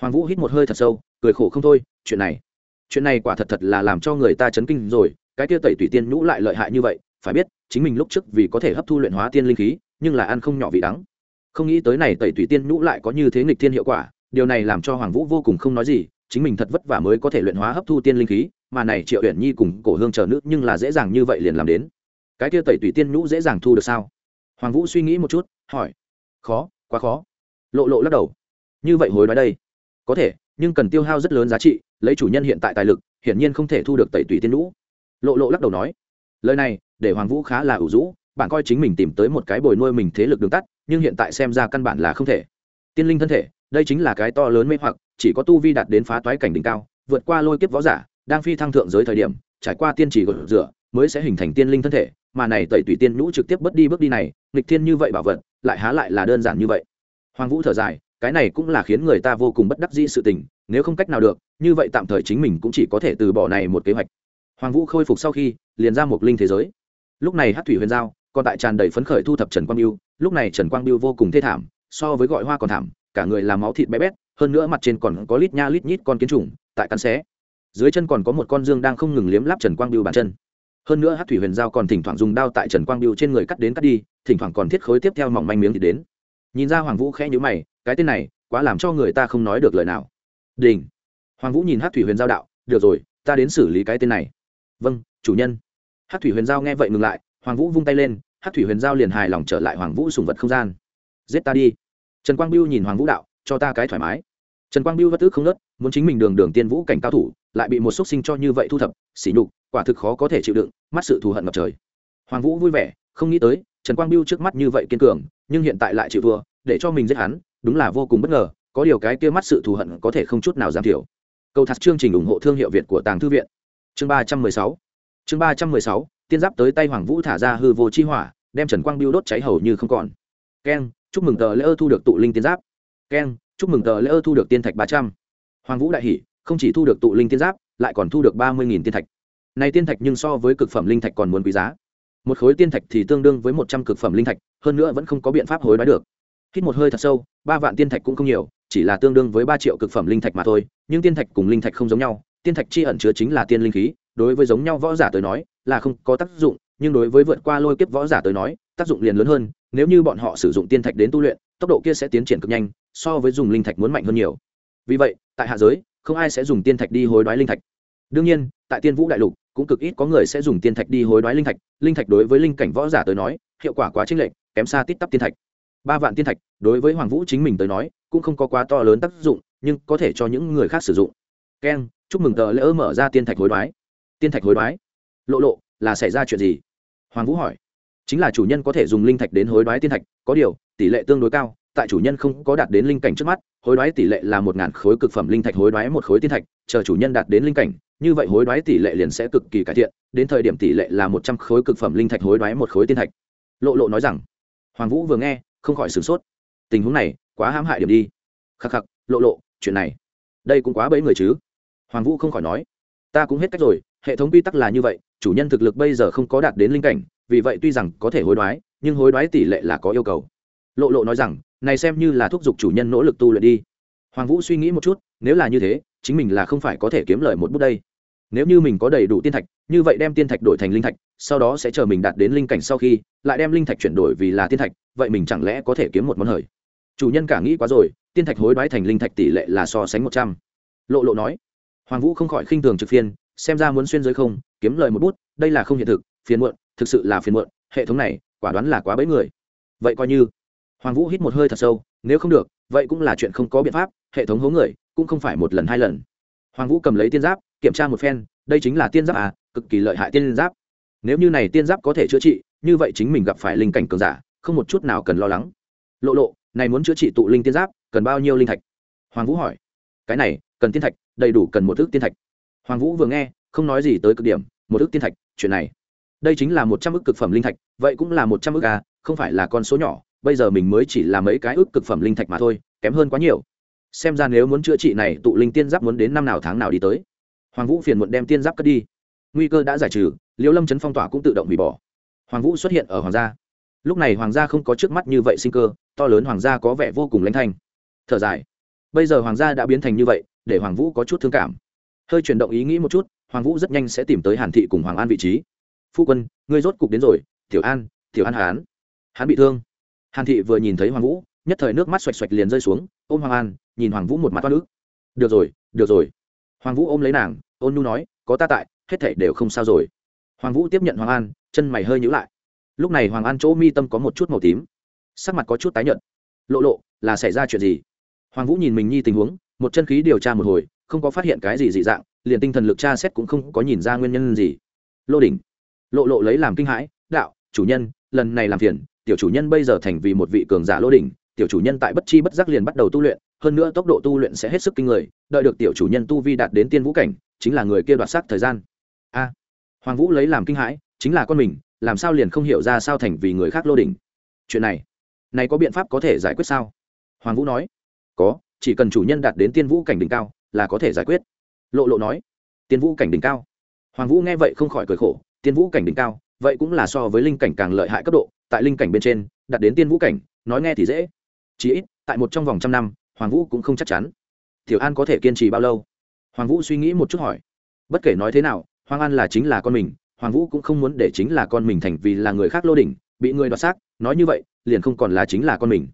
Hoàng vũ hít một hơi thật sâu, cười khổ không thôi, chuyện này chuyện này quả thật thật là làm cho người ta chấn kinh rồi, cái kia tẩy tủy tiên nhũ lại lợi hại như vậy, phải biết, chính mình lúc trước vì có thể hấp thu luyện hóa tiên linh khí, nhưng là ăn không nhỏ vị đắng. Không nghĩ tới này tẩy tủy tiên nhũ lại có như thế nghịch thiên hiệu quả, điều này làm cho hoàng vũ vô cùng không nói gì chính mình thật vất vả mới có thể luyện hóa hấp thu tiên linh khí, mà này triệu uyển nhi cùng cổ hương chờ nữ nhưng là dễ dàng như vậy liền làm đến. Cái kia tẩy tủy tiên nhũ dễ dàng thu được sao? Hoàng vũ suy nghĩ một chút, hỏi. Khó, quá khó. Lộ lộ lắc đầu. Như vậy hối đoái đây. Có thể, nhưng cần tiêu hao rất lớn giá trị, lấy chủ nhân hiện tại tài lực, hiển nhiên không thể thu được tẩy tủy tiên nhũ. Lộ lộ lắc đầu nói. Lời này, để hoàng vũ khá là ủ rũ, bạn coi chính mình tìm tới một cái bồi nuôi mình thế lực đường tắt, nhưng hiện tại xem ra căn bản là không thể. Tiên linh thân thể, đây chính là cái to lớn mê hoặc chỉ có tu vi đạt đến phá toái cảnh đỉnh cao, vượt qua lôi kiếp võ giả, đang phi thăng thượng giới thời điểm, trải qua tiên chỉ gột rửa, mới sẽ hình thành tiên linh thân thể, mà này tẩy tùy tiên nhũ trực tiếp bất đi bước đi này, nghịch thiên như vậy bảo vật, lại há lại là đơn giản như vậy. Hoàng vũ thở dài, cái này cũng là khiến người ta vô cùng bất đắc dĩ sự tình, nếu không cách nào được, như vậy tạm thời chính mình cũng chỉ có thể từ bỏ này một kế hoạch. Hoàng vũ khôi phục sau khi, liền ra một linh thế giới. Lúc này hát thủy huyền giao, còn tại tràn đầy phấn khởi thu thập trần quang biêu, lúc này trần quang biêu vô cùng thê thảm, so với gọi hoa còn thảm, cả người làm máu thịt bé bét hơn nữa mặt trên còn có lít nha lít nhít con kiến trùng, tại cắn xé. Dưới chân còn có một con dương đang không ngừng liếm láp trần quang biêu bàn chân. Hơn nữa hát thủy huyền giao còn thỉnh thoảng dùng đao tại trần quang biêu trên người cắt đến cắt đi, thỉnh thoảng còn thiết khối tiếp theo mỏng manh miếng thì đến. Nhìn ra hoàng vũ khẽ nhữ mày, cái tên này quá làm cho người ta không nói được lời nào. Đình. Hoàng vũ nhìn hát thủy huyền giao đạo, được rồi, ta đến xử lý cái tên này. Vâng chủ nhân. Hát thủy huyền giao nghe vậy ngừng lại, hoàng vũ vung tay lên, hát thủy huyền giao liền hài lòng trở lại hoàng vũ sùng vật không gian. Giết ta đi. Trần quang biêu nhìn hoàng vũ đạo, cho ta cái thoải mái trần quang biêu vất tức không nớt, muốn chính mình đường đường tiên vũ cảnh cao thủ, lại bị một x sinh cho như vậy thu thập, sỉ nhục, quả thực khó có thể chịu đựng, mắt sự thù hận ngập trời. Hoàng vũ vui vẻ, không nghĩ tới, trần quang biêu trước mắt như vậy kiên cường, nhưng hiện tại lại chịu thua, để cho mình giết hắn, đúng là vô cùng bất ngờ, có điều cái kia mắt sự thù hận có thể không chút nào giảm thiểu. Câu thắt chương trình ủng hộ thương hiệu việt của tàng thư viện. Chương ba trăm mười sáu. Chương ba trăm mười sáu, tiên giáp tới tay hoàng vũ thả ra hư vô chi hỏa, đem trần quang biêu đốt cháy hầu như không còn. Keng, chúc mừng tờ lễ ơ thu được tụ linh tiên giáp. Keng chúc mừng tờ lễ ơ thu được tiên thạch ba trăm. Hoàng vũ đại hỷ không chỉ thu được tụ linh tiên giáp, lại còn thu được ba mươi tiên thạch. Này tiên thạch nhưng so với cực phẩm linh thạch còn muốn quý giá. Một khối tiên thạch thì tương đương với một trăm cực phẩm linh thạch, hơn nữa vẫn không có biện pháp hối đoái được. Hít một hơi thật sâu, ba vạn tiên thạch cũng không nhiều, chỉ là tương đương với ba triệu cực phẩm linh thạch mà thôi, nhưng tiên thạch cùng linh thạch không giống nhau, tiên thạch chi ẩn chứa chính là tiên linh khí, đối với giống nhau võ giả tới nói, là không có tác dụng, nhưng đối với vượt qua lôi kiếp võ giả tới nói, tác dụng liền lớn hơn, nếu như bọn họ sử dụng tiên thạch đến tu luyện, tốc độ kia sẽ tiến triển cực nhanh so với dùng linh thạch muốn mạnh hơn nhiều. Vì vậy, tại hạ giới, không ai sẽ dùng tiên thạch đi hối đoái linh thạch. Đương nhiên, tại tiên vũ đại lục, cũng cực ít có người sẽ dùng tiên thạch đi hối đoái linh thạch. Linh thạch đối với linh cảnh võ giả tới nói, hiệu quả quá chênh lệch, kém xa tít tắp tiên thạch. Ba vạn tiên thạch, đối với hoàng vũ chính mình tới nói, cũng không có quá to lớn tác dụng, nhưng có thể cho những người khác sử dụng. Keng chúc mừng tờ lễ mở ra tiên thạch hối đoái. Tiên thạch hối đoái? Lộ lộ, là xảy ra chuyện gì? Hoàng vũ hỏi. Chính là chủ nhân có thể dùng linh thạch đến hối đoái tiên thạch, có điều, tỷ lệ tương đối cao tại chủ nhân không có đạt đến linh cảnh trước mắt, hối đoái tỷ lệ là một ngàn khối cực phẩm linh thạch hối đoái một khối tiên thạch, chờ chủ nhân đạt đến linh cảnh, như vậy hối đoái tỷ lệ liền sẽ cực kỳ cải thiện, đến thời điểm tỷ lệ là một trăm khối cực phẩm linh thạch hối đoái một khối tiên thạch. Lộ lộ nói rằng, hoàng vũ vừa nghe, không khỏi sửng sốt. Tình huống này quá hãm hại điểm đi. Khắc khắc, lộ lộ, chuyện này, đây cũng quá bẫy người chứ? Hoàng vũ không khỏi nói, ta cũng hết cách rồi, hệ thống quy tắc là như vậy, chủ nhân thực lực bây giờ không có đạt đến linh cảnh, vì vậy tuy rằng có thể hối đoái, nhưng hối đoái tỷ lệ là có yêu cầu. Lộ lộ nói rằng này xem như là thúc giục chủ nhân nỗ lực tu luyện đi. Hoàng vũ suy nghĩ một chút, nếu là như thế, chính mình là không phải có thể kiếm lời một bút đây. Nếu như mình có đầy đủ tiên thạch, như vậy đem tiên thạch đổi thành linh thạch, sau đó sẽ chờ mình đạt đến linh cảnh sau khi, lại đem linh thạch chuyển đổi vì là tiên thạch, vậy mình chẳng lẽ có thể kiếm một món hời? Chủ nhân cả nghĩ quá rồi, tiên thạch hối đoái thành linh thạch tỷ lệ là so sánh một trăm. Lộ lộ nói. Hoàng vũ không khỏi khinh thường trực phiên, xem ra muốn xuyên giới không, kiếm lời một bút, đây là không hiện thực, phiền muộn, thực sự là phiền muộn, hệ thống này, quả đoán là quá bấy người. Vậy coi như hoàng vũ hít một hơi thật sâu, nếu không được, vậy cũng là chuyện không có biện pháp, hệ thống hố người, cũng không phải một lần hai lần. Hoàng vũ cầm lấy tiên giáp, kiểm tra một phen, đây chính là tiên giáp à cực kỳ lợi hại tiên giáp. Nếu như này tiên giáp có thể chữa trị, như vậy chính mình gặp phải linh cảnh cường giả, không một chút nào cần lo lắng. Lộ lộ, này muốn chữa trị tụ linh tiên giáp, cần bao nhiêu linh thạch? Hoàng vũ hỏi. Cái này, cần tiên thạch, đầy đủ cần một ước tiên thạch. Hoàng vũ vừa nghe, không nói gì tới cực điểm, một ước tiên thạch, chuyện này. Đây chính là một trăm ước cực phẩm linh thạch, vậy cũng là một trăm ước à không phải là con số nhỏ bây giờ mình mới chỉ là mấy cái ước cực phẩm linh thạch mà thôi, kém hơn quá nhiều. Xem ra nếu muốn chữa trị này, tụ linh tiên giáp muốn đến năm nào tháng nào đi tới. Hoàng vũ phiền muộn đem tiên giáp cất đi. Nguy cơ đã giải trừ, liễu lâm chấn phong tỏa cũng tự động hủy bỏ. Hoàng vũ xuất hiện ở hoàng gia. Lúc này hoàng gia không có trước mắt như vậy sinh cơ, to lớn hoàng gia có vẻ vô cùng lãnh thanh. Thở dài. Bây giờ hoàng gia đã biến thành như vậy, để hoàng vũ có chút thương cảm. Hơi chuyển động ý nghĩ một chút, hoàng vũ rất nhanh sẽ tìm tới hàn thị cùng hoàng an vị trí. Phu quân, ngươi rốt cục đến rồi, tiểu an tiểu an hán. Hắn bị thương hàn thị vừa nhìn thấy hoàng vũ, nhất thời nước mắt xoạch xoạch liền rơi xuống, ôm hoàng an, nhìn hoàng vũ một mặt toát nước được rồi được rồi. Hoàng vũ ôm lấy nàng, ôn nhu nói, có ta tại, hết thảy đều không sao rồi. Hoàng vũ tiếp nhận hoàng an, chân mày hơi nhữ lại. Lúc này hoàng an chỗ mi tâm có một chút màu tím, sắc mặt có chút tái nhợt. Lộ lộ, là xảy ra chuyện gì? Hoàng vũ nhìn mình nhi tình huống, một chân khí điều tra một hồi, không có phát hiện cái gì dị dạng, liền tinh thần lực tra xét cũng không có nhìn ra nguyên nhân gì. Lô đỉnh. Lộ lộ lấy làm kinh hãi, đạo, chủ nhân, lần này làm phiền tiểu chủ nhân bây giờ thành vì một vị cường giả lô đỉnh, tiểu chủ nhân tại bất chi bất giác liền bắt đầu tu luyện, hơn nữa tốc độ tu luyện sẽ hết sức kinh người, đợi được tiểu chủ nhân tu vi đạt đến tiên vũ cảnh, chính là người kia đoạt sắc thời gian. A, hoàng vũ lấy làm kinh hãi, chính là con mình, làm sao liền không hiểu ra sao thành vì người khác lô đỉnh? Chuyện này này có biện pháp có thể giải quyết sao? Hoàng vũ nói, có, chỉ cần chủ nhân đạt đến tiên vũ cảnh đỉnh cao, là có thể giải quyết. Lộ lộ nói, tiên vũ cảnh đỉnh cao. Hoàng vũ nghe vậy không khỏi cười khổ, tiên vũ cảnh đỉnh cao, vậy cũng là so với linh cảnh càng lợi hại cấp độ tại linh cảnh bên trên đạt đến tiên vũ cảnh, nói nghe thì dễ. Chỉ ít, tại một trong vòng trăm năm, hoàng vũ cũng không chắc chắn. Tiểu an có thể kiên trì bao lâu? Hoàng vũ suy nghĩ một chút hỏi. Bất kể nói thế nào, hoàng an là chính là con mình, hoàng vũ cũng không muốn để chính là con mình thành vì là người khác lô đỉnh, bị người đoạt xác, nói như vậy, liền không còn là chính là con mình.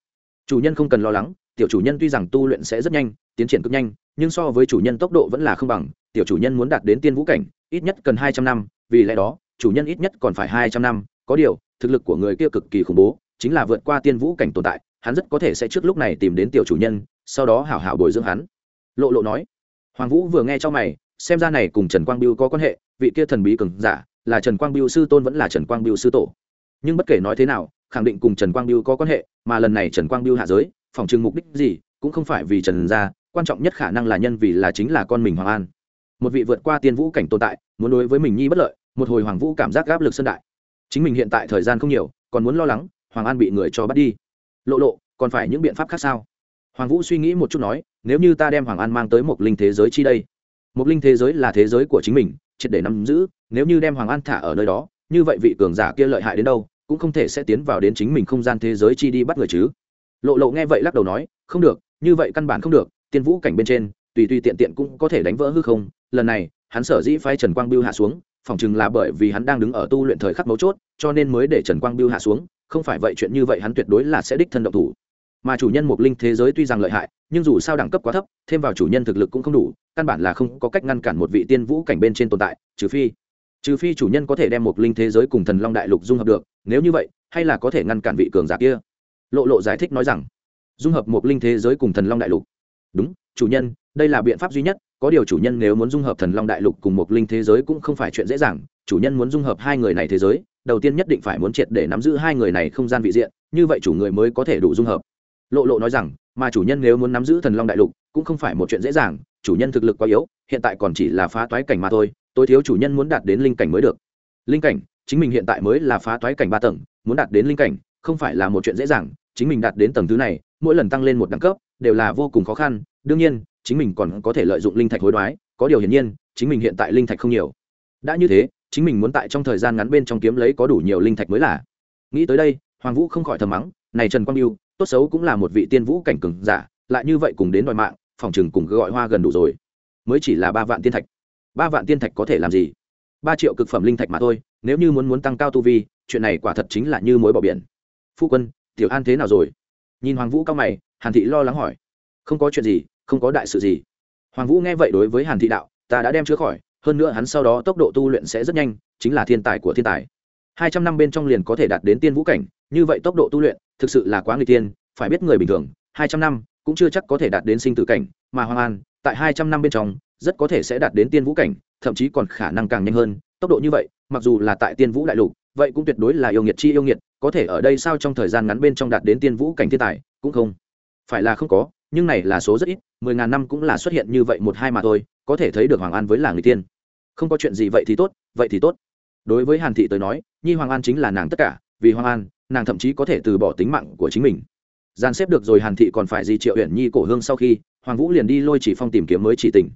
Chủ nhân không cần lo lắng, tiểu chủ nhân tuy rằng tu luyện sẽ rất nhanh, tiến triển cực nhanh, nhưng so với chủ nhân tốc độ vẫn là không bằng, tiểu chủ nhân muốn đạt đến tiên vũ cảnh, ít nhất cần hai trăm năm, vì lẽ đó, chủ nhân ít nhất còn phải hai trăm năm có điều, thực lực của người kia cực kỳ khủng bố, chính là vượt qua tiên vũ cảnh tồn tại, hắn rất có thể sẽ trước lúc này tìm đến tiểu chủ nhân, sau đó hảo hảo bồi dưỡng hắn. Lộ lộ nói. Hoàng vũ vừa nghe cho mày, xem ra này cùng trần quang biêu có quan hệ, vị kia thần bí cường giả, là trần quang biêu sư tôn vẫn là trần quang biêu sư tổ. Nhưng bất kể nói thế nào, khẳng định cùng trần quang biêu có quan hệ, mà lần này trần quang biêu hạ giới, phòng trừng mục đích gì, cũng không phải vì trần gia, quan trọng nhất khả năng là nhân vì là chính là con mình hoàng an. Một vị vượt qua tiên vũ cảnh tồn tại, muốn đối với mình nhi bất lợi, một hồi hoàng vũ cảm giác gáp lực sân đại chính mình hiện tại thời gian không nhiều, còn muốn lo lắng, hoàng an bị người cho bắt đi. Lộ lộ, còn phải những biện pháp khác sao? Hoàng vũ suy nghĩ một chút nói, nếu như ta đem hoàng an mang tới một linh thế giới chi đây, một linh thế giới là thế giới của chính mình, triệt để nắm giữ, nếu như đem hoàng an thả ở nơi đó, như vậy vị cường giả kia lợi hại đến đâu, cũng không thể sẽ tiến vào đến chính mình không gian thế giới chi đi bắt người chứ. Lộ lộ nghe vậy lắc đầu nói, không được, như vậy căn bản không được, tiên vũ cảnh bên trên, tùy tùy tiện tiện cũng có thể đánh vỡ hư không. Lần này, hắn sở dĩ phái trần quang biêu hạ xuống phỏng chừng là bởi vì hắn đang đứng ở tu luyện thời khắc mấu chốt, cho nên mới để trần quang biêu hạ xuống, không phải vậy chuyện như vậy hắn tuyệt đối là sẽ đích thân động thủ. Mà chủ nhân mục linh thế giới tuy rằng lợi hại, nhưng dù sao đẳng cấp quá thấp, thêm vào chủ nhân thực lực cũng không đủ, căn bản là không có cách ngăn cản một vị tiên vũ cảnh bên trên tồn tại, trừ phi trừ phi chủ nhân có thể đem một linh thế giới cùng thần long đại lục dung hợp được, nếu như vậy, hay là có thể ngăn cản vị cường giả kia. Lộ lộ giải thích nói rằng, dung hợp một linh thế giới cùng thần long đại lục. Đúng, chủ nhân, đây là biện pháp duy nhất có điều chủ nhân nếu muốn dung hợp thần long đại lục cùng một linh thế giới cũng không phải chuyện dễ dàng, chủ nhân muốn dung hợp hai người này thế giới, đầu tiên nhất định phải muốn triệt để nắm giữ hai người này không gian vị diện, như vậy chủ người mới có thể đủ dung hợp. Lộ lộ nói rằng, mà chủ nhân nếu muốn nắm giữ thần long đại lục, cũng không phải một chuyện dễ dàng, chủ nhân thực lực quá yếu, hiện tại còn chỉ là phá toái cảnh mà thôi, tối thiếu chủ nhân muốn đạt đến linh cảnh mới được. Linh cảnh, chính mình hiện tại mới là phá toái cảnh ba tầng, muốn đạt đến linh cảnh, không phải là một chuyện dễ dàng, chính mình đạt đến tầng thứ này, mỗi lần tăng lên một đẳng cấp, đều là vô cùng khó khăn, đương nhiên chính mình còn có thể lợi dụng linh thạch hối đoái có điều hiển nhiên chính mình hiện tại linh thạch không nhiều. Đã như thế chính mình muốn tại trong thời gian ngắn bên trong kiếm lấy có đủ nhiều linh thạch mới là. Nghĩ tới đây hoàng vũ không khỏi thầm mắng này trần quang yêu, tốt xấu cũng là một vị tiên vũ cảnh cường giả lại như vậy cùng đến đòi mạng phòng chừng cùng gọi hoa gần đủ rồi. Mới chỉ là ba vạn tiên thạch. Ba vạn tiên thạch có thể làm gì? Ba triệu cực phẩm linh thạch mà thôi nếu như muốn muốn tăng cao tu vi chuyện này quả thật chính là như mối bỏ biển. Phu quân tiểu an thế nào rồi? Nhìn hoàng vũ cao mày hàn thị lo lắng hỏi. Không có chuyện gì không có đại sự gì. Hoàng vũ nghe vậy đối với hàn thị đạo, ta đã đem chữa khỏi, hơn nữa hắn sau đó tốc độ tu luyện sẽ rất nhanh, chính là thiên tài của thiên tài. Hai trăm năm bên trong liền có thể đạt đến tiên vũ cảnh, như vậy tốc độ tu luyện, thực sự là quá người tiên phải biết người bình thường, hai trăm năm cũng chưa chắc có thể đạt đến sinh tử cảnh, mà hoàng an, tại hai trăm năm bên trong, rất có thể sẽ đạt đến tiên vũ cảnh, thậm chí còn khả năng càng nhanh hơn, tốc độ như vậy, mặc dù là tại tiên vũ đại lục, vậy cũng tuyệt đối là yêu nghiệt chi yêu nghiệt, có thể ở đây sao trong thời gian ngắn bên trong đạt đến tiên vũ cảnh thiên tài, cũng không phải là không có, nhưng này là số rất ít mười ngàn năm cũng là xuất hiện như vậy một hai mà thôi, có thể thấy được hoàng an với là người tiên. Không có chuyện gì vậy thì tốt, vậy thì tốt. Đối với hàn thị tới nói, nhi hoàng an chính là nàng tất cả, vì hoàng an, nàng thậm chí có thể từ bỏ tính mạng của chính mình. Gian xếp được rồi hàn thị còn phải di triệu huyện nhi cổ hương sau khi, hoàng vũ liền đi lôi chỉ phong tìm kiếm mới chỉ tình.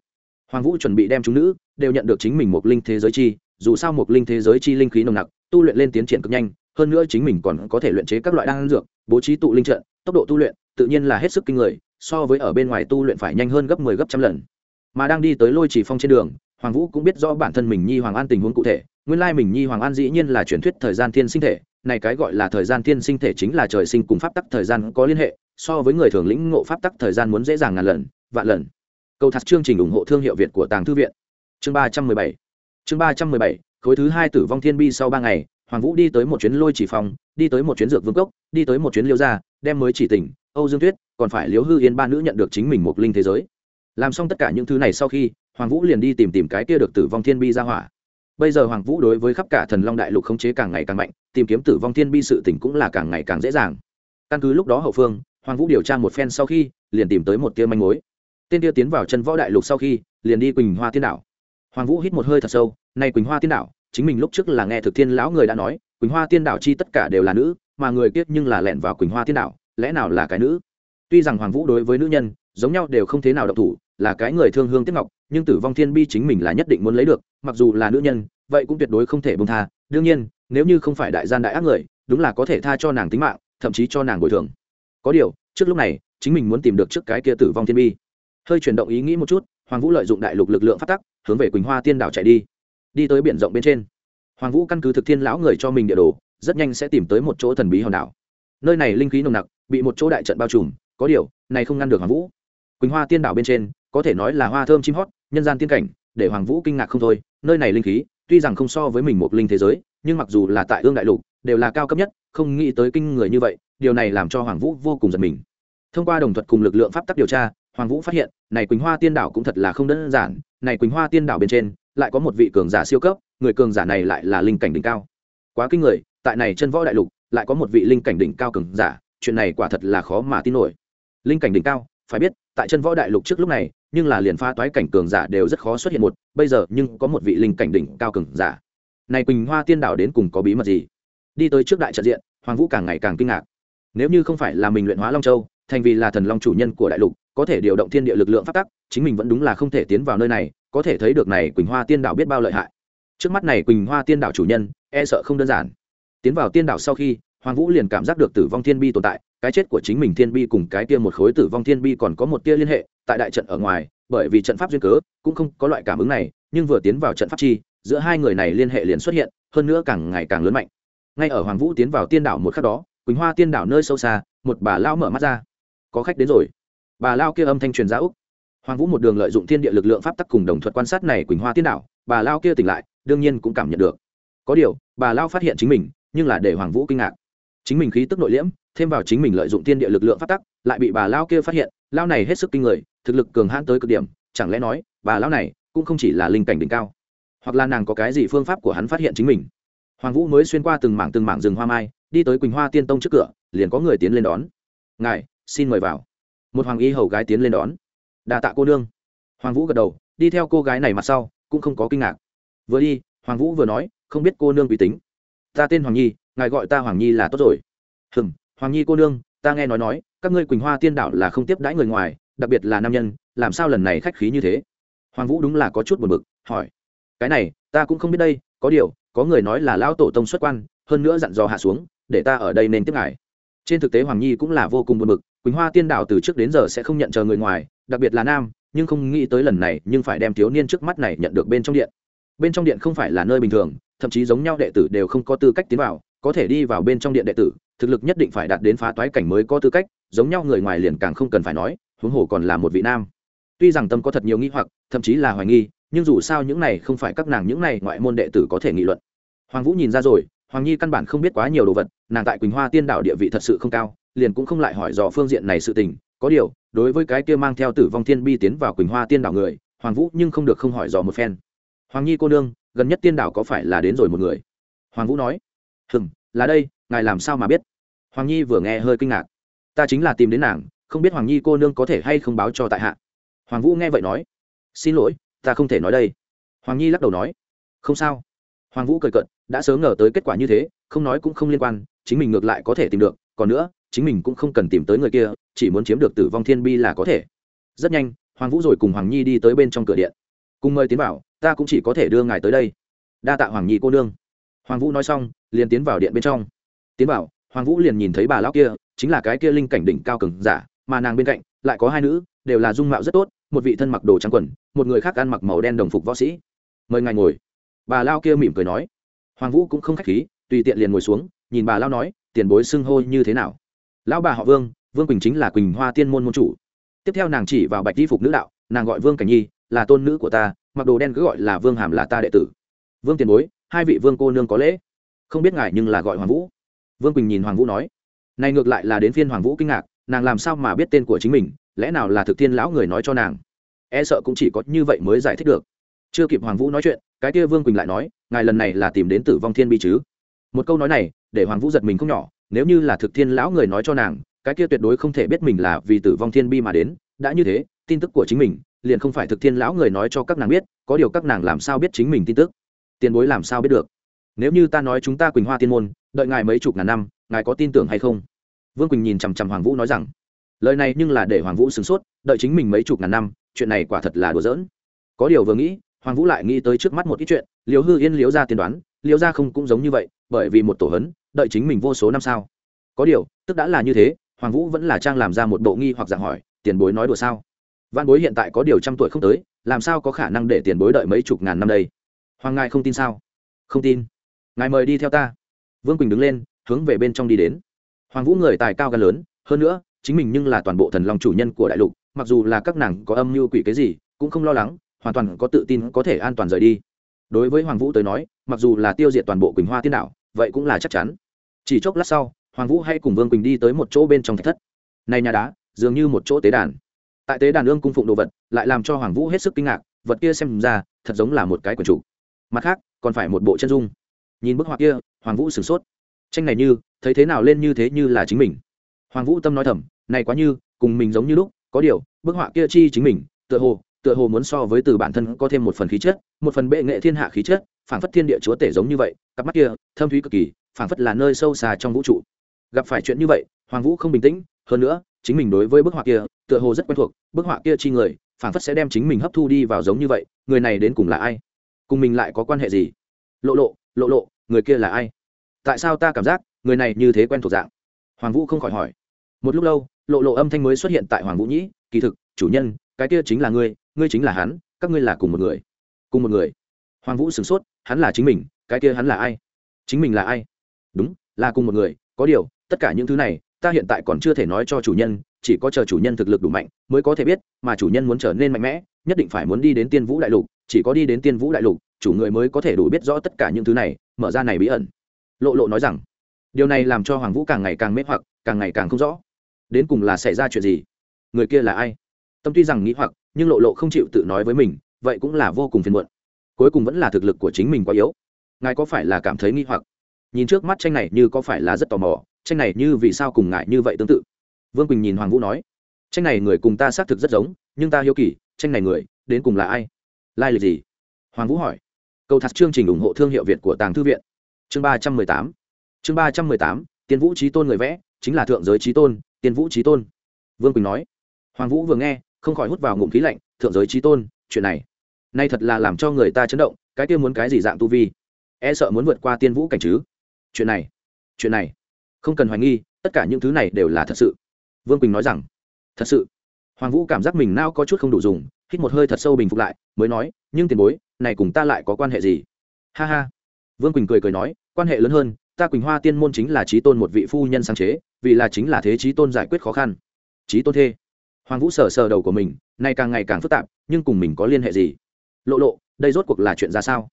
Hoàng vũ chuẩn bị đem chúng nữ, đều nhận được chính mình một linh thế giới chi, dù sao một linh thế giới chi linh khí nồng nặc, tu luyện lên tiến triển cực nhanh, hơn nữa chính mình còn có thể luyện chế các loại đan dược, bố trí tụ linh trận, tốc độ tu luyện, tự nhiên là hết sức kinh người so với ở bên ngoài tu luyện phải nhanh hơn gấp 10 gấp trăm lần. Mà đang đi tới lôi chỉ phong trên đường, hoàng vũ cũng biết rõ bản thân mình nhi hoàng an tình huống cụ thể. Nguyên lai mình nhi hoàng an dĩ nhiên là truyền thuyết thời gian thiên sinh thể. Này cái gọi là thời gian thiên sinh thể chính là trời sinh cùng pháp tắc thời gian có liên hệ, so với người thường lĩnh ngộ pháp tắc thời gian muốn dễ dàng ngàn lần, vạn lần. Câu thật chương trình ủng hộ thương hiệu việt của tàng thư viện. Chương ba trăm mười bảy. Chương ba trăm mười bảy, khối thứ hai tử vong thiên bi sau ba ngày hoàng vũ đi tới một chuyến lôi chỉ phòng, đi tới một chuyến dược vương cốc, đi tới một chuyến liêu gia, đem mới chỉ tỉnh, âu dương tuyết còn phải liếu hư yên ba nữ nhận được chính mình một linh thế giới. Làm xong tất cả những thứ này sau khi, hoàng vũ liền đi tìm tìm cái kia được tử vong thiên bi ra hỏa. Bây giờ hoàng vũ đối với khắp cả thần long đại lục khống chế càng ngày càng mạnh, tìm kiếm tử vong thiên bi sự tỉnh cũng là càng ngày càng dễ dàng. Căn cứ lúc đó hậu phương, hoàng vũ điều tra một phen sau khi, liền tìm tới một tia manh mối. Tên tia tiến vào chân võ đại lục sau khi, liền đi quỳnh hoa tiên đảo. Hoàng vũ hít một hơi thật sâu nay quỳnh hoa tiên đảo chính mình lúc trước là nghe thực thiên lão người đã nói, quỳnh hoa tiên đảo chi tất cả đều là nữ, mà người kiết nhưng là lẻn vào quỳnh hoa tiên đảo, lẽ nào là cái nữ? Tuy rằng hoàng vũ đối với nữ nhân, giống nhau đều không thế nào động thủ, là cái người thương hương tiếc ngọc, nhưng tử vong thiên bi chính mình là nhất định muốn lấy được, mặc dù là nữ nhân, vậy cũng tuyệt đối không thể bông tha. Đương nhiên, nếu như không phải đại gian đại ác người, đúng là có thể tha cho nàng tính mạng, thậm chí cho nàng bồi thường. Có điều, trước lúc này, chính mình muốn tìm được trước cái kia tử vong thiên bi. Hơi chuyển động ý nghĩ một chút, hoàng vũ lợi dụng đại lục lực lượng phát tắc, hướng về quỳnh hoa tiên đảo chạy đi đi tới biển rộng bên trên. Hoàng vũ căn cứ thực thiên lão người cho mình địa đồ, rất nhanh sẽ tìm tới một chỗ thần bí hòn đảo. Nơi này linh khí nồng nặc, bị một chỗ đại trận bao trùm, có điều, này không ngăn được hoàng vũ. Quỳnh hoa tiên đảo bên trên, có thể nói là hoa thơm chim hót, nhân gian tiên cảnh, để hoàng vũ kinh ngạc không thôi. Nơi này linh khí, tuy rằng không so với mình một linh thế giới, nhưng mặc dù là tại ương đại lục, đều là cao cấp nhất, không nghĩ tới kinh người như vậy, điều này làm cho hoàng vũ vô cùng giật mình. Thông qua đồng thuật cùng lực lượng pháp tắc điều tra, hoàng vũ phát hiện này quỳnh hoa tiên đảo cũng thật là không đơn giản, này quỳnh hoa tiên đảo bên trên lại có một vị cường giả siêu cấp, người cường giả này lại là linh cảnh đỉnh cao. Quá kinh người, tại này chân võ đại lục lại có một vị linh cảnh đỉnh cao cường giả, chuyện này quả thật là khó mà tin nổi. Linh cảnh đỉnh cao, phải biết, tại chân võ đại lục trước lúc này, nhưng là liền pha toái cảnh cường giả đều rất khó xuất hiện một, bây giờ nhưng có một vị linh cảnh đỉnh cao cường giả. Này quỳnh hoa tiên đảo đến cùng có bí mật gì? Đi tới trước đại trận diện, hoàng vũ càng ngày càng kinh ngạc. Nếu như không phải là mình luyện hóa long châu thành vì là thần long chủ nhân của đại lục, có thể điều động thiên địa lực lượng phát tắc, chính mình vẫn đúng là không thể tiến vào nơi này, có thể thấy được này quỳnh hoa tiên đảo biết bao lợi hại. Trước mắt này quỳnh hoa tiên đảo chủ nhân e sợ không đơn giản. Tiến vào tiên đảo sau khi, hoàng vũ liền cảm giác được tử vong thiên bi tồn tại, cái chết của chính mình thiên bi cùng cái tia một khối tử vong thiên bi còn có một tia liên hệ, tại đại trận ở ngoài, bởi vì trận pháp duyên cớ, cũng không có loại cảm ứng này, nhưng vừa tiến vào trận pháp chi, giữa hai người này liên hệ liền xuất hiện, hơn nữa càng ngày càng lớn mạnh. Ngay ở hoàng vũ tiến vào tiên đảo một khắc đó, quỳnh hoa tiên đảo nơi sâu xa, một bà lao mở mắt ra có khách đến rồi. Bà lao kia âm thanh truyền ra úc. Hoàng vũ một đường lợi dụng thiên địa lực lượng pháp tắc cùng đồng thuật quan sát này quỳnh hoa tiên đạo bà lao kia tỉnh lại, đương nhiên cũng cảm nhận được. Có điều, bà lao phát hiện chính mình, nhưng là để hoàng vũ kinh ngạc. Chính mình khí tức nội liễm, thêm vào chính mình lợi dụng thiên địa lực lượng pháp tắc, lại bị bà lao kia phát hiện, lao này hết sức kinh người, thực lực cường hãn tới cực điểm, chẳng lẽ nói, bà lao này cũng không chỉ là linh cảnh đỉnh cao, hoặc là nàng có cái gì phương pháp của hắn phát hiện chính mình. Hoàng vũ mới xuyên qua từng mảng từng mảng rừng hoa mai, đi tới quỳnh hoa tiên tông trước cửa, liền có người tiến lên đón. Ngài xin mời vào. Một hoàng y hầu gái tiến lên đón. Đà tạ cô nương. Hoàng vũ gật đầu, đi theo cô gái này mặt sau, cũng không có kinh ngạc. Vừa đi, hoàng vũ vừa nói, không biết cô nương uy tính. Ta tên hoàng nhi, ngài gọi ta hoàng nhi là tốt rồi. Hừm, hoàng nhi cô nương, ta nghe nói nói, các ngươi quỳnh hoa tiên đảo là không tiếp đãi người ngoài, đặc biệt là nam nhân, làm sao lần này khách khí như thế? Hoàng vũ đúng là có chút buồn bực, hỏi. Cái này, ta cũng không biết đây, có điều, có người nói là lão tổ tông xuất quan, hơn nữa dặn dò hạ xuống, để ta ở đây nên tiếp ngài. Trên thực tế hoàng nhi cũng là vô cùng buồn bực quỳnh hoa tiên đảo từ trước đến giờ sẽ không nhận chờ người ngoài, đặc biệt là nam, nhưng không nghĩ tới lần này, nhưng phải đem thiếu niên trước mắt này nhận được bên trong điện. Bên trong điện không phải là nơi bình thường, thậm chí giống nhau đệ tử đều không có tư cách tiến vào, có thể đi vào bên trong điện đệ tử, thực lực nhất định phải đạt đến phá toái cảnh mới có tư cách, giống nhau người ngoài liền càng không cần phải nói, huống hồ còn là một vị nam. Tuy rằng tâm có thật nhiều nghi hoặc, thậm chí là hoài nghi, nhưng dù sao những này không phải các nàng, những này ngoại môn đệ tử có thể nghị luận. Hoàng vũ nhìn ra rồi, hoàng nhi căn bản không biết quá nhiều đồ vật, nàng tại quỳnh hoa tiên đạo địa vị thật sự không cao liền cũng không lại hỏi dò phương diện này sự tình. Có điều, đối với cái kia mang theo tử vong thiên bi tiến vào quỳnh hoa tiên đảo người, hoàng vũ nhưng không được không hỏi dò một phen. Hoàng nhi cô nương, gần nhất tiên đảo có phải là đến rồi một người? Hoàng vũ nói. Hừng là đây, ngài làm sao mà biết? Hoàng nhi vừa nghe hơi kinh ngạc. Ta chính là tìm đến nàng, không biết hoàng nhi cô nương có thể hay không báo cho tại hạ. Hoàng vũ nghe vậy nói. Xin lỗi, ta không thể nói đây. Hoàng nhi lắc đầu nói. Không sao. Hoàng vũ cười cận đã sớm ngờ tới kết quả như thế, không nói cũng không liên quan, chính mình ngược lại có thể tìm được, còn nữa chính mình cũng không cần tìm tới người kia, chỉ muốn chiếm được tử vong thiên bi là có thể. Rất nhanh, hoàng vũ rồi cùng hoàng nhi đi tới bên trong cửa điện. Cùng mời tiến vào, ta cũng chỉ có thể đưa ngài tới đây. Đa tạ hoàng nhi cô nương. Hoàng vũ nói xong, liền tiến vào điện bên trong. Tiến vào, hoàng vũ liền nhìn thấy bà lão kia, chính là cái kia linh cảnh đỉnh cao cường giả, mà nàng bên cạnh lại có hai nữ, đều là dung mạo rất tốt, một vị thân mặc đồ trắng quần, một người khác ăn mặc màu đen đồng phục võ sĩ. Mời ngài ngồi. Bà lao kia mỉm cười nói. Hoàng vũ cũng không khách khí, tùy tiện liền ngồi xuống, nhìn bà lao nói, tiền bối xưng hô như thế nào? Lão bà họ vương vương quỳnh chính là quỳnh hoa tiên môn môn chủ. Tiếp theo nàng chỉ vào bạch di phục nữ đạo, nàng gọi vương cảnh nhi, là tôn nữ của ta, mặc đồ đen cứ gọi là vương hàm là ta đệ tử. Vương tiền bối, hai vị vương cô nương có lễ. Không biết ngài nhưng là gọi hoàng vũ. Vương quỳnh nhìn hoàng vũ nói, này ngược lại là đến phiên hoàng vũ kinh ngạc, nàng làm sao mà biết tên của chính mình, lẽ nào là thực tiên lão người nói cho nàng? E sợ cũng chỉ có như vậy mới giải thích được. Chưa kịp hoàng vũ nói chuyện, cái kia vương quỳnh lại nói, ngài lần này là tìm đến tử vong thiên bi chứ? Một câu nói này, để hoàng vũ giật mình không nhỏ nếu như là thực thiên lão người nói cho nàng, cái kia tuyệt đối không thể biết mình là vì tử vong thiên bi mà đến, đã như thế, tin tức của chính mình, liền không phải thực thiên lão người nói cho các nàng biết, có điều các nàng làm sao biết chính mình tin tức? Tiền bối làm sao biết được? Nếu như ta nói chúng ta quỳnh hoa tiên môn, đợi ngài mấy chục ngàn năm, ngài có tin tưởng hay không? Vương quỳnh nhìn chằm chằm hoàng vũ nói rằng, lời này nhưng là để hoàng vũ sửng sốt, đợi chính mình mấy chục ngàn năm, chuyện này quả thật là đùa giỡn. Có điều vừa nghĩ, hoàng vũ lại nghĩ tới trước mắt một ít chuyện liều hư yên liếu ra tiên đoán liếu ra không cũng giống như vậy, bởi vì một tổ hấn đợi chính mình vô số năm sao? Có điều, tức đã là như thế, hoàng vũ vẫn là trang làm ra một bộ nghi hoặc dạng hỏi, tiền bối nói đùa sao? Văn bối hiện tại có điều trăm tuổi không tới, làm sao có khả năng để tiền bối đợi mấy chục ngàn năm đây? Hoàng ngài không tin sao? Không tin. Ngài mời đi theo ta. Vương quỳnh đứng lên, hướng về bên trong đi đến. Hoàng vũ người tài cao gan lớn, hơn nữa, chính mình nhưng là toàn bộ thần long chủ nhân của đại lục, mặc dù là các nàng có âm mưu quỷ cái gì, cũng không lo lắng, hoàn toàn có tự tin có thể an toàn rời đi. Đối với hoàng vũ tới nói, mặc dù là tiêu diệt toàn bộ quỳnh hoa tiên đạo vậy cũng là chắc chắn. Chỉ chốc lát sau, hoàng vũ hay cùng vương quỳnh đi tới một chỗ bên trong thạch thất. Này nhà đá, dường như một chỗ tế đàn. Tại tế đàn ương cung phụng đồ vật, lại làm cho hoàng vũ hết sức kinh ngạc, vật kia xem ra, thật giống là một cái quần chủ. Mặt khác, còn phải một bộ chân dung. Nhìn bức họa kia, hoàng vũ sửng sốt. Tranh này như, thấy thế nào lên như thế như là chính mình. Hoàng vũ tâm nói thầm, này quá như, cùng mình giống như lúc, có điều, bức họa kia chi chính mình, tựa hồ tựa hồ muốn so với từ bản thân có thêm một phần khí chất, một phần bệ nghệ thiên hạ khí chất phảng phất thiên địa chúa tể giống như vậy, cặp mắt kia, thâm thúy cực kỳ, phảng phất là nơi sâu xa trong vũ trụ. Gặp phải chuyện như vậy, hoàng vũ không bình tĩnh, hơn nữa, chính mình đối với bức họa kia, tựa hồ rất quen thuộc, bức họa kia chi người, phảng phất sẽ đem chính mình hấp thu đi vào giống như vậy, người này đến cùng là ai? Cùng mình lại có quan hệ gì? Lộ lộ lộ lộ, người kia là ai? Tại sao ta cảm giác, người này như thế quen thuộc dạng? Hoàng vũ không khỏi hỏi. Một lúc lâu, lộ lộ âm thanh mới xuất hiện tại hoàng vũ nhĩ, kỳ thực, chủ nhân, cái kia chính là ngươi ngươi chính là hắn, các ngươi là cùng một người. Cùng một người? Hoàng vũ sửng sốt hắn là chính mình, cái kia hắn là ai? Chính mình là ai? Đúng, là cùng một người, có điều, tất cả những thứ này, ta hiện tại còn chưa thể nói cho chủ nhân, chỉ có chờ chủ nhân thực lực đủ mạnh mới có thể biết, mà chủ nhân muốn trở nên mạnh mẽ, nhất định phải muốn đi đến tiên vũ đại lục, chỉ có đi đến tiên vũ đại lục, chủ người mới có thể đủ biết rõ tất cả những thứ này, mở ra này bí ẩn. Lộ lộ nói rằng, điều này làm cho hoàng vũ càng ngày càng mê hoặc, càng ngày càng không rõ. Đến cùng là xảy ra chuyện gì? Người kia là ai? Tâm tuy rằng nghĩ hoặc, nhưng lộ lộ không chịu tự nói với mình, vậy cũng là vô cùng phiền muộn cuối cùng vẫn là thực lực của chính mình quá yếu. Ngài có phải là cảm thấy nghi hoặc? Nhìn trước mắt tranh này như có phải là rất tò mò, tranh này như vì sao cùng ngại như vậy tương tự? Vương quỳnh nhìn hoàng vũ nói, tranh này người cùng ta xác thực rất giống, nhưng ta hiếu kỳ, tranh này người, đến cùng là ai? Lai lịch gì? Hoàng vũ hỏi. Câu thật chương trình ủng hộ thương hiệu việt của tàng thư viện. Chương ba trăm mười tám. Chương ba trăm mười tám, tiên vũ trí tôn người vẽ, chính là thượng giới trí tôn, tiên vũ trí tôn. Vương quỳnh nói. Hoàng vũ vừa nghe, không khỏi hút vào ngụm khí lạnh, thượng giới trí tôn, chuyện này nay thật là làm cho người ta chấn động, cái kia muốn cái gì dạng tu vi? E sợ muốn vượt qua tiên vũ cảnh chứ? Chuyện này chuyện này, không cần hoài nghi, tất cả những thứ này đều là thật sự. Vương quỳnh nói rằng, thật sự. Hoàng vũ cảm giác mình nao có chút không đủ dùng, hít một hơi thật sâu bình phục lại, mới nói, nhưng tiền bối, này cùng ta lại có quan hệ gì? Ha ha. Vương quỳnh cười cười nói, quan hệ lớn hơn, ta quỳnh hoa tiên môn chính là trí tôn một vị phu nhân sáng chế, vì là chính là thế trí tôn giải quyết khó khăn. Trí tôn thê. Hoàng vũ sờ sờ đầu của mình, nay càng ngày càng phức tạp, nhưng cùng mình có liên hệ gì? Lộ lộ, đây rốt cuộc là chuyện ra sao?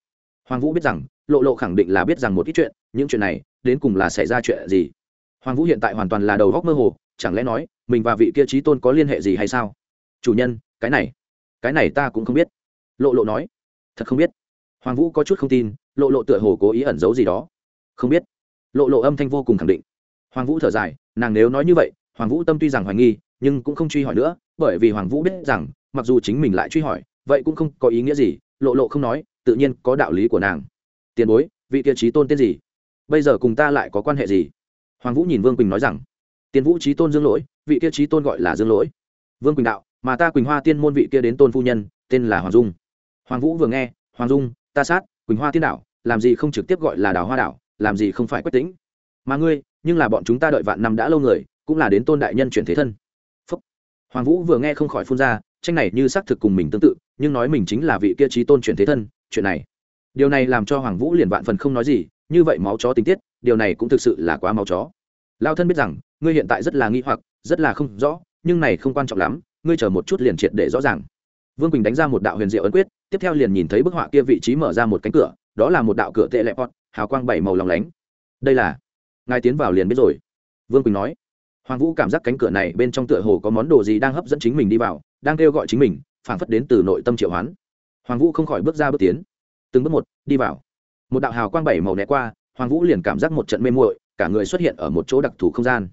Hoàng vũ biết rằng, lộ lộ khẳng định là biết rằng một ít chuyện, những chuyện này, đến cùng là xảy ra chuyện gì? Hoàng vũ hiện tại hoàn toàn là đầu góc mơ hồ, chẳng lẽ nói, mình và vị kia trí tôn có liên hệ gì hay sao? Chủ nhân, cái này cái này ta cũng không biết. Lộ lộ nói, thật không biết. Hoàng vũ có chút không tin, lộ lộ tựa hồ cố ý ẩn giấu gì đó. Không biết. Lộ lộ âm thanh vô cùng khẳng định. Hoàng vũ thở dài, nàng nếu nói như vậy, hoàng vũ tâm tuy rằng hoài nghi, nhưng cũng không truy hỏi nữa, bởi vì hoàng vũ biết rằng, mặc dù chính mình lại truy hỏi vậy cũng không có ý nghĩa gì, lộ lộ không nói, tự nhiên có đạo lý của nàng. Tiền bối, vị kia trí tôn tên gì? Bây giờ cùng ta lại có quan hệ gì? Hoàng vũ nhìn vương quỳnh nói rằng, tiền vũ trí tôn dương lỗi, vị kia trí tôn gọi là dương lỗi. Vương quỳnh đạo, mà ta quỳnh hoa tiên môn vị kia đến tôn phu nhân, tên là hoàng dung. Hoàng vũ vừa nghe, hoàng dung, ta sát, quỳnh hoa tiên đạo, làm gì không trực tiếp gọi là đào hoa đảo làm gì không phải quách tính mà ngươi, nhưng là bọn chúng ta đợi vạn năm đã lâu người, cũng là đến tôn đại nhân chuyển thế thân. Phúc. hoàng vũ vừa nghe không khỏi phun ra tranh này như xác thực cùng mình tương tự, nhưng nói mình chính là vị kia trí tôn chuyển thế thân, chuyện này. Điều này làm cho hoàng vũ liền vạn phần không nói gì, như vậy máu chó tình tiết, điều này cũng thực sự là quá máu chó. Lao thân biết rằng, ngươi hiện tại rất là nghi hoặc, rất là không rõ, nhưng này không quan trọng lắm, ngươi chờ một chút liền triệt để rõ ràng. Vương quỳnh đánh ra một đạo huyền diệu ấn quyết, tiếp theo liền nhìn thấy bức họa kia vị trí mở ra một cánh cửa, đó là một đạo cửa tệ lẹp pot, hào quang bảy màu lòng lánh. Đây là, ngài tiến vào liền biết rồi. Vương quỳnh nói hoàng vũ cảm giác cánh cửa này bên trong tựa hồ có món đồ gì đang hấp dẫn chính mình đi vào, đang kêu gọi chính mình, phảng phất đến từ nội tâm triệu hoán. Hoàng vũ không khỏi bước ra bước tiến. Từng bước một, đi vào. Một đạo hào quang bảy màu né qua, hoàng vũ liền cảm giác một trận mê muội, cả người xuất hiện ở một chỗ đặc thù không gian.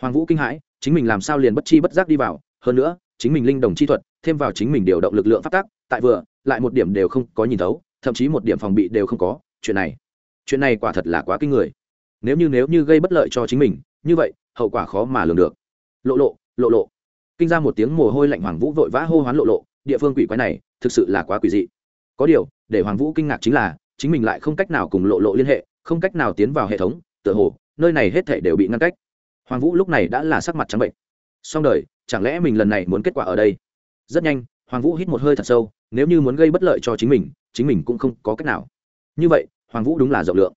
Hoàng vũ kinh hãi, chính mình làm sao liền bất chi bất giác đi vào? Hơn nữa, chính mình linh đồng chi thuật, thêm vào chính mình điều động lực lượng phát tác tại vừa, lại một điểm đều không có nhìn thấu, thậm chí một điểm phòng bị đều không có. Chuyện này chuyện này quả thật là quá kinh người. Nếu như nếu như gây bất lợi cho chính mình, như vậy hậu quả khó mà lường được. Lộ lộ lộ lộ. Kinh ra một tiếng mồ hôi lạnh hoàng vũ vội vã hô hoán lộ lộ, địa phương quỷ quái này thực sự là quá quỷ dị. Có điều, để hoàng vũ kinh ngạc chính là, chính mình lại không cách nào cùng lộ lộ liên hệ, không cách nào tiến vào hệ thống, tựa hồ, nơi này hết thể đều bị ngăn cách. Hoàng vũ lúc này đã là sắc mặt trắng bệnh. Xong đời, chẳng lẽ mình lần này muốn kết quả ở đây? Rất nhanh, hoàng vũ hít một hơi thật sâu, nếu như muốn gây bất lợi cho chính mình chính mình cũng không có cách nào. Như vậy, hoàng vũ đúng là rộng lượng.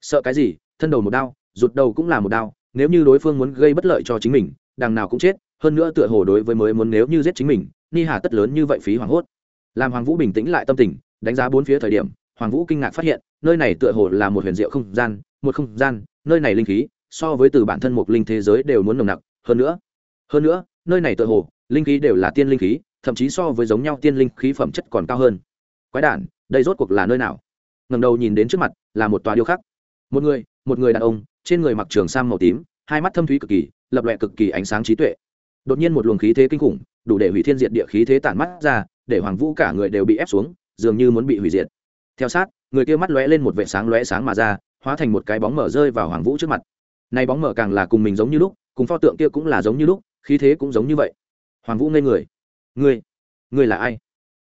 Sợ cái gì? Thân đầu một đao, rụt đầu cũng là một đao nếu như đối phương muốn gây bất lợi cho chính mình, đằng nào cũng chết, hơn nữa tựa hồ đối với mới muốn nếu như giết chính mình, ni hà tất lớn như vậy phí hoảng hốt. Làm hoàng vũ bình tĩnh lại tâm tình, đánh giá bốn phía thời điểm, hoàng vũ kinh ngạc phát hiện, nơi này tựa hồ là một huyền diệu không gian, một không gian, nơi này linh khí, so với từ bản thân một linh thế giới đều muốn nồng nặc, hơn nữa hơn nữa, nơi này tựa hồ, linh khí đều là tiên linh khí, thậm chí so với giống nhau tiên linh khí phẩm chất còn cao hơn. Quái đản, đây rốt cuộc là nơi nào? Ngầm đầu nhìn đến trước mặt, là một tòa điêu khắc. Một người một người đàn ông trên người mặc trường sam màu tím, hai mắt thâm thúy cực kỳ, lập lòe cực kỳ ánh sáng trí tuệ. Đột nhiên một luồng khí thế kinh khủng, đủ để hủy thiên diệt địa khí thế tản mắt ra, để hoàng vũ cả người đều bị ép xuống, dường như muốn bị hủy diệt. Theo sát, người kia mắt lóe lên một vệ sáng lóe sáng mà ra, hóa thành một cái bóng mở rơi vào hoàng vũ trước mặt. Nay bóng mở càng là cùng mình giống như lúc, cùng pho tượng kia cũng là giống như lúc, khí thế cũng giống như vậy. Hoàng vũ ngây người. Ngươi ngươi là ai?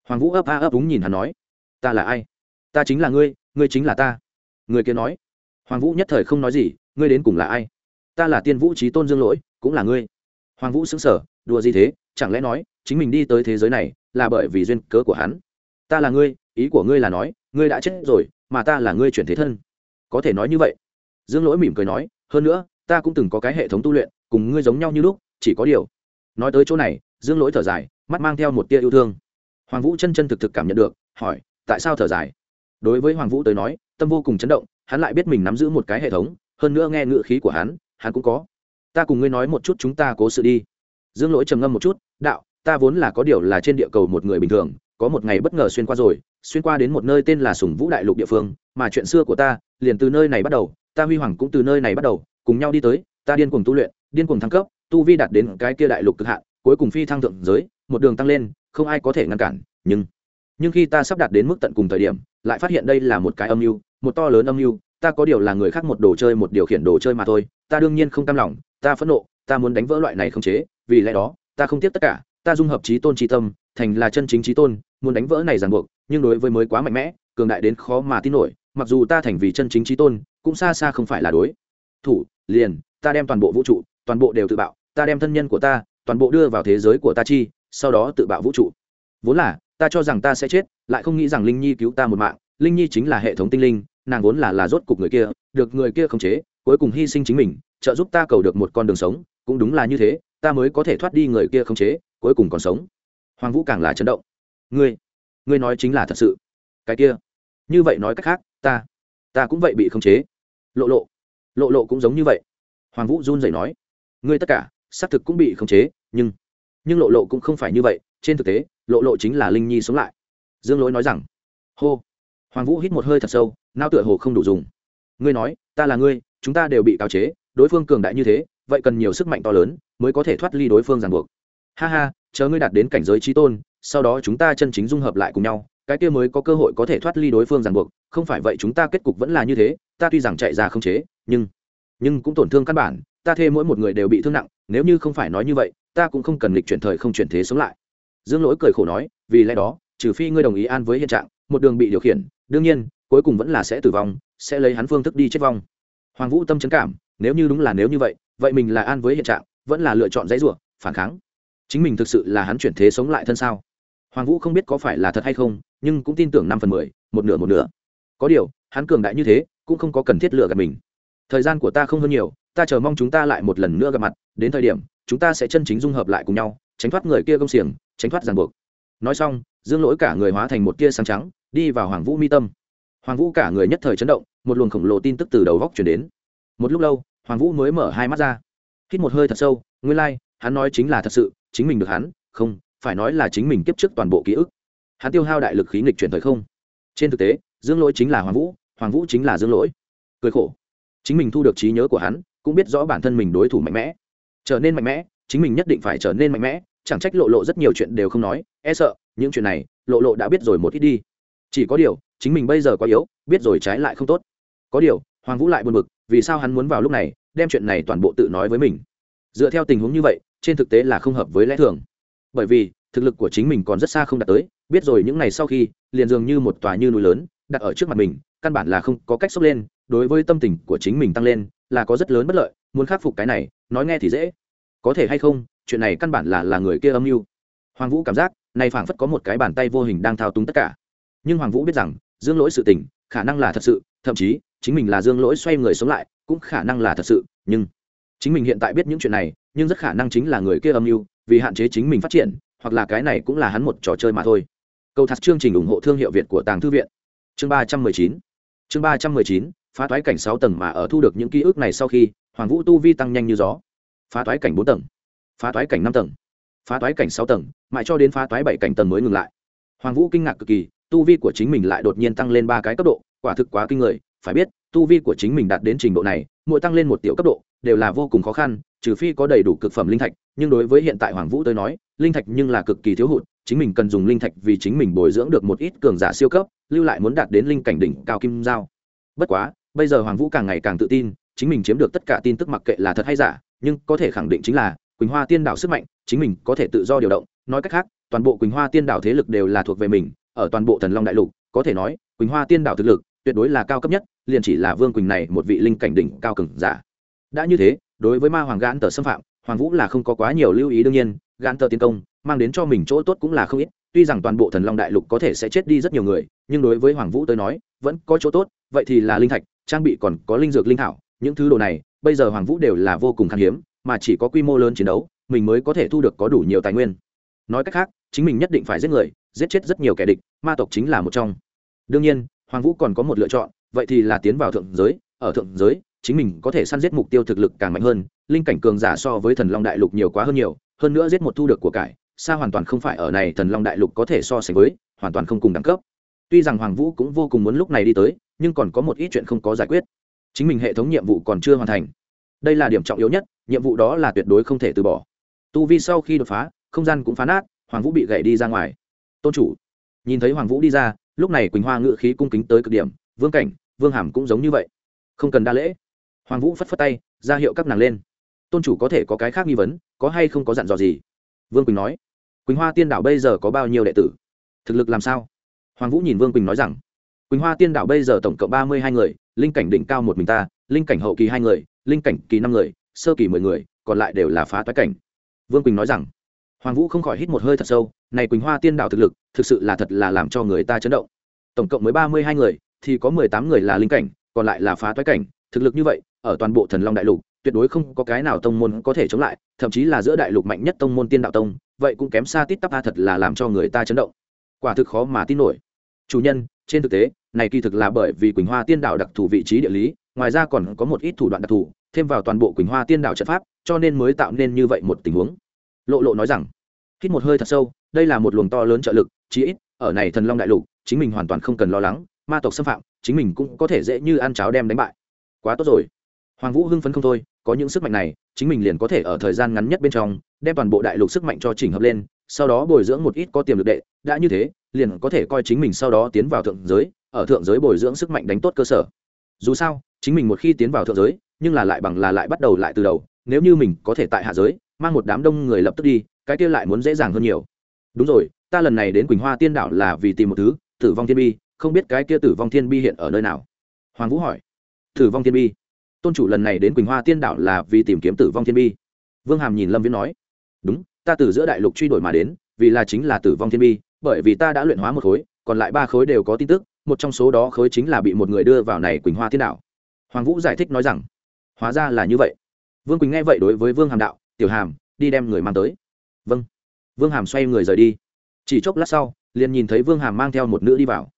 Hoàng vũ ấp a ấp úng nhìn hắn nói. Ta là ai? Ta chính là ngươi ngươi chính là ta. Người kia nói. Hoàng vũ nhất thời không nói gì ngươi đến cùng là ai? Ta là tiên vũ trí tôn dương lỗi, cũng là ngươi. Hoàng vũ xứng sở đùa gì thế? Chẳng lẽ nói, chính mình đi tới thế giới này là bởi vì duyên cớ của hắn? Ta là ngươi, ý của ngươi là nói, ngươi đã chết rồi, mà ta là ngươi chuyển thế thân. Có thể nói như vậy. Dương lỗi mỉm cười nói, hơn nữa, ta cũng từng có cái hệ thống tu luyện, cùng ngươi giống nhau như lúc, chỉ có điều. Nói tới chỗ này, dương lỗi thở dài, mắt mang theo một tia yêu thương. Hoàng vũ chân chân thực thực cảm nhận được, hỏi, tại sao thở dài? Đối với hoàng vũ tới nói, tâm vô cùng chấn động, hắn lại biết mình nắm giữ một cái hệ thống hơn nữa nghe ngựa khí của hắn hắn cũng có. Ta cùng ngươi nói một chút chúng ta cố sự đi. Dương lỗi trầm ngâm một chút, đạo, ta vốn là có điều là trên địa cầu một người bình thường, có một ngày bất ngờ xuyên qua rồi, xuyên qua đến một nơi tên là sùng vũ đại lục địa phương, mà chuyện xưa của ta liền từ nơi này bắt đầu, ta huy hoàng cũng từ nơi này bắt đầu, cùng nhau đi tới, ta điên cuồng tu luyện, điên cuồng thăng cấp, tu vi đạt đến cái kia đại lục cực hạn, cuối cùng phi thăng thượng giới, một đường tăng lên, không ai có thể ngăn cản, nhưng nhưng khi ta sắp đạt đến mức tận cùng thời điểm, lại phát hiện đây là một cái âm mưu, một to lớn âm mưu ta có điều là người khác một đồ chơi một điều khiển đồ chơi mà thôi, ta đương nhiên không cam lòng, ta phẫn nộ, ta muốn đánh vỡ loại này không chế, vì lẽ đó, ta không tiếp tất cả, ta dung hợp trí tôn trí tâm, thành là chân chính trí tôn, muốn đánh vỡ này ràng buộc, nhưng đối với mới quá mạnh mẽ, cường đại đến khó mà tin nổi, mặc dù ta thành vì chân chính trí tôn, cũng xa xa không phải là đối. Thủ, liền, ta đem toàn bộ vũ trụ, toàn bộ đều tự bạo, ta đem thân nhân của ta, toàn bộ đưa vào thế giới của ta chi, sau đó tự bạo vũ trụ. Vốn là, ta cho rằng ta sẽ chết, lại không nghĩ rằng linh nhi cứu ta một mạng, linh nhi chính là hệ thống tinh linh nàng vốn là là rốt cục người kia, được người kia khống chế, cuối cùng hy sinh chính mình, trợ giúp ta cầu được một con đường sống, cũng đúng là như thế, ta mới có thể thoát đi người kia khống chế, cuối cùng còn sống. Hoàng vũ càng là chấn động. Ngươi ngươi nói chính là thật sự. Cái kia, như vậy nói cách khác, ta ta cũng vậy bị khống chế. Lộ lộ lộ lộ cũng giống như vậy. Hoàng vũ run rẩy nói, ngươi tất cả, xác thực cũng bị khống chế, nhưng nhưng lộ lộ cũng không phải như vậy, trên thực tế, lộ lộ chính là linh nhi sống lại. Dương lỗi nói rằng, hô. Hoàng vũ hít một hơi thật sâu nao tựa hồ không đủ dùng. Ngươi nói, ta là ngươi, chúng ta đều bị cáo chế, đối phương cường đại như thế, vậy cần nhiều sức mạnh to lớn mới có thể thoát ly đối phương ràng buộc. Ha ha, chờ ngươi đạt đến cảnh giới trí tôn, sau đó chúng ta chân chính dung hợp lại cùng nhau, cái kia mới có cơ hội có thể thoát ly đối phương ràng buộc. Không phải vậy chúng ta kết cục vẫn là như thế, ta tuy rằng chạy ra không chế, nhưng nhưng cũng tổn thương căn bản, ta thê mỗi một người đều bị thương nặng, nếu như không phải nói như vậy, ta cũng không cần lịch chuyển thời không chuyển thế sống lại. Dương lỗi cười khổ nói, vì lẽ đó, trừ phi ngươi đồng ý an với hiện trạng, một đường bị điều khiển, đương nhiên cuối cùng vẫn là sẽ tử vong, sẽ lấy hắn phương thức đi chết vong. Hoàng vũ tâm trấn cảm, nếu như đúng là nếu như vậy vậy mình là an với hiện trạng, vẫn là lựa chọn dãy rủa, phản kháng. Chính mình thực sự là hắn chuyển thế sống lại thân sao? Hoàng vũ không biết có phải là thật hay không, nhưng cũng tin tưởng năm phần mười, một nửa một nửa. Có điều, hắn cường đại như thế, cũng không có cần thiết lựa gạt mình. Thời gian của ta không hơn nhiều, ta chờ mong chúng ta lại một lần nữa gặp mặt, đến thời điểm, chúng ta sẽ chân chính dung hợp lại cùng nhau, tránh thoát người kia công xiềng, tránh thoát ràng buộc. Nói xong, dương lỗi cả người hóa thành một tia sáng trắng, đi vào hoàng vũ mi tâm hoàng vũ cả người nhất thời chấn động một luồng khổng lồ tin tức từ đầu góc chuyển đến. Một lúc lâu hoàng vũ mới mở hai mắt ra. Hít một hơi thật sâu nguyên lai、like, hắn nói chính là thật sự chính mình được hắn không phải nói là chính mình kiếp trước toàn bộ ký ức. Hắn tiêu hao đại lực khí nghịch chuyển thời không. Trên thực tế dương lỗi chính là hoàng vũ hoàng vũ chính là dương lỗi. Cười khổ. Chính mình thu được trí nhớ của hắn cũng biết rõ bản thân mình đối thủ mạnh mẽ. Trở nên mạnh mẽ chính mình nhất định phải trở nên mạnh mẽ chẳng trách lộ lộ rất nhiều chuyện đều không nói e sợ những chuyện này lộ lộ đã biết rồi một ít đi. Chỉ có điều chính mình bây giờ quá yếu, biết rồi trái lại không tốt. Có điều, hoàng vũ lại buồn bực, vì sao hắn muốn vào lúc này, đem chuyện này toàn bộ tự nói với mình? Dựa theo tình huống như vậy, trên thực tế là không hợp với lẽ thường. Bởi vì, thực lực của chính mình còn rất xa không đạt tới, biết rồi những ngày sau khi, liền dường như một tòa như núi lớn, đặt ở trước mặt mình, căn bản là không có cách sốc lên, đối với tâm tình của chính mình tăng lên, là có rất lớn bất lợi, muốn khắc phục cái này, nói nghe thì dễ. Có thể hay không, chuyện này căn bản là là người kia âm mưu. Hoàng vũ cảm giác, này phảng phất có một cái bàn tay vô hình đang thao túng tất cả. Nhưng hoàng vũ biết rằng dương lỗi sự tình, khả năng là thật sự, thậm chí, chính mình là dương lỗi xoay người sống lại, cũng khả năng là thật sự, nhưng chính mình hiện tại biết những chuyện này, nhưng rất khả năng chính là người kia âm mưu, vì hạn chế chính mình phát triển, hoặc là cái này cũng là hắn một trò chơi mà thôi. Câu thật chương trình ủng hộ thương hiệu việt của tàng thư viện. Chương ba trăm mười chín. Chương ba trăm mười chín, phá toái cảnh sáu tầng mà ở thu được những ký ức này sau khi, hoàng vũ tu vi tăng nhanh như gió. Phá toái cảnh bốn tầng. Phá toái cảnh năm tầng. Phá toái cảnh sáu tầng, mãi cho đến phá toái bảy cảnh tầng mới ngừng lại. Hoàng vũ kinh ngạc cực kỳ tu vi của chính mình lại đột nhiên tăng lên ba cái cấp độ, quả thực quá kinh người. Phải biết, tu vi của chính mình đạt đến trình độ này, mỗi tăng lên một tiểu cấp độ, đều là vô cùng khó khăn, trừ phi có đầy đủ cực phẩm linh thạch. Nhưng đối với hiện tại hoàng vũ tới nói, linh thạch nhưng là cực kỳ thiếu hụt, chính mình cần dùng linh thạch vì chính mình bồi dưỡng được một ít cường giả siêu cấp, lưu lại muốn đạt đến linh cảnh đỉnh cao kim giao. Bất quá, bây giờ hoàng vũ càng ngày càng tự tin, chính mình chiếm được tất cả tin tức mặc kệ là thật hay giả, nhưng có thể khẳng định chính là, quỳnh hoa tiên đảo sức mạnh, chính mình có thể tự do điều động. Nói cách khác, toàn bộ quỳnh hoa tiên đảo thế lực đều là thuộc về mình ở toàn bộ thần long đại lục, có thể nói, quỳnh hoa tiên đảo thực lực tuyệt đối là cao cấp nhất, liền chỉ là vương quỳnh này một vị linh cảnh đỉnh cao cường giả. Đã như thế, đối với ma hoàng gãn tờ xâm phạm, hoàng vũ là không có quá nhiều lưu ý đương nhiên gãn tờ tiến công, mang đến cho mình chỗ tốt cũng là không ít, tuy rằng toàn bộ thần long đại lục có thể sẽ chết đi rất nhiều người, nhưng đối với hoàng vũ tới nói, vẫn có chỗ tốt, vậy thì là linh thạch, trang bị còn có linh dược linh thảo, những thứ đồ này, bây giờ hoàng vũ đều là vô cùng khan hiếm, mà chỉ có quy mô lớn chiến đấu, mình mới có thể thu được có đủ nhiều tài nguyên. Nói cách khác, chính mình nhất định phải giết người giết chết rất nhiều kẻ địch, ma tộc chính là một trong. Đương nhiên, hoàng vũ còn có một lựa chọn, vậy thì là tiến vào thượng giới, ở thượng giới, chính mình có thể săn giết mục tiêu thực lực càng mạnh hơn, linh cảnh cường giả so với thần long đại lục nhiều quá hơn nhiều, hơn nữa giết một thu được của cải, xa hoàn toàn không phải ở này thần long đại lục có thể so sánh với, hoàn toàn không cùng đẳng cấp. Tuy rằng hoàng vũ cũng vô cùng muốn lúc này đi tới, nhưng còn có một ít chuyện không có giải quyết. Chính mình hệ thống nhiệm vụ còn chưa hoàn thành. Đây là điểm trọng yếu nhất, nhiệm vụ đó là tuyệt đối không thể từ bỏ. Tu vi sau khi đột phá, không gian cũng phá nát, hoàng vũ bị gậy đi ra ngoài tôn chủ. Nhìn thấy hoàng vũ đi ra, lúc này quỳnh hoa ngự khí cung kính tới cực điểm, vương cảnh, vương hàm cũng giống như vậy. Không cần đa lễ. Hoàng vũ phất phất tay, ra hiệu các nàng lên. Tôn chủ có thể có cái khác nghi vấn, có hay không có dặn dò gì? Vương quỳnh nói. Quỳnh hoa tiên đảo bây giờ có bao nhiêu đệ tử? Thực lực làm sao? Hoàng vũ nhìn vương quỳnh nói rằng. Quỳnh hoa tiên đảo bây giờ tổng cộng ba mươi hai người, linh cảnh đỉnh cao một mình ta, linh cảnh hậu kỳ hai người, linh cảnh kỳ năm người, sơ kỳ mười người, còn lại đều là phá toái cảnh. Vương quỳnh nói rằng hoàng vũ không khỏi hít một hơi thật sâu, này quỳnh hoa tiên đảo thực lực, thực sự là thật là làm cho người ta chấn động. Tổng cộng mới ba mươi hai người, thì có mười tám người là linh cảnh, còn lại là phá toái cảnh, thực lực như vậy, ở toàn bộ thần long đại lục, tuyệt đối không có cái nào tông môn có thể chống lại, thậm chí là giữa đại lục mạnh nhất tông môn tiên đạo tông, vậy cũng kém xa tít tắp a thật là làm cho người ta chấn động. Quả thực khó mà tin nổi. Chủ nhân, trên thực tế, này kỳ thực là bởi vì quỳnh hoa tiên đảo đặc thù vị trí địa lý, ngoài ra còn có một ít thủ đoạn đặc thù, thêm vào toàn bộ quỳnh hoa tiên Đạo trận pháp, cho nên mới tạo nên như vậy một tình huống lộ lộ nói rằng, hít một hơi thật sâu, đây là một luồng to lớn trợ lực, chí ít, ở này thần long đại lục, chính mình hoàn toàn không cần lo lắng, ma tộc xâm phạm, chính mình cũng có thể dễ như ăn cháo đem đánh bại. Quá tốt rồi. Hoàng vũ hưng phấn không thôi, có những sức mạnh này, chính mình liền có thể ở thời gian ngắn nhất bên trong, đem toàn bộ đại lục sức mạnh cho chỉnh hợp lên, sau đó bồi dưỡng một ít có tiềm lực đệ, đã như thế, liền có thể coi chính mình sau đó tiến vào thượng giới, ở thượng giới bồi dưỡng sức mạnh đánh tốt cơ sở. Dù sao, chính mình một khi tiến vào thượng giới, nhưng là lại bằng là lại bắt đầu lại từ đầu, nếu như mình có thể tại hạ giới mang một đám đông người lập tức đi, cái kia lại muốn dễ dàng hơn nhiều. Đúng rồi, ta lần này đến quỳnh hoa tiên đảo là vì tìm một thứ, tử vong thiên bi, không biết cái kia tử vong thiên bi hiện ở nơi nào? Hoàng vũ hỏi. Tử vong thiên bi. Tôn chủ lần này đến quỳnh hoa tiên đảo là vì tìm kiếm tử vong thiên bi. Vương hàm nhìn lâm viễn nói. Đúng, ta từ giữa đại lục truy đuổi mà đến, vì là chính là tử vong thiên bi, bởi vì ta đã luyện hóa một khối, còn lại ba khối đều có tin tức, một trong số đó khối chính là bị một người đưa vào này quỳnh hoa tiên đảo. Hoàng vũ giải thích nói rằng, hóa ra là như vậy. Vương quỳnh nghe vậy đối với vương hàm đạo tiểu hàm, đi đem người mang tới. Vâng. Vương hàm xoay người rời đi. Chỉ chốc lát sau, liền nhìn thấy vương hàm mang theo một nữ đi vào.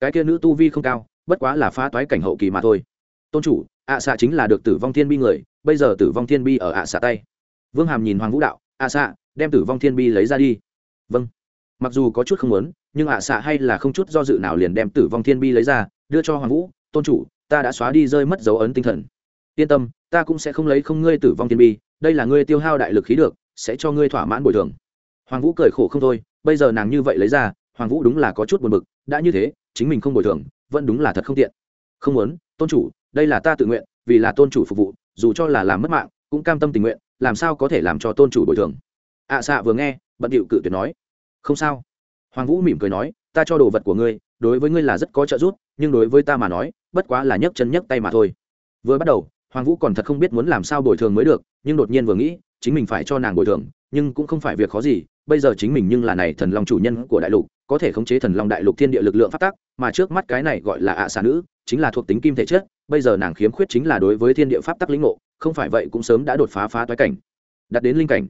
Cái kia nữ tu vi không cao, bất quá là phá toái cảnh hậu kỳ mà thôi. Tôn chủ, ạ xạ chính là được tử vong thiên bi người, bây giờ tử vong thiên bi ở ạ xạ tay. Vương hàm nhìn hoàng vũ đạo, ạ xạ, đem tử vong thiên bi lấy ra đi. Vâng. Mặc dù có chút không muốn, nhưng ạ xạ hay là không chút do dự nào liền đem tử vong thiên bi lấy ra, đưa cho hoàng vũ, tôn chủ, ta đã xóa đi rơi mất dấu ấn tinh thần. Yên tâm, ta cũng sẽ không lấy không ngươi tử vong thiên bi đây là ngươi tiêu hao đại lực khí được sẽ cho ngươi thỏa mãn bồi thường. Hoàng vũ cười khổ không thôi bây giờ nàng như vậy lấy ra hoàng vũ đúng là có chút buồn bực đã như thế chính mình không bồi thường vẫn đúng là thật không tiện. Không muốn tôn chủ đây là ta tự nguyện vì là tôn chủ phục vụ dù cho là làm mất mạng cũng cam tâm tình nguyện làm sao có thể làm cho tôn chủ bồi thường. Ạ à, xạ vừa nghe bận điệu cự tuyệt nói. Không sao. Hoàng vũ mỉm cười nói ta cho đồ vật của ngươi đối với ngươi là rất có trợ giúp nhưng đối với ta mà nói bất quá là nhấc chân nhấc tay mà thôi. Vừa bắt đầu hoàng vũ còn thật không biết muốn làm sao bồi thường mới được, nhưng đột nhiên vừa nghĩ, chính mình phải cho nàng bồi thường, nhưng cũng không phải việc khó gì, bây giờ chính mình nhưng là này thần long chủ nhân của đại lục, có thể khống chế thần long đại lục thiên địa lực lượng phát tác, mà trước mắt cái này gọi là ạ xà nữ, chính là thuộc tính kim thể chất, bây giờ nàng khiếm khuyết chính là đối với thiên địa pháp tắc lĩnh ngộ, không phải vậy cũng sớm đã đột phá phá toái cảnh đặt đến linh cảnh.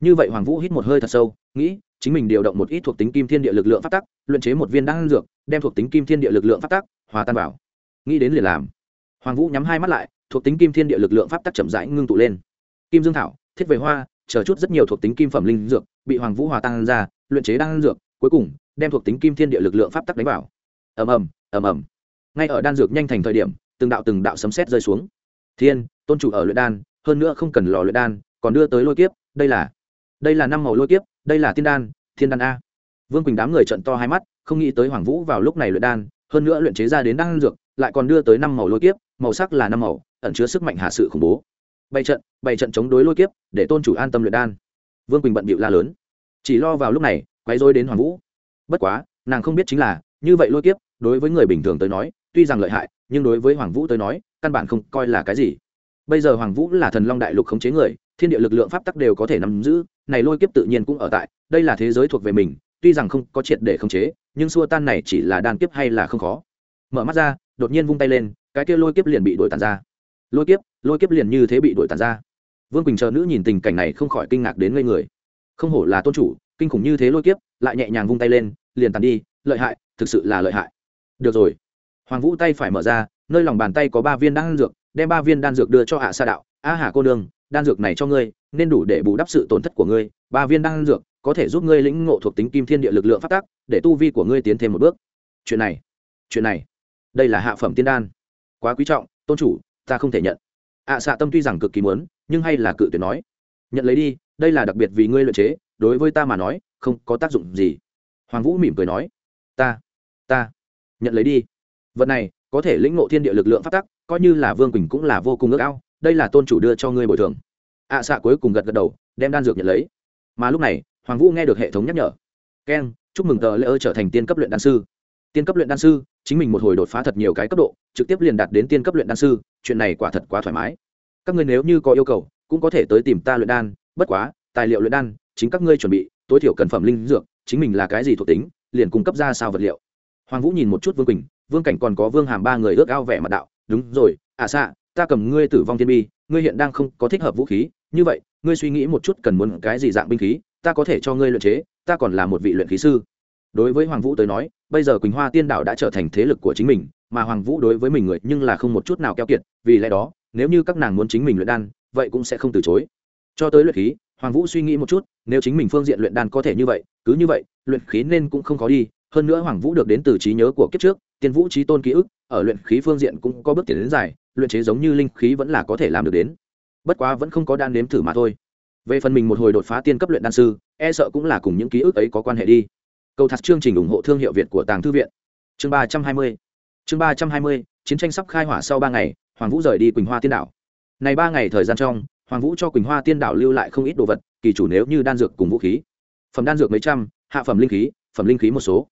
Như vậy hoàng vũ hít một hơi thật sâu, nghĩ, chính mình điều động một ít thuộc tính kim thiên địa lực lượng phát tắc luyện chế một viên đan dược, đem thuộc tính kim thiên địa lực lượng phát tắc hòa tan vào. Nghĩ đến liền làm hoàng vũ nhắm hai mắt lại, thuộc tính kim thiên địa lực lượng pháp tắc chậm rãi ngưng tụ lên. Kim dương thảo, thiết về hoa, chờ chút rất nhiều thuộc tính kim phẩm linh dược bị hoàng vũ hòa tan ra, luyện chế đan dược, cuối cùng đem thuộc tính kim thiên địa lực lượng pháp tắc đánh vào. Ầm ầm ầm ầm. Ngay ở đan dược nhanh thành thời điểm, từng đạo từng đạo sấm sét rơi xuống. Thiên, tôn chủ ở luyện đan, hơn nữa không cần lò luyện đan, còn đưa tới lôi kiếp, đây là đây là năm màu lôi kiếp, đây là tiên đan, thiên đan a. Vương quỳnh đám người trận to hai mắt, không nghĩ tới hoàng vũ vào lúc này luyện đan, hơn nữa luyện chế ra đến đan dược lại còn đưa tới năm màu lôi kiếp, màu sắc là năm màu, ẩn chứa sức mạnh hạ sự khủng bố. Bày trận bày trận chống đối lôi kiếp, để tôn chủ an tâm luyện đan. Vương quỳnh bận bịu la lớn. Chỉ lo vào lúc này, quấy rối đến hoàng vũ. Bất quá, nàng không biết chính là, như vậy lôi kiếp, đối với người bình thường tới nói, tuy rằng lợi hại, nhưng đối với hoàng vũ tới nói, căn bản không coi là cái gì. Bây giờ hoàng vũ là thần long đại lục khống chế người, thiên địa lực lượng pháp tắc đều có thể nắm giữ, này lôi kiếp tự nhiên cũng ở tại, đây là thế giới thuộc về mình, tuy rằng không có triệt để khống chế, nhưng xua tan này chỉ là đan kiếp hay là không khó mở mắt ra đột nhiên vung tay lên cái kia lôi kiếp liền bị đổi tàn ra. Lôi kiếp lôi kiếp liền như thế bị đổi tàn ra. Vương quỳnh chờ nữ nhìn tình cảnh này không khỏi kinh ngạc đến ngây người. Không hổ là tôn chủ kinh khủng như thế lôi kiếp lại nhẹ nhàng vung tay lên liền tàn đi lợi hại thực sự là lợi hại. Được rồi. Hoàng vũ tay phải mở ra nơi lòng bàn tay có ba viên đan dược đem ba viên đan dược đưa cho hạ sa đạo. A hà cô Đường, đan dược này cho ngươi nên đủ để bù đắp sự tổn thất của ngươi. Ba viên đan dược có thể giúp ngươi lĩnh ngộ thuộc tính kim thiên địa lực lượng phát tác để tu vi của ngươi tiến thêm một bước. Chuyện này chuyện này đây là hạ phẩm tiên đan. Quá quý trọng tôn chủ ta không thể nhận. Ạ à, xạ tâm tuy rằng cực kỳ muốn nhưng hay là cự tuyệt nói. Nhận lấy đi đây là đặc biệt vì ngươi luyện chế đối với ta mà nói không có tác dụng gì. Hoàng vũ mỉm cười nói ta ta nhận lấy đi. Vật này có thể lĩnh ngộ thiên địa lực lượng phát tắc coi như là vương quỳnh cũng là vô cùng ước ao đây là tôn chủ đưa cho ngươi bồi thường. Ạ à, xạ cuối cùng gật gật đầu đem đan dược nhận lấy. Mà lúc này hoàng vũ nghe được hệ thống nhắc nhở. Keng chúc mừng tờ lễ ơ trở thành tiên cấp luyện đan sư. Tiên cấp luyện đan sư chính mình một hồi đột phá thật nhiều cái cấp độ, trực tiếp liền đạt đến tiên cấp luyện đan sư, chuyện này quả thật quá thoải mái. Các ngươi nếu như có yêu cầu, cũng có thể tới tìm ta luyện đan, bất quá, tài liệu luyện đan, chính các ngươi chuẩn bị, tối thiểu cần phẩm linh dược, chính mình là cái gì thuộc tính, liền cung cấp ra sao vật liệu. Hoàng vũ nhìn một chút vương quỳnh, vương cảnh còn có vương hàm ba người ước ao vẻ mặt đạo, đúng rồi à xạ, ta cầm ngươi tử vong thiên bi, ngươi hiện đang không có thích hợp vũ khí, như vậy, ngươi suy nghĩ một chút cần muốn cái gì dạng binh khí, ta có thể cho ngươi luyện chế, ta còn là một vị luyện khí sư đối với hoàng vũ tới nói, bây giờ quỳnh hoa tiên đạo đã trở thành thế lực của chính mình, mà hoàng vũ đối với mình người nhưng là không một chút nào keo kiệt, vì lẽ đó, nếu như các nàng muốn chính mình luyện đan, vậy cũng sẽ không từ chối. Cho tới luyện khí, hoàng vũ suy nghĩ một chút, nếu chính mình phương diện luyện đan có thể như vậy, cứ như vậy, luyện khí nên cũng không khó đi. Hơn nữa hoàng vũ được đến từ trí nhớ của kiếp trước, tiên vũ trí tôn ký ức, ở luyện khí phương diện cũng có bước tiến đến dài, luyện chế giống như linh khí vẫn là có thể làm được đến. Bất quá vẫn không có đan nếm thử mà thôi. Về phần mình một hồi đột phá tiên cấp luyện đan sư e sợ cũng là cùng những ký ức ấy có quan hệ đi câu thật chương trình ủng hộ thương hiệu việt của tàng thư viện. Chương ba trăm hai mươi. Chương ba trăm hai mươi, chiến tranh sắp khai hỏa sau ba ngày, hoàng vũ rời đi quỳnh hoa tiên đảo. Này ba ngày thời gian trong, hoàng vũ cho quỳnh hoa tiên đảo lưu lại không ít đồ vật, kỳ chủ nếu như đan dược cùng vũ khí. Phẩm đan dược mấy trăm, hạ phẩm linh khí, phẩm linh khí một số.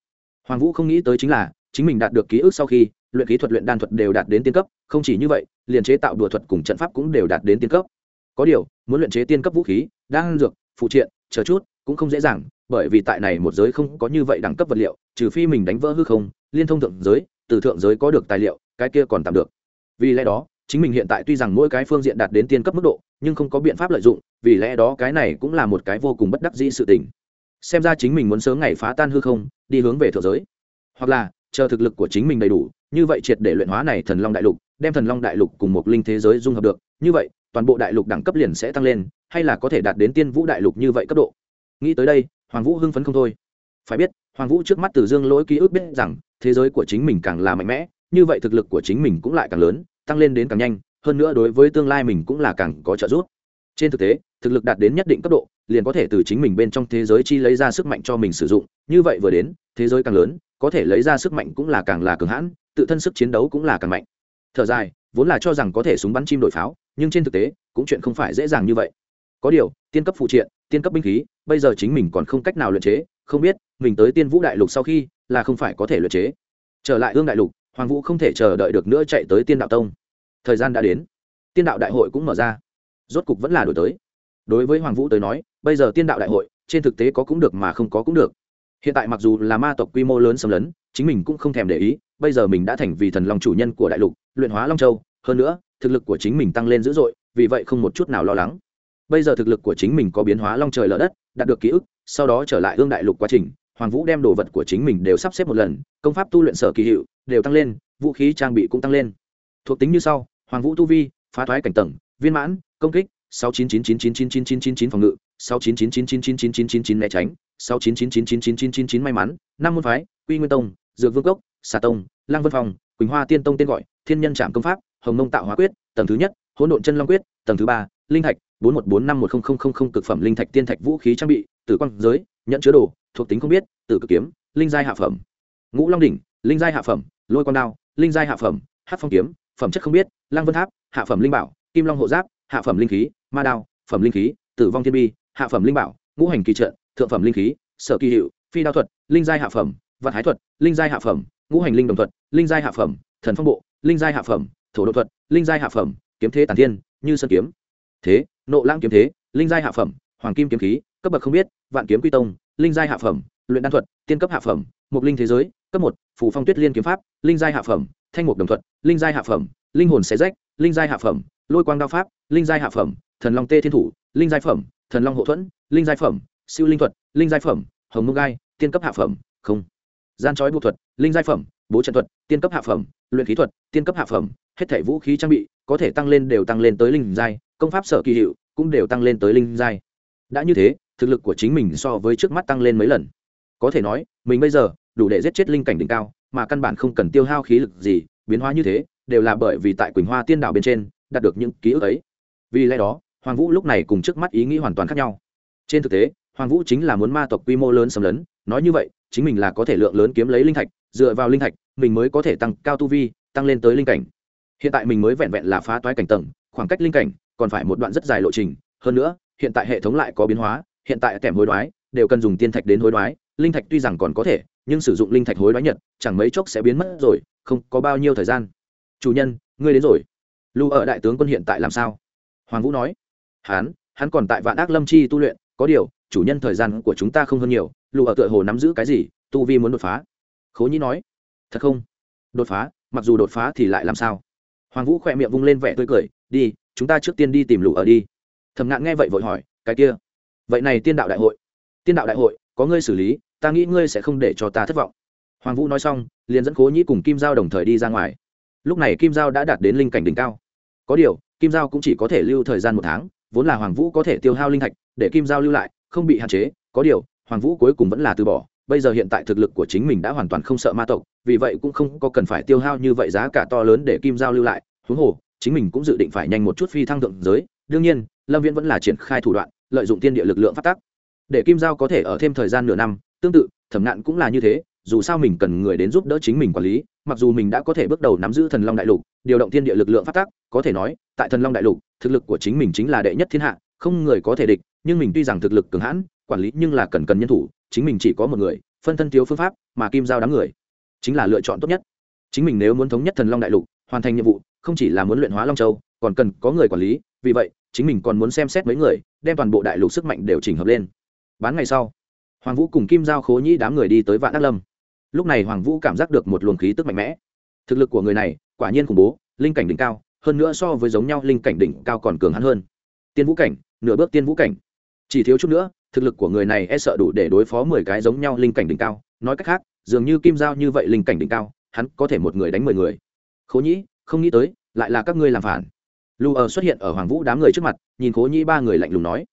Hoàng vũ không nghĩ tới chính là, chính mình đạt được ký ức sau khi, luyện khí thuật luyện đan thuật đều đạt đến tiên cấp, không chỉ như vậy, liền chế tạo đùa thuật cùng trận pháp cũng đều đạt đến tiên cấp. Có điều, muốn luyện chế tiên cấp vũ khí, đan dược, phụ triện, chờ chút cũng không dễ dàng, bởi vì tại này một giới không có như vậy đẳng cấp vật liệu, trừ phi mình đánh vỡ hư không, liên thông thượng giới, từ thượng giới có được tài liệu, cái kia còn tạm được. Vì lẽ đó, chính mình hiện tại tuy rằng mỗi cái phương diện đạt đến tiên cấp mức độ, nhưng không có biện pháp lợi dụng, vì lẽ đó cái này cũng là một cái vô cùng bất đắc dĩ sự tình. Xem ra chính mình muốn sớm ngày phá tan hư không, đi hướng về thượng giới. Hoặc là, chờ thực lực của chính mình đầy đủ, như vậy triệt để luyện hóa này thần long đại lục, đem thần long đại lục cùng một linh thế giới dung hợp được. Như vậy, toàn bộ đại lục đẳng cấp liền sẽ tăng lên, hay là có thể đạt đến tiên vũ đại lục như vậy cấp độ? Nghĩ tới đây, hoàng vũ hưng phấn không thôi. Phải biết, hoàng vũ trước mắt từ dương lỗi ký ức biết rằng, thế giới của chính mình càng là mạnh mẽ, như vậy thực lực của chính mình cũng lại càng lớn, tăng lên đến càng nhanh, hơn nữa đối với tương lai mình cũng là càng có trợ giúp. Trên thực tế, thực lực đạt đến nhất định cấp độ, liền có thể từ chính mình bên trong thế giới chi lấy ra sức mạnh cho mình sử dụng, như vậy vừa đến, thế giới càng lớn, có thể lấy ra sức mạnh cũng là càng là cường hãn, tự thân sức chiến đấu cũng là càng mạnh. Thở dài, vốn là cho rằng có thể súng bắn chim đổi pháo, nhưng trên thực tế, cũng chuyện không phải dễ dàng như vậy. Có điều, tiên cấp phụ triện tiên cấp binh khí, bây giờ chính mình còn không cách nào luyện chế, không biết, mình tới tiên vũ đại lục sau khi, là không phải có thể luyện chế. Trở lại hương đại lục, hoàng vũ không thể chờ đợi được nữa chạy tới tiên đạo tông. Thời gian đã đến. Tiên đạo đại hội cũng mở ra. Rốt cục vẫn là đổi tới. Đối với hoàng vũ tới nói, bây giờ tiên đạo đại hội, trên thực tế có cũng được mà không có cũng được. Hiện tại mặc dù là ma tộc quy mô lớn xâm lấn, chính mình cũng không thèm để ý, bây giờ mình đã thành vì thần long chủ nhân của đại lục, luyện hóa long châu. Hơn nữa, thực lực của chính mình tăng lên dữ dội, vì vậy không một chút nào lo lắng bây giờ thực lực của chính mình có biến hóa long trời lở đất đạt được ký ức sau đó trở lại ương đại lục quá trình hoàng vũ đem đồ vật của chính mình đều sắp xếp một lần công pháp tu luyện sở kỳ hiệu đều tăng lên vũ khí trang bị cũng tăng lên thuộc tính như sau hoàng vũ tu vi phá thoái cảnh tầng viên mãn công kích sáu chín chín chín chín chín chín chín chín chín phòng ngự sáu chín chín chín chín chín chín chín chín chín né tránh sáu chín chín chín chín chín chín chín chín may mắn năm môn phái quy nguyên tông dược vương cốc xà tông lang vân phòng, quỳnh hoa tiên tông tên gọi thiên nhân trạm công pháp hồng nông tạo hóa quyết tầng thứ nhất hỗn độn chân long quyết tầng thứ ba linh thạch bốn một bốn năm một nghìn cực phẩm linh thạch tiên thạch vũ khí trang bị, tử quang giới nhận chứa đồ, thuộc tính không biết, tử cực kiếm, linh giai hạ phẩm. Ngũ long đỉnh, linh giai hạ phẩm, lôi con đao, linh giai hạ phẩm hát phong kiếm, phẩm chất không biết, lăng vân tháp, hạ phẩm linh bảo, kim long hộ giáp, hạ phẩm linh khí, ma đao, phẩm linh khí, tử vong thiên bi, hạ phẩm linh bảo, ngũ hành kỳ trận, thượng phẩm linh khí, sở kỳ hiệu, phi đao thuật, linh giai hạ phẩm, vạn thái thuật, linh giai hạ phẩm, ngũ hành linh đồng thuật, linh giai hạ phẩm, thần phong bộ, linh giai hạ phẩm, thổ độ thuật, linh giai hạ phẩm, kiếm thế tản thiên, như sơn kiếm. Thế nộ lãng kiếm thế linh giai hạ phẩm hoàng kim kiếm khí cấp bậc không biết vạn kiếm quy tông linh giai hạ phẩm luyện đan thuật tiên cấp hạ phẩm mục linh thế giới cấp một phủ phong tuyết liên kiếm pháp linh giai hạ phẩm thanh mục đồng thuật linh giai hạ phẩm linh hồn xé rách linh giai hạ phẩm lôi quang đao pháp linh giai hạ phẩm thần long tê thiên thủ linh giai phẩm thần long hộ thuẫn linh giai phẩm siêu linh thuật linh giai phẩm hồng mông gai tiên cấp hạ phẩm không gian trói buộc thuật linh giai phẩm bố trận thuật tiên cấp hạ phẩm luyện khí thuật tiên cấp hạ phẩm hết thảy vũ khí trang bị có thể tăng lên đều tăng lên tới linh giai, công pháp sở kỳ hiệu cũng đều tăng lên tới linh giai. Đã như thế, thực lực của chính mình so với trước mắt tăng lên mấy lần. Có thể nói, mình bây giờ đủ để giết chết linh cảnh đỉnh cao, mà căn bản không cần tiêu hao khí lực gì, biến hóa như thế đều là bởi vì tại quỳnh hoa tiên đảo bên trên đạt được những ký ức ấy. Vì lẽ đó, hoàng vũ lúc này cùng trước mắt ý nghĩ hoàn toàn khác nhau. Trên thực tế, hoàng vũ chính là muốn ma tộc quy mô lớn xâm lấn, nói như vậy, chính mình là có thể lượng lớn kiếm lấy linh thạch, dựa vào linh thạch, mình mới có thể tăng cao tu vi, tăng lên tới linh cảnh hiện tại mình mới vẹn vẹn là phá toái cảnh tầng, khoảng cách linh cảnh còn phải một đoạn rất dài lộ trình. Hơn nữa, hiện tại hệ thống lại có biến hóa, hiện tại kèm hối đoái đều cần dùng tiên thạch đến hối đoái. Linh thạch tuy rằng còn có thể, nhưng sử dụng linh thạch hối đoái nhật chẳng mấy chốc sẽ biến mất rồi, không có bao nhiêu thời gian. Chủ nhân, ngươi đến rồi. Lưu ở đại tướng quân hiện tại làm sao? Hoàng vũ nói. Hắn hắn còn tại vạn ác lâm chi tu luyện, có điều, chủ nhân thời gian của chúng ta không hơn nhiều. Lưu ở tựa hồ nắm giữ cái gì, tu vi muốn đột phá. Khố nhĩ nói. Thật không? Đột phá, mặc dù đột phá thì lại làm sao? Hoàng vũ khỏe miệng vung lên vẻ tươi cười, đi, chúng ta trước tiên đi tìm lũ ở đi. Thầm ngạn nghe vậy vội hỏi, cái kia? Vậy này tiên đạo đại hội. Tiên đạo đại hội, có ngươi xử lý, ta nghĩ ngươi sẽ không để cho ta thất vọng. Hoàng vũ nói xong, liền dẫn Cố nhĩ cùng kim giao đồng thời đi ra ngoài. Lúc này kim giao đã đạt đến linh cảnh đỉnh cao. Có điều, kim giao cũng chỉ có thể lưu thời gian một tháng, vốn là hoàng vũ có thể tiêu hao linh thạch, để kim giao lưu lại, không bị hạn chế. Có điều, hoàng vũ cuối cùng vẫn là từ bỏ bây giờ hiện tại thực lực của chính mình đã hoàn toàn không sợ ma tộc, vì vậy cũng không có cần phải tiêu hao như vậy giá cả to lớn để kim giao lưu lại. Huống hồ, chính mình cũng dự định phải nhanh một chút phi thăng thượng giới. Đương nhiên, lâm viễn vẫn là triển khai thủ đoạn, lợi dụng tiên địa lực lượng phát tác để kim giao có thể ở thêm thời gian nửa năm, tương tự, thẩm nạn cũng là như thế, dù sao mình cần người đến giúp đỡ chính mình quản lý, mặc dù mình đã có thể bước đầu nắm giữ thần long đại lục, điều động tiên địa lực lượng phát tác có thể nói, tại thần long đại lục, thực lực của chính mình chính là đệ nhất thiên hạ, không người có thể địch, nhưng mình tuy rằng thực lực cường hãn, quản lý nhưng là cần cần nhân thủ chính mình chỉ có một người, phân thân thiếu phương pháp mà kim giao đám người. Chính là lựa chọn tốt nhất. Chính mình nếu muốn thống nhất thần long đại lục, hoàn thành nhiệm vụ, không chỉ là muốn luyện hóa long châu, còn cần có người quản lý, vì vậy, chính mình còn muốn xem xét mấy người, đem toàn bộ đại lục sức mạnh đều chỉnh hợp lên. Bán ngày sau, hoàng vũ cùng kim giao khố nhĩ đám người đi tới vạn đắc lâm. Lúc này hoàng vũ cảm giác được một luồng khí tức mạnh mẽ. Thực lực của người này, quả nhiên khủng bố, linh cảnh đỉnh cao, hơn nữa so với giống nhau linh cảnh đỉnh cao còn cường hắn hơn. Tiên vũ cảnh, nửa bước tiên vũ cảnh. Chỉ thiếu chút nữa thực lực của người này e sợ đủ để đối phó mười cái giống nhau linh cảnh đỉnh cao. Nói cách khác, dường như kim giao như vậy linh cảnh đỉnh cao, hắn có thể một người đánh mười người. Khố nhĩ, không nghĩ tới, lại là các ngươi làm phản. Lù ở xuất hiện ở hoàng vũ đám người trước mặt, nhìn khố nhĩ ba người lạnh lùng nói.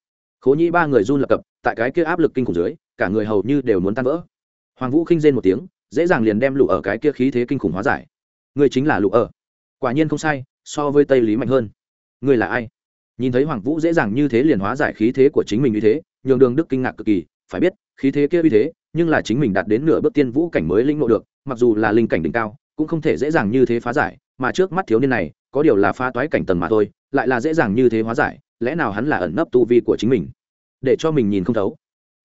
Khố nhĩ ba người run lập cập, tại cái kia áp lực kinh khủng dưới, cả người hầu như đều muốn tan vỡ. Hoàng vũ khinh rên một tiếng, dễ dàng liền đem lụ ở cái kia khí thế kinh khủng hóa giải. Người chính là lụ ở. Quả nhiên không sai, so với tây lý mạnh hơn. Người là ai? Nhìn thấy hoàng vũ dễ dàng như thế liền hóa giải khí thế của chính mình như thế, nhường đường đức kinh ngạc cực kỳ, phải biết, khí thế kia uy thế, nhưng là chính mình đạt đến nửa bước tiên vũ cảnh mới linh ngộ được, mặc dù là linh cảnh đỉnh cao, cũng không thể dễ dàng như thế phá giải, mà trước mắt thiếu niên này, có điều là phá toái cảnh tầng mà thôi, lại là dễ dàng như thế hóa giải, lẽ nào hắn là ẩn nấp tu vi của chính mình? Để cho mình nhìn không thấu.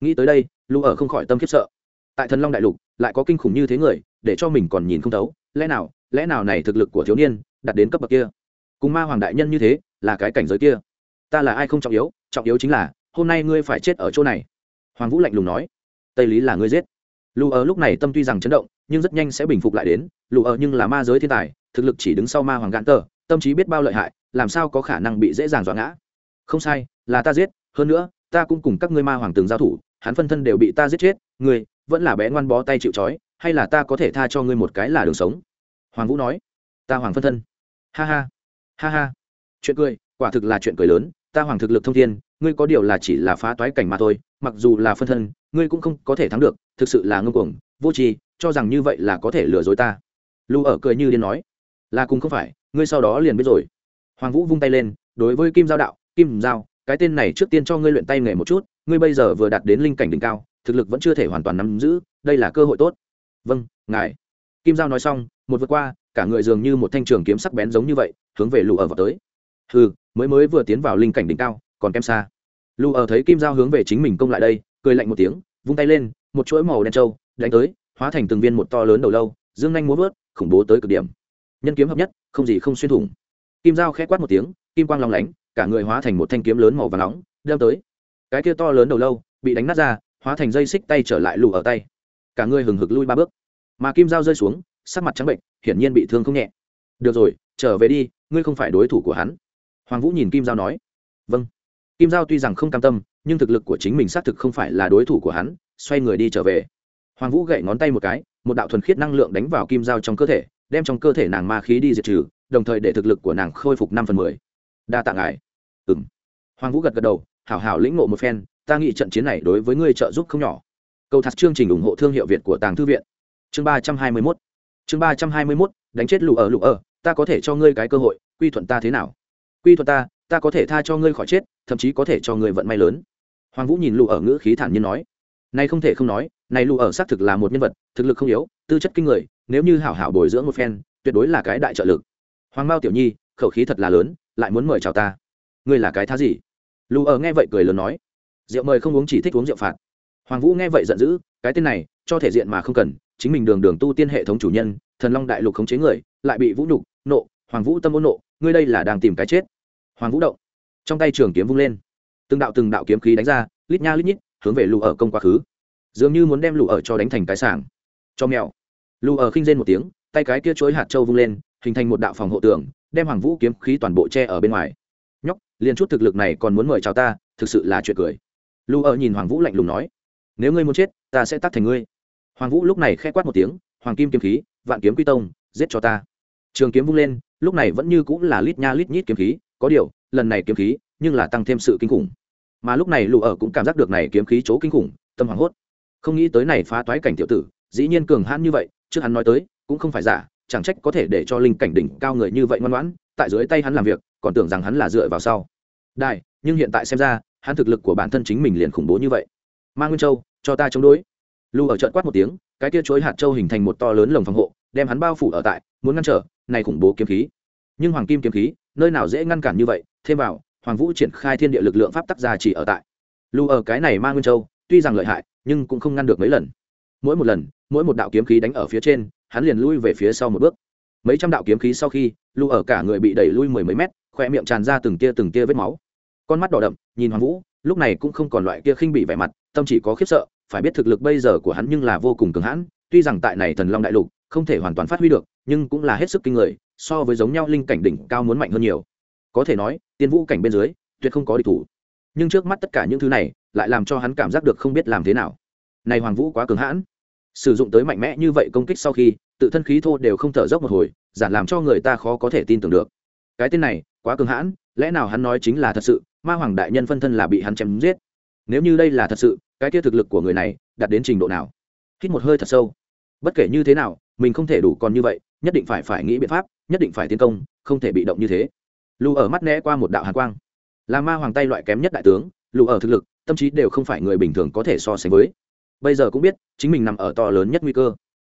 Nghĩ tới đây, lũ ở không khỏi tâm khiếp sợ. Tại thần long đại lục, lại có kinh khủng như thế người, để cho mình còn nhìn không thấu, lẽ nào lẽ nào này thực lực của thiếu niên, đạt đến cấp bậc kia? Cùng ma hoàng đại nhân như thế, là cái cảnh giới kia. Ta là ai không trọng yếu trọng yếu chính là, hôm nay ngươi phải chết ở chỗ này. Hoàng vũ lạnh lùng nói. Tây lý là ngươi giết. Lù ở lúc này tâm tuy rằng chấn động, nhưng rất nhanh sẽ bình phục lại đến. Lù ở nhưng là ma giới thiên tài, thực lực chỉ đứng sau ma hoàng gạn tờ, tâm trí biết bao lợi hại, làm sao có khả năng bị dễ dàng dọa ngã. Không sai, là ta giết, hơn nữa, ta cũng cùng các ngươi ma hoàng từng giao thủ, hắn phân thân đều bị ta giết chết, ngươi, vẫn là bé ngoan bó tay chịu trói, hay là ta có thể tha cho ngươi một cái là đường sống? Hoàng vũ nói. Ta hoàng phân thân. Ha ha ha ha. Chuyện cười, quả thực là chuyện cười lớn. Ta hoàng thực lực thông thiên, ngươi có điều là chỉ là phá toái cảnh mà thôi, mặc dù là phân thân, ngươi cũng không có thể thắng được, thực sự là ngưng cuồng. Vô tri, cho rằng như vậy là có thể lừa dối ta. Lu ở cười như điên nói, là cùng không phải, ngươi sau đó liền biết rồi. Hoàng vũ vung tay lên, đối với kim giao đạo, kim giao, cái tên này trước tiên cho ngươi luyện tay nghề một chút, ngươi bây giờ vừa đạt đến linh cảnh đỉnh cao, thực lực vẫn chưa thể hoàn toàn nắm giữ, đây là cơ hội tốt. Vâng ngài. Kim giao nói xong một vượt qua, cả người dường như một thanh trường kiếm sắc bén giống như vậy, hướng về lù ở vào tới. Hừ, mới mới vừa tiến vào linh cảnh đỉnh cao, còn kém xa. Lù ở thấy kim giao hướng về chính mình công lại đây, cười lạnh một tiếng, vung tay lên, một chuỗi màu đen trâu, đánh tới, hóa thành từng viên một to lớn đầu lâu, dương nhanh múa vớt, khủng bố tới cực điểm. Nhân kiếm hợp nhất, không gì không xuyên thủng. Kim giao khẽ quát một tiếng, kim quang long lánh, cả người hóa thành một thanh kiếm lớn màu và nóng đeo tới. Cái kia to lớn đầu lâu, bị đánh nát ra, hóa thành dây xích tay trở lại lù ở tay. Cả người hừng hực lui ba bước. Mà kim dao rơi xuống sắc mặt trắng bệnh, hiển nhiên bị thương không nhẹ. Được rồi, trở về đi, ngươi không phải đối thủ của hắn. Hoàng vũ nhìn kim giao nói. Vâng. Kim giao tuy rằng không cam tâm, nhưng thực lực của chính mình xác thực không phải là đối thủ của hắn, xoay người đi trở về. Hoàng vũ gậy ngón tay một cái, một đạo thuần khiết năng lượng đánh vào kim dao trong cơ thể, đem trong cơ thể nàng ma khí đi diệt trừ, đồng thời để thực lực của nàng khôi phục năm phần mười. Đa tạ ngài. Ừ m hoàng vũ gật gật đầu, hảo hảo lĩnh ngộ một phen, ta nghĩ trận chiến này đối với ngươi trợ giúp không nhỏ. Câu thật chương trình ủng hộ thương hiệu việt của tàng thư viện. Chương ba trăm hai mươi mốt chương ba trăm hai mươi mốt, đánh chết lụ ở lụ ở, ta có thể cho ngươi cái cơ hội, quy thuận ta thế nào? Quy thuận ta ta có thể tha cho ngươi khỏi chết, thậm chí có thể cho ngươi vận may lớn. Hoàng vũ nhìn lụ ở ngữ khí thản nhiên nói. Này không thể không nói, này lụ ở xác thực là một nhân vật, thực lực không yếu, tư chất kinh người, nếu như hảo hảo bồi dưỡng một phen, tuyệt đối là cái đại trợ lực. Hoàng mao tiểu nhi, khẩu khí thật là lớn, lại muốn mời chào ta. Ngươi là cái thá gì? Lù ở nghe vậy cười lớn nói. Rượu mời không uống chỉ thích uống rượu phạt. Hoàng vũ nghe vậy giận dữ, cái tên này, cho thể diện mà không cần chính mình đường đường tu tiên hệ thống chủ nhân, thần long đại lục khống chế người, lại bị vũ nhục, nộ, hoàng vũ tâm ôn nộ, ngươi đây là đang tìm cái chết. Hoàng vũ động. Trong tay trường kiếm vung lên. Từng đạo từng đạo kiếm khí đánh ra, lít nha lít nhít, hướng về lù ở công quá khứ. Dường như muốn đem lù ở cho đánh thành cái sảng. Cho mèo. Lù ở khinh rên một tiếng, tay cái kia chuối hạt trâu vung lên, hình thành một đạo phòng hộ tường, đem hoàng vũ kiếm khí toàn bộ che ở bên ngoài. Nhóc, liền chút thực lực này còn muốn mời chào ta, thực sự là chuyện cười. Lù ở nhìn hoàng vũ lạnh lùng nói, nếu ngươi muốn chết, ta sẽ tắt thành ngươi hoàng vũ lúc này k h ẽ quát một tiếng, hoàng kim kiếm khí, vạn kiếm quy tông, giết cho ta. Trường kiếm vung lên, lúc này vẫn như cũng là lít nha lít nhít kiếm khí, có điều, lần này kiếm khí, nhưng là tăng thêm sự kinh khủng. Mà lúc này lụ ở cũng cảm giác được này kiếm khí chỗ kinh khủng, tâm hoảng hốt. Không nghĩ tới này phá toái cảnh tiểu tử, dĩ nhiên cường hãn như vậy, trước hắn nói tới, cũng không phải giả, chẳng trách có thể để cho linh cảnh đỉnh cao người như vậy ngoan ngoãn, tại dưới tay hắn làm việc, còn tưởng rằng hắn là dựa vào sau. Đại nhưng hiện tại xem ra, hắn thực lực của bản thân chính mình liền khủng bố như vậy. Ma nguyên châu, cho ta chống đối lưu ở trận quát một tiếng, cái kia chối hạt châu hình thành một to lớn lồng phòng hộ, đem hắn bao phủ ở tại, muốn ngăn trở, này khủng bố kiếm khí. Nhưng hoàng kim kiếm khí, nơi nào dễ ngăn cản như vậy, thêm vào, hoàng vũ triển khai thiên địa lực lượng pháp tắc ra chỉ ở tại. Lưu ở cái này ma nguyên châu, tuy rằng lợi hại, nhưng cũng không ngăn được mấy lần. Mỗi một lần, mỗi một đạo kiếm khí đánh ở phía trên, hắn liền lui về phía sau một bước. Mấy trăm đạo kiếm khí sau khi lưu ở cả người bị đẩy lui mười mấy mét khoe miệng tràn ra từng tia từng tia vết máu. Con mắt đỏ đậm, nhìn hoàng vũ, lúc này cũng không còn loại kia khinh bị vẻ mặt, tâm chỉ có khiếp sợ phải biết thực lực bây giờ của hắn nhưng là vô cùng cường hãn, tuy rằng tại này thần long đại lục, không thể hoàn toàn phát huy được, nhưng cũng là hết sức kinh người, so với giống nhau linh cảnh đỉnh cao muốn mạnh hơn nhiều. Có thể nói, tiên vũ cảnh bên dưới, tuyệt không có địch thủ. Nhưng trước mắt tất cả những thứ này, lại làm cho hắn cảm giác được không biết làm thế nào. Này hoàng vũ quá cường hãn. Sử dụng tới mạnh mẽ như vậy công kích sau khi, tự thân khí thô đều không thở dốc một hồi, giản làm cho người ta khó có thể tin tưởng được. Cái tên này, quá cường hãn, lẽ nào hắn nói chính là thật sự, ma hoàng đại nhân phân thân là bị hắn chém giết? Nếu như đây là thật sự, cái kia thực lực của người này đạt đến trình độ nào? Hít một hơi thật sâu. Bất kể như thế nào, mình không thể đủ còn như vậy, nhất định phải phải nghĩ biện pháp, nhất định phải tiến công, không thể bị động như thế. Lù ở mắt né qua một đạo hàn quang. Là ma hoàng tay loại kém nhất đại tướng, lù ở thực lực, tâm trí đều không phải người bình thường có thể so sánh với. Bây giờ cũng biết, chính mình nằm ở to lớn nhất nguy cơ.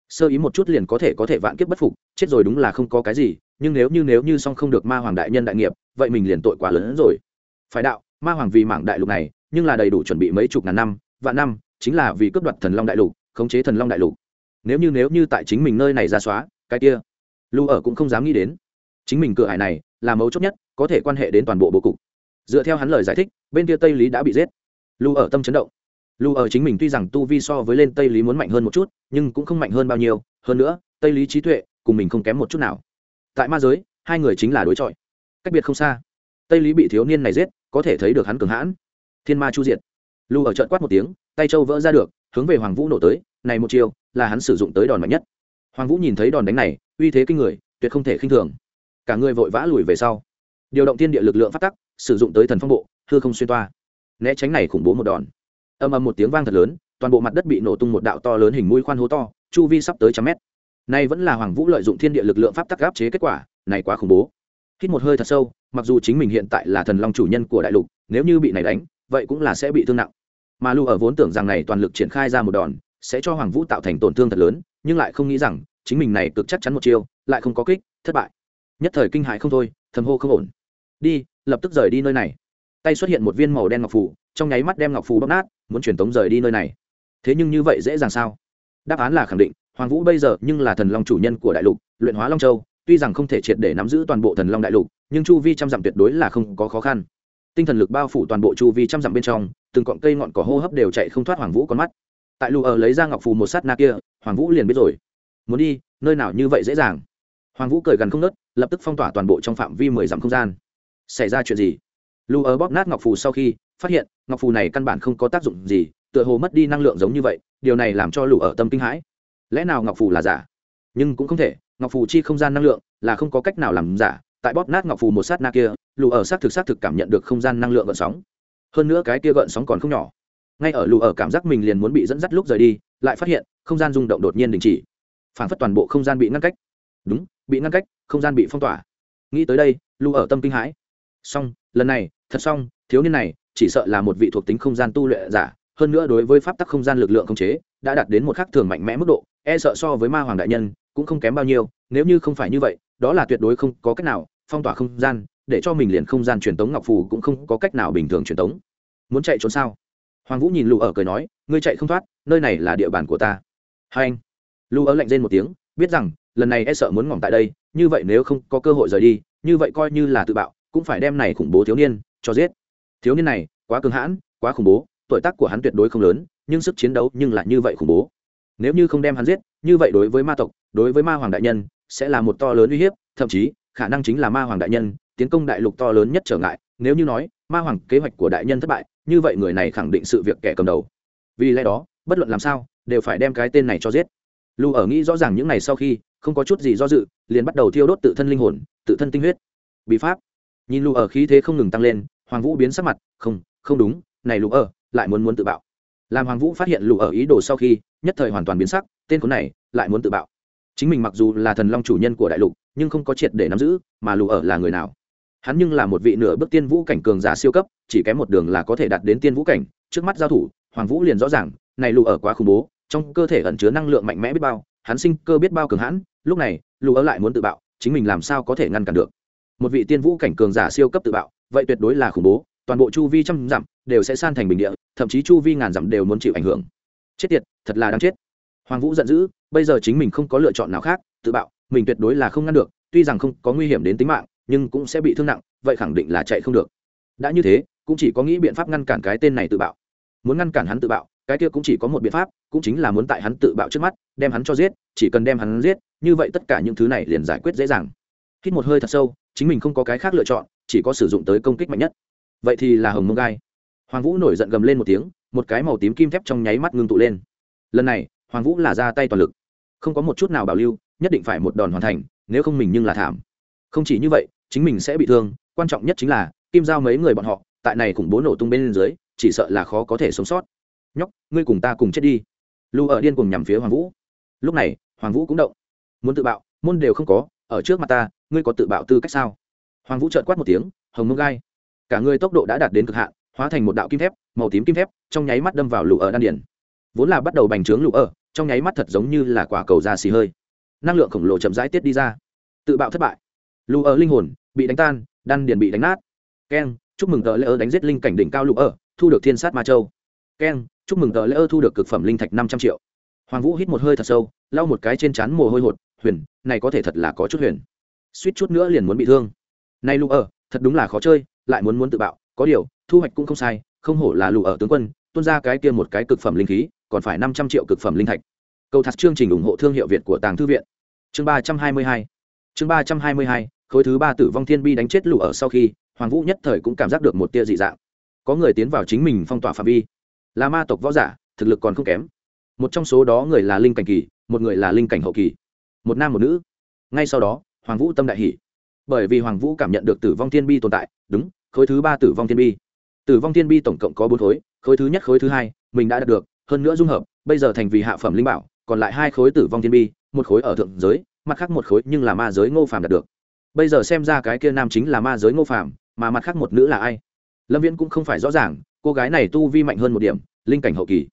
Sơ ý một chút liền có thể có thể vạn kiếp bất phục, chết rồi đúng là không có cái gì, nhưng nếu như nếu như song không được ma hoàng đại nhân đại nghiệp, vậy mình liền tội quá lớn hơn rồi. Phải đạo, ma hoàng vì mảng đại lục này nhưng là đầy đủ chuẩn bị mấy chục ngàn năm, vạn năm, chính là vì cướp đoạt thần long đại lục, khống chế thần long đại lục. Nếu như nếu như tại chính mình nơi này ra xóa, cái kia lưu ở cũng không dám nghĩ đến. Chính mình cửa hải này, là mấu chốt nhất, có thể quan hệ đến toàn bộ bố cục. Dựa theo hắn lời giải thích, bên kia tây lý đã bị giết. Lưu ở tâm chấn động. Lưu ở chính mình tuy rằng tu vi so với lên tây lý muốn mạnh hơn một chút, nhưng cũng không mạnh hơn bao nhiêu. Hơn nữa, tây lý trí tuệ, cùng mình không kém một chút nào. Tại ma giới, hai người chính là đối chọi. Cách biệt không xa. Tây lý bị thiếu niên này giết, có thể thấy được hắn cường hãn thiên ma chu diệt. Lu ở trận quát một tiếng, tay châu vỡ ra được, hướng về hoàng vũ nổ tới, này một chiều là hắn sử dụng tới đòn mạnh nhất. Hoàng vũ nhìn thấy đòn đánh này, uy thế kinh người, tuyệt không thể khinh thường. Cả người vội vã lùi về sau. Điều động tiên địa lực lượng phát tắc, sử dụng tới thần phong bộ, hư không xuyên toa. Né tránh này khủng bố một đòn. Âm âm một tiếng vang thật lớn, toàn bộ mặt đất bị nổ tung một đạo to lớn hình mũi khoan hố to, chu vi sắp tới trăm mét. Nay vẫn là hoàng vũ lợi dụng thiên địa lực lượng pháp tắc áp chế kết quả, này quá khủng bố. Hít một hơi thật sâu, mặc dù chính mình hiện tại là thần long chủ nhân của đại lục, nếu như bị này đánh vậy cũng là sẽ bị thương nặng. Mà lu ở vốn tưởng rằng này toàn lực triển khai ra một đòn, sẽ cho hoàng vũ tạo thành tổn thương thật lớn, nhưng lại không nghĩ rằng, chính mình này cực chắc chắn một chiêu, lại không có kích, thất bại. Nhất thời kinh hại không thôi, thầm hô không ổn. Đi, lập tức rời đi nơi này. Tay xuất hiện một viên màu đen ngọc phù, trong nháy mắt đem ngọc phù bóc nát, muốn truyền tống rời đi nơi này. Thế nhưng như vậy dễ dàng sao? Đáp án là khẳng định, hoàng vũ bây giờ nhưng là thần long chủ nhân của đại lục, luyện hóa long châu, tuy rằng không thể triệt để nắm giữ toàn bộ thần long đại lục, nhưng chu vi trăm dặm tuyệt đối là không có khó khăn tinh thần lực bao phủ toàn bộ chu vi trăm dặm bên trong, từng cọn cây ngọn cỏ hô hấp đều chạy không thoát hoàng vũ con mắt. Tại lù ở lấy ra ngọc phù một sát na kia, hoàng vũ liền biết rồi. Muốn đi, nơi nào như vậy dễ dàng? Hoàng vũ cười gần không nớt, lập tức phong tỏa toàn bộ trong phạm vi mười dặm không gian. Xảy ra chuyện gì? Lù ở bóp nát ngọc phù sau khi, phát hiện, ngọc phù này căn bản không có tác dụng gì, tựa hồ mất đi năng lượng giống như vậy, điều này làm cho lù ở tâm kinh hãi. Lẽ nào ngọc phù là giả? Nhưng cũng không thể, ngọc phù chi không gian năng lượng là không có cách nào làm giả tại bóp nát ngọc phù một sát na kia, Lù ở xác thực xác thực cảm nhận được không gian năng lượng gợn sóng. Hơn nữa cái kia gợn sóng còn không nhỏ. Ngay ở Lù ở cảm giác mình liền muốn bị dẫn dắt lúc rời đi, lại phát hiện, không gian rung động đột nhiên đình chỉ. Phản phất toàn bộ không gian bị ngăn cách. Đúng, bị ngăn cách, không gian bị phong tỏa. Nghĩ tới đây, Lù ở tâm kinh hãi. Xong, lần này, thật xong, thiếu niên này, chỉ sợ là một vị thuộc tính không gian tu luyện giả, hơn nữa đối với pháp tắc không gian lực lượng không chế, đã đạt đến một khắc thường mạnh mẽ mức độ e sợ so với ma hoàng đại nhân, cũng không kém bao nhiêu, nếu như không phải như vậy, đó là tuyệt đối không có cách nào phong tỏa không gian, để cho mình liền không gian truyền tống ngọc phù cũng không có cách nào bình thường truyền tống. Muốn chạy trốn sao? Hoàng vũ nhìn lù ở cười nói, ngươi chạy không thoát, nơi này là địa bàn của ta. Hai anh. Lù ở lạnh rên một tiếng, biết rằng, lần này e sợ muốn ngỏm tại đây, như vậy nếu không có cơ hội rời đi, như vậy coi như là tự bạo, cũng phải đem này khủng bố thiếu niên cho giết. Thiếu niên này, quá cứng hãn, quá khủng bố, tuổi tác của hắn tuyệt đối không lớn, nhưng sức chiến đấu nhưng lại như vậy khủng bố. Nếu như không đem hắn giết, như vậy đối với ma tộc, đối với ma hoàng đại nhân, sẽ là một to lớn uy hiếp, thậm chí khả năng chính là ma hoàng đại nhân, tiến công đại lục to lớn nhất trở ngại, nếu như nói, ma hoàng kế hoạch của đại nhân thất bại, như vậy người này khẳng định sự việc kẻ cầm đầu. Vì lẽ đó, bất luận làm sao, đều phải đem cái tên này cho giết. Lu ở nghĩ rõ ràng những ngày sau khi, không có chút gì do dự, liền bắt đầu thiêu đốt tự thân linh hồn, tự thân tinh huyết. Bí pháp. Nhìn lu ở khí thế không ngừng tăng lên, hoàng vũ biến sắc mặt, không không đúng, này lu ở, lại muốn muốn tự bạo. Làm hoàng vũ phát hiện lù ở ý đồ sau khi, nhất thời hoàn toàn biến sắc, tên khốn này, lại muốn tự bạo chính mình mặc dù là thần long chủ nhân của đại lục, nhưng không có triệt để nắm giữ, mà lù ở là người nào? Hắn nhưng là một vị nửa bước tiên vũ cảnh cường giả siêu cấp, chỉ kém một đường là có thể đạt đến tiên vũ cảnh. Trước mắt giao thủ, hoàng vũ liền rõ ràng, này lù ở quá khủng bố, trong cơ thể ẩn chứa năng lượng mạnh mẽ biết bao, hắn sinh cơ biết bao cường hãn, lúc này, lù ở lại muốn tự bạo, chính mình làm sao có thể ngăn cản được? Một vị tiên vũ cảnh cường giả siêu cấp tự bạo, vậy tuyệt đối là khủng bố, toàn bộ chu vi trăm dặm đều sẽ san thành bình địa, thậm chí chu vi ngàn dặm đều muốn chịu ảnh hưởng. Chết tiệt, thật là đáng chết. Hoàng vũ giận dữ bây giờ chính mình không có lựa chọn nào khác, tự bạo, mình tuyệt đối là không ngăn được, tuy rằng không có nguy hiểm đến tính mạng, nhưng cũng sẽ bị thương nặng, vậy khẳng định là chạy không được. Đã như thế, cũng chỉ có nghĩ biện pháp ngăn cản cái tên này tự bạo. Muốn ngăn cản hắn tự bạo, cái kia cũng chỉ có một biện pháp, cũng chính là muốn tại hắn tự bạo trước mắt, đem hắn cho giết, chỉ cần đem hắn giết, như vậy tất cả những thứ này liền giải quyết dễ dàng. Hít một hơi thật sâu, chính mình không có cái khác lựa chọn, chỉ có sử dụng tới công kích mạnh nhất. Vậy thì là hồng mông gai. Hoàng vũ nổi giận gầm lên một tiếng, một cái màu tím kim thép trong nháy mắt ngưng tụ lên. Lần này, hoàng vũ là ra tay toàn lực không có một chút nào bảo lưu, nhất định phải một đòn hoàn thành, nếu không mình nhưng là thảm. Không chỉ như vậy, chính mình sẽ bị thương, quan trọng nhất chính là, kim giao mấy người bọn họ, tại này khủng bố nổ tung bên dưới, chỉ sợ là khó có thể sống sót. Nhóc, ngươi cùng ta cùng chết đi. Lưu ở điên cùng nhằm phía hoàng vũ. Lúc này, hoàng vũ cũng động. Muốn tự bạo, môn đều không có, ở trước mặt ta, ngươi có tự bạo tư cách sao? Hoàng vũ trợn quát một tiếng, hồng mông gai. Cả người tốc độ đã đạt đến cực hạn, hóa thành một đạo kim thép, màu tím kim thép, trong nháy mắt đâm vào lũ ở đan điển vốn là bắt đầu bành trướng lũ ở trong nháy mắt thật giống như là quả cầu da xì hơi. Năng lượng khổng lồ chậm rãi tiết đi ra. Tự bạo thất bại. Lù ở linh hồn bị đánh tan, đan điền bị đánh nát. Keng, chúc mừng tờ lễ ơ đánh giết linh cảnh đỉnh cao lũ ở, thu được thiên sát ma châu. Keng, chúc mừng tờ lễ ơ thu được cực phẩm linh thạch năm trăm triệu. Hoàng vũ hít một hơi thật sâu, lau một cái trên trán mồ hôi hột, huyền, này có thể thật là có chút huyền. Suýt chút nữa liền muốn bị thương. Nay lũ ở, thật đúng là khó chơi, lại muốn muốn tự bạo, có điều, thu hoạch cũng không sai, không hổ là lụ ở tướng quân, tuôn ra cái kia một cái cực phẩm linh khí còn phải năm trăm triệu cực phẩm linh thạch. Cầu thật chương trình ủng hộ thương hiệu việt của tàng thư viện. Chương ba trăm hai mươi hai. Chương ba trăm hai mươi hai, khối thứ ba tử vong thiên bi đánh chết lũ ở sau khi, hoàng vũ nhất thời cũng cảm giác được một tia dị dạng. Có người tiến vào chính mình phong tỏa phạm vi. Là ma tộc võ giả, thực lực còn không kém. Một trong số đó người là linh cảnh kỳ, một người là linh cảnh hậu kỳ. Một nam một nữ. Ngay sau đó, hoàng vũ tâm đại hỷ bởi vì hoàng vũ cảm nhận được tử vong thiên bi tồn tại, đúng, khối thứ ba tử vong thiên bi. Tử vong thiên bi tổng cộng có bốn khối khối thứ nhất, khối thứ hai, mình đã đạt được hơn nữa dung hợp, bây giờ thành vì hạ phẩm linh bảo, còn lại hai khối tử vong thiên bi, một khối ở thượng giới, mặt khác một khối nhưng là ma giới ngô phàm đạt được. Bây giờ xem ra cái kia nam chính là ma giới ngô phàm, mà mặt khác một nữ là ai? Lâm viễn cũng không phải rõ ràng, cô gái này tu vi mạnh hơn một điểm, linh cảnh hậu kỳ.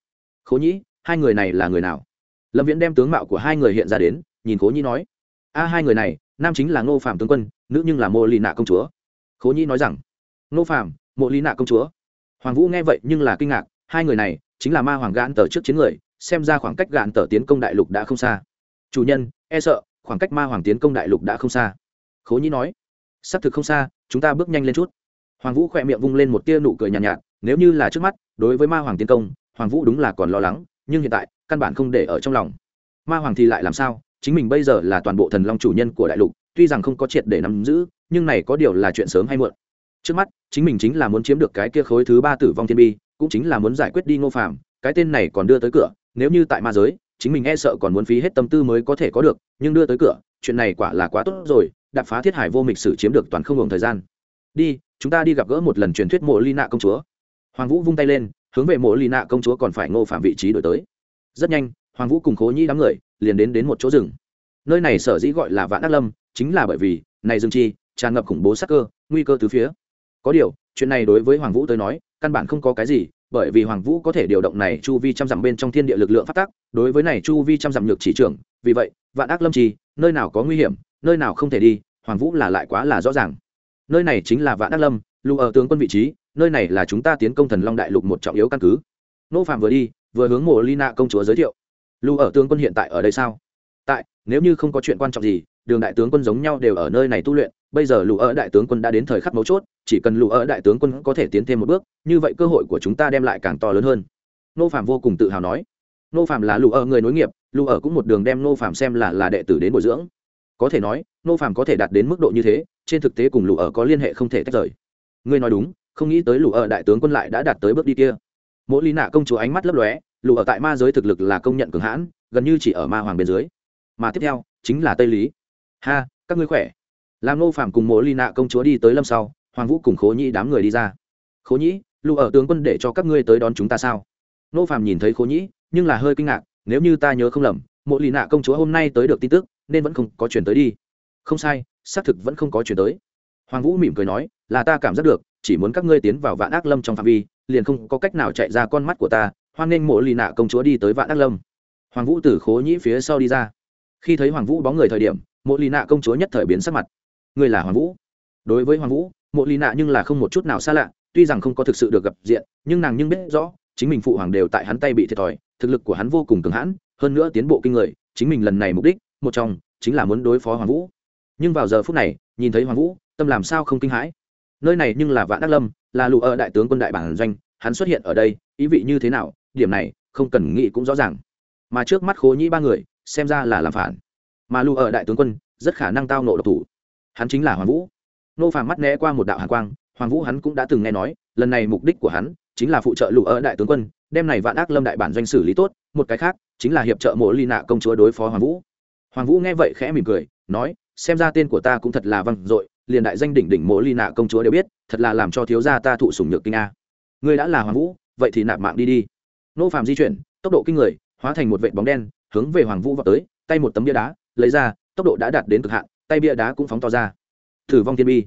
Khố nhĩ, hai người này là người nào? Lâm viễn đem tướng mạo của hai người hiện ra đến, nhìn khố nhĩ nói, a, hai người này, nam chính là ngô phạm tướng quân, nữ nhưng là mô lì nạ công chúa. Khố nhĩ nói rằng, ngô phạm mộ lý nạ công chúa. Hoàng vũ nghe vậy nhưng là kinh ngạc, hai người này chính là ma hoàng gạn tờ trước chiến người xem ra khoảng cách gạn tờ tiến công đại lục đã không xa. Chủ nhân e sợ khoảng cách ma hoàng tiến công đại lục đã không xa. Khố nhĩ nói xác thực không xa chúng ta bước nhanh lên chút. Hoàng vũ khỏe miệng vung lên một tia nụ cười nhàn nhạt, nhạt nếu như là trước mắt đối với ma hoàng tiến công hoàng vũ đúng là còn lo lắng nhưng hiện tại căn bản không để ở trong lòng. Ma hoàng thì lại làm sao? Chính mình bây giờ là toàn bộ thần long chủ nhân của đại lục tuy rằng không có triệt để nắm giữ nhưng này có điều là chuyện sớm hay muộn. Trước mắt chính mình chính là muốn chiếm được cái kia khối thứ ba tử vong thiên bi cũng chính là muốn giải quyết đi ngô phàm, cái tên này còn đưa tới cửa, nếu như tại ma giới, chính mình e sợ còn muốn phí hết tâm tư mới có thể có được, nhưng đưa tới cửa, chuyện này quả là quá tốt rồi, đạp phá thiết hải vô mịch sử chiếm được toàn không ngừng thời gian. Đi, chúng ta đi gặp gỡ một lần truyền thuyết mộ ly nạ công chúa. Hoàng vũ vung tay lên, hướng về mộ ly nạ công chúa còn phải ngô phạm vị trí đổi tới. Rất nhanh, hoàng vũ cùng khố nhi đám người liền đến đến một chỗ rừng. Nơi này sở dĩ gọi là vạn ác lâm, chính là bởi vì, này rừng chi, tràn ngập khủng bố sắc cơ, nguy cơ từ phía. Có điều chuyện này đối với hoàng vũ tới nói, căn bản không có cái gì, bởi vì hoàng vũ có thể điều động này chu vi trăm dặm bên trong thiên địa lực lượng phát tác, đối với này chu vi trăm dặm nhược chỉ trưởng, vì vậy, vạn ác lâm trì, nơi nào có nguy hiểm, nơi nào không thể đi, hoàng vũ là lại quá là rõ ràng. Nơi này chính là vạn ác lâm, lù ở tướng quân vị trí, nơi này là chúng ta tiến công thần long đại lục một trọng yếu căn cứ. Nô phạm vừa đi, vừa hướng mộ lina công chúa giới thiệu. Lù ở tướng quân hiện tại ở đây sao? Tại, nếu như không có chuyện quan trọng gì đường đại tướng quân giống nhau đều ở nơi này tu luyện, bây giờ lũ ở đại tướng quân đã đến thời khắc mấu chốt, chỉ cần lũ ở đại tướng quân có thể tiến thêm một bước, như vậy cơ hội của chúng ta đem lại càng to lớn hơn. Nô phạm vô cùng tự hào nói. Nô phạm là lũ ở người nối nghiệp, lũ ở cũng một đường đem nô phạm xem là là đệ tử đến bồi dưỡng. Có thể nói, nô phạm có thể đạt đến mức độ như thế, trên thực tế cùng lũ ở có liên hệ không thể tách rời. Ngươi nói đúng, không nghĩ tới lũ ở đại tướng quân lại đã đạt tới bước đi kia. Mỗi lý nạ công chúa ánh mắt lấp lóe, lũ ở tại ma giới thực lực là công nhận cường hãn, gần như chỉ ở ma hoàng bên dưới. Mà tiếp theo, chính là tây lý ha, các ngươi khỏe. Làm nô phạm cùng mộ ly nạ công chúa đi tới lâm sau, hoàng vũ cùng khố nhĩ đám người đi ra. Khố nhĩ lưu ở tướng quân để cho các ngươi tới đón chúng ta sao? Nô phạm nhìn thấy khố nhĩ, nhưng là hơi kinh ngạc, nếu như ta nhớ không lầm, mộ ly nạ công chúa hôm nay tới được tin tức, nên vẫn không có chuyển tới đi. Không sai, xác thực vẫn không có chuyển tới. Hoàng vũ mỉm cười nói, là ta cảm giác được, chỉ muốn các ngươi tiến vào vạn ác lâm trong phạm vi, liền không có cách nào chạy ra con mắt của ta, hoan nghênh mộ lì nạ công chúa đi tới vạn ác lâm. Hoàng vũ từ khố nhĩ phía sau đi ra. Khi thấy hoàng vũ bóng người thời điểm mộ lì nạ công chúa nhất thời biến sắc mặt. Người là hoàng vũ. Đối với hoàng vũ, mộ lì nạ nhưng là không một chút nào xa lạ, tuy rằng không có thực sự được gặp diện, nhưng nàng nhưng biết rõ, chính mình phụ hoàng đều tại hắn tay bị thiệt thòi, thực lực của hắn vô cùng cường hãn, hơn nữa tiến bộ kinh người, chính mình lần này mục đích, một trong, chính là muốn đối phó hoàng vũ. Nhưng vào giờ phút này, nhìn thấy hoàng vũ, tâm làm sao không kinh hãi. Nơi này nhưng là vạn đắc lâm, là lụ ở đại tướng quân đại bản doanh, hắn xuất hiện ở đây, ý vị như thế nào, điểm này, không cần nghĩ cũng rõ ràng. Mà trước mắt khố nhĩ ba người, xem ra là làm phản mà lụ ở đại tướng quân rất khả năng tao nộ độc thủ. Hắn chính là hoàng vũ. Nô phàm mắt né qua một đạo hàn quang, hoàng vũ hắn cũng đã từng nghe nói, lần này mục đích của hắn chính là phụ trợ lụ ở đại tướng quân, đem này vạn ác lâm đại bản doanh xử lý tốt, một cái khác chính là hiệp trợ mộ ly nạ công chúa đối phó hoàng vũ. Hoàng vũ nghe vậy khẽ mỉm cười, nói, xem ra tên của ta cũng thật là văng dội, liền đại danh đỉnh đỉnh mộ ly nạ công chúa đều biết, thật là làm cho thiếu gia ta thụ sủng nhược kinh a. Ngươi đã là hoàng vũ, vậy thì nạp mạng đi đi. Nô phàm di chuyển, tốc độ kinh người, hóa thành một vệ bóng đen, hướng về hoàng vũ vào tới, tay một tấm bia đá lấy ra, tốc độ đã đạt đến cực hạn, tay bia đá cũng phóng to ra. Tử vong thiên bi.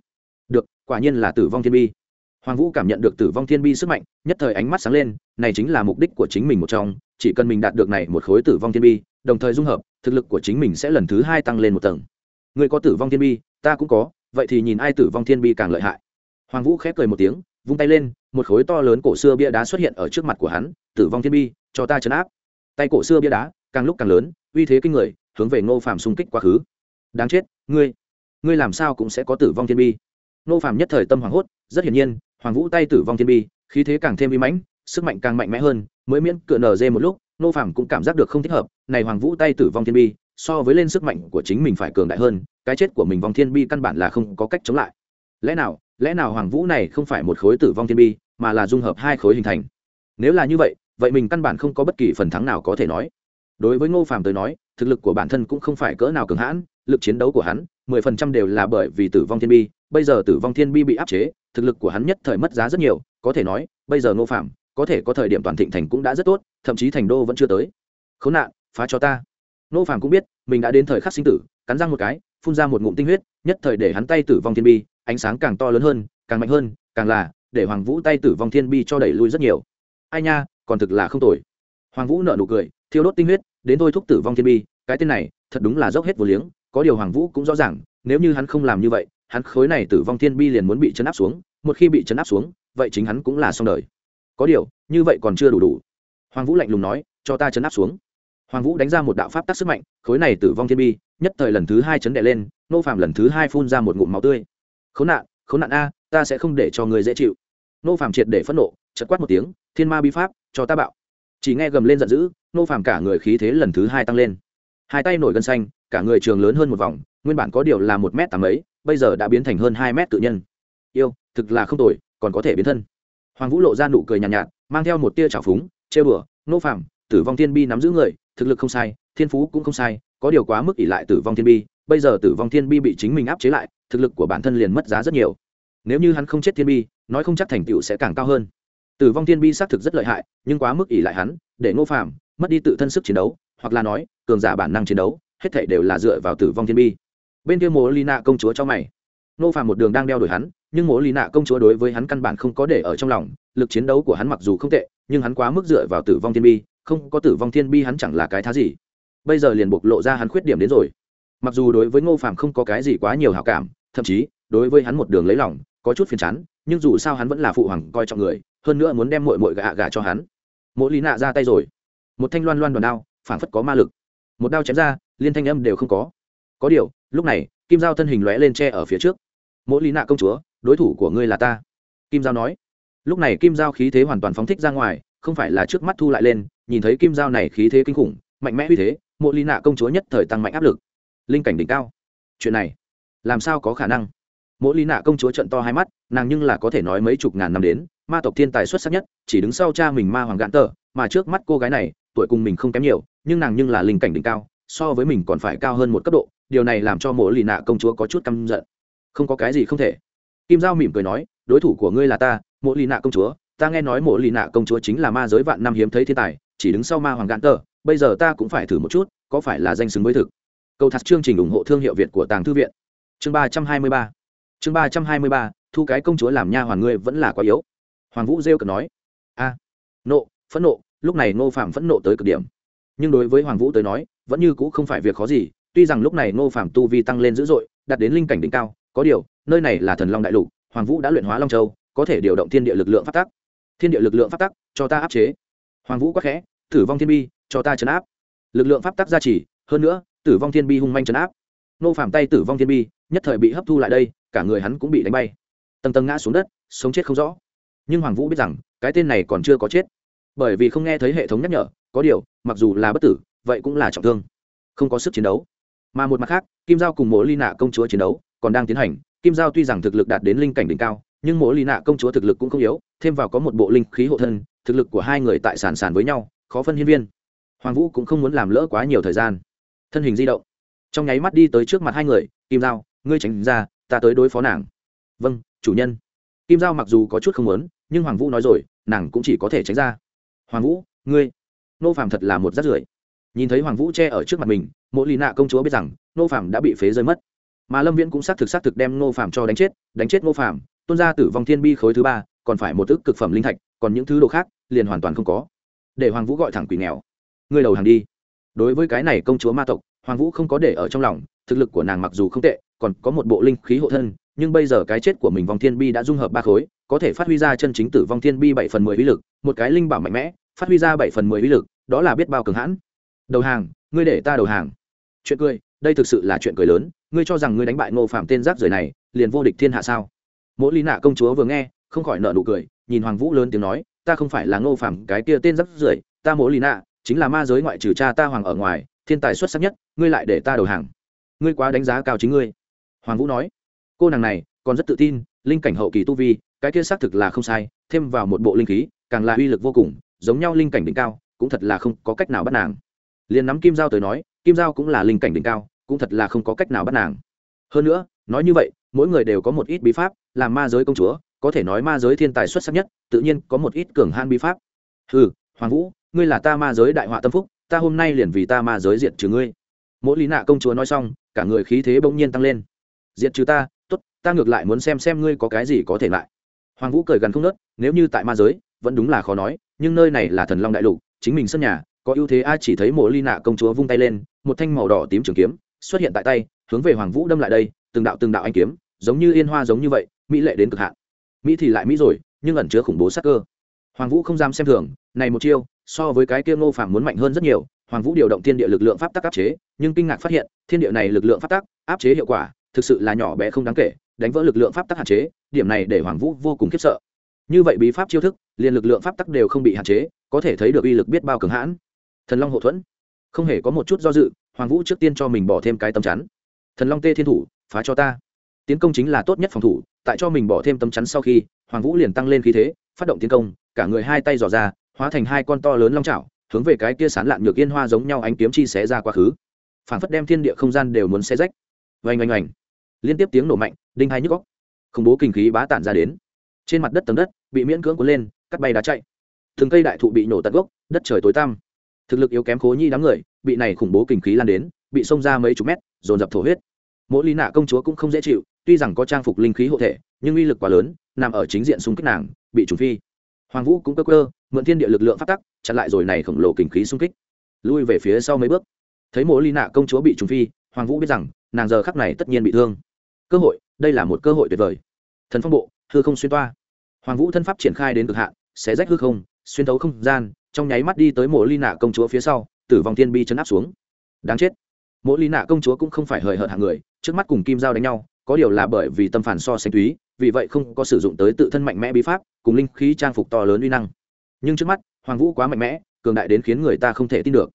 Được, quả nhiên là tử vong thiên bi. Hoàng vũ cảm nhận được tử vong thiên bi sức mạnh, nhất thời ánh mắt sáng lên, này chính là mục đích của chính mình một trong, chỉ cần mình đạt được này một khối tử vong thiên bi, đồng thời dung hợp, thực lực của chính mình sẽ lần thứ hai tăng lên một tầng. Người có tử vong thiên bi, ta cũng có, vậy thì nhìn ai tử vong thiên bi càng lợi hại. Hoàng vũ khép cười một tiếng, vung tay lên, một khối to lớn cổ xưa bia đá xuất hiện ở trước mặt của hắn, tử vong thiên bi, cho ta chấn áp. Tay cổ xưa bia đá, càng lúc càng lớn, uy thế kinh người hướng về ngô phàm xung kích quá khứ. Đáng chết, ngươi ngươi làm sao cũng sẽ có tử vong thiên bi. Ngô phàm nhất thời tâm hoảng hốt, rất hiển nhiên, hoàng vũ tay tử vong thiên bi, khí thế càng thêm vi mãnh, sức mạnh càng mạnh mẽ hơn, mới miễn cựa nở dê một lúc, ngô phàm cũng cảm giác được không thích hợp, này hoàng vũ tay tử vong thiên bi, so với lên sức mạnh của chính mình phải cường đại hơn, cái chết của mình vong thiên bi căn bản là không có cách chống lại. Lẽ nào lẽ nào hoàng vũ này không phải một khối tử vong thiên bi, mà là dung hợp hai khối hình thành? Nếu là như vậy vậy mình căn bản không có bất kỳ phần thắng nào có thể nói đối với ngô phàm tới nói, thực lực của bản thân cũng không phải cỡ nào cường hãn, lực chiến đấu của hắn, mười phần trăm đều là bởi vì tử vong thiên bi. Bây giờ tử vong thiên bi bị áp chế, thực lực của hắn nhất thời mất giá rất nhiều, có thể nói, bây giờ ngô phàm, có thể có thời điểm toàn thịnh thành cũng đã rất tốt, thậm chí thành đô vẫn chưa tới. Khốn nạn, phá cho ta. Ngô phàm cũng biết, mình đã đến thời khắc sinh tử, cắn răng một cái, phun ra một ngụm tinh huyết, nhất thời để hắn tay tử vong thiên bi, ánh sáng càng to lớn hơn, càng mạnh hơn, càng là để hoàng vũ tay tử vong thiên bi cho đẩy lui rất nhiều. Ai nha, còn thực là không tồi. Hoàng vũ nợ nụ cười thiêu đốt tinh huyết, đến thôi thúc tử vong thiên bi, cái tên này, thật đúng là dốc hết vô liếng, có điều hoàng vũ cũng rõ ràng, nếu như hắn không làm như vậy, hắn khối này tử vong thiên bi liền muốn bị chấn áp xuống, một khi bị chấn áp xuống, vậy chính hắn cũng là xong đời. Có điều, như vậy còn chưa đủ đủ. Hoàng vũ lạnh lùng nói, cho ta chấn áp xuống. Hoàng vũ đánh ra một đạo pháp tắc sức mạnh, khối này tử vong thiên bi, nhất thời lần thứ hai chấn đệ lên, nô phạm lần thứ hai phun ra một ngụm máu tươi. Khốn nạn khốn nạn a, ta sẽ không để cho người dễ chịu. Nô phạm triệt để phẫn nộ chật quát một tiếng, thiên ma bi pháp, cho ta bạo chỉ nghe gầm lên giận dữ nô phàm cả người khí thế lần thứ hai tăng lên. Hai tay nổi gân xanh cả người trường lớn hơn một vòng nguyên bản có điều là một m tám ấy bây giờ đã biến thành hơn hai mét tự nhân. Yêu thực là không tồi còn có thể biến thân. Hoàng vũ lộ ra nụ cười nhàn nhạt, nhạt mang theo một tia trào phúng chê bừa nô phàm tử vong thiên bi nắm giữ người thực lực không sai thiên phú cũng không sai có điều quá mức ỷ lại tử vong thiên bi bây giờ tử vong thiên bi bị chính mình áp chế lại thực lực của bản thân liền mất giá rất nhiều. Nếu như hắn không chết thiên bi nói không chắc thành tựu sẽ càng cao hơn tử vong thiên bi xác thực rất lợi hại, nhưng quá mức ỷ lại hắn, để ngô phạm mất đi tự thân sức chiến đấu, hoặc là nói, cường giả bản năng chiến đấu, hết thể đều là dựa vào tử vong thiên bi. Bên kia mộ lì nạ công chúa cho mày. Ngô phạm một đường đang đeo đuổi hắn, nhưng mộ lì nạ công chúa đối với hắn căn bản không có để ở trong lòng, lực chiến đấu của hắn mặc dù không tệ, nhưng hắn quá mức dựa vào tử vong thiên bi, không có tử vong thiên bi hắn chẳng là cái thá gì. Bây giờ liền bộc lộ ra hắn khuyết điểm đến rồi. Mặc dù đối với ngô phạm không có cái gì quá nhiều hảo cảm, thậm chí, đối với hắn một đường lấy lòng, có chút phiền chán, nhưng dù sao hắn vẫn là phụ hoàng coi trọng người hơn nữa muốn đem mội mội gạ gạ cho hắn. Mỗi lý nạ ra tay rồi. Một thanh loan loan đòn đao, phảng phất có ma lực. Một đao chém ra, liên thanh âm đều không có. Có điều, lúc này, kim giao thân hình lóe lên tre ở phía trước. Mỗi lý nạ công chúa, đối thủ của ngươi là ta. Kim giao nói. Lúc này kim giao khí thế hoàn toàn phóng thích ra ngoài, không phải là trước mắt thu lại lên, nhìn thấy kim giao này khí thế kinh khủng, mạnh mẽ uy thế mỗi lý nạ công chúa nhất thời tăng mạnh áp lực. Linh cảnh đỉnh cao. Chuyện này, làm sao có khả năng? Mỗi lý nạ công chúa trận to hai mắt, nàng nhưng là có thể nói mấy chục ngàn năm đến ma tộc thiên tài xuất sắc nhất, chỉ đứng sau cha mình ma hoàng gạn tờ, mà trước mắt cô gái này, tuổi cùng mình không kém nhiều, nhưng nàng nhưng là linh cảnh đỉnh cao, so với mình còn phải cao hơn một cấp độ, điều này làm cho mỗi lì nạ công chúa có chút căm giận. Không có cái gì không thể. Kim giao mỉm cười nói, đối thủ của ngươi là ta mỗi lì nạ công chúa. Ta nghe nói mỗi lì nạ công chúa chính là ma giới vạn năm hiếm thấy thiên tài, chỉ đứng sau ma hoàng gạn tờ, bây giờ ta cũng phải thử một chút, có phải là danh xứng với thực. Câu thật chương trình ủng hộ thương hiệu việt của tàng thư viện. Chương ba trăm hai mươi ba. Chương ba trăm hai mươi ba, thu cái công chúa làm nha hoàn ngươi vẫn là quá yếu hoàng vũ rêu cực nói, a, nộ, phẫn nộ, lúc này ngô phạm phẫn nộ tới cực điểm. Nhưng đối với hoàng vũ tới nói, vẫn như cũ không phải việc khó gì, tuy rằng lúc này ngô phạm tu vi tăng lên dữ dội, đạt đến linh cảnh đỉnh cao, có điều, nơi này là thần long đại lục, hoàng vũ đã luyện hóa long châu, có thể điều động thiên địa lực lượng phát tắc. Thiên địa lực lượng phát tắc, cho ta áp chế. Hoàng vũ quắc khẽ, tử vong thiên bi, cho ta chấn áp. Lực lượng pháp tắc gia trì, hơn nữa, tử vong thiên bi hung manh chấn áp. Nô phạm tay tử vong thiên bi, nhất thời bị hấp thu lại đây, cả người hắn cũng bị đánh bay. Tầng tầng ngã xuống đất, sống chết không rõ nhưng hoàng vũ biết rằng, cái tên này còn chưa có chết. Bởi vì không nghe thấy hệ thống nhắc nhở, có điều, mặc dù là bất tử, vậy cũng là trọng thương. Không có sức chiến đấu. Mà một mặt khác, kim giao cùng mỗi ly nạ công chúa chiến đấu còn đang tiến hành. Kim giao tuy rằng thực lực đạt đến linh cảnh đỉnh cao, nhưng mỗi ly nạ công chúa thực lực cũng không yếu, thêm vào có một bộ linh khí hộ thân, thực lực của hai người tại sàn sàn với nhau, khó phân hiên viên. Hoàng vũ cũng không muốn làm lỡ quá nhiều thời gian. Thân hình di động. Trong nháy mắt đi tới trước mặt hai người, kim giao, ngươi tránh ra, ta tới đối phó nàng. Vâng chủ nhân kim giao mặc dù có chút không muốn, nhưng hoàng vũ nói rồi, nàng cũng chỉ có thể tránh ra. Hoàng vũ, ngươi, nô phạm thật là một rát rưởi. Nhìn thấy hoàng vũ che ở trước mặt mình mỗi lì nạ công chúa biết rằng, nô phạm đã bị phế rơi mất. Mà lâm viễn cũng xác thực xác thực đem nô phạm cho đánh chết đánh chết nô phạm tuôn ra tử vong thiên bi khối thứ ba, còn phải một ức cực phẩm linh thạch, còn những thứ đồ khác, liền hoàn toàn không có. Để hoàng vũ gọi thẳng quỷ nghèo. Ngươi đầu hàng đi. Đối với cái này công chúa ma tộc, hoàng vũ không có để ở trong lòng, thực lực của nàng mặc dù không tệ, còn có một bộ linh khí hộ thân nhưng bây giờ cái chết của mình vong thiên bi đã dung hợp ba khối, có thể phát huy ra chân chính tử vong thiên bi bảy phần mười uy lực, một cái linh bảo mạnh mẽ, phát huy ra bảy phần mười uy lực, đó là biết bao cường hãn. Đầu hàng, ngươi để ta đầu hàng. Chuyện cười, đây thực sự là chuyện cười lớn, ngươi cho rằng ngươi đánh bại ngô phạm tên rác rưởi này, liền vô địch thiên hạ sao? Mỗi lý nạ công chúa vừa nghe, không khỏi nợ nụ cười, nhìn hoàng vũ lớn tiếng nói, ta không phải là ngô phạm cái kia tên rác rưởi, ta mỗi lý nạ, chính là ma giới ngoại trừ cha ta hoàng ở ngoài, thiên tài xuất sắc nhất, ngươi lại để ta đầu hàng. Ngươi quá đánh giá cao chính ngươi. Hoàng vũ nói cô nàng này còn rất tự tin, linh cảnh hậu kỳ tu vi, cái kia xác thực là không sai, thêm vào một bộ linh khí, càng là uy lực vô cùng, giống nhau linh cảnh đỉnh cao, cũng thật là không có cách nào bắt nàng. Liền nắm kim giao tới nói, kim giao cũng là linh cảnh đỉnh cao, cũng thật là không có cách nào bắt nàng. Hơn nữa, nói như vậy, mỗi người đều có một ít bí pháp làm ma giới công chúa, có thể nói ma giới thiên tài xuất sắc nhất, tự nhiên có một ít cường han bí pháp. Ừ hoàng vũ, ngươi là ta ma giới đại họa tâm phúc, ta hôm nay liền vì ta ma giới diệt trừ ngươi. Mỗi lý nạ công chúa nói xong, cả người khí thế bỗng nhiên tăng lên. Diệt trừ ta ta ngược lại muốn xem xem ngươi có cái gì có thể lại. Hoàng vũ cười gần không nớt, nếu như tại ma giới, vẫn đúng là khó nói, nhưng nơi này là thần long đại lục, chính mình sân nhà, có ưu thế ai chỉ thấy mộ ly nạ công chúa vung tay lên, một thanh màu đỏ tím trường kiếm xuất hiện tại tay, hướng về hoàng vũ đâm lại đây, từng đạo từng đạo anh kiếm, giống như yên hoa giống như vậy, mỹ lệ đến cực hạn. Mỹ thì lại mỹ rồi, nhưng ẩn chứa khủng bố sắc cơ. Hoàng vũ không dám xem thường, này một chiêu, so với cái kia ngô phạm muốn mạnh hơn rất nhiều, hoàng vũ điều động thiên địa lực lượng pháp tắc áp chế, nhưng kinh ngạc phát hiện, thiên địa này lực lượng pháp tắc, áp chế hiệu quả, thực sự là nhỏ bé không đáng kể đánh vỡ lực lượng pháp tắc hạn chế, điểm này để hoàng vũ vô cùng khiếp sợ. Như vậy bí pháp chiêu thức, liền lực lượng pháp tắc đều không bị hạn chế, có thể thấy được uy lực biết bao cường hãn. Thần long hậu thuẫn. Không hề có một chút do dự, hoàng vũ trước tiên cho mình bỏ thêm cái tấm chắn. Thần long tê thiên thủ, phá cho ta. Tiến công chính là tốt nhất phòng thủ, tại cho mình bỏ thêm tấm chắn sau khi, hoàng vũ liền tăng lên khí thế, phát động tiến công, cả người hai tay dò ra, hóa thành hai con to lớn long trào hướng về cái kia sán lạn nhược yên hoa giống nhau ánh kiếm chi xé ra quá khứ. Phản phất đem thiên địa không gian đều muốn xé rách. Oanh oanh oanh. Liên tiếp tiếng nổ mạnh đinh hai nhức góc. Khủng bố kinh khí bá tản ra đến. Trên mặt đất tầng đất bị miễn cưỡng cuốn lên, cắt bay đá chạy. Từng cây đại thụ bị nổ tận gốc, đất trời tối tăm. Thực lực yếu kém khố nhi đám người, bị này khủng bố kinh khí lan đến, bị xông ra mấy chục mét, dồn dập thổ huyết. Mỗi lý nạ công chúa cũng không dễ chịu, tuy rằng có trang phục linh khí hộ thể, nhưng uy lực quá lớn, nằm ở chính diện xung kích nàng, bị trùng phi. Hoàng vũ cũng cơ cơ, mượn thiên địa lực lượng phát tắc, chặn lại rồi này khổng lồ kinh khí xung kích. Lui về phía sau mấy bước. Thấy mỗi lý nạ công chúa bị trùng phi, hoàng vũ biết rằng, nàng giờ khắc này tất nhiên bị thương. Cơ hội đây là một cơ hội tuyệt vời. Thần phong bộ, hư không xuyên toa. Hoàng vũ thân pháp triển khai đến cực hạn, sẽ rách hư không, xuyên thấu không gian, trong nháy mắt đi tới mộ ly nạ công chúa phía sau, tử vong thiên bi chấn áp xuống. Đáng chết. Mộ ly nạ công chúa cũng không phải hời hợt hạng người, trước mắt cùng kim giao đánh nhau, có điều là bởi vì tâm phản so sánh túy, vì vậy không có sử dụng tới tự thân mạnh mẽ bí pháp, cùng linh khí trang phục to lớn uy năng. Nhưng trước mắt, hoàng vũ quá mạnh mẽ, cường đại đến khiến người ta không thể tin được.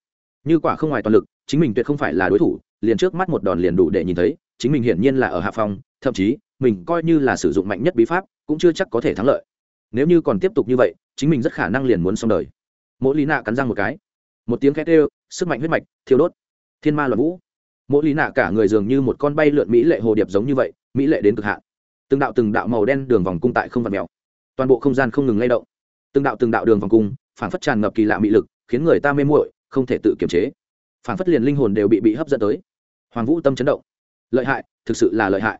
Như quả không ngoài toàn lực, chính mình tuyệt không phải là đối thủ, liền trước mắt một đòn liền đủ để nhìn thấy, chính mình hiển nhiên là ở hạ phòng thậm chí, mình coi như là sử dụng mạnh nhất bí pháp, cũng chưa chắc có thể thắng lợi. Nếu như còn tiếp tục như vậy, chính mình rất khả năng liền muốn xong đời. Mỗi lý nạ cắn răng một cái. Một tiếng khét ê sức mạnh huyết mạch, thiêu đốt. Thiên ma loạn vũ. Mỗi lý nạ cả người dường như một con bay lượn mỹ lệ hồ điệp giống như vậy, mỹ lệ đến cực hạn. Từng đạo từng đạo màu đen đường vòng cung tại không vặt mèo. Toàn bộ không gian không ngừng lay động. Từng đạo từng đạo đường vòng cung phản phất tràn ngập kỳ lạ mỹ lực, khiến người ta mê muội, không thể tự kiềm chế. Phản phất liền linh hồn đều bị bị hấp dẫn tới. Hoàng vũ tâm chấn động. Lợi hại, thực sự là lợi hại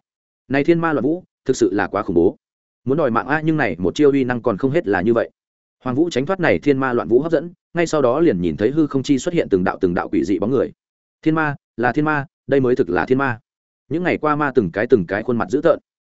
này thiên ma loạn vũ, thực sự là quá khủng bố. Muốn đòi mạng a, nhưng này, một chiêu uy năng còn không hết là như vậy. Hoàng vũ tránh thoát này thiên ma loạn vũ hấp dẫn, ngay sau đó liền nhìn thấy hư không chi xuất hiện từng đạo từng đạo quỷ dị bóng người. Thiên ma, là thiên ma, đây mới thực là thiên ma. Những ngày qua ma từng cái từng cái khuôn mặt dữ tợn.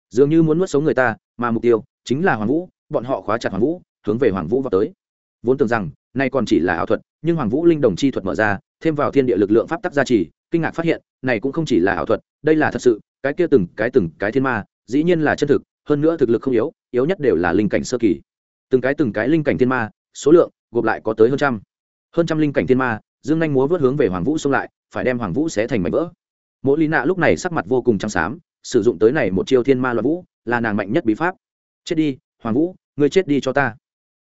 Dường như muốn nuốt sống người ta, mà mục tiêu chính là hoàng vũ, bọn họ khóa chặt hoàng vũ, hướng về hoàng vũ vào tới. Vốn tưởng rằng nay còn chỉ là ảo thuật, nhưng hoàng vũ linh đồng chi thuật mở ra, thêm vào thiên địa lực lượng pháp tắc gia trì, kinh ngạc phát hiện, này cũng không chỉ là ảo thuật, đây là thật sự cái kia từng cái từng cái thiên ma, dĩ nhiên là chân thực, hơn nữa thực lực không yếu yếu nhất đều là linh cảnh sơ kỳ. Từng cái từng cái linh cảnh thiên ma, số lượng gộp lại có tới hơn trăm. Hơn trăm linh cảnh thiên ma, dương nhanh múa vớt hướng về hoàng vũ xông lại, phải đem hoàng vũ xé thành mảnh vỡ. Mỗi lý nạ lúc này sắc mặt vô cùng trắng xám, sử dụng tới này một chiêu thiên ma loạn vũ, là nàng mạnh nhất bí pháp. Chết đi, hoàng vũ, ngươi chết đi cho ta.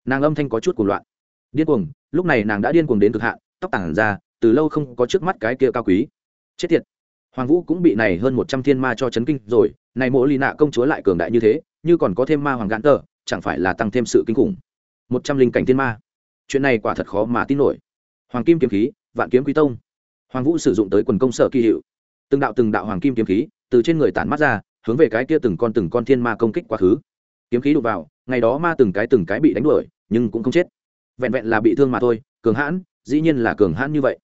Nàng âm thanh có chút cuồng loạn. Điên cuồng, lúc này nàng đã điên cuồng đến cực hạn, tóc tảng ra, từ lâu không có trước mắt cái kia cao quý. Chết tiệt hoàng vũ cũng bị này hơn một trăm thiên ma cho chấn kinh rồi, này mỗi lì nạ công chúa lại cường đại như thế, như còn có thêm ma hoàng gãn tờ, chẳng phải là tăng thêm sự kinh khủng. Một trăm linh cảnh thiên ma. Chuyện này quả thật khó mà tin nổi. Hoàng kim kiếm khí, vạn kiếm quý tông. Hoàng vũ sử dụng tới quần công sở kỳ hiệu. Từng đạo từng đạo hoàng kim kiếm khí từ trên người tản mắt ra, hướng về cái kia từng con từng con thiên ma công kích quá khứ. Kiếm khí đụng vào, ngày đó ma từng cái từng cái bị đánh đuổi, nhưng cũng không chết. Vẹn vẹn là bị thương mà thôi, cường hãn, dĩ nhiên là cường hãn như vậy.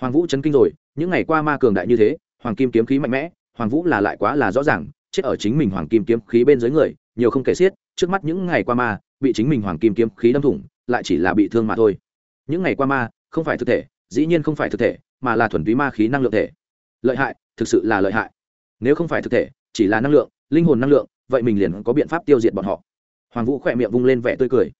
Hoàng vũ chấn kinh rồi, những ngày qua ma cường đại như thế hoàng kim kiếm khí mạnh mẽ, hoàng vũ là lại quá là rõ ràng, chết ở chính mình hoàng kim kiếm khí bên dưới người, nhiều không kể xiết, trước mắt những ngày qua ma, bị chính mình hoàng kim kiếm khí đâm thủng, lại chỉ là bị thương mà thôi. Những ngày qua ma, không phải thực thể, dĩ nhiên không phải thực thể, mà là thuần túy ma khí năng lượng thể. Lợi hại, thực sự là lợi hại. Nếu không phải thực thể, chỉ là năng lượng, linh hồn năng lượng, vậy mình liền có biện pháp tiêu diệt bọn họ. Hoàng vũ khỏe miệng vung lên vẻ tươi cười.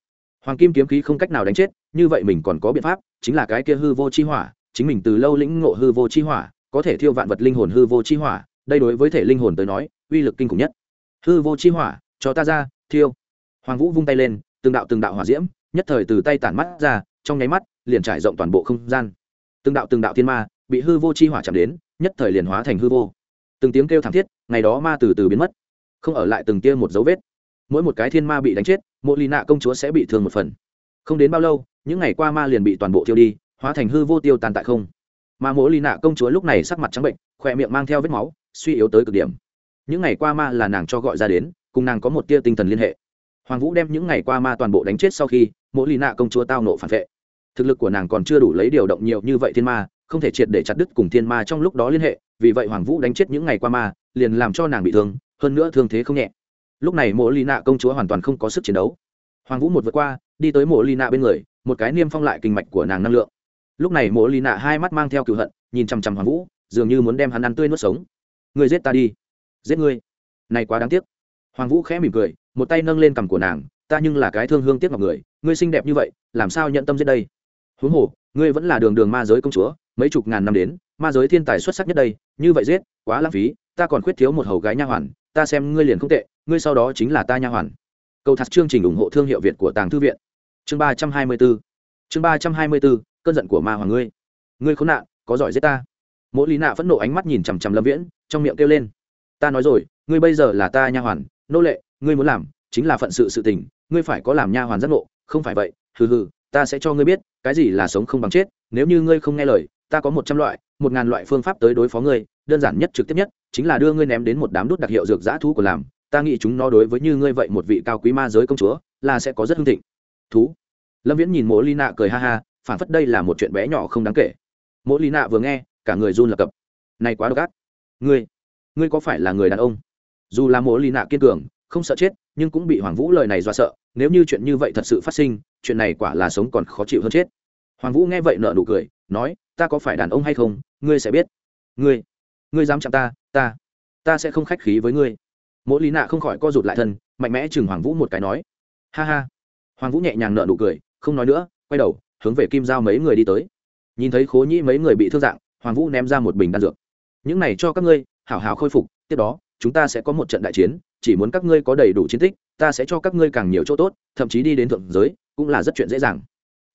Hoàng kim kiếm khí không cách nào đánh chết, như vậy mình còn có biện pháp, chính là cái kia hư vô chi hỏa, chính mình từ lâu lĩnh ngộ hư vô chi hỏa có thể thiêu vạn vật linh hồn hư vô chi hỏa, đây đối với thể linh hồn tới nói, uy lực kinh khủng nhất. Hư vô chi hỏa, cho ta ra, thiêu. Hoàng vũ vung tay lên, từng đạo từng đạo hỏa diễm, nhất thời từ tay tản mắt ra, trong nháy mắt, liền trải rộng toàn bộ không gian. Từng đạo từng đạo thiên ma, bị hư vô chi hỏa chạm đến, nhất thời liền hóa thành hư vô. Từng tiếng kêu thảm thiết, ngày đó ma từ từ biến mất. Không ở lại từng tia một dấu vết. Mỗi một cái thiên ma bị đánh chết mỗi lì nạ công chúa sẽ bị thương một phần. Không đến bao lâu, những ngày qua ma liền bị toàn bộ tiêu đi, hóa thành hư vô tiêu tàn tại không mà mỗ lì nạ công chúa lúc này sắc mặt trắng bệnh, khỏe miệng mang theo vết máu, suy yếu tới cực điểm. Những ngày qua ma là nàng cho gọi ra đến, cùng nàng có một tia tinh thần liên hệ. Hoàng vũ đem những ngày qua ma toàn bộ đánh chết sau khi mỗi lì nạ công chúa tao nộ phản vệ. Thực lực của nàng còn chưa đủ lấy điều động nhiều như vậy thiên ma, không thể triệt để chặt đứt cùng thiên ma trong lúc đó liên hệ, vì vậy hoàng vũ đánh chết những ngày qua ma, liền làm cho nàng bị thương, hơn nữa thương thế không nhẹ. Lúc này mỗi lì nạ công chúa hoàn toàn không có sức chiến đấu. Hoàng vũ một vượt qua, đi tới mỗi lì nạ bên người, một cái niêm phong lại kinh mạch của nàng năng lượng lúc này mỗi lì nạ hai mắt mang theo cựu hận, nhìn chằm chằm hoàng vũ, dường như muốn đem hắn ăn tươi nuốt sống. Người giết ta đi, giết ngươi. Này quá đáng tiếc. Hoàng vũ khẽ mỉm cười, một tay nâng lên cằm của nàng, ta nhưng là cái thương hương tiếc ngọc người, ngươi xinh đẹp như vậy, làm sao nhận tâm giết đây? Huống hồ, ngươi vẫn là đường đường ma giới công chúa, mấy chục ngàn năm đến, ma giới thiên tài xuất sắc nhất đây, như vậy giết, quá lãng phí, ta còn khuyết thiếu một hầu gái nha hoàn, ta xem ngươi liền không tệ, ngươi sau đó chính là ta nha hoàn. Cầu thật chương trình ủng hộ thương hiệu việt của tàng thư viện. Chương ba trăm hai mươi bốn chương ba trăm hai mươi bốn cơn giận của ma hoàng ngươi. Ngươi khốn nạn, có giỏi giết ta. Mỗi lý nạ phẫn nộ ánh mắt nhìn chằm chằm lâm viễn, trong miệng kêu lên. Ta nói rồi, ngươi bây giờ là ta nha hoàn, nô lệ, ngươi muốn làm chính là phận sự sự tình, ngươi phải có làm nha hoàn giác ngộ, không phải vậy, hừ hừ, ta sẽ cho ngươi biết, cái gì là sống không bằng chết, nếu như ngươi không nghe lời, ta có một trăm loại, một ngàn loại phương pháp tới đối phó ngươi, đơn giản nhất trực tiếp nhất, chính là đưa ngươi ném đến một đám đút đặc hiệu dược dã thú của làm, ta nghĩ chúng nó đối với như ngươi vậy một vị cao quý ma giới công chúa, là sẽ có rất hưng thịnh. Thú. Lâm viễn nhìn mỗ ly nạ cười ha ha phản phất đây là một chuyện bé nhỏ không đáng kể. Mỗ Lý nạ vừa nghe, cả người run lập cập. Này quá độc ác. Ngươi ngươi có phải là người đàn ông? Dù là mỗ Lý nạ kiên cường, không sợ chết, nhưng cũng bị hoàng vũ lời này do sợ, nếu như chuyện như vậy thật sự phát sinh, chuyện này quả là sống còn khó chịu hơn chết. Hoàng vũ nghe vậy nợ nụ cười, nói, ta có phải đàn ông hay không? Ngươi sẽ biết. Ngươi ngươi dám chạm ta ta ta sẽ không khách khí với ngươi. Mỗi lý nạ không khỏi co rụt lại thân, mạnh mẽ chừng hoàng vũ một cái nói, ha ha. Hoàng vũ nhẹ nhàng nợ nụ cười, không nói nữa, quay đầu hướng về kim giao mấy người đi tới. Nhìn thấy khố nhĩ mấy người bị thương dạng, hoàng vũ ném ra một bình đan dược. Những này cho các ngươi, hảo hảo khôi phục, tiếp đó, chúng ta sẽ có một trận đại chiến, chỉ muốn các ngươi có đầy đủ chiến tích, ta sẽ cho các ngươi càng nhiều chỗ tốt, thậm chí đi đến thượng giới, cũng là rất chuyện dễ dàng.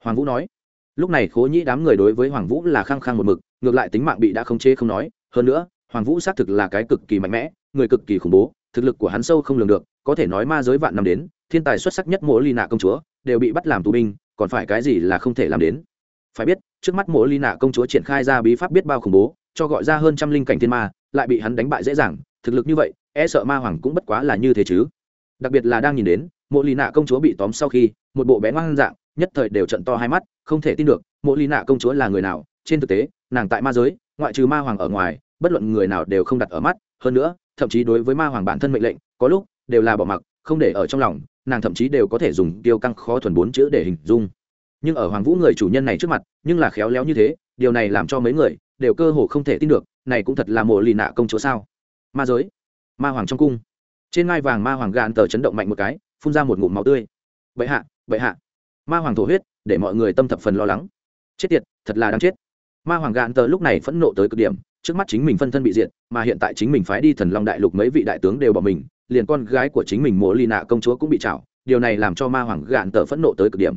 Hoàng vũ nói. Lúc này khố nhĩ đám người đối với hoàng vũ là khăng khăng một mực, ngược lại tính mạng bị đã không chế không nói. Hơn nữa, hoàng vũ xác thực là cái cực kỳ mạnh mẽ, người cực kỳ khủng bố, thực lực của hắn sâu không lường được, có thể nói ma giới vạn năm đến, thiên tài xuất sắc nhất mỗi ly nạ công chúa, đều bị bắt làm tù binh còn phải cái gì là không thể làm đến. Phải biết, trước mắt mỗi ly nạ công chúa triển khai ra bí pháp biết bao khủng bố, cho gọi ra hơn trăm linh cảnh thiên ma, lại bị hắn đánh bại dễ dàng, thực lực như vậy e sợ ma hoàng cũng bất quá là như thế chứ. Đặc biệt là đang nhìn đến, mộ Ly nạ công chúa bị tóm sau khi, một bộ bé ngoan dạng, nhất thời đều trận to hai mắt, không thể tin được, mộ Ly nạ công chúa là người nào, trên thực tế, nàng tại ma giới, ngoại trừ ma hoàng ở ngoài, bất luận người nào đều không đặt ở mắt. Hơn nữa, thậm chí đối với ma hoàng bản thân mệnh lệnh, có lúc, đều là bỏ mặc, không để ở trong lòng nàng thậm chí đều có thể dùng tiêu căng khó thuần bốn chữ để hình dung. Nhưng ở hoàng vũ người chủ nhân này trước mặt, nhưng là khéo léo như thế, điều này làm cho mấy người đều cơ hồ không thể tin được, này cũng thật là mộ lì nạ công chúa sao? Ma giới, ma hoàng trong cung. Trên ngai vàng ma hoàng gạn tờ chấn động mạnh một cái, phun ra một ngụm máu tươi. Bệ hạ bệ hạ. Ma hoàng thổ huyết, để mọi người tâm thập phần lo lắng. Chết tiệt, thật là đáng chết. Ma hoàng gạn tờ lúc này phẫn nộ tới cực điểm, trước mắt chính mình phân thân bị diệt, mà hiện tại chính mình phái đi thần long đại lục mấy vị đại tướng đều bỏ mình liền con gái của chính mình mộ ly nạ công chúa cũng bị chảo điều này làm cho ma hoàng gạn tờ phẫn nộ tới cực điểm.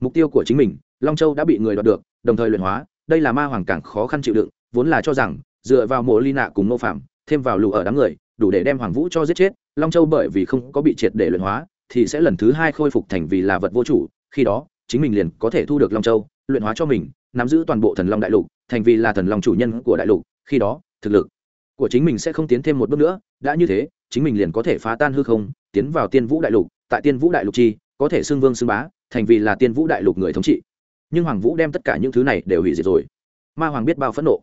Mục tiêu của chính mình, long châu đã bị người đoạt được, đồng thời luyện hóa, đây là ma hoàng càng khó khăn chịu đựng, vốn là cho rằng, dựa vào mộ ly nạ cùng nô phạm, thêm vào lụ ở đám người, đủ để đem hoàng vũ cho giết chết, long châu bởi vì không có bị triệt để luyện hóa, thì sẽ lần thứ hai khôi phục thành vì là vật vô chủ, khi đó, chính mình liền có thể thu được long châu, luyện hóa cho mình, nắm giữ toàn bộ thần long đại lục, thành vì là thần long chủ nhân của đại lục, khi đó, thực lực của chính mình sẽ không tiến thêm một bước nữa, đã như thế chính mình liền có thể phá tan hư không, tiến vào tiên vũ đại lục. Tại tiên vũ đại lục chi, có thể xưng vương xưng bá, thành vì là tiên vũ đại lục người thống trị. Nhưng hoàng vũ đem tất cả những thứ này đều hủy diệt rồi. Ma hoàng biết bao phẫn nộ.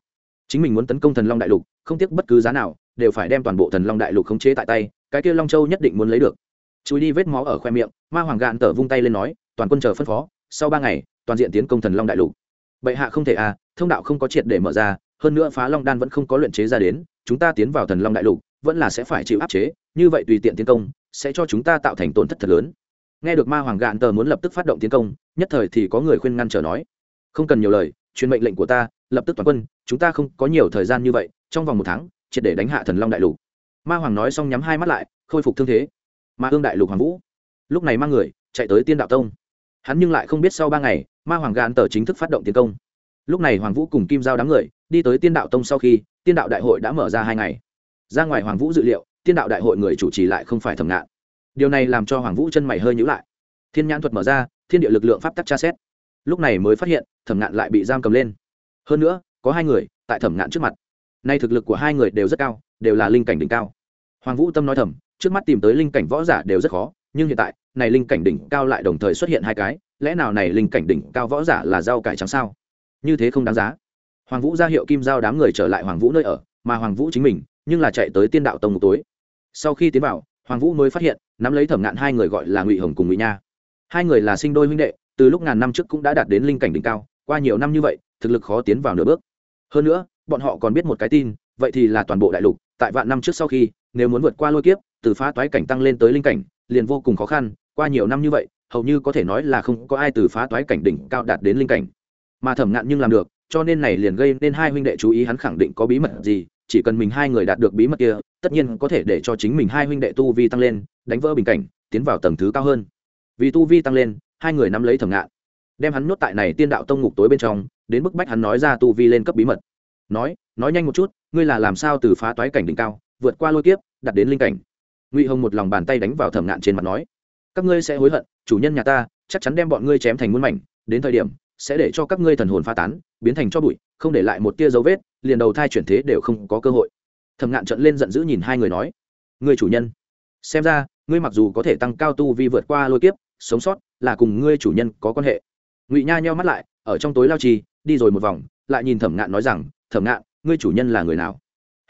Chính mình muốn tấn công thần long đại lục, không tiếc bất cứ giá nào, đều phải đem toàn bộ thần long đại lục khống chế tại tay, cái kia long châu nhất định muốn lấy được. Chui đi vết máu ở khoe miệng, ma hoàng gạn tở vung tay lên nói, toàn quân chờ phân phó, sau ba ngày, toàn diện tiến công thần long đại lục. Bệ hạ không thể à thông đạo không có triệt để mở ra, hơn nữa phá long đan vẫn không có luyện chế ra đến, chúng ta tiến vào thần long đại lục vẫn là sẽ phải chịu áp chế, như vậy tùy tiện tiến công, sẽ cho chúng ta tạo thành tổn thất thật lớn. Nghe được ma hoàng gạn tờ muốn lập tức phát động tiến công, nhất thời thì có người khuyên ngăn trở nói, không cần nhiều lời, truyền mệnh lệnh của ta, lập tức toàn quân, chúng ta không có nhiều thời gian như vậy, trong vòng một tháng, triệt để đánh hạ thần long đại lục. Ma hoàng nói xong nhắm hai mắt lại, khôi phục thương thế. Ma ương đại lục hoàng vũ. Lúc này mang người, chạy tới tiên đạo tông. Hắn nhưng lại không biết sau ba ngày, ma hoàng gạn tờ chính thức phát động tiến công. Lúc này hoàng vũ cùng kim giao đám người, đi tới tiên đạo tông sau khi, tiên đạo đại hội đã mở ra hai ngày ra ngoài hoàng vũ dự liệu tiên đạo đại hội người chủ trì lại không phải thẩm ngạn. Điều này làm cho hoàng vũ chân mày hơi nhữ lại. Thiên nhãn thuật mở ra, thiên địa lực lượng pháp tắc tra xét. Lúc này mới phát hiện thẩm ngạn lại bị giam cầm lên. Hơn nữa, có hai người tại thẩm ngạn trước mặt. Nay thực lực của hai người đều rất cao, đều là linh cảnh đỉnh cao. Hoàng vũ tâm nói thầm, trước mắt tìm tới linh cảnh võ giả đều rất khó, nhưng hiện tại, này linh cảnh đỉnh cao lại đồng thời xuất hiện hai cái, lẽ nào này linh cảnh đỉnh cao võ giả là rau cải trắng sao? Như thế không đáng giá. Hoàng vũ ra hiệu kim giao đám người trở lại hoàng vũ nơi ở, mà hoàng vũ chính mình nhưng là chạy tới tiên đạo tông một tối. Sau khi tiến vào, hoàng vũ mới phát hiện, nắm lấy thẩm ngạn hai người gọi là ngụy hồng cùng ngụy nha. Hai người là sinh đôi huynh đệ, từ lúc ngàn năm trước cũng đã đạt đến linh cảnh đỉnh cao, qua nhiều năm như vậy, thực lực khó tiến vào nửa bước. Hơn nữa, bọn họ còn biết một cái tin, vậy thì là toàn bộ đại lục, tại vạn năm trước sau khi, nếu muốn vượt qua lôi kiếp, từ phá toái cảnh tăng lên tới linh cảnh, liền vô cùng khó khăn, qua nhiều năm như vậy, hầu như có thể nói là không có ai từ phá toái cảnh đỉnh cao đạt đến linh cảnh. Mà thẩm ngạn nhưng làm được, cho nên này liền gây nên hai huynh đệ chú ý hắn khẳng định có bí mật gì chỉ cần mình hai người đạt được bí mật kia, tất nhiên có thể để cho chính mình hai huynh đệ tu vi tăng lên, đánh vỡ bình cảnh, tiến vào tầng thứ cao hơn. Vì tu vi tăng lên, hai người nắm lấy thẩm ngạn, đem hắn nhốt tại này tiên đạo tông ngục tối bên trong, đến bức bách hắn nói ra tu vi lên cấp bí mật. Nói nói nhanh một chút, ngươi là làm sao từ phá toái cảnh đỉnh cao, vượt qua lôi kiếp đặt đến linh cảnh? Ngụy hồng một lòng bàn tay đánh vào thẩm ngạn trên mặt nói, các ngươi sẽ hối hận, chủ nhân nhà ta, chắc chắn đem bọn ngươi chém thành muôn mảnh, đến thời điểm, sẽ để cho các ngươi thần hồn pha tán, biến thành cho bụi, không để lại một tia dấu vết liền đầu thai chuyển thế đều không có cơ hội. Thẩm ngạn trận lên giận dữ nhìn hai người nói, ngươi chủ nhân, xem ra, ngươi mặc dù có thể tăng cao tu vi vượt qua lôi kiếp, sống sót là cùng ngươi chủ nhân có quan hệ. Ngụy nha nheo mắt lại, ở trong tối lao trì, đi rồi một vòng, lại nhìn thẩm ngạn nói rằng, thẩm ngạn, ngươi chủ nhân là người nào?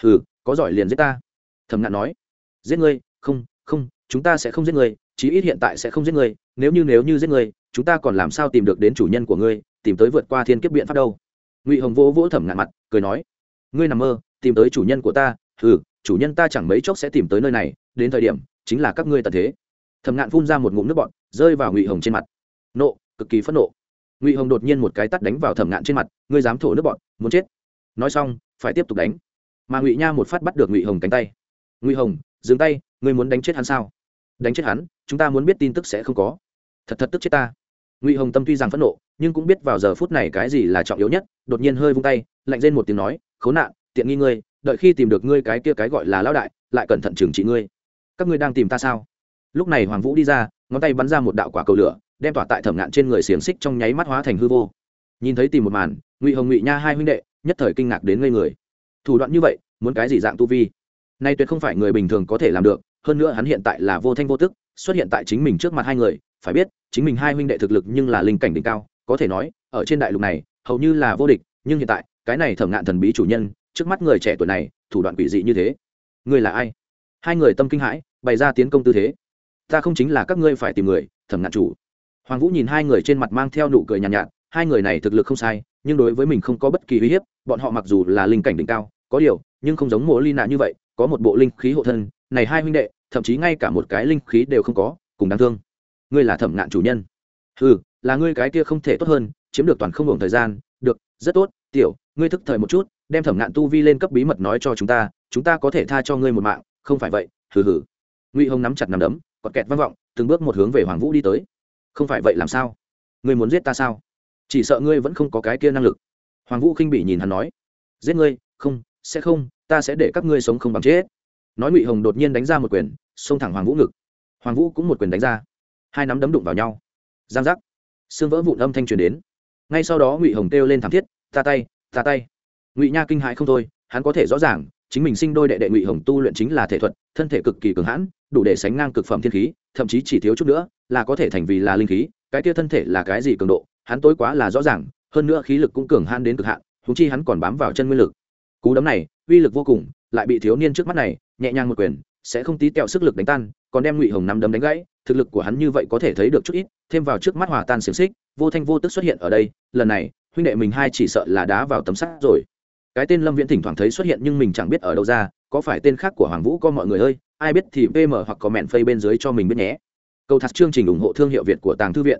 Ừ có giỏi liền giết ta. Thẩm ngạn nói, giết ngươi, không không, chúng ta sẽ không giết ngươi, chí ít hiện tại sẽ không giết ngươi, nếu như nếu như giết ngươi, chúng ta còn làm sao tìm được đến chủ nhân của ngươi, tìm tới vượt qua thiên kiếp biện pháp đâu? Ngụy hồng vỗ vỗ thẩm ngạn mặt cười nói ngươi nằm mơ tìm tới chủ nhân của ta ừ chủ nhân ta chẳng mấy chốc sẽ tìm tới nơi này đến thời điểm chính là các ngươi tận thế thẩm ngạn phun ra một ngụm nước bọt rơi vào ngụy hồng trên mặt nộ cực kỳ phẫn nộ ngụy hồng đột nhiên một cái tắt đánh vào thẩm ngạn trên mặt ngươi dám thổ nước bọt muốn chết nói xong phải tiếp tục đánh mà ngụy nha một phát bắt được ngụy hồng cánh tay ngụy hồng dừng tay ngươi muốn đánh chết hắn sao đánh chết hắn chúng ta muốn biết tin tức sẽ không có thật thật tức chết ta ngụy hồng tâm tuy rằng phẫn nộ nhưng cũng biết vào giờ phút này cái gì là trọng yếu nhất đột nhiên hơi vung tay lạnh lên một tiếng nói khốn nạn tiện nghi ngươi đợi khi tìm được ngươi cái kia cái gọi là lão đại lại cẩn thận trừng trị ngươi các ngươi đang tìm ta sao lúc này hoàng vũ đi ra ngón tay bắn ra một đạo quả cầu lửa đem tỏa tại thẩm ngạn trên người xiềng xích trong nháy mắt hóa thành hư vô nhìn thấy tìm một màn ngụy hồng ngụy nha hai huynh đệ nhất thời kinh ngạc đến ngây người thủ đoạn như vậy muốn cái gì dạng tu vi nay tuyệt không phải người bình thường có thể làm được hơn nữa hắn hiện tại là vô thanh vô tức xuất hiện tại chính mình trước mặt hai người phải biết chính mình hai huynh đệ thực lực nhưng là linh cảnh đỉnh cao có thể nói ở trên đại lục này hầu như là vô địch nhưng hiện tại cái này thẩm ngạn thần bí chủ nhân trước mắt người trẻ tuổi này thủ đoạn quỷ dị như thế. Ngươi là ai? Hai người tâm kinh hãi bày ra tiến công tư thế. Ta không chính là các ngươi phải tìm người thẩm ngạn chủ. Hoàng vũ nhìn hai người trên mặt mang theo nụ cười nhàn nhạt, nhạt hai người này thực lực không sai nhưng đối với mình không có bất kỳ uy hiếp bọn họ mặc dù là linh cảnh đỉnh cao có điều nhưng không giống mộ ly nạ như vậy có một bộ linh khí hộ thân này hai huynh đệ, thậm chí ngay cả một cái linh khí đều không có, cùng đáng thương. Ngươi là thẩm ngạn chủ nhân. Ừ là ngươi cái kia không thể tốt hơn, chiếm được toàn không hưởng thời gian. Được, rất tốt, tiểu, ngươi thức thời một chút, đem thẩm ngạn tu vi lên cấp bí mật nói cho chúng ta chúng ta có thể tha cho ngươi một mạng, không phải vậy, hừ hừ. Ngụy hồng nắm chặt nằm đấm còn kẹt vang vọng, từng bước một hướng về hoàng vũ đi tới. Không phải vậy làm sao? Ngươi muốn giết ta sao? Chỉ sợ ngươi vẫn không có cái kia năng lực. Hoàng vũ khinh bỉ nhìn hắn nói. Giết ngươi? Không, sẽ không, ta sẽ để các ngươi sống không bằng chết nói ngụy hồng đột nhiên đánh ra một quyền xông thẳng hoàng vũ ngực hoàng vũ cũng một quyền đánh ra hai nắm đấm đụng vào nhau giang giác xương vỡ vụn âm thanh truyền đến ngay sau đó ngụy hồng kêu lên thảm thiết ta tay ta tay ngụy nha kinh hãi không thôi hắn có thể rõ ràng chính mình sinh đôi đệ đệ ngụy hồng tu luyện chính là thể thuật thân thể cực kỳ cường hãn đủ để sánh ngang cực phẩm thiên khí thậm chí chỉ thiếu chút nữa là có thể thành vì là linh khí cái kia thân thể là cái gì cường độ hắn tối quá là rõ ràng hơn nữa khí lực cũng cường hãn đến cực hạn thú chi hắn còn bám vào chân nguyên lực cú đấm này uy lực vô cùng lại bị thiếu niên trước mắt này, nhẹ nhàng một quyền, sẽ không tí tẹo sức lực đánh tan, còn đem ngụy hồng nắm đấm đánh gãy, thực lực của hắn như vậy có thể thấy được chút ít, thêm vào trước mắt hòa tan xiềng xích, vô thanh vô tức xuất hiện ở đây, lần này, huynh đệ mình hai chỉ sợ là đá vào tấm sắt rồi. Cái tên lâm viễn thỉnh thoảng thấy xuất hiện nhưng mình chẳng biết ở đâu ra, có phải tên khác của hoàng vũ có mọi người ơi, ai biết thì pm hoặc có mẹn phây bên dưới cho mình biết nhé. Câu thật chương trình ủng hộ thương hiệu việt của tàng thư viện.